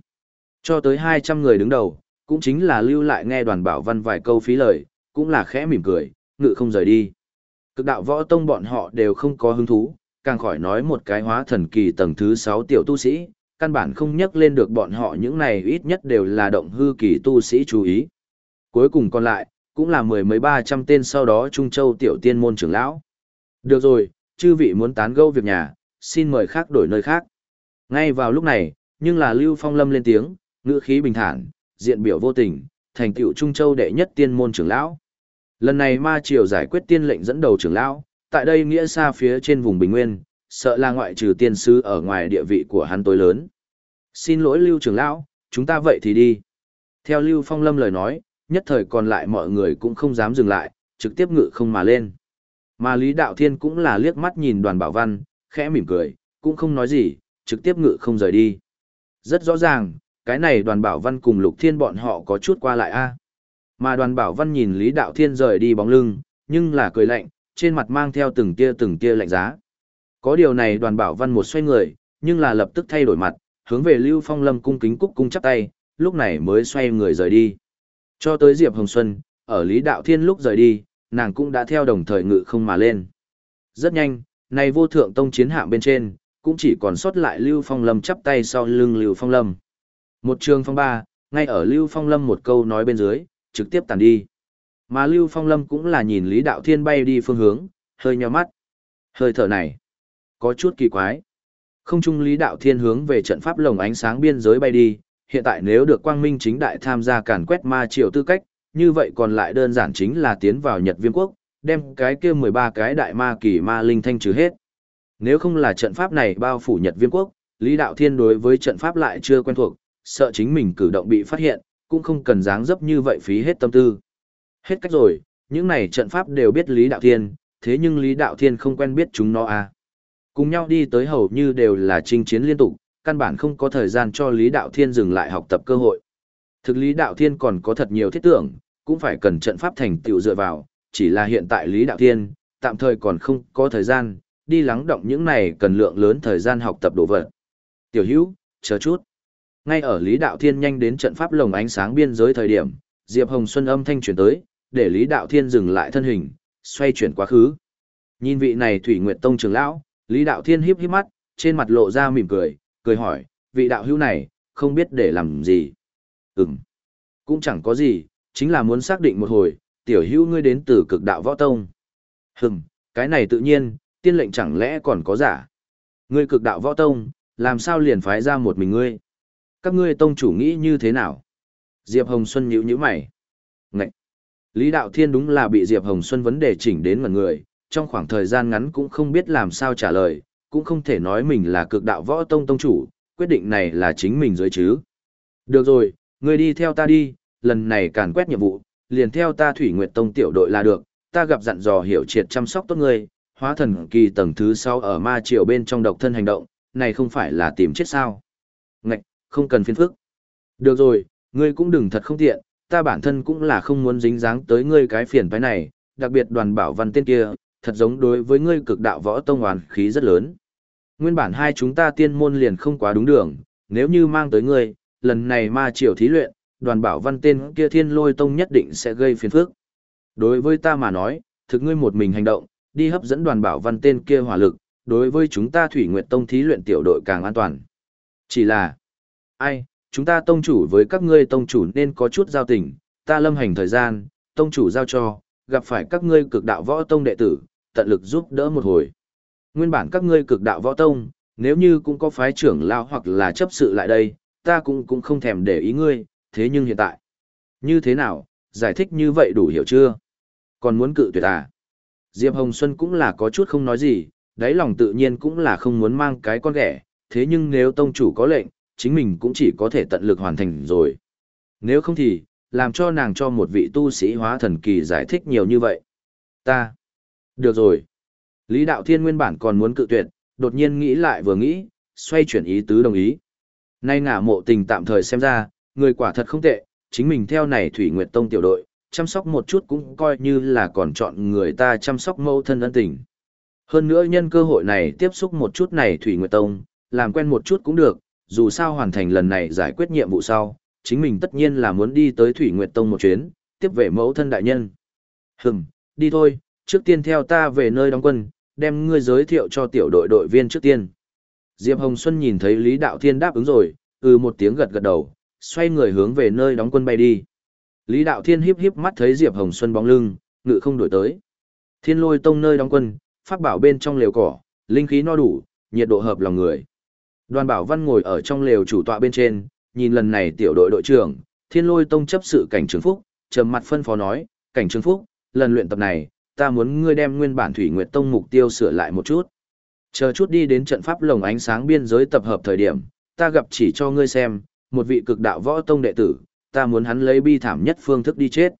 Speaker 1: Cho tới 200 người đứng đầu, cũng chính là lưu lại nghe đoàn bảo văn vài câu phí lời, cũng là khẽ mỉm cười, ngự không rời đi. Cực đạo võ tông bọn họ đều không có hứng thú, càng khỏi nói một cái hóa thần kỳ tầng thứ 6 tiểu tu sĩ, căn bản không nhắc lên được bọn họ những này ít nhất đều là động hư kỳ tu sĩ chú ý. Cuối cùng còn lại, cũng là mười mấy ba trăm tên sau đó Trung Châu tiểu tiên môn trưởng lão. Được rồi, chư vị muốn tán gẫu việc nhà, xin mời khác đổi nơi khác. Ngay vào lúc này, nhưng là Lưu Phong Lâm lên tiếng, ngữ khí bình thản, diện biểu vô tình, thành tựu Trung Châu đệ nhất tiên môn trưởng lão. Lần này ma triều giải quyết tiên lệnh dẫn đầu trưởng lão, tại đây nghĩa xa phía trên vùng Bình Nguyên, sợ là ngoại trừ tiên sư ở ngoài địa vị của hắn tối lớn. Xin lỗi Lưu trưởng lão, chúng ta vậy thì đi. Theo Lưu Phong Lâm lời nói, nhất thời còn lại mọi người cũng không dám dừng lại, trực tiếp ngự không mà lên. Mà Lý Đạo Thiên cũng là liếc mắt nhìn đoàn bảo văn, khẽ mỉm cười, cũng không nói gì, trực tiếp ngự không rời đi. Rất rõ ràng, cái này đoàn bảo văn cùng lục thiên bọn họ có chút qua lại a mà đoàn bảo văn nhìn Lý Đạo Thiên rời đi bóng lưng, nhưng là cười lạnh, trên mặt mang theo từng tia từng tia lạnh giá. Có điều này đoàn bảo văn một xoay người, nhưng là lập tức thay đổi mặt, hướng về Lưu Phong Lâm cung kính cúc cung chắp tay, lúc này mới xoay người rời đi. Cho tới Diệp Hồng Xuân, ở Lý Đạo Thiên lúc rời đi, nàng cũng đã theo đồng thời ngự không mà lên. Rất nhanh, nay vô thượng tông chiến hạm bên trên, cũng chỉ còn sót lại Lưu Phong Lâm chắp tay sau lưng Lưu Phong Lâm. Một trường phong ba, ngay ở Lưu Phong Lâm một câu nói bên dưới, trực tiếp tàn đi. Mà Lưu Phong Lâm cũng là nhìn Lý Đạo Thiên bay đi phương hướng, hơi nheo mắt. Hơi thở này, có chút kỳ quái. Không trung Lý Đạo Thiên hướng về trận pháp lồng ánh sáng biên giới bay đi, hiện tại nếu được Quang Minh chính đại tham gia càn quét ma triều tư cách, như vậy còn lại đơn giản chính là tiến vào Nhật Viêm Quốc, đem cái kia 13 cái đại ma kỳ ma linh thanh trừ hết. Nếu không là trận pháp này bao phủ Nhật Viêm Quốc, Lý Đạo Thiên đối với trận pháp lại chưa quen thuộc, sợ chính mình cử động bị phát hiện, cũng không cần dáng dấp như vậy phí hết tâm tư. Hết cách rồi, những này trận pháp đều biết Lý Đạo Thiên, thế nhưng Lý Đạo Thiên không quen biết chúng nó à. Cùng nhau đi tới hầu như đều là chinh chiến liên tục, căn bản không có thời gian cho Lý Đạo Thiên dừng lại học tập cơ hội. Thực Lý Đạo Thiên còn có thật nhiều thiết tưởng, cũng phải cần trận pháp thành tựu dựa vào, chỉ là hiện tại Lý Đạo Thiên, tạm thời còn không có thời gian, đi lắng động những này cần lượng lớn thời gian học tập đồ vật. Tiểu hữu, chờ chút. Ngay ở Lý Đạo Thiên nhanh đến trận pháp lồng ánh sáng biên giới thời điểm, Diệp Hồng Xuân âm thanh chuyển tới, để Lý Đạo Thiên dừng lại thân hình, xoay chuyển quá khứ. Nhìn vị này Thủy Nguyệt Tông trưởng lão, Lý Đạo Thiên híp híp mắt, trên mặt lộ ra mỉm cười, cười hỏi, vị đạo hữu này, không biết để làm gì. Ừm, cũng chẳng có gì, chính là muốn xác định một hồi, tiểu hữu ngươi đến từ cực đạo võ tông. Hừm, cái này tự nhiên, tiên lệnh chẳng lẽ còn có giả. Ngươi cực đạo võ tông, làm sao liền phái ra một mình ngươi? Các ngươi tông chủ nghĩ như thế nào? Diệp Hồng Xuân nhíu nhíu mày. Ngậy! Lý Đạo Thiên đúng là bị Diệp Hồng Xuân vấn đề chỉnh đến ngần người, trong khoảng thời gian ngắn cũng không biết làm sao trả lời, cũng không thể nói mình là cực đạo võ tông tông chủ, quyết định này là chính mình dưới chứ. Được rồi, ngươi đi theo ta đi, lần này càn quét nhiệm vụ, liền theo ta Thủy Nguyệt Tông tiểu đội là được, ta gặp dặn dò hiểu triệt chăm sóc tốt ngươi, hóa thần kỳ tầng thứ sau ở ma triều bên trong độc thân hành động, này không phải là tìm chết sao. Ngạch, không cần phiền phức. Được rồi, ngươi cũng đừng thật không tiện, ta bản thân cũng là không muốn dính dáng tới ngươi cái phiền phải này, đặc biệt đoàn bảo văn tên kia, thật giống đối với ngươi cực đạo võ tông hoàn khí rất lớn. Nguyên bản hai chúng ta tiên môn liền không quá đúng đường, nếu như mang tới ngươi, lần này ma triều thí luyện, đoàn bảo văn tên kia thiên lôi tông nhất định sẽ gây phiền phức. Đối với ta mà nói, thực ngươi một mình hành động, đi hấp dẫn đoàn bảo văn tên kia hỏa lực, đối với chúng ta thủy nguyệt tông thí luyện tiểu đội càng an toàn. Chỉ là, ai, chúng ta tông chủ với các ngươi tông chủ nên có chút giao tình, ta lâm hành thời gian, tông chủ giao cho, gặp phải các ngươi cực đạo võ tông đệ tử, tận lực giúp đỡ một hồi. Nguyên bản các ngươi cực đạo võ tông, nếu như cũng có phái trưởng lao hoặc là chấp sự lại đây, ta cũng cũng không thèm để ý ngươi, thế nhưng hiện tại, như thế nào, giải thích như vậy đủ hiểu chưa? Còn muốn cự tuyệt à? Diệp Hồng Xuân cũng là có chút không nói gì, đáy lòng tự nhiên cũng là không muốn mang cái con ghẻ, thế nhưng nếu tông chủ có lệnh, chính mình cũng chỉ có thể tận lực hoàn thành rồi. Nếu không thì, làm cho nàng cho một vị tu sĩ hóa thần kỳ giải thích nhiều như vậy. Ta. Được rồi. Lý Đạo Thiên nguyên bản còn muốn cự tuyệt, đột nhiên nghĩ lại vừa nghĩ, xoay chuyển ý tứ đồng ý. Nay ngả mộ tình tạm thời xem ra, người quả thật không tệ, chính mình theo này Thủy Nguyệt Tông tiểu đội, chăm sóc một chút cũng coi như là còn chọn người ta chăm sóc mâu thân ân tình. Hơn nữa nhân cơ hội này tiếp xúc một chút này Thủy Nguyệt Tông, làm quen một chút cũng được, dù sao hoàn thành lần này giải quyết nhiệm vụ sau, chính mình tất nhiên là muốn đi tới Thủy Nguyệt Tông một chuyến, tiếp về mẫu thân đại nhân. Hừm, đi thôi, trước tiên theo ta về nơi đóng quân, đem ngươi giới thiệu cho tiểu đội đội viên trước tiên. Diệp Hồng Xuân nhìn thấy Lý Đạo Thiên đáp ứng rồi, ừ một tiếng gật gật đầu, xoay người hướng về nơi đóng quân bay đi. Lý Đạo Thiên híp híp mắt thấy Diệp Hồng Xuân bóng lưng, ngự không đổi tới. Thiên Lôi Tông nơi đóng quân, pháp bảo bên trong lều cỏ, linh khí no đủ, nhiệt độ hợp lòng người. Đoàn Bảo Văn ngồi ở trong lều chủ tọa bên trên, nhìn lần này tiểu đội đội trưởng, Thiên Lôi Tông chấp sự cảnh trường phúc, trầm mặt phân phó nói, cảnh trường phúc, lần luyện tập này, ta muốn ngươi đem nguyên bản Thủy Nguyệt Tông mục tiêu sửa lại một chút. Chờ chút đi đến trận pháp lồng ánh sáng biên giới tập hợp thời điểm, ta gặp chỉ cho ngươi xem, một vị cực đạo võ tông đệ tử, ta muốn hắn lấy bi thảm nhất phương thức đi chết.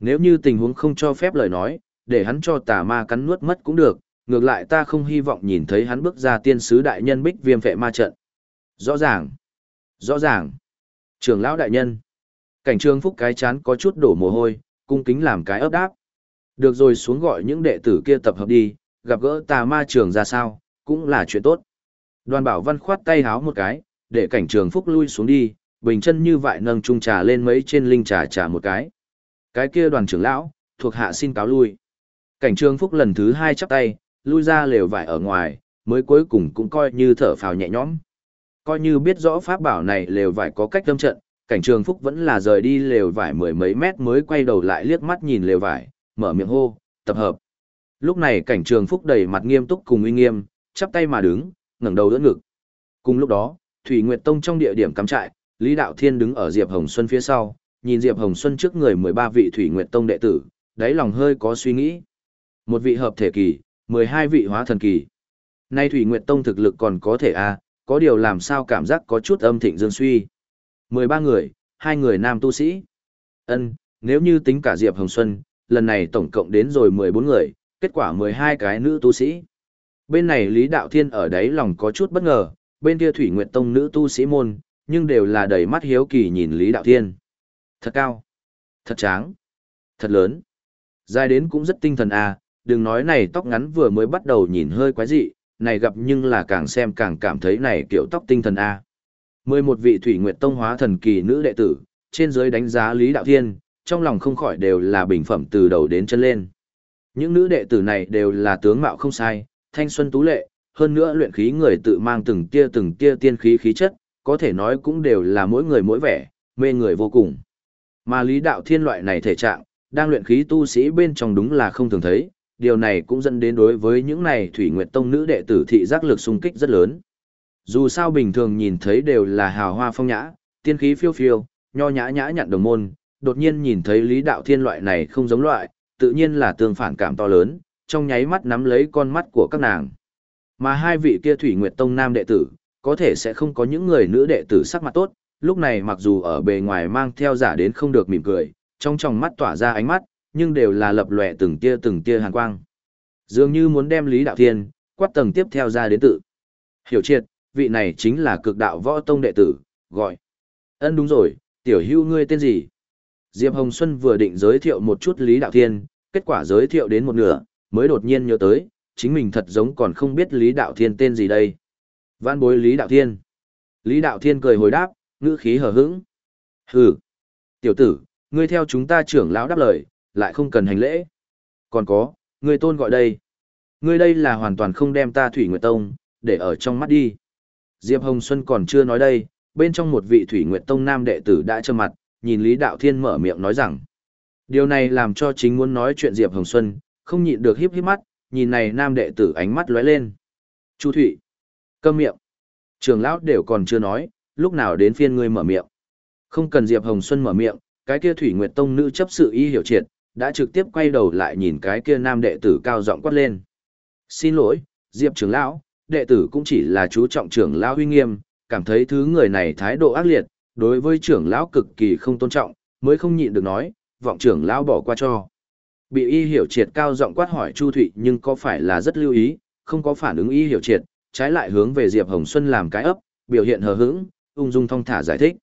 Speaker 1: Nếu như tình huống không cho phép lời nói, để hắn cho tà ma cắn nuốt mất cũng được, ngược lại ta không hy vọng nhìn thấy hắn bước ra tiên sứ đại nhân bích viêm vệ ma trận. Rõ ràng, rõ ràng. Trường lão đại nhân. Cảnh trương phúc cái chán có chút đổ mồ hôi, cung kính làm cái ấp đáp. Được rồi xuống gọi những đệ tử kia tập hợp đi, gặp gỡ tà ma trường ra sao, cũng là chuyện tốt. Đoàn bảo văn khoát tay háo một cái, để cảnh trường phúc lui xuống đi, bình chân như vậy nâng chung trà lên mấy trên linh trà trà một cái. Cái kia đoàn trưởng lão, thuộc hạ xin cáo lui. Cảnh trường phúc lần thứ hai chắp tay, lui ra lều vải ở ngoài, mới cuối cùng cũng coi như thở phào nhẹ nhõm. Coi như biết rõ pháp bảo này lều vải có cách tâm trận, cảnh trường phúc vẫn là rời đi lều vải mười mấy mét mới quay đầu lại liếc mắt nhìn lều vải, mở miệng hô, tập hợp. Lúc này cảnh trường phúc đầy mặt nghiêm túc cùng uy nghiêm, chắp tay mà đứng, ngẩng đầu đỡ ngực. Cùng lúc đó, Thủy Nguyệt Tông trong địa điểm cắm trại, Lý Đạo Thiên đứng ở Diệp Hồng Xuân phía sau, nhìn Diệp Hồng Xuân trước người 13 vị Thủy Nguyệt Tông đệ tử, đáy lòng hơi có suy nghĩ. Một vị hợp thể kỳ, 12 vị hóa thần kỳ. Nay Thủy Nguyệt Tông thực lực còn có thể à, có điều làm sao cảm giác có chút âm thịnh dương suy. 13 người, hai người nam tu sĩ. Ân, nếu như tính cả Diệp Hồng Xuân, lần này tổng cộng đến rồi 14 người, kết quả 12 cái nữ tu sĩ. Bên này Lý Đạo Thiên ở đấy lòng có chút bất ngờ, bên kia Thủy Nguyệt Tông nữ tu sĩ môn, nhưng đều là đầy mắt hiếu kỳ nhìn Lý Đạo Thiên. Thật cao, thật tráng, thật lớn. Dài đến cũng rất tinh thần à, đừng nói này tóc ngắn vừa mới bắt đầu nhìn hơi quái dị, này gặp nhưng là càng xem càng cảm thấy này kiểu tóc tinh thần a. 11 vị Thủy Nguyệt Tông hóa thần kỳ nữ đệ tử, trên dưới đánh giá Lý Đạo Thiên, trong lòng không khỏi đều là bình phẩm từ đầu đến chân lên. Những nữ đệ tử này đều là tướng mạo không sai, thanh xuân tú lệ, hơn nữa luyện khí người tự mang từng tia từng tia tiên khí khí chất, có thể nói cũng đều là mỗi người mỗi vẻ, mê người vô cùng. Mà Lý Đạo Thiên loại này thể trạng, đang luyện khí tu sĩ bên trong đúng là không thường thấy, điều này cũng dẫn đến đối với những này Thủy Nguyệt Tông nữ đệ tử thị giác lực xung kích rất lớn. Dù sao bình thường nhìn thấy đều là hào hoa phong nhã, tiên khí phiêu phiêu, nho nhã nhã nhặn đồng môn, đột nhiên nhìn thấy Lý Đạo Thiên loại này không giống loại, tự nhiên là tương phản cảm to lớn, trong nháy mắt nắm lấy con mắt của các nàng. Mà hai vị kia Thủy Nguyệt Tông nam đệ tử, có thể sẽ không có những người nữ đệ tử sắc mặt tốt, lúc này mặc dù ở bề ngoài mang theo giả đến không được mỉm cười, trong tròng mắt tỏa ra ánh mắt, nhưng đều là lập lòe từng tia từng tia hàn quang. Dường như muốn đem Lý Đạo Thiên, quát tầng tiếp theo ra đến tự. Hiểu triệt, vị này chính là cực đạo võ tông đệ tử, gọi. Ân đúng rồi, tiểu hưu ngươi tên gì? Diệp Hồng Xuân vừa định giới thiệu một chút Lý Đạo Thiên, kết quả giới thiệu đến một nửa, mới đột nhiên nhớ tới, chính mình thật giống còn không biết Lý Đạo Thiên tên gì đây. Văn bối Lý Đạo Thiên. Lý Đạo Thiên cười hồi đáp, ngữ khí hờ hững. Hừ. Tiểu tử, ngươi theo chúng ta trưởng lão đáp lời, lại không cần hành lễ. Còn có, người tôn gọi đây. Ngươi đây là hoàn toàn không đem ta Thủy Nguyệt Tông, để ở trong mắt đi. Diệp Hồng Xuân còn chưa nói đây, bên trong một vị Thủy Nguyệt Tông nam đệ tử đã trơ mặt, nhìn Lý Đạo Thiên mở miệng nói rằng. Điều này làm cho chính muốn nói chuyện Diệp Hồng Xuân, không nhịn được híp híp mắt, nhìn này nam đệ tử ánh mắt lóe lên. Chu Thụy, câm miệng. Trường lão đều còn chưa nói, lúc nào đến phiên ngươi mở miệng. Không cần Diệp Hồng Xuân mở miệng, cái kia Thủy Nguyệt Tông nữ chấp sự y hiểu triệt, đã trực tiếp quay đầu lại nhìn cái kia nam đệ tử cao giọng quát lên. Xin lỗi, Diệp trưởng lão, đệ tử cũng chỉ là chú trọng trưởng lão huy nghiêm, cảm thấy thứ người này thái độ ác liệt, đối với trưởng lão cực kỳ không tôn trọng, mới không nhịn được nói, vọng trưởng lão bỏ qua cho. Bị y hiểu triệt cao giọng quát hỏi Chu Thụy nhưng có phải là rất lưu ý, không có phản ứng y hiểu triệt, trái lại hướng về Diệp Hồng Xuân làm cái ấp, biểu hiện hờ hững, ung dung thong thả giải thích.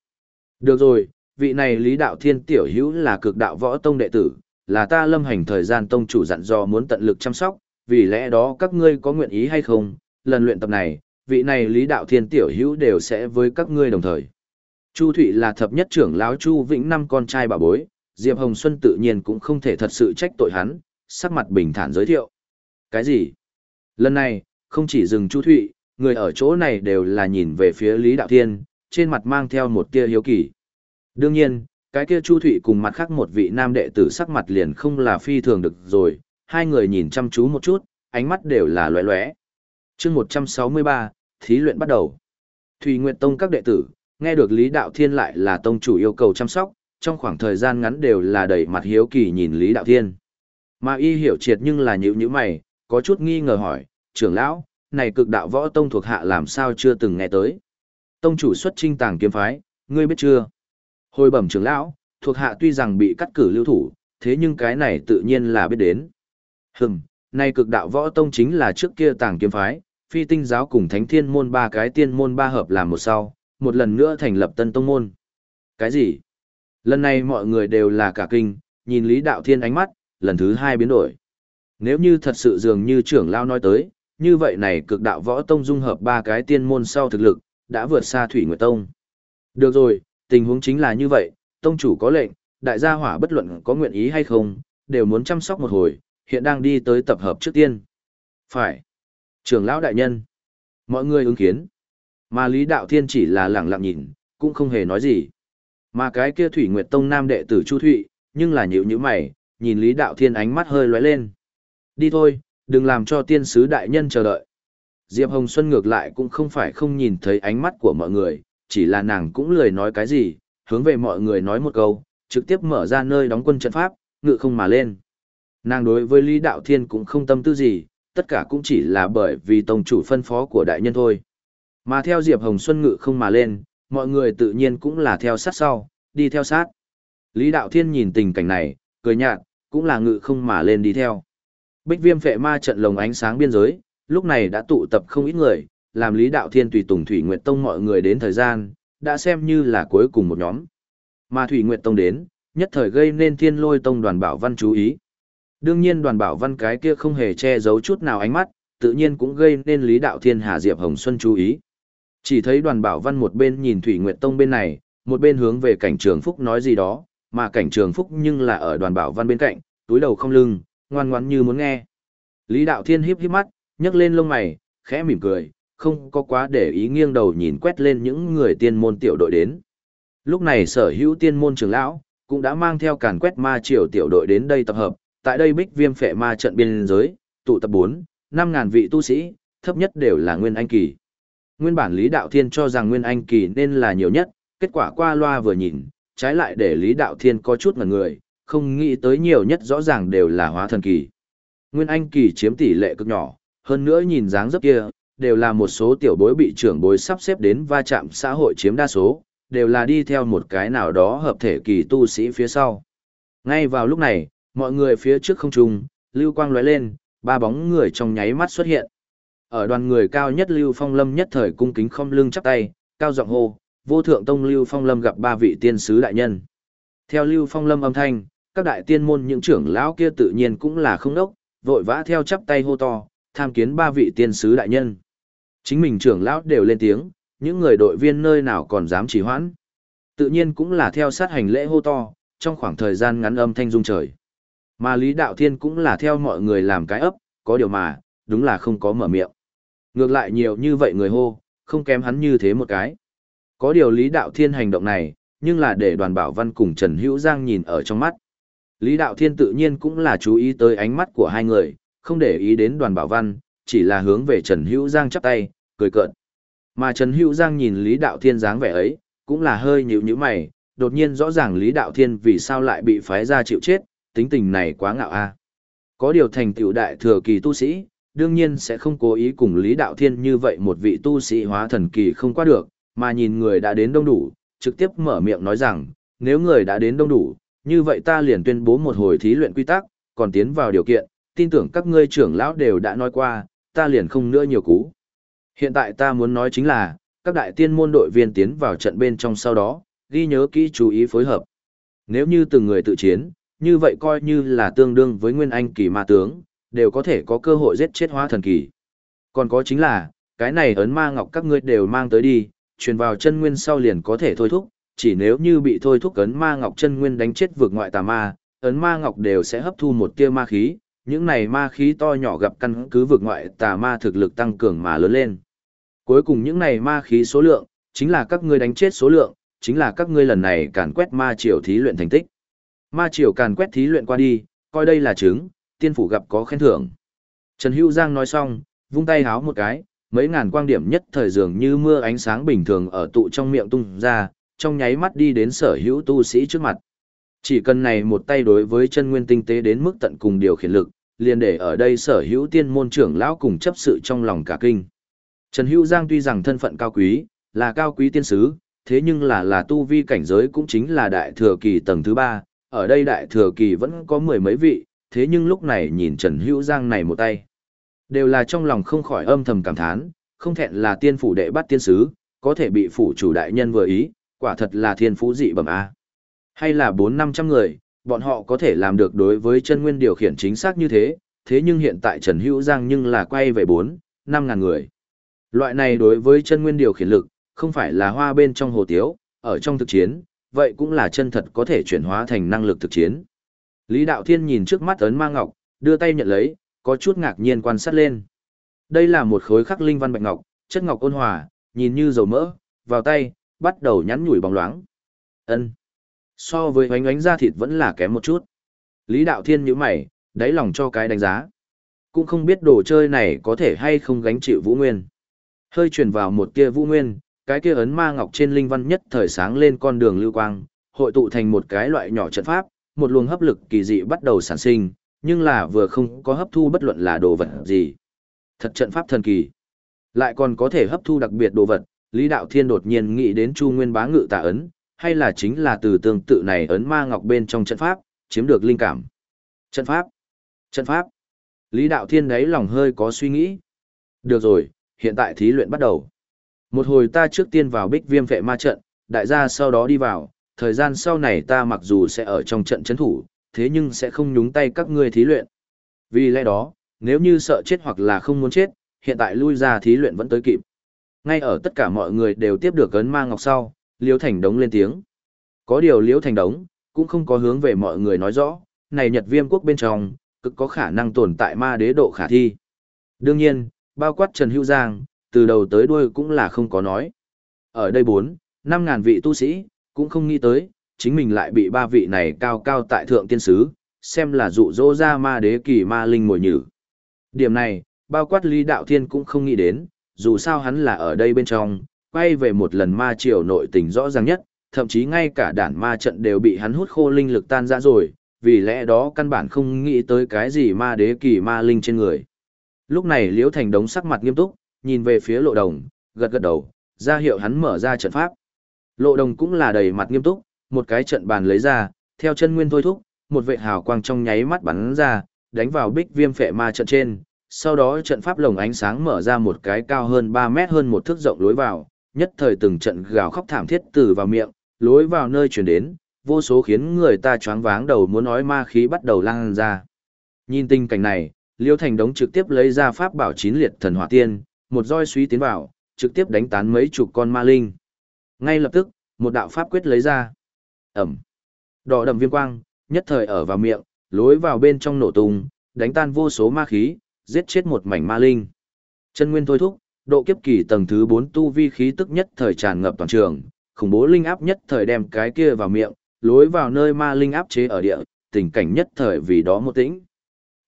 Speaker 1: Được rồi, vị này Lý Đạo Thiên Tiểu Hữu là cực đạo võ tông đệ tử, là ta lâm hành thời gian tông chủ dặn dò muốn tận lực chăm sóc, vì lẽ đó các ngươi có nguyện ý hay không, lần luyện tập này, vị này Lý Đạo Thiên Tiểu Hữu đều sẽ với các ngươi đồng thời. Chu Thụy là thập nhất trưởng lão Chu Vĩnh năm con trai bà bối, Diệp Hồng Xuân tự nhiên cũng không thể thật sự trách tội hắn, sắc mặt bình thản giới thiệu. Cái gì? Lần này, không chỉ dừng Chu Thụy, người ở chỗ này đều là nhìn về phía Lý Đạo Thiên, trên mặt mang theo một tia hiếu kỳ. Đương nhiên, cái kia Chu Thụy cùng mặt khác một vị nam đệ tử sắc mặt liền không là phi thường được rồi, hai người nhìn chăm chú một chút, ánh mắt đều là lóe lóe. chương 163, thí luyện bắt đầu. Thủy Nguyệt Tông các đệ tử, nghe được Lý Đạo Thiên lại là tông chủ yêu cầu chăm sóc, trong khoảng thời gian ngắn đều là đầy mặt hiếu kỳ nhìn Lý Đạo Thiên. Mà y hiểu triệt nhưng là nhữ nhữ mày, có chút nghi ngờ hỏi, trưởng lão, này cực đạo võ tông thuộc hạ làm sao chưa từng nghe tới. Tông chủ xuất trinh tàng kiếm phái, ngươi biết chưa? Hồi bẩm trưởng lão, thuộc hạ tuy rằng bị cắt cử lưu thủ, thế nhưng cái này tự nhiên là biết đến. Hừm, nay cực đạo võ tông chính là trước kia tàng kiếm phái, phi tinh giáo cùng thánh thiên môn ba cái tiên môn ba hợp làm một sau, một lần nữa thành lập tân tông môn. Cái gì? Lần này mọi người đều là cả kinh, nhìn Lý Đạo Thiên ánh mắt, lần thứ hai biến đổi. Nếu như thật sự dường như trưởng lao nói tới, như vậy này cực đạo võ tông dung hợp ba cái tiên môn sau thực lực, đã vượt xa Thủy Nguyệt Tông. Được rồi, tình huống chính là như vậy, tông chủ có lệnh, đại gia hỏa bất luận có nguyện ý hay không, đều muốn chăm sóc một hồi, hiện đang đi tới tập hợp trước tiên. Phải. Trưởng lão đại nhân. Mọi người ứng kiến. Mà Lý Đạo Thiên chỉ là lẳng lặng nhìn, cũng không hề nói gì. Mà cái kia Thủy Nguyệt Tông nam đệ tử Chu Thụy, nhưng là nhíu nhíu mày, nhìn Lý Đạo Thiên ánh mắt hơi lóe lên. Đi thôi, đừng làm cho tiên sứ đại nhân chờ đợi. Diệp Hồng Xuân ngược lại cũng không phải không nhìn thấy ánh mắt của mọi người, chỉ là nàng cũng lười nói cái gì, hướng về mọi người nói một câu, trực tiếp mở ra nơi đóng quân trận pháp, ngự không mà lên. Nàng đối với Lý Đạo Thiên cũng không tâm tư gì, tất cả cũng chỉ là bởi vì tông chủ phân phó của đại nhân thôi. Mà theo Diệp Hồng Xuân ngự không mà lên, mọi người tự nhiên cũng là theo sát sau, đi theo sát. Lý Đạo Thiên nhìn tình cảnh này, cười nhạt, cũng là ngự không mà lên đi theo. Bích viêm phệ ma trận lồng ánh sáng biên giới, lúc này đã tụ tập không ít người, làm Lý Đạo Thiên tùy tùng Thủy Nguyệt Tông mọi người đến thời gian, đã xem như là cuối cùng một nhóm. Mà Thủy Nguyệt Tông đến, nhất thời gây nên thiên lôi tông đoàn bảo văn chú ý. Đương nhiên đoàn bảo văn cái kia không hề che giấu chút nào ánh mắt, tự nhiên cũng gây nên Lý Đạo Thiên Hà Diệp Hồng Xuân chú ý. Chỉ thấy đoàn bảo văn một bên nhìn Thủy Nguyệt Tông bên này, một bên hướng về cảnh trường Phúc nói gì đó, mà cảnh trường Phúc nhưng là ở đoàn bảo văn bên cạnh, túi đầu không lưng, ngoan ngoãn như muốn nghe. Lý Đạo Thiên híp híp mắt, nhấc lên lông mày, khẽ mỉm cười, không có quá để ý nghiêng đầu nhìn quét lên những người tiên môn tiểu đội đến. Lúc này sở hữu tiên môn trưởng lão, cũng đã mang theo càn quét ma triều tiểu đội đến đây tập hợp, tại đây bích viêm phệ ma trận biên giới, tụ tập 4, 5 ngàn vị tu sĩ, thấp nhất đều là Nguyên Anh Kỳ. Nguyên bản Lý Đạo Thiên cho rằng Nguyên Anh Kỳ nên là nhiều nhất, kết quả qua loa vừa nhìn, trái lại để Lý Đạo Thiên có chút ngần người, không nghĩ tới nhiều nhất rõ ràng đều là hóa thần kỳ. Nguyên Anh Kỳ chiếm tỷ lệ cực nhỏ, hơn nữa nhìn dáng dấp kia, đều là một số tiểu bối bị trưởng bối sắp xếp đến va chạm xã hội chiếm đa số, đều là đi theo một cái nào đó hợp thể kỳ tu sĩ phía sau. Ngay vào lúc này, mọi người phía trước không trung, lưu quang lóe lên, ba bóng người trong nháy mắt xuất hiện. Ở đoàn người cao nhất Lưu Phong Lâm nhất thời cung kính không lưng chắp tay, cao giọng hô, vô thượng tông Lưu Phong Lâm gặp ba vị tiên sứ đại nhân. Theo Lưu Phong Lâm âm thanh, các đại tiên môn những trưởng lão kia tự nhiên cũng là không đốc, vội vã theo chắp tay hô to, tham kiến ba vị tiên sứ đại nhân. Chính mình trưởng lão đều lên tiếng, những người đội viên nơi nào còn dám chỉ hoãn. Tự nhiên cũng là theo sát hành lễ hô to, trong khoảng thời gian ngắn âm thanh rung trời. Mà Lý Đạo Thiên cũng là theo mọi người làm cái ấp, có điều mà, đúng là không có mở miệng. Ngược lại nhiều như vậy người hô, không kém hắn như thế một cái. Có điều Lý Đạo Thiên hành động này, nhưng là để đoàn bảo văn cùng Trần Hữu Giang nhìn ở trong mắt. Lý Đạo Thiên tự nhiên cũng là chú ý tới ánh mắt của hai người, không để ý đến đoàn bảo văn, chỉ là hướng về Trần Hữu Giang chắp tay, cười cợt. Mà Trần Hữu Giang nhìn Lý Đạo Thiên dáng vẻ ấy, cũng là hơi nhíu nhíu mày, đột nhiên rõ ràng Lý Đạo Thiên vì sao lại bị phái ra chịu chết, tính tình này quá ngạo a. Có điều thành tựu đại thừa kỳ tu sĩ, đương nhiên sẽ không cố ý cùng Lý Đạo Thiên như vậy một vị tu sĩ hóa thần kỳ không qua được, mà nhìn người đã đến đông đủ, trực tiếp mở miệng nói rằng, nếu người đã đến đông đủ, như vậy ta liền tuyên bố một hồi thí luyện quy tắc, còn tiến vào điều kiện, tin tưởng các ngươi trưởng lão đều đã nói qua, ta liền không nữa nhiều cú. Hiện tại ta muốn nói chính là, các đại tiên môn đội viên tiến vào trận bên trong sau đó, ghi nhớ kỹ chú ý phối hợp. Nếu như từng người tự chiến, như vậy coi như là tương đương với nguyên anh kỳ ma tướng, đều có thể có cơ hội giết chết hóa thần kỳ. Còn có chính là, cái này ấn ma ngọc các ngươi đều mang tới đi, truyền vào chân nguyên sau liền có thể thôi thúc, chỉ nếu như bị thôi thúc ấn ma ngọc chân nguyên đánh chết vượt ngoại tà ma, ấn ma ngọc đều sẽ hấp thu một tia ma khí, những này ma khí to nhỏ gặp căn cứ vượt ngoại tà ma thực lực tăng cường mà lớn lên. Cuối cùng những này ma khí số lượng, chính là các ngươi đánh chết số lượng, chính là các ngươi lần này càn quét ma triều thí luyện thành tích. Ma triều càn quét thí luyện qua đi, coi đây là chứng, tiên phủ gặp có khen thưởng. Trần Hữu Giang nói xong, vung tay háo một cái, mấy ngàn quang điểm nhất thời dường như mưa ánh sáng bình thường ở tụ trong miệng tung ra, trong nháy mắt đi đến sở hữu tu sĩ trước mặt. Chỉ cần này một tay đối với chân nguyên tinh tế đến mức tận cùng điều khiển lực, liền để ở đây sở hữu tiên môn trưởng lão cùng chấp sự trong lòng cả kinh. Trần Hữu Giang tuy rằng thân phận cao quý, là cao quý tiên sứ, thế nhưng là là tu vi cảnh giới cũng chính là đại thừa kỳ tầng thứ ba, ở đây đại thừa kỳ vẫn có mười mấy vị, thế nhưng lúc này nhìn Trần Hữu Giang này một tay. Đều là trong lòng không khỏi âm thầm cảm thán, không thẹn là tiên phủ đệ bắt tiên sứ, có thể bị phủ chủ đại nhân vừa ý, quả thật là thiên phú dị bẩm A. Hay là bốn năm trăm người, bọn họ có thể làm được đối với chân nguyên điều khiển chính xác như thế, thế nhưng hiện tại Trần Hữu Giang nhưng là quay về bốn, năm ngàn người. Loại này đối với chân nguyên điều khiển lực, không phải là hoa bên trong hồ tiếu, ở trong thực chiến, vậy cũng là chân thật có thể chuyển hóa thành năng lực thực chiến. Lý Đạo Thiên nhìn trước mắt ấn ma ngọc, đưa tay nhận lấy, có chút ngạc nhiên quan sát lên. Đây là một khối khắc linh văn bạch ngọc, chất ngọc ôn hòa, nhìn như dầu mỡ, vào tay, bắt đầu nhắn nhủi bóng loáng. Ân. So với ánh ánh da thịt vẫn là kém một chút. Lý Đạo Thiên nhíu mày, đáy lòng cho cái đánh giá. Cũng không biết đồ chơi này có thể hay không gánh chịu Vũ Nguyên. Hơi truyền vào một tia Vũ Nguyên, cái kia ấn ma ngọc trên linh văn nhất thời sáng lên con đường lưu quang, hội tụ thành một cái loại nhỏ trận pháp, một luồng hấp lực kỳ dị bắt đầu sản sinh, nhưng là vừa không có hấp thu bất luận là đồ vật gì. Thật trận pháp thần kỳ. Lại còn có thể hấp thu đặc biệt đồ vật, Lý Đạo Thiên đột nhiên nghĩ đến Chu Nguyên Bá Ngự Tà ấn, hay là chính là từ tương tự này ấn ma ngọc bên trong trận pháp, chiếm được linh cảm. Trận pháp. Trận pháp. Lý Đạo Thiên đấy lòng hơi có suy nghĩ. Được rồi, hiện tại thí luyện bắt đầu. Một hồi ta trước tiên vào bích viêm vệ ma trận, đại gia sau đó đi vào, thời gian sau này ta mặc dù sẽ ở trong trận chấn thủ, thế nhưng sẽ không nhúng tay các ngươi thí luyện. Vì lẽ đó, nếu như sợ chết hoặc là không muốn chết, hiện tại lui ra thí luyện vẫn tới kịp. Ngay ở tất cả mọi người đều tiếp được ấn ma ngọc sau, Liễu Thành Đống lên tiếng. Có điều Liễu Thành Đống, cũng không có hướng về mọi người nói rõ, này Nhật Viêm quốc bên trong, cực có khả năng tồn tại ma đế độ khả thi. Đương nhiên, bao quát Trần Hữu Giang, từ đầu tới đuôi cũng là không có nói. Ở đây bốn, năm ngàn vị tu sĩ, cũng không nghĩ tới, chính mình lại bị ba vị này cao cao tại thượng tiên sứ, xem là dụ dỗ ra ma đế kỳ ma linh mồi nhử. Điểm này, bao quát Lý Đạo Thiên cũng không nghĩ đến, dù sao hắn là ở đây bên trong, quay về một lần ma triều nội tình rõ ràng nhất, thậm chí ngay cả đản ma trận đều bị hắn hút khô linh lực tan ra rồi, vì lẽ đó căn bản không nghĩ tới cái gì ma đế kỳ ma linh trên người. Lúc này Liễu Thành đống sắc mặt nghiêm túc, nhìn về phía lộ đồng, gật gật đầu, ra hiệu hắn mở ra trận pháp. Lộ đồng cũng là đầy mặt nghiêm túc, một cái trận bàn lấy ra, theo chân nguyên thôi thúc, một vệ hào quang trong nháy mắt bắn ra, đánh vào bích viêm phệ ma trận trên. Sau đó trận pháp lồng ánh sáng mở ra một cái cao hơn 3 mét hơn một thước rộng lối vào, nhất thời từng trận gào khóc thảm thiết từ vào miệng, lối vào nơi chuyển đến, vô số khiến người ta choáng váng đầu muốn nói ma khí bắt đầu lan ra. Nhìn tình cảnh này, Liêu Thành Đống trực tiếp lấy ra pháp bảo chín liệt thần hỏa tiên, một roi suy tiến vào, trực tiếp đánh tán mấy chục con ma linh. Ngay lập tức, một đạo pháp quyết lấy ra. Ẩm. Đỏ đậm viêm quang, nhất thời ở vào miệng, lối vào bên trong nổ tung, đánh tan vô số ma khí, giết chết một mảnh ma linh. Chân nguyên thôi thúc, độ kiếp kỳ tầng thứ 4 tu vi khí tức nhất thời tràn ngập toàn trường, khủng bố linh áp nhất thời đem cái kia vào miệng, lối vào nơi ma linh áp chế ở địa, tình cảnh nhất thời vì đó một tĩnh.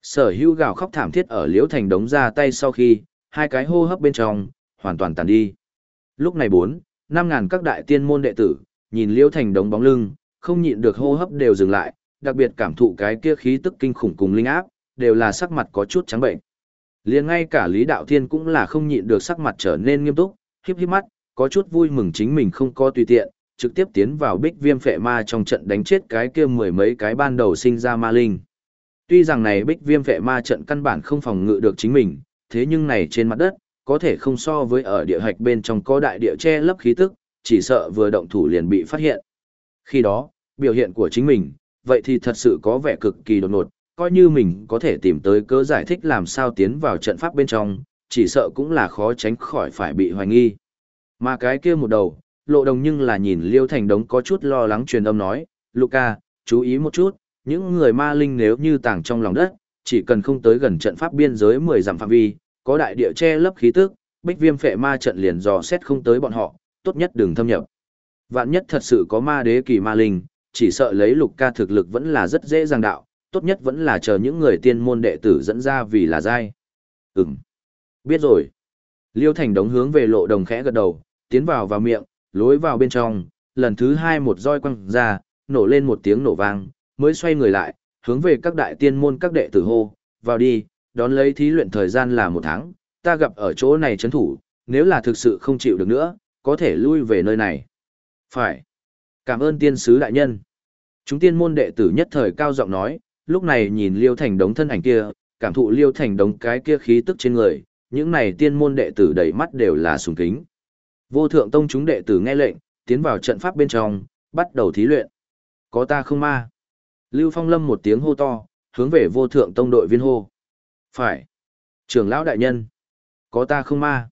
Speaker 1: Sở hữu gào khóc thảm thiết ở liễu thành đống ra tay sau khi, hai cái hô hấp bên trong, hoàn toàn tàn đi. Lúc này bốn, năm ngàn các đại tiên môn đệ tử, nhìn liễu thành đống bóng lưng, không nhịn được hô hấp đều dừng lại, đặc biệt cảm thụ cái kia khí tức kinh khủng cùng linh áp, đều là sắc mặt có chút trắng bệnh. Liền ngay cả Lý Đạo Thiên cũng là không nhịn được sắc mặt trở nên nghiêm túc, híp híp mắt, có chút vui mừng chính mình không có tùy tiện, trực tiếp tiến vào bích viêm phệ ma trong trận đánh chết cái kia mười mấy cái ban đầu sinh ra ma linh. Tuy rằng này bích viêm phệ ma trận căn bản không phòng ngự được chính mình, thế nhưng này trên mặt đất, có thể không so với ở địa hạch bên trong có đại địa che lấp khí tức, chỉ sợ vừa động thủ liền bị phát hiện. Khi đó, biểu hiện của chính mình, vậy thì thật sự có vẻ cực kỳ đột ngột, coi như mình có thể tìm tới cớ giải thích làm sao tiến vào trận pháp bên trong, chỉ sợ cũng là khó tránh khỏi phải bị hoài nghi. Mà cái kia một đầu, lộ đồng nhưng là nhìn Liêu Thành Đống có chút lo lắng truyền âm nói, Luca, chú ý một chút, những người ma linh nếu như tàng trong lòng đất, chỉ cần không tới gần trận pháp biên giới 10 dặm phạm vi, có đại địa che lấp khí tức, bích viêm phệ ma trận liền dò xét không tới bọn họ, tốt nhất đừng thâm nhập. Vạn nhất thật sự có ma đế kỳ ma linh, chỉ sợ lấy lục ca thực lực vẫn là rất dễ dàng đạo, tốt nhất vẫn là chờ những người tiên môn đệ tử dẫn ra vì là dai. Ừm. Biết rồi. Liêu Thành đống hướng về lộ đồng khẽ gật đầu, tiến vào vào miệng, lối vào bên trong, lần thứ hai một roi quăng ra, nổ lên một tiếng nổ vang, mới xoay người lại, hướng về các đại tiên môn các đệ tử hô, vào đi, đón lấy thí luyện thời gian là một tháng, ta gặp ở chỗ này chấn thủ, nếu là thực sự không chịu được nữa, có thể lui về nơi này. Phải. Cảm ơn tiên sứ đại nhân. Chúng tiên môn đệ tử nhất thời cao giọng nói, lúc này nhìn Liêu Thành đống thân ảnh kia, cảm thụ Liêu Thành đống cái kia khí tức trên người, những này tiên môn đệ tử đầy mắt đều là sùng kính. Vô thượng tông chúng đệ tử nghe lệnh, tiến vào trận pháp bên trong, bắt đầu thí luyện. Có ta không ma. Lưu Phong Lâm một tiếng hô to, hướng về vô thượng tông đội viên hô. Phải. Trưởng lão đại nhân. Có ta không ma.